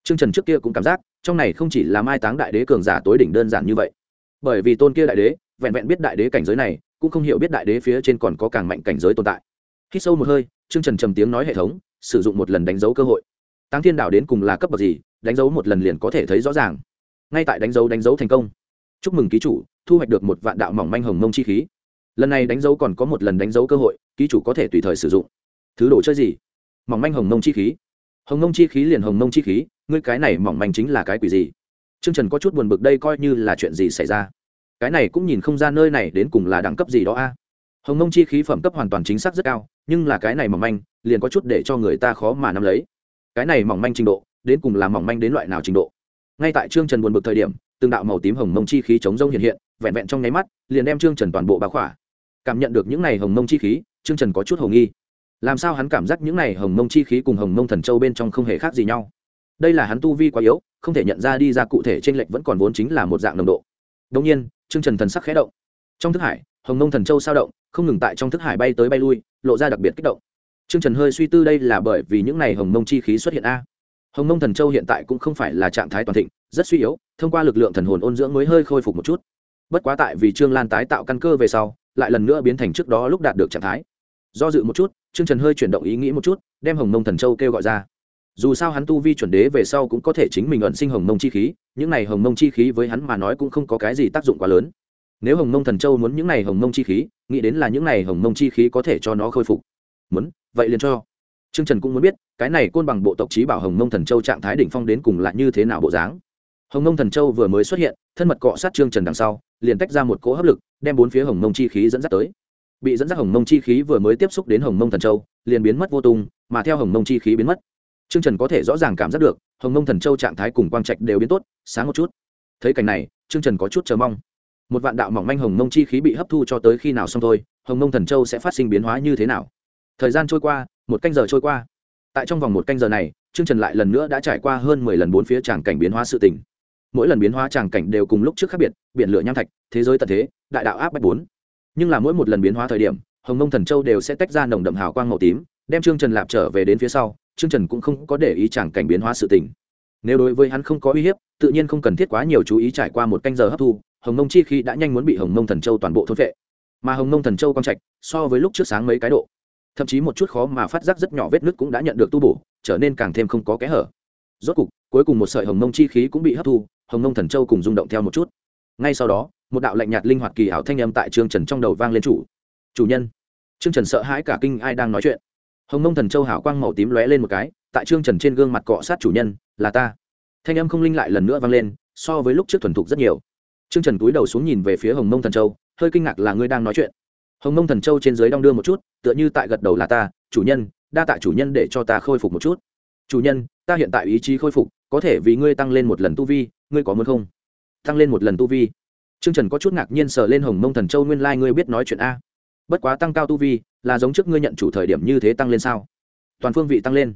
Trương trần trước kia cũng cảm giác, trong này không chỉ là mai táng đại đế cường giả tối đỉnh đơn giản như vậy. Bởi vì tôn kia đại đế, vẹn vẹn biết đại đế cảnh giới này, cũng không hiểu biết đại đế phía trên còn có càng mạnh cảnh giới tồn tại. Khi sâu một hơi, trương trần trầm tiếng nói hệ thống, sử dụng một lần đánh dấu cơ hội. Tăng thiên đạo đến cùng là cấp bậc gì, đánh dấu một lần liền có thể thấy rõ ràng. Ngay tại đánh dấu đánh dấu thành công chúc mừng ký chủ, thu hoạch được một vạn đạo mỏng manh hồng mông chi khí. Lần này đánh dấu còn có một lần đánh dấu cơ hội, ký chủ có thể tùy thời sử dụng. Thứ đồ chơi gì? Mỏng manh hồng mông chi khí. Hồng mông chi khí liền hồng mông chi khí, ngươi cái này mỏng manh chính là cái quỷ gì? T r ư ơ n g trần có chút buồn bực đây coi như là chuyện gì xảy ra? Cái này cũng nhìn không ra nơi này đến cùng là đẳng cấp gì đó a. Hồng mông chi khí phẩm cấp hoàn toàn chính xác rất cao, nhưng là cái này mỏng manh, liền có chút để cho người ta khó mà nắm lấy. Cái này mỏng manh trình độ, đến cùng là mỏng manh đến loại nào trình độ? Ngay tại trương trần buồn bực thời điểm từng đạo màu tím hồng mông chi khí chống rông hiện hiện, vẹn vẹn trong nháy mắt, liền đem trương trần toàn bộ bao khỏa. Cảm nhận được những này hồng mông chi khí, trương trần có chút hồ nghi. Làm sao hắn cảm giác những này hồng mông chi khí cùng hồng mông thần châu bên trong không hề khác gì nhau? Đây là hắn tu vi quá yếu, không thể nhận ra đi ra cụ thể trên lệnh vẫn còn vốn chính là một dạng nồng độ. Đông nhiên, trương trần thần sắc khẽ động. Trong thức hải, hồng mông thần châu sao động, không ngừng tại trong thức hải bay tới bay lui, lộ ra đặc biệt kích động. Trương trần hơi suy tư đây là bởi vì những này hồng mông chi khí xuất hiện a. Hồng mông thần châu hiện tại cũng không phải là trạng thái toàn thịnh, rất suy yếu thông qua lực lượng thần hồn ôn dưỡng mới hơi khôi phục một chút. Bất quá tại vì trương lan tái tạo căn cơ về sau, lại lần nữa biến thành trước đó lúc đạt được trạng thái. Do dự một chút, trương trần hơi chuyển động ý nghĩ một chút, đem hồng mông thần châu kêu gọi ra. Dù sao hắn tu vi chuẩn đế về sau cũng có thể chính mình ẩn sinh hồng mông chi khí, những này hồng mông chi khí với hắn mà nói cũng không có cái gì tác dụng quá lớn. Nếu hồng mông thần châu muốn những này hồng mông chi khí, nghĩ đến là những này hồng mông chi khí có thể cho nó khôi phục. Muốn, vậy liền cho. Trương trần cũng muốn biết, cái này côn bằng bộ tộc trí bảo hồng mông thần châu trạng thái đỉnh phong đến cùng là như thế nào bộ dáng hồng mông thần châu vừa mới xuất hiện, thân mật cọ sát trương trần đằng sau, liền tách ra một cỗ hấp lực, đem bốn phía hồng mông chi khí dẫn dắt tới. Bị dẫn dắt hồng mông chi khí vừa mới tiếp xúc đến hồng mông thần châu, liền biến mất vô tung, mà theo hồng mông chi khí biến mất, trương trần có thể rõ ràng cảm giác được, hồng mông thần châu trạng thái cùng quang trạch đều biến tốt, sáng một chút. Thấy cảnh này, trương trần có chút chờ mong. Một vạn đạo mỏng manh hồng mông chi khí bị hấp thu cho tới khi nào xong thôi, hồng mông thần châu sẽ phát sinh biến hóa như thế nào? Thời gian trôi qua, một canh giờ trôi qua. Tại trong vòng một canh giờ này, trương trần lại lần nữa đã trải qua hơn mười lần bốn phía tràng cảnh biến hóa sự tình mỗi lần biến hóa tràng cảnh đều cùng lúc trước khác biệt, biển lửa nham thạch, thế giới tận thế, đại đạo áp bách bốn. Nhưng là mỗi một lần biến hóa thời điểm, hồng mông thần châu đều sẽ tách ra nồng đậm hào quang màu tím, đem trương trần lạp trở về đến phía sau, trương trần cũng không có để ý tràng cảnh biến hóa sự tình. Nếu đối với hắn không có uy hiếp, tự nhiên không cần thiết quá nhiều chú ý trải qua một canh giờ hấp thu, hồng mông chi khi đã nhanh muốn bị hồng mông thần châu toàn bộ thốt vệ mà hồng mông thần châu quang trạch, so với lúc trước sáng mấy cái độ, thậm chí một chút khó mà phát giác rất nhỏ vết nứt cũng đã nhận được tu bổ, trở nên càng thêm không có kẽ hở. Rốt cục, cuối cùng một sợi hồng mông chi khí cũng bị hấp thu hồng nông thần châu cùng rung động theo một chút. Ngay sau đó, một đạo lạnh nhạt linh hoạt kỳ ảo thanh âm tại trương trần trong đầu vang lên chủ. Chủ nhân. Trương trần sợ hãi cả kinh ai đang nói chuyện. Hồng nông thần châu hảo quang màu tím lóe lên một cái, tại trương trần trên gương mặt cọ sát chủ nhân, là ta. Thanh âm không linh lại lần nữa vang lên, so với lúc trước thuần thục rất nhiều. Trương trần cúi đầu xuống nhìn về phía hồng nông thần châu, hơi kinh ngạc là ngươi đang nói chuyện. Hồng nông thần châu trên dưới đong đưa một chút, tựa như tại gật đầu là ta, chủ nhân, đa tạ chủ nhân để cho ta khôi phục một chút. Chủ nhân, ta hiện tại ý chí khôi phục, có thể vì ngươi tăng lên một lần tu vi ngươi có muốn không? Tăng lên một lần tu vi. T r ư ơ n g trần có chút ngạc nhiên sờ lên hồng mông thần châu nguyên lai、like、ngươi biết nói chuyện a. Bất quá tăng cao tu vi, là giống trước ngươi nhận chủ thời điểm như thế tăng lên sao? Toàn phương vị tăng lên.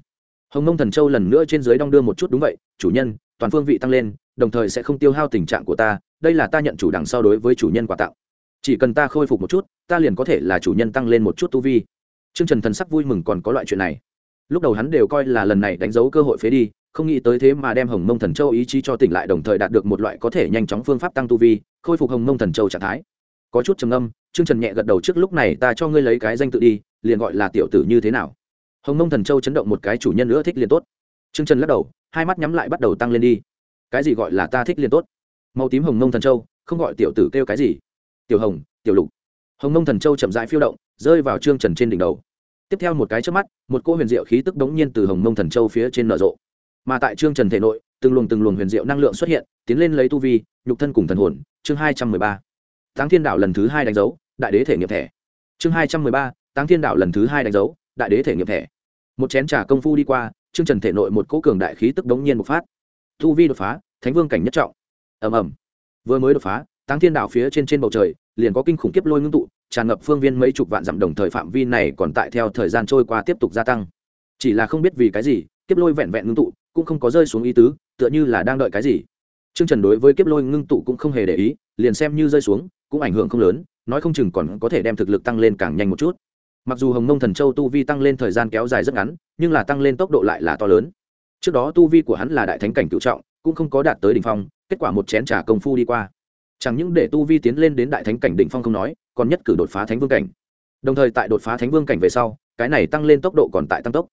Hồng mông thần châu lần nữa trên dưới đong đưa một chút đúng vậy, chủ nhân, toàn phương vị tăng lên, đồng thời sẽ không tiêu hao tình trạng của ta, đây là ta nhận chủ đằng sau đối với chủ nhân quà tặng. Chỉ cần ta khôi phục một chút, ta liền có thể là chủ nhân tăng lên một chút tu vi. T r ư ơ n g trần thần sắc vui mừng còn có loại chuyện này. Lúc đầu hắn đều coi là lần này đánh dấu cơ hội phế đi không nghĩ tới thế mà đem hồng mông thần châu ý chí cho tỉnh lại đồng thời đạt được một loại có thể nhanh chóng phương pháp tăng tu vi, khôi phục hồng mông thần châu trạng thái. Có chút trầm âm chương trần nhẹ gật đầu trước lúc này ta cho ngươi lấy cái danh tự đi, liền gọi là tiểu tử như thế nào. Hồng mông thần châu chấn động một cái chủ nhân nữa thích liền tốt. Chương trần lắc đầu, hai mắt nhắm lại bắt đầu tăng lên đi. Cái gì gọi là ta thích liền tốt? Màu tím hồng mông thần châu, không gọi tiểu tử kêu cái gì. Tiểu hồng, tiểu lục. Hồng mông thần châu chậm rãi phiêu động, rơi vào trương trần trên đỉnh đầu. Tiếp theo một cái trước mắt, một cỗ huyền diệu khí tức đống nhiên từ hồng mông thần châu phía trên nở rộ mà tại trương trần thể nội, từng luồng từng luồng huyền diệu năng lượng xuất hiện, tiến lên lấy tu vi, nhục thân cùng thần hồn. Chương hai trăm mười ba. Táng thiên đạo lần thứ hai đánh dấu, đại đế thể nghiệm thẻ. Chương hai trăm mười ba. Táng thiên đạo lần thứ hai đánh dấu, đại đế thể nghiệm thẻ. Một chén trà công phu đi qua, trương trần thể nội một cỗ cường đại khí tức đống nhiên bộc phát. Tu vi đột phá, thánh vương cảnh nhất trọng. Ầm ầm. Vừa mới đột phá, táng thiên đạo phía trên trên bầu trời, liền có kinh khủng kiếp lôi ngưng tụ, tràn ngập phương viên mấy chục vạn dặm đồng thời phạm vi này còn tại theo thời gian trôi qua tiếp tục gia tăng. Chỉ là không biết vì cái gì, kiếp lôi vẹn vẹn ngưng tụ cũng không có rơi xuống ý tứ tựa như là đang đợi cái gì Trương Trần đối với kiếp lôi ngưng tụ cũng không hề để ý, liền xem như rơi xuống, cũng ảnh hưởng không lớn, nói không chừng còn có thể đem thực lực tăng lên càng nhanh một chút. Mặc dù Hồng Mông Thần Châu tu vi tăng lên thời gian kéo dài rất ngắn, nhưng là tăng lên tốc độ lại là to lớn. Trước đó tu vi của hắn là đại thánh cảnh cửu trọng, cũng không có đạt tới đỉnh phong, kết quả một chén trà công phu đi qua chẳng những để tu vi tiến lên đến đại thánh cảnh đỉnh phong không nói còn nhất cử đột phá thánh vương cảnh đồng thời tại đột phá thánh vương cảnh về sau cái này tăng lên tốc độ còn tại tăng tốc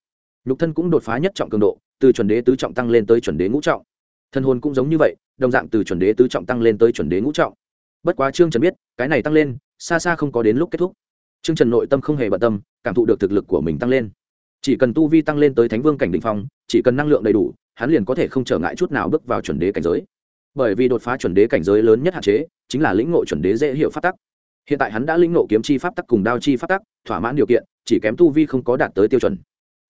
nhục thân cũng đột phá nhất trọng cường độ từ chuẩn đế tứ trọng tăng lên tới chuẩn đế ngũ trọng. Thân hồn cũng giống như vậy, đồng dạng từ chuẩn đế tứ trọng tăng lên tới chuẩn đế ngũ trọng. Bất quá trương trần biết, cái này tăng lên, xa xa không có đến lúc kết thúc. Trương trần nội tâm không hề bận tâm, cảm thụ được thực lực của mình tăng lên. Chỉ cần tu vi tăng lên tới thánh vương cảnh đ ỉ n h phong, chỉ cần năng lượng đầy đủ, hắn liền có thể không trở ngại chút nào bước vào chuẩn đế cảnh giới. Bởi vì đột phá chuẩn đế cảnh giới lớn nhất hạn chế, chính là lĩnh ngộ chuẩn đế dễ hiểu pháp tắc. Hiện tại hắn đã lĩnh ngộ kiếm chi pháp tắc cùng đao chi pháp tắc, thỏa mãn điều kiện, chỉ kém tu vi không có đạt tới tiêu chuẩn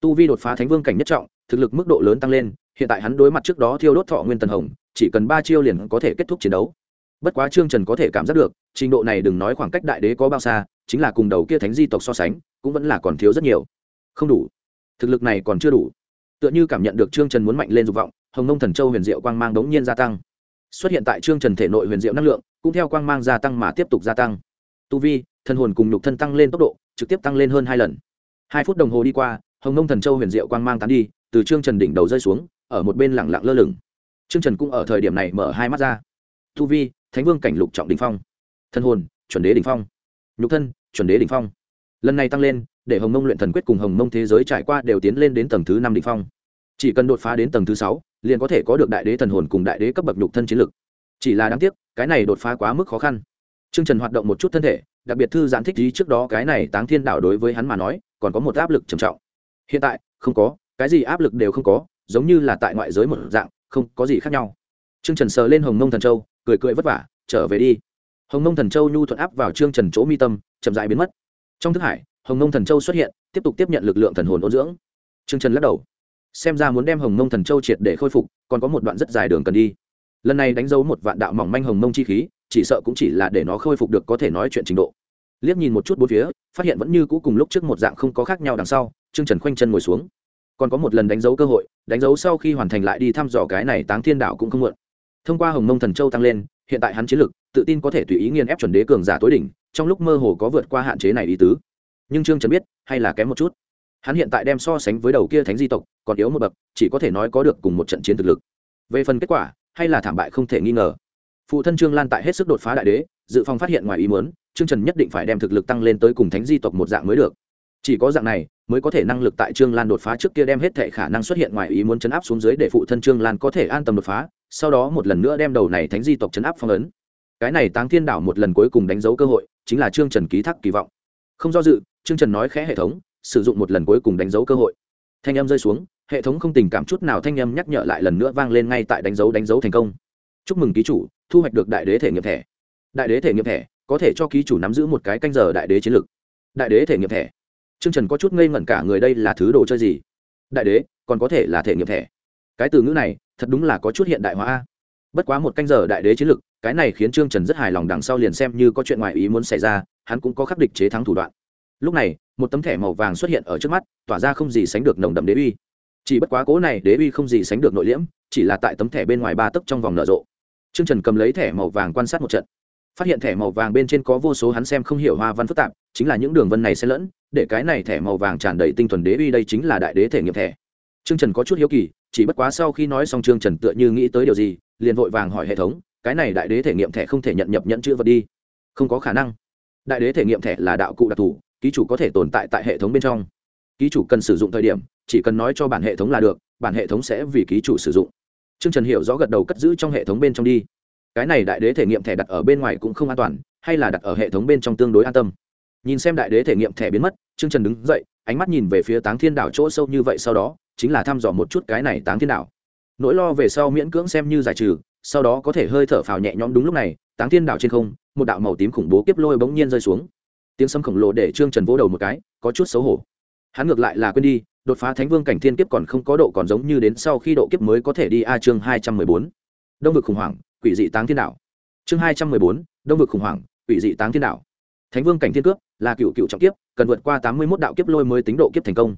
tu vi đột phá thánh vương cảnh nhất trọng, thực lực mức độ lớn tăng lên, hiện tại hắn đối mặt trước đó thiêu đốt thọ nguyên tần hồng, chỉ cần ba chiêu liền có thể kết thúc chiến đấu. Bất quá trương trần có thể cảm giác được, trình độ này đừng nói khoảng cách đại đế có bao xa, chính là cùng đầu kia thánh di tộc so sánh, cũng vẫn là còn thiếu rất nhiều. Không đủ. Thực lực này còn chưa đủ. Tựa như cảm nhận được trương trần muốn mạnh lên dục vọng, hồng nông thần châu huyền diệu quang mang đống nhiên gia tăng. Xuất hiện tại trương trần thể nội huyền diệu năng lượng, cũng theo quang mang gia tăng mà tiếp tục gia tăng. Tu vi thân hồn cùng nhục thân tăng lên tốc độ, trực tiếp tăng lên hơn hai lần. Hai phút đồng hồ đi qua hồng nông thần châu huyền diệu quang mang tán đi, từ trương trần đỉnh đầu rơi xuống, ở một bên lẳng lặng lơ lửng. Trương trần cũng ở thời điểm này mở hai mắt ra. Tu vi, thánh vương cảnh lục trọng đình phong. Thân hồn, chuẩn đế đình phong. Nhục thân, chuẩn đế đình phong. Lần này tăng lên, để hồng mông luyện thần quyết cùng hồng mông thế giới trải qua đều tiến lên đến tầng thứ năm đình phong. Chỉ cần đột phá đến tầng thứ sáu, liền có thể có được đại đế thần hồn cùng đại đế cấp bậc nhục thân chiến lực. Chỉ là đáng tiếc, cái này đột phá quá mức khó khăn. T r ư ơ n g trần hoạt động một chút thân thể, đặc biệt thư giãn thích ý trước đó cái này táng thiên đạo đối với hắn mà nói, còn có một áp lực trầm trọng hiện tại, không có, cái gì áp lực đều không có, giống như là tại ngoại giới một dạng, không có gì khác nhau. T r ư ơ n g trần sờ lên hồng mông thần châu, cười cười vất vả, trở về đi. Hồng mông thần châu nhu thuận áp vào trương trần chỗ mi tâm, chậm dại biến mất. Trong thức hải, hồng mông thần châu xuất hiện, tiếp tục tiếp nhận lực lượng thần hồn ôn dưỡng. Trương trần lắc đầu. Xem ra muốn đem hồng mông thần châu triệt để khôi phục, còn có một đoạn rất dài đường cần đi. Lần này đánh dấu một vạn đạo mỏng manh hồng mông chi khí, chỉ sợ cũng chỉ là để nó khôi phục được có thể nói chuyện trình độ. Liếc nhìn một chút bốn phía, phát hiện vẫn như cũ cùng lúc trước một dạng không có khác nhau đằng sau trương trần khoanh chân ngồi xuống. Còn có một lần đánh dấu cơ hội, đánh dấu sau khi hoàn thành lại đi thăm dò cái này táng thiên đạo cũng không muộn. Thông qua hồng mông thần châu tăng lên, hiện tại hắn chiến lực, tự tin có thể tùy ý nghiền ép chuẩn đế cường giả tối đỉnh, trong lúc mơ hồ có vượt qua hạn chế này ý tứ. Nhưng trương trần biết, hay là kém một chút. Hắn hiện tại đem so sánh với đầu kia thánh di tộc, còn yếu một bậc, chỉ có thể nói có được cùng một trận chiến thực lực. Về phần kết quả, hay là thảm bại không thể nghi ngờ. Phụ thân trương lan tại hết sức đột phá đại đế, dự phòng phát hiện ngoài ý muốn, trương trần nhất định phải đem thực lực tăng lên tới cùng thánh di tộc một dạng mới được chỉ có dạng này, mới có thể năng lực tại trương lan đột phá trước kia đem hết thệ khả năng xuất hiện ngoài ý muốn chấn áp xuống dưới để phụ thân trương lan có thể an tâm đột phá, sau đó một lần nữa đem đầu này thánh di tộc chấn áp phong ấn. Cái này táng thiên đảo một lần cuối cùng đánh dấu cơ hội, chính là trương trần ký thác kỳ vọng. Không do dự, trương trần nói khẽ hệ thống, sử dụng một lần cuối cùng đánh dấu cơ hội. Thanh âm rơi xuống, hệ thống không tình cảm chút nào thanh âm nhắc nhở lại lần nữa vang lên ngay tại đánh dấu đánh dấu thành công. Chúc mừng ký chủ, thu hoạch được đại đế thể nghiệm thẻ. Đại đế thể nghiệm thẻ, có thể cho ký chủ nắm giữ một cái canh giờ đại đế chiến lược. Đại đế thể nghiệm thẻ trương trần có chút ngây ngẩn cả người, đây là thứ đồ chơi gì? Đại đế, còn có thể là thể nghiệm thẻ. Cái từ ngữ này, thật đúng là có chút hiện đại hóa bất quá một canh giờ đại đế chiến lực, cái này khiến trương trần rất hài lòng đằng sau liền xem như có chuyện ngoài ý muốn xảy ra, hắn cũng có khắc địch chế thắng thủ đoạn. Lúc này, một tấm thẻ màu vàng xuất hiện ở trước mắt, tỏa ra không gì sánh được nồng đậm đế uy. Chỉ bất quá cố này đế uy không gì sánh được nội liễm, chỉ là tại tấm thẻ bên ngoài ba tấc trong vòng nở rộ. Trương trần cầm lấy thẻ màu vàng quan sát một trận. Phát hiện thẻ màu vàng bên trên có vô số hắn xem không hiểu hoa văn phức tạp, chính là những đường vân này sẽ lẫn để cái này thẻ màu vàng tràn đầy tinh thuần đế uy đây chính là đại đế thể nghiệm thẻ. Trương trần có chút hiếu kỳ, chỉ bất quá sau khi nói xong trương trần tựa như nghĩ tới điều gì, liền vội vàng hỏi hệ thống, cái này đại đế thể nghiệm thẻ không thể nhận nhập nhận chữ vật đi. Không có khả năng. Đại đế thể nghiệm thẻ là đạo cụ đặc thù, ký chủ có thể tồn tại tại hệ thống bên trong. Ký chủ cần sử dụng thời điểm, chỉ cần nói cho bản hệ thống là được, bản hệ thống sẽ vì ký chủ sử dụng. Trương trần hiểu rõ gật đầu cất giữ trong hệ thống bên trong đi. Cái này đại đế thể nghiệm thẻ đặt ở bên ngoài cũng không an toàn, hay là đặt ở hệ thống bên trong tương đối an tâm nhìn xem đại đế thể nghiệm thẻ biến mất, trương trần đứng dậy, ánh mắt nhìn về phía táng thiên đảo chỗ sâu như vậy sau đó, chính là thăm dò một chút cái này táng thiên đảo. Nỗi lo về sau miễn cưỡng xem như giải trừ, sau đó có thể hơi thở phào nhẹ nhõm đúng lúc này, táng thiên đảo trên không, một đạo màu tím khủng bố kiếp lôi bỗng nhiên rơi xuống. Tiếng sấm khổng lồ để trương trần vỗ đầu một cái, có chút xấu hổ. Hắn ngược lại là quên đi, đột phá thánh vương cảnh thiên kiếp còn không có độ còn giống như đến sau khi độ kiếp mới có thể đi a chương hai trăm mười bốn. Đông vực khủng hoảng, quỷ dị táng thiên đảo. Chương hai trăm mười bốn, đông vực khủng hoảng, quỷ dị táng thiên đảo thánh vương cảnh thiên cướp là cựu cựu trọng kiếp, cần vượt qua tám mươi mốt đạo kiếp lôi mới tính độ kiếp thành công.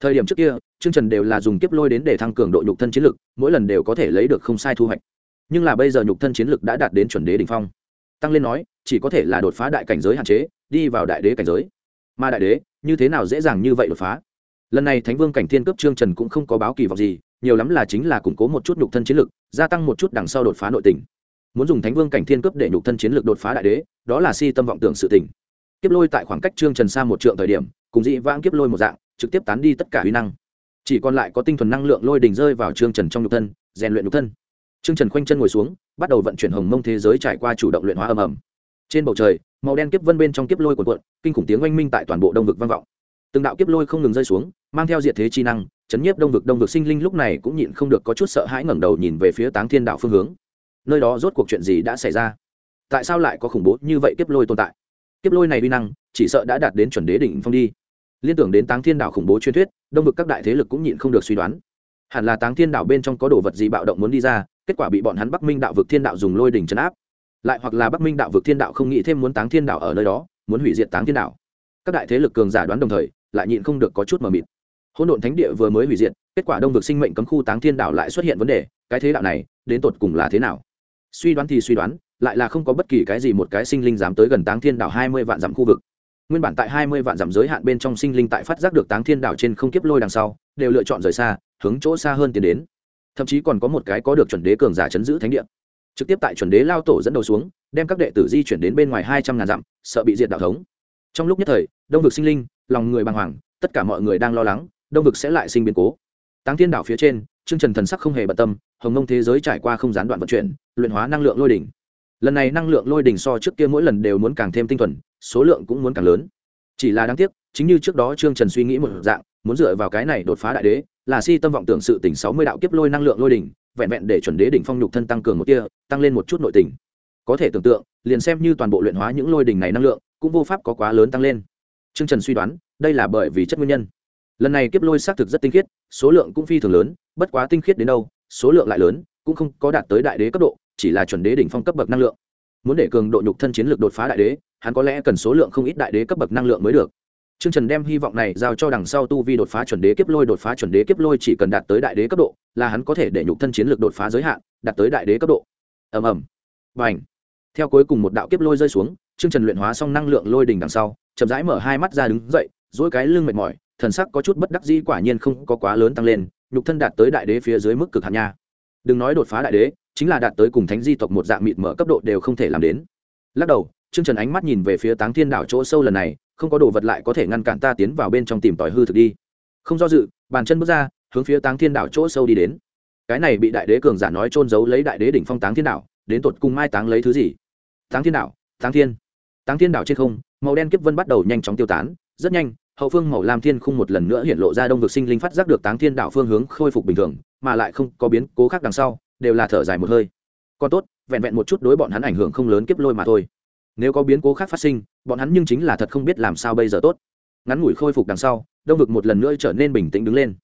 Thời điểm trước kia chương trần đều là dùng kiếp lôi đến để thăng cường độ nhục thân chiến lực, mỗi lần đều có thể lấy được không sai thu hoạch. Nhưng là bây giờ nhục thân chiến lực đã đạt đến chuẩn đế đ ỉ n h phong. Tăng lên nói, chỉ có thể là đột phá đại cảnh giới hạn chế, đi vào đại đế cảnh giới. Mà đại đế, như thế nào dễ dàng như vậy đột phá? Lần này thánh vương cảnh thiên cấp trương trần cũng không có báo kỳ vọng gì, nhiều lắm là chính là củng cố một chút nhục thân chiến lực, gia tăng một chút đằng sau đột phá nội tình muốn dùng thánh vương cảnh thiên cướp để nhục thân chiến lược đột phá đại đế, đó là si tâm vọng tưởng sự tỉnh kiếp lôi tại khoảng cách trương trần xa một trượng thời điểm, cùng dị vãng kiếp lôi một dạng, trực tiếp tán đi tất cả huy năng. Chỉ còn lại có tinh thuần năng lượng lôi đình rơi vào trương trần trong nhục thân, rèn luyện nhục thân. Trương trần khoanh chân ngồi xuống, bắt đầu vận chuyển hồng mông thế giới trải qua chủ động luyện hóa ầm ầm. Trên bầu trời, màu đen kiếp vân bên trong kiếp lôi cuộn cuộn, kinh khủng tiếng oanh minh tại toàn bộ đông vực vang vọng. Từng đạo kiếp lôi không ngừng rơi xuống, mang theo diệt thế chi năng, chấn nhiếp đông vực đông vực sinh linh lúc này cũng nhịn không được có chút sợ hãi ngẩng đầu nhìn về phía táng thiên đạo phương hướng nơi đó rốt cuộc chuyện gì đã xảy ra? Tại sao lại có khủng bố như vậy kiếp lôi tồn tại? Kiếp lôi này uy năng, chỉ sợ đã đạt đến chuẩn đế đỉnh phong đi. Liên tưởng đến táng thiên đảo khủng bố truyền thuyết, đông vực các đại thế lực cũng nhịn không được suy đoán. Hẳn là táng thiên đảo bên trong có đồ vật gì bạo động muốn đi ra, kết quả bị bọn hắn bắc minh đạo vực thiên đạo dùng lôi đỉnh chấn áp. Lại hoặc là bắc minh đạo vực thiên đạo không nghĩ thêm muốn táng thiên đạo ở nơi đó, muốn hủy diệt táng thiên đạo các đại thế lực cường giả đoán đồng thời, lại nhịn không được có chút mờ mịt. Hỗn độn thánh địa vừa mới hủy diệt, kết quả đông vực sinh mệnh cấm khu táng thiên đạo lại xuất hiện vấn đề, cái thế đạo này, đến tột cùng là thế nào? Suy đoán thì suy đoán, lại là không có bất kỳ cái gì một cái sinh linh dám tới gần táng thiên đảo hai mươi vạn dặm khu vực. Nguyên bản tại hai mươi vạn dặm giới hạn bên trong sinh linh tại phát giác được táng thiên đảo trên không kiếp lôi đằng sau, đều lựa chọn rời xa, hướng chỗ xa hơn tiến đến. Thậm chí còn có một cái có được chuẩn đế cường giả chấn giữ thánh địa. Trực tiếp tại chuẩn đế lao tổ dẫn đầu xuống, đem các đệ tử di chuyển đến bên ngoài hai trăm ngàn dặm, sợ bị diệt đạo thống. Trong lúc nhất thời, đông vực sinh linh, lòng người bàng hoàng, tất cả mọi người đang lo lắng, đông vực sẽ lại sinh biến cố. Táng thiên đảo phía trên Trương trần thần sắc không hề bận tâm, hồng Ngông thế giới trải qua không gián đoạn vận chuyển, luyện hóa năng lượng lôi đỉnh. Lần này năng lượng lôi đỉnh so trước kia mỗi lần đều muốn càng thêm tinh thuần, số lượng cũng muốn càng lớn. Chỉ là đáng tiếc, chính như trước đó trương trần suy nghĩ một dạng, muốn dựa vào cái này đột phá đại đế, là si tâm vọng tưởng sự tỉnh sáu mươi đạo kiếp lôi năng lượng lôi đỉnh, vẹn vẹn để chuẩn đế đỉnh phong nhục thân tăng cường một tia, tăng lên một chút nội tình. Có thể tưởng tượng, liền xem như toàn bộ luyện hóa những lôi đỉnh này năng lượng, cũng vô pháp có quá lớn tăng lên. Trương trần suy đoán, đây là bởi vì chất nguyên nhân. Lần này kiếp lôi xác thực rất tinh khiết số lượng cũng phi thường lớn bất quá tinh khiết đến đâu số lượng lại lớn cũng không có đạt tới đại đế cấp độ chỉ là chuẩn đế đỉnh phong cấp bậc năng lượng muốn để cường độ nhục thân chiến lược đột phá đại đế hắn có lẽ cần số lượng không ít đại đế cấp bậc năng lượng mới được Trương Trần đem hy vọng này giao cho đằng sau tu vi đột phá chuẩn đế kiếp lôi đột phá chuẩn đế kiếp lôi chỉ cần đạt tới đại đế cấp độ, là hắn có thể để nhục thân chiến lược đột phá giới hạn, đạt tới đại đế cấp độ. Ầm ầm. Bành. Theo cuối cùng một đạo kiếp lôi rơi xuống, Trương Trần luyện hóa xong năng lượng lôi đỉnh đằng sau, chậm rãi mở hai mắt ra đứng dậy, duỗi cái lưng mệt mỏi, thần sắc có chút bất đắc dĩ quả nhiên không có quá lớn tăng lên, nhục thân đạt tới đại đế phía dưới mức cực hạn nha. Đừng nói đột phá đại đế, chính là đạt tới cùng thánh di tộc một dạng mịt mở cấp độ đều không thể làm đến. Lắc đầu, Trương Trần ánh mắt nhìn về phía Táng Thiên đảo chỗ sâu lần này, không có đồ vật lại có thể ngăn cản ta tiến vào bên trong tìm tòi hư thực đi. Không do dự, bàn chân bước ra, hướng phía Táng Thiên đảo chỗ sâu đi đến. Cái này bị đại đế cường giả nói trôn giấu lấy đại đế đỉnh phong Táng Thiên đảo, đến tột cùng mai táng lấy thứ gì? Táng Thiên đảo, Táng Thiên. Táng Thiên đảo trên không, màu đen kiếp vân bắt đầu nhanh chóng tiêu tán, rất nhanh, hậu phương màu lam thiên khung một lần nữa hiện lộ ra đông vực sinh linh phát giác được Táng Thiên đảo phương hướng khôi phục bình thường, mà lại không có biến cố khác đằng sau, đều là thở dài một hơi. Còn tốt, vẹn vẹn một chút đối bọn hắn ảnh hưởng không lớn kiếp lôi mà thôi. Nếu có biến cố khác phát sinh bọn hắn nhưng chính là thật không biết làm sao bây giờ tốt. Ngắn ngủi khôi phục đằng sau đông vực một lần nữa trở nên bình tĩnh đứng lên.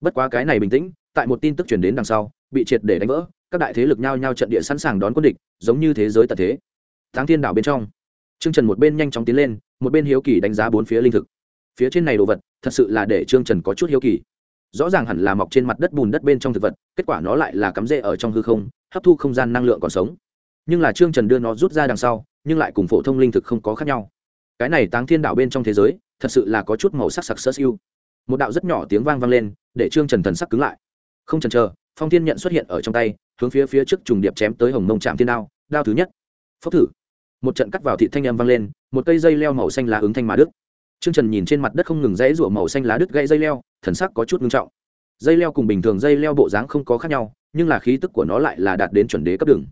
Bất quá cái này bình tĩnh tại một tin tức chuyển đến đằng sau bị triệt để đánh vỡ các đại thế lực nhao nhao trận địa sẵn sàng đón quân địch giống như thế giới tật thế. Tháng thiên đảo bên trong trương trần một bên nhanh chóng tiến lên một bên hiếu kỳ đánh giá bốn phía linh thực phía trên này đồ vật, thật sự là để trương trần có chút hiếu kỳ. Rõ ràng hẳn là mọc trên mặt đất bùn đất bên trong thực vật, kết quả nó lại là cắm rễ ở trong hư không, hấp thu không gian năng lượng còn sống. Nhưng là trương trần đưa nó rút ra đằng sau, nhưng lại cùng phổ thông linh thực không có khác nhau. Cái này táng thiên đạo bên trong thế giới, thật sự là có chút màu sắc sặc sỡ siêu. Một đạo rất nhỏ tiếng vang vang lên, để trương trần thần sắc cứng lại. Không chần chờ, phong thiên nhận xuất hiện ở trong tay, hướng phía phía trước trùng điệp chém tới hồng mông trạm thiên đao đao thứ nhất. Phốc thử. Một trận cắt vào thị thanh âm vang lên, một cây dây leo màu xanh lá ứng thanh mà đức trương trần nhìn trên mặt đất không ngừng rẽ rủa màu xanh lá đứt gãy dây leo thần sắc có chút nghiêm trọng. Dây leo cùng bình thường dây leo bộ dáng không có khác nhau nhưng là khí tức của nó lại là đạt đến chuẩn đế cấp đường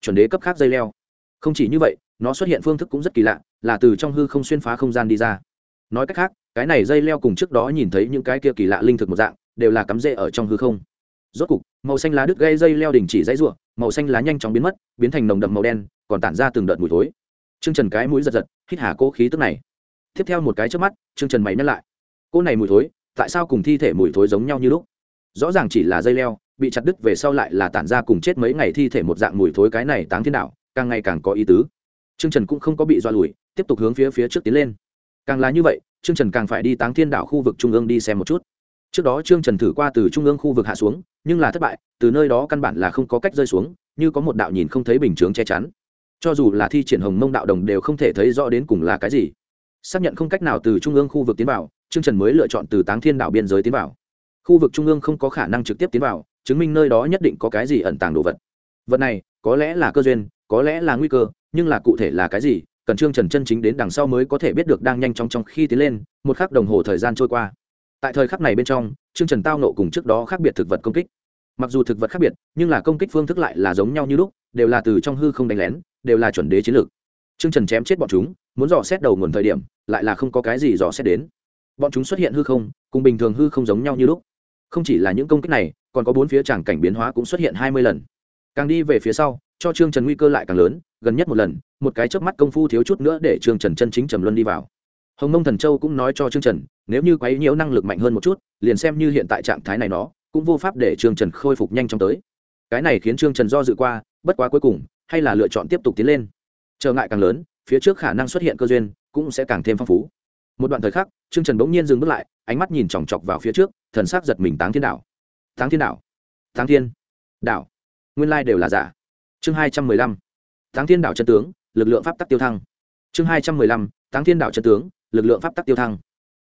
chuẩn đế cấp khác dây leo. Không chỉ như vậy nó xuất hiện phương thức cũng rất kỳ lạ là từ trong hư không xuyên phá không gian đi ra. Nói cách khác cái này dây leo cùng trước đó nhìn thấy những cái kia kỳ lạ linh thực một dạng đều là cắm rễ ở trong hư không. Rốt cục màu xanh lá đứt gãy dây leo đình chỉ dãy rủa, màu xanh lá nhanh chóng biến mất biến thành nồng đậm màu đen còn tản ra từng đợt mùi thối. Trương trần cái mũi giật giật hít hà cố khí tức này tiếp theo một cái trước mắt trương trần mày nhắc lại cô này mùi thối tại sao cùng thi thể mùi thối giống nhau như lúc rõ ràng chỉ là dây leo bị chặt đứt về sau lại là tản ra cùng chết mấy ngày thi thể một dạng mùi thối cái này táng thiên đạo càng ngày càng có ý tứ Trương Trần cũng không có bị dọa lùi, tiếp tục hướng phía phía trước tiến lên. Càng là như vậy, Trương Trần càng phải đi Táng Thiên Đạo khu vực trung ương đi xem một chút. Trước đó Trương Trần thử qua từ trung ương khu vực hạ xuống, nhưng là thất bại, từ nơi đó căn bản là không có cách rơi xuống, như có một đạo nhìn không thấy bình chướng che chắn. Cho dù là thi triển Hồng Mông đạo đồng đều không thể thấy rõ đến cùng là cái gì. Xác nhận không cách nào từ trung ương khu vực tiến vào, Trương Trần mới lựa chọn từ Táng Thiên đảo biên giới tiến vào. Khu vực trung ương không có khả năng trực tiếp tiến vào, chứng minh nơi đó nhất định có cái gì ẩn tàng đồ vật. Vật này, có lẽ là cơ duyên, có lẽ là nguy cơ, nhưng là cụ thể là cái gì cần trương trần chân chính đến đằng sau mới có thể biết được đang nhanh chóng trong khi tiến lên một khắc đồng hồ thời gian trôi qua tại thời khắc này bên trong trương trần tao nộ cùng trước đó khác biệt thực vật công kích mặc dù thực vật khác biệt nhưng là công kích phương thức lại là giống nhau như lúc đều là từ trong hư không đánh lén đều là chuẩn đế chiến lược trương trần chém chết bọn chúng, muốn dò xét đầu nguồn thời điểm, lại là không có cái gì dò xét đến. Bọn chúng xuất hiện hư không, cùng bình thường hư không giống nhau như lúc. Không chỉ là những công kích này, còn có bốn phía tràng cảnh biến hóa cũng xuất hiện hai mươi lần. Càng đi về phía sau, cho trương trần nguy cơ lại càng lớn, gần nhất một lần, một cái chớp mắt công phu thiếu chút nữa để trương trần chân chính trầm luân đi vào. Hồng mông thần châu cũng nói cho trương trần, nếu như quấy nhiễu năng lực mạnh hơn một chút, liền xem như hiện tại trạng thái này nó, cũng vô pháp để trương trần khôi phục nhanh chóng tới. Cái này khiến trương trần do dự qua, bất quá cuối cùng, hay là lựa chọn tiếp tục tiến lên trở ngại càng lớn, phía trước khả năng xuất hiện cơ duyên cũng sẽ càng thêm phong phú. Một đoạn thời khắc, trương trần bỗng nhiên dừng bước lại, ánh mắt nhìn chòng chọc vào phía trước, thần sắc giật mình táng thiên đảo táng thiên đảo táng thiên đảo nguyên lai đều là giả. Chương hai trăm mười lăm. Táng thiên đảo chân tướng, lực lượng pháp tắc tiêu thăng. Chương hai trăm mười lăm. Táng thiên đảo chân tướng, lực lượng pháp tắc tiêu thăng.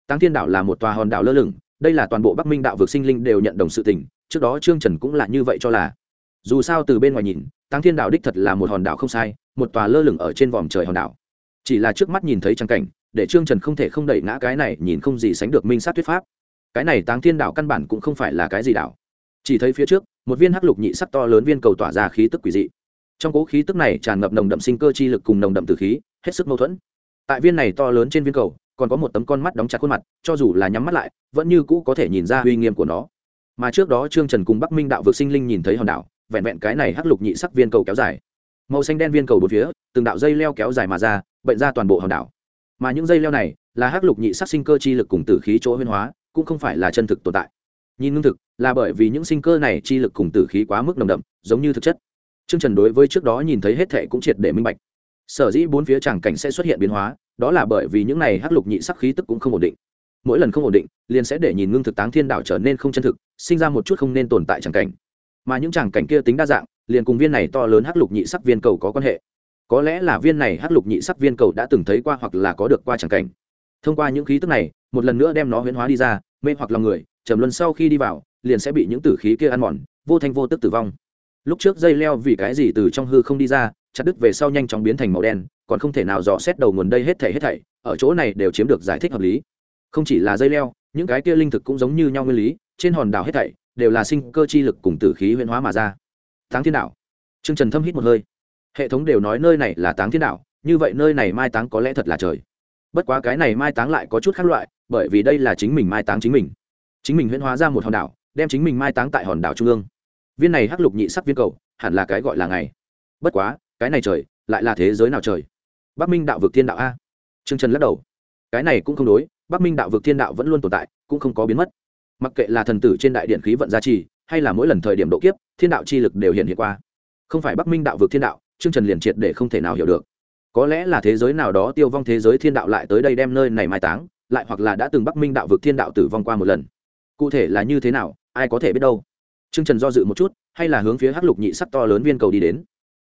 Táng thiên đảo là một tòa hòn đảo lơ lửng, đây là toàn bộ bắc minh đạo vực sinh linh đều nhận đồng sự tỉnh, trước đó trương trần cũng là như vậy cho là. Dù sao từ bên ngoài nhìn, táng thiên đảo đích thật là một hòn đảo không sai một tòa lơ lửng ở trên vòm trời hòn đảo. Chỉ là trước mắt nhìn thấy trang cảnh, để trương trần không thể không đẩy ngã cái này nhìn không gì sánh được minh sát thuyết pháp. Cái này táng thiên đảo căn bản cũng không phải là cái gì đảo. Chỉ thấy phía trước, một viên hắc lục nhị sắc to lớn viên cầu tỏa ra khí tức quỷ dị. Trong cố khí tức này tràn ngập nồng đậm sinh cơ chi lực cùng nồng đậm từ khí, hết sức mâu thuẫn. Tại viên này to lớn trên viên cầu, còn có một tấm con mắt đóng chặt khuôn mặt, cho dù là nhắm mắt lại, vẫn như cũ có thể nhìn ra uy nghiêm của nó. Mà trước đó trương trần cùng bắc minh đạo vực sinh linh nhìn thấy hòn đảo, vẹn vẹn cái này hắc lục nhị sắc viên cầu kéo dài màu xanh đen viên cầu bốn phía từng đạo dây leo kéo dài mà ra bệnh ra toàn bộ hòn đảo mà những dây leo này là hắc lục nhị sắc sinh cơ chi lực cùng tử khí chỗ huyên hóa cũng không phải là chân thực tồn tại nhìn ngưng thực là bởi vì những sinh cơ này chi lực cùng tử khí quá mức nồng đậm giống như thực chất Trương Trần đối với trước đó nhìn thấy hết thảy cũng triệt để minh bạch. Sở dĩ bốn phía chẳng cảnh sẽ xuất hiện biến hóa, đó là bởi vì những này hắc lục nhị sắc khí tức cũng không ổn định. Mỗi lần không ổn định, liền sẽ để nhìn ngưng thực táng thiên đảo trở nên không chân thực, sinh ra một chút không nên tồn tại chẳng cảnh. Mà những chẳng cảnh kia tính đa dạng, liền cùng viên này to lớn hắc lục nhị sắc viên cầu có quan hệ. Có lẽ là viên này hắc lục nhị sắc viên cầu đã từng thấy qua hoặc là có được qua chẳng cảnh. Thông qua những khí tức này, một lần nữa đem nó huyễn hóa đi ra, mê hoặc lòng người, trầm luân sau khi đi vào, liền sẽ bị những tử khí kia ăn mòn, vô thanh vô tức tử vong lúc trước dây leo vì cái gì từ trong hư không đi ra chặt đứt về sau nhanh chóng biến thành màu đen còn không thể nào dò xét đầu nguồn đây hết thảy hết thảy ở chỗ này đều chiếm được giải thích hợp lý không chỉ là dây leo những cái kia linh thực cũng giống như nhau nguyên lý trên hòn đảo hết thảy đều là sinh cơ chi lực cùng tử khí huyễn hóa mà ra táng thiên đảo. Trương trần thâm hít một hơi. Hệ thống đều nói nơi này là táng thiên đảo, như vậy nơi này mai táng có lẽ thật là trời. Bất quá cái này mai táng lại có chút khác loại, bởi vì đây là chính mình mai táng chính mình. Chính mình huyễn hóa ra một hòn đảo, đem chính mình mai táng tại hòn đảo trung ương. Viên này hắc lục nhị sắc viên cầu, hẳn là cái gọi là ngày. Bất quá, cái này trời, lại là thế giới nào trời? Bắc minh đạo vực thiên đạo a. Trương trần lắc đầu. Cái này cũng không đối, bắc minh đạo vực thiên đạo vẫn luôn tồn tại, cũng không có biến mất. Mặc kệ là thần tử trên đại điện khí vận gia trì hay là mỗi lần thời điểm độ kiếp thiên đạo chi lực đều hiện hiện qua không phải bắc minh đạo vực thiên đạo trương trần liền triệt để không thể nào hiểu được có lẽ là thế giới nào đó tiêu vong thế giới thiên đạo lại tới đây đem nơi này mai táng lại hoặc là đã từng bắc minh đạo vực thiên đạo tử vong qua một lần cụ thể là như thế nào ai có thể biết đâu Trương Trần do dự một chút, hay là hướng phía Hắc Lục nhị sắc to lớn viên cầu đi đến.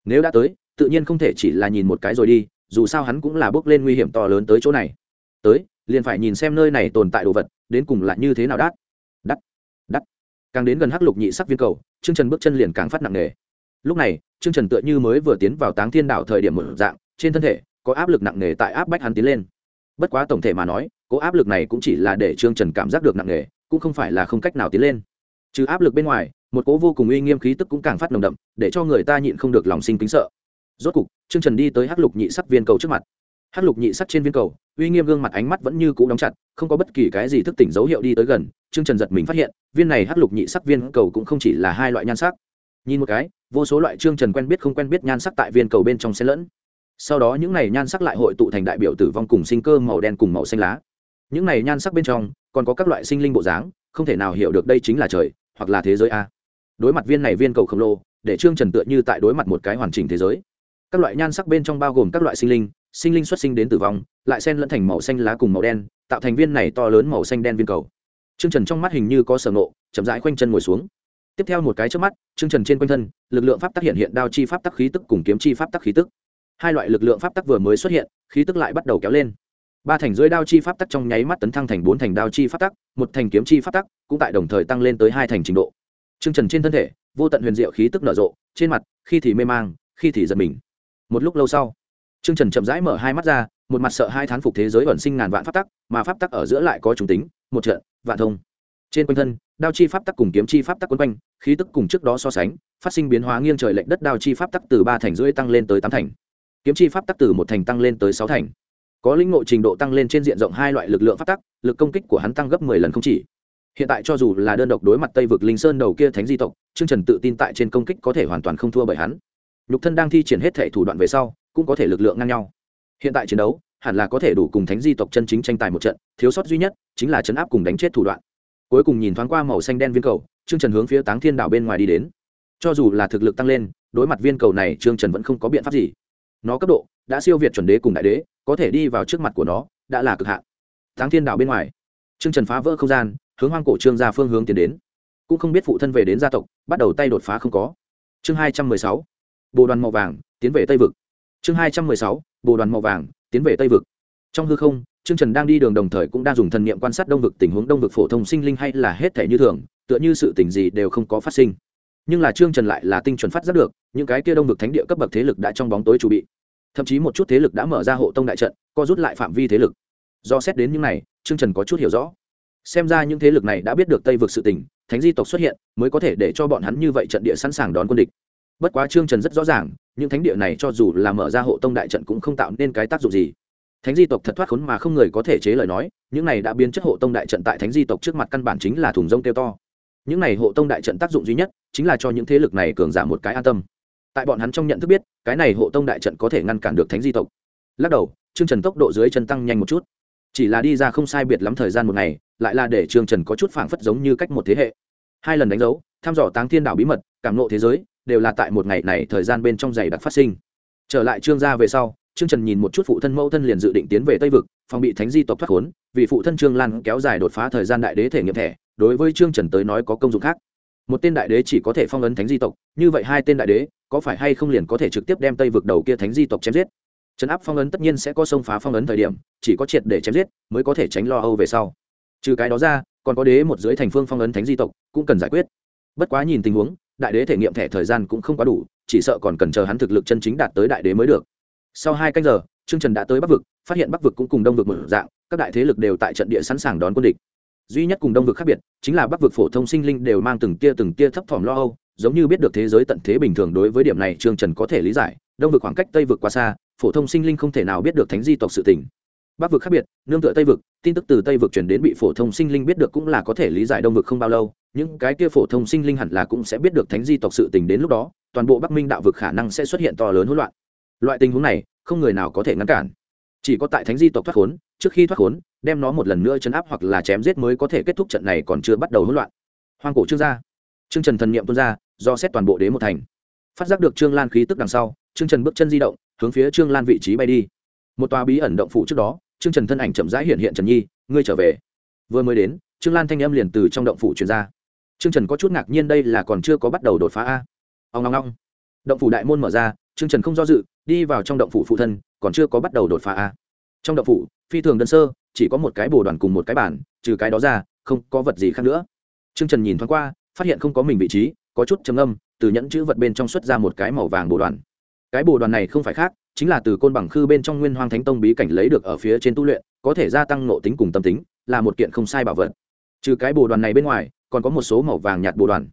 Nếu đã tới, tự nhiên không thể chỉ là nhìn một cái rồi đi, dù sao hắn cũng là bước lên nguy hiểm to lớn tới chỗ này. Tới, liền phải nhìn xem nơi này tồn tại đồ vật, đến cùng là như thế nào đắt. Càng đến gần Hắc Lục nhị sắc viên cầu, Trương Trần bước chân liền càng phát nặng nề. Lúc này, Trương Trần tựa như mới vừa tiến vào Táng Thiên Đảo thời điểm một dạng, trên thân thể có áp lực nặng nề tại áp bách hắn tiến lên. Bất quá tổng thể mà nói, cố áp lực này cũng chỉ là để Trương Trần cảm giác được nặng nề, cũng không phải là không cách nào tiến lên trừ áp lực bên ngoài một cố vô cùng uy nghiêm khí tức cũng càng phát nồng đậm để cho người ta nhịn không được lòng sinh kính sợ rốt cục trương trần đi tới hắc lục nhị sắc viên cầu trước mặt hắc lục nhị sắc trên viên cầu uy nghiêm gương mặt ánh mắt vẫn như cũ đóng chặt, không có bất kỳ cái gì thức tỉnh dấu hiệu đi tới gần, trương trần giật mình phát hiện, viên này hắc lục nhị sắc viên cầu cũng không chỉ là hai loại nhan sắc. Nhìn một cái, vô số loại trương trần quen biết không quen biết nhan sắc tại viên cầu bên trong xen lẫn. Sau đó những này nhan sắc lại hội tụ thành đại biểu tử vong cùng sinh cơ màu đen cùng màu xanh lá. Những này nhan sắc bên trong, còn có các loại sinh linh bộ dáng, không thể nào hiểu được đây chính là trời, hoặc là thế giới a. Đối mặt viên này viên cầu khổng lồ, để trương trần tựa như tại đối mặt một cái hoàn chỉnh thế giới. Các loại nhan sắc bên trong bao gồm các loại sinh linh sinh linh xuất sinh đến tử vong, lại xen lẫn thành màu xanh lá cùng màu đen, tạo thành viên này to lớn màu xanh đen viên cầu. Trương trần trong mắt hình như có sở nộ chậm rãi khoanh chân ngồi xuống. Tiếp theo một cái trước mắt, trương trần trên quanh thân, lực lượng pháp tắc hiện hiện đao chi pháp tắc khí tức cùng kiếm chi pháp tắc khí tức. Hai loại lực lượng pháp tắc vừa mới xuất hiện, khí tức lại bắt đầu kéo lên. Ba thành dưới đao chi pháp tắc trong nháy mắt tấn thăng thành bốn thành đao chi pháp tắc, một thành kiếm chi pháp tắc cũng tại đồng thời tăng lên tới hai thành trình độ. T r ư ơ n g trần trên thân thể, vô tận huyền diệu khí tức nở rộ, trên mặt, khi thì mê mang, khi thì giật mình. Một lúc lâu sau Trương trần chậm rãi mở hai mắt ra, một mặt sợ hai thán phục thế giới ẩn sinh ngàn vạn pháp tắc, mà pháp tắc ở giữa lại có trùng tính, một trận, vạn thông. Trên quanh thân, đao chi pháp tắc cùng kiếm chi pháp tắc quấn quanh, khí tức cùng trước đó so sánh, phát sinh biến hóa nghiêng trời lệch đất đao chi pháp tắc từ ba thành rưỡi tăng lên tới tám thành. Kiếm chi pháp tắc từ một thành tăng lên tới sáu thành. Có linh ngộ trình độ tăng lên trên diện rộng hai loại lực lượng pháp tắc, lực công kích của hắn tăng gấp mười lần không chỉ. Hiện tại cho dù là đơn độc đối mặt tây vực linh sơn đầu kia thánh di tộc, Trương trần tự tin tại trên công kích có thể hoàn toàn không thua bởi hắn. Lục thân đang thi triển hết thể thủ đoạn về sau cũng có thể lực lượng ngang nhau. Hiện tại chiến đấu, hẳn là có thể đủ cùng thánh di tộc chân chính tranh tài một trận, thiếu sót duy nhất chính là chấn áp cùng đánh chết thủ đoạn. Cuối cùng nhìn thoáng qua màu xanh đen viên cầu, trương trần hướng phía táng thiên đảo bên ngoài đi đến. Cho dù là thực lực tăng lên, đối mặt viên cầu này trương trần vẫn không có biện pháp gì. Nó cấp độ, đã siêu việt chuẩn đế cùng đại đế, có thể đi vào trước mặt của nó, đã là cực hạn. Táng thiên đảo bên ngoài, trương trần phá vỡ không gian, hướng hoang cổ trương ra phương hướng tiến đến. Cũng không biết phụ thân về đến gia tộc, bắt đầu tay đột phá không có. Chương hai trăm mười sáu bộ đoàn màu vàng, tiến về tây vực chương hai trăm mười sáu, bồ đoàn màu vàng, tiến về tây vực. Trong hư không, trương trần đang đi đường đồng thời cũng đang dùng thần niệm quan sát đông vực tình huống đông vực phổ thông sinh linh hay là hết thể như thường, tựa như sự tình gì đều không có phát sinh. Nhưng là trương trần lại là tinh chuẩn phát giác được, những cái kia đông vực thánh địa cấp bậc thế lực đã trong bóng tối chuẩn bị. Thậm chí một chút thế lực đã mở ra hộ tông đại trận, co rút lại phạm vi thế lực. Do xét đến những này, trương trần có chút hiểu rõ. Xem ra những thế lực này đã biết được tây vực sự tình, thánh di tộc xuất hiện, mới có thể để cho bọn hắn như vậy trận địa sẵn sàng đón quân địch bất quá trương trần rất rõ ràng, những thánh địa này cho dù là mở ra hộ tông đại trận cũng không tạo nên cái tác dụng gì. Thánh di tộc thật thoát khốn mà không người có thể chế lời nói, những này đã biến chất hộ tông đại trận tại thánh di tộc trước mặt căn bản chính là thùng rông tiêu to. Những này hộ tông đại trận tác dụng duy nhất chính là cho những thế lực này cường giảm một cái an tâm. Tại bọn hắn trong nhận thức biết, cái này hộ tông đại trận có thể ngăn cản được thánh di tộc. Lắc đầu, trương trần tốc độ dưới chân tăng nhanh một chút. Chỉ là đi ra không sai biệt lắm thời gian một ngày, lại là để trương trần có chút phảng phất giống như cách một thế hệ. Hai lần đánh dấu, thăm dò táng thiên đảo bí mật, cảm nộ thế giới đều là tại một ngày này thời gian bên trong giày đặc phát sinh. Trở lại trương gia về sau, trương trần nhìn một chút phụ thân mẫu thân liền dự định tiến về tây vực, phòng bị thánh di tộc thoát khốn, vì phụ thân trương lan kéo dài đột phá thời gian đại đế thể nghiệm thẻ, đối với trương trần tới nói có công dụng khác. Một tên đại đế chỉ có thể phong ấn thánh di tộc, như vậy hai tên đại đế, có phải hay không liền có thể trực tiếp đem tây vực đầu kia thánh di tộc chém giết? Trấn áp phong ấn tất nhiên sẽ có sông phá phong ấn thời điểm, chỉ có triệt để chém giết mới có thể tránh lo âu về sau. Trừ cái đó ra, còn có đế một dưới thành phương phong ấn thánh di tộc, cũng cần giải quyết. Bất quá nhìn tình huống đại đế thể nghiệm thẻ thời gian cũng không quá đủ, chỉ sợ còn cần chờ hắn thực lực chân chính đạt tới đại đế mới được. Sau hai canh giờ, trương trần đã tới bắc vực, phát hiện bắc vực cũng cùng đông vực một dạng, các đại thế lực đều tại trận địa sẵn sàng đón quân địch. Duy nhất cùng đông vực khác biệt, chính là bắc vực phổ thông sinh linh đều mang từng tia từng tia thấp thỏm lo âu, giống như biết được thế giới tận thế bình thường đối với điểm này trương trần có thể lý giải, đông vực khoảng cách tây vực quá xa, phổ thông sinh linh không thể nào biết được thánh di tộc sự tình bắc vực khác biệt, nương tựa tây vực, tin tức từ tây vực chuyển đến bị phổ thông sinh linh biết được cũng là có thể lý giải đông vực không bao lâu, những cái kia phổ thông sinh linh hẳn là cũng sẽ biết được thánh di tộc sự tình đến lúc đó, toàn bộ bắc minh đạo vực khả năng sẽ xuất hiện to lớn hỗn loạn. Loại tình huống này, không người nào có thể ngăn cản. Chỉ có tại thánh di tộc thoát khốn, trước khi thoát khốn, đem nó một lần nữa chấn áp hoặc là chém giết mới có thể kết thúc trận này còn chưa bắt đầu hỗn loạn. Hoang cổ trương gia. Trương trần thần niệm tuôn ra, do xét toàn bộ đế một thành. Phát giác được trương lan khí tức đằng sau, trương trần bước chân di động, hướng phía trương lan vị trí bay đi. Một tòa bí ẩn động phủ trước đó trương trần thân ảnh chậm rãi hiện hiện trần nhi ngươi trở về. Vừa mới đến trương lan thanh âm liền từ trong động phủ truyền ra. Trương trần có chút ngạc nhiên đây là còn chưa có bắt đầu đột phá a. Ông long long động phủ đại môn mở ra trương trần không do dự đi vào trong động phủ phụ thân còn chưa có bắt đầu đột phá a. Trong động phủ phi thường đơn sơ chỉ có một cái bồ đoàn cùng một cái bản, trừ cái đó ra không có vật gì khác nữa. Trương trần nhìn thoáng qua phát hiện không có mình vị trí có chút trầm âm từ nhẫn chữ vật bên trong xuất ra một cái màu vàng bồ đoàn. Cái bồ đoàn này không phải khác chính là từ côn bằng khư bên trong nguyên hoang thánh tông bí cảnh lấy được ở phía trên tu luyện, có thể gia tăng nộ tính cùng tâm tính, là một kiện không sai bảo vật. Trừ cái bồ đoàn này bên ngoài, còn có một số màu vàng nhạt bồ đoàn.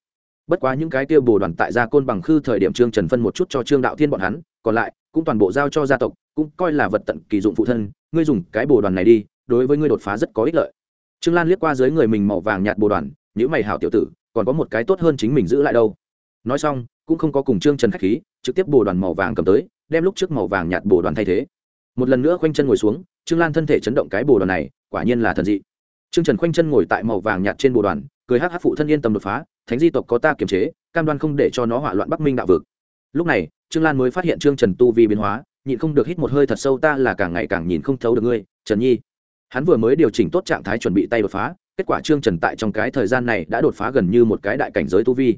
Bất quá những cái tiêu bồ đoàn tại gia côn bằng khư thời điểm trương trần phân một chút cho trương đạo thiên bọn hắn, còn lại cũng toàn bộ giao cho gia tộc, cũng coi là vật tận kỳ dụng phụ thân, ngươi dùng cái bồ đoàn này đi, đối với ngươi đột phá rất có ích lợi. Trương lan liếc qua dưới người mình màu vàng nhạt bồ đoàn nhữ mày hảo tiểu tử, còn có một cái tốt hơn chính mình giữ lại đâu. Nói xong, cũng không có cùng trương trần khách khí, trực tiếp bồ đoàn màu vàng cầm tới đem lúc trước màu vàng nhạt bồ đoàn thay thế. Một lần nữa khoanh chân ngồi xuống, trương lan thân thể chấn động cái bồ đoàn này, quả nhiên là thần dị. Trương trần khoanh chân ngồi tại màu vàng nhạt trên bồ đoàn, cười hắc hắc phụ thân yên tâm đột phá, thánh di tộc có ta kiềm chế, cam đoan không để cho nó hỏa loạn bắc minh đạo vực. Lúc này, trương lan mới phát hiện trương trần tu vi biến hóa, nhịn không được hít một hơi thật sâu, ta là càng ngày càng nhìn không thấu được ngươi, trần nhi. Hắn vừa mới điều chỉnh tốt trạng thái chuẩn bị tay đột phá, kết quả trương trần tại trong cái thời gian này đã đột phá gần như một cái đại cảnh giới tu vi.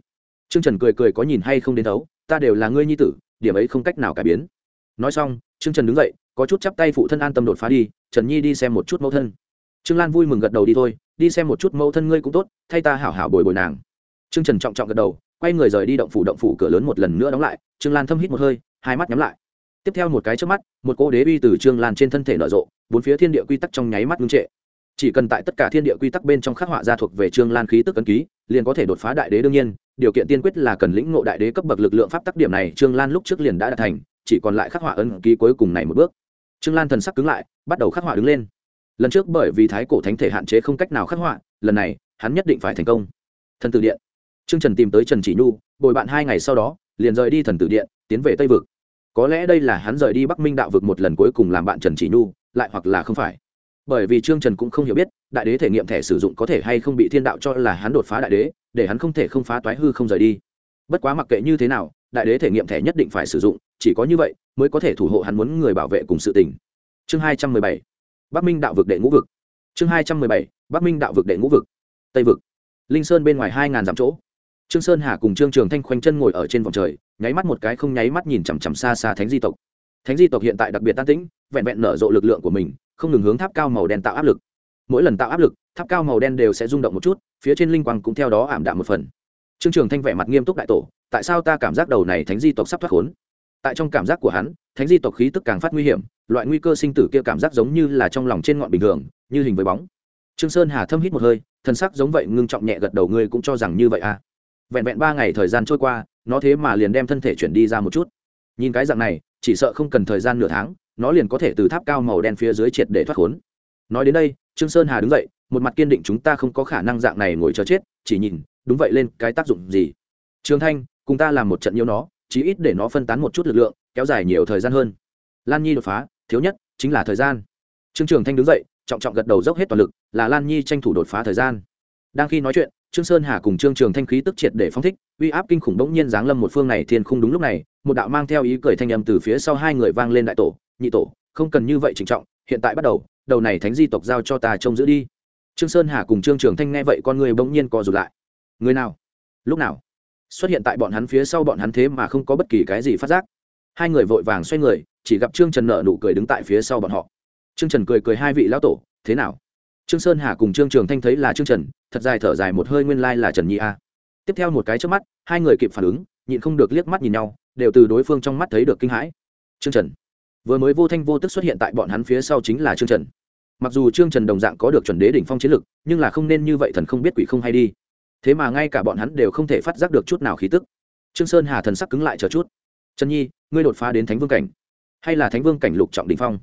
Trương trần cười cười có nhìn hay không đến thấu, ta đều là ngươi nhi tử điểm ấy không cách nào cải biến. Nói xong, trương trần đứng dậy, có chút chắp tay phụ thân an tâm đột phá đi, trần nhi đi xem một chút mẫu thân. Trương lan vui mừng gật đầu đi thôi, đi xem một chút mẫu thân ngươi cũng tốt, thay ta hảo hảo bồi bồi nàng. Trương trần trọng trọng gật đầu, quay người rời đi động phủ động phủ cửa lớn một lần nữa đóng lại. Trương lan thâm hít một hơi, hai mắt nhắm lại. Tiếp theo một cái trước mắt, một cô đế uy từ trương lan trên thân thể nở rộ, bốn phía thiên địa quy tắc trong nháy mắt ngưng trệ. Chỉ cần tại tất cả thiên địa quy tắc bên trong khắc họa ra thuộc về trương lan khí tức ấn ký liền có thể đột phá đại đế đương nhiên, điều kiện tiên quyết là cần lĩnh ngộ đại đế cấp bậc lực lượng pháp tắc điểm này trương lan lúc trước liền đã đạt thành, chỉ còn lại khắc họa ân ký cuối cùng này một bước. Trương lan thần sắc cứng lại, bắt đầu khắc họa đứng lên. Lần trước bởi vì thái cổ thánh thể hạn chế không cách nào khắc họa, lần này, hắn nhất định phải thành công. Thần tử điện. Trương trần tìm tới trần chỉ nhu, bồi bạn hai ngày sau đó, liền rời đi thần tử điện, tiến về tây vực. Có lẽ đây là hắn rời đi bắc minh đạo vực một lần cuối cùng làm bạn trần chỉ nhu, lại hoặc là không phải bởi vì trương trần cũng không hiểu biết, đại đế thể nghiệm thẻ sử dụng có thể hay không bị thiên đạo cho là hắn đột phá đại đế, để hắn không thể không phá toái hư không rời đi. Bất quá mặc kệ như thế nào, đại đế thể nghiệm thẻ nhất định phải sử dụng, chỉ có như vậy mới có thể thủ hộ hắn muốn người bảo vệ cùng sự tình. Chương hai trăm mười bảy, bắc minh đạo vực đệ ngũ vực. Chương hai trăm mười bảy, bắc minh đạo vực đệ ngũ vực. Tây vực. Linh sơn bên ngoài hai ngàn dặm chỗ. Trương sơn hà cùng trương trường thanh khoanh chân ngồi ở trên vòng trời, nháy mắt một cái không nháy mắt nhìn chằm chằm xa xa thánh di tộc. Thánh di tộc hiện tại đặc biệt tan tĩnh, vẹn vẹn nở rộ lực lượng của mình không ngừng hướng tháp cao màu đen tạo áp lực. Mỗi lần tạo áp lực, tháp cao màu đen đều sẽ rung động một chút, phía trên linh quang cũng theo đó ảm đạm một phần. Trương trường thanh vẻ mặt nghiêm túc đại tổ, tại sao ta cảm giác đầu này thánh di tộc sắp thoát khốn? Tại trong cảm giác của hắn, thánh di tộc khí tức càng phát nguy hiểm, loại nguy cơ sinh tử kia cảm giác giống như là trong lòng trên ngọn bình thường, như hình với bóng. Trương sơn hà thâm hít một hơi, thân sắc giống vậy ngưng trọng nhẹ gật đầu ngươi cũng cho rằng như vậy à? Vẹn vẹn ba ngày thời gian trôi qua, nó thế mà liền đem thân thể chuyển đi ra một chút. Nhìn cái dạng này, chỉ sợ không cần thời gian nửa tháng nó liền có thể từ tháp cao màu đen phía dưới triệt để thoát khốn. Nói đến đây, trương sơn hà đứng dậy, một mặt kiên định chúng ta không có khả năng dạng này ngồi chờ chết, chỉ nhìn, đúng vậy lên, cái tác dụng gì? Trương thanh, cùng ta làm một trận nhiễu nó, chí ít để nó phân tán một chút lực lượng, kéo dài nhiều thời gian hơn. Lan nhi đột phá, thiếu nhất chính là thời gian. Trương trường thanh đứng dậy, trọng trọng gật đầu dốc hết toàn lực, là lan nhi tranh thủ đột phá thời gian. Đang khi nói chuyện, trương sơn hà cùng trương trường thanh khí tức triệt để phóng thích, uy áp kinh khủng bỗng nhiên giáng lâm một phương này thiên khung đúng lúc này, một đạo mang theo ý cười thanh âm từ phía sau hai người vang lên đại tổ nhị tổ, không cần như vậy trịnh trọng, hiện tại bắt đầu đầu này thánh di tộc giao cho ta trông giữ đi. Trương sơn hà cùng trương trường thanh nghe vậy con người bỗng nhiên co rụt lại. Người nào? Lúc nào? Xuất hiện tại bọn hắn phía sau bọn hắn thế mà không có bất kỳ cái gì phát giác. Hai người vội vàng xoay người, chỉ gặp trương trần nợ nụ cười đứng tại phía sau bọn họ. Trương trần cười cười hai vị lão tổ, thế nào? Trương sơn hà cùng trương trường thanh thấy là trương trần, thật dài thở dài một hơi nguyên lai là trần nhi a. Tiếp theo một cái trước mắt, hai người kịp phản ứng, nhịn không được liếc mắt nhìn nhau, đều từ đối phương trong mắt thấy được kinh hãi. Trương trần vừa mới vô thanh vô tức xuất hiện tại bọn hắn phía sau chính là trương trần. Mặc dù trương trần đồng dạng có được chuẩn đế đỉnh phong chiến lực, nhưng là không nên như vậy thần không biết quỷ không hay đi. Thế mà ngay cả bọn hắn đều không thể phát giác được chút nào khí tức. Trương sơn hà thần sắc cứng lại chờ chút. Trần nhi, ngươi đột phá đến thánh vương cảnh, hay là thánh vương cảnh lục trọng đỉnh phong?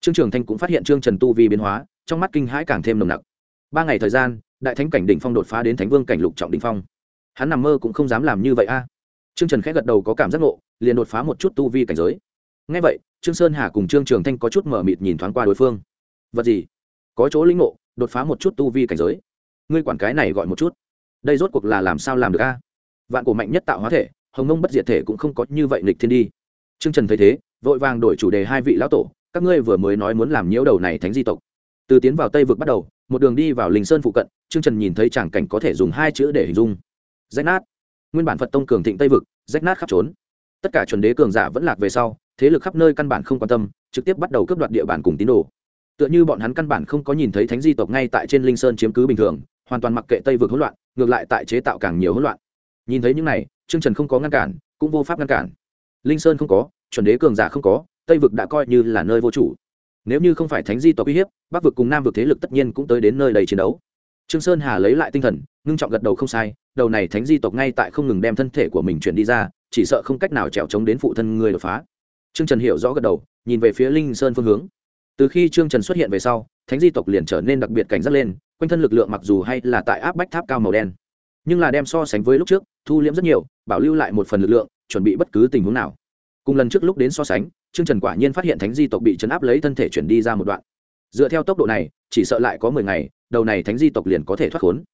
Trương trường thanh cũng phát hiện trương trần tu vi biến hóa, trong mắt kinh hãi càng thêm nồng nặc. Ba ngày thời gian, đại thánh cảnh đỉnh phong đột phá đến thánh vương cảnh lục trọng đỉnh phong. Hắn nằm mơ cũng không dám làm như vậy a. Trương trần khẽ gật đầu có cảm giác ngộ, liền đột phá một chút tu vi cảnh giới ngay vậy, trương sơn hà cùng trương trường thanh có chút mở mịt nhìn thoáng qua đối phương. Vật gì? Có chỗ lĩnh ngộ, đột phá một chút tu vi cảnh giới. Ngươi quản cái này gọi một chút. Đây rốt cuộc là làm sao làm được a? Vạn cổ mạnh nhất tạo hóa thể, hồng nông bất diệt thể cũng không có như vậy nghịch thiên đi. Trương trần thấy thế, vội vàng đổi chủ đề hai vị lão tổ, các ngươi vừa mới nói muốn làm nhiễu đầu này thánh di tộc. Từ tiến vào tây vực bắt đầu, một đường đi vào linh sơn phụ cận, trương trần nhìn thấy tràng cảnh có thể dùng hai chữ để hình dung. Rách nát. Nguyên bản phật tông cường thịnh tây vực, rách nát khắp trốn. Tất cả chuẩn đế cường giả vẫn lạc về sau thế lực khắp nơi căn bản không quan tâm, trực tiếp bắt đầu cướp đoạt địa bàn cùng tín đồ. Tựa như bọn hắn căn bản không có nhìn thấy thánh di tộc ngay tại trên linh sơn chiếm cứ bình thường, hoàn toàn mặc kệ tây vực hỗn loạn, ngược lại tại chế tạo càng nhiều hỗn loạn. Nhìn thấy những này, trương trần không có ngăn cản, cũng vô pháp ngăn cản. Linh sơn không có, chuẩn đế cường giả không có, tây vực đã coi như là nơi vô chủ. Nếu như không phải thánh di tộc uy hiếp, bắc vực cùng nam vực thế lực tất nhiên cũng tới đến nơi đầy chiến đấu. Trương sơn hà lấy lại tinh thần, ngưng trọng gật đầu không sai, đầu này thánh di tộc ngay tại không ngừng đem thân thể của mình chuyển đi ra, chỉ sợ không cách nào trèo chống đến phụ thân người đột phá trương trần hiểu rõ gật đầu, nhìn về phía linh sơn phương hướng. Từ khi trương trần xuất hiện về sau, thánh di tộc liền trở nên đặc biệt cảnh giác lên, quanh thân lực lượng mặc dù hay là tại áp bách tháp cao màu đen, nhưng là đem so sánh với lúc trước, thu liễm rất nhiều, bảo lưu lại một phần lực lượng, chuẩn bị bất cứ tình huống nào. Cùng lần trước lúc đến so sánh, trương trần quả nhiên phát hiện thánh di tộc bị chấn áp lấy thân thể chuyển đi ra một đoạn. Dựa theo tốc độ này, chỉ sợ lại có mười ngày, đầu này thánh di tộc liền có thể thoát khốn.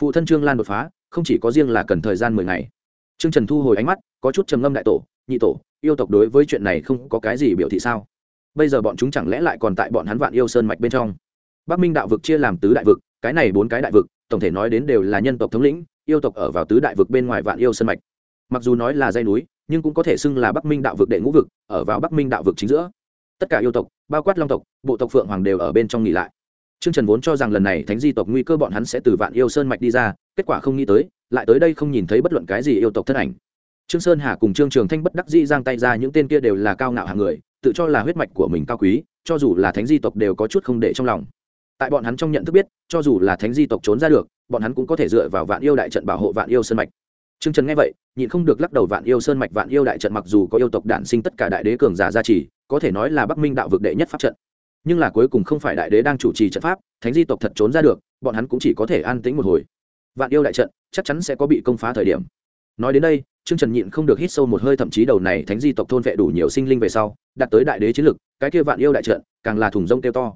Phụ thân trương lan đột phá, không chỉ có riêng là cần thời gian mười ngày. Trương trần thu hồi ánh mắt, có chút trầm ngâm đại tổ, nhị tổ yêu tộc đối với chuyện này không có cái gì biểu thị sao? Bây giờ bọn chúng chẳng lẽ lại còn tại bọn hắn vạn yêu sơn mạch bên trong? Bắc minh đạo vực chia làm tứ đại vực cái này bốn cái đại vực tổng thể nói đến đều là nhân tộc thống lĩnh yêu tộc ở vào tứ đại vực bên ngoài vạn yêu sơn mạch. Mặc dù nói là dây núi nhưng cũng có thể xưng là bắc minh đạo vực đệ ngũ vực ở vào bắc minh đạo vực chính giữa. Tất cả yêu tộc bao quát long tộc bộ tộc phượng hoàng đều ở bên trong nghỉ lại. Trương Trần vốn cho rằng lần này Thánh Di tộc nguy cơ bọn hắn sẽ từ Vạn Yêu Sơn mạch đi ra, kết quả không nghĩ tới, lại tới đây không nhìn thấy bất luận cái gì yêu tộc thân ảnh. Trương Sơn Hà cùng Trương Trường Thanh bất đắc dĩ giang tay ra những tên kia đều là cao ngạo hạng người, tự cho là huyết mạch của mình cao quý, cho dù là Thánh Di tộc đều có chút không để trong lòng. Tại bọn hắn trong nhận thức biết, cho dù là Thánh Di tộc trốn ra được, bọn hắn cũng có thể dựa vào Vạn Yêu đại trận bảo hộ Vạn Yêu Sơn mạch. Trương Trần nghe vậy, nhịn không được lắc đầu Vạn Yêu Sơn mạch Vạn Yêu đại trận mặc dù có yêu tộc đản sinh tất cả đại đế cường giả gia trì, có thể nói là Bắc Minh đạo vực đệ nhất pháp trận nhưng là cuối cùng không phải đại đế đang chủ trì trận pháp thánh di tộc thật trốn ra được bọn hắn cũng chỉ có thể an tĩnh một hồi vạn yêu đại trận chắc chắn sẽ có bị công phá thời điểm nói đến đây trương trần nhịn không được hít sâu một hơi, thậm chí đầu này thánh di tộc thôn vệ đủ nhiều sinh linh về sau, đạt tới đại đế chiến lực, cái kia vạn yêu đại trận, càng là thùng rông tiêu to.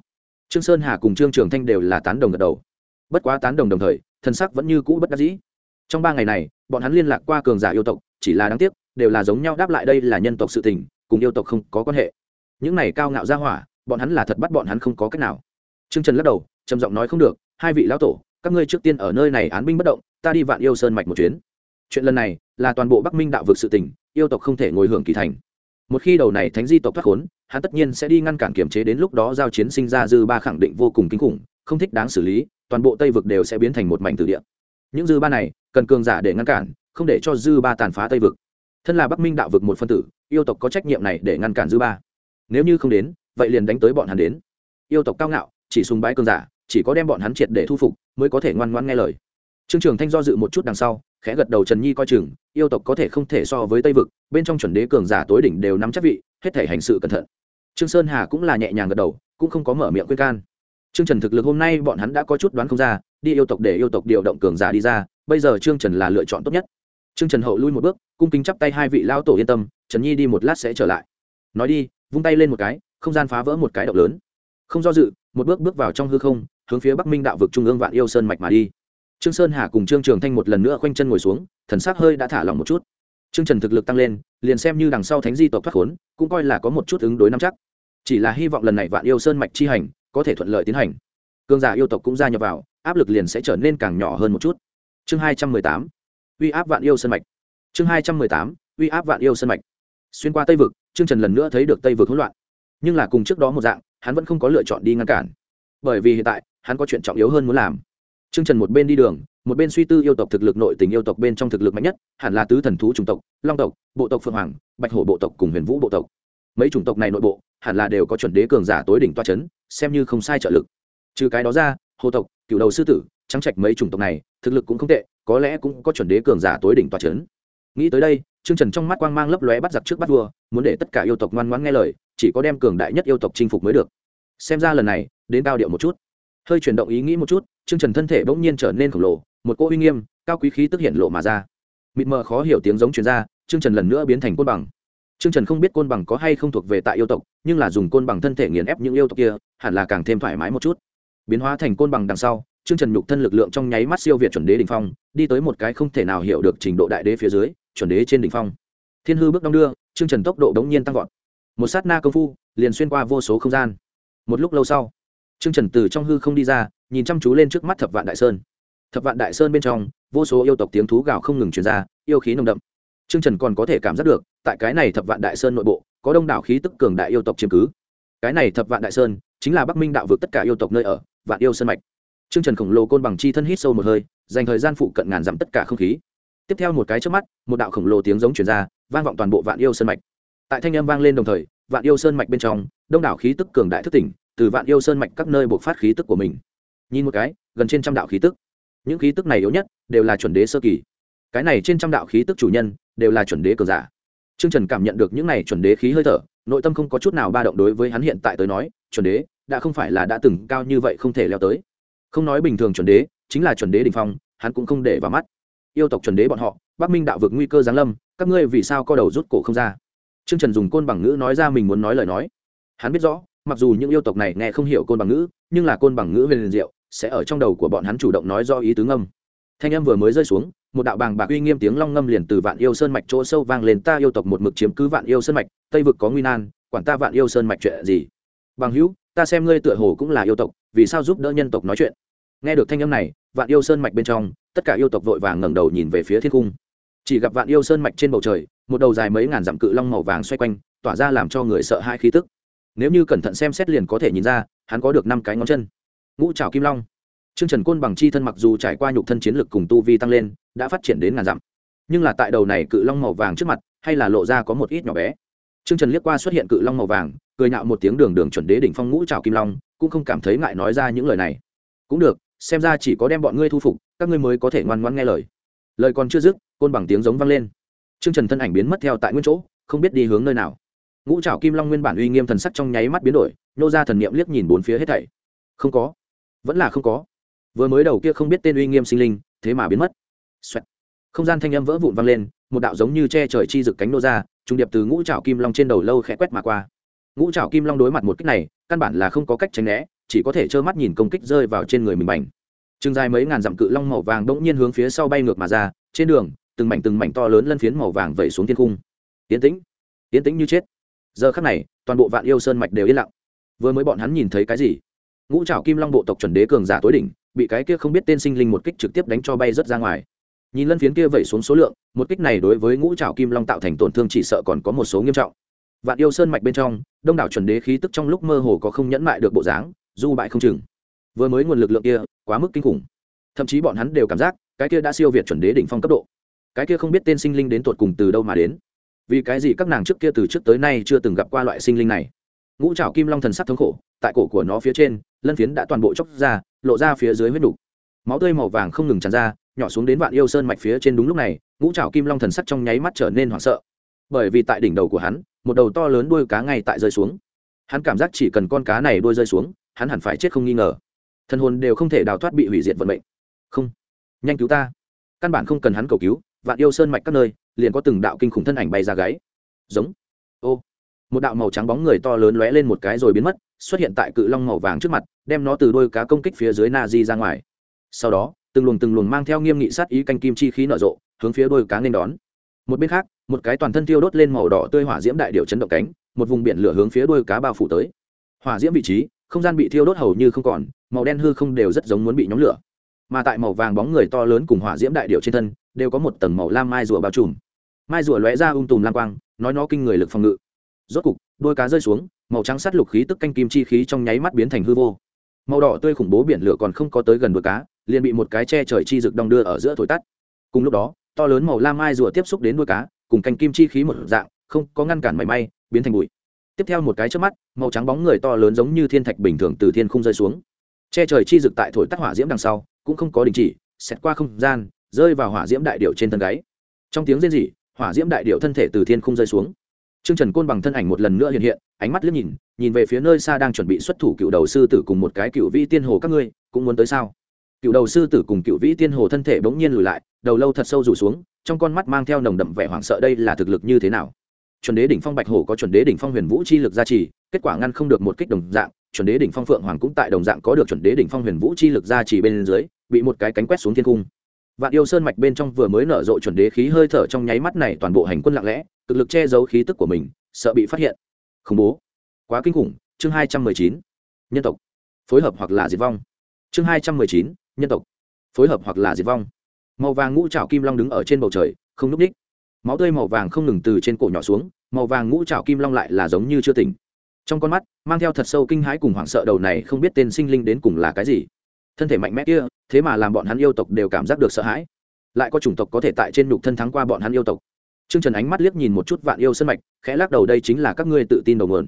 Trương sơn hà cùng trương trường thanh đều là tán đồng gật đầu. Bất quá tán đồng đồng thời, thân sắc vẫn như cũ bất đắc dĩ. Trong ba ngày này, bọn hắn liên lạc qua cường giả yêu tộc, chỉ là đáng tiếc, đều là giống nhau đáp lại đây là nhân tộc sự tình, cùng yêu tộc không có quan hệ. Những này cao ngạo ra hỏa, bọn hắn là thật bắt bọn hắn không có cách nào. Trương trần lắc đầu, trầm giọng nói không được, hai vị lão tổ, các ngươi trước tiên ở nơi này án binh bất động, ta đi vạn yêu sơn mạch một chuyến. Chuyện lần này là toàn bộ bắc minh đạo vực sự tình, yêu tộc không thể ngồi hưởng kỳ thành. Một khi đầu này thánh di tộc thoát khốn, hắn tất nhiên sẽ đi ngăn cản kiểm chế đến lúc đó giao chiến sinh ra dư ba khẳng định vô cùng kinh khủng, không thích đáng xử lý, toàn bộ tây vực đều sẽ biến thành một mảnh tử địa. Những dư ba này, cần cường giả để ngăn cản, không để cho dư ba tàn phá tây vực. Thân là bắc minh đạo vực một phân tử, yêu tộc có trách nhiệm này để ngăn cản dư ba. Nếu như không đến, vậy liền đánh tới bọn hắn đến. Yêu tộc cao ngạo, chỉ sùng bái cường giả, chỉ có đem bọn hắn triệt để thu phục, mới có thể ngoan ngoan nghe lời. Trương trường thanh do dự một chút đằng sau khẽ gật đầu trần nhi coi chừng, yêu tộc có thể không thể so với tây vực, bên trong chuẩn đế cường giả tối đỉnh đều nắm chắc vị, hết thể hành sự cẩn thận. Trương sơn hà cũng là nhẹ nhàng gật đầu, cũng không có mở miệng khuyên can. Trương trần thực lực hôm nay bọn hắn đã có chút đoán không ra, đi yêu tộc để yêu tộc điều động cường giả đi ra, bây giờ trương trần là lựa chọn tốt nhất. Trương trần hậu lui một bước, cung kính chắp tay hai vị lao tổ yên tâm, trần nhi đi một lát sẽ trở lại. Nói đi, vung tay lên một cái, không gian phá vỡ một cái động lớn. Không do dự, một bước bước vào trong hư không, hướng phía bắc minh đạo vực trung ương vạn yêu sơn mạch mà đi trương sơn hà cùng trương trường thanh một lần nữa khoanh chân ngồi xuống, thần sắc hơi đã thả lỏng một chút. Trương trần thực lực tăng lên, liền xem như đằng sau thánh di tộc thoát khốn, cũng coi là có một chút ứng đối nắm chắc. Chỉ là hy vọng lần này vạn yêu sơn mạch chi hành, có thể thuận lợi tiến hành. Cương giả yêu tộc cũng gia nhập vào, áp lực liền sẽ trở nên càng nhỏ hơn một chút. Chương hai trăm mười tám, uy áp vạn yêu sơn mạch. Chương hai trăm mười tám, uy áp vạn yêu sơn mạch. Xuyên qua tây vực, trương trần lần nữa thấy được tây vực hỗn loạn. Nhưng là cùng trước đó một dạng, hắn vẫn không có lựa chọn đi ngăn cản. Bởi vì hiện tại, hắn có chuyện trọng yếu hơn muốn làm. Trương Trần một bên đi đường, một bên suy tư yêu tộc thực lực nội tình yêu tộc bên trong thực lực mạnh nhất, hẳn là tứ thần thú chủng tộc, Long tộc, bộ tộc Phượng Hoàng, Bạch Hổ bộ tộc cùng Huyền Vũ bộ tộc. Mấy chủng tộc này nội bộ, hẳn là đều có chuẩn đế cường giả tối đỉnh toa chấn, xem như không sai trợ lực. Trừ cái đó ra, Hồ tộc, Cửu đầu sư tử, trắng trạch mấy chủng tộc này, thực lực cũng không tệ, có lẽ cũng có chuẩn đế cường giả tối đỉnh toa chấn. Nghĩ tới đây, Trương Trần trong mắt quang mang lấp lóe bắt giặc trước bắt vua, muốn để tất cả yêu tộc ngoan ngoãn nghe lời, chỉ có đem cường đại nhất yêu tộc chinh phục mới được. Xem ra lần này, đến cao điệu một chút hơi chuyển động ý nghĩ một chút chương trần thân thể bỗng nhiên trở nên khổng lồ, một cỗ uy nghiêm, cao quý khí tức hiện lộ mà ra. Mịt mờ khó hiểu tiếng giống truyền ra chương trần lần nữa biến thành côn bằng. Chương trần không biết côn bằng có hay không thuộc về tại yêu tộc, nhưng là dùng côn bằng thân thể nghiền ép những yêu tộc kia, hẳn là càng thêm thoải mái một chút. Biến hóa thành côn bằng đằng sau chương trần nhục thân lực lượng trong nháy mắt siêu việt chuẩn đế đ ỉ n h phong, đi tới một cái không thể nào hiểu được trình độ đại đế phía dưới, chuẩn đế trên đ ỉ n h phong. Thiên hư bước đong đưa chương trần tốc độ đống nhiên tăng vọt. Một sát na công phu, liền xuyên qua vô số không gian. Một lúc lâu sau Trương Trần từ trong hư không đi ra, nhìn chăm chú lên trước mắt Thập Vạn Đại Sơn. Thập Vạn Đại Sơn bên trong, vô số yêu tộc tiếng thú gào không ngừng truyền ra, yêu khí nồng đậm. Trương Trần còn có thể cảm giác được, tại cái này Thập Vạn Đại Sơn nội bộ, có đông đảo khí tức cường đại yêu tộc chiếm cứ. Cái này Thập Vạn Đại Sơn, chính là Bắc Minh đạo vực tất cả yêu tộc nơi ở, Vạn Yêu Sơn mạch. Trương Trần khổng lồ côn bằng chi thân hít sâu một hơi, dành thời gian phụ cận ngàn dặm tất cả không khí. Tiếp theo một cái chớp mắt, một đạo khổng lồ tiếng giống truyền ra, vang vọng toàn bộ Vạn Yêu Sơn mạch. Tại thanh âm vang lên đồng thời, Vạn Yêu Sơn mạch bên trong, đông đảo khí tức cường đại thức tỉnh, từ vạn yêu sơn mạch các nơi buộc phát khí tức của mình. Nhìn một cái, gần trên trăm đạo khí tức. Những khí tức này yếu nhất đều là chuẩn đế sơ kỳ. Cái này trên trăm đạo khí tức chủ nhân đều là chuẩn đế cờ giả. Trương trần cảm nhận được những này chuẩn đế khí hơi thở, nội tâm không có chút nào ba động đối với hắn hiện tại tới nói, chuẩn đế đã không phải là đã từng cao như vậy không thể leo tới. Không nói bình thường chuẩn đế, chính là chuẩn đế đình phong, hắn cũng không để vào mắt. Yêu tộc chuẩn đế bọn họ, bắc minh đạo vực nguy cơ giáng lâm, các ngươi vì sao co đầu rút cổ không ra? Trương trần dùng côn bằng ngữ nói ra mình muốn nói lời nói. Hắn biết rõ mặc dù những yêu tộc này nghe không hiểu côn bằng ngữ, nhưng là côn bằng ngữ huyền liền diệu, sẽ ở trong đầu của bọn hắn chủ động nói do ý tứ ngâm. Thanh âm vừa mới rơi xuống, một đạo bàng bạc uy nghiêm tiếng long ngâm liền từ vạn yêu sơn mạch chỗ sâu vang lên, ta yêu tộc một mực chiếm cứ vạn yêu sơn mạch, tây vực có nguy nan, quản ta vạn yêu sơn mạch chuyện gì? Bằng hữu, ta xem ngươi tựa hồ cũng là yêu tộc, vì sao giúp đỡ nhân tộc nói chuyện? Nghe được thanh âm này, vạn yêu sơn mạch bên trong, tất cả yêu tộc vội vàng ngẩng đầu nhìn về phía thiên cung. Chỉ gặp vạn yêu sơn mạch trên bầu trời, một đầu dài mấy ngàn dặm cự long màu vàng xoay quanh, tỏa ra làm cho người sợ hai khí tức nếu như cẩn thận xem xét liền có thể nhìn ra hắn có được năm cái ngón chân ngũ trào kim long Trương Trần Côn bằng chi thân mặc dù trải qua nhục thân chiến lực cùng tu vi tăng lên, đã phát triển đến ngàn dặm. Nhưng là tại đầu này cự long màu vàng trước mặt, hay là lộ ra có một ít nhỏ bé. Trương Trần liếc qua xuất hiện cự long màu vàng, cười nhạo một tiếng đường đường chuẩn đế đỉnh phong ngũ trảo kim long, cũng không cảm thấy ngại nói ra những lời này. Cũng được, xem ra chỉ có đem bọn ngươi thu phục, các ngươi mới có thể ngoan ngoãn nghe lời. Lời còn chưa dứt, côn bằng tiếng giống vang lên. Trương Trần thân ảnh biến mất theo tại nguyên chỗ, không biết đi hướng nơi nào ngũ trảo kim long nguyên bản uy nghiêm thần sắc trong nháy mắt biến đổi nhô ra thần niệm liếc nhìn bốn phía hết thảy. Không có. Vẫn là không có. Vừa mới đầu kia không biết tên uy nghiêm sinh linh, thế mà biến mất. Xoẹt. không gian thanh âm vỡ vụn vang lên, một đạo giống như che trời chi rực cánh nô ra, trung điệp từ ngũ trảo kim long trên đầu lâu khẽ quét mà qua. Ngũ trảo kim long đối mặt một kích này, căn bản là không có cách tránh né, chỉ có thể trơ mắt nhìn công kích rơi vào trên người mình bành. Chừng dài mấy ngàn dặm cự long màu vàng bỗng nhiên hướng phía sau bay ngược mà ra, trên đường, từng mảnh từng mảnh to lớn lân phiến màu vàng vẩy xuống thiên cung. Tiến tĩnh. Tiến tĩnh như chết giờ khắc này, toàn bộ vạn yêu sơn mạch đều yên lặng. Vừa mới bọn hắn nhìn thấy cái gì? Ngũ trảo kim long bộ tộc chuẩn đế cường giả tối đỉnh, bị cái kia không biết tên sinh linh một kích trực tiếp đánh cho bay rất ra ngoài. Nhìn lân phiến kia vẩy xuống số lượng, một kích này đối với ngũ trảo kim long tạo thành tổn thương chỉ sợ còn có một số nghiêm trọng. Vạn yêu sơn mạch bên trong, đông đảo chuẩn đế khí tức trong lúc mơ hồ có không nhẫn mại được bộ dáng du bại không chừng. Vừa mới nguồn lực lượng kia, quá mức kinh khủng. Thậm chí bọn hắn đều cảm giác, cái kia đã siêu việt chuẩn đế đỉnh phong cấp độ. Cái kia không biết tên sinh linh đến tột cùng từ đâu mà đến vì cái gì các nàng trước kia từ trước tới nay chưa từng gặp qua loại sinh linh này? Ngũ trảo kim long thần sắc thống khổ, tại cổ của nó phía trên, lân phiến đã toàn bộ chóc ra, lộ ra phía dưới huyết đục máu tươi màu vàng không ngừng tràn ra, nhỏ xuống đến vạn yêu sơn mạch phía trên đúng lúc này, ngũ trảo kim long thần sắc trong nháy mắt trở nên hoảng sợ. Bởi vì tại đỉnh đầu của hắn, một đầu to lớn đuôi cá ngay tại rơi xuống. Hắn cảm giác chỉ cần con cá này đuôi rơi xuống, hắn hẳn phải chết không nghi ngờ. Thân hồn đều không thể đào thoát bị hủy diệt vận mệnh. Không, nhanh cứu ta. Căn bản không cần hắn cầu cứu, vạn yêu sơn mạch các nơi liền có từng đạo kinh khủng thân ảnh bay ra gáy. Giống. Ô. Một đạo màu trắng bóng người to lớn lóe lên một cái rồi biến mất, xuất hiện tại cự long màu vàng trước mặt, đem nó từ đôi cá công kích phía dưới na di ra ngoài. Sau đó, từng luồng từng luồng mang theo nghiêm nghị sát ý canh kim chi khí nở rộ, hướng phía đôi cá nên đón. Một bên khác, một cái toàn thân tiêu đốt lên màu đỏ tươi hỏa diễm đại điệu chấn động cánh, một vùng biển lửa hướng phía đôi cá bao phủ tới. Hỏa diễm vị trí, không gian bị thiêu đốt hầu như không còn, màu đen hư không đều rất giống muốn bị nhóm lửa. Mà tại màu vàng bóng người to lớn cùng hỏa diễm đại điệu trên thân, đều có một tầng màu lam mai rùa bao trùm mai rùa lóe ra ung tùm lang quang, nói nó kinh người lực phòng ngự. Rốt cục, đôi cá rơi xuống, màu trắng sắt lục khí tức canh kim chi khí trong nháy mắt biến thành hư vô. Màu đỏ tươi khủng bố biển lửa còn không có tới gần đôi cá, liền bị một cái che trời chi rực đong đưa ở giữa thổi tắt. Cùng lúc đó, to lớn màu lam mai rùa tiếp xúc đến đuôi cá, cùng canh kim chi khí một dạng, không có ngăn cản mảy may, biến thành bụi. Tiếp theo một cái trước mắt, màu trắng bóng người to lớn giống như thiên thạch bình thường từ thiên không rơi xuống. Che trời chi rực tại thổi tắt hỏa diễm đằng sau, cũng không có đình chỉ, xẹt qua không gian, rơi vào hỏa diễm đại điệu trên thân gáy. Trong tiếng rên rỉ hỏa diễm đại điệu thân thể từ thiên không rơi xuống Trương Trần Côn bằng thân ảnh một lần nữa hiện hiện, ánh mắt liếc nhìn, nhìn về phía nơi xa đang chuẩn bị xuất thủ cựu đầu sư tử cùng một cái cựu vĩ tiên hồ các ngươi, cũng muốn tới sao? Cựu đầu sư tử cùng cựu vĩ tiên hồ thân thể bỗng nhiên lùi lại, đầu lâu thật sâu rủ xuống, trong con mắt mang theo nồng đậm vẻ hoảng sợ đây là thực lực như thế nào? Chuẩn đế đỉnh phong bạch hổ có chuẩn đế đỉnh phong huyền vũ chi lực gia trì, kết quả ngăn không được một kích đồng dạng, chuẩn đế đỉnh phong phượng hoàng cũng tại đồng dạng có được chuẩn đế đỉnh phong huyền vũ chi lực gia trì bên dưới, bị một cái cánh quét xuống thiên cung. Vạn yêu sơn mạch bên trong vừa mới nở rộ chuẩn đế khí hơi thở trong nháy mắt này toàn bộ hành quân lặng lẽ, cực lực che giấu khí tức của mình, sợ bị phát hiện. Khủng bố. Quá kinh khủng. Chương hai trăm mười chín. Nhân tộc. Phối hợp hoặc là diệt vong. Chương hai trăm mười chín. Nhân tộc. Phối hợp hoặc là diệt vong. Màu vàng ngũ trào kim long đứng ở trên bầu trời không núp ních. Máu tươi màu vàng không ngừng từ trên cổ nhỏ xuống màu vàng ngũ trào kim long lại là giống như chưa tỉnh. Trong con mắt mang theo thật sâu kinh hãi cùng hoảng sợ đầu này không biết tên sinh linh đến cùng là cái gì. Thân thể mạnh mẽ kia thế mà làm bọn hắn yêu tộc đều cảm giác được sợ hãi lại có chủng tộc có thể tại trên nhục thân thắng qua bọn hắn yêu tộc Trương Trần ánh mắt liếc nhìn một chút Vạn Yêu Sơn mạch, khẽ lắc đầu đây chính là các ngươi tự tin đầu nguồn.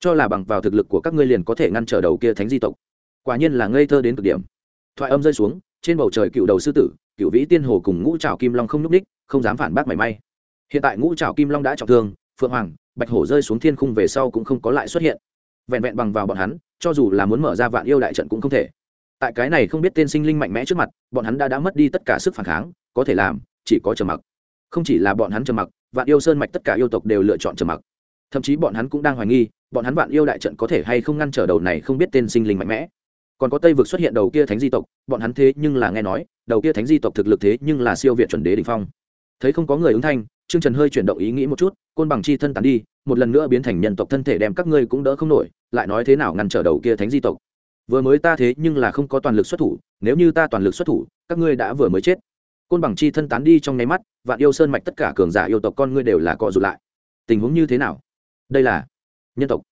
Cho là bằng vào thực lực của các ngươi liền có thể ngăn trở đầu kia thánh di tộc. Quả nhiên là ngây thơ đến cực điểm. Thoại âm rơi xuống, trên bầu trời cựu đầu sư tử, cựu vĩ tiên hồ cùng ngũ trảo kim long không nhúc ních, không dám phản bác mảy may. Hiện tại ngũ trảo kim long đã trọng thương, phượng hoàng, bạch hổ rơi xuống thiên khung về sau cũng không có lại xuất hiện. Vẹn vẹn bằng vào bọn hắn, cho dù là muốn mở ra Vạn Yêu đại trận cũng không thể. Tại cái này không biết tên sinh linh mạnh mẽ trước mặt, bọn hắn đã đã mất đi tất cả sức phản kháng, có thể làm chỉ có trầm mặc. Không chỉ là bọn hắn trầm mặc vạn yêu sơn mạch tất cả yêu tộc đều lựa chọn trầm mặc. Thậm chí bọn hắn cũng đang hoài nghi bọn hắn vạn yêu đại trận có thể hay không ngăn trở đầu này không biết tên sinh linh mạnh mẽ. Còn có tây vực xuất hiện đầu kia thánh di tộc bọn hắn thế nhưng là nghe nói đầu kia thánh di tộc thực lực thế nhưng là siêu việt chuẩn đế đ ỉ n h phong. Thấy không có người ứng thanh trương trần hơi chuyển động ý nghĩ một chút côn bằng chi thân tàn đi một lần nữa biến thành nhân tộc thân thể đem các ngươi cũng đỡ không nổi lại nói thế nào ngăn trở đầu kia thánh di tộc vừa mới ta thế nhưng là không có toàn lực xuất thủ, nếu như ta toàn lực xuất thủ, các ngươi đã vừa mới chết. Côn bằng chi thân tán đi trong nháy mắt, vạn yêu sơn mạch tất cả cường giả yêu tộc con ngươi đều là cọ rụt lại. Tình huống như thế nào? Đây là nhân tộc.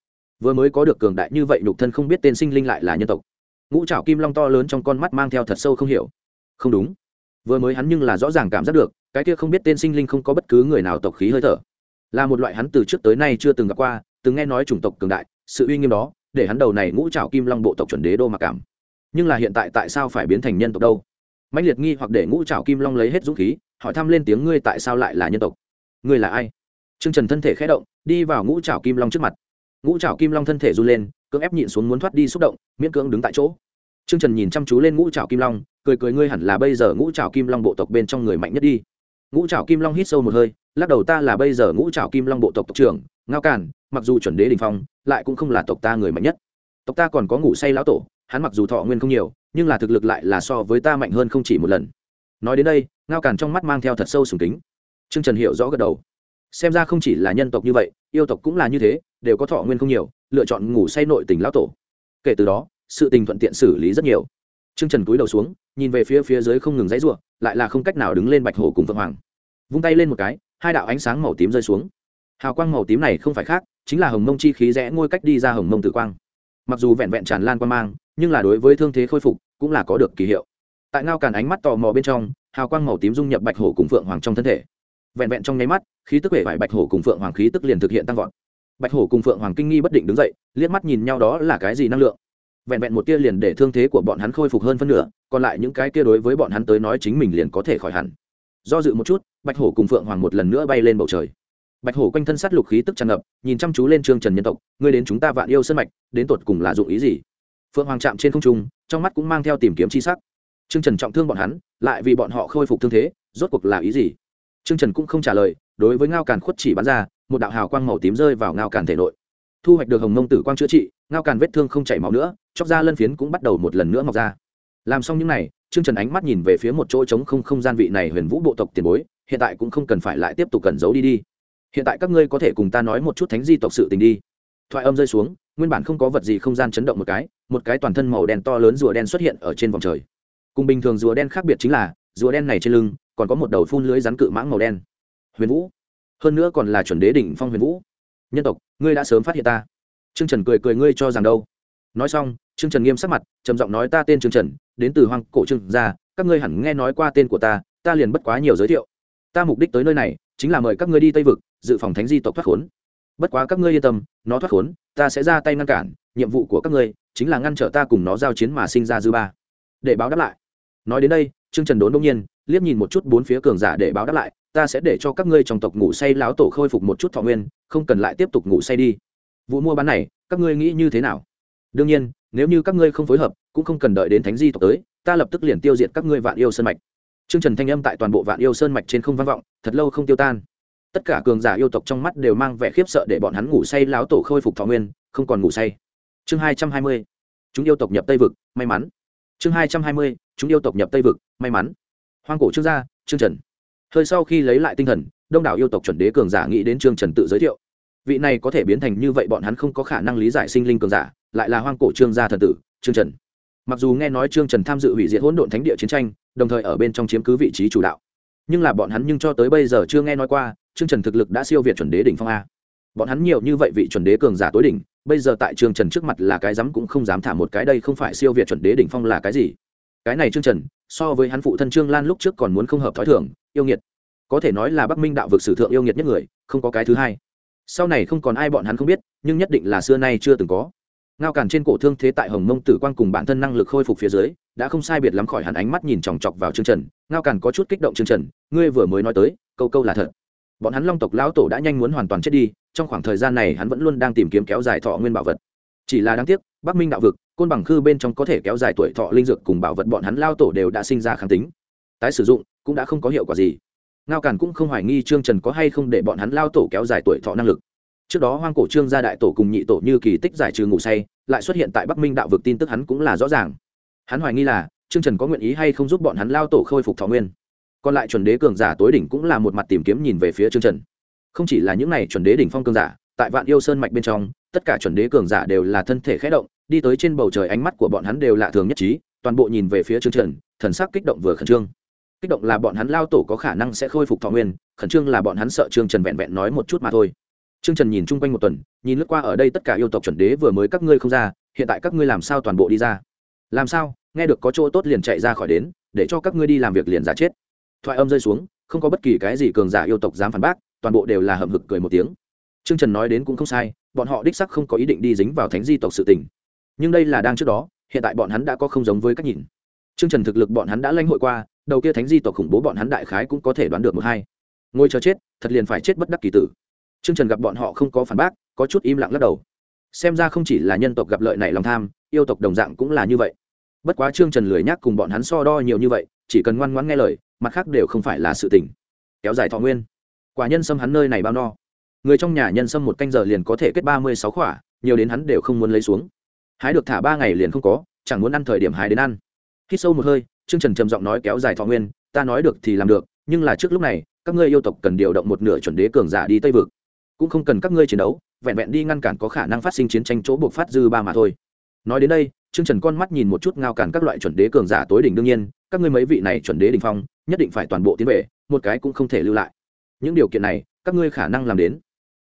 Vừa mới có được cường đại như vậy nhục thân không biết tên sinh linh lại là nhân tộc. Ngũ trảo kim long to lớn trong con mắt mang theo thật sâu không hiểu. Không đúng. Vừa mới hắn nhưng là rõ ràng cảm giác được, cái kia không biết tên sinh linh không có bất cứ người nào tộc khí hơi thở. Là một loại hắn từ trước tới nay chưa từng gặp qua, từng nghe nói chủng tộc cường đại, sự uy nghiêm đó để hắn đầu này ngũ trảo kim long bộ tộc chuẩn đế đô mặc cảm. Nhưng là hiện tại tại sao phải biến thành nhân tộc đâu? Mạnh liệt nghi hoặc để ngũ trảo kim long lấy hết dũng khí, hỏi thăm lên tiếng ngươi tại sao lại là nhân tộc? Ngươi là ai? T r ư ơ n g trần thân thể khé động, đi vào ngũ trảo kim long trước mặt. Ngũ trảo kim long thân thể run lên, cưỡng ép nhịn xuống muốn thoát đi xúc động, miễn cưỡng đứng tại chỗ. T r ư ơ n g trần nhìn chăm chú lên ngũ trảo kim long, cười cười ngươi hẳn là bây giờ ngũ trảo kim long bộ tộc bên trong người mạnh nhất đi. Ngũ trảo kim long hít sâu một hơi lắc đầu ta là bây giờ ngũ trảo kim long bộ tộc tộc trưởng, ngao càn, mặc dù chuẩn đế đình phong, lại cũng không là tộc ta người mạnh nhất. Tộc ta còn có ngủ say lão tổ, hắn mặc dù thọ nguyên không nhiều, nhưng là thực lực lại là so với ta mạnh hơn không chỉ một lần. Nói đến đây, ngao càn trong mắt mang theo thật sâu sùng kính. T r ư ơ n g trần hiểu rõ gật đầu. Xem ra không chỉ là nhân tộc như vậy, yêu tộc cũng là như thế, đều có thọ nguyên không nhiều, lựa chọn ngủ say nội tình lão tổ. Kể từ đó, sự tình thuận tiện xử lý rất nhiều. T r ư ơ n g trần cúi đầu xuống, nhìn về phía phía dưới không ngừng dãy r u ộ n lại là không cách nào đứng lên bạch hổ cùng vượng hoàng. Vung tay lên một cái hai đạo ánh sáng màu tím rơi xuống. Hào quang màu tím này không phải khác, chính là hồng mông chi khí rẽ ngôi cách đi ra hồng mông tử quang. Mặc dù vẹn vẹn tràn lan quan mang, nhưng là đối với thương thế khôi phục cũng là có được kỳ hiệu. Tại ngao càn ánh mắt tò mò bên trong, hào quang màu tím dung nhập bạch hổ cùng phượng hoàng trong thân thể. Vẹn vẹn trong nháy mắt, khí tức vẻ vải bạch hổ cùng phượng hoàng khí tức liền thực hiện tăng vọt. Bạch hổ cùng phượng hoàng kinh nghi bất định đứng dậy, liếc mắt nhìn nhau đó là cái gì năng lượng. Vẹn vẹn một tia liền để thương thế của bọn hắn khôi phục hơn phân nửa, còn lại những cái kia đối với bọn hắn tới nói chính mình liền có thể khỏi hẳn do dự một chút bạch hổ cùng phượng hoàng một lần nữa bay lên bầu trời bạch hổ quanh thân sát lục khí tức tràn ngập nhìn chăm chú lên trương trần nhân tộc ngươi đến chúng ta vạn yêu sân mạch đến tột cùng là dụng ý gì phượng hoàng chạm trên không trung trong mắt cũng mang theo tìm kiếm chi sắc Trương Trần trọng thương bọn hắn, lại vì bọn họ khôi phục thương thế, rốt cuộc là ý gì? Trương Trần cũng không trả lời, đối với Ngao Càn khuất chỉ bắn ra, một đạo hào quang màu tím rơi vào Ngao Càn thể nội. Thu hoạch được hồng mông tử quang chữa trị, Ngao Càn vết thương không chảy máu nữa, chốc ra lân phiến cũng bắt đầu một lần nữa mọc ra. Làm xong những này, Trương Trần ánh mắt nhìn về phía một chỗ trống không không gian vị này Huyền Vũ bộ tộc tiền bối, hiện tại cũng không cần phải lại tiếp tục cẩn giấu đi đi. Hiện tại các ngươi có thể cùng ta nói một chút thánh di tộc sự tình đi. Thoại âm rơi xuống, nguyên bản không có vật gì không gian chấn động một cái, một cái toàn thân màu đen to lớn rùa đen xuất hiện ở trên vòng trời. Cùng bình thường rùa đen khác biệt chính là rùa đen này trên lưng còn có một đầu phun lưới rắn cự mãng màu đen. Huyền vũ. Hơn nữa còn là chuẩn đế đỉnh phong huyền vũ. Nhân tộc ngươi đã sớm phát hiện ta. Trương trần cười cười ngươi cho rằng đâu? Nói xong trương trần nghiêm sắc mặt trầm giọng nói ta tên trương trần đến từ hoang cổ trương gia, các ngươi hẳn nghe nói qua tên của ta ta liền bất quá nhiều giới thiệu. Ta mục đích tới nơi này, chính là mời các ngươi đi tây vực, dự phòng thánh di tộc thoát khốn. Bất quá các ngươi yên tâm, nó thoát khốn, ta sẽ ra tay ngăn cản, nhiệm vụ của các ngươi chính là ngăn trở ta cùng nó giao chiến mà sinh ra dư ba. Để báo đáp lại. Nói đến đây, trương trần đốn đông nhiên, liếc nhìn một chút bốn phía cường giả để báo đáp lại, ta sẽ để cho các ngươi trong tộc ngủ say láo tổ khôi phục một chút thọ nguyên, không cần lại tiếp tục ngủ say đi. Vụ mua bán này, các ngươi nghĩ như thế nào? Đương nhiên, nếu như các ngươi không phối hợp cũng không cần đợi đến thánh di tộc tới, ta lập tức liền tiêu diệt các ngươi vạn yêu sơn mạch. Trương trần thanh âm tại toàn bộ vạn yêu sơn mạch trên không vang vọng, thật lâu không tiêu tan. Tất cả cường giả yêu tộc trong mắt đều mang vẻ khiếp sợ để bọn hắn ngủ say láo tổ khôi phục thọ nguyên, không còn ngủ say. Chương hai trăm hai mươi, chúng yêu tộc nhập tây vực, may mắn. Chương hai trăm hai mươi, chúng yêu tộc nhập tây vực, may mắn. Hoang cổ trương gia, trương trần. Hơi sau khi lấy lại tinh thần, đông đảo yêu tộc chuẩn đế cường giả nghĩ đến trương trần tự giới thiệu. Vị này có thể biến thành như vậy bọn hắn không có khả năng lý giải sinh linh cường giả, lại là hoang cổ trương gia thần tử, trương trần mặc dù nghe nói trương trần tham dự hủy diệt hỗn độn thánh địa chiến tranh, đồng thời ở bên trong chiếm cứ vị trí chủ đạo. Nhưng là bọn hắn nhưng cho tới bây giờ chưa nghe nói qua, trương trần thực lực đã siêu việt chuẩn đế đỉnh phong a. Bọn hắn nhiều như vậy vị chuẩn đế cường giả tối đỉnh, bây giờ tại trương trần trước mặt là cái dám cũng không dám thả một cái đây không phải siêu việt chuẩn đế đỉnh phong là cái gì? Cái này trương trần, so với hắn phụ thân trương lan lúc trước còn muốn không hợp thói thường, yêu nghiệt. Có thể nói là bắc minh đạo vực sử thượng yêu nghiệt nhất người, không có cái thứ hai. Sau này không còn ai bọn hắn không biết, nhưng nhất định là xưa nay chưa từng có ngao càn trên cổ thương thế tại hồng mông tử quang cùng bản thân năng lực khôi phục phía dưới, đã không sai biệt lắm khỏi hẳn ánh mắt nhìn chòng chọc vào trương trần. Ngao càn có chút kích động trương trần, ngươi vừa mới nói tới, câu câu là thật. Bọn hắn long tộc lão tổ đã nhanh muốn hoàn toàn chết đi, trong khoảng thời gian này hắn vẫn luôn đang tìm kiếm kéo dài thọ nguyên bảo vật. Chỉ là đáng tiếc, bắc minh đạo vực, côn bằng khư bên trong có thể kéo dài tuổi thọ linh dược cùng bảo vật bọn hắn lao tổ đều đã sinh ra kháng tính. Tái sử dụng cũng đã không có hiệu quả gì. Ngao càn cũng không hoài nghi trương trần có hay không để bọn hắn lao tổ kéo dài tuổi thọ năng lực trước đó hoang cổ trương gia đại tổ cùng nhị tổ như kỳ tích giải trừ ngủ say, lại xuất hiện tại bắc minh đạo vực tin tức hắn cũng là rõ ràng. Hắn hoài nghi là, trương trần có nguyện ý hay không giúp bọn hắn lao tổ khôi phục thọ nguyên. Còn lại chuẩn đế cường giả tối đỉnh cũng là một mặt tìm kiếm nhìn về phía trương trần. Không chỉ là những này chuẩn đế đỉnh phong cường giả, tại vạn yêu sơn mạch bên trong, tất cả chuẩn đế cường giả đều là thân thể khẽ động, đi tới trên bầu trời ánh mắt của bọn hắn đều lạ thường nhất trí, toàn bộ nhìn về phía trương trần, thần sắc kích động vừa khẩn trương. Kích động là bọn hắn lao tổ có khả năng sẽ khôi phục thọ nguyên, khẩn trương là bọn hắn sợ trương trần vẹn vẹn nói một chút mà thôi trương trần nhìn chung quanh một tuần, nhìn lướt qua ở đây tất cả yêu tộc chuẩn đế vừa mới các ngươi không ra, hiện tại các ngươi làm sao toàn bộ đi ra? Làm sao? Nghe được có chỗ tốt liền chạy ra khỏi đến, để cho các ngươi đi làm việc liền giả chết. Thoại âm rơi xuống, không có bất kỳ cái gì cường giả yêu tộc dám phản bác, toàn bộ đều là hậm hực cười một tiếng. Trương trần nói đến cũng không sai, bọn họ đích sắc không có ý định đi dính vào thánh di tộc sự tình. Nhưng đây là đang trước đó, hiện tại bọn hắn đã có không giống với cách nhìn. Trương trần thực lực bọn hắn đã lãnh hội qua, đầu kia thánh di tộc khủng bố bọn hắn đại khái cũng có thể đoán được một hai. Ngồi chờ chết, thật liền phải chết bất đắc kỳ tử trương trần gặp bọn họ không có phản bác, có chút im lặng lắc đầu. Xem ra không chỉ là nhân tộc gặp lợi này lòng tham, yêu tộc đồng dạng cũng là như vậy. Bất quá trương trần lười nhắc cùng bọn hắn so đo nhiều như vậy, chỉ cần ngoan ngoãn nghe lời, mặt khác đều không phải là sự tình. Kéo dài thọ nguyên. Quả nhân sâm hắn nơi này bao no. Người trong nhà nhân sâm một canh giờ liền có thể kết ba mươi sáu khỏa, nhiều đến hắn đều không muốn lấy xuống. Hái được thả ba ngày liền không có, chẳng muốn ăn thời điểm hái đến ăn. Khi sâu một hơi, trương trần trầm giọng nói kéo dài thọ nguyên, ta nói được thì làm được, nhưng là trước lúc này, các ngươi yêu tộc cần điều động một nửa chuẩn đế cường giả đi tây vực cũng không cần các ngươi chiến đấu, vẹn vẹn đi ngăn cản có khả năng phát sinh chiến tranh chỗ buộc phát dư ba mà thôi. Nói đến đây, trương trần con mắt nhìn một chút ngao cản các loại chuẩn đế cường giả tối đỉnh đương nhiên, các ngươi mấy vị này chuẩn đế đình phong, nhất định phải toàn bộ tiến về, một cái cũng không thể lưu lại. Những điều kiện này, các ngươi khả năng làm đến.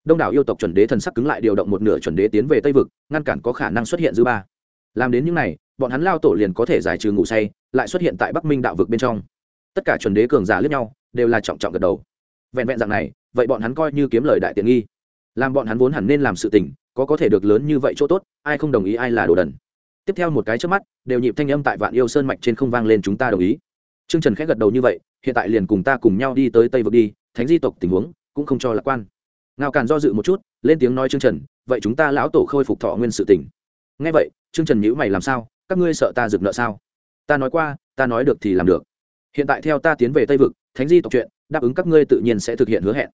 Đông đảo yêu tộc chuẩn đế thần sắc cứng lại điều động một nửa chuẩn đế tiến về tây vực, ngăn cản có khả năng xuất hiện dư ba. Làm đến những này, bọn hắn lao tổ liền có thể giải trừ ngủ say, lại xuất hiện tại bắc minh đạo vực bên trong. Tất cả chuẩn đế cường giả lướt nhau, đều là trọng trọng gật đầu. Vẹn vẹn dạng này vậy bọn hắn coi như kiếm lời đại tiện nghi. Làm bọn hắn vốn hẳn nên làm sự tình, có có thể được lớn như vậy chỗ tốt, ai không đồng ý ai là đồ đần. Tiếp theo một cái trước mắt, đều nhịp thanh âm tại vạn yêu sơn mạch trên không vang lên chúng ta đồng ý. T r ư ơ n g trần khẽ gật đầu như vậy, hiện tại liền cùng ta cùng nhau đi tới tây vực đi, thánh di tộc tình huống cũng không cho lạc quan. Ngao càn do dự một chút, lên tiếng nói t r ư ơ n g trần, vậy chúng ta lão tổ khôi phục thọ nguyên sự tỉnh ngay vậy t r ư ơ n g trần nhữ mày làm sao, các ngươi sợ ta rực nợ sao? Ta nói qua, ta nói được thì làm được. Hiện tại theo ta tiến về tây vực, thánh di tộc chuyện, đáp ứng các ngươi tự nhiên sẽ thực hiện hứa hẹn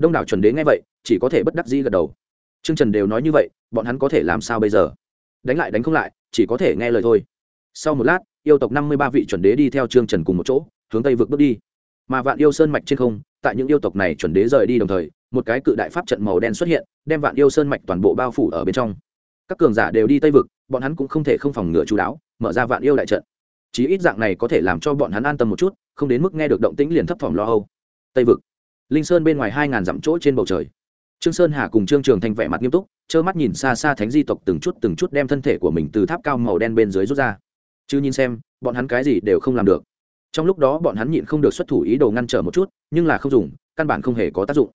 đông đảo chuẩn đế nghe vậy, chỉ có thể bất đắc dĩ gật đầu. T r ư ơ n g trần đều nói như vậy, bọn hắn có thể làm sao bây giờ? Đánh lại đánh không lại, chỉ có thể nghe lời thôi. Sau một lát, yêu tộc năm mươi ba vị chuẩn đế đi theo trương trần cùng một chỗ, hướng tây vượt bước đi. Mà vạn yêu sơn mạch trên không, tại những yêu tộc này chuẩn đế rời đi đồng thời, một cái cự đại pháp trận màu đen xuất hiện, đem vạn yêu sơn mạch toàn bộ bao phủ ở bên trong. Các cường giả đều đi tây vực, bọn hắn cũng không thể không phòng ngừa chú đáo, mở ra vạn yêu đại trận. Chí ít dạng này có thể làm cho bọn hắn an tâm một chút, không đến mức nghe được động tĩnh liền thấp thỏm lo âu. Tây vực linh sơn bên ngoài hai ngàn dặm chỗ trên bầu trời trương sơn hà cùng trương trường thành vẻ mặt nghiêm túc trơ mắt nhìn xa xa thánh di tộc từng chút từng chút đem thân thể của mình từ tháp cao màu đen bên dưới rút ra chứ nhìn xem bọn hắn cái gì đều không làm được trong lúc đó bọn hắn nhịn không được xuất thủ ý đồ ngăn trở một chút nhưng là không dùng căn bản không hề có tác dụng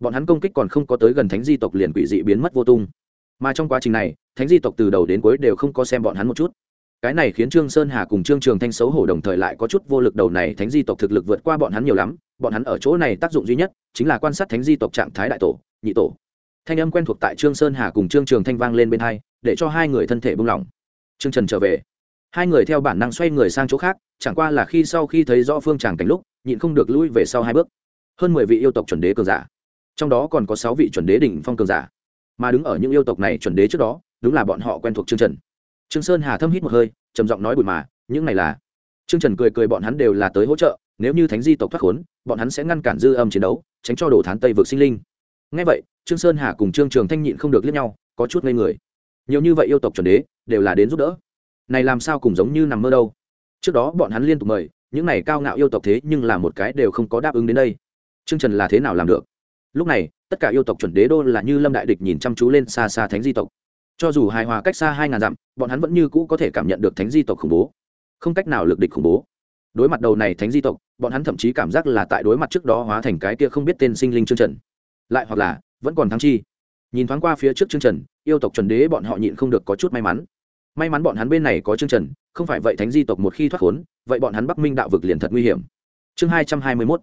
bọn hắn công kích còn không có tới gần thánh di tộc liền quỷ dị biến mất vô tung mà trong quá trình này thánh di tộc từ đầu đến cuối đều không có xem bọn hắn một chút cái này khiến trương sơn hà cùng trương trường thanh xấu hổ đồng thời lại có chút vô lực đầu này thánh di tộc thực lực vượt qua bọn hắn nhiều lắm bọn hắn ở chỗ này tác dụng duy nhất chính là quan sát thánh di tộc trạng thái đại tổ, nhị tổ. Thanh âm quen thuộc tại trương sơn hà cùng trương trường thanh vang lên bên hai, để cho hai người thân thể buông lỏng. Trương trần trở về. Hai người theo bản năng xoay người sang chỗ khác, chẳng qua là khi sau khi thấy rõ phương tràng cảnh lúc, nhịn không được lui về sau hai bước. Hơn mười vị yêu tộc chuẩn đế cường giả. Trong đó còn có sáu vị chuẩn đế đỉnh phong cường giả. Mà đứng ở những yêu tộc này chuẩn đế trước đó, đúng là bọn họ quen thuộc trương trần. Trương sơn hà thâm hít một hơi, trầm giọng nói bụi mà, những này là. Trương trần cười cười bọn hắn đều là tới hỗ trợ, nếu như thánh di tộc thoát khốn bọn hắn sẽ ngăn cản dư âm chiến đấu, tránh cho đồ thán tây vực sinh linh. Ngay vậy, trương sơn hà cùng trương trường thanh nhịn không được liếc nhau, có chút ngây người. Nhiều như vậy yêu tộc chuẩn đế, đều là đến giúp đỡ. Này làm sao cùng giống như nằm mơ đâu? Trước đó bọn hắn liên tục mời, những này cao ngạo yêu tộc thế nhưng là một cái đều không có đáp ứng đến đây. Trương trần là thế nào làm được? Lúc này, tất cả yêu tộc chuẩn đế đô là như lâm đại địch nhìn chăm chú lên xa xa thánh di tộc. Cho dù hài hòa cách xa hai ngàn dặm, bọn hắn vẫn như cũ có thể cảm nhận được thánh di tộc khủng bố. Không cách nào lực địch khủng bố. Đối mặt đầu này thánh di tộc bọn hắn thậm chí cảm giác là tại đối mặt trước đó hóa thành cái kia không biết tên sinh linh chương trần. Lại hoặc là, vẫn còn thắng chi. Nhìn thoáng qua phía trước chương trần, yêu tộc chuẩn đế bọn họ nhịn không được có chút may mắn. May mắn bọn hắn bên này có chương trần, không phải vậy thánh di tộc một khi thoát khốn, vậy bọn hắn bắc minh đạo vực liền thật nguy hiểm. Chương hai trăm hai mươi mốt,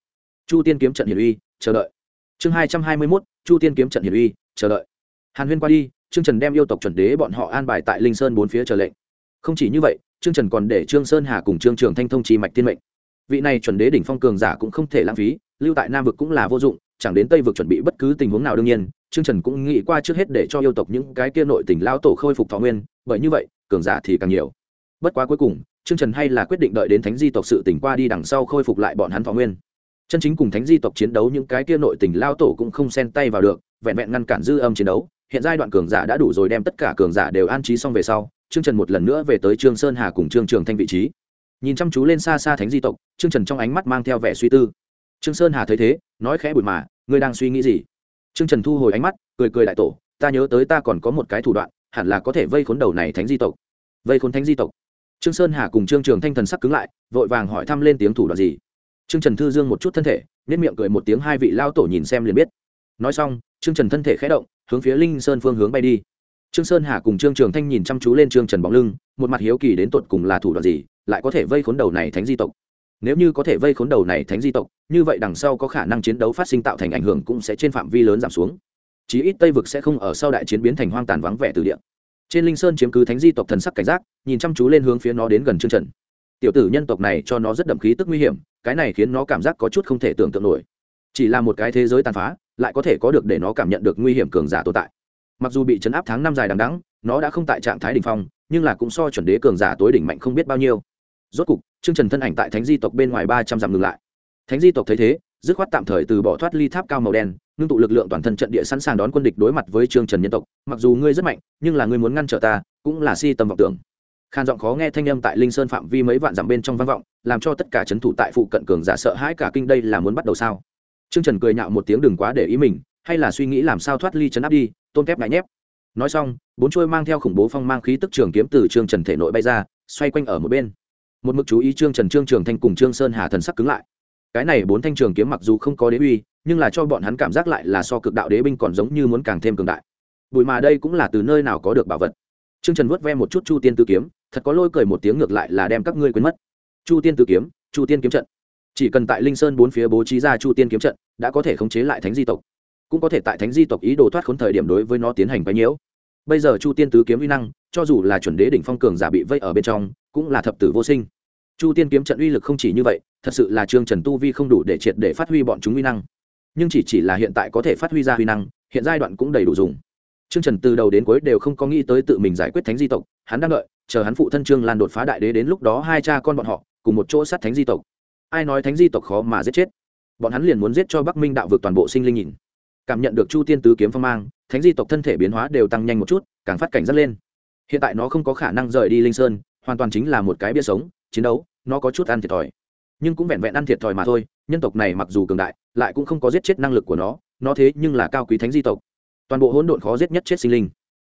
chu tiên kiếm trận hiển uy, chờ đợi. Chương hai trăm hai mươi mốt, chu tiên kiếm trận hiển uy, chờ đợi. Hàn huyên qua đi, trương trần đem yêu tộc chuẩn đế bọn họ an bài tại linh sơn bốn phía chờ lệnh. Không chỉ như vậy, trương trần còn để trương sơn hà cùng trương trường thanh thông chi mạch tiên mệnh vị này chuẩn đế đỉnh phong cường giả cũng không thể lãng phí, lưu tại nam vực cũng là vô dụng, chẳng đến tây vực chuẩn bị bất cứ tình huống nào đương nhiên, trương trần cũng nghĩ qua trước hết để cho yêu tộc những cái kia nội tỉnh lao tổ khôi phục thọ nguyên, bởi như vậy, cường giả thì càng nhiều. Bất quá cuối cùng, trương trần hay là quyết định đợi đến thánh di tộc sự tỉnh qua đi đằng sau khôi phục lại bọn hắn thọ nguyên. Chân chính cùng thánh di tộc chiến đấu những cái kia nội tình lao tổ cũng không xen tay vào được, vẹn vẹn ngăn cản dư âm chiến đấu, hiện giai đoạn cường giả đã đủ rồi đem tất cả cường giả đều an trí xong về sau, trương trần một lần nữa về tới trương sơn hà cùng trương trường thanh vị trí nhìn chăm chú lên xa xa thánh di tộc, trương trần trong ánh mắt mang theo vẻ suy tư. Trương sơn hà thấy thế, nói khẽ bụi mà, ngươi đang suy nghĩ gì? Trương trần thu hồi ánh mắt, cười cười đại tổ, ta nhớ tới ta còn có một cái thủ đoạn, hẳn là có thể vây khốn đầu này thánh di tộc. Vây khốn thánh di tộc? Trương sơn hà cùng trương trường thanh thần sắc cứng lại, vội vàng hỏi thăm lên tiếng thủ đoạn gì. Trương trần thư dương một chút thân thể nếp miệng cười một tiếng hai vị lao tổ nhìn xem liền biết. Nói xong, trương trần thân thể khẽ động, hướng phía linh sơn phương hướng bay đi. Trương sơn hà cùng trương trường thanh nhìn chăm chú lên trương trần bóng lưng, một mặt hiếu kỳ đến tột cùng là thủ đoạn gì lại có thể vây khốn đầu này thánh di tộc. Nếu như có thể vây khốn đầu này thánh di tộc, như vậy đằng sau có khả năng chiến đấu phát sinh tạo thành ảnh hưởng cũng sẽ trên phạm vi lớn giảm xuống. Chí ít tây vực sẽ không ở sau đại chiến biến thành hoang tàn vắng vẻ từ địa. Trên linh sơn chiếm cứ thánh di tộc thần sắc cảnh giác, nhìn chăm chú lên hướng phía nó đến gần chương trần. Tiểu tử nhân tộc này cho nó rất đậm khí tức nguy hiểm, cái này khiến nó cảm giác có chút không thể tưởng tượng nổi. Chỉ là một cái thế giới tàn phá, lại có thể có được để nó cảm nhận được nguy hiểm cường giả tồn tại. Mặc dù bị chấn áp tháng năm dài đằng đắng nó đã không tại trạng thái đ ỉ n h phong, nhưng là cũng so chuẩn đế cường giả tối đỉnh mạnh không biết bao nhiêu rốt cục chương trần thân ảnh tại thánh di tộc bên ngoài ba trăm dặm ngừng lại. Thánh di tộc thấy thế, dứt khoát tạm thời từ bỏ thoát ly tháp cao màu đen, ngưng tụ lực lượng toàn thân trận địa sẵn sàng đón quân địch đối mặt với trương trần nhân tộc. Mặc dù ngươi rất mạnh, nhưng là ngươi muốn ngăn trở ta, cũng là si tầm vọng tưởng. Khan giọng khó nghe thanh âm tại linh sơn phạm vi mấy vạn dặm bên trong vang vọng, làm cho tất cả c h ấ n thủ tại phụ cận cường giả sợ hãi cả kinh đây là muốn bắt đầu sao? Trương trần cười nhạo một tiếng đừng quá để ý mình, hay là suy nghĩ làm sao thoát ly chấn áp đi, tôn kép ngại nhép. Nói xong, bốn trôi mang theo khủng bố phong mang khí tức trường kiếm từ trương trần thể nội bay ra, xoay quanh ở một bên một mực chú ý trương trần, trương trường thanh cùng trương sơn hà thần sắc cứng lại. Cái này bốn thanh trường kiếm mặc dù không có đế uy, nhưng là cho bọn hắn cảm giác lại là so cực đạo đế binh còn giống như muốn càng thêm cường đại. Bùi mà đây cũng là từ nơi nào có được bảo vật. Trương trần vuốt ve một chút chu tiên tư kiếm, thật có lôi cười một tiếng ngược lại là đem các ngươi quên mất. Chu tiên tư kiếm, chu tiên kiếm trận. Chỉ cần tại linh sơn bốn phía bố trí ra chu tiên kiếm trận, đã có thể khống chế lại thánh di tộc. Cũng có thể tại thánh di tộc ý đồ thoát khốn thời điểm đối với nó tiến hành quấy nhiễu bây giờ chu tiên tứ kiếm uy năng, cho dù là chuẩn đế đỉnh phong cường giả bị vây ở bên trong, cũng là thập tử vô sinh. Chu tiên kiếm trận uy lực không chỉ như vậy, thật sự là trương trần tu vi không đủ để triệt để phát huy bọn chúng uy năng. Nhưng chỉ chỉ là hiện tại có thể phát huy ra uy năng, hiện giai đoạn cũng đầy đủ dùng. Trương trần từ đầu đến cuối đều không có nghĩ tới tự mình giải quyết thánh di tộc, hắn đang đợi, chờ hắn phụ thân trương lan đột phá đại đế đến lúc đó hai cha con bọn họ, cùng một chỗ sát thánh di tộc. Ai nói thánh di tộc khó mà giết chết? Bọn hắn liền muốn giết cho bắc minh đạo vực toàn bộ sinh linh nhìn cảm nhận được chu tiên tứ kiếm phong mang, thánh di tộc thân thể biến hóa đều tăng nhanh một chút, càng phát cảnh dắt lên. Hiện tại nó không có khả năng rời đi linh sơn, hoàn toàn chính là một cái bia sống, chiến đấu, nó có chút ăn thiệt thòi. Nhưng cũng vẹn vẹn ăn thiệt thòi mà thôi, nhân tộc này mặc dù cường đại, lại cũng không có giết chết năng lực của nó nó thế nhưng là cao quý thánh di tộc. Toàn bộ hỗn độn khó giết nhất chết sinh linh.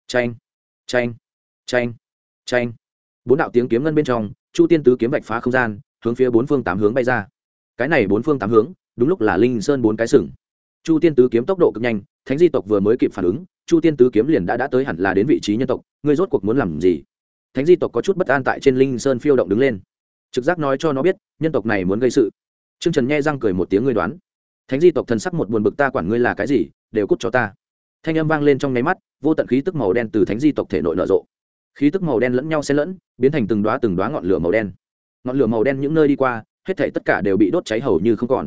Tranh tranh tranh tranh bốn đạo tiếng kiếm ngân bên trong, chu tiên tứ kiếm vạch phá không gian, hướng phía bốn phương tám hướng bay ra. Cái này bốn phương tám hướng, đúng lúc là linh sơn bốn cái sừng chu tiên tứ kiếm tốc độ cực nhanh, thánh di tộc vừa mới kịp phản ứng, chu tiên tứ kiếm liền đã đã tới hẳn là đến vị trí nhân tộc, ngươi rốt cuộc muốn làm gì? Thánh di tộc có chút bất an tại trên linh sơn phiêu động đứng lên. Trực giác nói cho nó biết, nhân tộc này muốn gây sự. T r ư ơ n g trần nghe răng cười một tiếng ngươi đoán. Thánh di tộc thần sắc một buồn bực ta quản ngươi là cái gì, đều cút cho ta. Thanh âm vang lên trong nháy mắt, vô tận khí tức màu đen từ thánh di tộc thể nội nở rộ. Khí tức màu đen lẫn nhau xen lẫn, biến thành từng đoá từng đoá ngọn lửa màu đen. Ngọn lửa màu đen những nơi đi qua, hết thể tất cả đều bị đốt cháy hầu như không còn.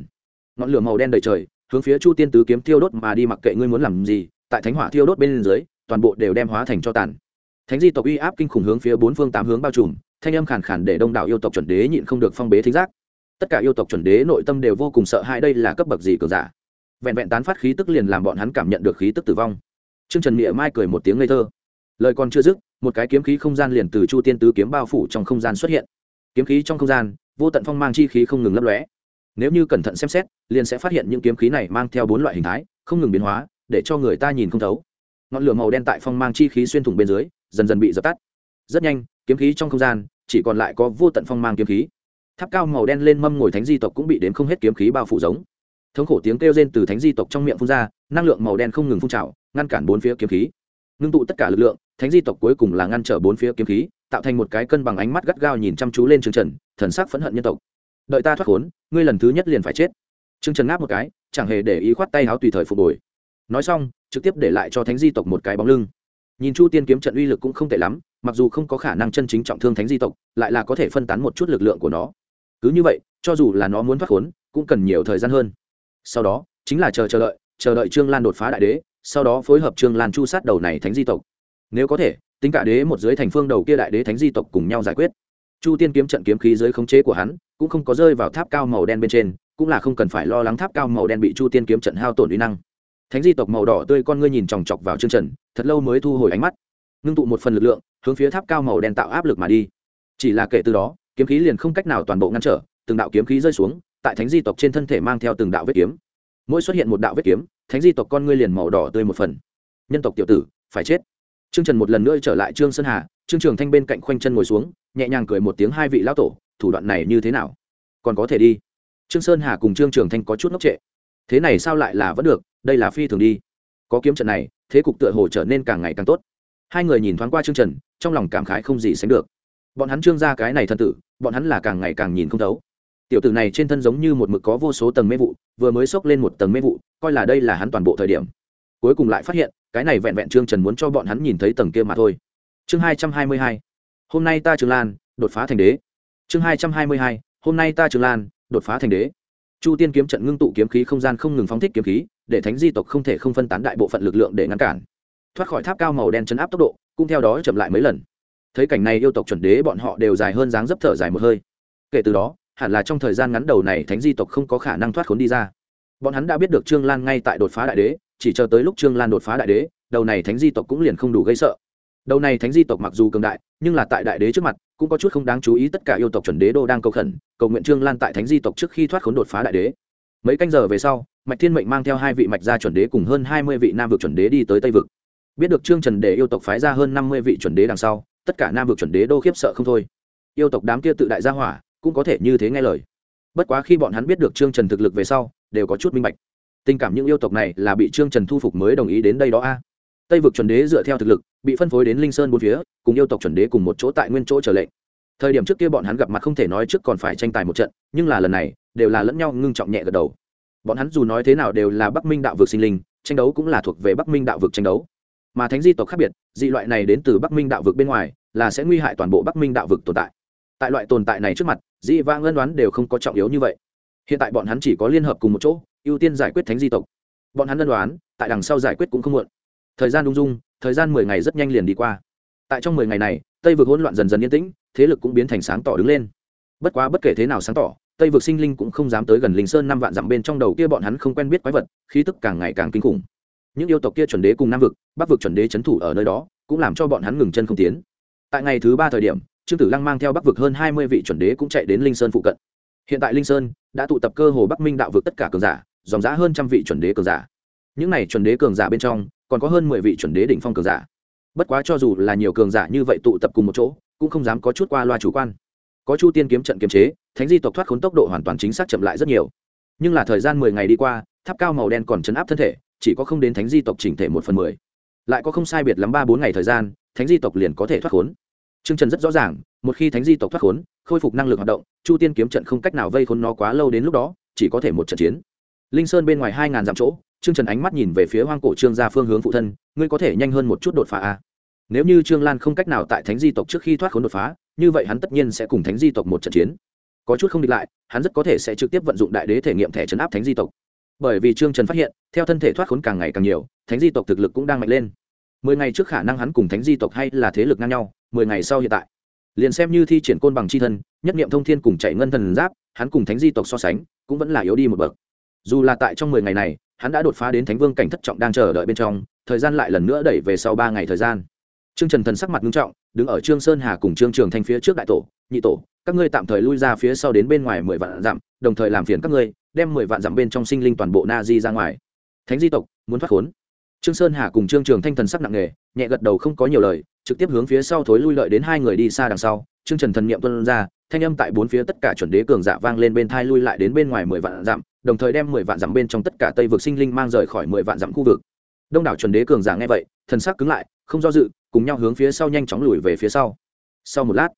Ngọn lửa màu đen đầy trời hướng phía chu tiên tứ kiếm thiêu đốt mà đi mặc kệ ngươi muốn làm gì, tại thánh hỏa thiêu đốt bên dưới, toàn bộ đều đem hóa thành cho tàn. Thánh di tộc uy áp kinh khủng hướng phía bốn phương tám hướng bao trùm, thanh âm khàn khàn để đông đảo yêu tộc chuẩn đế nhịn không được phong bế thính giác. Tất cả yêu tộc chuẩn đế nội tâm đều vô cùng sợ hãi đây là cấp bậc gì cường giả. Vẹn vẹn tán phát khí tức liền làm bọn hắn cảm nhận được khí tức tử vong. Trương trần nghĩa mai cười một tiếng ngây thơ. Lời còn chưa dứt, một cái kiếm khí không gian liền từ chu tiên tứ kiếm bao phủ trong không gian xuất hiện. Kiếm khí trong không gian, vô tận phong mang chi khí không ngừng lấp lóe nếu như cẩn thận xem xét, liền sẽ phát hiện những kiếm khí này mang theo bốn loại hình thái, không ngừng biến hóa, để cho người ta nhìn không thấu. Ngọn lửa màu đen tại phong mang chi khí xuyên thủng bên dưới, dần dần bị dập tắt. Rất nhanh, kiếm khí trong không gian, chỉ còn lại có vô tận phong mang kiếm khí. Tháp cao màu đen lên mâm ngồi thánh di tộc cũng bị đếm không hết kiếm khí bao phủ giống. Thống khổ tiếng kêu rên từ thánh di tộc trong miệng phun ra, năng lượng màu đen không ngừng phun trào, ngăn cản bốn phía kiếm khí. Ngưng tụ tất cả lực lượng, thánh di tộc cuối cùng là ngăn trở bốn phía kiếm khí, tạo thành một cái cân bằng ánh mắt gắt gao nhìn chăm chú lên trường trần, thần sắc phẫn hận nhân tộc đợi ta thoát khốn, ngươi lần thứ nhất liền phải chết. Trương trần ngáp một cái, chẳng hề để ý khoát tay háo tùy thời phục hồi. Nói xong, trực tiếp để lại cho thánh di tộc một cái bóng lưng. Nhìn chu tiên kiếm trận uy lực cũng không tệ lắm, mặc dù không có khả năng chân chính trọng thương thánh di tộc, lại là có thể phân tán một chút lực lượng của nó. Cứ như vậy, cho dù là nó muốn thoát khốn, cũng cần nhiều thời gian hơn. Sau đó, chính là chờ chờ đợi chờ đợi trương lan đột phá đại đế, sau đó phối hợp trương lan chu sát đầu này thánh di tộc. Nếu có thể, tính cả đế một dưới thành phương đầu kia đại đế thánh di tộc cùng nhau giải quyết chu tiên kiếm trận kiếm khí dưới khống chế của hắn, cũng không có rơi vào tháp cao màu đen bên trên, cũng là không cần phải lo lắng tháp cao màu đen bị chu tiên kiếm trận hao tổn uy năng. Thánh di tộc màu đỏ tươi con ngươi nhìn chòng chọc vào chương trần, thật lâu mới thu hồi ánh mắt. Ngưng tụ một phần lực lượng, hướng phía tháp cao màu đen tạo áp lực mà đi. Chỉ là kể từ đó, kiếm khí liền không cách nào toàn bộ ngăn trở, từng đạo kiếm khí rơi xuống, tại thánh di tộc trên thân thể mang theo từng đạo vết kiếm. Mỗi xuất hiện một đạo vết kiếm, thánh di tộc con ngươi liền màu đỏ tươi một phần. Nhân tộc tiểu tử, phải chết. Trương trần một lần nữa trở lại trương sơn hà, trương trường thanh bên cạnh khoanh chân ngồi xuống nhẹ nhàng cười một tiếng hai vị lão tổ, thủ đoạn này như thế nào? Còn có thể đi. Trương sơn hà cùng trương trường thanh có chút ngốc trệ. Thế này sao lại là vẫn được, đây là phi thường đi. Có kiếm trận này, thế cục tựa hồ trở nên càng ngày càng tốt. Hai người nhìn thoáng qua trương trần, trong lòng cảm khái không gì sánh được. Bọn hắn trương ra cái này thân tử, bọn hắn là càng ngày càng nhìn không thấu. Tiểu tử này trên thân giống như một mực có vô số tầng mê vụ, vừa mới xốc lên một tầng mê vụ, coi là đây là hắn toàn bộ thời điểm. Cuối cùng lại phát hiện, cái này vẹn vẹn trương trần muốn cho bọn hắn nhìn thấy tầng kia mà thôi. Chương hai trăm hai mươi hai hôm nay ta trường lan, đột phá thành đế. Chương hai trăm hai mươi hai, hôm nay ta trường lan, đột phá thành đế. Chu tiên kiếm trận ngưng tụ kiếm khí không gian không ngừng phóng thích kiếm khí, để thánh di tộc không thể không phân tán đại bộ phận lực lượng để ngăn cản. Thoát khỏi tháp cao màu đen chấn áp tốc độ, cũng theo đó chậm lại mấy lần. Thấy cảnh này yêu tộc chuẩn đế bọn họ đều dài hơn dáng dấp thở dài một hơi. Kể từ đó, hẳn là trong thời gian ngắn đầu này thánh di tộc không có khả năng thoát khốn đi ra. Bọn hắn đã biết được trương lan ngay tại đột phá đại đế, chỉ chờ tới lúc trương lan đột phá đại đế, đầu này thánh di tộc cũng liền không đủ gây sợ đầu này thánh di tộc mặc dù cường đại, nhưng là tại đại đế trước mặt, cũng có chút không đáng chú ý tất cả yêu tộc chuẩn đế đô đang cầu khẩn, cầu nguyện trương lan tại thánh di tộc trước khi thoát khốn đột phá đại đế. Mấy canh giờ về sau, mạch thiên mệnh mang theo hai vị mạch gia chuẩn đế cùng hơn hai mươi vị nam vực chuẩn đế đi tới tây vực. Biết được trương trần để yêu tộc phái ra hơn năm mươi vị chuẩn đế đằng sau, tất cả nam vực chuẩn đế đô khiếp sợ không thôi. Yêu tộc đám kia tự đại gia hỏa, cũng có thể như thế nghe lời. Bất quá khi bọn hắn biết được trương trần thực lực về sau, đều có chút minh bạch. Tình cảm những yêu tộc này là bị trương trần thu phục mới đồng ý đến đây đó a tây vực chuẩn đế dựa theo thực lực, bị phân phối đến linh sơn bốn phía, cùng yêu tộc chuẩn đế cùng một chỗ tại nguyên chỗ trở lệnh. Thời điểm trước kia bọn hắn gặp mặt không thể nói trước còn phải tranh tài một trận, nhưng là lần này, đều là lẫn nhau ngưng trọng nhẹ gật đầu. Bọn hắn dù nói thế nào đều là bắc minh đạo vực sinh linh, tranh đấu cũng là thuộc về bắc minh đạo vực tranh đấu. Mà thánh di tộc khác biệt, dị loại này đến từ bắc minh đạo vực bên ngoài, là sẽ nguy hại toàn bộ bắc minh đạo vực tồn tại. Tại loại tồn tại này trước mặt, dị vang ân đoán đều không có trọng yếu như vậy. Hiện tại bọn hắn chỉ có liên hợp cùng một chỗ, ưu tiên giải quyết thánh di tộc. Bọn hắn ân đoán tại đằng sau giải quyết cũng không muộn thời gian ung dung, thời gian mười ngày rất nhanh liền đi qua. Tại trong mười ngày này, tây vực hỗn loạn dần dần yên tĩnh, thế lực cũng biến thành sáng tỏ đứng lên. Bất quá bất kể thế nào sáng tỏ, tây vực sinh linh cũng không dám tới gần linh sơn năm vạn dặm bên trong đầu kia bọn hắn không quen biết quái vật, khí tức càng ngày càng kinh khủng. Những yêu tộc kia chuẩn đế cùng nam vực, bắc vực chuẩn đế c h ấ n thủ ở nơi đó, cũng làm cho bọn hắn ngừng chân không tiến. Tại ngày thứ ba thời điểm, trương tử lăng mang theo bắc vực hơn hai mươi vị chuẩn đế cũng chạy đến linh sơn phụ cận. Hiện tại linh sơn đã tụ tập cơ hồ bắc minh đạo vực tất cả cường giả, dòng giá hơn trăm vị chuẩn đế cường giả. Những n à y chuẩn đế cường giả bên trong còn có hơn mười vị chuẩn đế đỉnh phong cường giả. Bất quá cho dù là nhiều cường giả như vậy tụ tập cùng một chỗ, cũng không dám có chút qua loa chủ quan. Có chu tiên kiếm trận kiềm chế, thánh di tộc thoát khốn tốc độ hoàn toàn chính xác chậm lại rất nhiều. Nhưng là thời gian mười ngày đi qua, tháp cao màu đen còn chấn áp thân thể, chỉ có không đến thánh di tộc chỉnh thể một phần mười. Lại có không sai biệt lắm ba bốn ngày thời gian, thánh di tộc liền có thể thoát khốn. Trương trần rất rõ ràng, một khi thánh di tộc thoát khốn, khôi phục năng lực hoạt động, chu tiên kiếm trận không cách nào vây khốn nó quá lâu đến lúc đó, chỉ có thể một trận chiến. Linh sơn bên ngoài hai ngàn dặm chỗ Trương trần ánh mắt nhìn về phía hoang cổ trương ra phương hướng phụ thân, ngươi có thể nhanh hơn một chút đột phá a nếu như trương lan không cách nào tại thánh di tộc trước khi thoát khốn đột phá, như vậy hắn tất nhiên sẽ cùng thánh di tộc một trận chiến. Có chút không địch lại, hắn rất có thể sẽ trực tiếp vận dụng đại đế thể nghiệm thẻ chấn áp thánh di tộc. Bởi vì trương trần phát hiện, theo thân thể thoát khốn càng ngày càng nhiều, thánh di tộc thực lực cũng đang mạnh lên. Mười ngày trước khả năng hắn cùng thánh di tộc hay là thế lực ngang nhau, mười ngày sau hiện tại, liền xem như thi triển côn bằng c h i thân, nhất nghiệm thông thiên cùng chạy ngân thần giáp, hắn cùng thánh di tộc so sánh, cũng vẫn là yếu đi một bậc. Dù là tại trong mười ngày này hắn đã đột phá đến thánh vương cảnh thất trọng đang chờ đợi bên trong, thời gian lại lần nữa đẩy về sau ba ngày thời gian. Trương trần thần sắc mặt nghiêm trọng, đứng ở trương sơn hà cùng trương trường thanh phía trước đại tổ, nhị tổ, các ngươi tạm thời lui ra phía sau đến bên ngoài mười vạn dặm, đồng thời làm phiền các ngươi, đem mười vạn dặm bên trong sinh linh toàn bộ na di ra ngoài. Thánh di tộc, muốn thoát khốn. Trương sơn hà cùng trương trường thanh thần sắc nặng nề, nhẹ gật đầu không có nhiều lời, trực tiếp hướng phía sau thối lui lợi đến hai người đi xa đằng sau. Trương trần thần niệm tuân ra, thanh âm tại bốn phía tất cả chuẩn đế cường giả vang lên bên thai lui lại đến bên ngoài mười vạn dặm đồng thời đem mười vạn dặm bên trong tất cả tây vực sinh linh mang rời khỏi mười vạn dặm khu vực đông đảo chuẩn đế cường giả nghe vậy thần sắc cứng lại không do dự cùng nhau hướng phía sau nhanh chóng lùi về phía sau sau một lát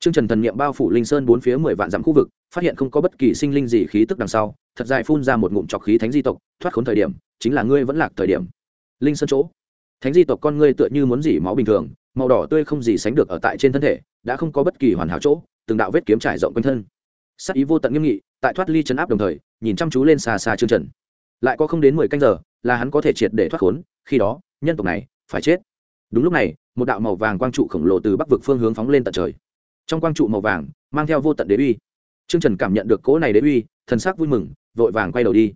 Trương Trần thần niệm bao phủ linh sơn bốn phía mười vạn dặm khu vực, phát hiện không có bất kỳ sinh linh gì khí tức đằng sau, thật dài phun ra một ngụm trọc khí thánh di tộc, thoát khốn thời điểm, chính là ngươi vẫn lạc thời điểm. Linh sơn chỗ, thánh di tộc con ngươi tựa như muốn dỉ máu bình thường, màu đỏ tươi không gì sánh được ở tại trên thân thể, đã không có bất kỳ hoàn hảo chỗ, từng đạo vết kiếm trải rộng quanh thân. Sát ý vô tận nghiêm nghị, tại thoát ly chấn áp đồng thời, nhìn chăm chú lên xa xa Trương Trần. Lại có không đến mười canh giờ, là hắn có thể triệt để thoát khốn, khi đó, nhân tộc này phải chết. Đúng lúc này, một đạo màu vàng quang trụ khổng lồ từ bắc vực phương hướng phóng lên tận trời. Trong quang trụ màu vàng mang theo vô tận đế uy. Trương trần cảm nhận được cỗ này đế uy thần sắc vui mừng vội vàng quay đầu đi.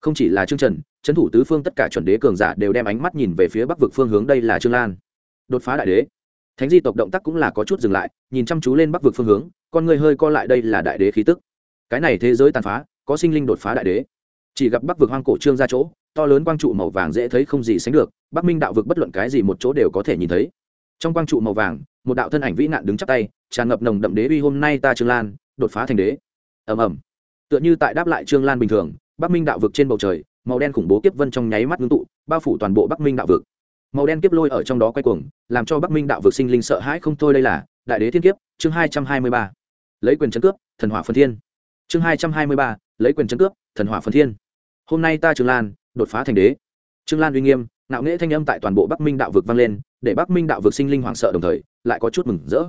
Không chỉ là trương trần trấn thủ tứ phương tất cả chuẩn đế cường giả đều đem ánh mắt nhìn về phía bắc vực phương hướng đây là trương lan. Đột phá đại đế. Thánh di tộc động tác cũng là có chút dừng lại nhìn chăm chú lên bắc vực phương hướng con người hơi co lại đây là đại đế khí tức. Cái này thế giới tàn phá có sinh linh đột phá đại đế. Chỉ gặp bắc vực hoang cổ trương ra chỗ, to lớn quang trụ màu vàng dễ thấy không gì sánh được, bắc minh đạo vực bất luận cái gì một chỗ đều có thể nhìn thấy. Trong quang trụ màu vàng, một đạo thân ảnh vĩ nạn đứng chắp tay, tràn ngập nồng đậm đế uy hôm nay ta trương lan, đột phá thành đế. Ầm ầm. Tựa như tại đáp lại trương lan bình thường, bắc minh đạo vực trên bầu trời, màu đen khủng bố kiếp vân trong nháy mắt ngưng tụ, bao phủ toàn bộ bắc minh đạo vực. Màu đen kiếp lôi ở trong đó quay cuồng, làm cho bắc minh đạo vực sinh linh sợ hãi không thôi đây là đại đế thiên kiếp, chương hai trăm hai mươi ba. Lấy quyền chấn cướp, thần hỏa phân thiên. Chương hai trăm hai mươi ba lấy quyền chân cướp, thần hỏa phân thiên. Hôm nay ta trương lan, đột phá thành đế. Trương lan uy nghiêm nạo nghễ thanh âm tại toàn bộ bắc minh đạo vực vang lên, để bắc minh đạo vực sinh linh hoảng sợ đồng thời, lại có chút mừng rỡ.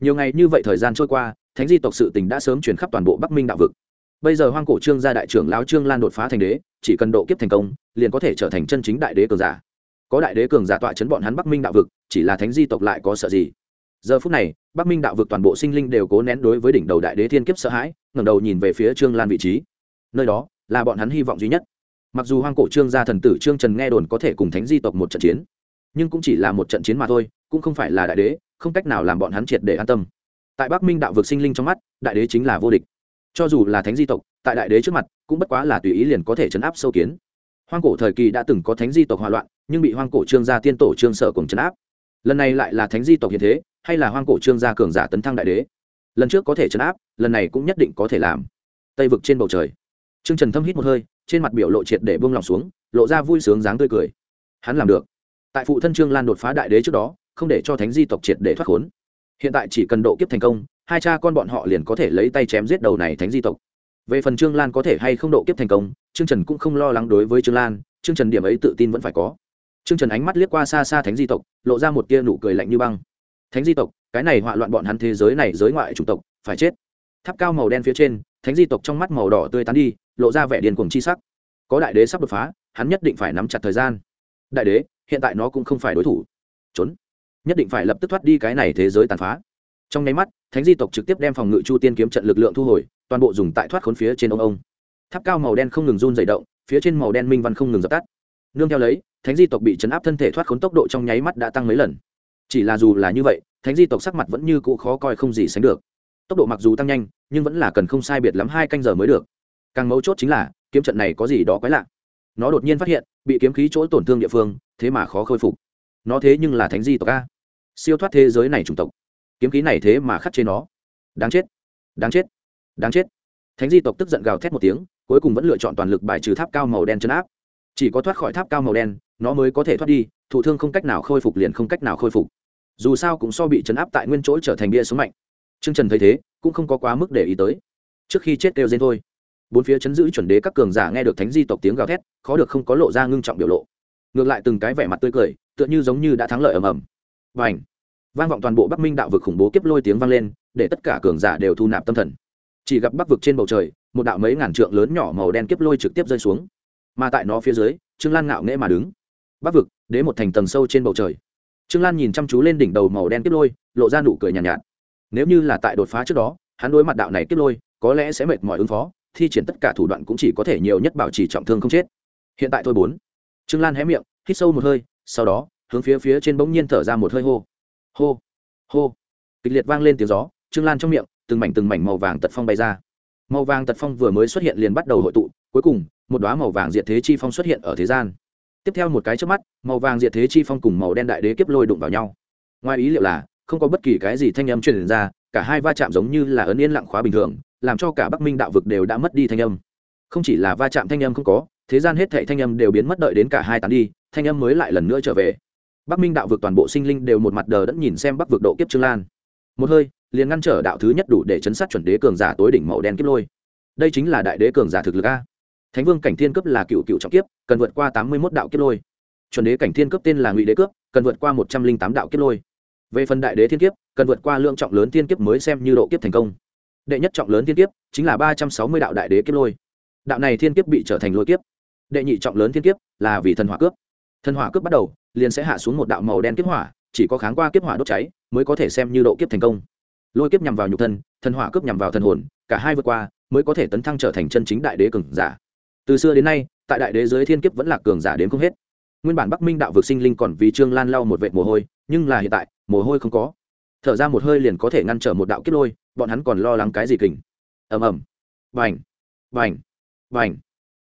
Nhiều ngày như vậy thời gian trôi qua, thánh di tộc sự tình đã sớm chuyển khắp toàn bộ bắc minh đạo vực. Bây giờ hoang cổ trương gia đại trưởng lão trương lan đột phá thành đế, chỉ cần độ kiếp thành công, liền có thể trở thành chân chính đại đế cường giả. Có đại đế cường giả tọa chấn bọn hắn bắc minh đạo vực, chỉ là thánh di tộc lại có sợ gì? Giờ phút này, bắc minh đạo vực toàn bộ sinh linh đều cố nén đối với đỉnh đầu đại đế thiên kiếp sợ hãi, ngẩng đầu nhìn về phía trương lan vị trí nơi đó là bọn hắn hy vọng duy nhất. Mặc dù hoang cổ trương gia thần tử trương trần nghe đồn có thể cùng thánh di tộc một trận chiến, nhưng cũng chỉ là một trận chiến mà thôi, cũng không phải là đại đế, không cách nào làm bọn hắn triệt để an tâm. Tại bắc minh đạo vực sinh linh trong mắt, đại đế chính là vô địch. Cho dù là thánh di tộc, tại đại đế trước mặt, cũng bất quá là tùy ý liền có thể chấn áp sâu kiến. Hoang cổ thời kỳ đã từng có thánh di tộc hòa loạn, nhưng bị hoang cổ trương gia tiên tổ trương sở cùng chấn áp. Lần này lại là thánh di tộc hiện thế, hay là hoang cổ trương gia cường giả tấn thăng đại đế? Lần trước có thể chấn áp, lần này cũng nhất định có thể làm. Tây vực trên bầu trời trương trần thâm hít một hơi, trên mặt biểu lộ triệt để buông lòng xuống, lộ ra vui sướng dáng tươi cười. Hắn làm được. Tại phụ thân trương lan đột phá đại đế trước đó, không để cho thánh di tộc triệt để thoát khốn. Hiện tại chỉ cần độ kiếp thành công, hai cha con bọn họ liền có thể lấy tay chém giết đầu này thánh di tộc. Về phần trương lan có thể hay không độ kiếp thành công, trương trần cũng không lo lắng đối với trương lan, trương trần điểm ấy tự tin vẫn phải có. Trương trần ánh mắt liếc qua xa xa thánh di tộc, lộ ra một tia nụ cười lạnh như băng. Thánh di tộc, cái này họa loạn bọn hắn thế giới này giới ngoại chủng tộc, phải chết. Tháp cao màu đen phía trên, thánh di tộc trong mắt màu đỏ tươi tán đi lộ ra vẻ điền cuồng chi sắc. Có đại đế sắp đột phá, hắn nhất định phải nắm chặt thời gian. Đại đế, hiện tại nó cũng không phải đối thủ. Trốn. Nhất định phải lập tức thoát đi cái này thế giới tàn phá. Trong nháy mắt, thánh di tộc trực tiếp đem phòng ngự chu tiên kiếm trận lực lượng thu hồi, toàn bộ dùng tại thoát khốn phía trên ông ông. Tháp cao màu đen không ngừng run dày động, phía trên màu đen minh văn không ngừng dập tắt. Nương theo lấy, thánh di tộc bị chấn áp thân thể thoát khốn tốc độ trong nháy mắt đã tăng mấy lần. Chỉ là dù là như vậy, thánh di tộc sắc mặt vẫn như cũ khó coi không gì sánh được. Tốc độ mặc dù tăng nhanh, nhưng vẫn là cần không sai biệt lắm hai canh giờ mới được càng mấu chốt chính là, kiếm trận này có gì đó quái lạ. Nó đột nhiên phát hiện, bị kiếm khí chỗ tổn thương địa phương, thế mà khó khôi phục. Nó thế nhưng là thánh di tộc a. Siêu thoát thế giới này chủng tộc. Kiếm khí này thế mà khắc chế nó. Đáng chết. Đáng chết. Đáng chết. Thánh di tộc tức giận gào thét một tiếng, cuối cùng vẫn lựa chọn toàn lực bài trừ tháp cao màu đen chấn áp. Chỉ có thoát khỏi tháp cao màu đen, nó mới có thể thoát đi, thụ thương không cách nào khôi phục liền không cách nào khôi phục. Dù sao cũng so bị chấn áp tại nguyên chỗ trở thành bia sống mạnh. T r ư ơ n g trần thấy thế, cũng không có quá mức để ý tới. Trước khi chết kêu dên thôi bốn phía chấn giữ chuẩn đế các cường giả nghe được thánh di tộc tiếng gào thét khó được không có lộ ra ngưng trọng biểu lộ. Ngược lại từng cái vẻ mặt tươi cười tựa như giống như đã thắng lợi ầm ầm. Và ảnh vang vọng toàn bộ bắc minh đạo vực khủng bố kiếp lôi tiếng vang lên để tất cả cường giả đều thu nạp tâm thần. Chỉ gặp bắc vực trên bầu trời một đạo mấy ngàn trượng lớn nhỏ màu đen kiếp lôi trực tiếp rơi xuống. Mà tại nó phía dưới trương lan ngạo nghễ mà đứng. Bắc vực đế một thành tầng sâu trên bầu trời. Trương lan nhìn chăm chú lên đỉnh đầu màu đen kiếp lôi lộ ra nụ cười nhàn nhạt, nhạt. Nếu như là tại đột phá trước đó hắn đối mặt đạo này kiếp lôi có lẽ sẽ mệt mỏi ứng phó thi triển tất cả thủ đoạn cũng chỉ có thể nhiều nhất bảo trì trọng thương không chết. Hiện tại thôi bốn. Trương lan hé miệng, hít sâu một hơi, sau đó, hướng phía phía trên bỗng nhiên thở ra một hơi hô. Hô hô. Kịch liệt vang lên tiếng gió, trương lan trong miệng, từng mảnh từng mảnh màu vàng tật phong bay ra. Màu vàng tật phong vừa mới xuất hiện liền bắt đầu hội tụ, cuối cùng, một đoá màu vàng diệt thế chi phong xuất hiện ở thế gian. Tiếp theo một cái trước mắt, màu vàng diệt thế chi phong cùng màu đen đại đế kiếp lôi đụng vào nhau. Ngoài ý liệu là, không có bất kỳ cái gì thanh âm truyền ra, cả hai va chạm giống như là ấn yên lặng khóa bình thường làm cho cả bắc minh đạo vực đều đã mất đi thanh âm. Không chỉ là va chạm thanh âm không có, thế gian hết thệ thanh âm đều biến mất đợi đến cả hai tán đi, thanh âm mới lại lần nữa trở về. Bắc minh đạo vực toàn bộ sinh linh đều một mặt đờ đẫn nhìn xem bắc vực độ kiếp trương lan. Một hơi, liền ngăn trở đạo thứ nhất đủ để chấn sát chuẩn đế cường giả tối đỉnh màu đen kiếp lôi. Đây chính là đại đế cường giả thực lực a. Thánh vương cảnh thiên cấp là cựu cựu trọng kiếp, cần vượt qua tám mươi một đạo kiếp lôi. Chuẩn đế cảnh thiên cấp tên là ngụy đế cướp, cần vượt qua một trăm linh tám đạo kiếp lôi. Về phần đại đế thiên kiếp, cần vượt qua lượng trọng lớn thiên kiếp mới xem như độ kiếp thành công đệ nhất trọng lớn thiên kiếp chính là ba trăm sáu mươi đạo đại đế kiếp lôi. Đạo này thiên kiếp bị trở thành lôi kiếp. Đệ nhị trọng lớn thiên kiếp là vì thần hỏa cướp. Thần hỏa cướp bắt đầu, liền sẽ hạ xuống một đạo màu đen kiếp hỏa, chỉ có kháng qua kiếp hỏa đốt cháy mới có thể xem như độ kiếp thành công. Lôi kiếp nhằm vào nhục thân, thần hỏa cướp nhằm vào thần hồn, cả hai vượt qua mới có thể tấn thăng trở thành chân chính đại đế cường giả. Từ xưa đến nay, tại đại đế giới thiên kiếp vẫn là cường giả đến không hết. Nguyên bản bắc minh đạo vực sinh linh còn vì trương lan lau một vệt mồ hôi, nhưng là hiện tại, mồ hôi không có thở ra một hơi liền có thể ngăn trở một đạo kiếp lôi, bọn hắn còn lo lắng cái gì kình? Ầm ầm. Vành vành vành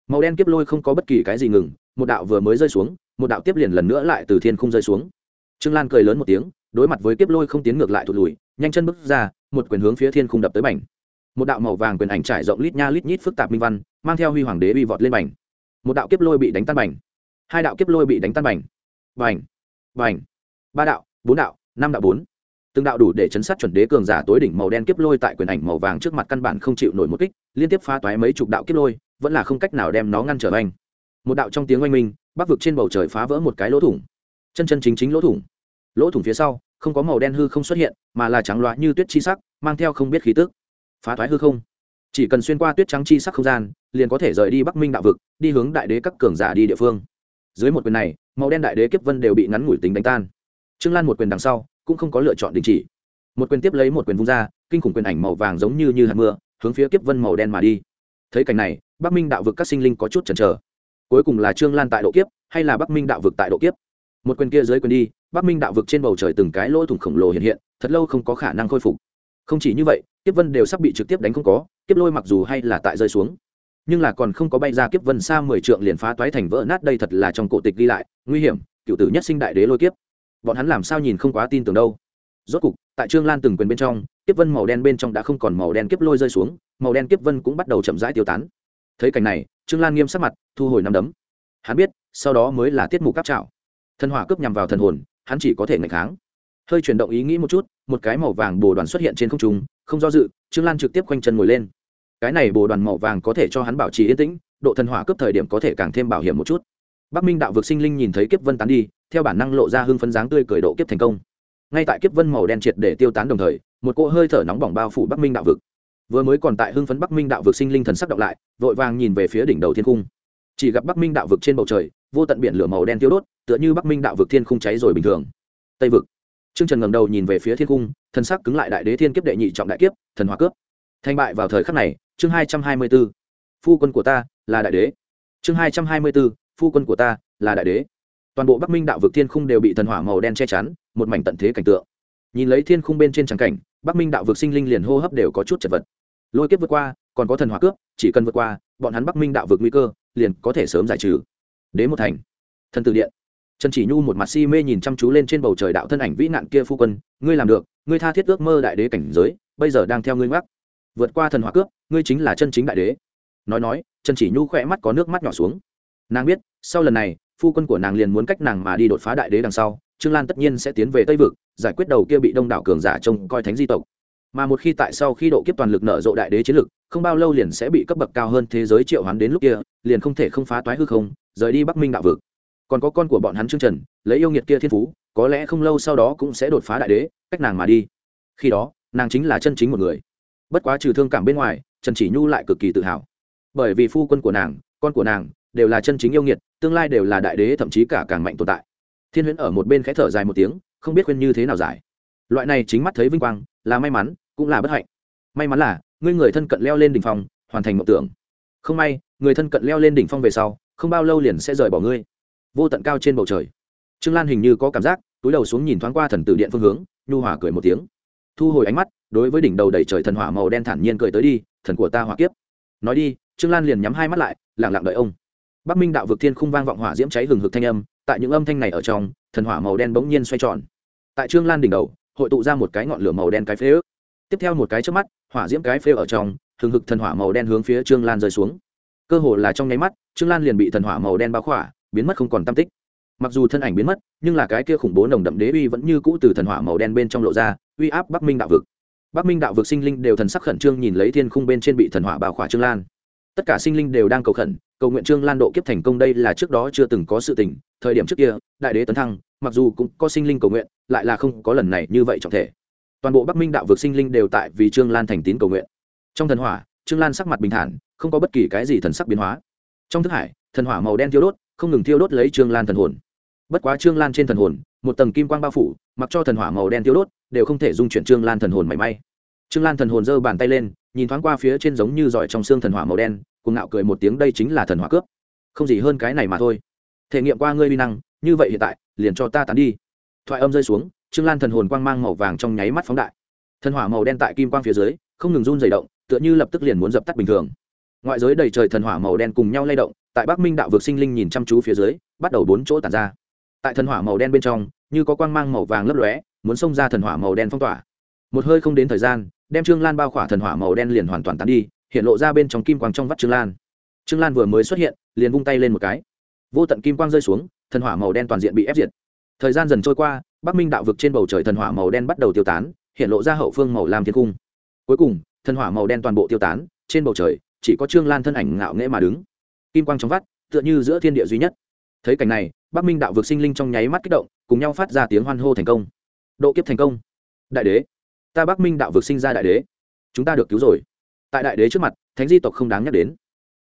màu đen kiếp lôi không có bất kỳ cái gì ngừng, một đạo vừa mới rơi xuống, một đạo tiếp liền lần nữa lại từ thiên không rơi xuống. Trương lan cười lớn một tiếng, đối mặt với kiếp lôi không tiến ngược lại thụt lùi, nhanh chân bước ra, một quyền hướng phía thiên không đập tới bành. Một đạo màu vàng quyền ảnh trải rộng lít nha lít nhít phức tạp minh văn, mang theo huy hoàng đế uy vọt lên bành. Một đạo kiếp lôi bị đánh tan bành. Hai đạo kiếp lôi bị đánh tan bành. Bành. Bành. Ba đạo, bốn đạo, năm đạo, bốn từng đạo đủ để chấn sát chuẩn đế cường giả tối đỉnh màu đen kiếp lôi tại quyền ảnh màu vàng trước mặt căn bản không chịu nổi một kích, liên tiếp phá toái mấy chục đạo kiếp lôi, vẫn là không cách nào đem nó ngăn trở anh. Một đạo trong tiếng oanh minh, bắc vực trên bầu trời phá vỡ một cái lỗ thủng. Chân chân chính chính lỗ thủng. Lỗ thủng phía sau, không có màu đen hư không xuất hiện, mà là trắng loá như tuyết chi sắc, mang theo không biết khí tức. Phá thoái hư không. Chỉ cần xuyên qua tuyết trắng chi sắc không gian, liền có thể rời đi bắc minh đạo vực, đi hướng đại đế các cường giả đi địa phương. Dưới một quyền này, màu đen đại đế kiếp vân đều bị ngắn ngủi tính đánh tan. Trương lan một quyền đằng sau cũng không có lựa chọn đình chỉ. Một quyền tiếp lấy một quyền vung ra, kinh khủng quyền ảnh màu vàng giống như như hạt mưa, hướng phía kiếp vân màu đen mà đi. Thấy cảnh này, bắc minh đạo vực các sinh linh có chút chần chờ. Cuối cùng là trương lan tại độ kiếp, hay là bắc minh đạo vực tại độ kiếp? Một quyền kia dưới quyền đi, bắc minh đạo vực trên bầu trời từng cái lỗ thủng khổng lồ hiện hiện, thật lâu không có khả năng khôi phục. Không chỉ như vậy, kiếp vân đều sắp bị trực tiếp đánh không có, kiếp lôi mặc dù hay là tại rơi xuống, nhưng là còn không có bay ra kiếp vân xa mười trượng liền phá toái thành vỡ nát, đây thật là trong cổ tịch ghi lại, nguy hiểm, cựu tử nhất sinh đại đế lôi kiếp bọn hắn làm sao nhìn không quá tin tưởng đâu. Rốt cục, tại trương lan từng quyền bên trong, kiếp vân màu đen bên trong đã không còn màu đen kiếp lôi rơi xuống, màu đen kiếp vân cũng bắt đầu chậm rãi tiêu tán. Thấy cảnh này, trương lan nghiêm sắc mặt, thu hồi năm đấm. Hắn biết, sau đó mới là tiết mục cáp trạo thần hỏa cướp nhằm vào thần hồn, hắn chỉ có thể ngạch kháng. Hơi chuyển động ý nghĩ một chút, một cái màu vàng bồ đoàn xuất hiện trên không trung, không do dự, trương lan trực tiếp quanh chân ngồi lên. Cái này bồ đoàn màu vàng có thể cho hắn bảo trì yên tĩnh, độ thần hỏa cướp thời điểm có thể càng thêm bảo hiểm một chút. Bắc minh đạo vực sinh linh nhìn thấy kiếp vân tán đi theo bản năng lộ ra hưng phấn dáng tươi cười độ kiếp thành công. Ngay tại kiếp vân màu đen triệt để tiêu tán đồng thời, một cỗ hơi thở nóng bỏng bao phủ bắc minh đạo vực. Vừa mới còn tại hưng phấn bắc minh đạo vực sinh linh thần sắc động lại, vội vàng nhìn về phía đỉnh đầu thiên cung chỉ gặp bắc minh đạo vực trên bầu trời, vô tận biển lửa màu đen tiêu đốt, tựa như bắc minh đạo vực thiên khung cháy rồi bình thường. Tây vực. Trương trần ngầm đầu nhìn về phía thiên cung thần sắc cứng lại đại đế thiên kiếp đệ nhị trọng đại kiếp, thần hỏa cướp. Thành bại vào thời khắc này, chương hai trăm hai mươi b ố phu quân của ta là đại đế. Chương hai trăm hai mươi b ố phu quân của ta là đại đế toàn bộ bắc minh đạo vực thiên khung đều bị thần hỏa màu đen che chắn, một mảnh tận thế cảnh tượng. Nhìn lấy thiên khung bên trên trắng cảnh, bắc minh đạo vực sinh linh liền hô hấp đều có chút chật vật. Lôi kiếp vượt qua, còn có thần hỏa cướp, chỉ cần vượt qua, bọn hắn bắc minh đạo vực nguy cơ liền có thể sớm giải trừ. Đế một thành. Thần tử điện. Trần chỉ nhu một mặt si mê nhìn chăm chú lên trên bầu trời đạo thân ảnh vĩ nạn kia phu quân, ngươi làm được, ngươi tha thiết ước mơ đại đế cảnh giới, bây giờ đang theo ngươi mắc vượt qua thần hỏa cướp, ngươi chính là chân chính đại đế. Nói nói, trần chỉ nhu khỏe mắt có nước mắt nhỏ xuống. Nàng biết, sau lần này phu quân của nàng liền muốn cách nàng mà đi đột phá đại đế đằng sau, trương lan tất nhiên sẽ tiến về tây vực, giải quyết đầu kia bị đông đảo cường giả trông coi thánh di tộc. Mà một khi tại sau khi độ kiếp toàn lực nở rộ đại đế chiến lực, không bao lâu liền sẽ bị cấp bậc cao hơn thế giới triệu hoán đến lúc kia, liền không thể không phá toái hư không, rời đi bắc minh đạo vực. Còn có con của bọn hắn trương trần, lấy yêu nghiệt kia thiên phú, có lẽ không lâu sau đó cũng sẽ đột phá đại đế, cách nàng mà đi. Khi đó, nàng chính là chân chính một người. Bất quá trừ thương cảm bên ngoài, trần chỉ nhu lại cực kỳ tự hào. Bởi vì phu quân của nàng, con của nàng đều là chân chính yêu nghiệt, tương lai đều là đại đế, thậm chí cả càng mạnh tồn tại. Thiên huyễn ở một bên khẽ thở dài một tiếng, không biết khuyên như thế nào giải. Loại này chính mắt thấy vinh quang, là may mắn, cũng là bất hạnh. May mắn là, ngươi người thân cận leo lên đỉnh phong, hoàn thành mộng tưởng. Không may, người thân cận leo lên đỉnh phong về sau, không bao lâu liền sẽ rời bỏ ngươi. Vô tận cao trên bầu trời. Trương lan hình như có cảm giác, túi đầu xuống nhìn thoáng qua thần tử điện phương hướng, nhu hỏa cười một tiếng. Thu hồi ánh mắt, đối với đỉnh đầu đầy trời thần hỏa màu đen thản nhiên cười tới đi, thần của ta hỏa kiếp. Nói đi, trương lan liền nhắm hai mắt lại lẳng lặng đợi ông bắc minh đạo vực thiên khung vang vọng hỏa diễm cháy hừng hực thanh âm, tại những âm thanh này ở trong, thần hỏa màu đen bỗng nhiên xoay tròn. Tại trương lan đỉnh đầu, hội tụ ra một cái ngọn lửa màu đen cái phế ước. Tiếp theo một cái trước mắt, hỏa diễm cái phế ở trong, hừng hực thần hỏa màu đen hướng phía trương lan rơi xuống. Cơ hồ là trong nháy mắt, trương lan liền bị thần hỏa màu đen bao khỏa, biến mất không còn tam tích. Mặc dù thân ảnh biến mất, nhưng là cái kia khủng bố nồng đậm đế uy vẫn như cũ từ thần hỏa màu đen bên trong lộ ra, uy áp bắc minh đạo vực. Bắc minh đạo vực sinh linh đều thần sắc khẩn trương nhìn lấy thiên khung bên trên bị thần hỏa bao khỏa trương lan. Tất cả sinh linh đều đang cầu khẩn cầu nguyện trương lan độ kiếp thành công đây là trước đó chưa từng có sự tình, thời điểm trước kia, đại đế tấn thăng, mặc dù cũng có sinh linh cầu nguyện, lại là không có lần này như vậy trọng thể. Toàn bộ bắc minh đạo vực sinh linh đều tại vì trương lan thành tín cầu nguyện. Trong thần hỏa, trương lan sắc mặt bình thản, không có bất kỳ cái gì thần sắc biến hóa. Trong thức hải, thần hỏa màu đen thiêu đốt, không ngừng thiêu đốt lấy trương lan thần hồn. Bất quá trương lan trên thần hồn, một tầng kim quang bao phủ, mặc cho thần hỏa màu đen thiêu đốt, đều không thể dung chuyển trương lan thần hồn mảy may. Trương lan thần hồn giơ bàn tay lên, nhìn thoáng qua phía trên giống như giỏi trong xương thần hỏa màu đen cùng ngạo cười một tiếng, đây chính là thần hỏa cướp. Không gì hơn cái này mà thôi. Thể nghiệm qua ngươi vi năng, như vậy hiện tại, liền cho ta tán đi. Thoại âm rơi xuống, trương lan thần hồn quang mang màu vàng trong nháy mắt phóng đại. Thần hỏa màu đen tại kim quang phía dưới, không ngừng run dày động, tựa như lập tức liền muốn dập tắt bình thường. Ngoại giới đầy trời thần hỏa màu đen cùng nhau lay động, tại bắc minh đạo vực sinh linh nhìn chăm chú phía dưới, bắt đầu bốn chỗ tàn ra. Tại thần hỏa màu đen bên trong, như có quang mang màu vàng lấp lóe, muốn xông ra thần hỏa màu đen phong tỏa. Một hơi không đến thời gian, đem trương lan bao khỏa thần hỏa màu đen liền hoàn toàn tán đi hiện lộ ra bên trong kim quang trong vắt trương lan. Trương lan vừa mới xuất hiện, liền vung tay lên một cái. Vô tận kim quang rơi xuống, thần hỏa màu đen toàn diện bị ép diệt. Thời gian dần trôi qua, bắc minh đạo vực trên bầu trời thần hỏa màu đen bắt đầu tiêu tán, hiện lộ ra hậu phương màu lam thiên cung. Cuối cùng, thần hỏa màu đen toàn bộ tiêu tán, trên bầu trời, chỉ có trương lan thân ảnh ngạo nghễ mà đứng. Kim quang trong vắt, tựa như giữa thiên địa duy nhất. Thấy cảnh này, bắc minh đạo vực sinh linh trong nháy mắt kích động, cùng nhau phát ra tiếng hoan hô thành công. Độ kiếp thành công. Đại đế. Ta bắc minh đạo vực sinh ra đại đế. Chúng ta được cứu rồi tại đại đế trước mặt, thánh di tộc không đáng nhắc đến.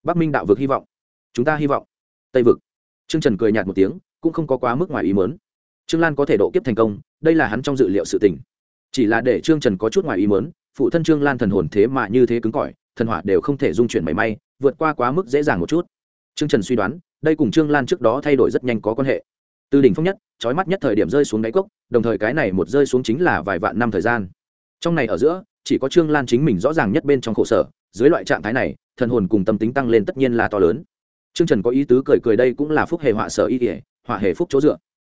Bắc minh đạo vực hy vọng. Chúng ta hy vọng. Tây vực. Trương trần cười nhạt một tiếng, cũng không có quá mức ngoài ý mớn trương lan có thể độ kiếp thành công, đây là hắn trong dự liệu sự tình. Chỉ là để trương trần có chút ngoài ý mớn phụ thân trương lan thần hồn thế mà như thế cứng cỏi, thần hỏa đều không thể dung chuyển mảy may, vượt qua quá mức dễ dàng một chút. Trương trần suy đoán, đây cùng trương lan trước đó thay đổi rất nhanh có quan hệ. Từ đỉnh phong nhất trói mắt nhất thời điểm rơi xuống đáy cốc, đồng thời cái này một rơi xuống chính là vài vạn năm thời gian. Trong này ở giữa chỉ có trương lan chính mình rõ ràng nhất bên trong khổ sở, dưới loại trạng thái này, thần hồn cùng tâm tính tăng lên tất nhiên là to lớn. Trương trần có ý tứ cười cười đây cũng là phúc hề họa sở y kể họa hề phúc chỗ dựa.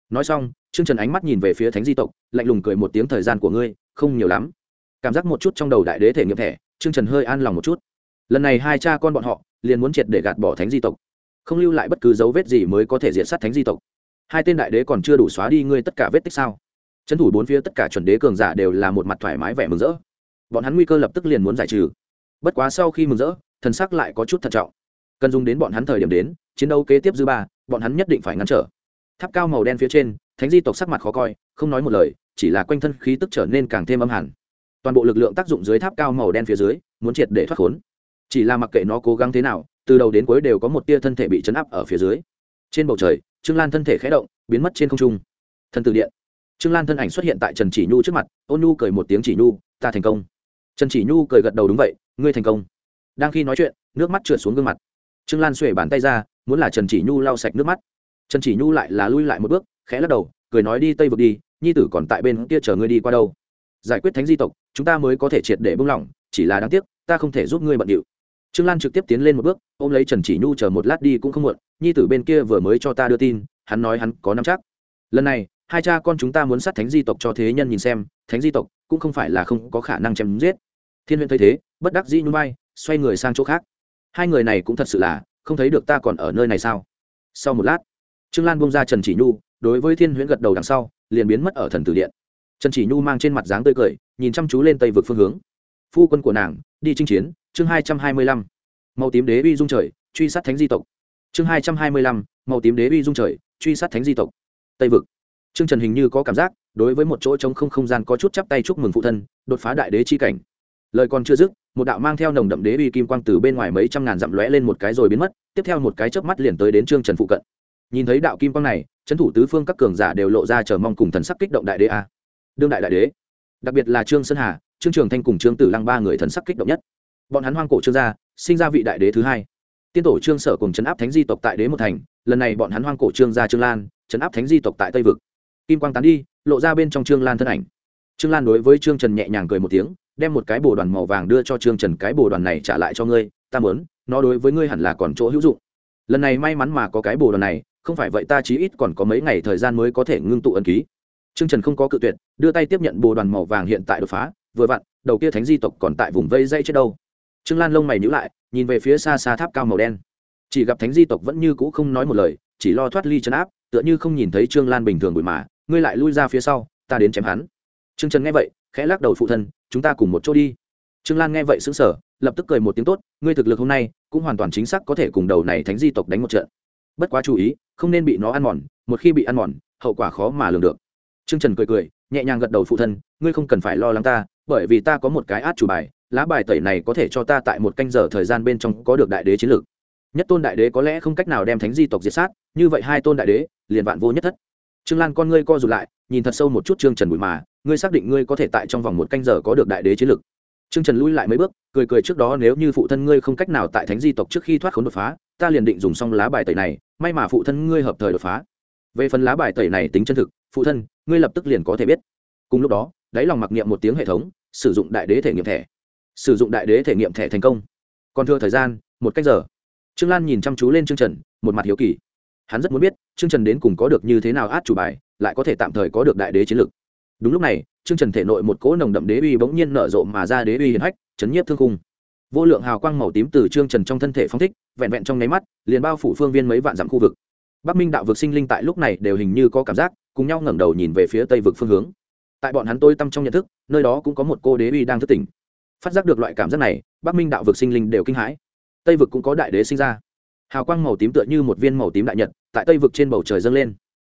Nói xong, trương trần ánh mắt nhìn về phía thánh di tộc, lạnh lùng cười một tiếng thời gian của ngươi, không nhiều lắm. Cảm giác một chút trong đầu đại đế thể nghiệm thẻ trương trần hơi an lòng một chút. Lần này hai cha con bọn họ, liền muốn triệt để gạt bỏ thánh di tộc. Không lưu lại bất cứ dấu vết gì mới có thể diệt sát thánh di tộc. Hai tên đại đế còn chưa đủ xóa đi ngươi tất cả vết tích sao? Trấn thủ bốn phía tất cả chuẩn đế cường giả đều là một mặt thoải mái vẻ mừng rỡ bọn hắn nguy cơ lập tức liền muốn giải trừ. Bất quá sau khi mừng rỡ, thần sắc lại có chút thận trọng. Cần dùng đến bọn hắn thời điểm đến, chiến đấu kế tiếp dư ba, bọn hắn nhất định phải ngăn trở. Tháp cao màu đen phía trên, thánh di tộc sắc mặt khó coi, không nói một lời, chỉ là quanh thân khí tức trở nên càng thêm âm hẳn. Toàn bộ lực lượng tác dụng dưới tháp cao màu đen phía dưới, muốn triệt để thoát khốn. Chỉ là mặc kệ nó cố gắng thế nào, từ đầu đến cuối đều có một tia thân thể bị chấn áp ở phía dưới. Trên bầu trời, trương lan thân thể khẽ động, biến mất trên không trung. Thân từ điện. Trương lan thân ảnh xuất hiện tại trần chỉ nhu trước mặt, ôn nhu cười một tiếng chỉ nhu, ta thành công trần chỉ nhu cười gật đầu đúng vậy, ngươi thành công. Đang khi nói chuyện, nước mắt trượt xuống gương mặt. Trương lan xuể bàn tay ra, muốn là trần chỉ nhu lau sạch nước mắt. Trần chỉ nhu lại là lui lại một bước, khẽ lắc đầu, cười nói đi tây vực đi, nhi tử còn tại bên kia chờ ngươi đi qua đâu. Giải quyết thánh di tộc, chúng ta mới có thể triệt để bung lỏng, chỉ là đáng tiếc, ta không thể giúp ngươi bận điệu. Trương lan trực tiếp tiến lên một bước, ôm lấy trần chỉ nhu chờ một lát đi cũng không muộn, nhi tử bên kia vừa mới cho ta đưa tin, hắn nói hắn có năm chắc. Lần này, hai cha con chúng ta muốn sát thánh di tộc cho thế nhân nhìn xem, thánh di tộc cũng không phải là không có khả năng chém giết thiên Huyễn thấy thế, bất đắc dĩ nhún vai, xoay người sang chỗ khác. Hai người này cũng thật sự là, không thấy được ta còn ở nơi này sao? Sau một lát, trương lan bông ra trần chỉ nhu, đối với thiên huyễn gật đầu đằng sau, liền biến mất ở thần tử điện. Trần chỉ nhu mang trên mặt dáng tươi cười, nhìn chăm chú lên tây vực phương hướng. Phu quân của nàng, đi chinh chiến, chương hai trăm hai mươi lăm. Màu tím đế uy dung trời, truy sát thánh di tộc. Chương hai trăm hai mươi lăm, màu tím đế uy dung trời, truy sát thánh di tộc. Tây vực. Trương trần hình như có cảm giác, đối với một chỗ trống không không gian có chút chắp tay chúc mừng phụ thân, đột phá đại đế chi cảnh lời còn chưa dứt, một đạo mang theo nồng đậm đế uy kim quang từ bên ngoài mấy trăm ngàn dặm lóe lên một cái rồi biến mất, tiếp theo một cái chớp mắt liền tới đến trương trần phụ cận. Nhìn thấy đạo kim quang này trấn thủ tứ phương các cường giả đều lộ ra chờ mong cùng thần sắc kích động đại đế a. Đương đại đại đế, đặc biệt là trương sơn hà, trương trường thanh cùng trương tử lăng ba người thần sắc kích động nhất. Bọn hắn hoang cổ trương gia, sinh ra vị đại đế thứ hai. Tiên tổ trương sở cùng chấn áp thánh di tộc tại đế một thành, lần này bọn hắn hoang cổ trương gia trương lan chấn áp thánh di tộc tại tây vực. Kim quang tán đi, lộ ra bên trong trương lan thân ảnh. Trương lan đối với trương trần nhẹ nhàng cười một tiếng đem một cái bồ đoàn màu vàng đưa cho trương trần, cái bồ đoàn này trả lại cho ngươi, ta muốn, nó đối với ngươi hẳn là còn chỗ hữu dụng. Lần này may mắn mà có cái bồ đoàn này, không phải vậy ta chí ít còn có mấy ngày thời gian mới có thể ngưng tụ ân ký. Trương trần không có cự tuyệt, đưa tay tiếp nhận bồ đoàn màu vàng hiện tại đột phá, vừa vặn, đầu kia thánh di tộc còn tại vùng vây dây chết đâu. Trương lan lông mày nhữ lại, nhìn về phía xa xa tháp cao màu đen. Chỉ gặp thánh di tộc vẫn như cũ không nói một lời, chỉ lo thoát ly chân áp, tựa như không nhìn thấy trương lan bình thường bụi mà, ngươi lại lui ra phía sau, ta đến chém hắn. Trương trần nghe vậy khẽ lắc đầu phụ thân, chúng ta cùng một chỗ đi. Trương lan nghe vậy xứng sở lập tức cười một tiếng tốt, ngươi thực lực hôm nay cũng hoàn toàn chính xác có thể cùng đầu này thánh di tộc đánh một trận. Bất quá chú ý, không nên bị nó ăn mòn, một khi bị ăn mòn, hậu quả khó mà lường được. Trương trần cười cười, nhẹ nhàng gật đầu phụ thân, ngươi không cần phải lo lắng ta, bởi vì ta có một cái át chủ bài, lá bài tẩy này có thể cho ta tại một canh giờ thời gian bên trong có được đại đế chiến lược. Nhất tôn đại đế có lẽ không cách nào đem thánh di tộc diệt sát, như vậy hai tôn đại đế liền vạn vô nhất thất. Trương lan con ngươi co rụt lại, nhìn thật sâu một chút trương trần bụi mà ngươi xác định ngươi có thể tại trong vòng một canh giờ có được đại đế chiến lực. trương trần lui lại mấy bước, cười cười trước đó, nếu như phụ thân ngươi không cách nào tại thánh di tộc trước khi thoát khốn đột phá, ta liền định dùng xong lá bài tẩy này, may mà phụ thân ngươi hợp thời đột phá. Về phần lá bài tẩy này tính chân thực, phụ thân, ngươi lập tức liền có thể biết. Cùng lúc đó, đáy lòng mặc niệm một tiếng hệ thống, sử dụng đại đế thể nghiệm thẻ. Sử dụng đại đế thể nghiệm thẻ thành công. Còn thừa thời gian, một cách giờ. Trương lan nhìn chăm chú lên trương trần, một mặt hiếu kỳ. Hắn rất muốn biết, trương trần đến cùng có được như thế nào át chủ bài, lại có thể tạm thời có được đại đế chiến lực đúng lúc này, trương trần thể nội một cỗ nồng đậm đế uy bỗng nhiên nở rộ mà ra đế uy hiển hách, chấn nhiếp thương khung. Vô lượng hào quang màu tím từ trương trần trong thân thể phong thích, vẹn vẹn trong nháy mắt, liền bao phủ phương viên mấy vạn dặm khu vực. Bắc minh đạo vực sinh linh tại lúc này đều hình như có cảm giác, cùng nhau ngẩng đầu nhìn về phía tây vực phương hướng. Tại bọn hắn tôi tâm trong nhận thức, nơi đó cũng có một cô đế uy đang thức tỉnh. Phát giác được loại cảm giác này, bắc minh đạo vực sinh linh đều kinh hãi. Tây vực cũng có đại đế sinh ra. Hào quang màu tím tựa như một viên màu tím đại nhật, tại tây vực trên bầu trời dâng lên.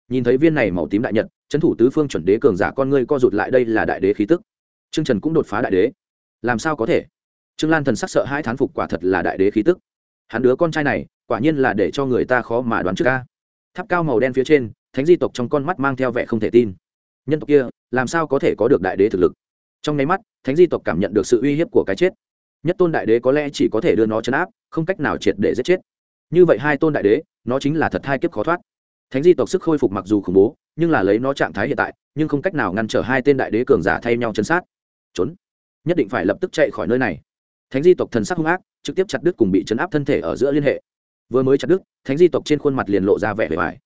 Nhìn thấy viên này màu tím đại nhật trấn thủ tứ phương chuẩn đế cường giả con ngươi co rụt lại, đây là đại đế khí tức. Trương trần cũng đột phá đại đế. Làm sao có thể? Trương lan thần sắc sợ hai thán phục, quả thật là đại đế khí tức. Hắn đứa con trai này, quả nhiên là để cho người ta khó mà đoán trước ca tháp cao màu đen phía trên, thánh di tộc trong con mắt mang theo vẻ không thể tin. Nhân tộc kia, làm sao có thể có được đại đế thực lực? Trong nháy mắt, thánh di tộc cảm nhận được sự uy hiếp của cái chết. Nhất tôn đại đế có lẽ chỉ có thể đưa nó chấn áp, không cách nào triệt để giết chết. Như vậy hai tôn đại đế, nó chính là thật hai kiếp khó thoát thánh di tộc sức khôi phục mặc dù khủng bố, nhưng là lấy nó trạng thái hiện tại, nhưng không cách nào ngăn trở hai tên đại đế cường giả thay nhau chân sát. Trốn. Nhất định phải lập tức chạy khỏi nơi này. Thánh di tộc thần sắc hung ác, trực tiếp chặt đứt cùng bị chấn áp thân thể ở giữa liên hệ. Vừa mới chặt đứt, thánh di tộc trên khuôn mặt liền lộ ra vẻ vẻ vải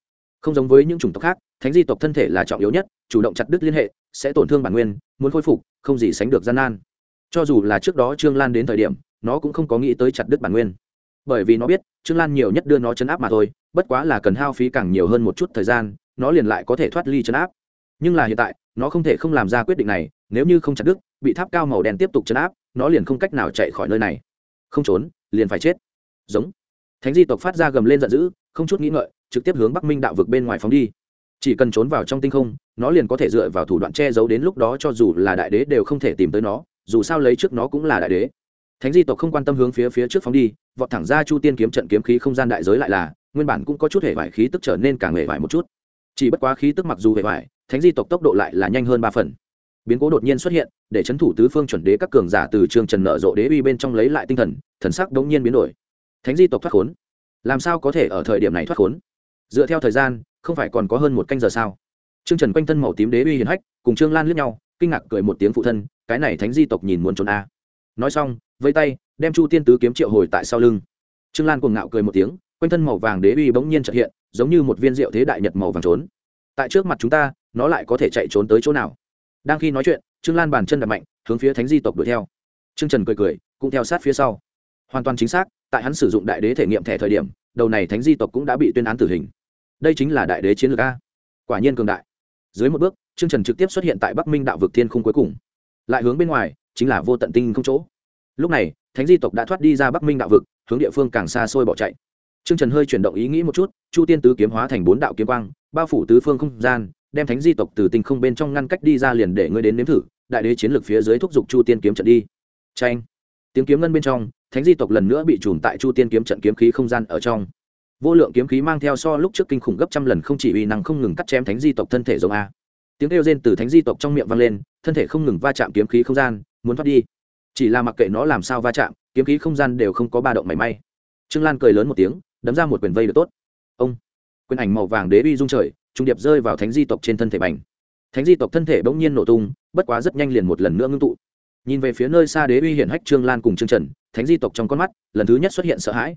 không giống với những chủng tộc khác, thánh di tộc thân thể là trọng yếu nhất, chủ động chặt đứt liên hệ, sẽ tổn thương bản nguyên, muốn khôi phục, không gì sánh được gian nan. Cho dù là trước đó trương lan đến thời điểm, nó cũng không có nghĩ tới chặt đứt bản nguyên. Bởi vì nó biết, trương lan nhiều nhất đưa nó chấn áp mà thôi bất quá là cần hao phí càng nhiều hơn một chút thời gian, nó liền lại có thể thoát ly chấn áp. Nhưng là hiện tại, nó không thể không làm ra quyết định này, nếu như không chặt đứt, bị tháp cao màu đen tiếp tục chấn áp, nó liền không cách nào chạy khỏi nơi này. Không trốn, liền phải chết. Giống. Thánh di tộc phát ra gầm lên giận dữ, không chút nghĩ ngợi, trực tiếp hướng bắc minh đạo vực bên ngoài phóng đi. Chỉ cần trốn vào trong tinh không, nó liền có thể dựa vào thủ đoạn che giấu đến lúc đó cho dù là đại đế đều không thể tìm tới nó, dù sao lấy trước nó cũng là đại đế. Thánh di tộc không quan tâm hướng phía phía trước phóng đi, vọt thẳng ra chu tiên kiếm trận kiếm khí không gian đại giới lại là nguyên bản cũng có chút hệ vải khí tức trở nên càng hệ vải một chút. Chỉ bất quá khí tức mặc dù hệ vải, thánh di tộc tốc độ lại là nhanh hơn ba phần. Biến cố đột nhiên xuất hiện, để c h ấ n thủ tứ phương chuẩn đế các cường giả từ trường trần nợ rộ đế uy bên trong lấy lại tinh thần thần sắc đ ỗ n g nhiên biến đổi. Thánh di tộc thoát khốn. Làm sao có thể ở thời điểm này thoát khốn? Dựa theo thời gian, không phải còn có hơn một canh giờ sao? Trương trần quanh thân màu tím đế uy hiền hách, cùng trương lan lướt nhau, kinh ngạc cười một tiếng phụ thân, cái này thánh di tộc nhìn muốn trốn a. Nói xong, vây tay, đem chu tiên tứ kiếm triệu hồi tại sau lưng. Trương lan cuồng ngạo cười một tiếng quanh thân màu vàng đế uy bỗng nhiên trợ hiện, giống như một viên rượu thế đại nhật màu vàng trốn. Tại trước mặt chúng ta, nó lại có thể chạy trốn tới chỗ nào? Đang khi nói chuyện, trương lan bàn chân đập mạnh, hướng phía thánh di tộc đuổi theo. Trương trần cười cười, cũng theo sát phía sau. Hoàn toàn chính xác, tại hắn sử dụng đại đế thể nghiệm thẻ thời điểm, đầu này thánh di tộc cũng đã bị tuyên án tử hình. Đây chính là đại đế chiến lược a. Quả nhiên cường đại. Dưới một bước, trương trần trực tiếp xuất hiện tại bắc minh đạo vực thiên khung cuối cùng. Lại hướng bên ngoài, chính là vô tận tinh không chỗ. Lúc này, thánh di tộc đã thoát đi ra bắc minh đạo vực, hướng địa phương càng xa xôi bỏ chạy trương trần hơi chuyển động ý nghĩ một chút chu tiên tứ kiếm hóa thành bốn đạo kiếm quang bao phủ tứ phương không gian đem thánh di tộc từ tinh không bên trong ngăn cách đi ra liền để ngươi đến nếm thử đại đế chiến lược phía dưới thúc giục chu tiên kiếm trận đi. Chanh, tiếng kiếm ngân bên trong thánh di tộc lần nữa bị trùm tại chu tiên kiếm trận kiếm khí không gian ở trong. Vô lượng kiếm khí mang theo so lúc trước kinh khủng gấp trăm lần không chỉ uy năng không ngừng cắt chém thánh di tộc thân thể giống a. Tiếng kêu rên từ thánh di tộc trong miệng vang lên thân thể không ngừng va chạm kiếm khí không gian muốn thoát đi. Chỉ là mặc kệ nó làm sao va chạm kiếm khí không gian đều không có ba động mảy may. Trương lan cười lớn một tiếng đấm ra một quyền vây được tốt. Ông, quyền ảnh màu vàng đế uy dung trời, trung điệp rơi vào thánh di tộc trên thân thể bành. Thánh di tộc thân thể bỗng nhiên nổ tung, bất quá rất nhanh liền một lần nữa ngưng tụ. Nhìn về phía nơi xa đế uy hiển hách trương lan cùng trương trần, thánh di tộc trong con mắt, lần thứ nhất xuất hiện sợ hãi.